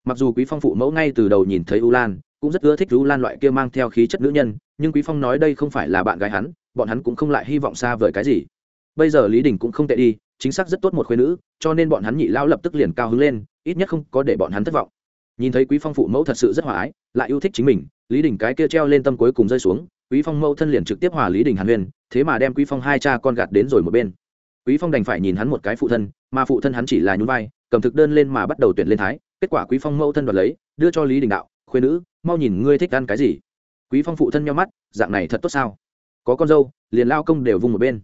S1: Mặc dù quý phong phụ mẫu ngay từ đầu nhìn thấy u lan, cũng rất ưa thích u lan loại kia mang theo khí chất nữ nhân, nhưng quý phong nói đây không phải là bạn gái hắn, bọn hắn cũng không lại hy vọng xa vời cái gì. Bây giờ lý đình cũng không tệ đi, chính xác rất tốt một khuyên nữ, cho nên bọn hắn nhị lao lập tức liền cao hứng lên, ít nhất không có để bọn hắn thất vọng nhìn thấy quý phong phụ mẫu thật sự rất hòa ái, lại yêu thích chính mình, lý đình cái kia treo lên tâm cuối cùng rơi xuống, quý phong mẫu thân liền trực tiếp hòa lý đình hàn huyên, thế mà đem quý phong hai cha con gạt đến rồi một bên. Quý phong đành phải nhìn hắn một cái phụ thân, mà phụ thân hắn chỉ là nhún vai, cầm thực đơn lên mà bắt đầu tuyển lên thái, kết quả quý phong mẫu thân đoạt lấy, đưa cho lý đình đạo khuyên nữ, mau nhìn ngươi thích ăn cái gì? Quý phong phụ thân nhau mắt, dạng này thật tốt sao? Có con dâu, liền lao công đều vung một bên.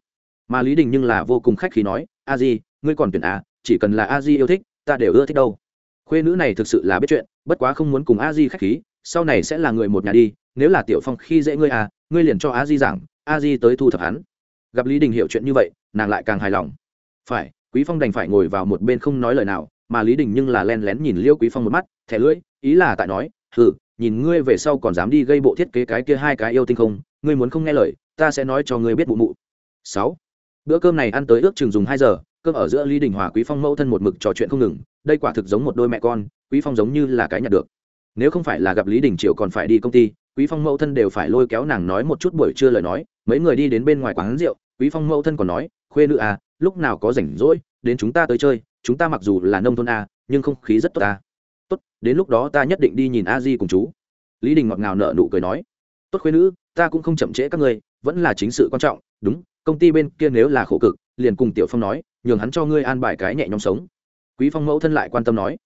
S1: Mà lý đình nhưng là vô cùng khách khí nói, a di, ngươi còn tuyển à chỉ cần là a di yêu thích, ta đều ưa thích đâu khuê nữ này thực sự là biết chuyện, bất quá không muốn cùng a di khách khí, sau này sẽ là người một nhà đi, nếu là tiểu phong khi dễ ngươi à ngươi liền cho a di giảng, a di tới thu thập hắn. Gặp lý đình hiểu chuyện như vậy, nàng lại càng hài lòng. Phải, quý phong đành phải ngồi vào một bên không nói lời nào, mà lý đình nhưng là len lén nhìn liêu quý phong một mắt, thẻ lưỡi, ý là tại nói, hừ, nhìn ngươi về sau còn dám đi gây bộ thiết kế cái kia hai cái yêu tinh không, ngươi muốn không nghe lời, ta sẽ nói cho ngươi biết mụ mụ. Sáu, bữa cơm này ăn tới ước chừng dùng hai giờ cơm ở giữa lý đình hòa, quý phong mẫu thân một mực trò chuyện không ngừng, đây quả thực giống một đôi mẹ con, quý phong giống như là cái nhặt được. Nếu không phải là gặp lý đình triều còn phải đi công ty, quý phong mẫu thân đều phải lôi kéo nàng nói một chút buổi trưa lời nói, mấy người đi đến bên ngoài quán rượu, quý phong mẫu thân còn nói, khuê nữ à lúc nào có rảnh rỗi, đến chúng ta tới chơi, chúng ta mặc dù là nông thôn à nhưng không khí rất tốt à. Tốt, đến lúc đó ta nhất định đi nhìn a di cùng chú. Lý đình ngọt ngào nở nụ cười nói, tốt khuê nữ, ta cũng không chậm trễ các ngươi, vẫn là chính sự quan trọng, đúng, công ty bên kia nếu là khổ cực, liền cùng tiểu phong nói nhường hắn cho ngươi an bài cái nhẹ nhõm sống. Quý phong mẫu thân lại quan tâm nói.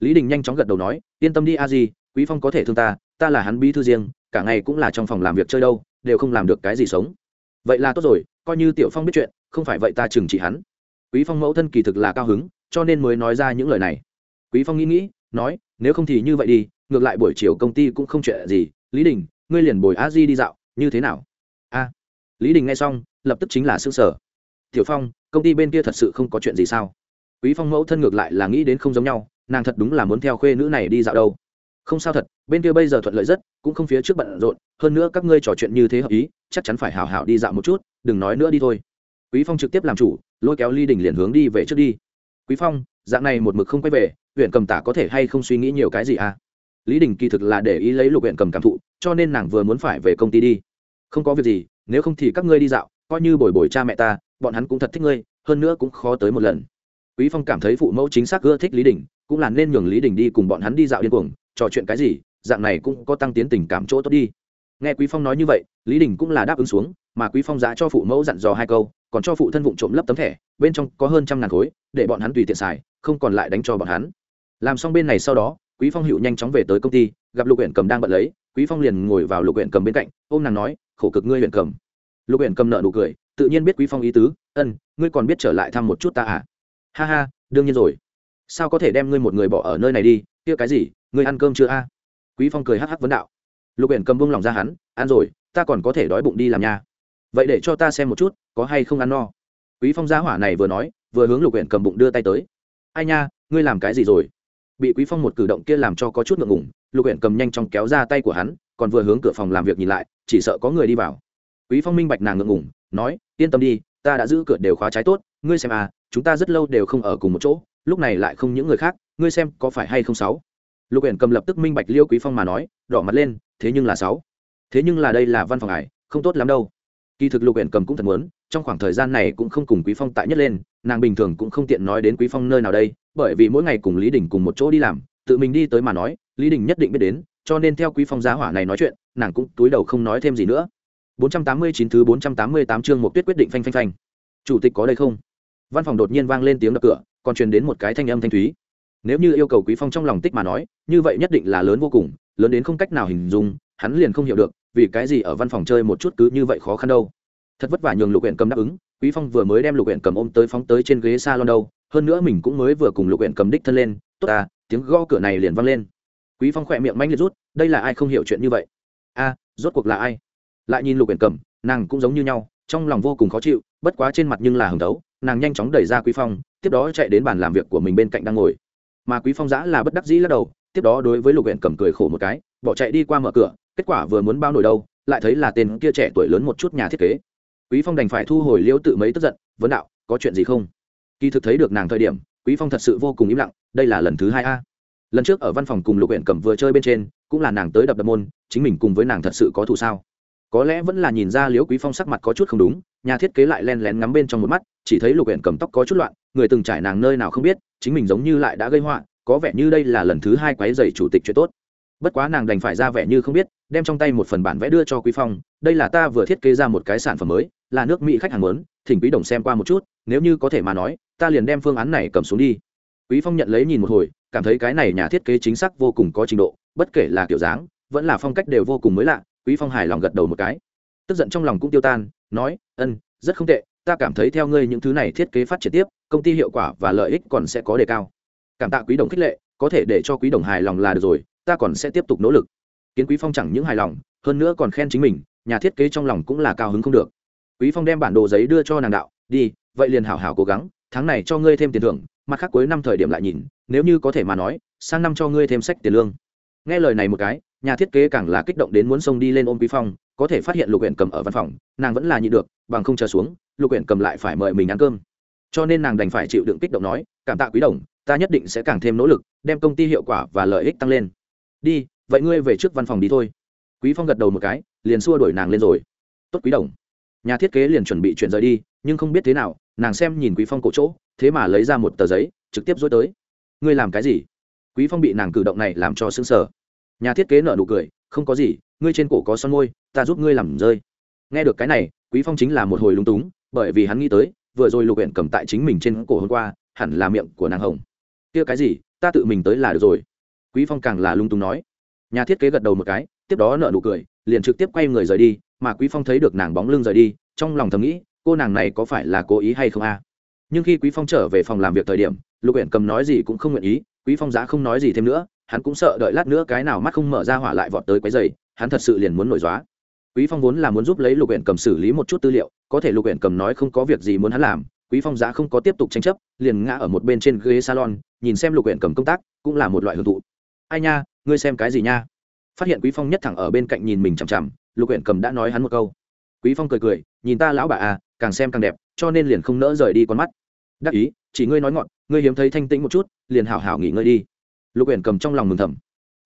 S1: Lý đình nhanh chóng gật đầu nói, yên tâm đi a di, quý phong có thể thương ta ta là hắn bí thư riêng, cả ngày cũng là trong phòng làm việc chơi đâu, đều không làm được cái gì sống. Vậy là tốt rồi, coi như tiểu phong biết chuyện, không phải vậy ta trừng trị hắn. Quý phong mẫu thân kỳ thực là cao hứng, cho nên mới nói ra những lời này. Quý phong nghĩ nghĩ, nói, nếu không thì như vậy đi, ngược lại buổi chiều công ty cũng không chuyện gì. Lý đình, ngươi liền bồi a di đi dạo, như thế nào? A. Lý đình nghe xong, lập tức chính là xương sở tiểu phong công ty bên kia thật sự không có chuyện gì sao? Quý phong mẫu thân ngược lại là nghĩ đến không giống nhau, nàng thật đúng là muốn theo khuê nữ này đi dạo đâu. Không sao thật, bên kia bây giờ thuận lợi rất, cũng không phía trước bận rộn, hơn nữa các ngươi trò chuyện như thế hợp ý, chắc chắn phải hào hào đi dạo một chút, đừng nói nữa đi thôi. Quý phong trực tiếp làm chủ, lôi kéo ly đình liền hướng đi về trước đi. Quý phong, dạng này một mực không quay về, huyện cầm tả có thể hay không suy nghĩ nhiều cái gì à? Lý đình kỳ thực là để ý lấy lục huyện cầm cảm thụ, cho nên nàng vừa muốn phải về công ty đi. Không có việc gì, nếu không thì các ngươi đi dạo coi như bồi bồi cha mẹ ta, bọn hắn cũng thật thích ngươi, hơn nữa cũng khó tới một lần. Quý phong cảm thấy phụ mẫu chính xác ưa thích lý đình, cũng là nên nhường lý đình đi cùng bọn hắn đi dạo điên cuồng, trò chuyện cái gì, dạng này cũng có tăng tiến tình cảm chỗ tốt đi. Nghe quý phong nói như vậy, lý đình cũng là đáp ứng xuống, mà quý phong giá cho phụ mẫu dặn dò hai câu, còn cho phụ thân vụng trộm lấp tấm thẻ, bên trong có hơn trăm ngàn khối, để bọn hắn tùy tiện xài, không còn lại đánh cho bọn hắn. Làm xong bên này sau đó, quý phong hiệu nhanh chóng về tới công ty, gặp lục huyện cầm đang bận lấy, quý phong liền ngồi vào lục huyện cầm bên cạnh, ôm nàng nói, khổ cực ngươi huyện cầm lục huyện cầm nợ nụ cười, tự nhiên biết quý phong ý tứ, ân, ngươi còn biết trở lại thăm một chút ta à? Ha ha, đương nhiên rồi. Sao có thể đem ngươi một người bỏ ở nơi này đi? Kia cái gì, ngươi ăn cơm chưa a? Quý phong cười hắc hắc vấn đạo. Lục huyện cầm buông lòng ra hắn, ăn rồi, ta còn có thể đói bụng đi làm nha. Vậy để cho ta xem một chút, có hay không ăn no. Quý phong gia hỏa này vừa nói, vừa hướng lục huyện cầm bụng đưa tay tới. Ai nha, ngươi làm cái gì rồi? Bị quý phong một cử động kia làm cho có chút ngượng ngùng, lục huyện cầm nhanh chóng kéo ra tay của hắn, còn vừa hướng cửa phòng làm việc nhìn lại, chỉ sợ có người đi vào quý phong minh bạch nàng ngượng ngùng, nói, yên tâm đi, ta đã giữ cửa đều khóa trái tốt, ngươi xem à chúng ta rất lâu đều không ở cùng một chỗ, lúc này lại không những người khác, ngươi xem có phải hay không sáu? Lục Uyển cầm lập tức minh bạch liêu quý phong mà nói, đỏ mặt lên, thế nhưng là sáu. Thế nhưng là đây là văn phòng ải không tốt lắm đâu. Kỳ thực lục Uyển cầm cũng thật muốn, trong khoảng thời gian này cũng không cùng quý phong tại nhất lên, nàng bình thường cũng không tiện nói đến quý phong nơi nào đây, bởi vì mỗi ngày cùng lý đình cùng một chỗ đi làm, tự mình đi tới mà nói, lý đình nhất định biết đến, cho nên theo quý phong giá hỏa này nói chuyện, nàng cũng túi đầu không nói thêm gì nữa. 489 thứ 488 chương một tuyết quyết định phanh phanh phanh. Chủ tịch có đây không? Văn phòng đột nhiên vang lên tiếng đập cửa, còn truyền đến một cái thanh âm thanh thúy. Nếu như yêu cầu quý phong trong lòng tích mà nói, như vậy nhất định là lớn vô cùng, lớn đến không cách nào hình dung, hắn liền không hiểu được, vì cái gì ở văn phòng chơi một chút cứ như vậy khó khăn đâu. Thật vất vả nhường lục huyện cầm đáp ứng, quý phong vừa mới đem lục huyện cầm ôm tới phóng tới trên ghế salon đâu, hơn nữa mình cũng mới vừa cùng lục huyện cầm đích thân lên, tốt à tiếng gõ cửa này liền vang lên. Quý phong khỏe miệng manh liệt rút, đây là ai không hiểu chuyện như vậy? A rốt cuộc là ai? Lại nhìn lục uyển cầm, nàng cũng giống như nhau, trong lòng vô cùng khó chịu, bất quá trên mặt nhưng là hưởng đấu nàng nhanh chóng đẩy ra quý phong, tiếp đó chạy đến bàn làm việc của mình bên cạnh đang ngồi. Mà quý phong giã là bất đắc dĩ lắc đầu, tiếp đó đối với lục huyện cầm cười khổ một cái, bỏ chạy đi qua mở cửa, kết quả vừa muốn bao nổi đâu, lại thấy là tên kia trẻ tuổi lớn một chút nhà thiết kế. Quý phong đành phải thu hồi liễu tự mấy tức giận, vấn đạo, có chuyện gì không? Kỳ thực thấy được nàng thời điểm, quý phong thật sự vô cùng im lặng, đây là lần thứ hai a. Lần trước ở văn phòng cùng lục huyện cầm vừa chơi bên trên, cũng là nàng tới đập đập môn, chính mình cùng với nàng thật sự có thù sao? Có lẽ vẫn là nhìn ra liễu quý phong sắc mặt có chút không đúng, nhà thiết kế lại len lén ngắm bên trong một mắt, chỉ thấy lục huyện cầm tóc có chút loạn, người từng trải nàng nơi nào không biết, chính mình giống như lại đã gây họa, có vẻ như đây là lần thứ hai quấy giày chủ tịch chuyện tốt. Bất quá nàng đành phải ra vẻ như không biết, đem trong tay một phần bản vẽ đưa cho quý phong, đây là ta vừa thiết kế ra một cái sản phẩm mới, là nước mỹ khách hàng lớn thỉnh quý đồng xem qua một chút, nếu như có thể mà nói, ta liền đem phương án này cầm xuống đi. Quý phong nhận lấy nhìn một hồi, cảm thấy cái này nhà thiết kế chính xác vô cùng có trình độ, bất kể là kiểu dáng, vẫn là phong cách đều vô cùng mới lạ quý phong hài lòng gật đầu một cái. Tức giận trong lòng cũng tiêu tan, nói, ân, rất không tệ, ta cảm thấy theo ngươi những thứ này thiết kế phát triển tiếp, công ty hiệu quả và lợi ích còn sẽ có đề cao. Cảm tạ quý đồng khích lệ, có thể để cho quý đồng hài lòng là được rồi, ta còn sẽ tiếp tục nỗ lực. Kiến quý phong chẳng những hài lòng, hơn nữa còn khen chính mình, nhà thiết kế trong lòng cũng là cao hứng không được. Quý phong đem bản đồ giấy đưa cho nàng đạo, đi, vậy liền hảo hảo cố gắng, tháng này cho ngươi thêm tiền thưởng, mặt khác cuối năm thời điểm lại nhìn, nếu như có thể mà nói, sang năm cho ngươi thêm sách tiền lương. Nghe lời này một cái nhà thiết kế càng là kích động đến muốn xông đi lên ôm quý phong, có thể phát hiện lục huyện cầm ở văn phòng, nàng vẫn là nhịn được, bằng không chờ xuống, lục huyện cầm lại phải mời mình ăn cơm. Cho nên nàng đành phải chịu đựng kích động nói, cảm tạ quý đồng, ta nhất định sẽ càng thêm nỗ lực, đem công ty hiệu quả và lợi ích tăng lên. Đi, vậy ngươi về trước văn phòng đi thôi. Quý phong gật đầu một cái, liền xua đuổi nàng lên rồi. Tốt quý đồng. Nhà thiết kế liền chuẩn bị chuyển rời đi, nhưng không biết thế nào, nàng xem nhìn quý phong cổ chỗ, thế mà lấy ra một tờ giấy, trực tiếp dối tới. Ngươi làm cái gì? Quý phong bị nàng cử động này làm cho sững sờ nhà thiết kế nợ nụ cười, không có gì, ngươi trên cổ có son môi, ta giúp ngươi làm rơi. Nghe được cái này, quý phong chính là một hồi lúng túng, bởi vì hắn nghĩ tới, vừa rồi lục huyện cầm tại chính mình trên cổ hôm qua, hẳn là miệng của nàng hồng. Kia cái gì, ta tự mình tới là được rồi. Quý phong càng là lung túng nói. Nhà thiết kế gật đầu một cái, tiếp đó nợ nụ cười, liền trực tiếp quay người rời đi, mà quý phong thấy được nàng bóng lưng rời đi, trong lòng thầm nghĩ, cô nàng này có phải là cố ý hay không a? Nhưng khi quý phong trở về phòng làm việc thời điểm, lục huyện cầm nói gì cũng không nguyện ý, quý phong giá không nói gì thêm nữa hắn cũng sợ đợi lát nữa cái nào mắt không mở ra hỏa lại vọt tới quấy giày hắn thật sự liền muốn nổi dóa quý phong vốn là muốn giúp lấy lục huyện cầm xử lý một chút tư liệu, có thể lục huyện cầm nói không có việc gì muốn hắn làm, quý phong giá không có tiếp tục tranh chấp, liền ngã ở một bên trên ghế salon, nhìn xem lục huyện cầm công tác, cũng là một loại hưởng thụ. Ai nha, ngươi xem cái gì nha? Phát hiện quý phong nhất thẳng ở bên cạnh nhìn mình chằm chằm, lục huyện cầm đã nói hắn một câu. Quý phong cười cười, nhìn ta lão bà à càng xem càng đẹp, cho nên liền không nỡ rời đi con mắt. Đắc ý, chỉ ngươi nói ngọn, ngươi hiếm thấy thanh tĩnh một chút, liền hảo hảo nghỉ ngơi đi lục Uyển cầm trong lòng mừng thầm.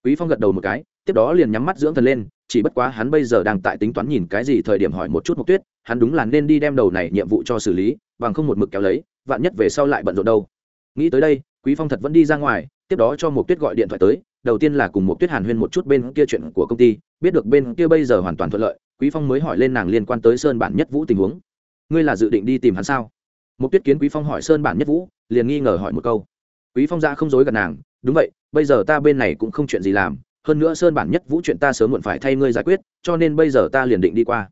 S1: Quý phong gật đầu một cái, tiếp đó liền nhắm mắt dưỡng thần lên, chỉ bất quá hắn bây giờ đang tại tính toán nhìn cái gì thời điểm hỏi một chút mục tuyết, hắn đúng là nên đi đem đầu này nhiệm vụ cho xử lý, bằng không một mực kéo lấy, vạn nhất về sau lại bận rộn đâu. Nghĩ tới đây, quý phong thật vẫn đi ra ngoài, tiếp đó cho mục tuyết gọi điện thoại tới, đầu tiên là cùng mục tuyết hàn huyên một chút bên kia chuyện của công ty, biết được bên kia bây giờ hoàn toàn thuận lợi, quý phong mới hỏi lên nàng liên quan tới sơn bản nhất vũ tình huống. Ngươi là dự định đi tìm hắn sao? Mục tuyết kiến quý phong hỏi sơn bản nhất vũ, liền nghi ngờ hỏi một câu. Quý phong ra không dối gần nàng đúng vậy, bây giờ ta bên này cũng không chuyện gì làm, hơn nữa sơn bản nhất vũ chuyện ta sớm muộn phải thay ngươi giải quyết, cho nên bây giờ ta liền định đi qua.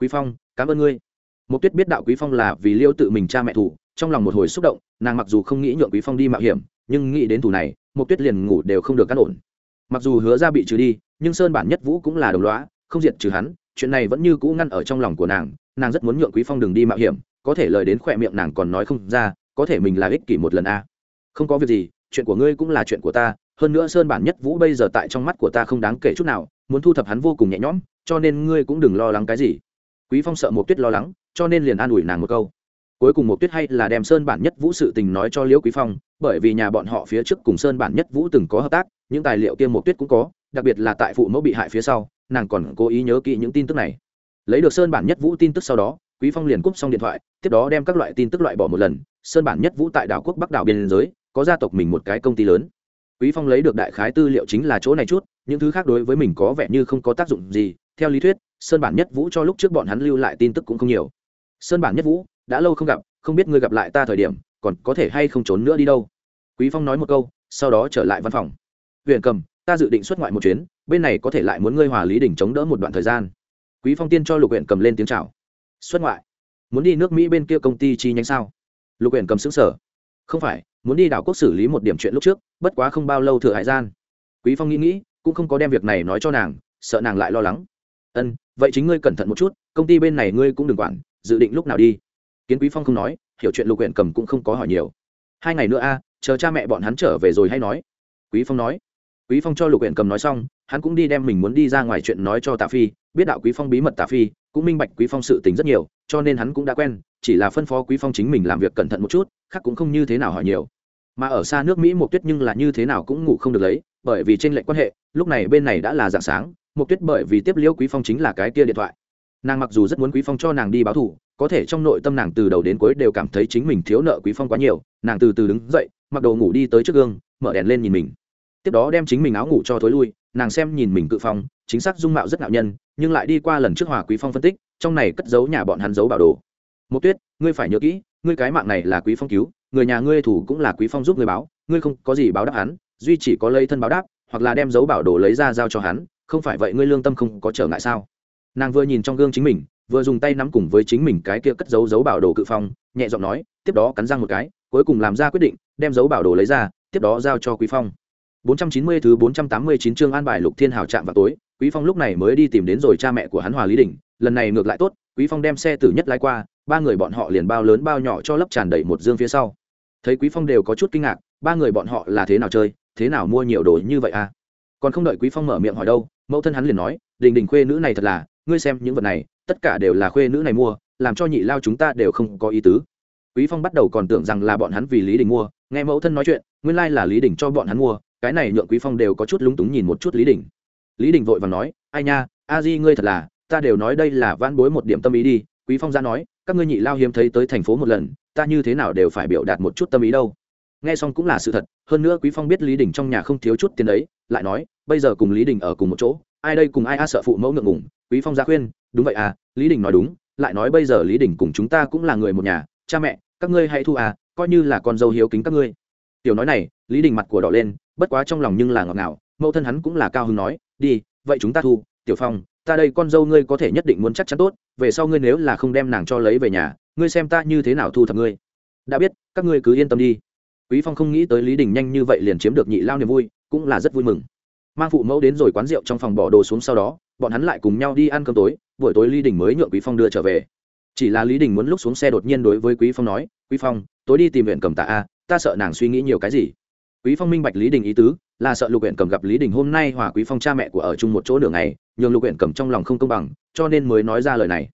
S1: Quý phong, cảm ơn ngươi. Một tuyết biết đạo quý phong là vì liêu tự mình cha mẹ thủ, trong lòng một hồi xúc động, nàng mặc dù không nghĩ nhượng quý phong đi mạo hiểm, nhưng nghĩ đến thủ này một tuyết liền ngủ đều không được cắt ổn. Mặc dù hứa ra bị trừ đi, nhưng sơn bản nhất vũ cũng là đồng lõa, không diệt trừ hắn, chuyện này vẫn như cũ ngăn ở trong lòng của nàng nàng rất muốn nhượng quý phong đừng đi mạo hiểm, có thể lời đến khỏe miệng nàng còn nói không ra, có thể mình là ích kỷ một lần a. À. không có việc gì chuyện của ngươi cũng là chuyện của ta, hơn nữa sơn bản nhất vũ bây giờ tại trong mắt của ta không đáng kể chút nào, muốn thu thập hắn vô cùng nhẹ nhõm, cho nên ngươi cũng đừng lo lắng cái gì. Quý phong sợ một tuyết lo lắng, cho nên liền an ủi nàng một câu. Cuối cùng một tuyết hay là đem sơn bản nhất vũ sự tình nói cho liễu quý phong, bởi vì nhà bọn họ phía trước cùng sơn bản nhất vũ từng có hợp tác, những tài liệu kia một tuyết cũng có, đặc biệt là tại phụ mẫu bị hại phía sau, nàng còn cố ý nhớ kỹ những tin tức này. Lấy được sơn bản nhất vũ tin tức sau đó, quý phong liền cúp xong điện thoại, tiếp đó đem các loại tin tức loại bỏ một lần. Sơn bản nhất vũ tại đảo quốc bắc đảo biên giới có gia tộc mình một cái công ty lớn. Quý phong lấy được đại khái tư liệu chính là chỗ này chút, những thứ khác đối với mình có vẻ như không có tác dụng gì. Theo lý thuyết, sơn bản nhất vũ cho lúc trước bọn hắn lưu lại tin tức cũng không nhiều. Sơn bản nhất vũ, đã lâu không gặp, không biết ngươi gặp lại ta thời điểm, còn có thể hay không trốn nữa đi đâu? Quý phong nói một câu, sau đó trở lại văn phòng. Huyện cầm, ta dự định xuất ngoại một chuyến, bên này có thể lại muốn ngươi hòa lý đỉnh chống đỡ một đoạn thời gian. Quý phong tiên cho lục huyện cầm lên tiếng chào. Xuất ngoại. Muốn đi nước mỹ bên kia công ty chi nhánh sao? Lục huyện cầm xứng sở không phải muốn đi đảo quốc xử lý một điểm chuyện lúc trước, bất quá không bao lâu thừa hải gian. Quý phong nghĩ nghĩ, cũng không có đem việc này nói cho nàng, sợ nàng lại lo lắng. Ân, vậy chính ngươi cẩn thận một chút, công ty bên này ngươi cũng đừng quản, dự định lúc nào đi. Kiến quý phong không nói, hiểu chuyện lục huyện cầm cũng không có hỏi nhiều. Hai ngày nữa a, chờ cha mẹ bọn hắn trở về rồi hay nói. Quý phong nói. Quý phong cho lục huyện cầm nói xong, hắn cũng đi đem mình muốn đi ra ngoài chuyện nói cho tạ phi, biết đạo quý phong bí mật tạ phi, cũng minh bạch quý phong sự tình rất nhiều, cho nên hắn cũng đã quen, chỉ là phân phó quý phong chính mình làm việc cẩn thận một chút, khác cũng không như thế nào hỏi nhiều mà ở xa nước mỹ mộc tuyết nhưng là như thế nào cũng ngủ không được lấy, bởi vì trên lệnh quan hệ, lúc này bên này đã là dạng sáng, mộc tuyết bởi vì tiếp liễu quý phong chính là cái kia điện thoại. Nàng mặc dù rất muốn quý phong cho nàng đi báo thù, có thể trong nội tâm nàng từ đầu đến cuối đều cảm thấy chính mình thiếu nợ quý phong quá nhiều, nàng từ từ đứng dậy, mặc đồ ngủ đi tới trước gương, mở đèn lên nhìn mình. Tiếp đó đem chính mình áo ngủ cho thối lui, nàng xem nhìn mình cự phong, chính xác dung mạo rất ngạo nhân, nhưng lại đi qua lần trước hòa quý phong phân tích, trong này cất giấu nhà bọn hắn giấu bảo đồ. Mộc tuyết, ngươi phải nhớ kỹ, ngươi cái mạng này là quý phong cứu người nhà ngươi thủ cũng là quý phong giúp ngươi báo, ngươi không có gì báo đáp hắn, duy chỉ có lấy thân báo đáp, hoặc là đem dấu bảo đồ lấy ra giao cho hắn, không phải vậy ngươi lương tâm không có trở ngại sao? Nàng vừa nhìn trong gương chính mình, vừa dùng tay nắm cùng với chính mình cái kia cất dấu dấu bảo đồ cự phong, nhẹ giọng nói, tiếp đó cắn răng một cái, cuối cùng làm ra quyết định, đem dấu bảo đồ lấy ra, tiếp đó giao cho quý phong. 490 thứ 489 chương an bài lục thiên hào chạm vào tối, quý phong lúc này mới đi tìm đến rồi cha mẹ của hắn hòa lý đình, lần này ngược lại tốt, quý phong đem xe tử nhất lái qua, ba người bọn họ liền bao lớn bao nhỏ cho lấp tràn đầy một dương phía sau thấy quý phong đều có chút kinh ngạc, ba người bọn họ là thế nào chơi, thế nào mua nhiều đồ như vậy à? Còn không đợi quý phong mở miệng hỏi đâu, mẫu thân hắn liền nói, đình đình khuê nữ này thật là, ngươi xem những vật này, tất cả đều là khuê nữ này mua, làm cho nhị lao chúng ta đều không có ý tứ. Quý phong bắt đầu còn tưởng rằng là bọn hắn vì lý đình mua, nghe mẫu thân nói chuyện, nguyên lai là lý đình cho bọn hắn mua, cái này nhượng quý phong đều có chút lúng túng nhìn một chút lý đình. Lý đình vội và nói, ai nha, a di ngươi thật là, ta đều nói đây là van bối một điểm tâm ý đi quý phong ra nói, các ngươi nhị lao hiếm thấy tới thành phố một lần, ta như thế nào đều phải biểu đạt một chút tâm ý đâu. Nghe xong cũng là sự thật, hơn nữa quý phong biết lý đình trong nhà không thiếu chút tiền đấy lại nói, bây giờ cùng lý đình ở cùng một chỗ, ai đây cùng ai a sợ phụ mẫu ngượng ngùng. Quý phong ra khuyên, đúng vậy à lý đình nói đúng, lại nói bây giờ lý đình cùng chúng ta cũng là người một nhà, cha mẹ, các ngươi hãy thu à coi như là con dâu hiếu kính các ngươi. Tiểu nói này, lý đình mặt của đỏ lên, bất quá trong lòng nhưng là ngọt ngào, mẫu thân hắn cũng là cao hứng nói, đi, vậy chúng ta thu, tiểu phong ta đây con dâu ngươi có thể nhất định muốn chắc chắn tốt, về sau ngươi nếu là không đem nàng cho lấy về nhà, ngươi xem ta như thế nào thu thập ngươi. Đã biết, các ngươi cứ yên tâm đi. Quý phong không nghĩ tới lý đình nhanh như vậy liền chiếm được nhị lao niềm vui, cũng là rất vui mừng. Mang phụ mẫu đến rồi quán rượu trong phòng bỏ đồ xuống sau đó, bọn hắn lại cùng nhau đi ăn cơm tối, buổi tối lý đình mới nhượng quý phong đưa trở về. Chỉ là lý đình muốn lúc xuống xe đột nhiên đối với quý phong nói, quý phong, tối đi tìm huyện cầm tạ a, ta sợ nàng suy nghĩ nhiều cái gì? Quý phong minh bạch lý đình ý tứ, là sợ lục huyện cầm gặp lý đình hôm nay hòa quý phong cha mẹ của ở chung một chỗ nửa ngày nhường lục huyện cầm trong lòng không công bằng, cho nên mới nói ra lời này.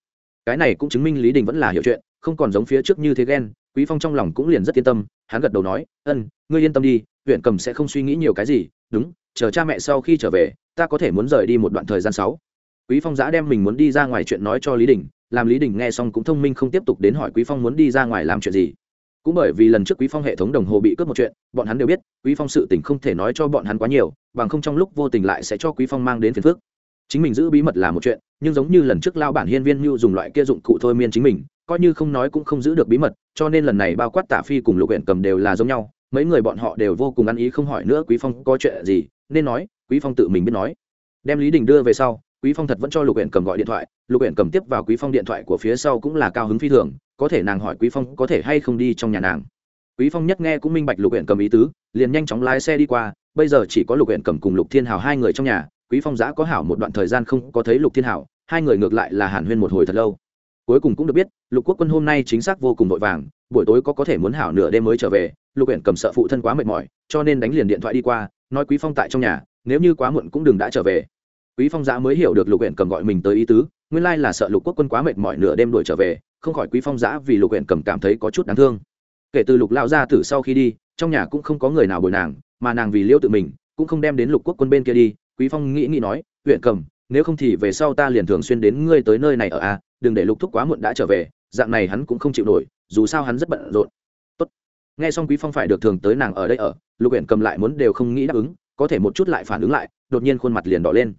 S1: Cái này cũng chứng minh lý đình vẫn là hiểu chuyện, không còn giống phía trước như thế ghen, quý phong trong lòng cũng liền rất yên tâm, hắn gật đầu nói, ân, ngươi yên tâm đi huyện cầm sẽ không suy nghĩ nhiều cái gì, đúng, chờ cha mẹ sau khi trở về, ta có thể muốn rời đi một đoạn thời gian sáu. Quý phong giã đem mình muốn đi ra ngoài chuyện nói cho lý đình, làm lý đình nghe xong cũng thông minh không tiếp tục đến hỏi quý phong muốn đi ra ngoài làm chuyện gì. Cũng bởi vì lần trước quý phong hệ thống đồng hồ bị cướp một chuyện, bọn hắn đều biết, quý phong sự tình không thể nói cho bọn hắn quá nhiều, bằng không trong lúc vô tình lại sẽ cho quý phong mang đến phiền phức chính mình giữ bí mật là một chuyện, nhưng giống như lần trước lao bản hiên viên như dùng loại kia dụng cụ thôi miên chính mình, coi như không nói cũng không giữ được bí mật, cho nên lần này bao quát tả phi cùng lục huyện cầm đều là giống nhau, mấy người bọn họ đều vô cùng ăn ý không hỏi nữa quý phong có chuyện gì, nên nói, quý phong tự mình biết nói. Đem lý đình đưa về sau, quý phong thật vẫn cho lục huyện cầm gọi điện thoại, lục huyện cầm tiếp vào quý phong điện thoại của phía sau cũng là cao hứng phi thường, có thể nàng hỏi quý phong có thể hay không đi trong nhà nàng. Quý phong nhất nghe cũng minh bạch lục huyện cầm ý tứ, liền nhanh chóng lái xe đi qua, bây giờ chỉ có lục huyện cầm cùng lục thiên hào hai người trong nhà quý phong giã có hảo một đoạn thời gian không có thấy lục thiên hảo, hai người ngược lại là hàn huyên một hồi thật lâu. Cuối cùng cũng được biết, lục quốc quân hôm nay chính xác vô cùng vội vàng, buổi tối có có thể muốn hảo nửa đêm mới trở về, lục huyện cầm sợ phụ thân quá mệt mỏi, cho nên đánh liền điện thoại đi qua, nói quý phong tại trong nhà, nếu như quá muộn cũng đừng đã trở về. Quý phong giã mới hiểu được lục huyện cầm gọi mình tới ý tứ, nguyên lai là sợ lục quốc quân quá mệt mỏi nửa đêm đuổi trở về, không khỏi quý phong giã vì lục huyện cầm cảm thấy có chút đáng thương. Kể từ lục lao ra từ sau khi đi, trong nhà cũng không có người nào bồi nàng, mà nàng vì liêu tự mình, cũng không đem đến lục quốc quân bên kia đi quý phong nghĩ nghĩ nói huyện cầm, nếu không thì về sau ta liền thường xuyên đến ngươi tới nơi này ở a đừng để lục thúc quá muộn đã trở về, dạng này hắn cũng không chịu nổi, dù sao hắn rất bận rộn. Tốt. Nghe xong quý phong phải được thường tới nàng ở đây ở, lục huyện cầm lại muốn đều không nghĩ đáp ứng, có thể một chút lại phản ứng lại, đột nhiên khuôn mặt liền đỏ lên.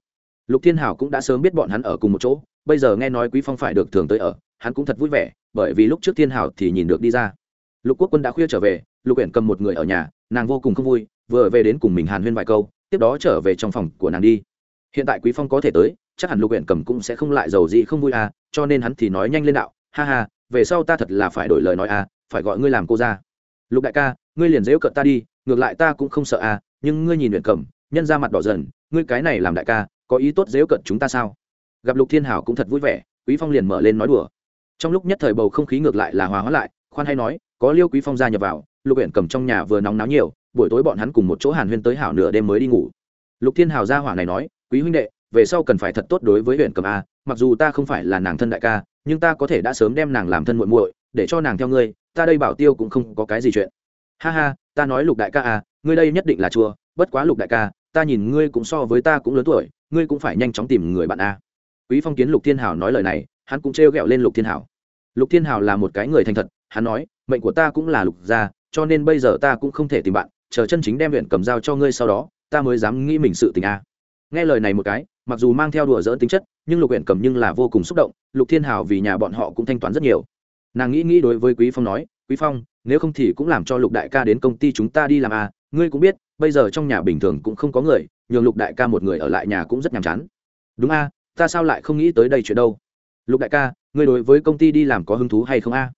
S1: Lục thiên hảo cũng đã sớm biết bọn hắn ở cùng một chỗ, bây giờ nghe nói quý phong phải được thường tới ở, hắn cũng thật vui vẻ, bởi vì lúc trước thiên hảo thì nhìn được đi ra. Lục quốc quân đã khuya trở về, lục huyện cầm một người ở nhà, nàng vô cùng không vui, vừa về đến cùng mình hàn huyên vài câu tiếp đó trở về trong phòng của nàng đi. Hiện tại quý phong có thể tới, chắc hẳn lục huyện cầm cũng sẽ không lại giàu gì không vui à cho nên hắn thì nói nhanh lên đạo, ha ha, về sau ta thật là phải đổi lời nói à phải gọi ngươi làm cô ra lục đại ca, ngươi liền dễu cận ta đi, ngược lại ta cũng không sợ à nhưng ngươi nhìn huyện cầm, nhân ra mặt đỏ dần, ngươi cái này làm đại ca, có ý tốt dễu cận chúng ta sao? Gặp lục thiên hảo cũng thật vui vẻ, quý phong liền mở lên nói đùa. Trong lúc nhất thời bầu không khí ngược lại là hòa hóa lại, khoan hay nói, có liêu quý phong gia nhập vào, lục huyện cầm trong nhà vừa nóng náo nhiều buổi tối bọn hắn cùng một chỗ hàn huyên tới hảo nửa đêm mới đi ngủ. Lục thiên hào gia hỏa này nói, quý huynh đệ, về sau cần phải thật tốt đối với huyện cầm a, mặc dù ta không phải là nàng thân đại ca, nhưng ta có thể đã sớm đem nàng làm thân muội muội, để cho nàng theo ngươi, ta đây bảo tiêu cũng không có cái gì chuyện. Ha ha, ta nói lục đại ca à ngươi đây nhất định là chua, bất quá lục đại ca, ta nhìn ngươi cũng so với ta cũng lớn tuổi, ngươi cũng phải nhanh chóng tìm người bạn a. Quý phong kiến lục thiên hào nói lời này, hắn cũng trêu ghẹo lên lục thiên hào. Lục thiên hào là một cái người thành thật, hắn nói, mệnh của ta cũng là lục gia, cho nên bây giờ ta cũng không thể tìm bạn chờ chân chính đem huyện cầm dao cho ngươi sau đó, ta mới dám nghĩ mình sự tình a. Nghe lời này một cái, mặc dù mang theo đùa dỡ tính chất, nhưng lục huyện cầm nhưng là vô cùng xúc động, lục thiên hào vì nhà bọn họ cũng thanh toán rất nhiều. Nàng nghĩ nghĩ đối với quý phong nói, quý phong, nếu không thì cũng làm cho lục đại ca đến công ty chúng ta đi làm a, ngươi cũng biết, bây giờ trong nhà bình thường cũng không có người, nhường lục đại ca một người ở lại nhà cũng rất nhàm chán. Đúng a, ta sao lại không nghĩ tới đây chuyện đâu? Lục đại ca, ngươi đối với công ty đi làm có hứng thú hay không a?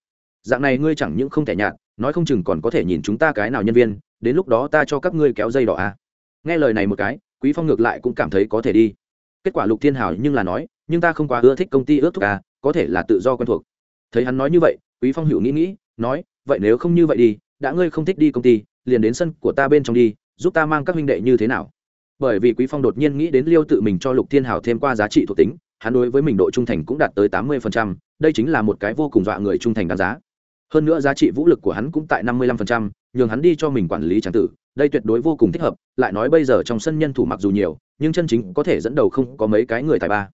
S1: Dạng này ngươi chẳng những không thể nhạt, nói không chừng còn có thể nhìn chúng ta cái nào nhân viên đến lúc đó ta cho các ngươi kéo dây đỏ à. nghe lời này một cái quý phong ngược lại cũng cảm thấy có thể đi. Kết quả lục thiên hào nhưng là nói nhưng ta không quá ưa thích công ty ước thuốc à, có thể là tự do quen thuộc. Thấy hắn nói như vậy quý phong hữu nghĩ nghĩ nói vậy nếu không như vậy đi đã ngươi không thích đi công ty liền đến sân của ta bên trong đi giúp ta mang các huynh đệ như thế nào? Bởi vì quý phong đột nhiên nghĩ đến liêu tự mình cho lục thiên hào thêm qua giá trị thuộc tính hắn đối với mình độ trung thành cũng đạt tới tám mươi đây chính là một cái vô cùng dọa người trung thành đáng giá hơn nữa giá trị vũ lực của hắn cũng tại năm mươi lăm phần trăm, nhường hắn đi cho mình quản lý tràng tử. Đây tuyệt đối vô cùng thích hợp, lại nói bây giờ trong sân nhân thủ mặc dù nhiều, nhưng chân chính có thể dẫn đầu không có mấy cái người tài ba.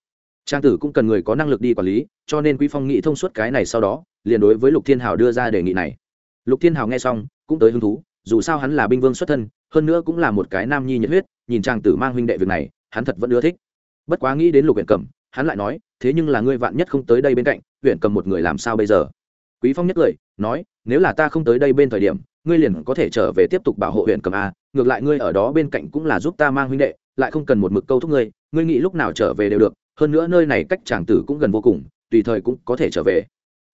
S1: Trang tử cũng cần người có năng lực đi quản lý, cho nên quý phong nghĩ thông suốt cái này sau đó, liền đối với lục thiên hào đưa ra đề nghị này. Lục thiên hào nghe xong, cũng tới hứng thú, dù sao hắn là binh vương xuất thân, hơn nữa cũng là một cái nam nhi nhiệt huyết, nhìn trang tử mang huynh đệ việc này, hắn thật vẫn ưa thích. Bất quá nghĩ đến lục huyện cẩm, hắn lại nói, thế nhưng là ngươi vạn nhất không tới đây bên cạnh huyện cầm một người làm sao bây giờ? Quý phong nhất cười, nói, nếu là ta không tới đây bên thời điểm, ngươi liền có thể trở về tiếp tục bảo hộ huyện cầm a, ngược lại ngươi ở đó bên cạnh cũng là giúp ta mang huynh đệ, lại không cần một mực câu thúc ngươi ngươi nghĩ lúc nào trở về đều được, hơn nữa nơi này cách tràng tử cũng gần vô cùng, tùy thời cũng có thể trở về.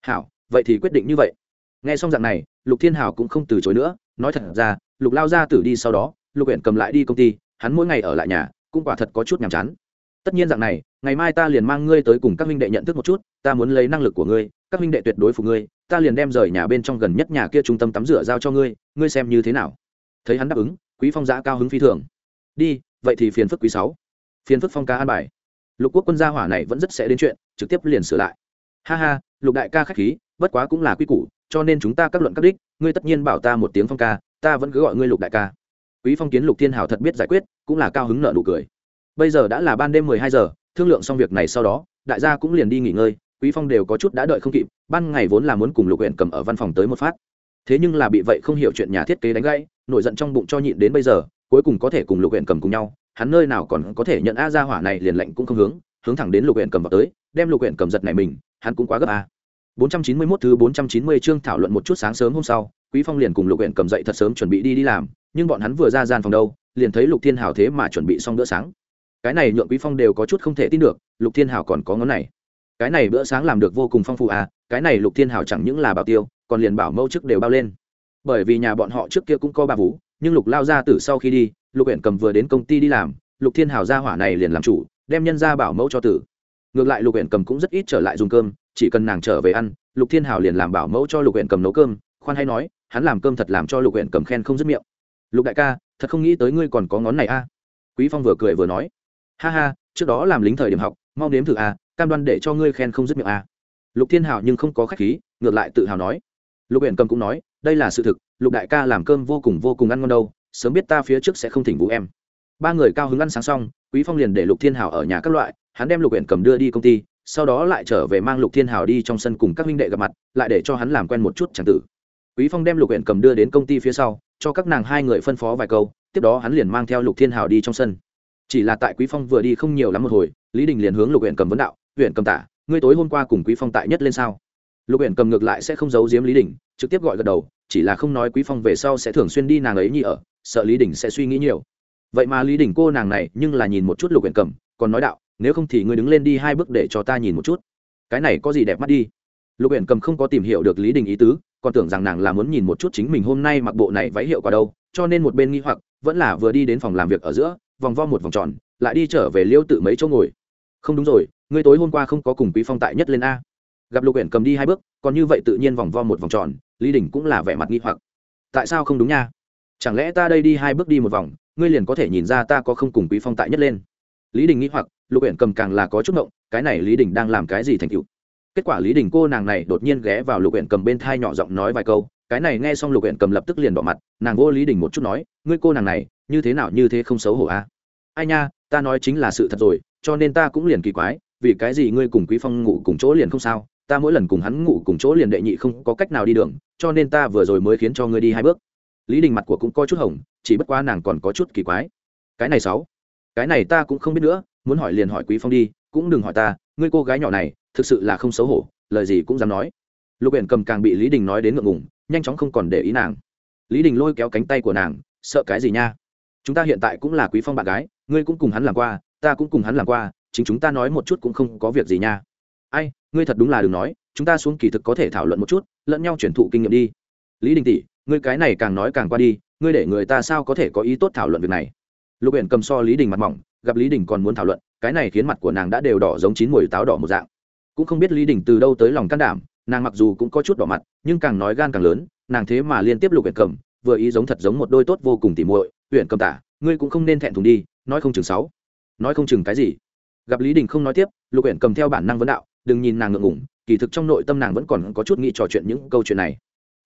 S1: Hảo, vậy thì quyết định như vậy. Nghe xong dạng này, lục thiên hảo cũng không từ chối nữa, nói thật ra, lục lao ra tử đi sau đó, lục huyện cầm lại đi công ty, hắn mỗi ngày ở lại nhà, cũng quả thật có chút nhàm chán. Tất nhiên dạng này, ngày mai ta liền mang ngươi tới cùng các huynh đệ nhận thức một chút, ta muốn lấy năng lực của ngươi các huynh đệ tuyệt đối phục ngươi, ta liền đem rời nhà bên trong gần nhất nhà kia trung tâm tắm rửa giao cho ngươi ngươi xem như thế nào. Thấy hắn đáp ứng, quý phong giã cao hứng phi thường. Đi, vậy thì phiền phức quý sáu. Phiền phức phong ca an bài. Lục quốc quân gia hỏa này vẫn rất sẽ đến chuyện, trực tiếp liền sửa lại. Ha ha, lục đại ca khách khí, bất quá cũng là quy củ, cho nên chúng ta các luận các đích, ngươi tất nhiên bảo ta một tiếng phong ca, ta vẫn cứ gọi ngươi lục đại ca. Quý phong kiến lục thiên hào thật biết giải quyết, cũng là cao hứng nợ nụ cười. Bây giờ đã là ban đêm mười hai giờ, thương lượng xong việc này sau đó, đại gia cũng liền đi nghỉ ngơi quý phong đều có chút đã đợi không kịp, ban ngày vốn là muốn cùng lục huyện cầm ở văn phòng tới một phát. Thế nhưng là bị vậy không hiểu chuyện nhà thiết kế đánh gãy, nổi giận trong bụng cho nhịn đến bây giờ, cuối cùng có thể cùng lục huyện cầm cùng nhau, hắn nơi nào còn có thể nhận a ra hỏa này liền lệnh cũng không hướng hướng thẳng đến lục huyện cầm vào tới, đem lục huyện cầm giật này mình, hắn cũng quá gấp a. 491 thứ 490 chương thảo luận một chút sáng sớm hôm sau, quý phong liền cùng lục huyện cầm dậy thật sớm chuẩn bị đi đi làm, nhưng bọn hắn vừa ra gian phòng đâu, liền thấy lục thiên hào thế mà chuẩn bị xong bữa sáng. Cái này nhượng quý phong đều có chút không thể tin được, lục thiên hào còn có ngón này cái này bữa sáng làm được vô cùng phong phú à cái này lục thiên hào chẳng những là bảo tiêu, còn liền bảo mẫu chức đều bao lên. Bởi vì nhà bọn họ trước kia cũng có bà vũ, nhưng lục lao ra từ sau khi đi, lục huyện cầm vừa đến công ty đi làm, lục thiên hào ra hỏa này liền làm chủ, đem nhân ra bảo mẫu cho tử. Ngược lại lục huyện cầm cũng rất ít trở lại dùng cơm, chỉ cần nàng trở về ăn, lục thiên hào liền làm bảo mẫu cho lục huyện cầm nấu cơm, khoan hay nói, hắn làm cơm thật làm cho lục huyện cầm khen không dứt miệng. Lục đại ca, thật không nghĩ tới ngươi còn có ngón này a. Quý phong vừa cười vừa nói. Ha ha, trước đó làm lính thời điểm học, mau nếm thử a cam đoan để cho ngươi khen không dứt miệng à? lục thiên hào nhưng không có khách khí, ngược lại tự hào nói. Lục huyện cầm cũng nói, đây là sự thực, lục đại ca làm cơm vô cùng vô cùng ăn ngon đâu, sớm biết ta phía trước sẽ không thỉnh vũ em. Ba người cao hứng ăn sáng xong, quý phong liền để lục thiên hào ở nhà các loại, hắn đem lục huyện cầm đưa đi công ty, sau đó lại trở về mang lục thiên hào đi trong sân cùng các huynh đệ gặp mặt, lại để cho hắn làm quen một chút chẳng tử. Quý phong đem lục huyện cầm đưa đến công ty phía sau, cho các nàng hai người phân phó vài câu, tiếp đó hắn liền mang theo lục thiên hào đi trong sân. Chỉ là tại quý phong vừa đi không nhiều lắm một hồi, lý đình liền hướng lục huyện cầm vấn đạo huyện cầm tả, ngươi tối hôm qua cùng quý phong tại nhất lên sao? Lục huyện cầm ngược lại sẽ không giấu giếm lý đình, trực tiếp gọi gật đầu, chỉ là không nói quý phong về sau sẽ thường xuyên đi nàng ấy nhi ở, sợ lý đình sẽ suy nghĩ nhiều. Vậy mà lý đình cô nàng này nhưng là nhìn một chút lục huyện cầm, còn nói đạo, nếu không thì ngươi đứng lên đi hai bước để cho ta nhìn một chút. Cái này có gì đẹp mắt đi? Lục huyện cầm không có tìm hiểu được lý đình ý tứ, còn tưởng rằng nàng là muốn nhìn một chút chính mình hôm nay mặc bộ này váy hiệu quả đâu, cho nên một bên nghi hoặc, vẫn là vừa đi đến phòng làm việc ở giữa, vòng vo một vòng tròn, lại đi trở về liêu tự mấy chỗ ngồi. Không đúng rồi ngươi tối hôm qua không có cùng quý phong tại nhất lên a. Gặp lục Uyển cầm đi hai bước, còn như vậy tự nhiên vòng vo một vòng tròn, lý đình cũng là vẻ mặt nghi hoặc. Tại sao không đúng nha? Chẳng lẽ ta đây đi hai bước đi một vòng, ngươi liền có thể nhìn ra ta có không cùng quý phong tại nhất lên? Lý đình nghĩ hoặc, lục Uyển cầm càng là có chút ngộng, cái này lý đình đang làm cái gì thành cựu kết quả lý đình cô nàng này đột nhiên ghé vào lục Uyển cầm bên thai nhỏ giọng nói vài câu, cái này nghe xong lục Uyển cầm lập tức liền bỏ mặt, nàng vô lý đình một chút nói, ngươi cô nàng này, như thế nào như thế không xấu hổ a? À? ai nha, ta nói chính là sự thật rồi, cho nên ta cũng liền kỳ quái vì cái gì ngươi cùng quý phong ngủ cùng chỗ liền không sao? Ta mỗi lần cùng hắn ngủ cùng chỗ liền đệ nhị không có cách nào đi đường, cho nên ta vừa rồi mới khiến cho ngươi đi hai bước. Lý đình mặt của cũng có chút hồng, chỉ bất quá nàng còn có chút kỳ quái. Cái này sáu, cái này ta cũng không biết nữa, muốn hỏi liền hỏi quý phong đi, cũng đừng hỏi ta, ngươi cô gái nhỏ này, thực sự là không xấu hổ, lời gì cũng dám nói. Lục biển cầm càng bị lý đình nói đến ngượng ngùng, nhanh chóng không còn để ý nàng. Lý đình lôi kéo cánh tay của nàng, sợ cái gì nha? Chúng ta hiện tại cũng là quý phong bạn gái, ngươi cũng cùng hắn làm qua, ta cũng cùng hắn làm qua chính chúng ta nói một chút cũng không có việc gì nha. Ai, ngươi thật đúng là đừng nói, chúng ta xuống kỳ thực có thể thảo luận một chút, lẫn nhau chuyển thụ kinh nghiệm đi. Lý đình tỷ, ngươi cái này càng nói càng qua đi, ngươi để người ta sao có thể có ý tốt thảo luận việc này? Lục huyện cầm so lý đình mặt mỏng, gặp lý đình còn muốn thảo luận, cái này khiến mặt của nàng đã đều đỏ giống chín mùi táo đỏ một dạng. Cũng không biết lý đình từ đâu tới lòng can đảm, nàng mặc dù cũng có chút đỏ mặt, nhưng càng nói gan càng lớn, nàng thế mà liên tiếp lục huyện cầm, vừa ý giống thật giống một đôi tốt vô cùng tỉ muội. Huyện cầm tả, ngươi cũng không nên thẹn thùng đi, nói không chừng sáu. Nói không chừng cái gì? Gặp lý đình không nói tiếp lục quyển cầm theo bản năng vấn đạo đừng nhìn nàng ngượng ngủng kỳ thực trong nội tâm nàng vẫn còn có chút nghĩ trò chuyện những câu chuyện này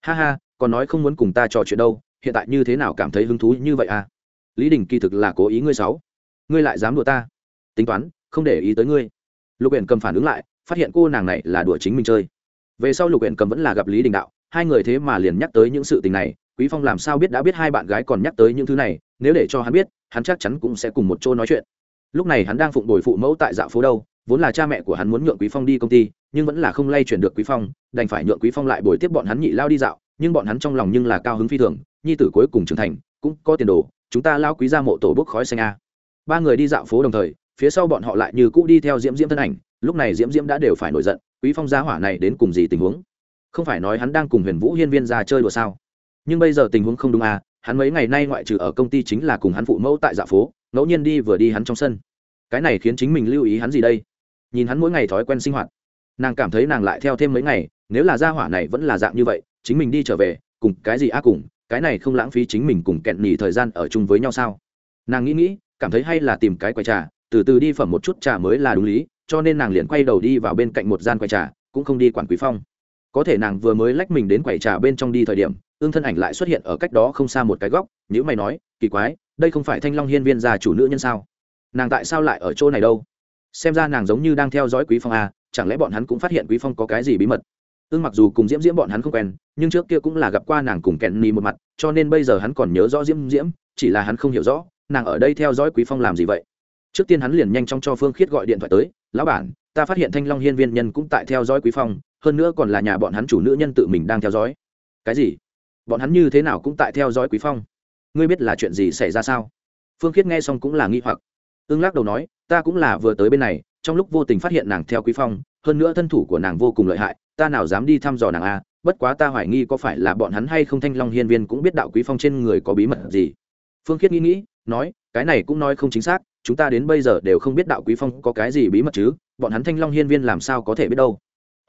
S1: ha ha còn nói không muốn cùng ta trò chuyện đâu hiện tại như thế nào cảm thấy hứng thú như vậy à lý đình kỳ thực là cố ý ngươi sáu ngươi lại dám đùa ta tính toán không để ý tới ngươi lục Uyển cầm phản ứng lại phát hiện cô nàng này là đùa chính mình chơi về sau lục Uyển cầm vẫn là gặp lý đình đạo hai người thế mà liền nhắc tới những sự tình này quý phong làm sao biết đã biết hai bạn gái còn nhắc tới những thứ này nếu để cho hắn biết hắn chắc chắn cũng sẽ cùng một chỗ nói chuyện lúc này hắn đang phụng đổi phụ mẫu tại dạo phố đâu, vốn là cha mẹ của hắn muốn nhượng quý phong đi công ty, nhưng vẫn là không lay chuyển được quý phong, đành phải nhượng quý phong lại bồi tiếp bọn hắn nhị lao đi dạo, nhưng bọn hắn trong lòng nhưng là cao hứng phi thường, nhi tử cuối cùng trưởng thành, cũng có tiền đồ, chúng ta lao quý ra mộ tổ bốc khói xanh a. Ba người đi dạo phố đồng thời, phía sau bọn họ lại như cũ đi theo diễm diễm thân ảnh, lúc này diễm diễm đã đều phải nổi giận, quý phong gia hỏa này đến cùng gì tình huống? Không phải nói hắn đang cùng huyền vũ hiên viên ra chơi đùa sao? Nhưng bây giờ tình huống không đúng à hắn mấy ngày nay ngoại trừ ở công ty chính là cùng hắn phụ mẫu tại dạ phố ngẫu nhiên đi vừa đi hắn trong sân. Cái này khiến chính mình lưu ý hắn gì đây? Nhìn hắn mỗi ngày thói quen sinh hoạt. Nàng cảm thấy nàng lại theo thêm mấy ngày, nếu là gia hỏa này vẫn là dạng như vậy, chính mình đi trở về, cùng cái gì ác cùng, cái này không lãng phí chính mình cùng kẹn nhì thời gian ở chung với nhau sao? Nàng nghĩ nghĩ, cảm thấy hay là tìm cái quầy trà, từ từ đi phẩm một chút trà mới là đúng lý, cho nên nàng liền quay đầu đi vào bên cạnh một gian quầy trà, cũng không đi quản quý phong. Có thể nàng vừa mới lách mình đến quầy trà bên trong đi thời điểm ương thân ảnh lại xuất hiện ở cách đó không xa một cái góc nhữ mày nói, kỳ quái, đây không phải thanh long hiên viên già chủ nữ nhân sao? Nàng tại sao lại ở chỗ này đâu? Xem ra nàng giống như đang theo dõi quý phong à chẳng lẽ bọn hắn cũng phát hiện quý phong có cái gì bí mật? Ương mặc dù cùng diễm diễm bọn hắn không quen, nhưng trước kia cũng là gặp qua nàng cùng kẹn ni một mặt, cho nên bây giờ hắn còn nhớ rõ diễm diễm, chỉ là hắn không hiểu rõ, nàng ở đây theo dõi quý phong làm gì vậy? Trước tiên hắn liền nhanh chóng cho phương khiết gọi điện thoại tới, lão bản, ta phát hiện thanh long hiên viên nhân cũng tại theo dõi quý phong, hơn nữa còn là nhà bọn hắn chủ nữ nhân tự mình đang theo dõi. Cái gì? Bọn hắn như thế nào cũng tại theo dõi quý phong. Ngươi biết là chuyện gì xảy ra sao? Phương khiết nghe xong cũng là nghi hoặc. Ương lắc đầu nói, ta cũng là vừa tới bên này, trong lúc vô tình phát hiện nàng theo quý phong, hơn nữa thân thủ của nàng vô cùng lợi hại, ta nào dám đi thăm dò nàng a bất quá ta hoài nghi có phải là bọn hắn hay không thanh long hiên viên cũng biết đạo quý phong trên người có bí mật gì. Phương khiết nghĩ nghĩ, nói, cái này cũng nói không chính xác, chúng ta đến bây giờ đều không biết đạo quý phong có cái gì bí mật chứ, bọn hắn thanh long hiên viên làm sao có thể biết đâu?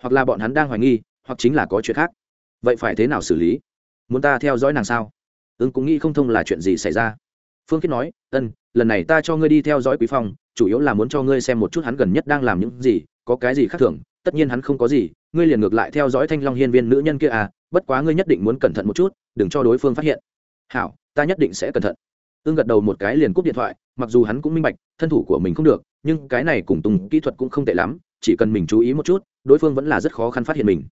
S1: Hoặc là bọn hắn đang hoài nghi, hoặc chính là có chuyện khác. Vậy phải thế nào xử lý? Muốn ta theo dõi nàng sao? Ưng cũng nghĩ không thông là chuyện gì xảy ra. Phương khiết nói, ân, lần này ta cho ngươi đi theo dõi quý phong, chủ yếu là muốn cho ngươi xem một chút hắn gần nhất đang làm những gì, có cái gì khác thường, tất nhiên hắn không có gì, ngươi liền ngược lại theo dõi thanh long hiên viên nữ nhân kia à bất quá ngươi nhất định muốn cẩn thận một chút, đừng cho đối phương phát hiện. Hảo, ta nhất định sẽ cẩn thận. Ưng gật đầu một cái liền cúp điện thoại, mặc dù hắn cũng minh bạch, thân thủ của mình không được, nhưng cái này cùng tùng kỹ thuật cũng không tệ lắm, chỉ cần mình chú ý một chút, đối phương vẫn là rất khó khăn phát hiện mình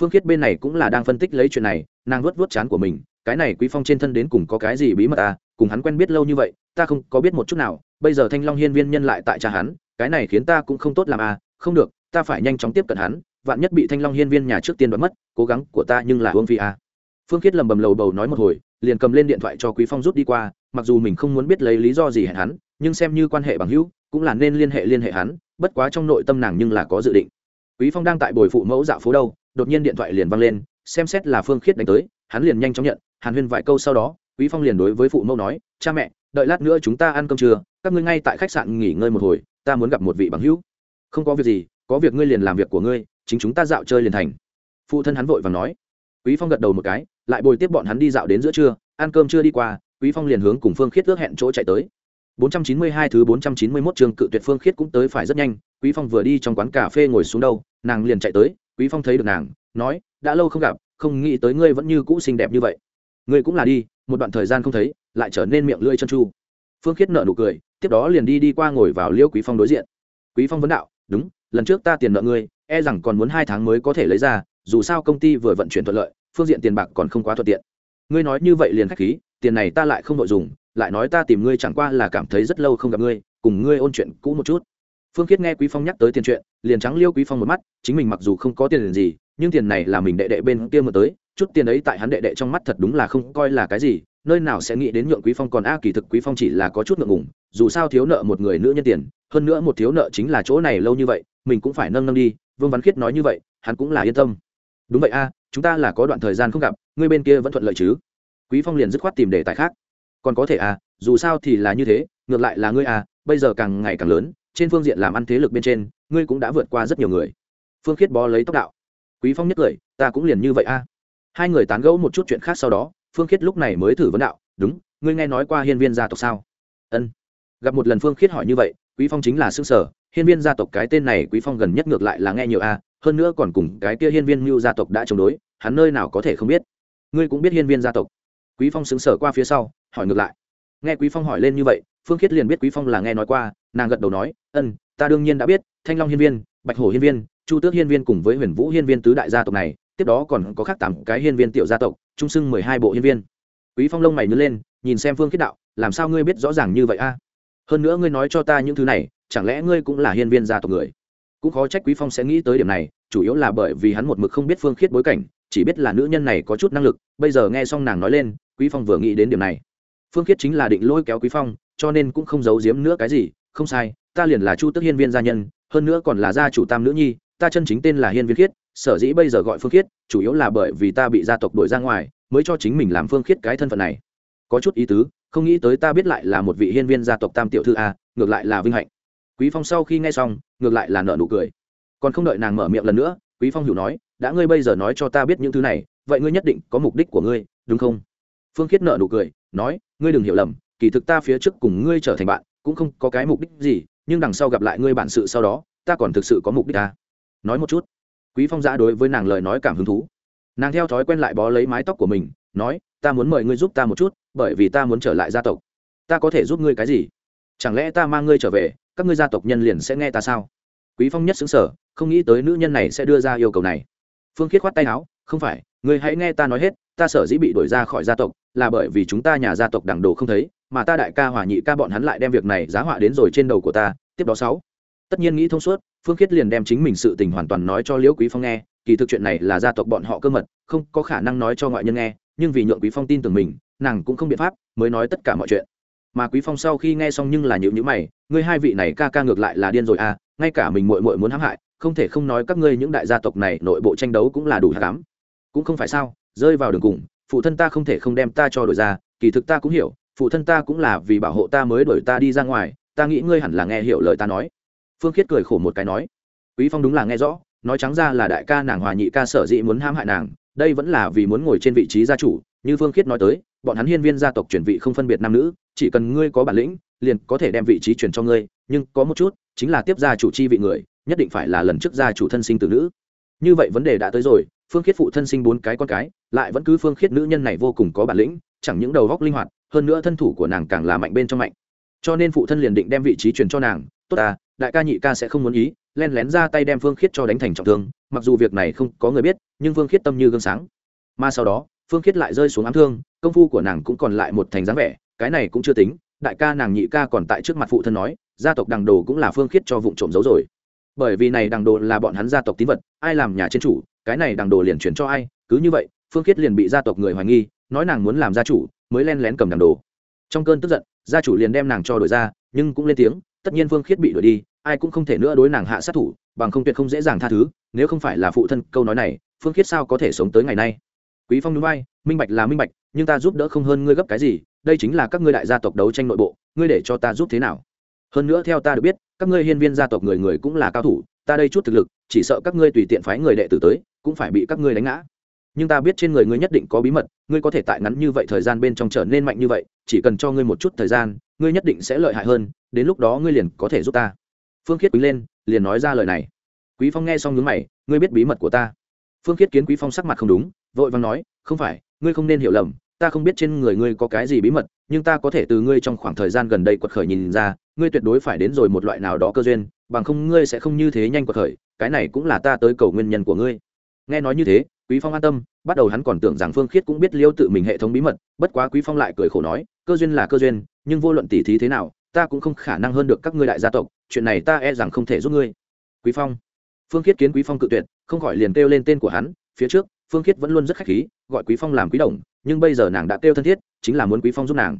S1: phương khiết bên này cũng là đang phân tích lấy chuyện này, nàng vuốt vuốt chán của mình, cái này quý phong trên thân đến cùng có cái gì bí mật à cùng hắn quen biết lâu như vậy, ta không có biết một chút nào, bây giờ thanh long hiên viên nhân lại tại cha hắn, cái này khiến ta cũng không tốt làm à không được, ta phải nhanh chóng tiếp cận hắn, vạn nhất bị thanh long hiên viên nhà trước tiên đoán mất, cố gắng của ta nhưng là hương phi à. Phương khiết lầm bầm lầu bầu nói một hồi, liền cầm lên điện thoại cho quý phong rút đi qua, mặc dù mình không muốn biết lấy lý do gì hẹn hắn, nhưng xem như quan hệ bằng hữu, cũng là nên liên hệ liên hệ hắn, bất quá trong nội tâm nàng nhưng là có dự định. Quý phong đang tại bồi phụ mẫu dạo phố đâu đột nhiên điện thoại liền văng lên, xem xét là phương khiết đánh tới, hắn liền nhanh chóng nhận, hàn huyên vài câu sau đó, quý phong liền đối với phụ mẫu nói, cha mẹ, đợi lát nữa chúng ta ăn cơm trưa, các ngươi ngay tại khách sạn nghỉ ngơi một hồi, ta muốn gặp một vị bằng hữu. Không có việc gì, có việc ngươi liền làm việc của ngươi, chính chúng ta dạo chơi liền thành. Phụ thân hắn vội và nói. Quý phong gật đầu một cái, lại bồi tiếp bọn hắn đi dạo đến giữa trưa, ăn cơm chưa đi qua, quý phong liền hướng cùng phương khiết ước hẹn chỗ chạy tới. 492 thứ 491 trường cự tuyệt phương khiết cũng tới phải rất nhanh, quý phong vừa đi trong quán cà phê ngồi xuống đâu, nàng liền chạy tới quý phong thấy được nàng, nói, đã lâu không gặp, không nghĩ tới ngươi vẫn như cũ xinh đẹp như vậy. Ngươi cũng là đi, một đoạn thời gian không thấy, lại trở nên miệng lưỡi chân chu phương khiết nợ nụ cười, tiếp đó liền đi đi qua ngồi vào liêu quý phong đối diện. Quý phong vấn đạo, đúng, lần trước ta tiền nợ ngươi e rằng còn muốn hai tháng mới có thể lấy ra, dù sao công ty vừa vận chuyển thuận lợi, phương diện tiền bạc còn không quá thuận tiện. Ngươi nói như vậy liền khách khí, tiền này ta lại không nội dùng, lại nói ta tìm ngươi chẳng qua là cảm thấy rất lâu không gặp ngươi, cùng ngươi ôn chuyện cũ một chút phương khiết nghe quý phong nhắc tới tiền chuyện, liền trắng liêu quý phong một mắt, chính mình mặc dù không có tiền gì, nhưng tiền này là mình đệ đệ bên kia mượn tới, chút tiền ấy tại hắn đệ đệ trong mắt thật đúng là không coi là cái gì, nơi nào sẽ nghĩ đến nhượng quý phong còn a, kỳ thực quý phong chỉ là có chút ngượng ngùng, dù sao thiếu nợ một người nữ nhân tiền, hơn nữa một thiếu nợ chính là chỗ này lâu như vậy, mình cũng phải nâng nâng đi, vương văn khiết nói như vậy, hắn cũng là yên tâm. Đúng vậy a, chúng ta là có đoạn thời gian không gặp, ngươi bên kia vẫn thuận lợi chứ? Quý phong liền dứt khoát tìm đề tài khác. Còn có thể à dù sao thì là như thế, ngược lại là ngươi à bây giờ càng ngày càng lớn trên phương diện làm ăn thế lực bên trên, ngươi cũng đã vượt qua rất nhiều người. Phương khiết bó lấy tóc đạo. Quý phong nhất cười, ta cũng liền như vậy a. Hai người tán gẫu một chút chuyện khác sau đó, phương khiết lúc này mới thử vấn đạo, đúng, ngươi nghe nói qua hiên viên gia tộc sao? Ân. Gặp một lần phương khiết hỏi như vậy, quý phong chính là xương sở hiên viên gia tộc cái tên này quý phong gần nhất ngược lại là nghe nhiều a, hơn nữa còn cùng cái kia hiên viên mưu gia tộc đã chống đối, hắn nơi nào có thể không biết. Ngươi cũng biết hiên viên gia tộc. Quý phong xứng sở qua phía sau, hỏi ngược lại. Nghe quý phong hỏi lên như vậy, phương khiết liền biết quý phong là nghe nói qua nàng gật đầu nói, ân, ta đương nhiên đã biết, thanh long hiên viên, bạch hổ hiên viên, chu tước hiên viên cùng với huyền vũ hiên viên tứ đại gia tộc này, tiếp đó còn có khác tám cái hiên viên tiểu gia tộc trung sưng mười hai bộ hiên viên. Quý phong lông mày nhớ lên, nhìn xem phương khiết đạo, làm sao ngươi biết rõ ràng như vậy a? Hơn nữa ngươi nói cho ta những thứ này, chẳng lẽ ngươi cũng là hiên viên gia tộc người? Cũng khó trách quý phong sẽ nghĩ tới điểm này, chủ yếu là bởi vì hắn một mực không biết phương khiết bối cảnh, chỉ biết là nữ nhân này có chút năng lực, bây giờ nghe xong nàng nói lên, quý phong vừa nghĩ đến điểm này. Phương khiết chính là định lôi kéo quý phong, cho nên cũng không giấu giếm nữa cái gì không sai, ta liền là chu tức hiên viên gia nhân, hơn nữa còn là gia chủ tam nữ nhi, ta chân chính tên là hiên viên khiết, sở dĩ bây giờ gọi phương khiết, chủ yếu là bởi vì ta bị gia tộc đuổi ra ngoài, mới cho chính mình làm phương khiết cái thân phận này. Có chút ý tứ, không nghĩ tới ta biết lại là một vị hiên viên gia tộc tam tiểu thư a, ngược lại là vinh hạnh. Quý phong sau khi nghe xong, ngược lại là nợ nụ cười. Còn không đợi nàng mở miệng lần nữa, quý phong hiểu nói, đã ngươi bây giờ nói cho ta biết những thứ này, vậy ngươi nhất định có mục đích của ngươi, đúng không? Phương khiết nợ nụ cười, nói, ngươi đừng hiểu lầm, kỳ thực ta phía trước cùng ngươi trở thành bạn cũng không có cái mục đích gì, nhưng đằng sau gặp lại ngươi bản sự sau đó, ta còn thực sự có mục đích ta nói một chút. Quý phong giã đối với nàng lời nói cảm hứng thú. Nàng theo thói quen lại bó lấy mái tóc của mình, nói, ta muốn mời ngươi giúp ta một chút, bởi vì ta muốn trở lại gia tộc. Ta có thể giúp ngươi cái gì? Chẳng lẽ ta mang ngươi trở về, các ngươi gia tộc nhân liền sẽ nghe ta sao? Quý phong nhất xứng sở không nghĩ tới nữ nhân này sẽ đưa ra yêu cầu này. Phương khiết khoát tay áo, không phải, ngươi hãy nghe ta nói hết, ta sở dĩ bị đuổi ra khỏi gia tộc, là bởi vì chúng ta nhà gia tộc đẳng đồ không thấy mà ta đại ca hòa nhị ca bọn hắn lại đem việc này giá họa đến rồi trên đầu của ta, tiếp đó sáu. Tất nhiên nghĩ thông suốt, phương khiết liền đem chính mình sự tình hoàn toàn nói cho liễu quý phong nghe, kỳ thực chuyện này là gia tộc bọn họ cơ mật, không có khả năng nói cho ngoại nhân nghe, nhưng vì nhượng quý phong tin tưởng mình, nàng cũng không biện pháp, mới nói tất cả mọi chuyện. Mà quý phong sau khi nghe xong nhưng là nhịu nhữ mày, ngươi hai vị này ca ca ngược lại là điên rồi à ngay cả mình muội muội muốn hãm hại, không thể không nói các ngươi những đại gia tộc này nội bộ tranh đấu cũng là đủ hạ cám cũng không phải sao, rơi vào đường cùng, phụ thân ta không thể không đem ta cho đổi ra, kỳ thực ta cũng hiểu phụ thân ta cũng là vì bảo hộ ta mới đuổi ta đi ra ngoài, ta nghĩ ngươi hẳn là nghe hiểu lời ta nói. Phương khiết cười khổ một cái nói. Quý phong đúng là nghe rõ, nói trắng ra là đại ca nàng hòa nhị ca sở dĩ muốn ham hại nàng, đây vẫn là vì muốn ngồi trên vị trí gia chủ, như phương khiết nói tới, bọn hắn hiên viên gia tộc chuyển vị không phân biệt nam nữ, chỉ cần ngươi có bản lĩnh, liền có thể đem vị trí chuyển cho ngươi, nhưng có một chút, chính là tiếp gia chủ chi vị người, nhất định phải là lần trước gia chủ thân sinh từ nữ. Như vậy vấn đề đã tới rồi, phương khiết phụ thân sinh bốn cái con cái, lại vẫn cứ phương khiết nữ nhân này vô cùng có bản lĩnh, chẳng những đầu góc linh hoạt hơn nữa thân thủ của nàng càng là mạnh bên trong mạnh. Cho nên phụ thân liền định đem vị trí truyền cho nàng, tốt à đại ca nhị ca sẽ không muốn ý, len lén ra tay đem phương khiết cho đánh thành trọng thương, mặc dù việc này không có người biết, nhưng phương khiết tâm như gương sáng. Mà sau đó, phương khiết lại rơi xuống ám thương, công phu của nàng cũng còn lại một thành dáng vẻ, cái này cũng chưa tính, đại ca nàng nhị ca còn tại trước mặt phụ thân nói, gia tộc đằng đồ cũng là phương khiết cho vụ trộm giấu rồi. Bởi vì này đằng đồ là bọn hắn gia tộc tín vật, ai làm nhà trên chủ, cái này đằng đồ liền chuyển cho ai, cứ như vậy, phương khiết liền bị gia tộc người hoài nghi, nói nàng muốn làm gia chủ mới len lén cầm đằng đồ. Trong cơn tức giận, gia chủ liền đem nàng cho đổi ra, nhưng cũng lên tiếng, tất nhiên phương khiết bị đuổi đi, ai cũng không thể nữa đối nàng hạ sát thủ, bằng không tuyệt không dễ dàng tha thứ, nếu không phải là phụ thân câu nói này phương khiết sao có thể sống tới ngày nay? Quý phong núi bay minh bạch là minh bạch, nhưng ta giúp đỡ không hơn ngươi gấp cái gì, đây chính là các ngươi đại gia tộc đấu tranh nội bộ, ngươi để cho ta giúp thế nào? Hơn nữa theo ta được biết, các ngươi hiên viên gia tộc người người cũng là cao thủ, ta đây chút thực lực, chỉ sợ các ngươi tùy tiện phái người đệ tử tới, cũng phải bị các ngươi đánh ngã nhưng ta biết trên người ngươi nhất định có bí mật, ngươi có thể tại ngắn như vậy thời gian bên trong trở nên mạnh như vậy, chỉ cần cho ngươi một chút thời gian, ngươi nhất định sẽ lợi hại hơn, đến lúc đó ngươi liền có thể giúp ta. Phương khiết quý lên, liền nói ra lời này. Quý phong nghe xong nhướng mày, ngươi biết bí mật của ta? Phương khiết kiến quý phong sắc mặt không đúng, vội vàng nói, không phải, ngươi không nên hiểu lầm, ta không biết trên người ngươi có cái gì bí mật, nhưng ta có thể từ ngươi trong khoảng thời gian gần đây quật khởi nhìn ra, ngươi tuyệt đối phải đến rồi một loại nào đó cơ duyên, bằng không ngươi sẽ không như thế nhanh quật khởi, cái này cũng là ta tới cầu nguyên nhân của ngươi. Nghe nói như thế quý phong an tâm, bắt đầu hắn còn tưởng rằng phương khiết cũng biết liêu tự mình hệ thống bí mật, bất quá quý phong lại cười khổ nói, cơ duyên là cơ duyên, nhưng vô luận tỉ thí thế nào, ta cũng không khả năng hơn được các ngươi đại gia tộc, chuyện này ta e rằng không thể giúp ngươi. Quý phong. Phương khiết kiến quý phong cự tuyệt, không khỏi liền kêu lên tên của hắn, phía trước, phương khiết vẫn luôn rất khách khí, gọi quý phong làm quý đồng, nhưng bây giờ nàng đã kêu thân thiết, chính là muốn quý phong giúp nàng.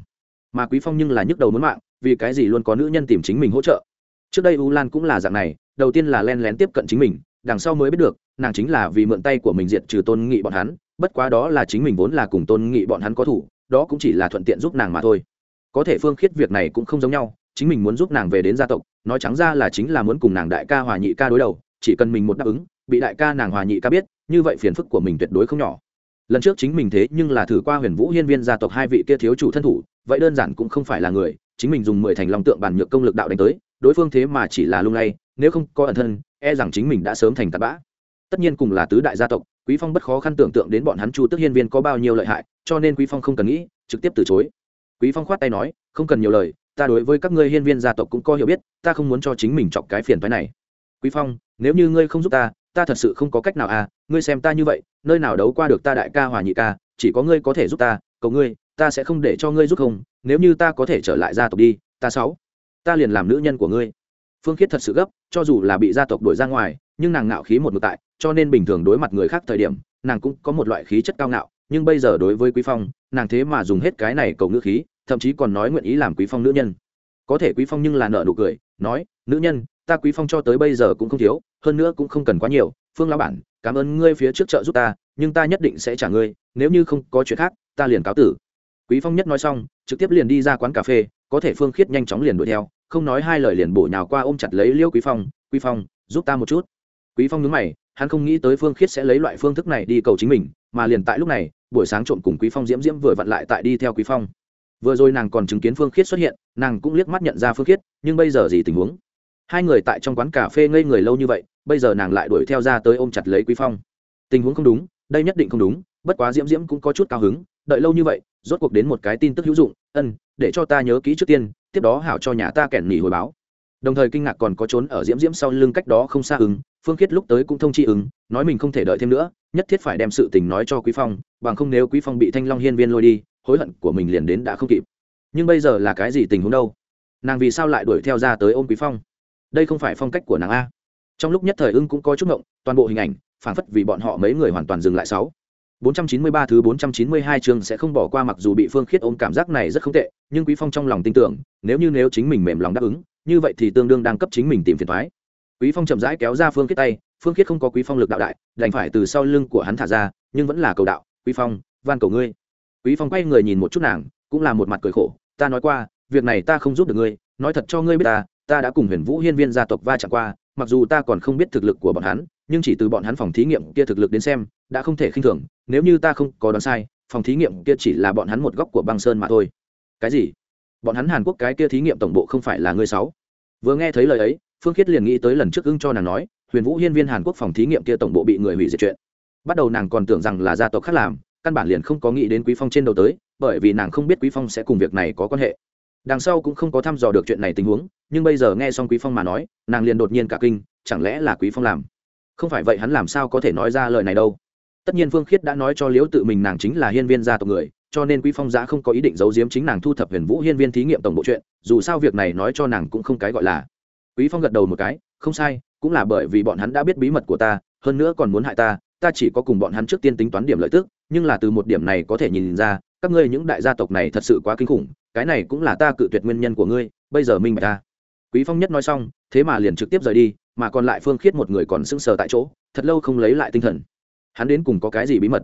S1: Mà quý phong nhưng là nhức đầu muốn mạng, vì cái gì luôn có nữ nhân tìm chính mình hỗ trợ? Trước đây u lan cũng là dạng này, đầu tiên là len lén tiếp cận chính mình, đằng sau mới biết được nàng chính là vì mượn tay của mình diệt trừ tôn nghị bọn hắn, bất quá đó là chính mình vốn là cùng tôn nghị bọn hắn có thủ, đó cũng chỉ là thuận tiện giúp nàng mà thôi. Có thể phương khiết việc này cũng không giống nhau, chính mình muốn giúp nàng về đến gia tộc, nói trắng ra là chính là muốn cùng nàng đại ca hòa nhị ca đối đầu, chỉ cần mình một đáp ứng, bị đại ca nàng hòa nhị ca biết, như vậy phiền phức của mình tuyệt đối không nhỏ. Lần trước chính mình thế nhưng là thử qua huyền vũ hiên viên gia tộc hai vị kia thiếu chủ thân thủ, vậy đơn giản cũng không phải là người, chính mình dùng mười thành lòng tượng bản nhược công lực đạo đánh tới, đối phương thế mà chỉ là lung lay, nếu không có ẩn thân e rằng chính mình đã sớm thành tạt bã tất nhiên cùng là tứ đại gia tộc, quý phong bất khó khăn tưởng tượng đến bọn hắn chu tức hiên viên có bao nhiêu lợi hại, cho nên quý phong không cần nghĩ, trực tiếp từ chối. Quý phong khoát tay nói, không cần nhiều lời, ta đối với các ngươi hiên viên gia tộc cũng có hiểu biết, ta không muốn cho chính mình chọc cái phiền phái này. Quý phong, nếu như ngươi không giúp ta ta thật sự không có cách nào à ngươi xem ta như vậy, nơi nào đấu qua được ta đại ca hòa nhị ca, chỉ có ngươi có thể giúp ta, cầu ngươi, ta sẽ không để cho ngươi giúp không, nếu như ta có thể trở lại gia tộc đi, ta sáu, ta liền làm nữ nhân của ngươi phương khiết thật sự gấp, cho dù là bị gia tộc đuổi ra ngoài, nhưng nàng ngạo khí một ngược tại, cho nên bình thường đối mặt người khác thời điểm, nàng cũng có một loại khí chất cao ngạo, nhưng bây giờ đối với quý phong, nàng thế mà dùng hết cái này cầu ngữ khí, thậm chí còn nói nguyện ý làm quý phong nữ nhân. Có thể quý phong nhưng là nợ nụ cười, nói, nữ nhân, ta quý phong cho tới bây giờ cũng không thiếu, hơn nữa cũng không cần quá nhiều. Phương lão bản, cảm ơn ngươi phía trước chợ giúp ta, nhưng ta nhất định sẽ trả ngươi, nếu như không có chuyện khác, ta liền cáo tử. Quý phong nhất nói xong, trực tiếp liền đi ra quán cà phê có thể phương khiết nhanh chóng liền đuổi theo, không nói hai lời liền bổ nhào qua ôm chặt lấy liêu quý phong quý phong, giúp ta một chút. Quý phong nhướng mày, hắn không nghĩ tới phương khiết sẽ lấy loại phương thức này đi cầu chính mình, mà liền tại lúc này, buổi sáng trộm cùng quý phong diễm diễm vừa vặn lại tại đi theo quý phong. Vừa rồi nàng còn chứng kiến phương khiết xuất hiện, nàng cũng liếc mắt nhận ra phương khiết, nhưng bây giờ gì tình huống? Hai người tại trong quán cà phê ngây người lâu như vậy, bây giờ nàng lại đuổi theo ra tới ôm chặt lấy quý phong. Tình huống không đúng, đây nhất định không đúng, bất quá diễm diễm cũng có chút cao hứng đợi lâu như vậy, rốt cuộc đến một cái tin tức hữu dụng, ân, để cho ta nhớ kỹ trước tiên, tiếp đó hảo cho nhà ta kẻn nghỉ hồi báo. Đồng thời kinh ngạc còn có trốn ở diễm diễm sau lưng cách đó không xa ứng, phương khiết lúc tới cũng thông chi ứng, nói mình không thể đợi thêm nữa, nhất thiết phải đem sự tình nói cho quý phong, bằng không nếu quý phong bị thanh long hiên viên lôi đi, hối hận của mình liền đến đã không kịp. Nhưng bây giờ là cái gì tình huống đâu? Nàng vì sao lại đuổi theo ra tới ôm quý phong? Đây không phải phong cách của nàng a. Trong lúc nhất thời ưng cũng có chút ngộng, toàn bộ hình ảnh phản phất vì bọn họ mấy người hoàn toàn dừng lại sáu. 493 thứ 492 chương sẽ không bỏ qua mặc dù bị Phương Khiết ôm cảm giác này rất không tệ, nhưng Quý Phong trong lòng tin tưởng, nếu như nếu chính mình mềm lòng đáp ứng, như vậy thì tương đương đang cấp chính mình tìm phiền toái. Quý Phong chậm rãi kéo ra Phương Khiết tay, Phương Khiết không có Quý Phong lực đạo đại, đành phải từ sau lưng của hắn thả ra, nhưng vẫn là cầu đạo, "Quý Phong, van cầu ngươi." Quý Phong quay người nhìn một chút nàng, cũng là một mặt cười khổ, "Ta nói qua, việc này ta không giúp được ngươi, nói thật cho ngươi biết ta, ta đã cùng Huyền Vũ Hiên Viên gia tộc va chạm qua, mặc dù ta còn không biết thực lực của bọn hắn, nhưng chỉ từ bọn hắn phòng thí nghiệm kia thực lực đến xem đã không thể khinh thường nếu như ta không có đoán sai phòng thí nghiệm kia chỉ là bọn hắn một góc của băng sơn mà thôi. Cái gì? Bọn hắn hàn quốc cái kia thí nghiệm tổng bộ không phải là ngươi sáu? Vừa nghe thấy lời ấy phương khiết liền nghĩ tới lần trước ưng cho nàng nói huyền vũ hiên viên hàn quốc phòng thí nghiệm kia tổng bộ bị người hủy diệt chuyện. Bắt đầu nàng còn tưởng rằng là gia tộc khác làm căn bản liền không có nghĩ đến quý phong trên đầu tới bởi vì nàng không biết quý phong sẽ cùng việc này có quan hệ đằng sau cũng không có thăm dò được chuyện này tình huống, nhưng bây giờ nghe xong quý phong mà nói, nàng liền đột nhiên cả kinh, chẳng lẽ là quý phong làm? Không phải vậy hắn làm sao có thể nói ra lời này đâu? Tất nhiên phương khiết đã nói cho liễu tự mình nàng chính là hiên viên gia tộc người, cho nên quý phong giã không có ý định giấu giếm chính nàng thu thập huyền vũ hiên viên thí nghiệm tổng bộ chuyện, dù sao việc này nói cho nàng cũng không cái gọi là. Quý phong gật đầu một cái, không sai, cũng là bởi vì bọn hắn đã biết bí mật của ta, hơn nữa còn muốn hại ta ta chỉ có cùng bọn hắn trước tiên tính toán điểm lợi tức, nhưng là từ một điểm này có thể nhìn ra, các ngươi những đại gia tộc này thật sự quá kinh khủng cái này cũng là ta cự tuyệt nguyên nhân của ngươi, bây giờ minh bạch ta. Quý phong nhất nói xong, thế mà liền trực tiếp rời đi, mà còn lại phương khiết một người còn sững sờ tại chỗ, thật lâu không lấy lại tinh thần. Hắn đến cùng có cái gì bí mật?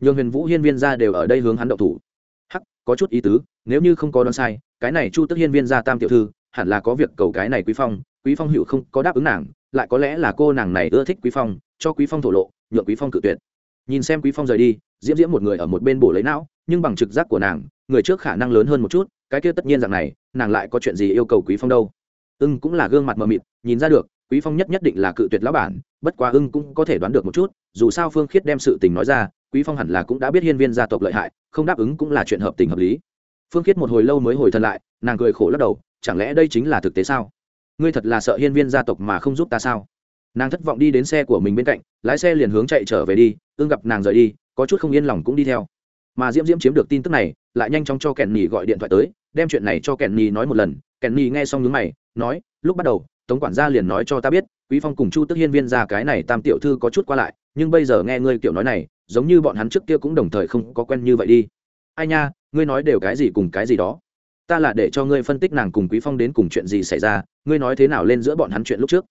S1: Nhường huyền vũ hiên viên ra đều ở đây hướng hắn đậu thủ. Hắc, có chút ý tứ, nếu như không có đoán sai, cái này chu tức hiên viên ra tam tiểu thư, hẳn là có việc cầu cái này quý phong quý phong hữu không có đáp ứng nàng, lại có lẽ là cô nàng này ưa thích quý phong, cho quý phong thổ lộ, nhượng quý phong cự tuyệt. Nhìn xem quý phong rời đi, diễm diễm một người ở một bên bổ lấy não, nhưng bằng trực giác của nàng người trước khả năng lớn hơn một chút, cái kia tất nhiên rằng này, nàng lại có chuyện gì yêu cầu quý phong đâu. Ưng cũng là gương mặt mờ mịt, nhìn ra được, quý phong nhất nhất định là cự tuyệt lão bản, bất quá ưng cũng có thể đoán được một chút, dù sao phương khiết đem sự tình nói ra, quý phong hẳn là cũng đã biết hiên viên gia tộc lợi hại, không đáp ứng cũng là chuyện hợp tình hợp lý. Phương khiết một hồi lâu mới hồi thân lại, nàng cười khổ lắc đầu, chẳng lẽ đây chính là thực tế sao? Ngươi thật là sợ hiên viên gia tộc mà không giúp ta sao? Nàng thất vọng đi đến xe của mình bên cạnh, lái xe liền hướng chạy trở về đi, ưng gặp nàng rời đi, có chút không yên lòng cũng đi theo. Mà diễm diễm chiếm được tin tức này lại nhanh chóng cho kèn nhì gọi điện thoại tới, đem chuyện này cho kèn nhì nói một lần. Kèn nhì nghe xong nhướng mày, nói, lúc bắt đầu, tống quản gia liền nói cho ta biết, quý phong cùng chu tức hiên viên ra cái này tam tiểu thư có chút qua lại, nhưng bây giờ nghe ngươi kiểu nói này, giống như bọn hắn trước kia cũng đồng thời không có quen như vậy đi. Ai nha, ngươi nói đều cái gì cùng cái gì đó. Ta là để cho ngươi phân tích nàng cùng quý phong đến cùng chuyện gì xảy ra, ngươi nói thế nào lên giữa bọn hắn chuyện lúc trước.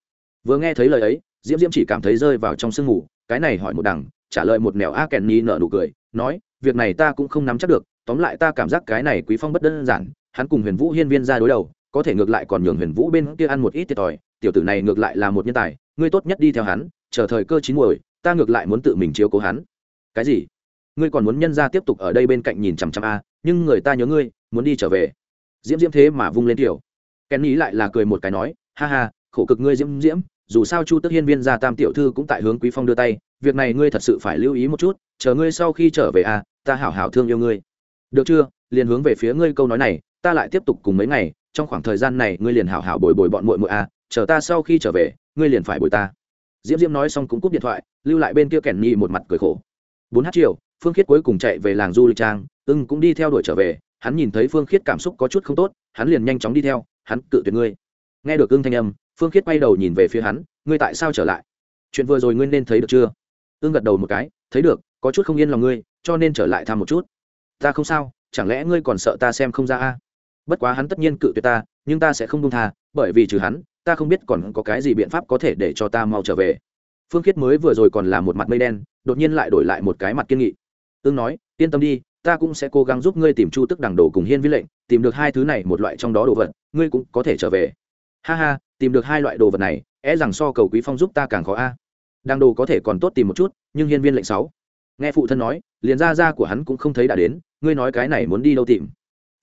S1: Vừa nghe thấy lời ấy, diễm diễm chỉ cảm thấy rơi vào trong sương ngủ cái này hỏi một đằng, trả lời một mèo a kèn ni nở nụ cười, nói, việc này ta cũng không nắm chắc được tóm lại ta cảm giác cái này quý phong bất đơn giản, hắn cùng huyền vũ hiên viên ra đối đầu, có thể ngược lại còn nhường huyền vũ bên kia ăn một ít thiệt thòi, tiểu tử này ngược lại là một nhân tài, ngươi tốt nhất đi theo hắn, chờ thời cơ chín muồi, ta ngược lại muốn tự mình chiếu cố hắn. Cái gì? Ngươi còn muốn nhân ra tiếp tục ở đây bên cạnh nhìn chằm chằm a, nhưng người ta nhớ ngươi, muốn đi trở về. Diễm diễm thế mà vung lên tiểu. Kén ý lại là cười một cái nói, ha ha, khổ cực ngươi diễm diễm, dù sao chu tức hiên viên gia tam tiểu thư cũng tại hướng quý phong đưa tay, việc này ngươi thật sự phải lưu ý một chút, chờ ngươi sau khi trở về a, ta hảo hảo thương yêu ngươi được chưa? Liền hướng về phía ngươi câu nói này, ta lại tiếp tục cùng mấy ngày, trong khoảng thời gian này ngươi liền hảo hảo bồi bồi bọn muội muội a chờ ta sau khi trở về, ngươi liền phải bồi ta. Diễm diễm nói xong cũng cúp điện thoại, lưu lại bên kia kẻn nhi một mặt cười khổ. Bốn h chiều, phương khiết cuối cùng chạy về làng du lịch trang, ưng cũng đi theo đuổi trở về, hắn nhìn thấy phương khiết cảm xúc có chút không tốt, hắn liền nhanh chóng đi theo, hắn cự tuyệt ngươi. Nghe được ưng thanh âm, phương khiết quay đầu nhìn về phía hắn, ngươi tại sao trở lại? Chuyện vừa rồi ngươi nên thấy được chưa? Ưng gật đầu một cái, thấy được, có chút không yên lòng ngươi, cho nên trở lại thăm một chút ta không sao, chẳng lẽ ngươi còn sợ ta xem không ra a? Bất quá hắn tất nhiên cự tuyệt ta, nhưng ta sẽ không đông tha, bởi vì trừ hắn, ta không biết còn có cái gì biện pháp có thể để cho ta mau trở về. Phương khiết mới vừa rồi còn là một mặt mây đen, đột nhiên lại đổi lại một cái mặt kiên nghị. Ương nói, yên tâm đi, ta cũng sẽ cố gắng giúp ngươi tìm chu tức đằng đồ cùng hiên vi lệnh, tìm được hai thứ này một loại trong đó đồ vật, ngươi cũng có thể trở về. Ha ha, tìm được hai loại đồ vật này é rằng so cầu quý phong giúp ta càng khó a. Đằng đồ có thể còn tốt tìm một chút, nhưng hiên viên lệnh sáu nghe phụ thân nói, liền ra ra của hắn cũng không thấy đã đến, ngươi nói cái này muốn đi đâu tìm?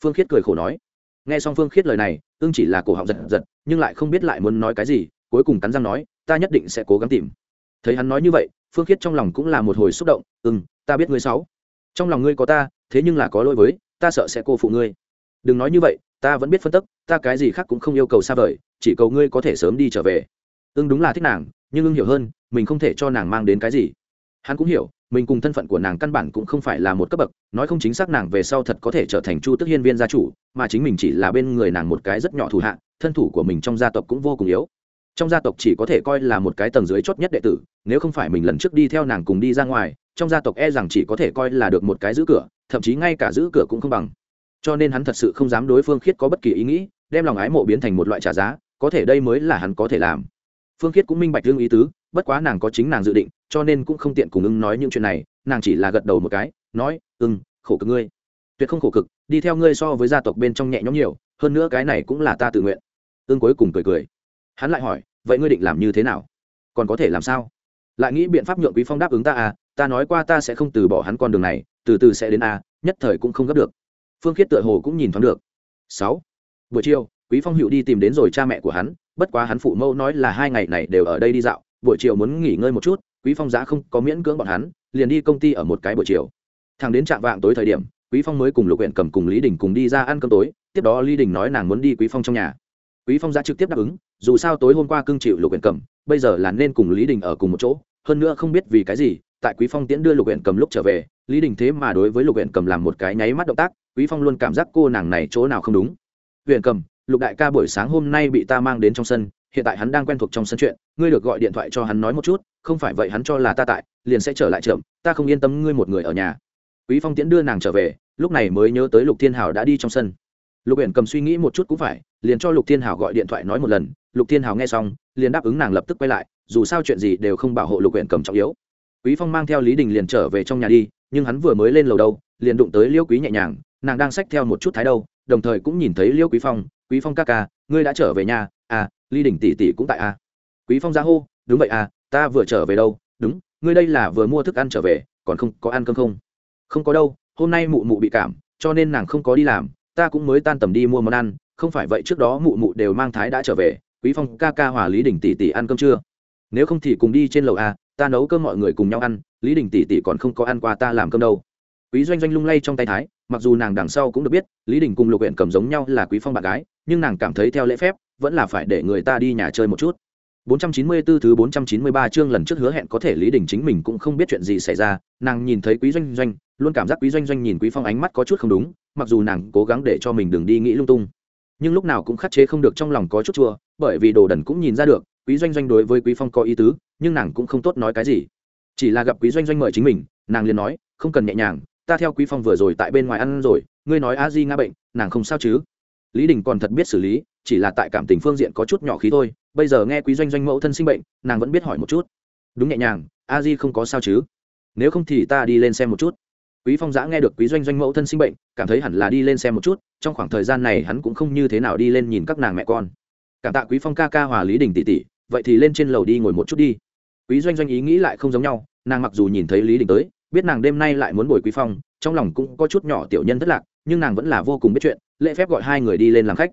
S1: Phương khiết cười khổ nói. Nghe xong phương khiết lời này ưng chỉ là cổ họng giật giật, nhưng lại không biết lại muốn nói cái gì, cuối cùng cắn răng nói, ta nhất định sẽ cố gắng tìm. Thấy hắn nói như vậy, phương khiết trong lòng cũng là một hồi xúc động ưng ta biết ngươi sáu. Trong lòng ngươi có ta, thế nhưng là có lỗi với, ta sợ sẽ cô phụ ngươi. Đừng nói như vậy, ta vẫn biết phân tức, ta cái gì khác cũng không yêu cầu xa vời, chỉ cầu ngươi có thể sớm đi trở về. Ưng đúng là thích nàng, nhưng ưng hiểu hơn, mình không thể cho nàng mang đến cái gì. Hắn cũng hiểu mình cùng thân phận của nàng căn bản cũng không phải là một cấp bậc, nói không chính xác nàng về sau thật có thể trở thành chu tức hiên viên gia chủ, mà chính mình chỉ là bên người nàng một cái rất nhỏ thủ hạ, thân thủ của mình trong gia tộc cũng vô cùng yếu. Trong gia tộc chỉ có thể coi là một cái tầng dưới chót nhất đệ tử, nếu không phải mình lần trước đi theo nàng cùng đi ra ngoài, trong gia tộc e rằng chỉ có thể coi là được một cái giữ cửa, thậm chí ngay cả giữ cửa cũng không bằng. Cho nên hắn thật sự không dám đối phương khiết có bất kỳ ý nghĩ, đem lòng ái mộ biến thành một loại trả giá, có thể đây mới là hắn có thể làm. Phương khiết cũng minh bạch lương ý tứ bất quá nàng có chính nàng dự định cho nên cũng không tiện cùng ưng nói những chuyện này nàng chỉ là gật đầu một cái nói ưng khổ cực ngươi. Tuyệt không khổ cực đi theo ngươi so với gia tộc bên trong nhẹ nhõm nhiều hơn nữa cái này cũng là ta tự nguyện. Ưng cuối cùng cười cười. Hắn lại hỏi vậy ngươi định làm như thế nào? Còn có thể làm sao? Lại nghĩ biện pháp nhượng quý phong đáp ứng ta à ta nói qua ta sẽ không từ bỏ hắn con đường này từ từ sẽ đến a à, nhất thời cũng không gấp được. Phương khiết tựa hồ cũng nhìn thoáng được. Sáu. Buổi chiều quý phong hữu đi tìm đến rồi cha mẹ của hắn bất quá hắn phụ mẫu nói là hai ngày này đều ở đây đi dạo buổi chiều muốn nghỉ ngơi một chút, quý phong giá không có miễn cưỡng bọn hắn, liền đi công ty ở một cái buổi chiều. Thằng đến trạm vạng tối thời điểm, quý phong mới cùng lục huyện cầm cùng lý đình cùng đi ra ăn cơm tối, tiếp đó lý đình nói nàng muốn đi quý phong trong nhà. Quý phong giá trực tiếp đáp ứng, dù sao tối hôm qua cưng chịu lục huyện cầm, bây giờ là nên cùng lý đình ở cùng một chỗ, hơn nữa không biết vì cái gì, tại quý phong tiễn đưa lục huyện cầm lúc trở về, lý đình thế mà đối với lục huyện cầm làm một cái nháy mắt động tác, quý phong luôn cảm giác cô nàng này chỗ nào không đúng. Huyện cầm, lục đại ca buổi sáng hôm nay bị ta mang đến trong sân hiện tại hắn đang quen thuộc trong sân chuyện, ngươi được gọi điện thoại cho hắn nói một chút, không phải vậy hắn cho là ta tại, liền sẽ trở lại chậm ta không yên tâm ngươi một người ở nhà. Quý phong tiễn đưa nàng trở về, lúc này mới nhớ tới lục thiên hào đã đi trong sân. Lục Uyển cầm suy nghĩ một chút cũng phải, liền cho lục thiên hào gọi điện thoại nói một lần, lục thiên hào nghe xong, liền đáp ứng nàng lập tức quay lại, dù sao chuyện gì đều không bảo hộ lục Uyển cầm trọng yếu. Quý phong mang theo lý đình liền trở về trong nhà đi, nhưng hắn vừa mới lên lầu đâu, liền đụng tới liêu quý nhẹ nhàng, nàng đang xách theo một chút thái đâu, đồng thời cũng nhìn thấy liêu quý phong quý phong ca ca, ngươi đã trở về nhà à ly đình tỷ tỷ cũng tại à quý phong ra hô, đúng vậy à ta vừa trở về đâu? Đúng, ngươi đây là vừa mua thức ăn trở về, còn không có ăn cơm không? Không có đâu, hôm nay mụ mụ bị cảm, cho nên nàng không có đi làm, ta cũng mới tan tầm đi mua món ăn, không phải vậy trước đó mụ mụ đều mang thái đã trở về, quý phong ca ca hòa lý đình tỷ tỷ ăn cơm chưa? Nếu không thì cùng đi trên lầu a, ta nấu cơm mọi người cùng nhau ăn, lý đình tỷ tỷ còn không có ăn qua ta làm cơm đâu. Quý doanh doanh lung lay trong tay thái, mặc dù nàng đằng sau cũng được biết, lý đình cùng lục huyện cầm giống nhau là quý phong bạn gái, nhưng nàng cảm thấy theo lễ phép vẫn là phải để người ta đi nhà chơi một chút 494 thứ 493 chương lần trước hứa hẹn có thể Lý Đình chính mình cũng không biết chuyện gì xảy ra, nàng nhìn thấy Quý Doanh Doanh, luôn cảm giác Quý Doanh Doanh nhìn Quý Phong ánh mắt có chút không đúng, mặc dù nàng cố gắng để cho mình đừng đi nghĩ lung tung, nhưng lúc nào cũng khắc chế không được trong lòng có chút chua, bởi vì Đồ Đần cũng nhìn ra được, Quý Doanh Doanh đối với Quý Phong có ý tứ, nhưng nàng cũng không tốt nói cái gì. Chỉ là gặp Quý Doanh Doanh mời chính mình, nàng liền nói, không cần nhẹ nhàng, ta theo Quý Phong vừa rồi tại bên ngoài ăn rồi, ngươi nói A Di ngã bệnh, nàng không sao chứ? Lý Đình còn thật biết xử lý, chỉ là tại cảm tình phương diện có chút nhỏ khí thôi. Bây giờ nghe quý doanh doanh mẫu thân sinh bệnh, nàng vẫn biết hỏi một chút. Đúng nhẹ nhàng, a di không có sao chứ? Nếu không thì ta đi lên xem một chút. Quý phong giã nghe được quý doanh doanh mẫu thân sinh bệnh, cảm thấy hẳn là đi lên xem một chút, trong khoảng thời gian này hắn cũng không như thế nào đi lên nhìn các nàng mẹ con. Cảm tạ quý phong ca ca hòa lý đình tỷ tỷ, vậy thì lên trên lầu đi ngồi một chút đi. Quý doanh doanh ý nghĩ lại không giống nhau, nàng mặc dù nhìn thấy lý đình tới, biết nàng đêm nay lại muốn bồi quý phong, trong lòng cũng có chút nhỏ tiểu nhân thất lạc, nhưng nàng vẫn là vô cùng biết chuyện, lễ phép gọi hai người đi lên làm khách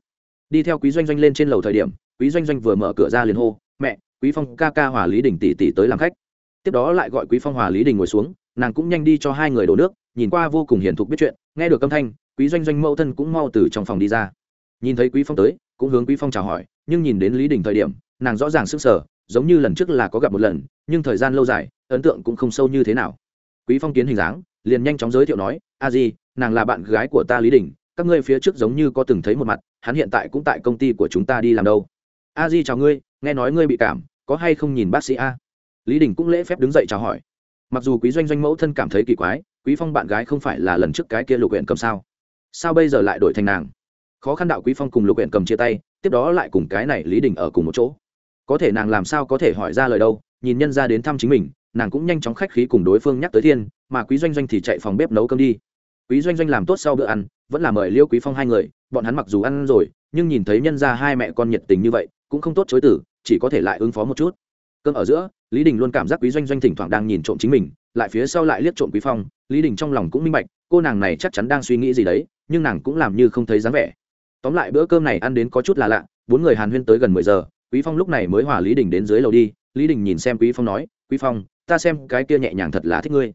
S1: đi theo quý doanh doanh lên trên lầu thời điểm, quý doanh doanh vừa mở cửa ra liền hô, mẹ, quý phong ca ca hòa lý đình tỷ tỷ tới làm khách. Tiếp đó lại gọi quý phong hòa lý đình ngồi xuống, nàng cũng nhanh đi cho hai người đổ nước, nhìn qua vô cùng hiền thục biết chuyện, nghe được âm thanh, quý doanh doanh mẫu thân cũng mau từ trong phòng đi ra. Nhìn thấy quý phong tới, cũng hướng quý phong chào hỏi, nhưng nhìn đến lý đình thời điểm, nàng rõ ràng sức sở giống như lần trước là có gặp một lần, nhưng thời gian lâu dài, ấn tượng cũng không sâu như thế nào. Quý phong kiến hình dáng, liền nhanh chóng giới thiệu nói, a di, nàng là bạn gái của ta lý đình các ngươi phía trước giống như có từng thấy một mặt, hắn hiện tại cũng tại công ty của chúng ta đi làm đâu. A di chào ngươi, nghe nói ngươi bị cảm, có hay không nhìn bác sĩ a? Lý đình cũng lễ phép đứng dậy chào hỏi. Mặc dù quý doanh doanh mẫu thân cảm thấy kỳ quái, quý phong bạn gái không phải là lần trước cái kia lục huyện cầm sao? Sao bây giờ lại đổi thành nàng? Khó khăn đạo quý phong cùng lục huyện cầm chia tay, tiếp đó lại cùng cái này lý đình ở cùng một chỗ. Có thể nàng làm sao có thể hỏi ra lời đâu, nhìn nhân ra đến thăm chính mình, nàng cũng nhanh chóng khách khí cùng đối phương nhắc tới thiên, mà quý doanh doanh thì chạy phòng bếp nấu cơm đi. Quý doanh doanh làm tốt sau bữa ăn vẫn là mời liêu quý phong hai người, bọn hắn mặc dù ăn rồi, nhưng nhìn thấy nhân ra hai mẹ con nhiệt tình như vậy, cũng không tốt chối tử chỉ có thể lại ứng phó một chút. Cơm ở giữa, lý đình luôn cảm giác quý doanh doanh thỉnh thoảng đang nhìn trộm chính mình, lại phía sau lại liếc trộm quý phong, lý đình trong lòng cũng minh bạch, cô nàng này chắc chắn đang suy nghĩ gì đấy, nhưng nàng cũng làm như không thấy dáng vẻ. Tóm lại bữa cơm này ăn đến có chút là lạ, bốn người hàn huyên tới gần mười giờ, quý phong lúc này mới hòa lý đình đến dưới lầu đi, lý đình nhìn xem quý phong nói, quý phong, ta xem cái kia nhẹ nhàng thật là thích ngươi.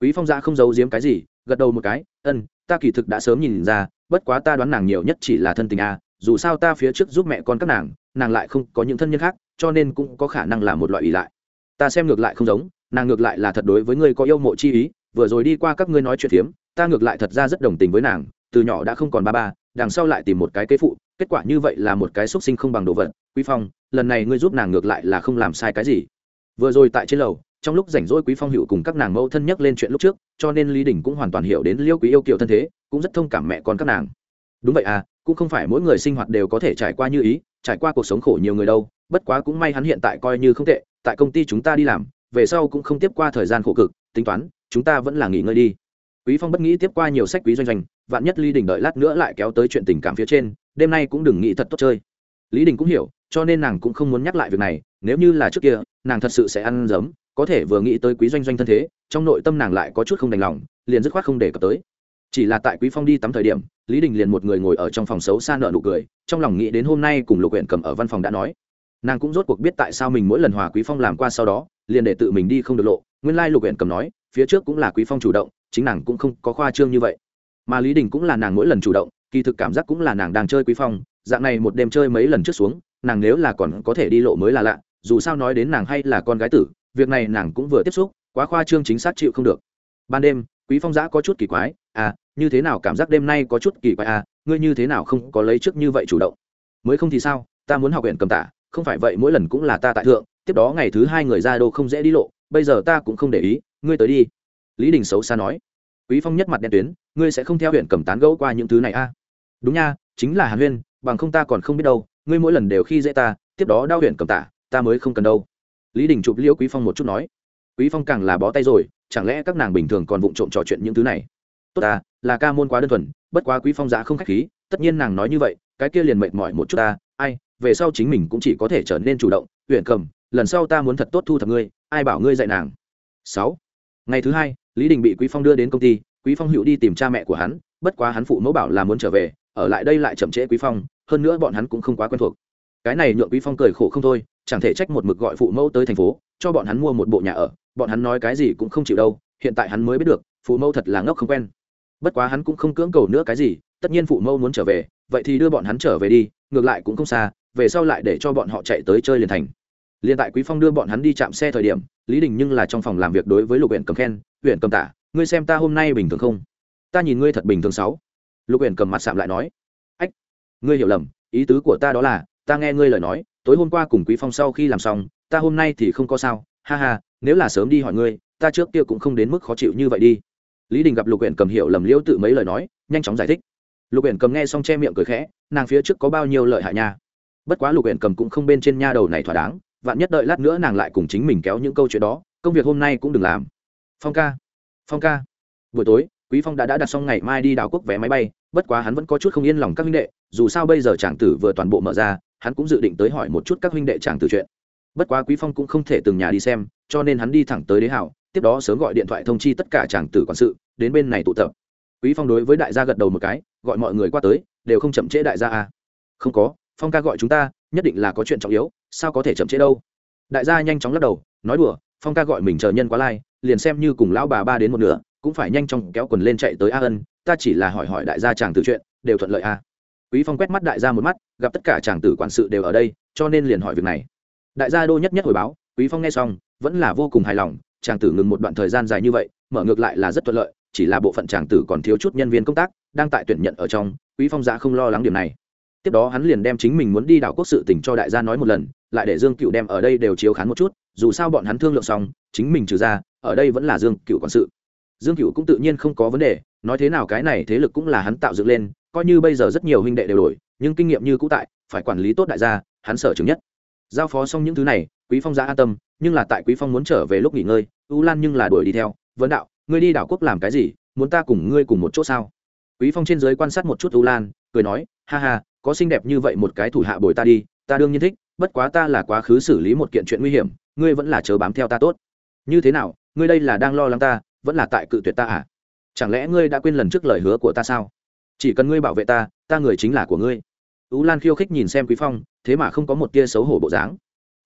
S1: Quý phong ra không giấu giếm cái gì gật đầu một cái, ân, ta kỳ thực đã sớm nhìn ra, bất quá ta đoán nàng nhiều nhất chỉ là thân tình a, dù sao ta phía trước giúp mẹ con các nàng nàng lại không có những thân nhân khác, cho nên cũng có khả năng là một loại ỷ lại. Ta xem ngược lại không giống, nàng ngược lại là thật đối với ngươi có yêu mộ chi ý, vừa rồi đi qua các ngươi nói chuyện phiếm, ta ngược lại thật ra rất đồng tình với nàng, từ nhỏ đã không còn ba ba, đằng sau lại tìm một cái kế phụ, kết quả như vậy là một cái xúc sinh không bằng đồ vật. Quý phong, lần này ngươi giúp nàng ngược lại là không làm sai cái gì. Vừa rồi tại trên lầu trong lúc rảnh rỗi quý phong hữu cùng các nàng mẫu thân nhắc lên chuyện lúc trước, cho nên lý đình cũng hoàn toàn hiểu đến liêu quý yêu kiều thân thế, cũng rất thông cảm mẹ con các nàng. Đúng vậy à cũng không phải mỗi người sinh hoạt đều có thể trải qua như ý, trải qua cuộc sống khổ nhiều người đâu, bất quá cũng may hắn hiện tại coi như không tệ, tại công ty chúng ta đi làm, về sau cũng không tiếp qua thời gian khổ cực, tính toán, chúng ta vẫn là nghỉ ngơi đi. Quý phong bất nghĩ tiếp qua nhiều sách quý doanh doanh, vạn nhất lý đình đợi lát nữa lại kéo tới chuyện tình cảm phía trên, đêm nay cũng đừng nghĩ thật tốt chơi. Lý đình cũng hiểu cho nên nàng cũng không muốn nhắc lại việc này, nếu như là trước kia, nàng thật sự sẽ ăn giấm, có thể vừa nghĩ tới quý doanh doanh thân thế, trong nội tâm nàng lại có chút không đành lòng, liền dứt khoát không để cập tới. Chỉ là tại quý phong đi tắm thời điểm, lý đình liền một người ngồi ở trong phòng xấu xa nợ nụ cười, trong lòng nghĩ đến hôm nay cùng lục huyện cầm ở văn phòng đã nói. Nàng cũng rốt cuộc biết tại sao mình mỗi lần hòa quý phong làm qua sau đó, liền để tự mình đi không được lộ. Nguyên lai lục huyện cầm nói, phía trước cũng là quý phong chủ động, chính nàng cũng không có khoa trương như vậy. Mà lý đình cũng là nàng mỗi lần chủ động, kỳ thực cảm giác cũng là nàng đang chơi quý phong, dạng này một đêm chơi mấy lần trước xuống nàng nếu là còn có thể đi lộ mới là lạ, dù sao nói đến nàng hay là con gái tử, việc này nàng cũng vừa tiếp xúc, quá khoa trương chính xác chịu không được. Ban đêm, quý phong giã có chút kỳ quái à như thế nào cảm giác đêm nay có chút kỳ quái à ngươi như thế nào không có lấy trước như vậy chủ động? Mới không thì sao, ta muốn học huyện cầm tả, không phải vậy mỗi lần cũng là ta tại thượng, tiếp đó ngày thứ hai người ra đô không dễ đi lộ, bây giờ ta cũng không để ý, ngươi tới đi. Lý đình xấu xa nói. Quý phong nhất mặt đen tuyến, ngươi sẽ không theo huyện cầm tán gẫu qua những thứ này à? Đúng nha, chính là hàn huyên, bằng không ta còn không biết đâu ngươi mỗi lần đều khi dễ ta, tiếp đó đau huyện cầm tả, ta mới không cần đâu. Lý đình chụp liễu quý phong một chút nói. Quý phong càng là bó tay rồi, chẳng lẽ các nàng bình thường còn vụng trộm trò chuyện những thứ này? Tốt ta, là ca môn quá đơn thuần, bất quá quý phong giá không khách khí, tất nhiên nàng nói như vậy, cái kia liền mệt mỏi một chút ta, ai, về sau chính mình cũng chỉ có thể trở nên chủ động huyện cầm, lần sau ta muốn thật tốt thu thập ngươi, ai bảo ngươi dạy nàng. Sáu. Ngày thứ hai, lý đình bị quý phong đưa đến công ty, quý phong hữu đi tìm cha mẹ của hắn, bất quá hắn phụ mẫu bảo là muốn trở về ở lại đây lại chậm trễ quý phong, hơn nữa bọn hắn cũng không quá quen thuộc. Cái này nhượng quý phong cười khổ không thôi, chẳng thể trách một mực gọi phụ mẫu tới thành phố, cho bọn hắn mua một bộ nhà ở, bọn hắn nói cái gì cũng không chịu đâu, hiện tại hắn mới biết được, phụ mẫu thật là ngốc không quen. Bất quá hắn cũng không cưỡng cầu nữa cái gì, tất nhiên phụ mẫu muốn trở về, vậy thì đưa bọn hắn trở về đi, ngược lại cũng không xa, về sau lại để cho bọn họ chạy tới chơi liền thành. Liền tại quý phong đưa bọn hắn đi chạm xe thời điểm, lý đình nhưng là trong phòng làm việc đối với lục huyện cầm khen huyện cầm tả ngươi xem ta hôm nay bình thường không? Ta nhìn ngươi thật bình thường sáu lục Uyển cầm mặt sạm lại nói, ách, ngươi hiểu lầm, ý tứ của ta đó là, ta nghe ngươi lời nói, tối hôm qua cùng quý phong sau khi làm xong, ta hôm nay thì không có sao, ha ha, nếu là sớm đi hỏi ngươi, ta trước kia cũng không đến mức khó chịu như vậy đi. Lý đình gặp lục Uyển cầm hiểu lầm liễu tự mấy lời nói, nhanh chóng giải thích. Lục Uyển cầm nghe xong che miệng cười khẽ, nàng phía trước có bao nhiêu lợi hại nha? Bất quá lục Uyển cầm cũng không bên trên nha đầu này thỏa đáng, vạn nhất đợi lát nữa nàng lại cùng chính mình kéo những câu chuyện đó, công việc hôm nay cũng đừng làm. Phong ca phong ca, buổi tối quý phong đã đã đặt xong ngày mai đi đảo quốc vé máy bay, bất quá hắn vẫn có chút không yên lòng các huynh đệ, dù sao bây giờ chàng tử vừa toàn bộ mở ra, hắn cũng dự định tới hỏi một chút các huynh đệ chàng tử chuyện. Bất quá quý phong cũng không thể từng nhà đi xem, cho nên hắn đi thẳng tới đế hảo, tiếp đó sớm gọi điện thoại thông chi tất cả chàng tử quản sự, đến bên này tụ tập. Quý phong đối với đại gia gật đầu một cái, gọi mọi người qua tới, đều không chậm trễ đại gia à. Không có, phong ca gọi chúng ta, nhất định là có chuyện trọng yếu, sao có thể chậm trễ đâu. Đại gia nhanh chóng lắc đầu, nói đùa, phong ca gọi mình chờ nhân quá lai, liền xem như cùng lão bà ba đến một nửa cũng phải nhanh chóng kéo quần lên chạy tới a ân, ta chỉ là hỏi hỏi đại gia chàng tử chuyện, đều thuận lợi a quý phong quét mắt đại gia một mắt, gặp tất cả chàng tử quản sự đều ở đây, cho nên liền hỏi việc này. Đại gia đô nhất nhất hồi báo, quý phong nghe xong, vẫn là vô cùng hài lòng, chàng tử ngừng một đoạn thời gian dài như vậy, mở ngược lại là rất thuận lợi, chỉ là bộ phận chàng tử còn thiếu chút nhân viên công tác, đang tại tuyển nhận ở trong, quý phong giá không lo lắng điểm này. Tiếp đó hắn liền đem chính mình muốn đi đảo quốc sự tỉnh cho đại gia nói một lần, lại để dương cựu đem ở đây đều chiếu khán một chút, dù sao bọn hắn thương lượng xong, chính mình trừ ra, ở đây vẫn là dương cựu quản sự dương cựu cũng tự nhiên không có vấn đề, nói thế nào cái này thế lực cũng là hắn tạo dựng lên, coi như bây giờ rất nhiều huynh đệ đều đổi, nhưng kinh nghiệm như cũ tại, phải quản lý tốt đại gia, hắn sở chứng nhất. Giao phó xong những thứ này, quý phong ra an tâm, nhưng là tại quý phong muốn trở về lúc nghỉ ngơi, u lan nhưng là đuổi đi theo vấn đạo, ngươi đi đảo quốc làm cái gì, muốn ta cùng ngươi cùng một chỗ sao? Quý phong trên dưới quan sát một chút u lan, cười nói, ha ha, có xinh đẹp như vậy một cái thủ hạ bồi ta đi, ta đương nhiên thích, bất quá ta là quá khứ xử lý một kiện chuyện nguy hiểm, ngươi vẫn là chờ bám theo ta tốt. Như thế nào, ngươi đây là đang lo lắng ta vẫn là tại cự tuyệt ta à? Chẳng lẽ ngươi đã quên lần trước lời hứa của ta sao? Chỉ cần ngươi bảo vệ ta ta người chính là của ngươi. Ú lan khiêu khích nhìn xem quý phong thế mà không có một tia xấu hổ bộ dáng.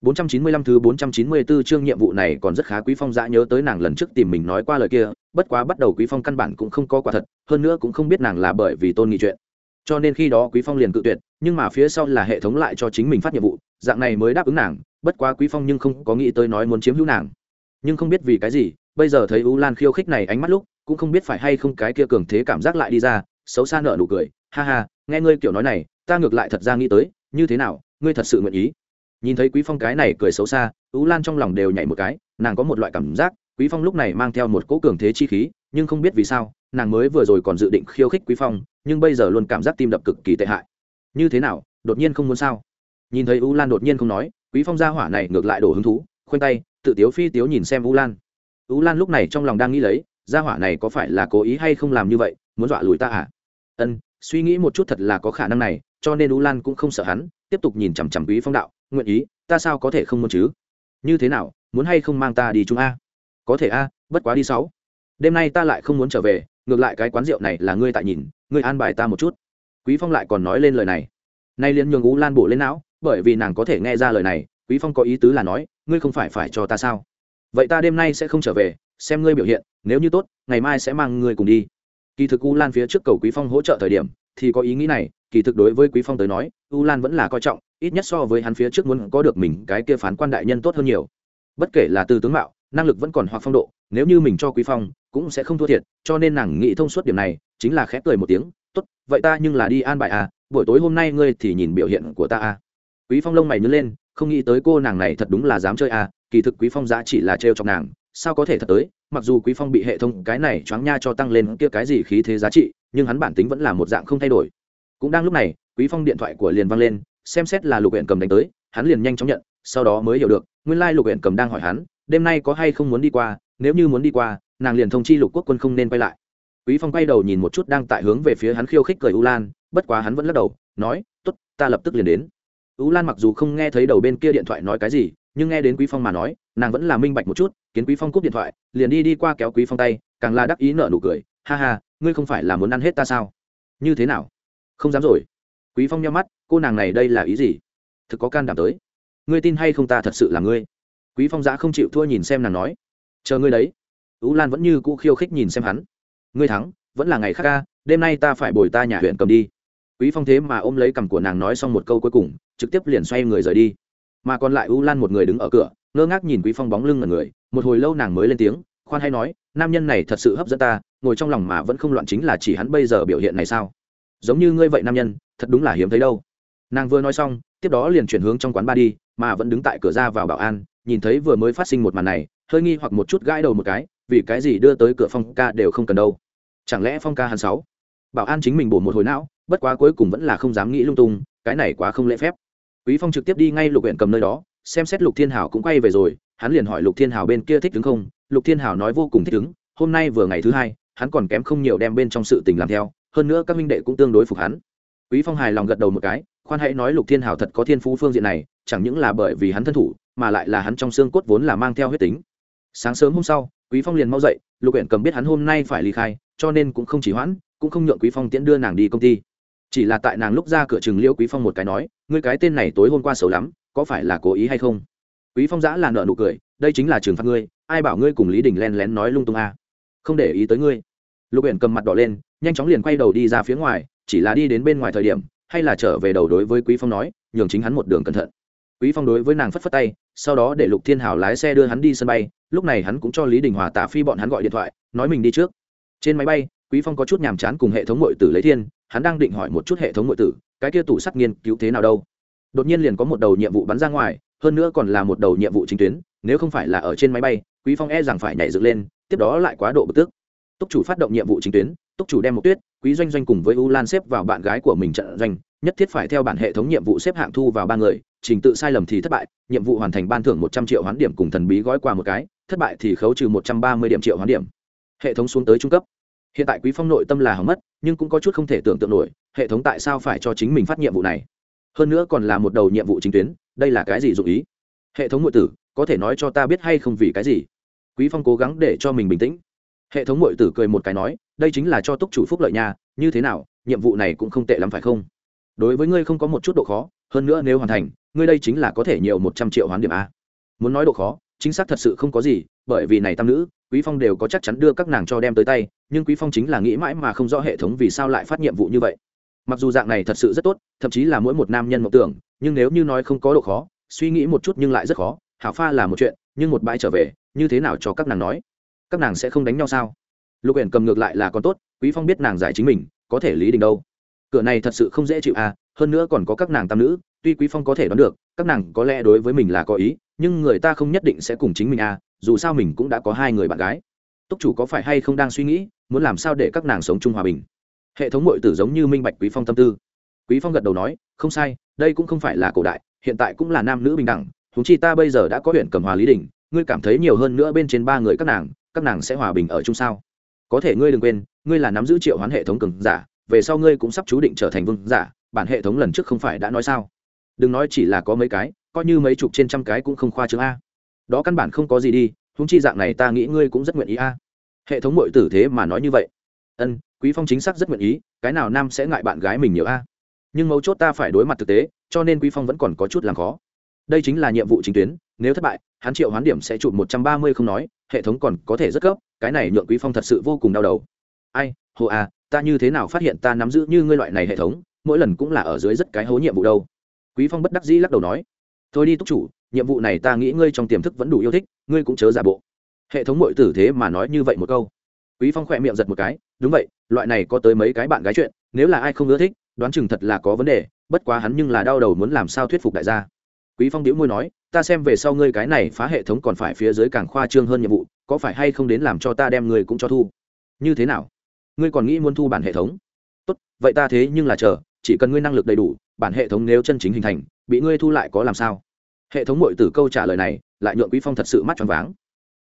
S1: 495 thứ 494 chương nhiệm vụ này còn rất khá Quý Phong dã nhớ tới nàng lần trước tìm mình nói qua lời kia, bất quá bắt đầu Quý Phong căn bản cũng không có quả thật, hơn nữa cũng không biết nàng là bởi vì tôn nghị chuyện. Cho nên khi đó quý phong liền cự tuyệt nhưng mà phía sau là hệ thống lại cho chính mình phát nhiệm vụ dạng này mới đáp ứng nàng bất quá quý phong nhưng không có nghĩ tới nói muốn chiếm hữu nàng. Nhưng không biết vì cái gì bây giờ thấy u lan khiêu khích này ánh mắt lúc, cũng không biết phải hay không cái kia cường thế cảm giác lại đi ra, xấu xa nợ nụ cười, ha ha, nghe ngươi kiểu nói này, ta ngược lại thật ra nghĩ tới, như thế nào, ngươi thật sự nguyện ý? Nhìn thấy quý phong cái này cười xấu xa, u lan trong lòng đều nhảy một cái, nàng có một loại cảm giác, quý phong lúc này mang theo một cỗ cường thế chi khí, nhưng không biết vì sao, nàng mới vừa rồi còn dự định khiêu khích quý phong, nhưng bây giờ luôn cảm giác tim đập cực kỳ tệ hại. Như thế nào, đột nhiên không muốn sao? Nhìn thấy u lan đột nhiên không nói, quý phong gia hỏa này ngược lại đổ hứng thú, khoanh tay, tự tiếu phi tiếu nhìn xem u lan u lan lúc này trong lòng đang nghĩ lấy, gia hỏa này có phải là cố ý hay không làm như vậy, muốn dọa lùi ta à? Ân, suy nghĩ một chút thật là có khả năng này, cho nên u lan cũng không sợ hắn, tiếp tục nhìn chằm chằm quý phong đạo, nguyện ý, ta sao có thể không muốn chứ? Như thế nào, muốn hay không mang ta đi chung a? Có thể a, bất quá đi sáu. Đêm nay ta lại không muốn trở về, ngược lại cái quán rượu này là ngươi tại nhìn, ngươi an bài ta một chút. Quý phong lại còn nói lên lời này. Nay liền nhường ú lan bổ lên não, bởi vì nàng có thể nghe ra lời này, quý phong có ý tứ là nói, ngươi không phải phải cho ta sao? Vậy ta đêm nay sẽ không trở về, xem ngươi biểu hiện, nếu như tốt, ngày mai sẽ mang ngươi cùng đi. Kỳ thực u lan phía trước cầu quý phong hỗ trợ thời điểm, thì có ý nghĩ này, kỳ thực đối với quý phong tới nói, u lan vẫn là coi trọng, ít nhất so với hắn phía trước muốn có được mình, cái kia phán quan đại nhân tốt hơn nhiều. Bất kể là từ tướng mạo, năng lực vẫn còn hoặc phong độ, nếu như mình cho quý phong, cũng sẽ không thua thiệt, cho nên nàng nghĩ thông suốt điểm này, chính là khẽ cười một tiếng, tốt, vậy ta nhưng là đi an bài à buổi tối hôm nay ngươi thì nhìn biểu hiện của ta à. Quý phong lông mày nhớ lên, không nghĩ tới cô nàng này thật đúng là dám chơi à kỳ thực quý phong giá chỉ là trêu chọc nàng, sao có thể thật tới, mặc dù quý phong bị hệ thống cái này choáng nha cho tăng lên kia cái gì khí thế giá trị, nhưng hắn bản tính vẫn là một dạng không thay đổi. Cũng đang lúc này, quý phong điện thoại của liền vang lên, xem xét là lục huyện cầm đánh tới, hắn liền nhanh chóng nhận, sau đó mới hiểu được, nguyên lai lục huyện cầm đang hỏi hắn, đêm nay có hay không muốn đi qua, nếu như muốn đi qua, nàng liền thông chi lục quốc quân không nên quay lại. Quý phong quay đầu nhìn một chút đang tại hướng về phía hắn khiêu khích cười u lan, bất quá hắn vẫn lắc đầu, nói, tốt, ta lập tức liền đến. U lan mặc dù không nghe thấy đầu bên kia điện thoại nói cái gì nhưng nghe đến quý phong mà nói, nàng vẫn là minh bạch một chút, kiến quý phong cúp điện thoại, liền đi đi qua kéo quý phong tay, càng là đắc ý nợ nụ cười, ha ha, ngươi không phải là muốn ăn hết ta sao? Như thế nào? Không dám rồi. Quý phong nhắm mắt, cô nàng này đây là ý gì? Thực có can đảm tới. Ngươi tin hay không ta thật sự là ngươi? Quý phong giã không chịu thua nhìn xem nàng nói, chờ ngươi đấy. Ú lan vẫn như cũ khiêu khích nhìn xem hắn, ngươi thắng, vẫn là ngày khác ca, đêm nay ta phải bồi ta nhà huyện cầm đi. Quý phong thế mà ôm lấy cằm của nàng nói xong một câu cuối cùng, trực tiếp liền xoay người rời đi mà còn lại u lan một người đứng ở cửa, ngơ ngác nhìn quý phong bóng lưng ở người, một hồi lâu nàng mới lên tiếng, khoan hay nói, nam nhân này thật sự hấp dẫn ta, ngồi trong lòng mà vẫn không loạn chính là chỉ hắn bây giờ biểu hiện này sao? Giống như ngươi vậy nam nhân, thật đúng là hiếm thấy đâu. Nàng vừa nói xong, tiếp đó liền chuyển hướng trong quán ba đi, mà vẫn đứng tại cửa ra vào bảo an, nhìn thấy vừa mới phát sinh một màn này, hơi nghi hoặc một chút gãi đầu một cái, vì cái gì đưa tới cửa phong ca đều không cần đâu. Chẳng lẽ phong ca hắn sáu bảo an chính mình bổ một hồi não, bất quá cuối cùng vẫn là không dám nghĩ lung tung, cái này quá không lễ phép quý phong trực tiếp đi ngay lục huyện cầm nơi đó, xem xét lục thiên hảo cũng quay về rồi, hắn liền hỏi lục thiên hảo bên kia thích đứng không? Lục thiên hảo nói vô cùng thích đứng, hôm nay vừa ngày thứ hai, hắn còn kém không nhiều đem bên trong sự tình làm theo, hơn nữa các minh đệ cũng tương đối phục hắn. Quý phong hài lòng gật đầu một cái, khoan hãy nói lục thiên hảo thật có thiên phú phương diện này, chẳng những là bởi vì hắn thân thủ, mà lại là hắn trong xương cốt vốn là mang theo huyết tính. Sáng sớm hôm sau, quý phong liền mau dậy, lục huyện cầm biết hắn hôm nay phải ly khai, cho nên cũng không chỉ hoãn, cũng không nhượng quý phong tiễn đưa nàng đi công ty chỉ là tại nàng lúc ra cửa chừng liễu quý phong một cái nói, ngươi cái tên này tối hôm qua xấu lắm, có phải là cố ý hay không? Quý phong giã là nợ nụ cười, đây chính là trường phạt ngươi, ai bảo ngươi cùng lý đình len lén nói lung tung a? À. không để ý tới ngươi. Lục huyện cầm mặt đỏ lên, nhanh chóng liền quay đầu đi ra phía ngoài, chỉ là đi đến bên ngoài thời điểm, hay là trở về đầu đối với quý phong nói, nhường chính hắn một đường cẩn thận. Quý phong đối với nàng phất phất tay, sau đó để lục thiên hảo lái xe đưa hắn đi sân bay, lúc này hắn cũng cho lý đình hòa tả phi bọn hắn gọi điện thoại, nói mình đi trước. Trên máy bay, quý phong có chút nhàm chán cùng hệ thống mội tử lấy thiên hắn đang định hỏi một chút hệ thống nội tử, cái kia tủ sắt nghiên cứu thế nào đâu? Đột nhiên liền có một đầu nhiệm vụ bắn ra ngoài, hơn nữa còn là một đầu nhiệm vụ chính tuyến, nếu không phải là ở trên máy bay, quý phong e rằng phải nhảy dựng lên, tiếp đó lại quá độ bực tức. Túc chủ phát động nhiệm vụ chính tuyến, túc chủ đem một tuyết, quý doanh doanh cùng với u lan xếp vào bạn gái của mình trận doanh, nhất thiết phải theo bản hệ thống nhiệm vụ xếp hạng thu vào ba người, trình tự sai lầm thì thất bại, nhiệm vụ hoàn thành ban thưởng một trăm triệu hoán điểm cùng thần bí gói quà một cái, thất bại thì khấu trừ một trăm ba mươi điểm triệu hoán điểm. Hệ thống xuống tới trung cấp hiện tại quý phong nội tâm là hỏng mất, nhưng cũng có chút không thể tưởng tượng nổi, hệ thống tại sao phải cho chính mình phát nhiệm vụ này? Hơn nữa còn là một đầu nhiệm vụ chính tuyến, đây là cái gì dụ ý? Hệ thống nội tử, có thể nói cho ta biết hay không vì cái gì? Quý phong cố gắng để cho mình bình tĩnh. Hệ thống nội tử cười một cái nói, đây chính là cho túc chủ phúc lợi nha, như thế nào, nhiệm vụ này cũng không tệ lắm phải không? Đối với ngươi không có một chút độ khó, hơn nữa nếu hoàn thành, ngươi đây chính là có thể nhiều một trăm triệu hoán điểm a. Muốn nói độ khó, chính xác thật sự không có gì, bởi vì này tam nữ, quý phong đều có chắc chắn đưa các nàng cho đem tới tay nhưng quý phong chính là nghĩ mãi mà không rõ hệ thống vì sao lại phát nhiệm vụ như vậy. Mặc dù dạng này thật sự rất tốt, thậm chí là mỗi một nam nhân mộng tưởng, nhưng nếu như nói không có độ khó, suy nghĩ một chút nhưng lại rất khó. Hảo pha là một chuyện, nhưng một bãi trở về, như thế nào cho các nàng nói? Các nàng sẽ không đánh nhau sao? Lục uyển cầm ngược lại là còn tốt, quý phong biết nàng giải chính mình, có thể lý đình đâu? Cửa này thật sự không dễ chịu à hơn nữa còn có các nàng tam nữ, tuy quý phong có thể đoán được, các nàng có lẽ đối với mình là có ý, nhưng người ta không nhất định sẽ cùng chính mình à dù sao mình cũng đã có hai người bạn gái túc chủ có phải hay không đang suy nghĩ, muốn làm sao để các nàng sống chung hòa bình? Hệ thống mội tử giống như minh bạch quý phong tâm tư. Quý phong gật đầu nói, không sai, đây cũng không phải là cổ đại, hiện tại cũng là nam nữ bình đẳng thúng chi ta bây giờ đã có huyện cầm hòa lý đình ngươi cảm thấy nhiều hơn nữa bên trên ba người các nàng các nàng sẽ hòa bình ở chung sao? Có thể ngươi đừng quên, ngươi là nắm giữ triệu hoán hệ thống cường giả, về sau ngươi cũng sắp chú định trở thành vương giả, bản hệ thống lần trước không phải đã nói sao? Đừng nói chỉ là có mấy cái, coi như mấy chục trên trăm cái cũng không khoa chứng a. Đó căn bản không có gì đi húng chi dạng này ta nghĩ ngươi cũng rất nguyện ý a. Hệ thống mội tử thế mà nói như vậy. Ân, quý phong chính xác rất nguyện ý, cái nào nam sẽ ngại bạn gái mình nhiều a? Nhưng mấu chốt ta phải đối mặt thực tế, cho nên quý phong vẫn còn có chút làm khó. Đây chính là nhiệm vụ chính tuyến, nếu thất bại, hắn triệu hoán điểm sẽ chụp một trăm ba mươi không nói, hệ thống còn có thể rất cấp cái này nhượng quý phong thật sự vô cùng đau đầu. Ai, hồ à ta như thế nào phát hiện ta nắm giữ như ngươi loại này hệ thống, mỗi lần cũng là ở dưới rất cái hố nhiệm vụ đâu. Quý phong bất đắc dĩ lắc đầu nói. Thôi đi túc chủ nhiệm vụ này ta nghĩ ngươi trong tiềm thức vẫn đủ yêu thích, ngươi cũng chớ giả bộ. Hệ thống mội tử thế mà nói như vậy một câu. Quý phong khỏe miệng giật một cái, đúng vậy, loại này có tới mấy cái bạn gái chuyện, nếu là ai không ưa thích, đoán chừng thật là có vấn đề, bất quá hắn nhưng là đau đầu muốn làm sao thuyết phục đại gia. Quý phong đĩu môi nói, ta xem về sau ngươi cái này phá hệ thống còn phải phía dưới càng khoa trương hơn nhiệm vụ, có phải hay không đến làm cho ta đem ngươi cũng cho thu? Như thế nào? Ngươi còn nghĩ muốn thu bản hệ thống? Tốt, vậy ta thế nhưng là chờ, chỉ cần ngươi năng lực đầy đủ, bản hệ thống nếu chân chính hình thành, bị ngươi thu lại có làm sao? Hệ thống mội từ câu trả lời này, lại nhượng quý phong thật sự mắt tròn váng.